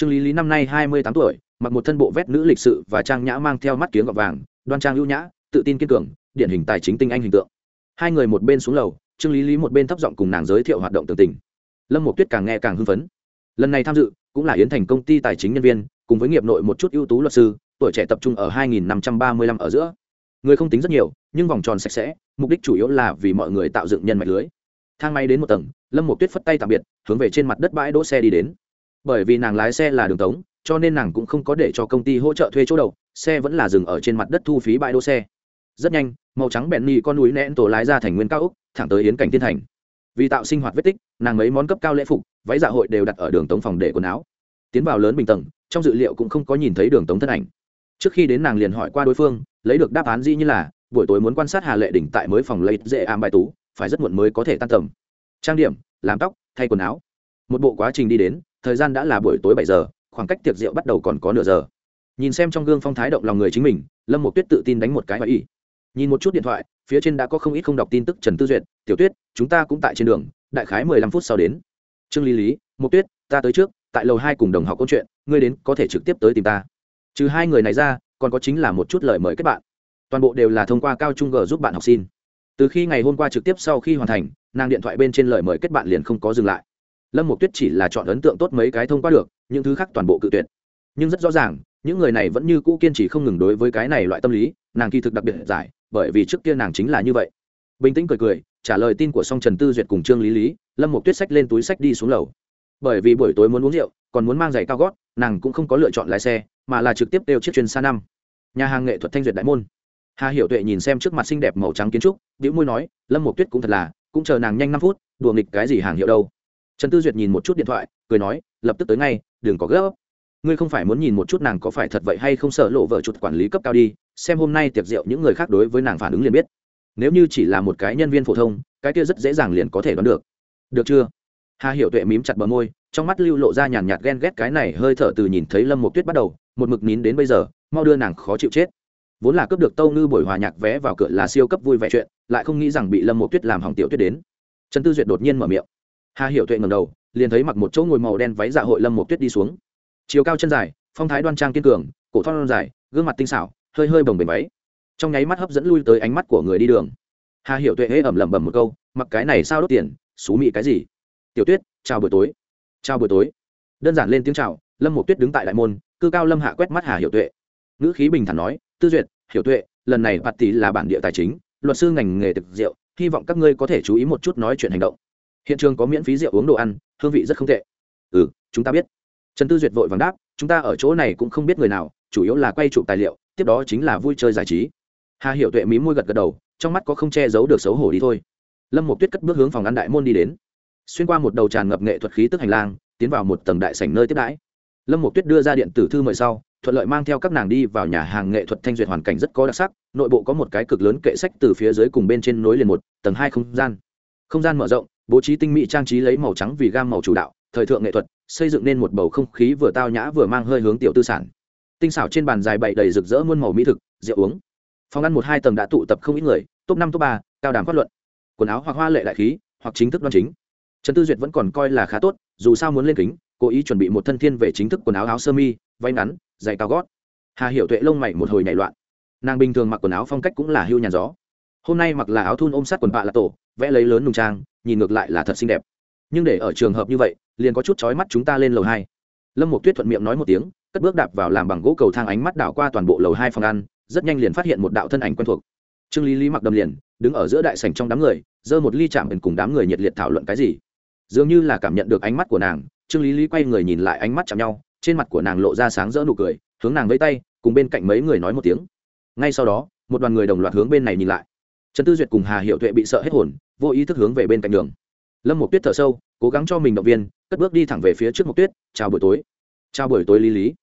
trương lý lý năm nay hai mươi tám tuổi, mặc một thân bộ vét nữ lịch sự và trang nhã mang theo mắt kiếng gọt vàng, đoan trang ưu nhã, tự tin kiên cường, điển hình tài chính tinh anh hình tượng. Hai người một bên xuống lầu, trương lý lý một bên thấp giọng cùng nàng giới thiệu hoạt động tường tình. Lâm một tuyết càng nghe càng hưng phấn. Lần này tham dự, cũng là yến thành công ty tài chính nhân viên, cùng với nghiệp nội một chút ưu tú luật sư, tuổi trẻ tập trung ở 2535 ở giữa. Người không tính rất nhiều, nhưng vòng tròn sạch sẽ, mục đích chủ yếu là vì mọi người tạo dựng nhân mạch lưới. Thang máy đến một tầng, lâm một tuyết phất tay tạm biệt, hướng về trên mặt đất bãi đỗ xe đi đến bởi vì nàng lái xe là đường tống, cho nên nàng cũng không có để cho công ty hỗ trợ thuê chỗ đậu, xe vẫn là dừng ở trên mặt đất thu phí bãi đỗ xe. Rất nhanh, màu trắng bẹn nhì con núi nén tổ lái ra thành nguyên cao úc thẳng tới yến cảnh thiên thành. Vì tạo sinh hoạt vết tích, nàng mấy món cấp cao lễ phục, váy dạ hội đều đặt ở đường tống phòng để quần áo. Tiến vào lớn bình tầng, trong dự liệu cũng không có nhìn thấy đường tống thân ảnh. Trước khi đến nàng liền hỏi qua đối phương, lấy được đáp án gì như là, buổi tối muốn quan sát hà lệ đỉnh tại mới phòng lấy dễ ảm bài tú, phải rất muộn mới có thể tan tầm. Trang điểm, làm tóc, thay quần áo. Một bộ quá trình đi đến thời gian đã là buổi tối bảy giờ, khoảng cách tiệc rượu bắt đầu còn có nửa giờ. Nhìn xem trong gương phong thái động lòng người chính mình, lâm một tuyết tự tin đánh một cái và y. Nhìn một chút điện thoại, phía trên đã có không ít không đọc tin tức trần tư duyệt, tiểu tuyết, chúng ta cũng tại trên đường, đại khái mười lăm phút sau đến. Trương lý lý một tuyết, ta tới trước, tại lầu hai cùng đồng học câu chuyện, ngươi đến có thể trực tiếp tới tìm ta. Trừ hai người này ra, còn có chính là một chút lời mời kết bạn. Toàn bộ đều là thông qua cao trung g giúp bạn học xin. Từ khi ngày hôm qua trực tiếp sau khi hoàn thành, nàng điện thoại bên trên lời mời kết bạn liền không có dừng lại lâm một tuyết chỉ là chọn ấn tượng tốt mấy cái thông qua được, những thứ khác toàn bộ cự tuyệt. Nhưng rất rõ ràng, những người này vẫn như cũ kiên trì không ngừng đối với cái này loại tâm lý, nàng kỳ thực đặc biệt giải, bởi vì trước kia nàng chính là như vậy. Bình tĩnh cười cười, trả lời tin của song trần tư duyệt cùng trương lý lý, lâm một tuyết sách lên túi sách đi xuống lầu. Bởi vì buổi tối muốn uống rượu, còn muốn mang giày cao gót, nàng cũng không có lựa chọn lái xe, mà là trực tiếp đeo chiếc chuyên xa năm. Nhà hàng nghệ thuật thanh duyệt đại môn. Hà hiểu tuệ nhìn xem trước mặt xinh đẹp màu trắng kiến trúc đĩu môi nói, lâm một tuyết cũng thật là, cũng chờ nàng nhanh năm phút, đùa nghịch cái gì hàng hiệu đâu trần tư duyệt nhìn một chút điện thoại, cười nói, lập tức tới ngay, đừng có gấp. Ngươi không phải muốn nhìn một chút nàng có phải thật vậy hay không sợ lộ vợ chuột quản lý cấp cao đi, xem hôm nay tiệc rượu những người khác đối với nàng phản ứng liền biết. Nếu như chỉ là một cái nhân viên phổ thông, cái kia rất dễ dàng liền có thể đoán được. Được chưa? Hà hiểu tuệ mím chặt bờ môi, trong mắt lưu lộ ra nhàn nhạt ghen ghét cái này hơi thở từ nhìn thấy lâm một tuyết bắt đầu, một mực nín đến bây giờ, mau đưa nàng khó chịu chết. Vốn là cướp được tâu ngư buổi hòa nhạc vé vào cửa là siêu cấp vui vẻ chuyện, lại không nghĩ rằng bị lâm một tuyết làm hỏng tiểu tuyết đến. Trần tư duyệt đột nhiên mở miệng hà hiểu tuệ ngầm đầu, liền thấy mặc một chỗ ngồi màu đen váy dạ hội lâm một tuyết đi xuống. Chiều cao chân dài, phong thái đoan trang kiên cường, cổ thon dài, gương mặt tinh xảo, hơi hơi bồng bềnh váy. Trong nháy mắt hấp dẫn lui tới ánh mắt của người đi đường. Hà hiểu tuệ hễ ẩm lẩm bẩm một câu, mặc cái này sao đốt tiền, xú mị cái gì? Tiểu tuyết, chào buổi tối. Chào buổi tối. Đơn giản lên tiếng chào, lâm một tuyết đứng tại đại môn, cư cao lâm hạ quét mắt hà hiểu tuệ. Ngữ khí bình thản nói, tư duyệt, hiểu tuệ, lần này bạt tỷ là bản địa tài chính, luật sư ngành nghề thực rượu hy vọng các ngươi có thể chú ý một chút nói chuyện hành động hiện trường có miễn phí rượu uống đồ ăn, hương vị rất không tệ. Ừ chúng ta biết. Trần tư duyệt vội vàng đáp, chúng ta ở chỗ này cũng không biết người nào, chủ yếu là quay chụp tài liệu, tiếp đó chính là vui chơi giải trí. Hà hiểu tuệ mí môi gật gật đầu, trong mắt có không che giấu được xấu hổ đi thôi. Lâm một tuyết cất bước hướng phòng ăn đại môn đi đến. Xuyên qua một đầu tràn ngập nghệ thuật khí tức hành lang, tiến vào một tầng đại sảnh nơi tiếp đãi. Lâm một tuyết đưa ra điện tử thư mời sau, thuận lợi mang theo các nàng đi vào nhà hàng nghệ thuật thanh duyệt hoàn cảnh rất có đặc sắc, nội bộ có một cái cực lớn kệ sách từ phía dưới cùng bên trên nối liền một, tầng hai không gian. Không gian mở rộng bố trí tinh mỹ trang trí lấy màu trắng vì gam màu chủ đạo, thời thượng nghệ thuật, xây dựng nên một bầu không khí vừa tao nhã vừa mang hơi hướng tiểu tư sản. Tinh xảo trên bàn dài bậy đầy rực rỡ muôn màu mỹ thực, rượu uống. Phòng ăn một hai tầng đã tụ tập không ít người, top năm top ba, cao đàm phát luận. Quần áo hoặc hoa lệ đại khí, hoặc chính thức đoan chính. Trần tư duyệt vẫn còn coi là khá tốt, dù sao muốn lên kính, cố ý chuẩn bị một thân thiên về chính thức quần áo áo sơ mi, váy ngắn, giày cao gót. Hà hiểu tuệ lông mày một hồi nhảy loạn. Nàng bình thường mặc quần áo phong cách cũng là hưu nhàn gió. Hôm nay mặc là áo thun ôm sát quần bạ là tổ vẽ lấy lớn nùng trang, nhìn ngược lại là thật xinh đẹp. Nhưng để ở trường hợp như vậy, liền có chút chói mắt chúng ta lên lầu hai. Lâm một tuyết thuận miệng nói một tiếng, cất bước đạp vào làm bằng gỗ cầu thang ánh mắt đảo qua toàn bộ lầu hai phòng ăn, rất nhanh liền phát hiện một đạo thân ảnh quen thuộc. Trương lý lý mặc đầm liền, đứng ở giữa đại sảnh trong đám người, giơ một ly chạm cùng đám người nhiệt liệt thảo luận cái gì. Dường như là cảm nhận được ánh mắt của nàng, trương lý lý quay người nhìn lại ánh mắt chạm nhau, trên mặt của nàng lộ ra sáng rỡ nụ cười, hướng nàng vẫy tay, cùng bên cạnh mấy người nói một tiếng. Ngay sau đó, một đoàn người đồng loạt hướng bên này nhìn lại trần tư duyệt cùng hà hiệu tuệ bị sợ hết hồn, vô ý thức hướng về bên cạnh đường. Lâm một tuyết thở sâu, cố gắng cho mình động viên, cất bước đi thẳng về phía trước một tuyết, chào buổi tối. Chào buổi tối lý lý.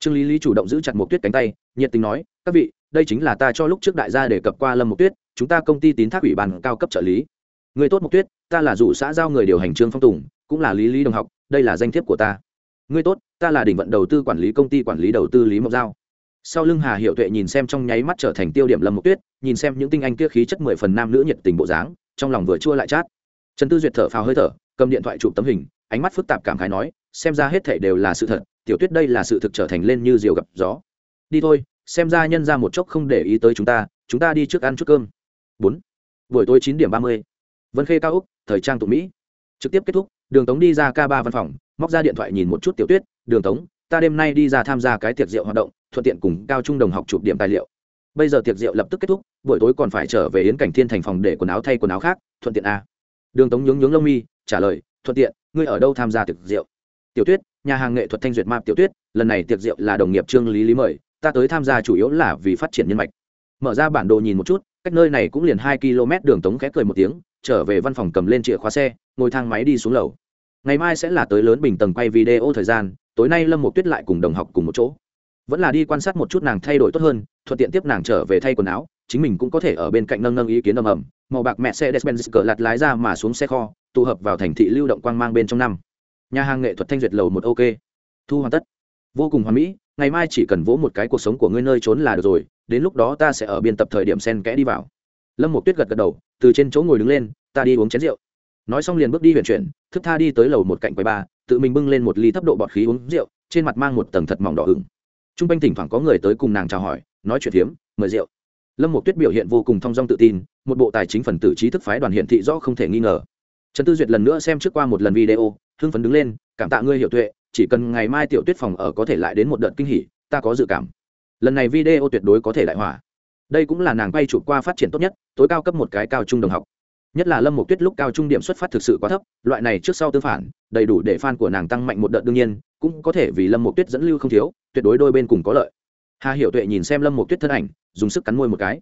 Trương lý lý chủ động giữ chặt một tuyết cánh tay, nhiệt tình nói, các vị, đây chính là ta cho lúc trước đại gia đề cập qua lâm một tuyết, chúng ta công ty tín thác ủy ban cao cấp trợ lý. Người tốt một tuyết, ta là dụ xã giao người điều hành trương phong tùng, cũng là lý lý đồng học, đây là danh thiếp của ta. Ngươi tốt, ta là đỉnh vận đầu tư quản lý công ty quản lý đầu tư lý mộc giao sau lưng hà hiệu tuệ nhìn xem trong nháy mắt trở thành tiêu điểm lâm Mục tuyết, nhìn xem những tinh anh kia khí chất mười phần nam nữ nhiệt tình bộ dáng, trong lòng vừa chua lại chát. Trần tư duyệt thở phào hơi thở, cầm điện thoại chụp tấm hình, ánh mắt phức tạp cảm khái nói, xem ra hết thể đều là sự thật, tiểu tuyết đây là sự thực trở thành lên như diều gặp gió. Đi thôi, xem ra nhân ra một chốc không để ý tới chúng ta chúng ta đi trước ăn chút cơm. Bốn. Buổi tối chín điểm ba mươi. Vân khê cao úc, thời trang tụ mỹ. Trực tiếp kết thúc, đường tống đi ra k ba văn phòng, móc ra điện thoại nhìn một chút tiểu tuyết, đường tống ta đêm nay đi ra tham gia cái tiệc rượu hoạt động, thuận tiện cùng cao trung đồng học chụp điểm tài liệu. Bây giờ tiệc rượu lập tức kết thúc, buổi tối còn phải trở về yến cảnh thiên thành phòng để quần áo thay quần áo khác, thuận tiện a đường tống nhướng nhướng lông mi, trả lời, thuận tiện, ngươi ở đâu tham gia tiệc rượu? Tiểu tuyết, nhà hàng nghệ thuật thanh duyệt map tiểu tuyết, lần này tiệc rượu là đồng nghiệp trương lý lý mời, ta tới tham gia chủ yếu là vì phát triển nhân mạch. Mở ra bản đồ nhìn một chút, cách nơi này cũng liền hai km, đường tống khẽ cười một tiếng, trở về văn phòng cầm lên chìa khóa xe, ngồi thang máy đi xuống lầu. Ngày mai sẽ là tới lớn bình tầng quay video thời gian tối nay lâm một tuyết lại cùng đồng học cùng một chỗ. Vẫn là đi quan sát một chút nàng thay đổi tốt hơn, thuận tiện tiếp nàng trở về thay quần áo, chính mình cũng có thể ở bên cạnh nâng nâng ý kiến ầm ầm. Màu bạc mẹ xe despenz cờ lạt lái ra mà xuống xe kho, tụ hợp vào thành thị lưu động quang mang bên trong năm. Nhà hàng nghệ thuật thanh duyệt lầu một ok. Thu hoàn tất. Vô cùng hoàn mỹ, ngày mai chỉ cần vỗ một cái cuộc sống của ngươi nơi trốn là được rồi, đến lúc đó ta sẽ ở biên tập thời điểm sen kẽ đi vào. Lâm một tuyết gật gật đầu, từ trên chỗ ngồi đứng lên, ta đi uống chén rượu. Nói xong liền bước đi huyền chuyển, thức tha đi tới lầu một cạnh quầy ba tự mình bưng lên một ly thấp độ bọt khí uống rượu, trên mặt mang một tầng thật mỏng đỏ ửng. T r u n g quanh thỉnh thoảng có người tới cùng nàng chào hỏi, nói chuyện phiếm, mời rượu. Lâm một tuyết biểu hiện vô cùng thong dong tự tin, một bộ tài chính phần tử trí thức phái đoàn hiện thị rõ không thể nghi ngờ. Trần tư duyệt lần nữa xem trước qua một lần video, hưng phấn đứng lên, cảm tạ ngươi hiểu tuệ, chỉ cần ngày mai tiểu tuyết phòng ở có thể lại đến một đợt kinh hỉ, ta có dự cảm. Lần này video tuyệt đối có thể đại hỏa. Đây cũng là nàng quay chụp qua phát triển tốt nhất, tối cao cấp một cái cao trung đồng học nhất là lâm một tuyết lúc cao trung điểm xuất phát thực sự quá thấp, loại này trước sau tương phản, đầy đủ để fan của nàng tăng mạnh một đợt đương nhiên, cũng có thể vì lâm một tuyết dẫn lưu không thiếu, tuyệt đối đôi bên cùng có lợi. Hà hiểu tuệ nhìn xem lâm một tuyết thân ảnh, dùng sức cắn môi một cái.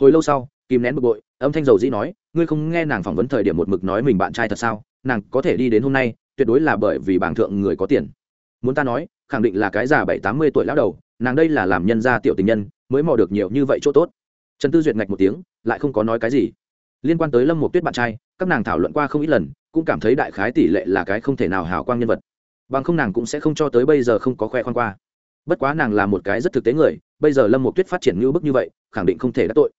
Hồi lâu sau, kìm nén bực bội, âm thanh dầu dĩ nói, ngươi không nghe nàng phỏng vấn thời điểm một mực nói mình bạn trai thật sao? Nàng có thể đi đến hôm nay, tuyệt đối là bởi vì bảng thượng người có tiền. Muốn ta nói, khẳng định là cái già bảy tám mươi tuổi lão đầu, nàng đây là làm nhân gia tiểu tình nhân, mới mò được nhiều như vậy chỗ tốt. Trần tư duyệt ngạch một tiếng, lại không có nói cái gì liên quan tới lâm một tuyết bạn trai, các nàng thảo luận qua không ít lần, cũng cảm thấy đại khái tỷ lệ là cái không thể nào hào quang nhân vật. Bằng không nàng cũng sẽ không cho tới bây giờ không có khoe khoan qua. Bất quá nàng là một cái rất thực tế người, bây giờ lâm một tuyết phát triển như bức như vậy, khẳng định không thể đắc tội.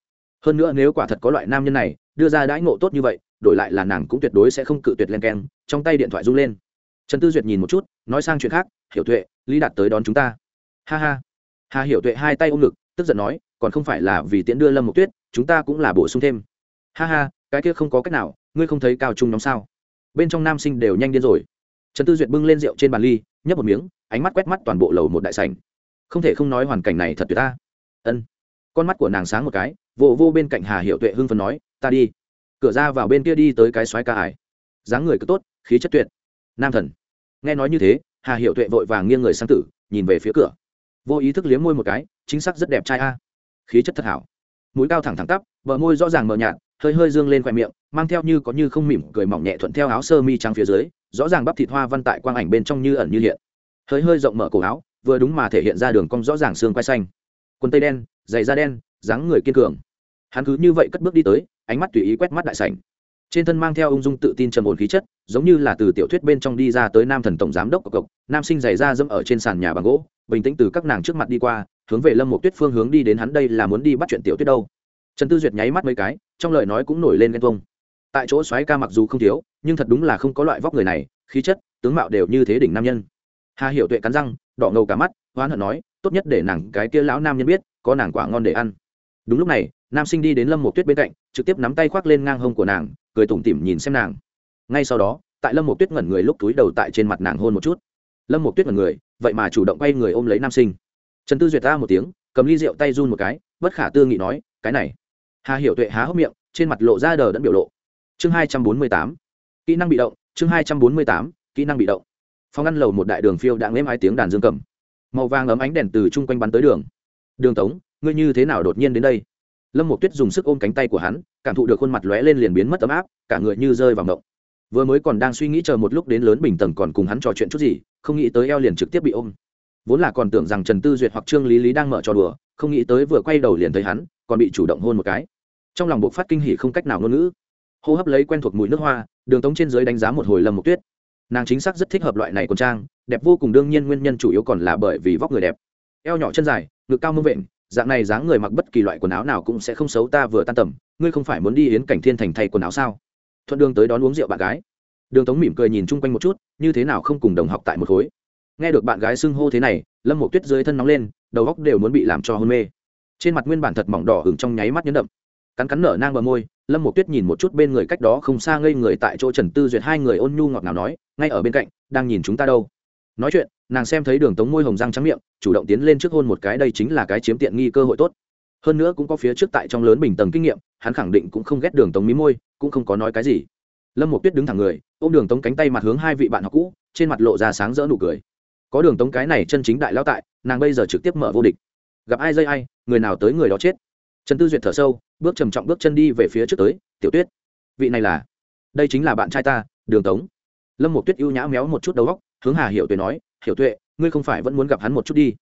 Hơn nữa nếu quả thật có loại nam nhân này, đưa ra đãi ngộ tốt như vậy, đổi lại là nàng cũng tuyệt đối sẽ không cự tuyệt len keng, trong tay điện thoại rung lên. Trần tư duyệt nhìn một chút, nói sang chuyện khác, hiểu tuệ, lý đạt tới đón chúng ta. Ha ha. Hà hiểu tuệ hai tay ôm ngực, tức giận nói, còn không phải là vì tiễn đưa lâm một tuyết, chúng ta cũng là bổ sung thêm ha ha, cái kia không có cách nào, ngươi không thấy cao trung nhóm sao? Bên trong nam sinh đều nhanh điên rồi. Trần tư duyệt bưng lên rượu trên bàn ly, nhấp một miếng, ánh mắt quét mắt toàn bộ lầu một đại sảnh. Không thể không nói hoàn cảnh này thật tuyệt ta. Ân. Con mắt của nàng sáng một cái, vô vô bên cạnh hà hiệu tuệ hưng phấn nói, ta đi. Cửa ra vào bên kia đi tới cái xoáy ca ải. Dáng người cứ tốt, khí chất tuyệt. Nam thần. Nghe nói như thế, hà hiệu tuệ vội vàng nghiêng người sang tử, nhìn về phía cửa. Vô ý thức liếm môi một cái, chính xác rất đẹp trai a. Khí chất thật hảo. Mũi cao thẳng thẳng tắp, bờ môi rõ ràng mờ nhạt hơi hơi dương lên khoe miệng, mang theo như có như không mỉm cười mỏng nhẹ thuận theo áo sơ mi trắng phía dưới, rõ ràng bắp thịt hoa văn tại quang ảnh bên trong như ẩn như hiện. Hơi hơi rộng mở cổ áo, vừa đúng mà thể hiện ra đường cong rõ ràng xương quai xanh. Quần tây đen, giày da đen, dáng người kiên cường. Hắn cứ như vậy cất bước đi tới, ánh mắt tùy ý quét mắt đại sảnh. Trên thân mang theo ung dung tự tin trầm ổn khí chất, giống như là từ tiểu thuyết bên trong đi ra tới nam thần tổng giám đốc cộc cộc nam sinh giày da dẫm ở trên sàn nhà bằng gỗ, bình tĩnh từ các nàng trước mặt đi qua, hướng về lâm một tuyết phương hướng đi đến hắn đây là muốn đi bắt chuyện tiểu tuyết đâu. Trần tư duyệt nháy mắt mấy cái trong lời nói cũng nổi lên ghen tuông. Tại chỗ xoáy ca mặc dù không thiếu, nhưng thật đúng là không có loại vóc người này, khí chất, tướng mạo đều như thế đỉnh nam nhân. Hà hiểu tuệ cắn răng, đỏ ngầu cả mắt, hoán hận nói, tốt nhất để nàng cái kia lão nam nhân biết, có nàng quả ngon để ăn. Đúng lúc này, nam sinh đi đến lâm một tuyết bên cạnh, trực tiếp nắm tay khoác lên ngang hông của nàng, cười tủm tỉm nhìn xem nàng. Ngay sau đó, tại lâm một tuyết ngẩn người lúc túi đầu tại trên mặt nàng hôn một chút. Lâm một tuyết ngẩn người, vậy mà chủ động quay người ôm lấy nam sinh. Trần tư duyệt ta một tiếng, cầm ly rượu tay run một cái, bất khả tư nghị nói, cái này hà hiểu tuệ há hốc miệng, trên mặt lộ ra đờ đẫn biểu lộ. Chương hai trăm bốn mươi tám. Kỹ năng bị động, chương hai trăm bốn mươi tám, kỹ năng bị động. Phong ăn lầu một đại đường phiêu đã nếm hai tiếng đàn dương cầm. Màu vàng ấm ánh đèn từ chung quanh bắn tới đường. Đường tống, ngươi như thế nào đột nhiên đến đây? Lâm một tuyết dùng sức ôm cánh tay của hắn, cảm thụ được khuôn mặt lóe lên liền biến mất ấm áp, cả người như rơi vào động vừa mới còn đang suy nghĩ chờ một lúc đến lớn bình tầng còn cùng hắn trò chuyện chút gì, không nghĩ tới eo liền trực tiếp bị ôm. Vốn là còn tưởng rằng trần tư duyệt hoặc trương lý lý đang mở trò đùa, không nghĩ tới vừa quay đầu liền thấy hắn còn bị chủ động hôn một cái. Trong lòng buộc phát kinh hỉ không cách nào ngôn ngữ. Hô hấp lấy quen thuộc mùi nước hoa, đường tống trên dưới đánh giá một hồi lâm một tuyết. Nàng chính xác rất thích hợp loại này quần trang, đẹp vô cùng, đương nhiên nguyên nhân chủ yếu còn là bởi vì vóc người đẹp. Eo nhỏ chân dài, ngực cao mông vện, dạng này dáng người mặc bất kỳ loại quần áo nào cũng sẽ không xấu ta vừa tan tầm, ngươi không phải muốn đi yến cảnh thiên thành thay quần áo sao? Thuận đường tới đón uống rượu bạn gái. Đường tống mỉm cười nhìn chung quanh một chút, như thế nào không cùng đồng học tại một khối. Nghe được bạn gái xưng hô thế này, lâm một tuyết dưới thân nóng lên, đầu góc đều muốn bị làm cho hôn mê trên mặt nguyên bản thật mỏng đỏ hừng trong nháy mắt nhấn đậm. Cắn cắn nở nang bờ môi, lâm một tuyết nhìn một chút bên người cách đó không xa ngây người tại chỗ trần tư duyệt hai người ôn nhu ngọt nào nói, ngay ở bên cạnh, đang nhìn chúng ta đâu? Nói chuyện, nàng xem thấy đường tống môi hồng răng trắng miệng, chủ động tiến lên trước hôn một cái, đây chính là cái chiếm tiện nghi cơ hội tốt. Hơn nữa cũng có phía trước tại trong lớn bình tầng kinh nghiệm, hắn khẳng định cũng không ghét đường tống mí môi, cũng không có nói cái gì. Lâm một tuyết đứng thẳng người, ôm đường tống cánh tay mặt hướng hai vị bạn học cũ, trên mặt lộ ra sáng rỡ nụ cười. Có đường tống cái này chân chính đại lao tại, nàng bây giờ trực tiếp mở vô địch gặp ai dây ai, người nào tới người đó chết. Trần tư duyệt thở sâu, bước trầm trọng bước chân đi về phía trước tới, tiểu tuyết, vị này là, đây chính là bạn trai ta, đường tống. Lâm một tuyết ưu nhã méo một chút đầu góc hướng hà hiểu tuệ nói, hiểu tuệ, ngươi không phải vẫn muốn gặp hắn một chút đi.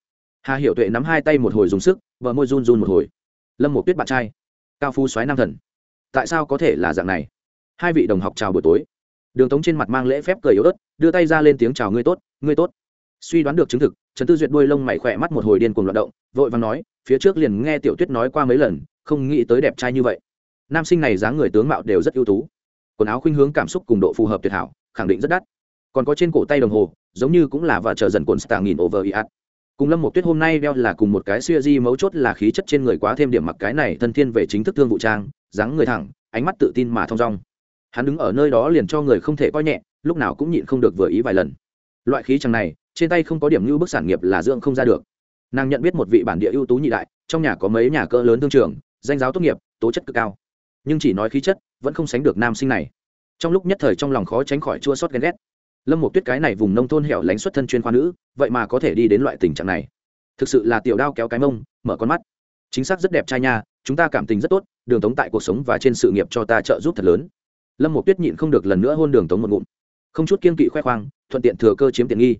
Hà hiểu tuệ nắm hai tay một hồi dùng sức vợ môi run run một hồi. Lâm một tuyết bạn trai, cao phu soái nam thần, tại sao có thể là dạng này? Hai vị đồng học chào buổi tối. Đường tống trên mặt mang lễ phép cười yếu ớt, đưa tay ra lên tiếng chào, ngươi tốt ngươi tốt suy đoán được chứng thực, trần tư duyệt đuôi lông mày khỏe mắt một hồi điên cuồng loạt động, vội vàng nói, phía trước liền nghe tiểu tuyết nói qua mấy lần, không nghĩ tới đẹp trai như vậy. Nam sinh này dáng người tướng mạo đều rất ưu tú. Quần áo khuynh hướng cảm xúc cùng độ phù hợp tuyệt hảo, khẳng định rất đắt. Còn có trên cổ tay đồng hồ, giống như cũng là và chờ dần cuốn stàng nghìn over iat cùng lâm một tuyết hôm nay đeo là cùng một cái siêu di mấu chốt là khí chất trên người quá thêm điểm mặc cái này thân thiên về chính thức thương vụ trang, dáng người thẳng, ánh mắt tự tin mà thong dong. Hắn đứng ở nơi đó liền cho người không thể coi nhẹ, lúc nào cũng nhịn không được vừa ý vài lần loại khí chẳng này, trên tay không có điểm như bức sản nghiệp là dưỡng không ra được. Nàng nhận biết một vị bản địa ưu tú nhị đại, trong nhà có mấy nhà cỡ lớn thương trường, danh giáo tốt nghiệp, tố chất cực cao. Nhưng chỉ nói khí chất, vẫn không sánh được nam sinh này. Trong lúc nhất thời trong lòng khó tránh khỏi chua sót ghen ghét. Lâm một tuyết cái này vùng nông thôn hẻo lánh xuất thân chuyên khoa nữ, vậy mà có thể đi đến loại tình trạng này. Thực sự là tiểu đao kéo cái mông, mở con mắt. Chính xác rất đẹp trai nha, chúng ta cảm tình rất tốt, đường tống tại cuộc sống và trên sự nghiệp cho ta trợ giúp thật lớn. Lâm một tuyết nhịn không được lần nữa hôn đường tống một ngụm không chút kiên kỵ khoe khoang, thuận tiện thừa cơ chiếm tiện nghi.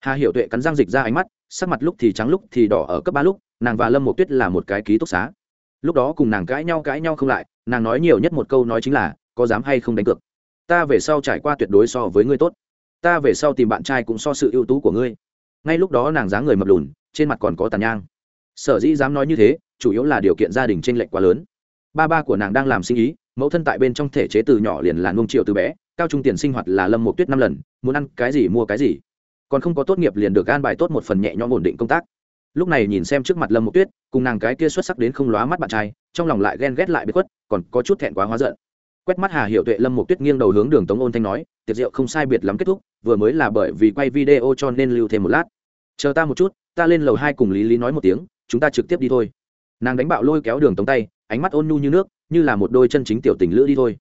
Hà Hiểu tuệ cắn răng dịch ra ánh mắt, sắc mặt lúc thì trắng lúc thì đỏ ở cấp ba lúc, nàng và lâm một tuyết là một cái ký túc xá. Lúc đó cùng nàng cãi nhau cãi nhau không lại, nàng nói nhiều nhất một câu nói chính là, có dám hay không đánh cược? Ta về sau trải qua tuyệt đối so với ngươi tốt. Ta về sau tìm bạn trai cũng so sự ưu tú của ngươi. Ngay lúc đó nàng dáng người mập lùn, trên mặt còn có tàn nhang. Sở dĩ dám nói như thế, chủ yếu là điều kiện gia đình t r ê n lệch quá lớn. Ba ba của nàng đang làm sinh ý, mẫu thân tại bên trong thể chế từ nhỏ liền là nung triệu từ bé cao trung tiền sinh hoạt là lâm một tuyết năm lần, muốn ăn cái gì mua cái gì. Còn không có tốt nghiệp liền được gan bài tốt một phần nhẹ nhõm ổn định công tác. Lúc này nhìn xem trước mặt lâm một tuyết, cùng nàng cái kia xuất sắc đến không lóa mắt bạn trai, trong lòng lại ghen ghét lại bị khuất, còn có chút thẹn quá hóa giận. Quét mắt hà hiệu tuệ, lâm một tuyết nghiêng đầu hướng đường tống ôn thanh nói, tiệc rượu không sai biệt lắm kết thúc, vừa mới là bởi vì quay video cho nên lưu thêm một lát. Chờ ta một chút, ta lên lầu hai cùng lý lý nói một tiếng, chúng ta trực tiếp đi thôi. Nàng đánh bạo lôi kéo đường tống tay, ánh mắt ôn nhu như nước, như là một đôi chân chính tiểu tình lữ đi thôi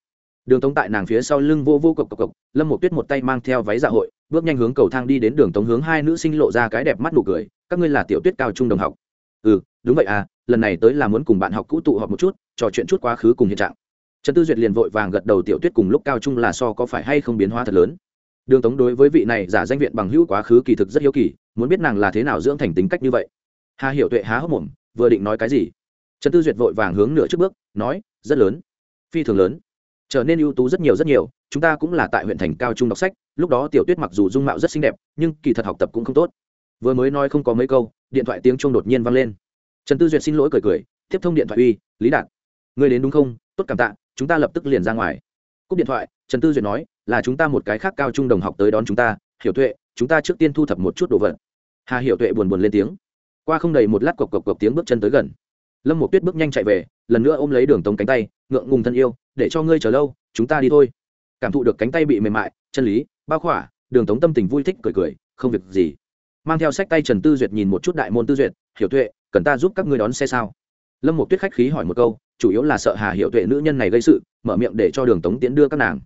đường tống tại nàng phía sau lưng vô vô cộc cộc cộc, lâm một tuyết một tay mang theo váy dạ hội, bước nhanh hướng cầu thang đi đến đường tống hướng hai nữ sinh lộ ra cái đẹp mắt nụ cười, các ngươi là tiểu tuyết cao trung đồng học. Ừ đúng vậy à lần này tới là muốn cùng bạn học cũ tụ họp một chút, trò chuyện chút quá khứ cùng hiện trạng. Trần tư duyệt liền vội vàng gật đầu, tiểu tuyết cùng lúc cao trung là so có phải hay không biến hóa thật lớn? Đường tống đối với vị này giả danh viện bằng hữu quá khứ kỳ thực rất hiếu kỳ, muốn biết nàng là thế nào dưỡng thành tính cách như vậy. Hà hiểu tuệ há hốc mồm, vừa định nói cái gì? Trần tư duyệt vội vàng hướng nửa trước bước, nói, rất lớn, phi thường lớn trở nên ưu tú rất nhiều rất nhiều, chúng ta cũng là tại huyện thành cao trung đọc sách, lúc đó tiểu tuyết mặc dù dung mạo rất xinh đẹp, nhưng kỳ thật học tập cũng không tốt. Vừa mới nói không có mấy câu, điện thoại tiếng chuông đột nhiên vang lên. Trần tư duyệt xin lỗi cười cười, tiếp thông điện thoại uy, lý đạt người đến đúng không? Tốt cảm tạ, chúng ta lập tức liền ra ngoài. Cúp điện thoại, trần tư duyệt nói, là chúng ta một cái khác cao trung đồng học tới đón chúng ta, hiểu tuệ, chúng ta trước tiên thu thập một chút đồ vật. Hà hiểu tuệ buồn buồn lên tiếng. Qua không đầy một lát cộc cộc cộc tiếng bước chân tới gần. Lâm một tuyết bước nhanh chạy về lần nữa ôm lấy đường tống cánh tay, ngượng ngùng thân yêu, để cho ngươi chờ lâu, chúng ta đi thôi. Cảm thụ được cánh tay bị mềm mại, chân lý, bao khỏa, đường tống tâm tình vui thích cười cười, không việc gì. Mang theo sách tay trần tư duyệt nhìn một chút đại môn tư duyệt, hiểu tuệ, cần ta giúp các ngươi đón xe sao? Lâm một tuyết khách khí hỏi một câu, chủ yếu là sợ hà hiệu tuệ nữ nhân này gây sự, mở miệng để cho đường tống tiến đưa các nàng.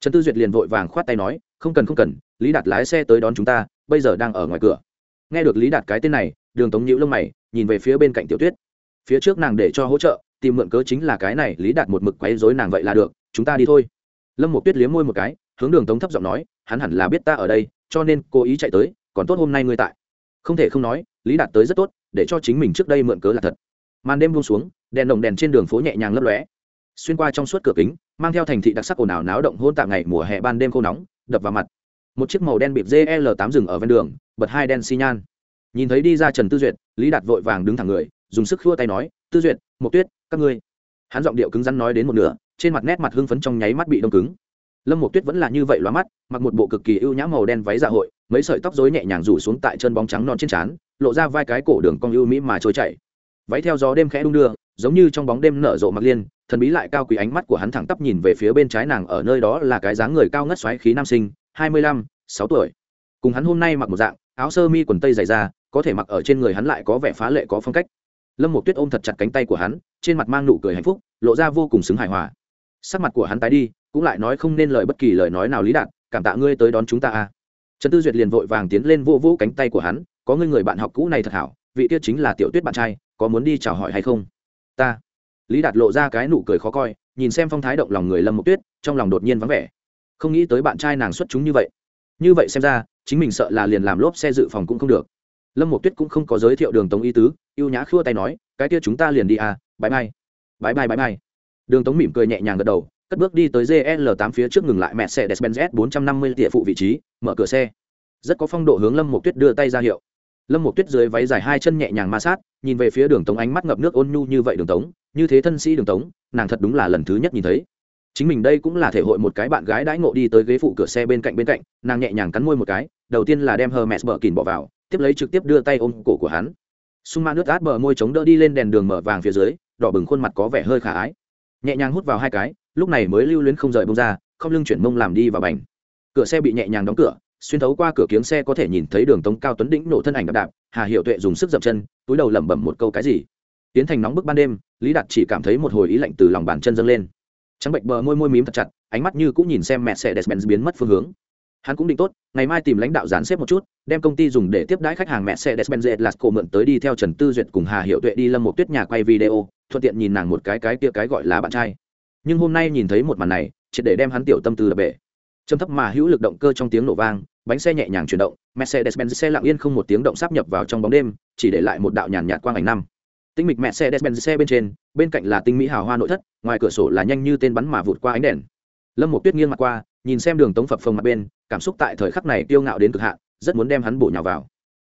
Trần tư duyệt liền vội vàng khoát tay nói, không cần không cần, lý đạt lái xe tới đón chúng ta, bây giờ đang ở ngoài cửa. Nghe được lý đạt cái tên này, đường tống nhíu lông mày, nhìn về phía bên cạnh tiểu tuyết. Phía trước nàng để cho hỗ trợ tìm mượn cớ chính là cái này, lý đạt một mực quấy rối nàng vậy là được, chúng ta đi thôi. Lâm một tuyết liếm môi một cái, hướng đường tống thấp giọng nói, hắn hẳn là biết ta ở đây, cho nên cố ý chạy tới, còn tốt hôm nay ngươi tại. Không thể không nói, lý đạt tới rất tốt, để cho chính mình trước đây mượn cớ là thật. Màn đêm buông xuống, đèn đồng đèn trên đường phố nhẹ nhàng lấp lóe. Xuyên qua trong suốt cửa kính, mang theo thành thị đặc sắc ồn ào náo động hôn tạm ngày mùa hè ban đêm khô nóng, đập vào mặt. Một chiếc màu đen bịp gl tám dừng ở ven đường, bật hai đen xi nhan. Nhìn thấy đi ra trần tư duyệt, lý đạt vội vàng đứng thẳng người, dùng sức khua tay nói tư duyệt, mộc tuyết, các ngươi. Hắn giọng điệu cứng rắn nói đến một nửa, trên mặt nét mặt hưng phấn trong nháy mắt bị đông cứng. Lâm mộc tuyết vẫn là như vậy loa mắt, mặc một bộ cực kỳ ưu nhã màu đen váy dạ hội, mấy sợi tóc rối nhẹ nhàng rủ xuống tại chân bóng trắng non trên trán, lộ ra vai cái cổ đường cong ưu mỹ mà trôi chảy. Váy theo gió đêm khẽ đung đưa, giống như trong bóng đêm nở rộ mặc liên, thần bí lại cao quý ánh mắt của hắn thẳng tắp nhìn về phía bên trái nàng ở nơi đó là cái dáng người cao ngất xoáy khí nam sinh, hai mươi lăm, sáu tuổi. Cùng hắn hôm nay mặc một dạng, áo sơ mi quần tây dày da, có thể mặc ở trên người hắn lại có vẻ phá lệ có phong cách lâm một tuyết ôm thật chặt cánh tay của hắn, trên mặt mang nụ cười hạnh phúc, lộ ra vô cùng xứng hài hòa. Sắc mặt của hắn tái đi, cũng lại nói không nên lời bất kỳ lời nói nào lý đạt, cảm tạ ngươi tới đón chúng ta a. Trần tư duyệt liền vội vàng tiến lên vô vô cánh tay của hắn, có ngươi người bạn học cũ này thật hảo, vị tiết chính là tiểu tuyết bạn trai, có muốn đi chào hỏi hay không? Ta. Lý đạt lộ ra cái nụ cười khó coi, nhìn xem phong thái động lòng người lâm một tuyết, trong lòng đột nhiên vắng vẻ. Không nghĩ tới bạn trai nàng xuất chúng như vậy. Như vậy xem ra, chính mình sợ là liền làm lốp xe dự phòng cũng không được lâm một tuyết cũng không có giới thiệu đường tống y tứ y ê u nhã khua tay nói, cái kia chúng ta liền đi à bãi mai bãi mai bãi mai đường tống mỉm cười nhẹ nhàng gật đầu, cất bước đi tới gl 8 phía trước ngừng lại mẹ xe despenz s 450 tỉa phụ vị trí, mở cửa xe. Rất có phong độ hướng lâm một tuyết đưa tay ra hiệu. Lâm một tuyết dưới váy dài hai chân nhẹ nhàng ma sát, nhìn về phía đường tống ánh mắt ngập nước ôn nhu như vậy đường tống, như thế thân sĩ đường tống, nàng thật đúng là lần thứ nhất nhìn thấy. Chính mình đây cũng là thể hội một cái bạn gái đãi ngộ đi tới ghế phụ cửa xe bên cạnh bên cạnh, nàng nhẹ nhàng cắn môi một cái, đầu tiên là đem hờ mẹ bờ kìn bỏ vào tiếp lấy trực tiếp đưa tay ôm cổ của hắn. Sung ma nước át bờ môi chống đỡ đi lên đèn đường mở vàng phía dưới, đỏ bừng khuôn mặt có vẻ hơi khả ái. Nhẹ nhàng hút vào hai cái, lúc này mới lưu luyến không rời bông ra, không lưng chuyển mông làm đi vào bành. Cửa xe bị nhẹ nhàng đóng cửa, xuyên thấu qua cửa kiếng xe có thể nhìn thấy đường tống cao tuấn đĩnh nổ thân ảnh đạp đạp, hà hiệu tuệ dùng sức dậm chân, túi đầu lẩm bẩm một câu cái gì. Tiến thành nóng bức ban đêm, lý đạt chỉ cảm thấy một hồi ý lạnh từ lòng bàn chân dâng lên. Trắng bệnh bờ môi môi mím thật chặt, ánh mắt như cũng nhìn xem mẹ xe despen biến mất phương hướng hắn cũng định tốt, ngày mai tìm lãnh đạo dán xếp một chút, đem công ty dùng để tiếp đãi khách hàng mẹ xe despen là mượn tới đi theo trần tư duyệt cùng hà hiệu tuệ đi lâm một tuyết nhà quay video, thuận tiện nhìn nàng một cái cái kia cái gọi là bạn trai. Nhưng hôm nay nhìn thấy một màn này, chỉ để đem hắn tiểu tâm tư đập bể. Châm thấp mà hữu lực động cơ trong tiếng nổ vang, bánh xe nhẹ nhàng chuyển động, mercedes-benz xe lặng yên không một tiếng động sắp nhập vào trong bóng đêm, chỉ để lại một đạo nhàn nhạt quang ảnh năm. Tinh mịch mercedes-benz xe bên trên, bên cạnh là tinh mỹ hào hoa nội thất, ngoài cửa sổ là nhanh như tên bắn mà vụt qua ánh đèn. Lâm một tuyết nghiêng mặt qua nhìn xem đường tống phập phồng mặt bên, cảm xúc tại thời khắc này tiêu ngạo đến cực hạn, rất muốn đem hắn bổ nhào vào.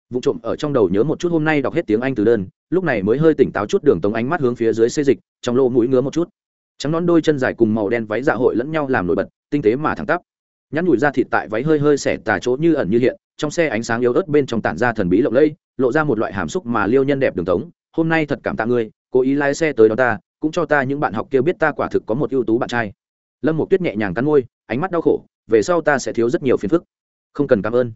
Vụ trộm ở trong đầu nhớ một chút hôm nay đọc hết tiếng anh từ đơn, lúc này mới hơi tỉnh táo chút đường tống ánh mắt hướng phía dưới xê dịch, trong lỗ mũi ngứa một chút. Trắng nón đôi chân dài cùng màu đen váy dạ hội lẫn nhau làm nổi bật, tinh tế mà thẳng tắp. Nhắn nhủi ra thịt tại váy hơi hơi xẻ tà chỗ như ẩn như hiện, trong xe ánh sáng yếu ớt bên trong tản ra thần bí lộng lẫy, lộ ra một loại hàm xúc mà liêu nhân đẹp đường tống. Hôm nay thật cảm tạ ngươi, cố ý lái xe tới đó ta, cũng cho ta những bạn học kia biết ta quả thực có một ưu tú bạn trai. Lâm một tuyết nhẹ nhàng cắn môi ánh mắt đau khổ, về sau ta sẽ thiếu rất nhiều phiền phức. Không cần cảm ơn.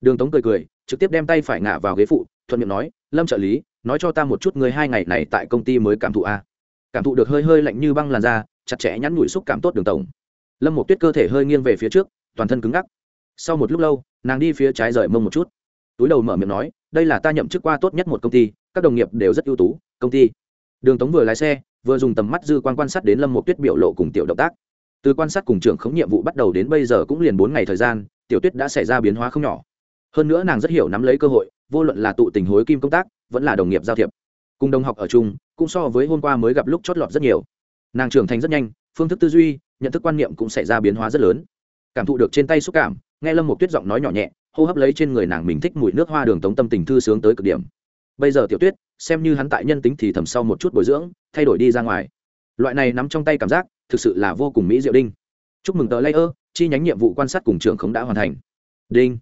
Đường tống cười cười, trực tiếp đem tay phải ngả vào ghế phụ, thuận miệng nói, lâm trợ lý, nói cho ta một chút ngươi hai ngày này tại công ty mới cảm thụ a cảm thụ được hơi hơi lạnh như băng làn da, chặt chẽ nhắn nhủi xúc cảm tốt đường tổng. Lâm một tuyết cơ thể hơi nghiêng về phía trước, toàn thân cứng ngắc. Sau một lúc lâu, nàng đi phía trái rời mông một chút. Túi đầu mở miệng nói, đây là ta nhậm chức qua tốt nhất một công ty, các đồng nghiệp đều rất ưu tú, công ty. Đường tống vừa lái xe, vừa dùng tầm mắt dư quan quan sát đến lâm một tuyết biểu lộ cùng tiểu động tác từ quan sát cùng trưởng khống nhiệm vụ bắt đầu đến bây giờ cũng liền bốn ngày thời gian, tiểu tuyết đã xảy ra biến hóa không nhỏ. Hơn nữa nàng rất hiểu nắm lấy cơ hội, vô luận là tụ tình hối kim công tác, vẫn là đồng nghiệp giao thiệp. Cùng đồng học ở chung, cũng so với hôm qua mới gặp lúc chót lọt rất nhiều. Nàng trưởng thành rất nhanh, phương thức tư duy, nhận thức quan niệm cũng xảy ra biến hóa rất lớn. Cảm thụ được trên tay xúc cảm, nghe lâm một tuyết giọng nói nhỏ nhẹ, hô hấp lấy trên người nàng mình thích mùi nước hoa đường tống tâm tình thư sướng tới cực điểm. Bây giờ tiểu tuyết, xem như hắn tại nhân tính thì thầm sau một chút bồi dưỡng, thay đổi đi ra ngoài. Loại này nắm trong tay cảm giác thực sự là vô cùng mỹ diệu đinh. Chúc mừng tờ layer, chi nhánh nhiệm vụ quan sát cùng trường khống đã hoàn thành. Đinh.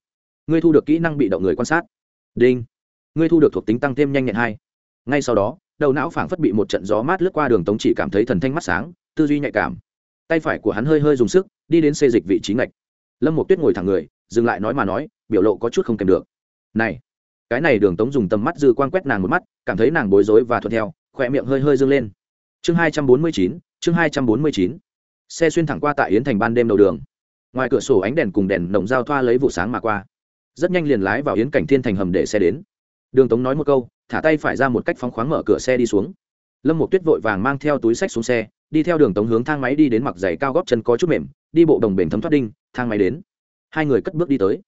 Ngươi thu được kỹ năng bị động người quan sát. Đinh. Ngươi thu được thuộc tính tăng thêm nhanh nhẹn hai. Ngay sau đó, đầu não phảng phất bị một trận gió mát lướt qua đường tống chỉ cảm thấy thần thanh mắt sáng, tư duy nhạy cảm. Tay phải của hắn hơi hơi dùng sức, đi đến xê dịch vị trí ngạch. Lâm một tuyết ngồi thẳng người, dừng lại nói mà nói, biểu lộ có chút không kèm được. Này, cái này đường tống dùng tầm mắt dư quan quét nàng một mắt, cảm thấy nàng bối rối và thuận theo khỏe miệng hơi hơi dâng lên. Chương hai trăm bốn mươi chín chương hai trăm bốn mươi chín. Xe xuyên thẳng qua tại yến thành ban đêm đầu đường. Ngoài cửa sổ ánh đèn cùng đèn nồng giao thoa lấy vụ sáng mà qua. Rất nhanh liền lái vào yến cảnh thiên thành hầm để xe đến. Đường tống nói một câu, thả tay phải ra một cách phóng khoáng mở cửa xe đi xuống. Lâm một tuyết vội vàng mang theo túi sách xuống xe, đi theo đường tống hướng thang máy đi đến mặc giày cao góp chân có chút mềm, đi bộ đồng bền thấm thoát đinh, thang máy đến. Hai người cất bước đi tới.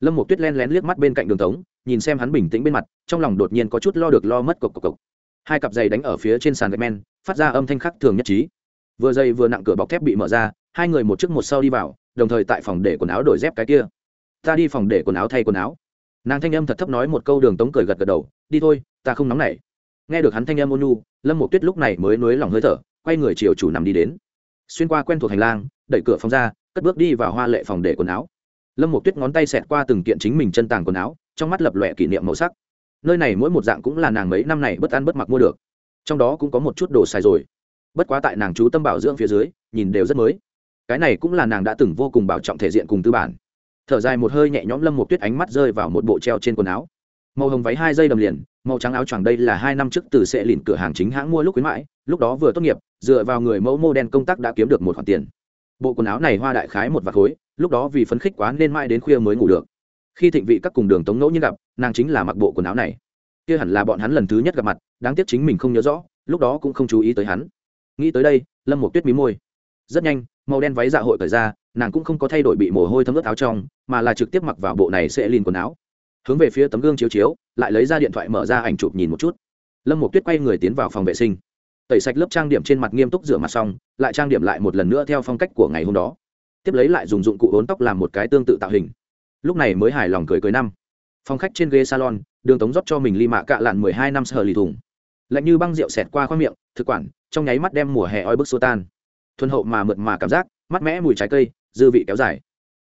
Lâm một tuyết len lén liếc mắt bên cạnh đường tống, nhìn xem hắn bình tĩnh bên mặt, trong lòng đột nhiên có chút lo được lo mất cộc cộc cộc hai cặp giày đánh ở phía trên sàn gạch men, phát ra âm thanh khắc thường nhất trí vừa dây vừa nặng cửa bọc thép bị mở ra, hai người một trước một sau đi vào, đồng thời tại phòng để quần áo đổi dép cái kia. Ta đi phòng để quần áo thay quần áo. Nàng thanh âm thật thấp nói một câu đường tống cười gật gật đầu, đi thôi, ta không nóng nảy. Nghe được hắn thanh âm ôn nhu, lâm một tuyết lúc này mới nối lòng hơi thở, quay người chiều chủ nằm đi đến. Xuyên qua quen thuộc hành lang, đẩy cửa phòng ra, cất bước đi vào hoa lệ phòng để quần áo. Lâm một tuyết ngón tay xẹt qua từng kiện chính mình chân tàng quần áo, trong mắt lập lòe kỷ niệm màu sắc. Nơi này mỗi một dạng cũng là nàng mấy năm này bất ăn bất mặc mua được. Trong đó cũng có một chút đồ xài rồi bất quá tại nàng chú tâm bảo dưỡng phía dưới, nhìn đều rất mới. Cái này cũng là nàng đã từng vô cùng bảo trọng thể diện cùng tư bản. Thở dài một hơi nhẹ nhõm lâm một tuyết ánh mắt rơi vào một bộ treo trên quần áo. Màu hồng váy hai dây đầm liền, màu trắng áo choàng đây là hai năm trước từ sẽ lìn cửa hàng chính hãng mua lúc khuyến mãi, lúc đó vừa tốt nghiệp, dựa vào người mẫu mô đen công tác đã kiếm được một khoản tiền. Bộ quần áo này hoa đại khái một vạt khối, lúc đó vì phấn khích quá nên mãi đến khuya mới ngủ được. Khi thịnh vị các cùng đường tống ngẫu nhiên gặp, nàng chính là mặc bộ quần áo này. Kia hẳn là bọn hắn lần thứ nhất gặp mặt, đáng tiếc chính mình không nhớ rõ, lúc đó cũng không chú ý tới hắn nghĩ tới đây, lâm một tuyết mí môi. Rất nhanh, màu đen váy dạ hội cởi ra, nàng cũng không có thay đổi bị mồ hôi thấm ướt áo trong, mà là trực tiếp mặc vào bộ này sẽ liền quần áo. Hướng về phía tấm gương chiếu chiếu, lại lấy ra điện thoại mở ra ảnh chụp nhìn một chút. Lâm một tuyết quay người tiến vào phòng vệ sinh. Tẩy sạch lớp trang điểm trên mặt nghiêm túc rửa mặt xong, lại trang điểm lại một lần nữa theo phong cách của ngày hôm đó. Tiếp lấy lại dùng dụng cụ ốn tóc làm một cái tương tự tạo hình. Lúc này mới hài lòng cười cười năm. Phong khách trên ghế salon, đường tống rót cho mình ly mạ cạ lặn mười hai năm sờ lì thùng. Lạnh như băng rượu xẹt qua khoang miệng thực quản trong nháy mắt đem mùa hè oi bức xô tan. Thuần hậu mà mượt mà cảm giác mát mẽ mùi trái cây dư vị kéo dài.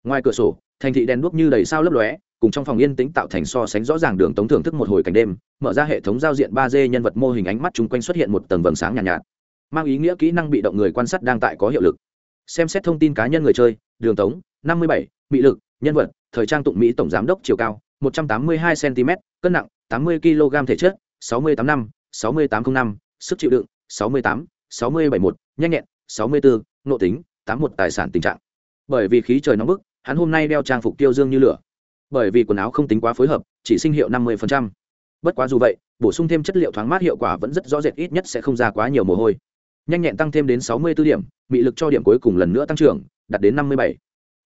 Ngoài cửa sổ thành thị đèn đuốc như đầy sao lấp lóe cùng trong phòng yên tĩnh tạo thành so sánh rõ ràng đường tống thưởng thức một hồi cảnh đêm mở ra hệ thống giao diện ba d nhân vật mô hình ánh mắt chung quanh xuất hiện một tầng vầng sáng nhàn nhạt, nhạt. Mang ý nghĩa kỹ năng bị động người quan sát đang tại có hiệu lực. Xem xét thông tin cá nhân người chơi đường tống năm mươi bảy mỹ lực nhân vật thời trang tụng mỹ tổng giám đốc chiều cao một trăm tám mươi hai cm cân nặng tám mươi kg thể chất sáu mươi tám năm sáu mươi tám t năm sức chịu đựng sáu mươi tám, sáu mươi bảy một nhanh nhẹn, sáu mươi bốn nộ tính, tám một tài sản tình trạng. Bởi vì khí trời nóng bức, hắn hôm nay đeo trang phục tiêu dương như lửa. Bởi vì quần áo không tính quá phối hợp, chỉ sinh hiệu năm mươi bất quá dù vậy, bổ sung thêm chất liệu thoáng mát hiệu quả vẫn rất rõ rệt, ít nhất sẽ không ra quá nhiều mồ hôi. Nhanh nhẹn tăng thêm đến sáu mươi b ố điểm bị lực cho điểm cuối cùng lần nữa tăng trưởng, đạt đến năm mươi bảy.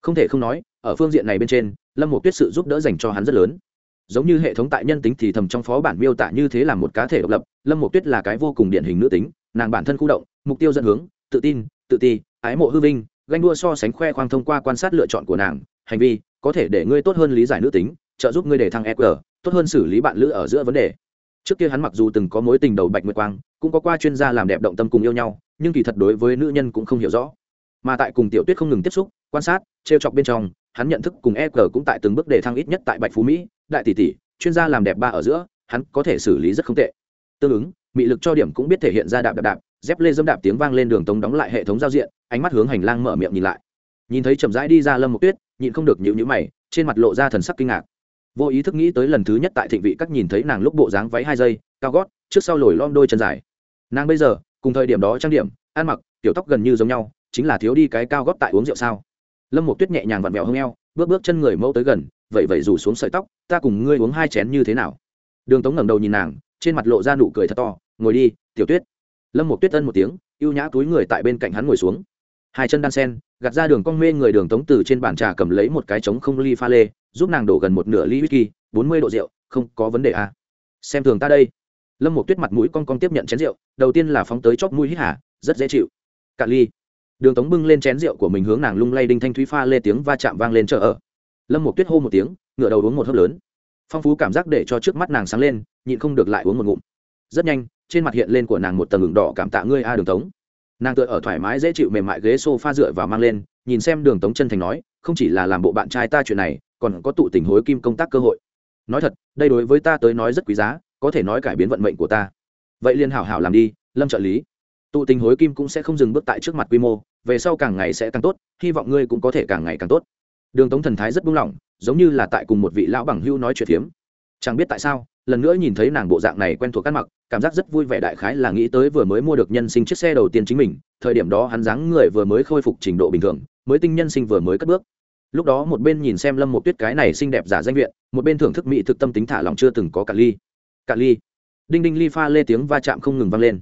Không thể không nói, ở phương diện này bên trên, lâm một tuyết sự giúp đỡ dành cho hắn rất lớn giống như hệ thống tại nhân tính thì thầm trong phó bản miêu tả như thế là một cá thể độc lập, lâm một tuyết là cái vô cùng điển hình nữ tính, nàng bản thân khu động, mục tiêu dẫn hướng, tự tin, tự ti, ái mộ hư vinh, ganh đua so sánh khoe khoang thông qua quan sát lựa chọn của nàng, hành vi, có thể để ngươi tốt hơn lý giải nữ tính, trợ giúp ngươi để thăng eq tốt hơn xử lý bạn lữ ở giữa vấn đề. Trước kia hắn mặc dù từng có mối tình đầu bạch nguyệt quang, cũng có qua chuyên gia làm đẹp động tâm cùng yêu nhau, nhưng kỳ thật đối với nữ nhân cũng không hiểu rõ mà tại cùng tiểu tuyết không ngừng tiếp xúc, quan sát, trêu chọc bên trong, hắn nhận thức cùng eq cũng tại từng bước để thăng ít nhất tại bạch phú mỹ, đại tỷ tỷ, chuyên gia làm đẹp ba ở giữa, hắn có thể xử lý rất không tệ. Tương ứng, mị lực cho điểm cũng biết thể hiện ra đạp đạp đạp, dép lê dâm đạp tiếng vang lên đường tống đóng lại hệ thống giao diện, ánh mắt hướng hành lang mở miệng nhìn lại. Nhìn thấy chậm rãi đi ra lâm một tuyết, nhịn không được nhịu nhữ mày, trên mặt lộ ra thần sắc kinh ngạc. Vô ý thức nghĩ tới lần thứ nhất tại thịnh vị các nhìn thấy nàng lúc bộ dáng váy hai giây cao gót, trước sau lồi lom đôi chân dài. Nàng bây giờ, cùng thời điểm đó trang điểm, ăn mặc, tiểu tóc gần như giống nhau chính là thiếu đi cái cao góp tại uống rượu sao? Lâm một tuyết nhẹ nhàng vặn vẹo hông eo, bước bước chân người mẫu tới gần vậy vậy rủ xuống sợi tóc, ta cùng ngươi uống hai chén như thế nào? Đường tống ngẩng đầu nhìn nàng, trên mặt lộ ra nụ cười thật to, ngồi đi, tiểu tuyết. Lâm một tuyết ân một tiếng, ưu nhã túi người tại bên cạnh hắn ngồi xuống. Hai chân đan sen, gạt ra đường cong mê người đường tống từ trên bàn trà cầm lấy một cái trống không ly pha lê, giúp nàng đổ gần một nửa ly whisky, bốn mươi độ rượu, không có vấn đề à. xem thường ta đây. Lâm một tuyết mặt mũi con con tiếp nhận chén rượu, đầu tiên là phóng tới chóp mũi hít hả rất dễ chịu. Cạn ly đường tống bưng lên chén rượu của mình hướng nàng lung lay đinh thanh thúy pha lê tiếng va chạm vang lên chợ ở. Lâm một tuyết hô một tiếng ngựa đầu uống một hớp lớn. Phong phú cảm giác để cho trước mắt nàng sáng lên, nhịn không được lại uống một ngụm. Rất nhanh, trên mặt hiện lên của nàng một tầng ngừng đỏ, cảm tạ ngươi a, đường tống. Nàng tựa ở thoải mái dễ chịu mềm mại ghế s o f a dựa và mang lên, nhìn xem đường tống chân thành nói, không chỉ là làm bộ bạn trai ta chuyện này, còn có tụ tình hối kim công tác cơ hội. Nói thật, đây đối với ta tới nói rất quý giá, có thể nói cải biến vận mệnh của ta. Vậy liên hảo hảo làm đi, lâm trợ lý tụ tình hối kim cũng sẽ không dừng bước tại trước mặt quy mô, về sau càng ngày sẽ càng tốt, hy vọng ngươi cũng có thể càng ngày càng tốt. Đường tống thần thái rất buông lỏng, giống như là tại cùng một vị lão bằng hưu nói chuyện phiếm. Chẳng biết tại sao, lần nữa nhìn thấy nàng bộ dạng này quen thuộc ăn mặc, cảm giác rất vui vẻ đại khái là nghĩ tới vừa mới mua được nhân sinh chiếc xe đầu tiên chính mình, thời điểm đó hắn dáng người vừa mới khôi phục trình độ bình thường, mới tinh nhân sinh vừa mới cất bước. Lúc đó một bên nhìn xem lâm một tuyết cái này xinh đẹp giả danh viện, một bên thưởng thức mỹ thực tâm tính thả lòng chưa từng có cả ly. Cả ly. Đinh đinh ly pha lê tiếng va chạm không ngừng vang lên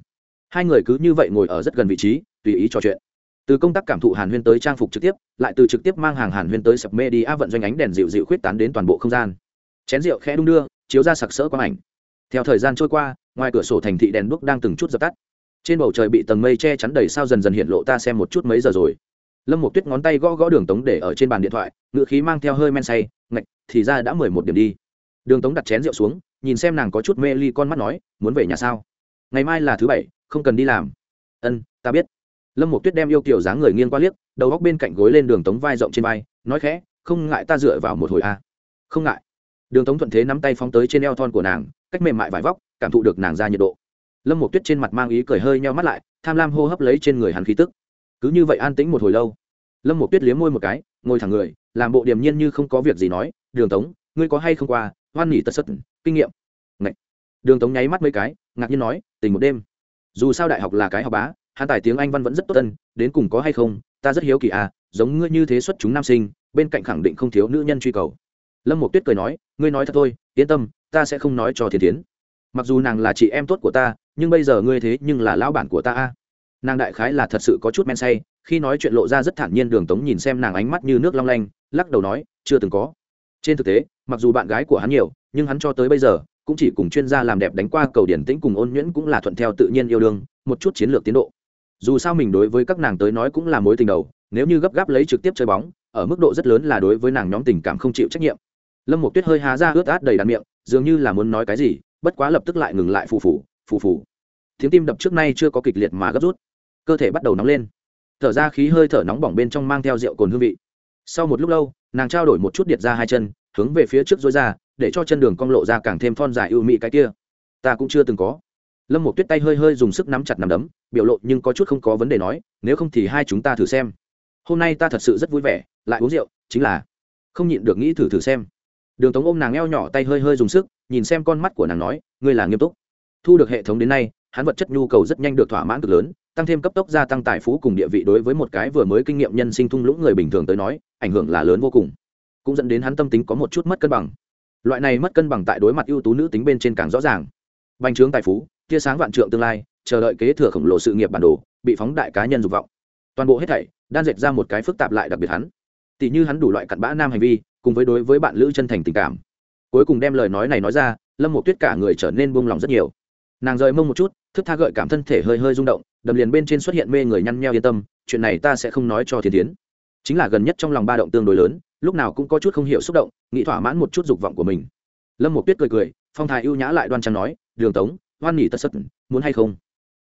hai người cứ như vậy ngồi ở rất gần vị trí, tùy ý trò chuyện. Từ công tác cảm thụ hàn huyên tới trang phục trực tiếp, lại từ trực tiếp mang hàng hàn huyên tới sập mê đi áp vận doanh ánh đèn dịu dịu khuyết tán đến toàn bộ không gian. Chén rượu khẽ đung đưa, chiếu ra sặc sỡ quang ảnh. Theo thời gian trôi qua, ngoài cửa sổ thành thị đèn đuốc đang từng chút dập tắt. Trên bầu trời bị tầng mây che chắn đầy sao dần dần hiện lộ ta xem một chút mấy giờ rồi. Lâm một tuyết ngón tay gõ gõ đường tống để ở trên bàn điện thoại ngựa khí mang theo hơi men say, ngạch, thì ra đã mười một điểm đi. Đường tống đặt chén rượu xuống, nhìn xem nàng có chút mê ly con mắt nói, muốn về nhà sao? Ngày mai là thứ bảy không cần đi làm. Ân, ta biết. Lâm một tuyết đem yêu kiểu dáng người nghiêng qua liếc, đầu góc bên cạnh gối lên đường tống vai rộng trên vai, nói khẽ, không ngại ta dựa vào một hồi a. À. không ngại. Đường tống thuận thế nắm tay phóng tới trên eo thon của nàng, cách mềm mại vải vóc, cảm thụ được nàng ra nhiệt độ. Lâm một tuyết trên mặt mang ý cười hơi nheo mắt lại, tham lam hô hấp lấy trên người hắn khí tức. Cứ như vậy an tĩnh một hồi lâu. Lâm một tuyết liếm môi một cái, ngồi thẳng người, làm bộ điềm nhiên như không có việc gì nói, đường tống, ngươi có hay không qua? Hoan nghỉ tật sất, kinh nghiệm. Ngậy. đường tống nháy mắt mấy cái, ngạc nhiên nói tình một đêm dù sao đại học là cái học bá hắn tài tiếng anh văn vẫn rất tốt tân đến cùng có hay không, ta rất hiếu kỳ à giống ngươi như thế xuất chúng nam sinh, bên cạnh khẳng định không thiếu nữ nhân truy cầu. Lâm một tuyết cười nói, ngươi nói thật thôi, yên tâm, ta sẽ không nói cho thiên tiến mặc dù nàng là chị em tốt của ta, nhưng bây giờ ngươi thế nhưng là lão bản của ta a. Nàng đại khái là thật sự có chút men say, khi nói chuyện lộ ra rất thản nhiên đường tống nhìn xem nàng ánh mắt như nước long lanh, lắc đầu nói, chưa từng có. Trên thực tế, mặc dù bạn gái của hắn nhiều, nhưng hắn cho tới bây giờ cũng chỉ cùng chuyên gia làm đẹp đánh qua cầu điển tĩnh cùng ôn nhuyễn cũng là thuận theo tự nhiên yêu đương, một chút chiến lược tiến độ. Dù sao mình đối với các nàng tới nói cũng là mối tình đầu, nếu như gấp gáp lấy trực tiếp chơi bóng, ở mức độ rất lớn là đối với nàng nhóm tình cảm không chịu trách nhiệm. Lâm một tuyết hơi há ra ướt át đầy đàn miệng, dường như là muốn nói cái gì, bất quá lập tức lại ngừng lại phù phù phù phù. Tiếng tim đập trước nay chưa có kịch liệt mà gấp rút. Cơ thể bắt đầu nóng lên. Thở ra khí hơi thở nóng bỏng bên trong mang theo rượu cồn hương vị. Sau một lúc lâu, nàng trao đổi một chút điện ra hai chân, hướng về phía trước dối ra để cho chân đường cong lộ ra càng thêm thon dài ưu mị cái kia. Ta cũng chưa từng có. Lâm một tuyết tay hơi hơi dùng sức nắm chặt nắm đấm, biểu lộ nhưng có chút không có vấn đề nói, nếu không thì hai chúng ta thử xem. Hôm nay ta thật sự rất vui vẻ, lại uống rượu, chính là không nhịn được nghĩ thử thử xem. Đường tống ôm nàng eo nhỏ tay hơi hơi dùng sức, nhìn xem con mắt của nàng nói, ngươi là nghiêm túc. Thu được hệ thống đến nay, hắn vật chất nhu cầu rất nhanh được thỏa mãn cực lớn, tăng thêm cấp tốc gia tăng tài phú cùng địa vị đối với một cái vừa mới kinh nghiệm nhân sinh thung lũng người bình thường tới nói, ảnh hưởng là lớn vô cùng. Cũng dẫn đến hắn tâm tính có một chút mất cân bằng loại này mất cân bằng tại đối mặt ưu tú nữ tính bên trên càng rõ ràng. Bành trướng tài phú, tia sáng vạn trượng tương lai, chờ đợi kế thừa khổng lồ sự nghiệp bản đồ, bị phóng đại cá nhân dục vọng. Toàn bộ hết thảy, đan dệt ra một cái phức tạp lại đặc biệt hắn. Tỷ như hắn đủ loại cặn bã nam hành vi, cùng với đối với bạn lữ chân thành tình cảm. Cuối cùng đem lời nói này nói ra, lâm một tuyết cả người trở nên buông lòng rất nhiều. Nàng rời mông một chút, thức tha gợi cảm thân thể hơi hơi rung động, đầm liền bên trên xuất hiện mê người nhăn nheo yên tâm, chuyện này ta sẽ không nói cho thiên tiến chính là gần nhất trong lòng ba động tương đối lớn lúc nào cũng có chút không hiểu xúc động, nghĩ thỏa mãn một chút dục vọng của mình. Lâm một tuyết cười cười, phong thái ưu nhã lại đoan trang nói, đường tống, hoan nghỉ tật sất muốn hay không?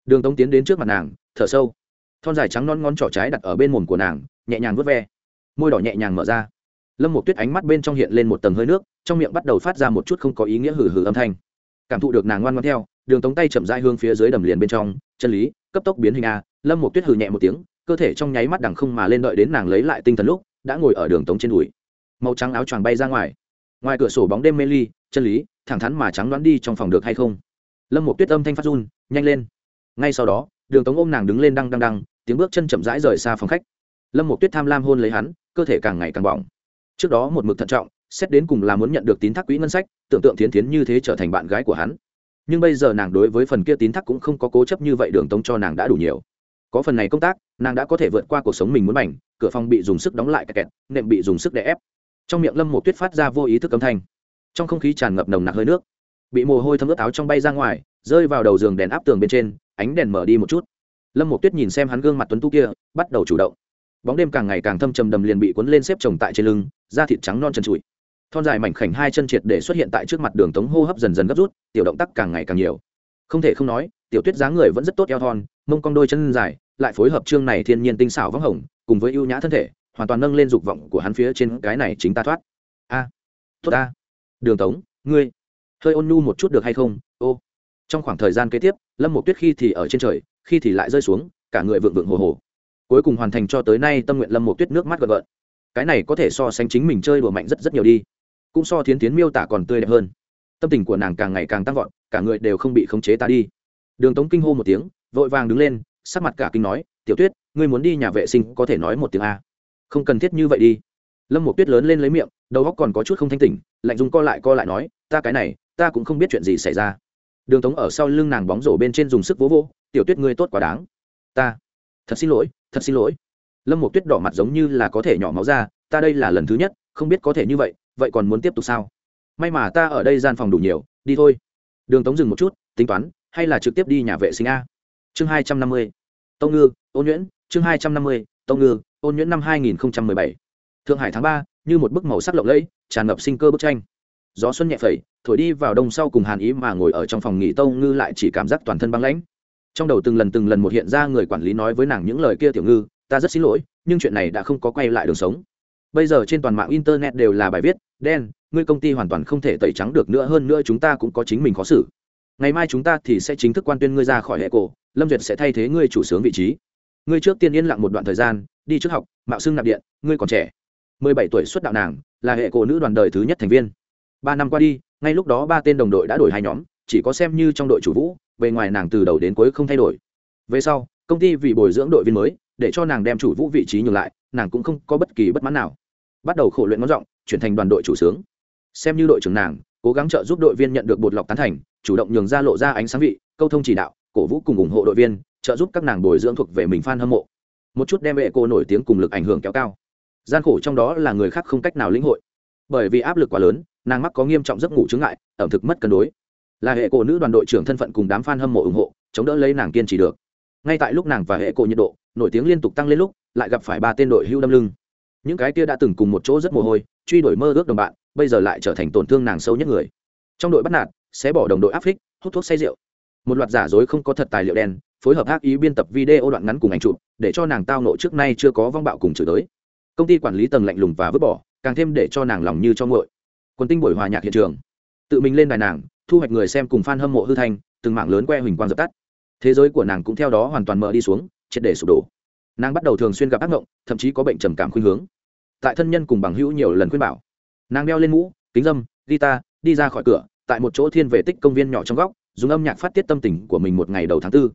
Đường tống tiến đến trước mặt nàng, thở sâu. Thon dài trắng non ngón trỏ trái đặt ở bên mồm của nàng, nhẹ nhàng vớt ve. Môi đỏ nhẹ nhàng mở ra. Lâm một tuyết ánh mắt bên trong hiện lên một tầng hơi nước, trong miệng bắt đầu phát ra một chút không có ý nghĩa hử hử âm thanh. Cảm thụ được nàng ngoan ngoan theo, đường tống tay chậm dai hương phía dưới đầm liền bên trong, chân lý, cấp tốc biến hình a. Lâm một tuyết hừ nhẹ một tiếng, cơ thể trong nháy mắt đằng không mà lên đợi đến nàng lấy lại tinh thần lúc đã ngồi ở đường tống trên đùi. Màu trắng áo choàng bay ra ngoài. Ngoài cửa sổ bóng đêm mê ly, chân lý, thẳng thắn mà trắng đoán đi trong phòng được hay không? Lâm một tuyết âm thanh phát run, nhanh lên. Ngay sau đó, đường tống ôm nàng đứng lên đăng đăng đăng, tiếng bước chân chậm rãi rời xa phòng khách. Lâm một tuyết tham lam hôn lấy hắn, cơ thể càng ngày càng bỏng. Trước đó một mực thận trọng, xét đến cùng là muốn nhận được tín thác quỹ ngân sách, tưởng tượng tiến tiến như thế trở thành bạn gái của hắn. Nhưng bây giờ nàng đối với phần kia tín thác cũng không có cố chấp như vậy, đường tống cho nàng đã đủ nhiều có phần này công tác, nàng đã có thể vượt qua cuộc sống mình muốn mảnh, cửa phòng bị dùng sức đóng lại kẹt kẹt, nệm bị dùng sức đè ép. Trong miệng lâm một tuyết phát ra vô ý thức âm thanh. Trong không khí tràn ngập nồng nặc hơi nước. Bị mồ hôi thấm ướt áo trong bay ra ngoài, rơi vào đầu giường đèn áp tường bên trên, ánh đèn mở đi một chút. Lâm một tuyết nhìn xem hắn gương mặt tuấn tú kia, bắt đầu chủ động. Bóng đêm càng ngày càng thâm trầm đầm liền bị cuốn lên xếp chồng tại trên lưng, da thịt trắng non chân trụi. Thon dài mảnh khảnh hai chân triệt để xuất hiện tại trước mặt đường tống hô hấp dần dần gấp rút, tiểu động tác càng ngày càng nhiều. Không thể không nói, tiểu tuyết dáng người vẫn rất tốt eo thon mông cong đôi chân dài, lại phối hợp chương này thiên nhiên tinh xảo vắng hồng, cùng với ưu nhã thân thể, hoàn toàn nâng lên dục vọng của hắn phía trên cái này chính ta thoát. A. À, tốt a đường tống, ngươi. Hơi ôn nhu một chút được hay không? Ô. Trong khoảng thời gian kế tiếp, lâm một tuyết khi thì ở trên trời, khi thì lại rơi xuống, cả người vượng vượng hồ hồ. Cuối cùng hoàn thành cho tới nay tâm nguyện lâm một tuyết nước mắt gợn gợn. Cái này có thể so sánh chính mình chơi đùa mạnh rất rất nhiều đi. Cũng so thiến tiến miêu tả còn tươi đẹp hơn. Tâm tình của nàng càng ngày càng tăng vọt, cả người đều không bị khống chế ta đi. Đường tống kinh hô một tiếng vội vàng đứng lên, sắc mặt cả kinh nói, tiểu tuyết, ngươi muốn đi nhà vệ sinh có thể nói một tiếng a. Không cần thiết như vậy đi. Lâm một tuyết lớn lên lấy miệng, đầu óc còn có chút không thanh tỉnh, lạnh dung co lại co lại nói, ta cái này, ta cũng không biết chuyện gì xảy ra. Đường tống ở sau lưng nàng bóng rổ bên trên dùng sức vỗ vỗ, tiểu tuyết ngươi tốt quá đáng. Ta, thật xin lỗi, thật xin lỗi. Lâm một tuyết đỏ mặt giống như là có thể nhỏ máu ra, ta đây là lần thứ nhất, không biết có thể như vậy vậy còn muốn tiếp tục sao? May mà ta ở đây gian phòng đủ nhiều, đi thôi. Đường tống dừng một chút, tính toán, hay là trực tiếp đi nhà vệ sinh a? Chương hai trăm năm mươi tông ngư, ôn nhuyễn. Chương hai trăm năm mươi tông ngư, ôn nhuyễn năm hai nghìn một mươi bảy. Thượng hải tháng ba, như một bức màu sắc lộng lẫy, tràn ngập sinh cơ bức tranh. Gió xuân nhẹ phẩy, thổi đi vào đông sau cùng hàn ý mà ngồi ở trong phòng nghỉ Tông ngư lại chỉ cảm giác toàn thân băng lãnh. Trong đầu từng lần từng lần một hiện ra người quản lý nói với nàng những lời kia tiểu ngư, ta rất xin lỗi, nhưng chuyện này đã không có quay lại đường sống. Bây giờ trên toàn mạng internet đều là bài viết, đen, ngươi công ty hoàn toàn không thể tẩy trắng được nữa, hơn nữa chúng ta cũng có chính mình khó xử. Ngày mai chúng ta thì sẽ chính thức quan tuyên ngươi ra khỏi hệ cổ lâm duyệt sẽ thay thế ngươi chủ sướng vị trí. Ngươi trước tiên yên lặng một đoạn thời gian, đi trước học, mạo xưng nạp điện, ngươi còn trẻ. Mười bảy tuổi xuất đạo nàng, là hệ cổ nữ đoàn đời thứ nhất thành viên. Ba năm qua đi, ngay lúc đó ba tên đồng đội đã đổi hai nhóm, chỉ có xem như trong đội chủ vũ, bề ngoài nàng từ đầu đến cuối không thay đổi. Về sau, công ty vì bồi dưỡng đội viên mới, để cho nàng đem chủ vũ vị trí nhường lại, nàng cũng không có bất kỳ bất mãn nào. Bắt đầu khổ luyện ngón giọng, chuyển thành đoàn đội chủ sướng. Xem như đội trưởng nàng, cố gắng trợ giúp đội viên nhận được bột lọc tán thành, chủ động nhường ra lộ ra ánh sáng vị, câu thông chỉ đạo cổ vũ cùng ủng hộ đội viên, trợ giúp các nàng bồi dưỡng thuộc về mình f a n hâm mộ. Một chút đem vệ cô nổi tiếng cùng lực ảnh hưởng kéo cao. Gian khổ trong đó là người khác không cách nào lĩnh hội. Bởi vì áp lực quá lớn, nàng mắc có nghiêm trọng giấc ngủ chứng ngại, ẩm thực mất cân đối. Là hệ cổ nữ đoàn đội trưởng thân phận cùng đám f a n hâm mộ ủng hộ, chống đỡ lấy nàng kiên trì được. Ngay tại lúc nàng và hệ cổ nhiệt độ, nổi tiếng liên tục tăng lên lúc, lại gặp phải ba tên đội hưu đâm lưng. Những cái kia đã từng cùng một chỗ rất mồ hôi, truy đuổi mơ ước đồng bạn, bây giờ lại trở thành tổn thương nàng sâu nhất người. Trong đội bắt nạt sẽ bỏ đồng đội áp phích, hút thuốc say rượu một loạt giả dối không có thật tài liệu đen, phối hợp ác ý biên tập video đoạn ngắn cùng ảnh chụp, để cho nàng tao nộ trước nay chưa có vong bạo cùng chửi tới công ty quản lý tầng lạnh lùng và vứt bỏ, càng thêm để cho nàng lòng như cho ngội quân tinh buổi hòa nhạc hiện trường. Tự mình lên đài nàng, thu hoạch người xem cùng f a n hâm mộ hư thanh, từng mạng lớn que huỳnh quang dập tắt. Thế giới của nàng cũng theo đó hoàn toàn mở đi xuống, triệt để sụp đổ. Nàng bắt đầu thường xuyên gặp ác mộng, thậm chí có bệnh trầm cảm khuynh hướng. Tại thân nhân cùng bằng hữu nhiều lần khuyên bảo. Nàng đeo lên mũ, kính dâm, guitar, đi ra khỏi cửa, tại một chỗ thiên vệ tích công viên nhỏ trong góc dùng âm nhạc phát tiết tâm tình của mình một ngày đầu tháng tư.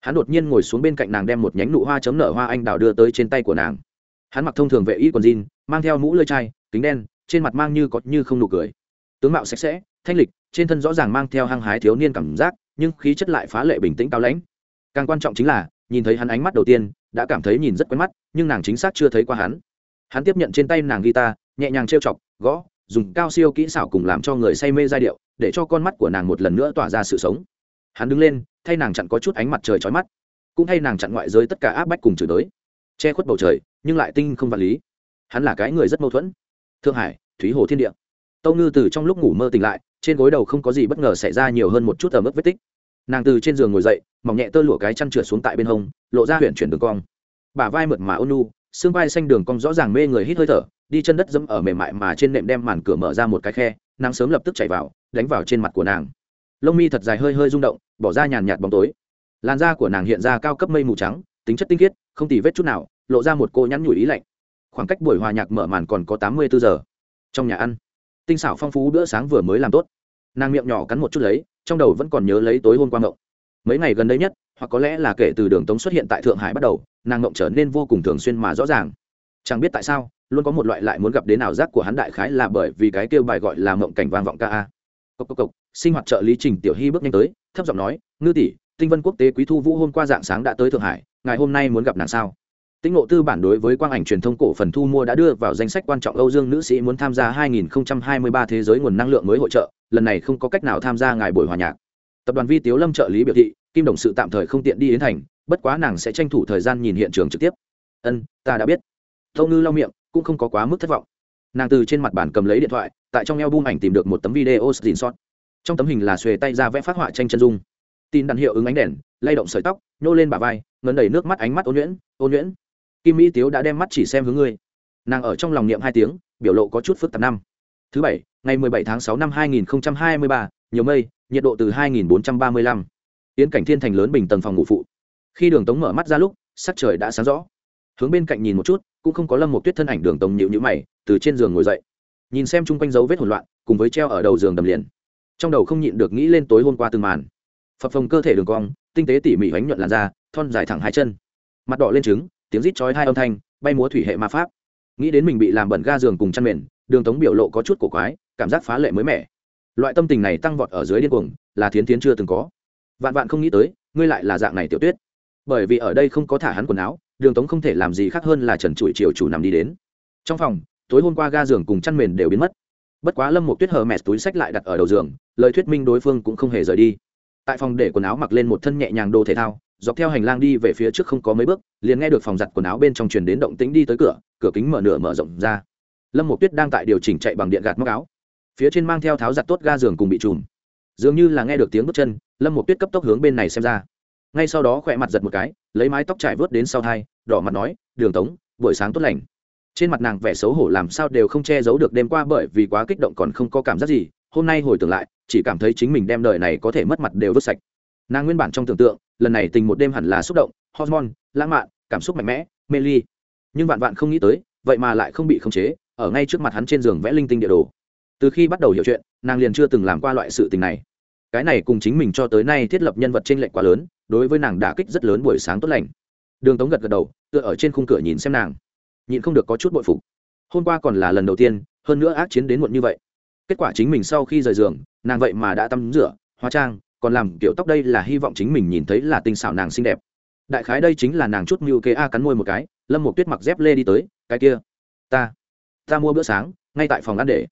Hắn đột nhiên ngồi xuống bên cạnh nàng đem một nhánh nụ hoa chấm nở hoa anh đào đưa tới trên tay của nàng. Hắn mặc thông thường vệ y quần jean, mang theo mũ lơi chai, kính đen, trên mặt mang như có như không nụ cười. Tướng mạo sạch sẽ, thanh lịch, trên thân rõ ràng mang theo hăng hái thiếu niên cảm giác, nhưng khí chất lại phá lệ bình tĩnh cao lãnh. Càng quan trọng chính là, nhìn thấy hắn ánh mắt đầu tiên, đã cảm thấy nhìn rất quen mắt, nhưng nàng chính xác chưa thấy qua hắn. Hắn tiếp nhận trên tay nàng guitar, nhẹ nhàng trêu chọc, gõ, dùng cao siêu kỹ xảo cùng làm cho người say mê giai điệu để cho con mắt của nàng một lần nữa tỏa ra sự sống. Hắn đứng lên, thay nàng chặn có chút ánh mặt trời trói mắt, cũng thay nàng chặn ngoại giới tất cả áp bách cùng chửi tới che khuất bầu trời, nhưng lại tinh không vật lý. Hắn là cái người rất mâu thuẫn. Thượng hải, thúy hồ thiên địa. Tâu ngư từ trong lúc ngủ mơ tỉnh lại, trên gối đầu không có gì bất ngờ xảy ra nhiều hơn một chút ở mức vết tích. Nàng từ trên giường ngồi dậy, mỏng nhẹ tơ lụa cái chăn trượt xuống tại bên hông, lộ ra huyện chuyển đường cong. Bả vai mượt mà ôn nu xương vai xanh đường cong rõ ràng mê người hít hơi thở, đi chân đất dẫm ở mềm mại mà trên nệm đem màn cửa mở ra một cái khe, nắng sớm lập tức chạy vào đánh vào trên mặt của nàng. Lông mi thật dài hơi hơi rung động, bỏ ra nhàn nhạt bóng tối. Làn da của nàng hiện ra cao cấp mây mù trắng, tính chất tinh khiết, không tì vết chút nào, lộ ra một cô nhắn nhủi ý lạnh. Khoảng cách buổi hòa nhạc mở màn còn có tám mươi bốn giờ. Trong nhà ăn, tinh xảo phong phú bữa sáng vừa mới làm tốt. Nàng miệng nhỏ cắn một chút lấy, trong đầu vẫn còn nhớ lấy tối hôm qua ngộng. Mấy ngày gần đây nhất, hoặc có lẽ là kể từ đường tống xuất hiện tại thượng hải bắt đầu, nàng ngộng trở nên vô cùng thường xuyên mà rõ ràng. Chẳng biết tại sao, luôn có một loại lại muốn gặp đến ảo giác của hắn đại khái là bởi vì cái kêu bài gọi là mộng cảnh vang vọng ca a cộc cộc cộc sinh hoạt trợ lý trình tiểu hy bước nhanh tới thấp giọng nói ngư tỷ tinh vân quốc tế quý thu vũ hôm qua dạng sáng đã tới thượng hải ngày hôm nay muốn gặp nàng sao Tinh ngộ tư bản đối với quang ảnh truyền thông cổ phần thu mua đã đưa vào danh sách quan trọng Âu Dương nữ sĩ muốn tham gia 2023 thế giới nguồn năng lượng mới hội trợ, lần này không có cách nào tham gia ngài buổi hòa nhạc. Tập đoàn Vi Tiếu Lâm trợ lý biểu thị, Kim đồng sự tạm thời không tiện đi đến thành, bất quá nàng sẽ tranh thủ thời gian nhìn hiện trường trực tiếp. "Ân, ta đã biết." Tô Ngư lau miệng, cũng không có quá mức thất vọng. Nàng từ trên mặt bàn cầm lấy điện thoại, tại trong album ảnh tìm được một tấm video screenshot. Trong tấm hình là xuề tay ra vẽ phát họa tranh chân dung. Tin đàn hiệu ứng ánh đèn, lay động sợi tóc, nhô lên bả vai, ngấn đầy nước mắt ánh mắt ôn nhuyễn, ôn nhuyễn. Kim mỹ tiếu đã đem mắt chỉ xem hướng ngươi. Nàng ở trong lòng niệm hai tiếng biểu lộ có chút phức tạp năm. Thứ bảy ngày mười bảy tháng sáu năm hai nghìn hai mươi ba nhiều mây nhiệt độ từ hai nghìn bốn trăm ba mươi lăm. Tiến cảnh thiên thành lớn bình tầng phòng ngủ phụ. Khi đường tống mở mắt ra lúc sắc trời đã sáng rõ. Hướng bên cạnh nhìn một chút cũng không có lâm một tuyết thân ảnh đường tống nhịu nhữ mày từ trên giường ngồi dậy nhìn xem chung quanh dấu vết hỗn loạn, cùng với treo ở đầu giường đầm liền. Trong đầu không nhịn được nghĩ lên tối hôm qua từng màn. Phập phồng cơ thể đường cong, tinh tế tỉ mỉ bánh nhuận làn da, thon dài thẳng hai chân. Mặt đỏ lên trứng, tiếng rít chói hai âm thanh, bay múa thủy hệ ma pháp. Nghĩ đến mình bị làm bẩn ga giường cùng chăn mền, đường tống biểu lộ có chút cổ quái, cảm giác phá lệ mới mẻ. Loại tâm tình này tăng vọt ở dưới điên cuồng, là thiến thiến chưa từng có. Vạn vạn không nghĩ tới, ngươi lại là dạng này tiểu tuyết. Bởi vì ở đây không có thả hắn quần áo, đường tống không thể làm gì khác hơn là trần trụi chiều chủ nằm đi đến. Trong phòng tối hôm qua ga giường cùng chăn mền đều biến mất. Bất quá lâm một tuyết hờ mẹt túi sách lại đặt ở đầu giường, lời thuyết minh đối phương cũng không hề rời đi. Tại phòng để quần áo mặc lên một thân nhẹ nhàng đồ thể thao, dọc theo hành lang đi về phía trước không có mấy bước, liền nghe được phòng giặt quần áo bên trong truyền đến động tĩnh đi tới cửa cửa kính mở nửa mở rộng ra. Lâm một tuyết đang tại điều chỉnh chạy bằng điện gạt móc áo. Phía trên mang theo tháo giặt tốt ga giường cùng bị trùm. Dường như là nghe được tiếng bước chân, lâm một tuyết cấp tốc hướng bên này xem ra. Ngay sau đó khỏe mặt giật một cái, lấy mái tóc trải vớt đến sau thai, đỏ mặt nói, đường tống, buổi sáng tốt lành trên mặt nàng vẻ xấu hổ làm sao đều không che giấu được đêm qua bởi vì quá kích động còn không có cảm giác gì, hôm nay hồi tưởng lại, chỉ cảm thấy chính mình đem đời này có thể mất mặt đều vứt sạch. Nàng nguyên bản trong tưởng tượng, lần này tình một đêm hẳn là xúc động, hormone, lãng mạn, cảm xúc mạnh mẽ, mê ly. Nhưng vạn vạn không nghĩ tới, vậy mà lại không bị khống chế, ở ngay trước mặt hắn trên giường vẽ linh tinh địa đồ. Từ khi bắt đầu hiểu chuyện, nàng liền chưa từng làm qua loại sự tình này. Cái này cùng chính mình cho tới nay thiết lập nhân vật trên lệch quá lớn, đối với nàng đã kích rất lớn buổi sáng tốt lành. Đường tống gật gật đầu, tựa ở trên khung cửa nhìn xem nàng nhịn không được có chút bội phục. Hôm qua còn là lần đầu tiên, hơn nữa ác chiến đến muộn như vậy. Kết quả chính mình sau khi rời giường, nàng vậy mà đã tắm rửa, hóa trang, còn làm kiểu tóc đây là hy vọng chính mình nhìn thấy là tinh xảo nàng xinh đẹp. Đại khái đây chính là nàng chút mưu kế a cắn môi một cái, lâm một tuyết mặc dép lê đi tới, cái kia, ta ta mua bữa sáng, ngay tại phòng ăn để.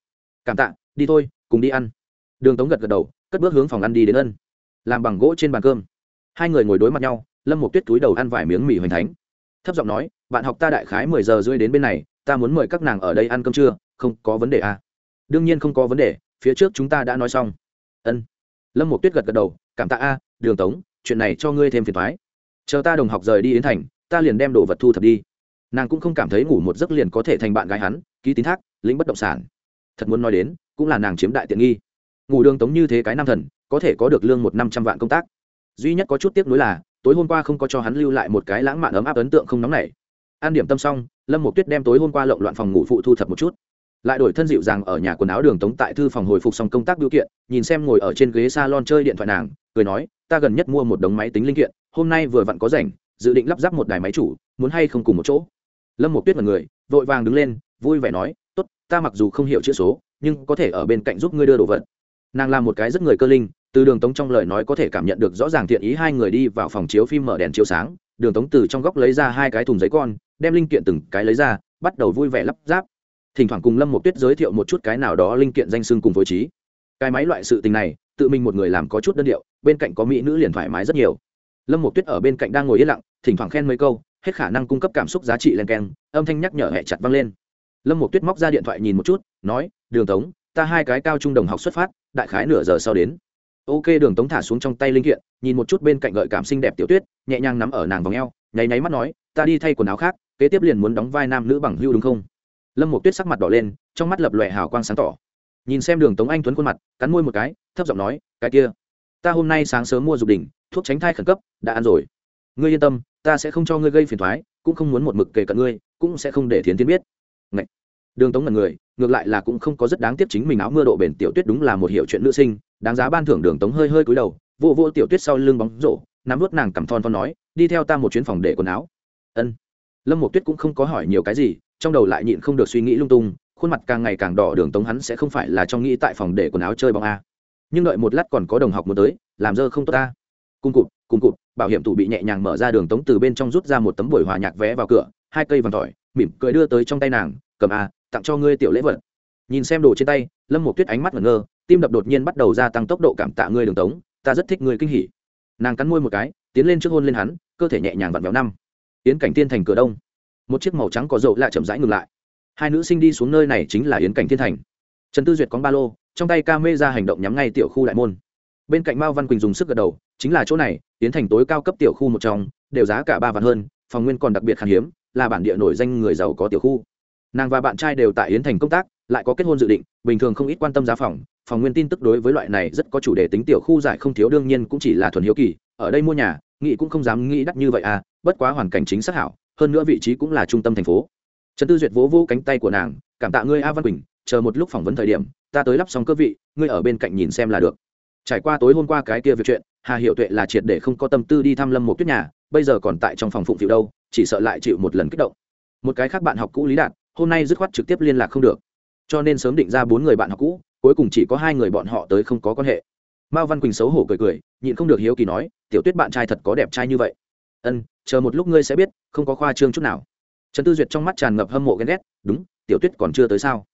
Cảm tạ, đi thôi, cùng đi ăn. Đường tống gật gật đầu, cất bước hướng phòng ăn đi đến ân. Làm bằng gỗ trên bàn cơm. Hai người ngồi đối mặt nhau, lâm một tuyết túi đầu ăn vài miếng mì hoành thánh thấp giọng nói, bạn học ta đại khái mười giờ rưỡi đến bên này, ta muốn mời các nàng ở đây ăn cơm trưa, không có vấn đề à. đương nhiên không có vấn đề, phía trước chúng ta đã nói xong. Ân. Lâm một tuyết gật gật đầu, cảm tạ a, đường tống, chuyện này cho ngươi thêm phiền thoái chờ ta đồng học rời đi đến thành, ta liền đem đồ vật thu thập đi. Nàng cũng không cảm thấy ngủ một giấc liền có thể thành bạn gái hắn, ký tín thác, lĩnh bất động sản. Thật muốn nói đến, cũng là nàng chiếm đại tiện nghi. Ngủ đường tống như thế cái nam thần, có thể có được lương một năm trăm vạn công tác. Duy nhất có chút tiếc nuối là tối hôm qua không có cho hắn lưu lại một cái lãng mạn ấm áp ấn tượng không nóng nảy an điểm tâm xong, lâm một tuyết đem tối hôm qua lộn loạn phòng ngủ phụ thu thập một chút. Lại đổi thân dịu rằng ở nhà quần áo đường tống tại thư phòng hồi phục xong công tác biểu kiện, nhìn xem ngồi ở trên ghế salon chơi điện thoại nàng, cười nói, ta gần nhất mua một đống máy tính linh kiện, hôm nay vừa vặn có rảnh, dự định lắp ráp một đài máy chủ, muốn hay không cùng một chỗ? Lâm một tuyết là người, vội vàng đứng lên, vui vẻ nói, tốt, ta mặc dù không hiểu chữ số, nhưng có thể ở bên cạnh giúp ngươi đưa đồ vật. Nàng là một cái rất người cơ linh từ đường tống trong lời nói có thể cảm nhận được rõ ràng thiện ý hai người đi vào phòng chiếu phim mở đèn chiếu sáng. Đường tống từ trong góc lấy ra hai cái thùng giấy con, đem linh kiện từng cái lấy ra, bắt đầu vui vẻ lắp ráp. Thỉnh thoảng cùng lâm một tuyết giới thiệu một chút cái nào đó linh kiện danh sưng cùng phối trí. Cái máy loại sự tình này, tự mình một người làm có chút đơn điệu, bên cạnh có mỹ nữ liền thoải mái rất nhiều. Lâm một tuyết ở bên cạnh đang ngồi yên lặng, thỉnh thoảng khen mấy câu, hết khả năng cung cấp cảm xúc giá trị len keng, âm thanh nhắc nhở hẹ chặt vang lên. Lâm một tuyết móc ra điện thoại nhìn một chút, nói, đường tống, ta hai cái cao trung đồng học xuất phát, đại khái nửa giờ sau đến ok, đường tống thả xuống trong tay linh kiện, nhìn một chút bên cạnh gợi cảm xinh đẹp tiểu tuyết, nhẹ nhàng nắm ở nàng vòng eo, nháy nháy mắt nói, ta đi thay quần áo khác, kế tiếp liền muốn đóng vai nam nữ bằng hưu đúng không? Lâm một tuyết sắc mặt đỏ lên, trong mắt lập lòe hào quang sáng tỏ. Nhìn xem đường tống anh tuấn khuôn mặt, cắn môi một cái, thấp giọng nói, cái kia, ta hôm nay sáng sớm mua dục đỉnh, thuốc tránh thai khẩn cấp, đã ăn rồi. Ngươi yên tâm, ta sẽ không cho ngươi gây phiền thoái, cũng không muốn một mực kể cận ngươi, cũng sẽ không để thiến tiến biết. Ngậy đường tống là người, ngược lại là cũng không có rất đáng tiếc chính mình áo mưa độ bền tiểu tuyết đúng là một hiệu chuyện nữ sinh, đáng giá ban thưởng đường tống hơi hơi cúi đầu, vô vô tiểu tuyết sau lưng bóng rổ, nắm vớt nàng cầm thon thon nói, đi theo ta một chuyến phòng để quần áo. Ân. Lâm một tuyết cũng không có hỏi nhiều cái gì, trong đầu lại nhịn không được suy nghĩ lung tung, khuôn mặt càng ngày càng đỏ đường tống hắn sẽ không phải là trong nghĩ tại phòng để quần áo chơi bóng a. Nhưng đợi một lát còn có đồng học muốn tới, làm dơ không tốt ta. Cung cụt cung cụt, bảo hiểm tủ bị nhẹ nhàng mở ra đường tống từ bên trong rút ra một tấm buổi hòa nhạc vé vào cửa, hai cây vàng tỏi mỉm cười đưa tới trong tay nàng, cầm a tặng cho ngươi tiểu lễ vật. Nhìn xem đồ trên tay, lâm một tuyết ánh mắt ngẩn ngơ, tim đập đột nhiên bắt đầu gia tăng tốc độ cảm tạ ngươi đường tống, ta rất thích ngươi kinh hỉ. Nàng cắn môi một cái, tiến lên trước hôn lên hắn, cơ thể nhẹ nhàng vặn véo năm. Yến cảnh tiên thành cửa đông. Một chiếc màu trắng có dầu lại chậm rãi ngừng lại. Hai nữ sinh đi xuống nơi này chính là yến cảnh thiên thành. Trần tư duyệt có ba lô, trong tay ca mê ra hành động nhắm ngay tiểu khu đại môn. Bên cạnh mao văn quỳnh dùng sức gật đầu, chính là chỗ này, yến thành tối cao cấp tiểu khu một trong, đều giá cả ba vạn hơn, phòng nguyên còn đặc biệt khan hiếm, là bản địa nổi danh người giàu có tiểu khu nàng và bạn trai đều tại yến thành công tác, lại có kết hôn dự định, bình thường không ít quan tâm giá phòng phòng nguyên tin tức đối với loại này rất có chủ đề tính tiểu khu giải không thiếu, đương nhiên cũng chỉ là thuần hiếu kỳ, ở đây mua nhà, nghĩ cũng không dám nghĩ đắt như vậy à bất quá hoàn cảnh chính xác hảo, hơn nữa vị trí cũng là trung tâm thành phố. Trần tư duyệt vỗ vỗ cánh tay của nàng, cảm tạ ngươi a văn quỳnh, chờ một lúc phỏng vấn thời điểm, ta tới lắp xong cơ vị, ngươi ở bên cạnh nhìn xem là được. Trải qua tối hôm qua cái kia việc chuyện, hà hiệu tuệ là triệt để không có tâm tư đi thăm lâm một tuyết nhà, bây giờ còn tại trong phòng phụng phịu đâu, chỉ sợ lại chịu một lần kích động. Một cái khác bạn học cũ lý đạt hôm nay dứt khoát trực tiếp liên lạc không được. Cho nên sớm định ra bốn người bạn học cũ, cuối cùng chỉ có hai người bọn họ tới không có quan hệ. Mao văn quỳnh xấu hổ cười cười, nhịn không được hiếu kỳ nói, tiểu tuyết bạn trai thật có đẹp trai như vậy. Ân, chờ một lúc ngươi sẽ biết, không có khoa trương chút nào. Trần tư duyệt trong mắt tràn ngập hâm mộ ghen ghét, đúng, tiểu tuyết còn chưa tới sao?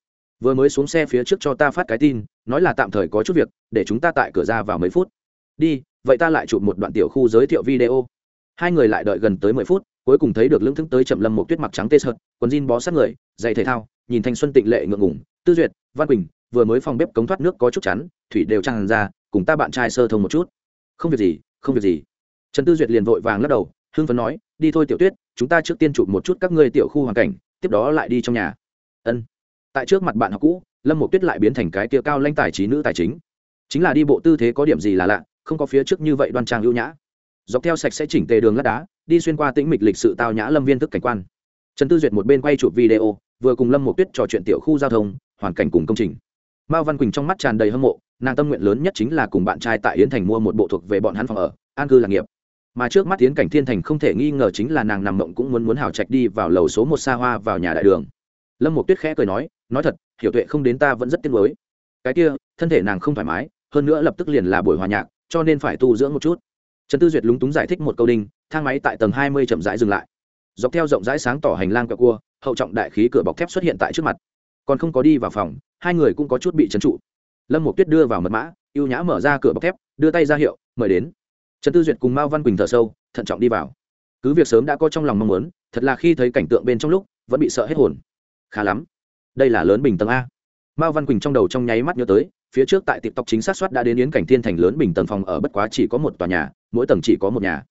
Vừa mới xuống xe phía trước cho ta phát cái tin, nói là tạm thời có chút việc, để chúng ta tại cửa ra vào mấy phút. Đi, vậy ta lại chụp một đoạn tiểu khu giới thiệu video. Hai người lại đợi gần tới mười phút cuối cùng thấy được lưỡng thức tới chậm lâm một tuyết mặc trắng tê sợt, quần jean bó sát người, giày thể thao, nhìn thanh xuân tịnh lệ ngượng ngủng tư duyệt, văn quỳnh, vừa mới phòng bếp cống thoát nước có chút chắn thủy đều tràn ra, cùng ta bạn trai sơ thông một chút. Không việc gì, không việc gì. Trần tư duyệt liền vội vàng lắc đầu, hưng phấn nói, đi thôi tiểu tuyết, chúng ta trước tiên chụp một chút các ngươi tiểu khu hoàn cảnh, tiếp đó lại đi trong nhà. Ân. Tại trước mặt bạn học cũ, lâm một tuyết lại biến thành cái tia cao lanh tài trí nữ tài chính. Chính là đi bộ tư thế có điểm gì là lạ, không có phía trước như vậy đoan trang ưu nhã dọc theo sạch sẽ chỉnh tề đường lát đá, đi xuyên qua tĩnh mịch lịch sự tao nhã lâm viên thức cảnh quan. Trần tư duyệt một bên quay chụp video, vừa cùng lâm một tuyết trò chuyện tiểu khu giao thông, hoàn cảnh cùng công trình. Mao văn quỳnh trong mắt tràn đầy hâm mộ, nàng tâm nguyện lớn nhất chính là cùng bạn trai tại yến thành mua một bộ thuộc về bọn hắn phòng ở, an cư lạc nghiệp. Mà trước mắt tiến cảnh thiên thành không thể nghi ngờ chính là nàng nằm mộng cũng muốn muốn hào trạch đi vào lầu số một xa hoa vào nhà đại đường. Lâm một tuyết khẽ cười nói nói thật, hiểu tuệ không đến ta vẫn rất tiếc nuối. Cái kia, thân thể nàng không thoải mái, hơn nữa lập tức liền là buổi hòa nhạc, cho nên phải tu dưỡng một chút trần tư duyệt lúng túng giải thích một câu đinh, thang máy tại tầng hai mươi chậm rãi dừng lại. Dọc theo rộng rãi sáng tỏ hành lang quẹo cua, hậu trọng đại khí cửa bọc thép xuất hiện tại trước mặt. Còn không có đi vào phòng, hai người cũng có chút bị trấn trụ. Lâm một tuyết đưa vào mật mã y ê u nhã mở ra cửa bọc thép, đưa tay ra hiệu, mời đến. Trần tư duyệt cùng mao văn quỳnh thở sâu, thận trọng đi vào. Cứ việc sớm đã có trong lòng mong muốn, thật là khi thấy cảnh tượng bên trong lúc, vẫn bị sợ hết hồn. Khá lắm. Đây là lớn bình tầng a. Mao văn quỳnh trong đầu trong nháy mắt nhớ tới, phía trước tại tiệp tộc chính xác soát đã đến yến cảnh thiên thành lớn bình tầng phòng ở bất quá chỉ có một tòa nhà mỗi tầng chỉ có một nhà.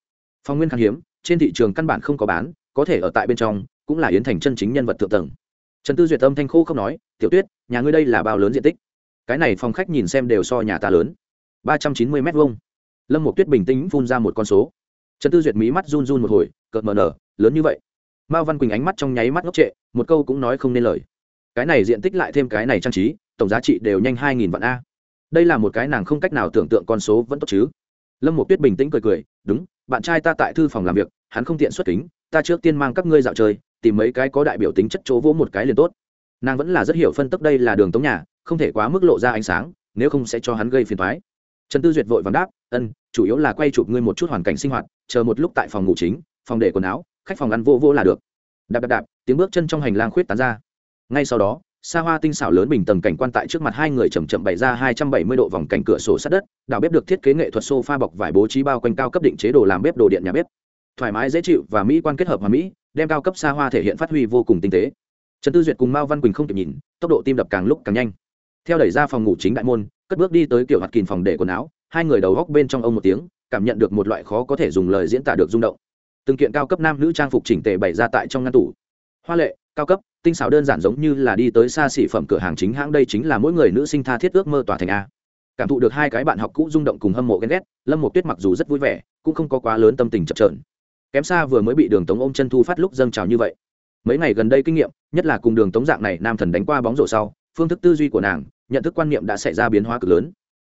Phòng nguyên khan hiếm, trên thị trường căn bản không có bán, có thể ở tại bên trong, cũng là yến thành chân chính nhân vật thượng tầng. Trần tư duyệt âm thanh khô không nói, tiểu tuyết, nhà ngươi đây là bao lớn diện tích? Cái này phòng khách nhìn xem đều so nhà ta lớn. ba trăm chín mươi m hai lâm một tuyết bình tĩnh phun ra một con số. Trần tư duyệt mí mắt run run một hồi, cợt mờ nở, lớn như vậy? Mao văn quỳnh ánh mắt trong nháy mắt ngốc trệ, một câu cũng nói không nên lời. Cái này diện tích lại thêm cái này trang trí, tổng giá trị đều nhanh hai nghìn vạn a. Đây là một cái nàng không cách nào tưởng tượng con số vẫn tốt chứ lâm một tuyết bình tĩnh cười cười, đúng, bạn trai ta tại thư phòng làm việc, hắn không tiện xuất kính, ta trước tiên mang các ngươi dạo chơi, tìm mấy cái có đại biểu tính chất chỗ vỗ một cái liền tốt. Nàng vẫn là rất hiểu phân tức đây là đường tống nhà, không thể quá mức lộ ra ánh sáng, nếu không sẽ cho hắn gây phiền thoái trần tư duyệt vội vàng đáp, ân, chủ yếu là quay chụp ngươi một chút hoàn cảnh sinh hoạt, chờ một lúc tại phòng ngủ chính, phòng để quần áo, khách phòng ăn vô vô là được. Đạp đạp đạp, tiếng bước chân trong hành lang khuyết tán ra. Ngay sau đó xa hoa tinh xảo lớn bình tầng cảnh quan tại trước mặt hai người chầm chậm bày ra hai trăm bảy mươi độ vòng cảnh cửa sổ sát đất đảo bếp được thiết kế nghệ thuật sofa bọc vải bố trí bao quanh cao cấp định chế đồ làm bếp đồ điện nhà bếp. Thoải mái dễ chịu và mỹ quan kết hợp hòa mỹ, đem cao cấp xa hoa thể hiện phát huy vô cùng tinh tế. Trần tư duyệt cùng mao văn quỳnh không kịp nhìn, tốc độ tim đập càng lúc càng nhanh. Theo đẩy ra phòng ngủ chính đại môn, cất bước đi tới kiểu hoạt kìm phòng để quần áo, hai người đầu góc bên trong ông một tiếng, cảm nhận được một loại khó có thể dùng lời diễn tả được rung động. Từng kiện cao cấp nam nữ trang phục chỉnh tề bày ra tại trong ngăn tủ. Hoa lệ, cao cấp tinh xảo đơn giản giống như là đi tới xa xỉ phẩm cửa hàng chính hãng, đây chính là mỗi người nữ sinh tha thiết ước mơ tỏa thành a. Cảm thụ được hai cái bạn học cũ rung động cùng hâm mộ ghen ghét, lâm một tuyết mặc dù rất vui vẻ, cũng không có quá lớn tâm tình chập trờn kém xa vừa mới bị đường tống ôm chân thu phát lúc dâng trào như vậy. Mấy ngày gần đây kinh nghiệm, nhất là cùng đường tống dạng này nam thần đánh qua bóng rổ sau, phương thức tư duy của nàng, nhận thức quan niệm đã xảy ra biến hóa cực lớn.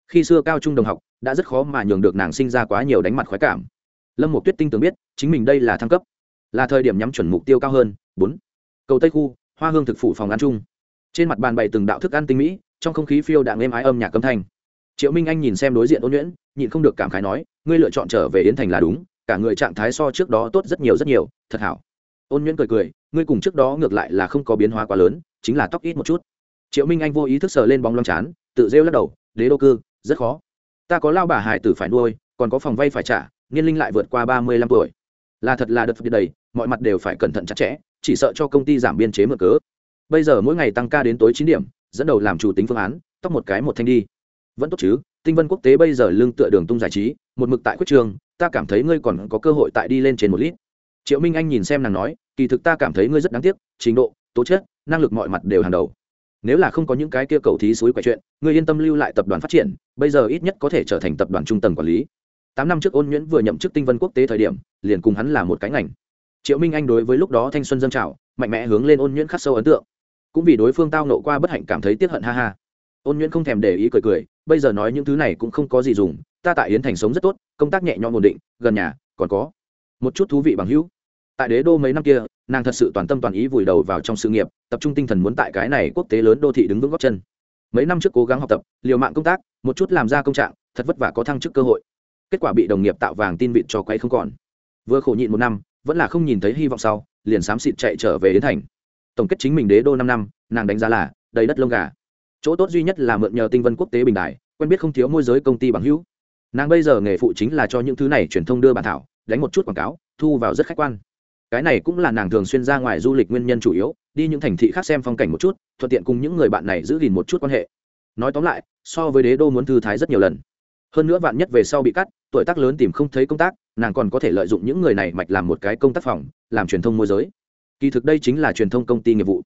Khi xưa cao trung đồng học, đã rất khó mà nhường được nàng sinh ra quá nhiều đánh mặt khoái cảm. Lâm một tuyết tinh tưởng biết, chính mình đây là thăng cấp, là thời điểm nhắm chuẩn mục tiêu cao hơn. Bốn cầu tây khu, hoa hương thực phủ phòng ăn chung. Trên mặt bàn bày từng đạo thức ăn tinh mỹ, trong không khí phiêu đạn êm ái âm nhạc âm thanh. Triệu minh anh nhìn xem đối diện ôn nhuyễn, nhịn không được cảm khái nói, ngươi lựa chọn trở về yến thành là đúng, cả người trạng thái so trước đó tốt rất nhiều rất nhiều, thật hảo. Ôn nhuyễn cười cười, ngươi cùng trước đó ngược lại là không có biến hóa quá lớn, chính là tóc ít một chút. Triệu minh anh vô ý thức sờ lên bóng lông chán, tự rêu lắc đầu, đế đô cư, rất khó. Ta có lao bà hải tử phải nuôi, còn có phòng vay phải trả, niên linh lại vượt qua ba mươi lăm tuổi. Là thật là đợt đầy mọi mặt đều phải cẩn thận chặt chẽ chỉ sợ cho công ty giảm biên chế mở cớ. Bây giờ mỗi ngày tăng ca đến tối chín điểm, dẫn đầu làm chủ tính phương án, tóc một cái một thanh đi. Vẫn tốt chứ, tinh vân quốc tế bây giờ lương tựa đường tung giải trí, một mực tại quyết trường, ta cảm thấy ngươi còn có cơ hội tại đi lên trên một lít. Triệu minh anh nhìn xem nàng nói, kỳ thực ta cảm thấy ngươi rất đáng tiếc, trình độ, tố chất, năng lực mọi mặt đều hàng đầu. Nếu là không có những cái kia cầu thí suối quậy chuyện, ngươi yên tâm lưu lại tập đoàn phát triển, bây giờ ít nhất có thể trở thành tập đoàn trung tầng quản lý. Tám năm trước ôn nhuyễn vừa nhậm chức tinh vân quốc tế thời điểm, liền cùng hắn là một cái ngành triệu minh anh đối với lúc đó thanh xuân dân trào, mạnh mẽ hướng lên ôn nhuyễn khắc sâu ấn tượng. Cũng vì đối phương tao nộ qua bất hạnh cảm thấy tiếc hận ha ha. Ôn nhuyễn không thèm để ý cười cười, bây giờ nói những thứ này cũng không có gì dùng, ta tại yến thành sống rất tốt, công tác nhẹ nhõm ổn định, gần nhà, còn có một chút thú vị bằng hữu. Tại đế đô mấy năm kia, nàng thật sự toàn tâm toàn ý vùi đầu vào trong sự nghiệp, tập trung tinh thần muốn tại cái này quốc tế lớn đô thị đứng vững góc chân. Mấy năm trước cố gắng học tập, liều mạng công tác, một chút làm ra công trạng, thật vất vả có thăng chức cơ hội. Kết quả bị đồng nghiệp tạo vàng tin vịt cho quay không còn. Vừa khổ nhịn một năm vẫn là không nhìn thấy hy vọng sau, liền xám xịt chạy trở về đến thành. Tổng kết chính mình đế đô năm năm, nàng đánh giá là, đầy đất lông gà. Chỗ tốt duy nhất là mượn nhờ tinh vân quốc tế bình đại, quen biết không thiếu môi giới công ty bằng hữu. Nàng bây giờ nghề phụ chính là cho những thứ này truyền thông đưa bản thảo, đánh một chút quảng cáo, thu vào rất khách quan. Cái này cũng là nàng thường xuyên ra ngoài du lịch nguyên nhân chủ yếu, đi những thành thị khác xem phong cảnh một chút, thuận tiện cùng những người bạn này giữ gìn một chút quan hệ. Nói tóm lại, so với đế đô muốn thư thái rất nhiều lần. Hơn nữa vạn nhất về sau bị cắt, tuổi tác lớn tìm không thấy công tác nàng còn có thể lợi dụng những người này mạch làm một cái công tác phòng, làm truyền thông môi giới. Kỳ thực đây chính là truyền thông công ty nghiệp vụ.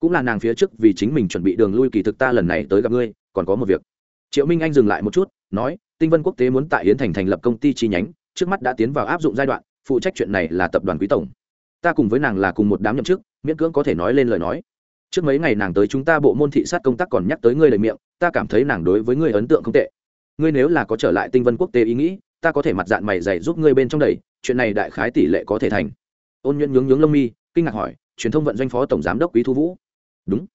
Cũng là nàng phía trước vì chính mình chuẩn bị đường lui kỳ thực ta lần này tới gặp ngươi, còn có một việc. Triệu minh anh dừng lại một chút, nói, tinh vân quốc tế muốn tại yến thành thành lập công ty chi nhánh, trước mắt đã tiến vào áp dụng giai đoạn, phụ trách chuyện này là tập đoàn quý tổng. Ta cùng với nàng là cùng một đám nhậm chức, miễn cưỡng có thể nói lên lời nói. Trước mấy ngày nàng tới chúng ta bộ môn thị sát công tác còn nhắc tới ngươi lời miệng, ta cảm thấy nàng đối với ngươi ấn tượng không tệ. Ngươi nếu là có trở lại tinh vân quốc tế ý nghĩ ta có thể mặt dạng mày dày giúp ngươi bên trong đầy, chuyện này đại khái tỷ lệ có thể thành. Ôn nhuận nhướng nhướng lông mi, kinh ngạc hỏi, truyền thông vận doanh phó tổng giám đốc quý thu vũ. Đúng,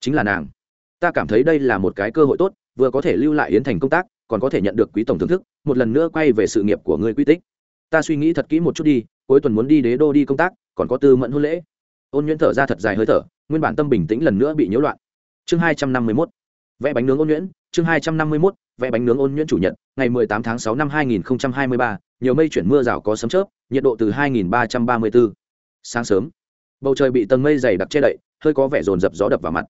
chính là nàng. Ta cảm thấy đây là một cái cơ hội tốt, vừa có thể lưu lại yến thành công tác, còn có thể nhận được quý tổng thưởng thức, một lần nữa quay về sự nghiệp của ngươi quy tích. Ta suy nghĩ thật kỹ một chút đi, cuối tuần muốn đi đế đô đi công tác, còn có tư mẫn hôn lễ. Ôn nhuyễn thở ra thật dài hơi thở, nguyên bản tâm bình tĩnh lần nữa bị nhiễu loạn. Chương hai trăm năm mươi mốt, vẽ bánh nướng ôn nhuyễn chương hai trăm năm mươi mốt vẽ bánh nướng ôn nhuyễn chủ nhật ngày mười tám tháng sáu năm hai nghìn hai mươi ba nhiều mây chuyển mưa rào có sấm chớp nhiệt độ từ hai nghìn ba trăm ba mươi bốn sáng sớm bầu trời bị tầng mây dày đặc che đậy hơi có vẻ rồn rập gió đập vào mặt.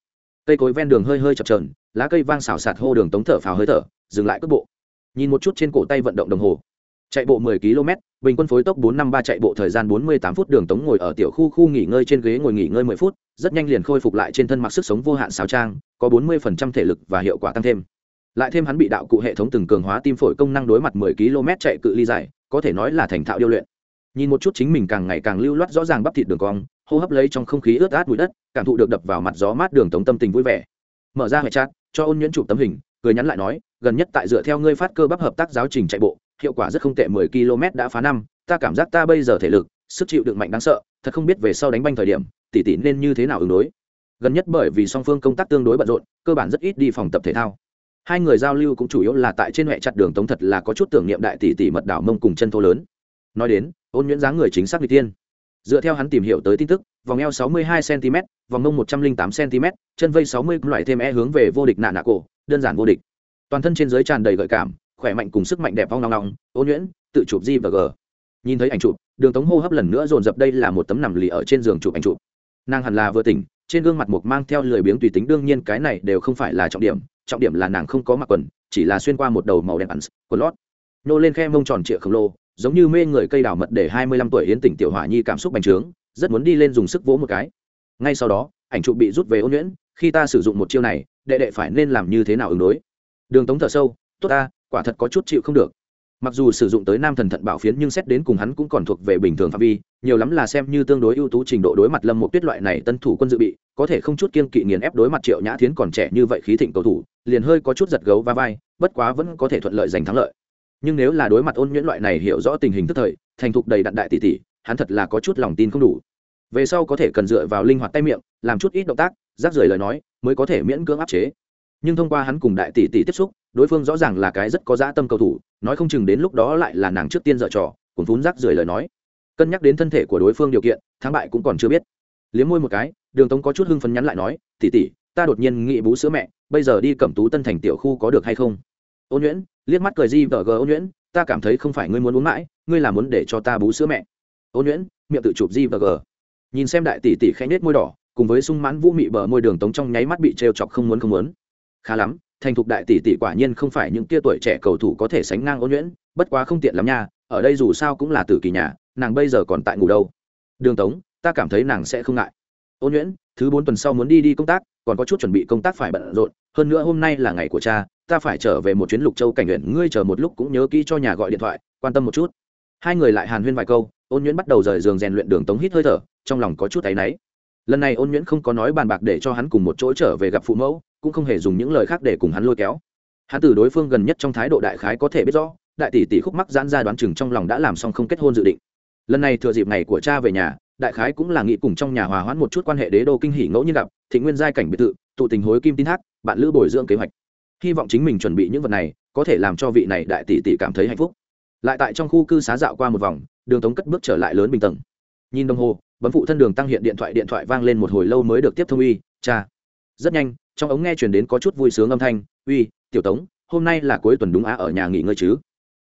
Cây cối ven đường hơi hơi chập chờn, lá cây vang xào xạc hô đường tống thở phào hơi thở dừng lại cước bộ. Nhìn một chút trên cổ tay vận động đồng hồ chạy bộ 10 km, bình quân phối tốc 453 chạy bộ thời gian 48 phút, đường tống ngồi ở tiểu khu khu nghỉ ngơi trên ghế ngồi nghỉ ngơi 10 phút, rất nhanh liền khôi phục lại trên thân mặc sức sống vô hạn sáo trang có 40% thể lực và hiệu quả tăng thêm. Lại thêm hắn bị đạo cụ hệ thống từng cường hóa tim phổi công năng đối mặt 10 km chạy cự ly dài, có thể nói là thành thạo điêu luyện. Nhìn một chút chính mình càng ngày càng lưu loát rõ ràng bắp thịt đường cong, hô hấp lấy trong không khí ướt át bụi đất, cảm thụ được đập vào mặt gió mát đường tống tâm tình vui vẻ. Mở ra hệ chat, cho ôn nhuyễn chụp tấm hình, cười nhắn lại nói, gần nhất tại dựa theo ngươi phát cơ bắp hợp tác giáo trình chạy bộ hiệu quả rất không tệ, mười km đã phá năm, ta cảm giác ta bây giờ thể lực, sức chịu đựng mạnh đáng sợ, thật không biết về sau đánh banh thời điểm, tỷ tỷ nên như thế nào ứng đối. Gần nhất bởi vì song phương công tác tương đối bận rộn, cơ bản rất ít đi phòng tập thể thao. Hai người giao lưu cũng chủ yếu là tại trên hệ chặt đường tống thật là có chút tưởng niệm đại tỷ tỷ mật đảo mông cùng chân thô lớn. Nói đến, ôn nhuyễn dáng người chính xác người tiên. Dựa theo hắn tìm hiểu tới tin tức, vòng eo 62 cm, vòng mông 108 cm, chân vây 60 loại thêm e hướng về vô địch nạ nạ cổ, đơn giản vô địch. Toàn thân trên dưới tràn đầy gợi cảm khỏe mạnh cùng sức mạnh đẹp vong nong nong ôn nhuyễn, tự chụp di và g. Nhìn thấy ảnh chụp, đường tống hô hấp lần nữa dồn dập đây là một tấm nằm lì ở trên giường chụp ảnh chụp. Nàng hẳn là vừa tỉnh, trên gương mặt mục mang theo lười biếng tùy tính, đương nhiên cái này đều không phải là trọng điểm trọng điểm là nàng không có mặc quần, chỉ là xuyên qua một đầu màu đen ẩn quần lót. Nô lên khe mông tròn trịa khổng lồ, giống như mê người cây đào mật để hai mươi lăm tuổi hiến tỉnh tiểu hỏa nhi cảm xúc bành trướng, rất muốn đi lên dùng sức vỗ một cái. Ngay sau đó, ảnh chụp bị rút về ôn nhuyễn, khi ta sử dụng một chiêu này, đệ đệ phải nên làm như thế nào ứng đối? Đường tống thở sâu, tốt ta quả thật có chút chịu không được. Mặc dù sử dụng tới nam thần thận bảo phiến nhưng xét đến cùng hắn cũng còn thuộc về bình thường phạm vi, nhiều lắm là xem như tương đối ưu tú trình độ đối mặt lâm một tuyết loại này tân thủ quân dự bị, có thể không chút kiên kỵ nghiền ép đối mặt triệu nhã thiến còn trẻ như vậy khí thịnh cầu thủ, liền hơi có chút giật gấu va vai, bất quá vẫn có thể thuận lợi giành thắng lợi. Nhưng nếu là đối mặt ôn nhuyễn loại này hiểu rõ tình hình tức thời, thành thục đầy đặn đại tỷ tỷ, hắn thật là có chút lòng tin không đủ. Về sau có thể cần dựa vào linh hoạt tay miệng, làm chút ít động tác, rác rời lời nói, mới có thể miễn cưỡng áp chế nhưng thông qua hắn cùng đại tỷ tỷ tiếp xúc, đối phương rõ ràng là cái rất có dã tâm cầu thủ, nói không chừng đến lúc đó lại là nàng trước tiên dợ trò cùng vún rác rời lời nói. Cân nhắc đến thân thể của đối phương điều kiện, thắng bại cũng còn chưa biết. Liếm môi một cái, đường tống có chút hưng phấn nhắn lại nói, tỷ tỷ, ta đột nhiên nghĩ bú sữa mẹ, bây giờ đi cẩm tú tân thành tiểu khu có được hay không? Ôn nhuyễn, liếc mắt cười di vợ gờ ôn nhuyễn, ta cảm thấy không phải ngươi muốn uống mãi, ngươi là muốn để cho ta bú sữa mẹ. Ôn nhuyễn, miệng tự chụp di vợ gờ nhìn xem đại tỷ tỷ khẽ nết môi đỏ, cùng với sung mãn vũ mị bờ môi đường tống trong nháy mắt bị trêu chọc không muốn không muốn khá lắm thành thục đại tỷ tỷ quả nhiên không phải những kia tuổi trẻ cầu thủ có thể sánh ngang ôn nhuyễn bất quá không tiện lắm nha ở đây dù sao cũng là tử kỳ nhà nàng bây giờ còn tại ngủ đâu. Đường tống ta cảm thấy nàng sẽ không ngại. Ôn nhuyễn thứ bốn tuần sau muốn đi đi công tác còn có chút chuẩn bị công tác phải bận rộn hơn nữa hôm nay là ngày của cha ta phải trở về một chuyến lục châu cảnh nguyện, ngươi chờ một lúc cũng nhớ kỹ cho nhà gọi điện thoại quan tâm một chút. Hai người lại hàn huyên vài câu ôn nhuyễn bắt đầu rời giường rèn luyện đường tống hít hơi thở trong lòng có chút áy náy. Lần này ôn nhuyễn không có nói bàn bạc để cho hắn cùng một chỗ trở về gặp phụ mẫu cũng không hề dùng những lời khác để cùng hắn lôi kéo. Hắn từ đối phương gần nhất trong thái độ đại khái có thể biết rõ, đại tỷ tỷ khúc mắc giãn ra đoán chừng trong lòng đã làm xong không kết hôn dự định. Lần này thừa dịp ngày của cha về nhà, đại khái cũng là nghĩ cùng trong nhà hòa hoãn một chút quan hệ đế đô kinh hỉ ngẫu nhiên gặp thị nguyên giai cảnh biệt thự, tụ tình hối kim tin thác, bạn lữ bồi dưỡng kế hoạch. Hy vọng chính mình chuẩn bị những vật này, có thể làm cho vị này đại tỷ tỷ cảm thấy hạnh phúc. Lại tại trong khu cư xá dạo qua một vòng, đường tống cất bước trở lại lớn bình tầng. Nhìn đồng hồ, bấm phụ thân đường tăng hiện điện thoại điện thoại vang lên một hồi lâu mới được tiếp thông uy, cha. Rất nhanh trong ống nghe chuyển đến có chút vui sướng âm thanh, uy, tiểu tống, hôm nay là cuối tuần đúng á, ở nhà nghỉ ngơi chứ?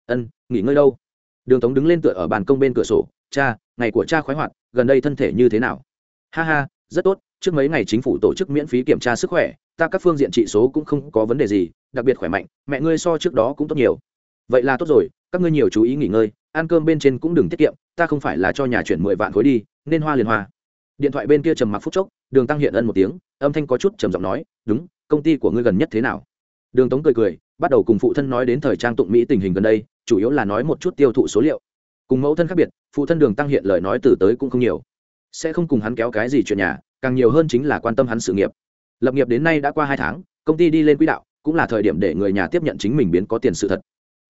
Ân, nghỉ ngơi đâu? Đường tống đứng lên tựa ở bàn công bên cửa sổ, cha, ngày của cha khoái hoạt, gần đây thân thể như thế nào? Ha ha, rất tốt, trước mấy ngày chính phủ tổ chức miễn phí kiểm tra sức khỏe, ta các phương diện trị số cũng không có vấn đề gì, đặc biệt khỏe mạnh, mẹ ngươi so trước đó cũng tốt nhiều. Vậy là tốt rồi, các ngươi nhiều chú ý nghỉ ngơi, ăn cơm bên trên cũng đừng tiết kiệm, ta không phải là cho nhà chuyển mười vạn khối đi, nên hoa liền hoa. Điện thoại bên kia trầm mặc phút chốc đường tăng hiện ân một tiếng, âm thanh có chút trầm giọng nói, đúng, công ty của ngươi gần nhất thế nào? Đường tống cười cười, bắt đầu cùng phụ thân nói đến thời trang tụng mỹ tình hình gần đây, chủ yếu là nói một chút tiêu thụ số liệu. Cùng mẫu thân khác biệt, phụ thân đường tăng hiện lời nói từ tới cũng không nhiều. Sẽ không cùng hắn kéo cái gì chuyện nhà, càng nhiều hơn chính là quan tâm hắn sự nghiệp. Lập nghiệp đến nay đã qua hai tháng, công ty đi lên quỹ đạo, cũng là thời điểm để người nhà tiếp nhận chính mình biến có tiền sự thật.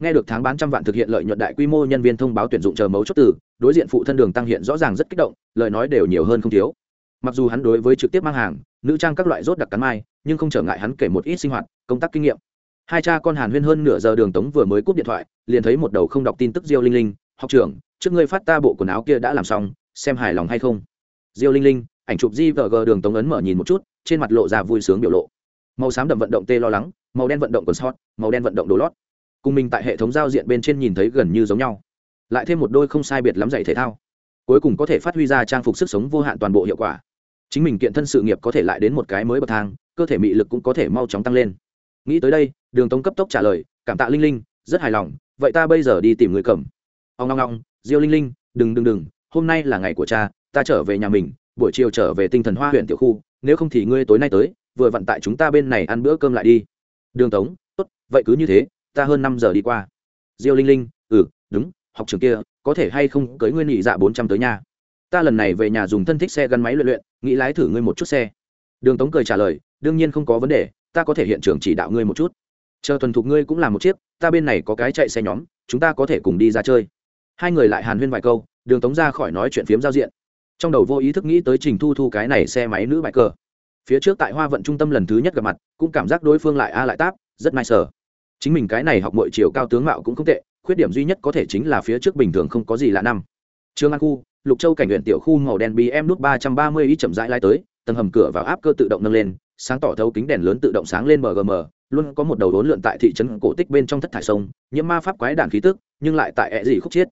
Nghe được tháng bán trăm vạn thực hiện lợi nhuận đại quy mô nhân viên thông báo tuyển dụng chờ mấu chốt từ, đối diện phụ thân đường tăng hiện rõ ràng rất kích động, lời nói đều nhiều hơn không thiếu mặc dù hắn đối với trực tiếp mang hàng, nữ trang các loại rốt đặc cắn mai, nhưng không trở ngại hắn kể một ít sinh hoạt, công tác kinh nghiệm. Hai cha con hàn huyên hơn nửa giờ đường tống vừa mới cúp điện thoại, liền thấy một đầu không đọc tin tức diêu linh linh, học trưởng, trước ngươi phát ta bộ quần áo kia đã làm xong, xem hài lòng hay không? Diêu linh linh, ảnh chụp di vờ gờ đường tống ấn mở nhìn một chút, trên mặt lộ ra vui sướng biểu lộ. Màu xám đậm vận động tê lo lắng, màu đen vận động quần sót màu đen vận động đồ lót. Cùng mình tại hệ thống giao diện bên trên nhìn thấy gần như giống nhau. Lại thêm một đôi không sai biệt lắm dạy thể thao cuối cùng có thể phát huy ra trang phục sức sống vô hạn toàn bộ hiệu quả. Chính mình kiện thân sự nghiệp có thể lại đến một cái mới bậc thang, cơ thể mị lực cũng có thể mau chóng tăng lên. Nghĩ tới đây, đường tống cấp tốc trả lời, cảm tạ linh linh, rất hài lòng, vậy ta bây giờ đi tìm người cầm. Ông ngong ngong, diêu linh linh, đừng đừng đừng, hôm nay là ngày của cha, ta trở về nhà mình, buổi chiều trở về tinh thần hoa huyện tiểu khu, nếu không thì ngươi tối nay tới, vừa vặn tại chúng ta bên này ăn bữa cơm lại đi. Đường tống, tốt, vậy cứ như thế, ta hơn năm giờ đi qua. Diêu linh linh ừ đúng học trường kia, có thể hay không cưới ngươi nhị dạ bốn trăm tới nhà ta lần này về nhà dùng thân thích xe gắn máy luyện luyện, nghĩ lái thử ngươi một chút xe. Đường tống cười trả lời, đương nhiên không có vấn đề, ta có thể hiện trường chỉ đạo ngươi một chút. Chờ thuần thục ngươi cũng làm một chiếc, ta bên này có cái chạy xe nhóm, chúng ta có thể cùng đi ra chơi. Hai người lại hàn huyên vài câu, đường tống ra khỏi nói chuyện phiếm giao diện. Trong đầu vô ý thức nghĩ tới trình thu thu cái này xe máy nữ bãi cờ. Phía trước tại hoa vận trung tâm lần thứ nhất gặp mặt, cũng cảm giác đối phương lại a lại táp, rất may sở chính mình cái này học mọi chiều cao tướng mạo cũng không tệ khuyết điểm duy nhất có thể chính là phía trước bình thường không có gì lạ năm. Trương an khu, lục châu cảnh huyện tiểu khu màu đen bm nút ba trăm ba mươi ý chậm rãi lai tới, tầng hầm cửa vào áp cơ tự động nâng lên, sáng tỏ thấu kính đèn lớn tự động sáng lên mgm luôn có một đầu đốn lượn tại thị trấn cổ tích bên trong thất thải sông, nhiễm ma pháp quái đản khí tức, nhưng lại tại ẹ gì khúc chiết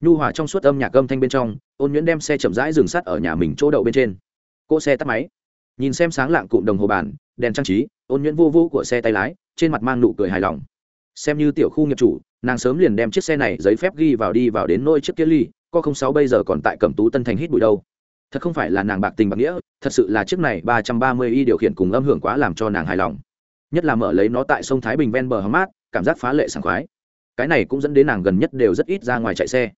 nhu hòa trong suốt âm nhạc âm thanh bên trong, ôn nhuyễn đem xe chậm rãi dừng sắt ở nhà mình chỗ đậu bên trên. Cỗ xe tắt máy. Nhìn xem sáng lạng cụm đồng hồ bàn, đèn trang trí, ôn nhuyễn vô vô của xe tay lái, trên mặt mang nụ cười hài lòng. Xem như tiểu khu nghiệp chủ nàng sớm liền đem chiếc xe này giấy phép ghi vào đi vào đến nôi chiếc kia ly, co không sáu bây giờ còn tại cẩm tú tân thành hít bụi đâu. Thật không phải là nàng bạc tình bạc nghĩa, thật sự là chiếc này ba trăm ba mươi y điều khiển cùng âm hưởng quá làm cho nàng hài lòng. Nhất là mở lấy nó tại sông thái bình ven bờ hóng mát, cảm giác phá lệ sảng khoái. Cái này cũng dẫn đến nàng gần nhất đều rất ít ra ngoài chạy xe.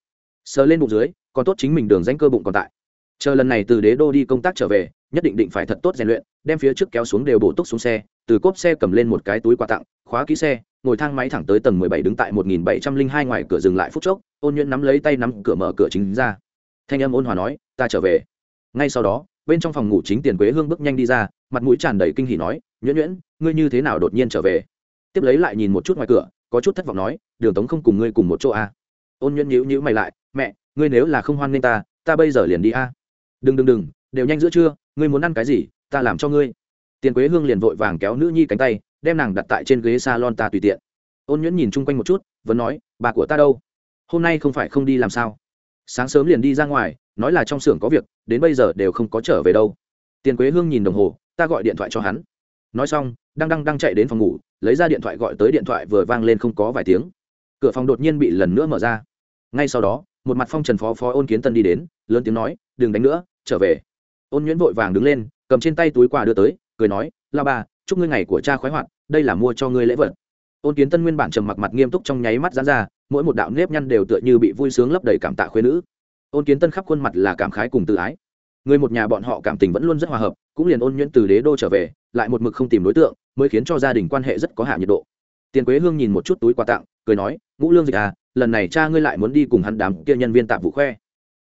Sờ lên bụng dưới, còn tốt chính mình đường danh cơ bụng còn tại. Chờ lần này từ đế đô đi công tác trở về, nhất định định phải thật tốt rèn luyện, đem phía trước kéo xuống đều bổ túc xuống xe, từ cốp xe cầm lên một cái túi quà tặng khóa ký xe, ngồi thang máy thẳng tới tầng mười bảy đứng tại một nghìn bảy trăm linh hai ngoài cửa dừng lại phút chốc, ôn nhuyễn nắm lấy tay nắm cửa mở cửa chính ra thanh âm ôn hòa nói, ta trở về ngay sau đó, bên trong phòng ngủ chính tiền quế hương bước nhanh đi ra, mặt mũi tràn đầy kinh hỉ nói, nhuyễn nhuyễn, ngươi như thế nào đột nhiên trở về tiếp lấy lại nhìn một chút ngoài cửa, có chút thất vọng nói, đường tống không cùng ngươi cùng một chỗ a à. ôn nhuyễn nhíu nhíu mày lại, mẹ, ngươi nếu là không hoan nghênh ta ta bây giờ liền đi a à. đừng đừng đừng, đều nhanh giữa trưa, ngươi muốn ăn cái gì, ta làm cho ngươi tiền quế hương liền vội vàng kéo nữ nhi cánh tay đem nàng đặt tại trên ghế s a lon ta tùy tiện. Ôn nhuyễn nhìn chung quanh một chút, vẫn nói, bà của ta đâu? Hôm nay không phải không đi làm sao? Sáng sớm liền đi ra ngoài, nói là trong xưởng có việc, đến bây giờ đều không có trở về đâu. Tiền quế hương nhìn đồng hồ, ta gọi điện thoại cho hắn. Nói xong, đang đang đang chạy đến phòng ngủ, lấy ra điện thoại gọi tới điện thoại vừa vang lên không có vài tiếng. Cửa phòng đột nhiên bị lần nữa mở ra. Ngay sau đó, một mặt phong trần phó phó ôn kiến tân đi đến, lớn tiếng nói, đừng đánh nữa, trở về. Ôn nhuyễn vội vàng đứng lên, cầm trên tay túi quà đưa tới, cười nói la ba chúc ngươi ngày của cha khoái hoạt, đây là mua cho ngươi lễ vật. Ôn kiến tân nguyên bản trầm mặc mặt nghiêm túc trong nháy mắt dán ra, mỗi một đạo nếp nhăn đều tựa như bị vui sướng lấp đầy cảm tạ khuyên nữ. Ôn kiến tân khắp khuôn mặt là cảm khái cùng tự ái. Người một nhà bọn họ cảm tình vẫn luôn rất hòa hợp, cũng liền ôn nhuyễn từ đế đô trở về, lại một mực không tìm đối tượng, mới khiến cho gia đình quan hệ rất có hạ nhiệt độ. Tiền quế hương nhìn một chút túi quà tặng, cười nói, ngũ lương dịch à lần này cha ngươi lại muốn đi cùng hắn đám kia nhân viên tạm vụ khoe.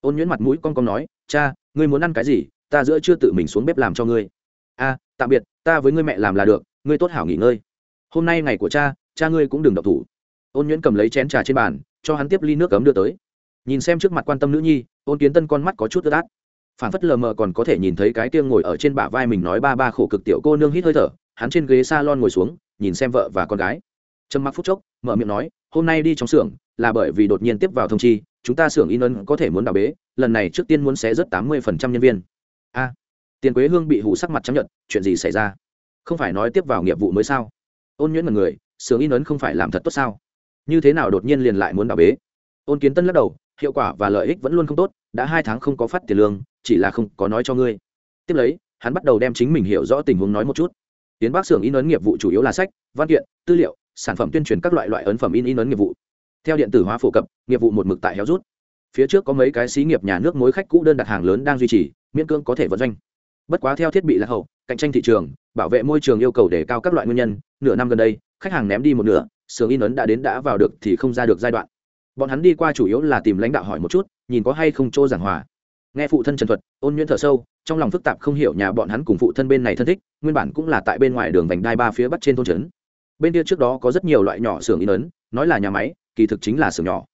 Ôn nhuyễn mặt mũi con con nói, cha, ngươi muốn ăn cái gì, ta giữa chưa tự mình xuống bếp làm cho ngươi. A tạm biệt, ta với ngươi mẹ làm là được, ngươi tốt hảo nghỉ ngơi. Hôm nay ngày của cha cha ngươi cũng đừng độc thủ. Ôn nhuyễn cầm lấy chén trà trên bàn, cho hắn tiếp ly nước cấm đưa tới. Nhìn xem trước mặt quan tâm nữ nhi, ôn kiến tân con mắt có chút ướt át. Phản phất lờ mờ còn có thể nhìn thấy cái tiêng ngồi ở trên bả vai mình nói ba ba khổ cực tiểu cô nương hít hơi thở, hắn trên ghế s a lon ngồi xuống, nhìn xem vợ và con gái. Trầm mặc phút chốc, mở miệng nói, hôm nay đi trong xưởng, là bởi vì đột nhiên tiếp vào thông chi, chúng ta xưởng in ấn có thể muốn đào bế, lần này trước tiên muốn xé rất tám mươi phần trăm nhân viên. A tiền quế hương bị hủ sắc mặt chấp nhận chuyện gì xảy ra? Không phải nói tiếp vào nghiệp vụ mới sao? Ôn nhuyễn là người, sướng in ấn không phải làm thật tốt sao? Như thế nào đột nhiên liền lại muốn đào bế? Ôn kiến tân lắc đầu, hiệu quả và lợi ích vẫn luôn không tốt, đã hai tháng không có phát tiền lương, chỉ là không có nói cho ngươi. Tiếp lấy, hắn bắt đầu đem chính mình hiểu rõ tình huống nói một chút. Tiến bác xưởng in ấn nghiệp vụ chủ yếu là sách, văn kiện, tư liệu, sản phẩm tuyên truyền các loại loại ấn phẩm in in ấn nghiệp vụ. Theo điện tử hóa phổ cập, nghiệp vụ một mực tại héo rút. Phía trước có mấy cái xí nghiệp nhà nước mối khách cũ đơn đặt hàng lớn đang duy trì, miễn cưỡng có thể vận doanh bất quá theo thiết bị lạc hậu, cạnh tranh thị trường, bảo vệ môi trường yêu cầu để cao các loại nguyên nhân, nửa năm gần đây, khách hàng ném đi một nửa xưởng in ấn đã đến đã vào được thì không ra được giai đoạn. Bọn hắn đi qua chủ yếu là tìm lãnh đạo hỏi một chút, nhìn có hay không chỗ giảng hòa. Nghe phụ thân trần thuật, ôn nhuyễn thở sâu, trong lòng phức tạp không hiểu nhà bọn hắn cùng phụ thân bên này thân thích, nguyên bản cũng là tại bên ngoài đường vành đai ba phía bắc trên thôn trấn. Bên kia trước đó có rất nhiều loại nhỏ xưởng in ấn, nói là nhà máy, kỳ thực chính là xưởng nhỏ.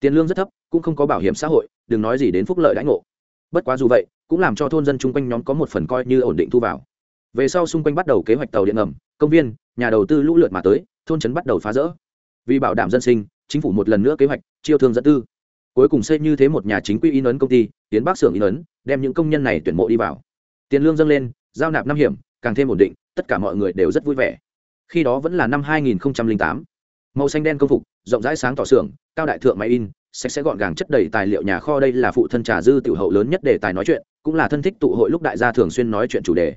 Tiền lương rất thấp, cũng không có bảo hiểm xã hội, đừng nói gì đến phúc lợi đãi ngộ bất quá dù vậy, cũng làm cho thôn dân chung quanh nhóm có một phần coi như ổn định thu vào. Về sau xung quanh bắt đầu kế hoạch tàu điện ngầm, công viên, nhà đầu tư lũ lượt mà tới, thôn trấn bắt đầu phá rỡ. Vì bảo đảm dân sinh, chính phủ một lần nữa kế hoạch, chiêu thương dẫn tư. Cuối cùng xây như thế một nhà chính quy in ấn công ty, tiến bác xưởng in ấn, đem những công nhân này tuyển mộ đi vào. Tiền lương dâng lên, giao nạp năm hiểm, càng thêm ổn định, tất cả mọi người đều rất vui vẻ. Khi đó vẫn là năm 2008. màu xanh đen công phục, rộng rãi sáng tỏ xưởng, cao đại thượng máy in sạch sẽ gọn gàng chất đầy tài liệu nhà kho. Đây là phụ thân trà dư tiểu hậu lớn nhất để tài nói chuyện, cũng là thân thích tụ hội lúc đại gia thường xuyên nói chuyện chủ đề.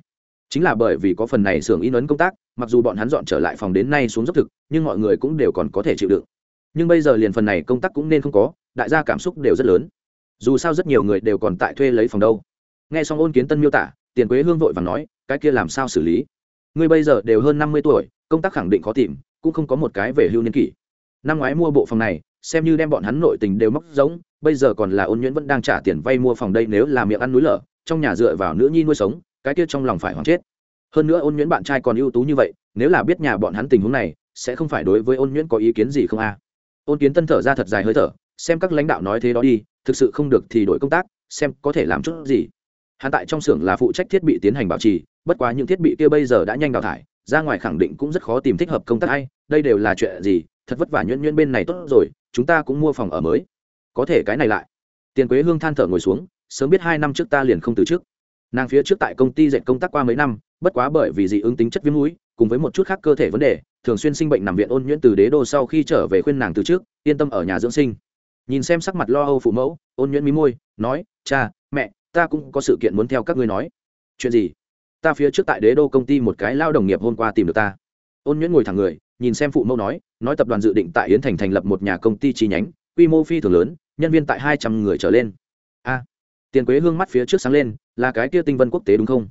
Chính là bởi vì có phần này xưởng in ấn công tác, mặc dù bọn hắn dọn trở lại phòng đến nay xuống dốc thực, nhưng mọi người cũng đều còn có thể chịu đựng. Nhưng bây giờ liền phần này công tác cũng nên không có, đại gia cảm xúc đều rất lớn. Dù sao rất nhiều người đều còn tại thuê lấy phòng đâu. Nghe xong ôn kiến tân miêu tả, tiền quế hương vội và nói, cái kia làm sao xử lý? Ngươi bây giờ đều hơn năm mươi tuổi, công tác khẳng định khó tìm, cũng không có một cái về hưu niên kỷ. Năm ngoái mua bộ phòng này xem như đem bọn hắn nội tình đều móc giống bây giờ còn là ôn nhuyễn vẫn đang trả tiền vay mua phòng đây nếu là miệng ăn núi lở, trong nhà dựa vào nữ nhi nuôi sống, cái kia trong lòng phải hoảng chết. Hơn nữa ôn nhuyễn bạn trai còn ưu tú như vậy, nếu là biết nhà bọn hắn tình huống này, sẽ không phải đối với ôn nhuyễn có ý kiến gì không a? Ôn kiến tân thở ra thật dài hơi thở, xem các lãnh đạo nói thế đó đi, thực sự không được thì đổi công tác, xem có thể làm chút gì. Hắn tại trong xưởng là phụ trách thiết bị tiến hành bảo trì, bất quá những thiết bị kia bây giờ đã nhanh đào thải, ra ngoài khẳng định cũng rất khó tìm thích hợp công tác hay đây đều là chuyện gì thật vất vả nhuyễn nhuyễn bên này tốt rồi, chúng ta cũng mua phòng ở mới. Có thể cái này lại. Tiền quế hương than thở ngồi xuống, sớm biết hai năm trước ta liền không từ trước nàng phía trước tại công ty dạy công tác qua mấy năm, bất quá bởi vì dị ứng tính chất viêm mũi, cùng với một chút khác cơ thể vấn đề, thường xuyên sinh bệnh nằm viện ôn nhuyễn từ đế đô sau khi trở về khuyên nàng từ trước yên tâm ở nhà dưỡng sinh. Nhìn xem sắc mặt lo âu phụ mẫu, ôn nhuyễn mí môi, nói, cha, mẹ, ta cũng có sự kiện muốn theo các ngươi nói. Chuyện gì? Ta phía trước tại đế đô công ty một cái lao đồng nghiệp hôm qua tìm được ta. Ôn nhuyễn ngồi thẳng người nhìn xem phụ mẫu nói nói tập đoàn dự định tại yến thành thành lập một nhà công ty chi nhánh, quy mô phi thường lớn, nhân viên tại hai trăm người trở lên. A, tiền quế hương mắt phía trước sáng lên, là cái kia tinh vân quốc tế đúng không?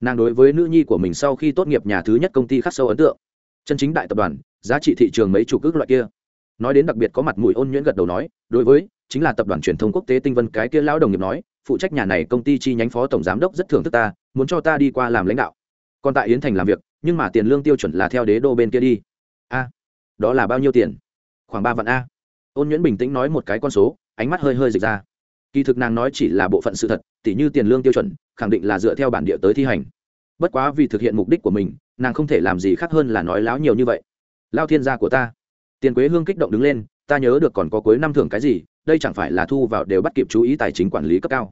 Nàng đối với nữ nhi của mình sau khi tốt nghiệp nhà thứ nhất công ty khắc sâu ấn tượng. Chân chính đại tập đoàn, giá trị thị trường mấy chục ước loại kia. Nói đến đặc biệt có mặt mũi ôn nhuyễn gật đầu nói, đối với, chính là tập đoàn truyền thông quốc tế tinh vân cái kia lão đồng nghiệp nói, phụ trách nhà này công ty chi nhánh phó tổng giám đốc rất thưởng thức ta, muốn cho ta đi qua làm lãnh đạo. Còn tại yến thành làm việc, nhưng mà tiền lương tiêu chuẩn là theo đế đô bên kia đi đó là bao nhiêu tiền? Khoảng ba vạn a. Ôn nhuyễn bình tĩnh nói một cái con số, ánh mắt hơi hơi dịch ra. Kỳ thực nàng nói chỉ là bộ phận sự thật, tỉ như tiền lương tiêu chuẩn, khẳng định là dựa theo bản địa tới thi hành. Bất quá vì thực hiện mục đích của mình, nàng không thể làm gì khác hơn là nói láo nhiều như vậy. Lao thiên gia của ta. Tiền quế hương kích động đứng lên, ta nhớ được còn có cuối năm thưởng cái gì, đây chẳng phải là thu vào đều bắt kịp chú ý tài chính quản lý cấp cao.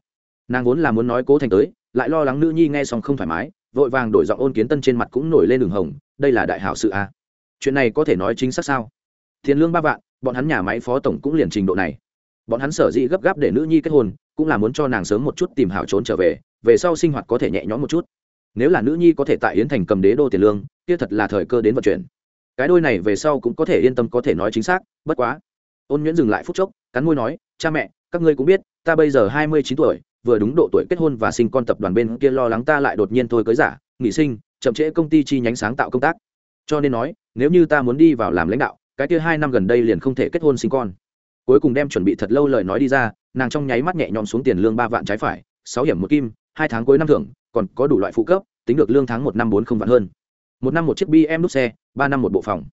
Nàng vốn là muốn nói cố thành tới, lại lo lắng nữ nhi nghe xong không thoải mái, vội vàng đổi giọng ôn kiến tân trên mặt cũng nổi lên đường hồng, đây là đại hảo sự a. à chuyện này có thể nói chính xác sao? Tiền lương ba vạn, bọn hắn nhà máy phó tổng cũng liền trình độ này. Bọn hắn sở dĩ gấp gáp để nữ nhi kết hôn, cũng là muốn cho nàng sớm một chút tìm hảo trốn trở về về sau sinh hoạt có thể nhẹ nhõm một chút. Nếu là nữ nhi có thể tại yến thành cầm đế đô tiền lương, kia thật là thời cơ đến vận chuyển. Cái đôi này về sau cũng có thể yên tâm có thể nói chính xác, bất quá. Ôn nhuyễn dừng lại phút chốc, cắn môi nói, cha mẹ, các ngươi cũng biết, ta bây giờ hai mươi chín tuổi, vừa đúng độ tuổi kết hôn và sinh con tập đoàn bên kia lo lắng ta lại đột nhiên thôi cưới giả, nghỉ sinh, chậm trễ công ty chi nhánh sáng tạo công tác. Cho nên nói nếu như ta muốn đi vào làm lãnh đạo, cái kia hai năm gần đây liền không thể kết hôn sinh con. Cuối cùng đem chuẩn bị thật lâu lời nói đi ra, nàng trong nháy mắt nhẹ nhõm xuống tiền lương ba vạn trái phải, sáu hiểm một kim, hai tháng cuối năm thưởng, còn có đủ loại phụ cấp, tính được lương tháng một năm bốn không vạn hơn. Một năm một chiếc bm đúc xe, ba năm một bộ phòng.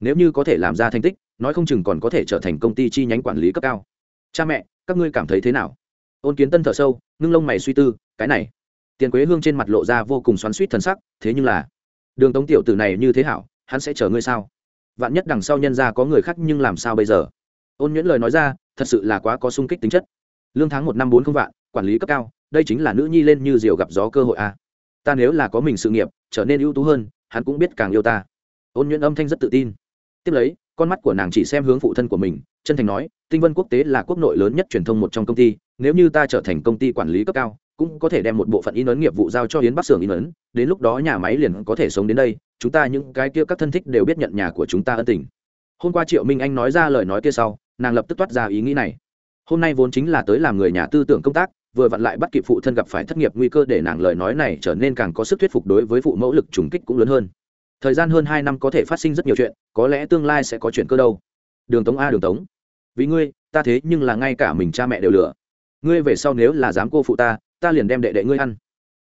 Nếu như có thể làm ra thành tích, nói không chừng còn có thể trở thành công ty chi nhánh quản lý cấp cao. Cha mẹ, các ngươi cảm thấy thế nào? Ôn kiến tân thở sâu, ngưng lông mày suy tư, cái này. Tiền quế hương trên mặt lộ ra vô cùng xoắn suýt thần sắc, thế nhưng là, đường tống tiểu tử này như thế hảo hắn sẽ chờ ngươi sao? Vạn nhất đằng sau nhân ra có người khác nhưng làm sao bây giờ? Ôn nhuyễn lời nói ra, thật sự là quá có sung kích tính chất. Lương tháng một năm bốn không vạn, quản lý cấp cao, đây chính là nữ nhi lên như diều gặp gió cơ hội a. Ta nếu là có mình sự nghiệp, trở nên ưu tú hơn, hắn cũng biết càng yêu ta. Ôn nhuyễn âm thanh rất tự tin. Tiếp lấy, con mắt của nàng chỉ xem hướng phụ thân của mình, chân thành nói, tinh vân quốc tế là quốc nội lớn nhất truyền thông một trong công ty, nếu như ta trở thành công ty quản lý cấp cao, cũng có thể đem một bộ phận in ấn nghiệp vụ giao cho hiến bắc xưởng in ấn, đến lúc đó nhà máy liền có thể sống đến đây chúng ta những cái kia các thân thích đều biết nhận nhà của chúng ta ân tình. Hôm qua triệu minh anh nói ra lời nói kia sau, nàng lập tức toát ra ý nghĩ này. Hôm nay vốn chính là tới làm người nhà tư tưởng công tác, vừa vặn lại bắt kịp phụ thân gặp phải thất nghiệp nguy cơ để nàng lời nói này trở nên càng có sức thuyết phục đối với phụ mẫu lực trùng kích cũng lớn hơn. Thời gian hơn hai năm có thể phát sinh rất nhiều chuyện, có lẽ tương lai sẽ có chuyện cơ đâu. Đường tống a, đường tống. Vì ngươi, ta thế nhưng là ngay cả mình cha mẹ đều lừa. Ngươi về sau nếu là dám cô phụ ta ta liền đem đệ đệ ngươi ăn.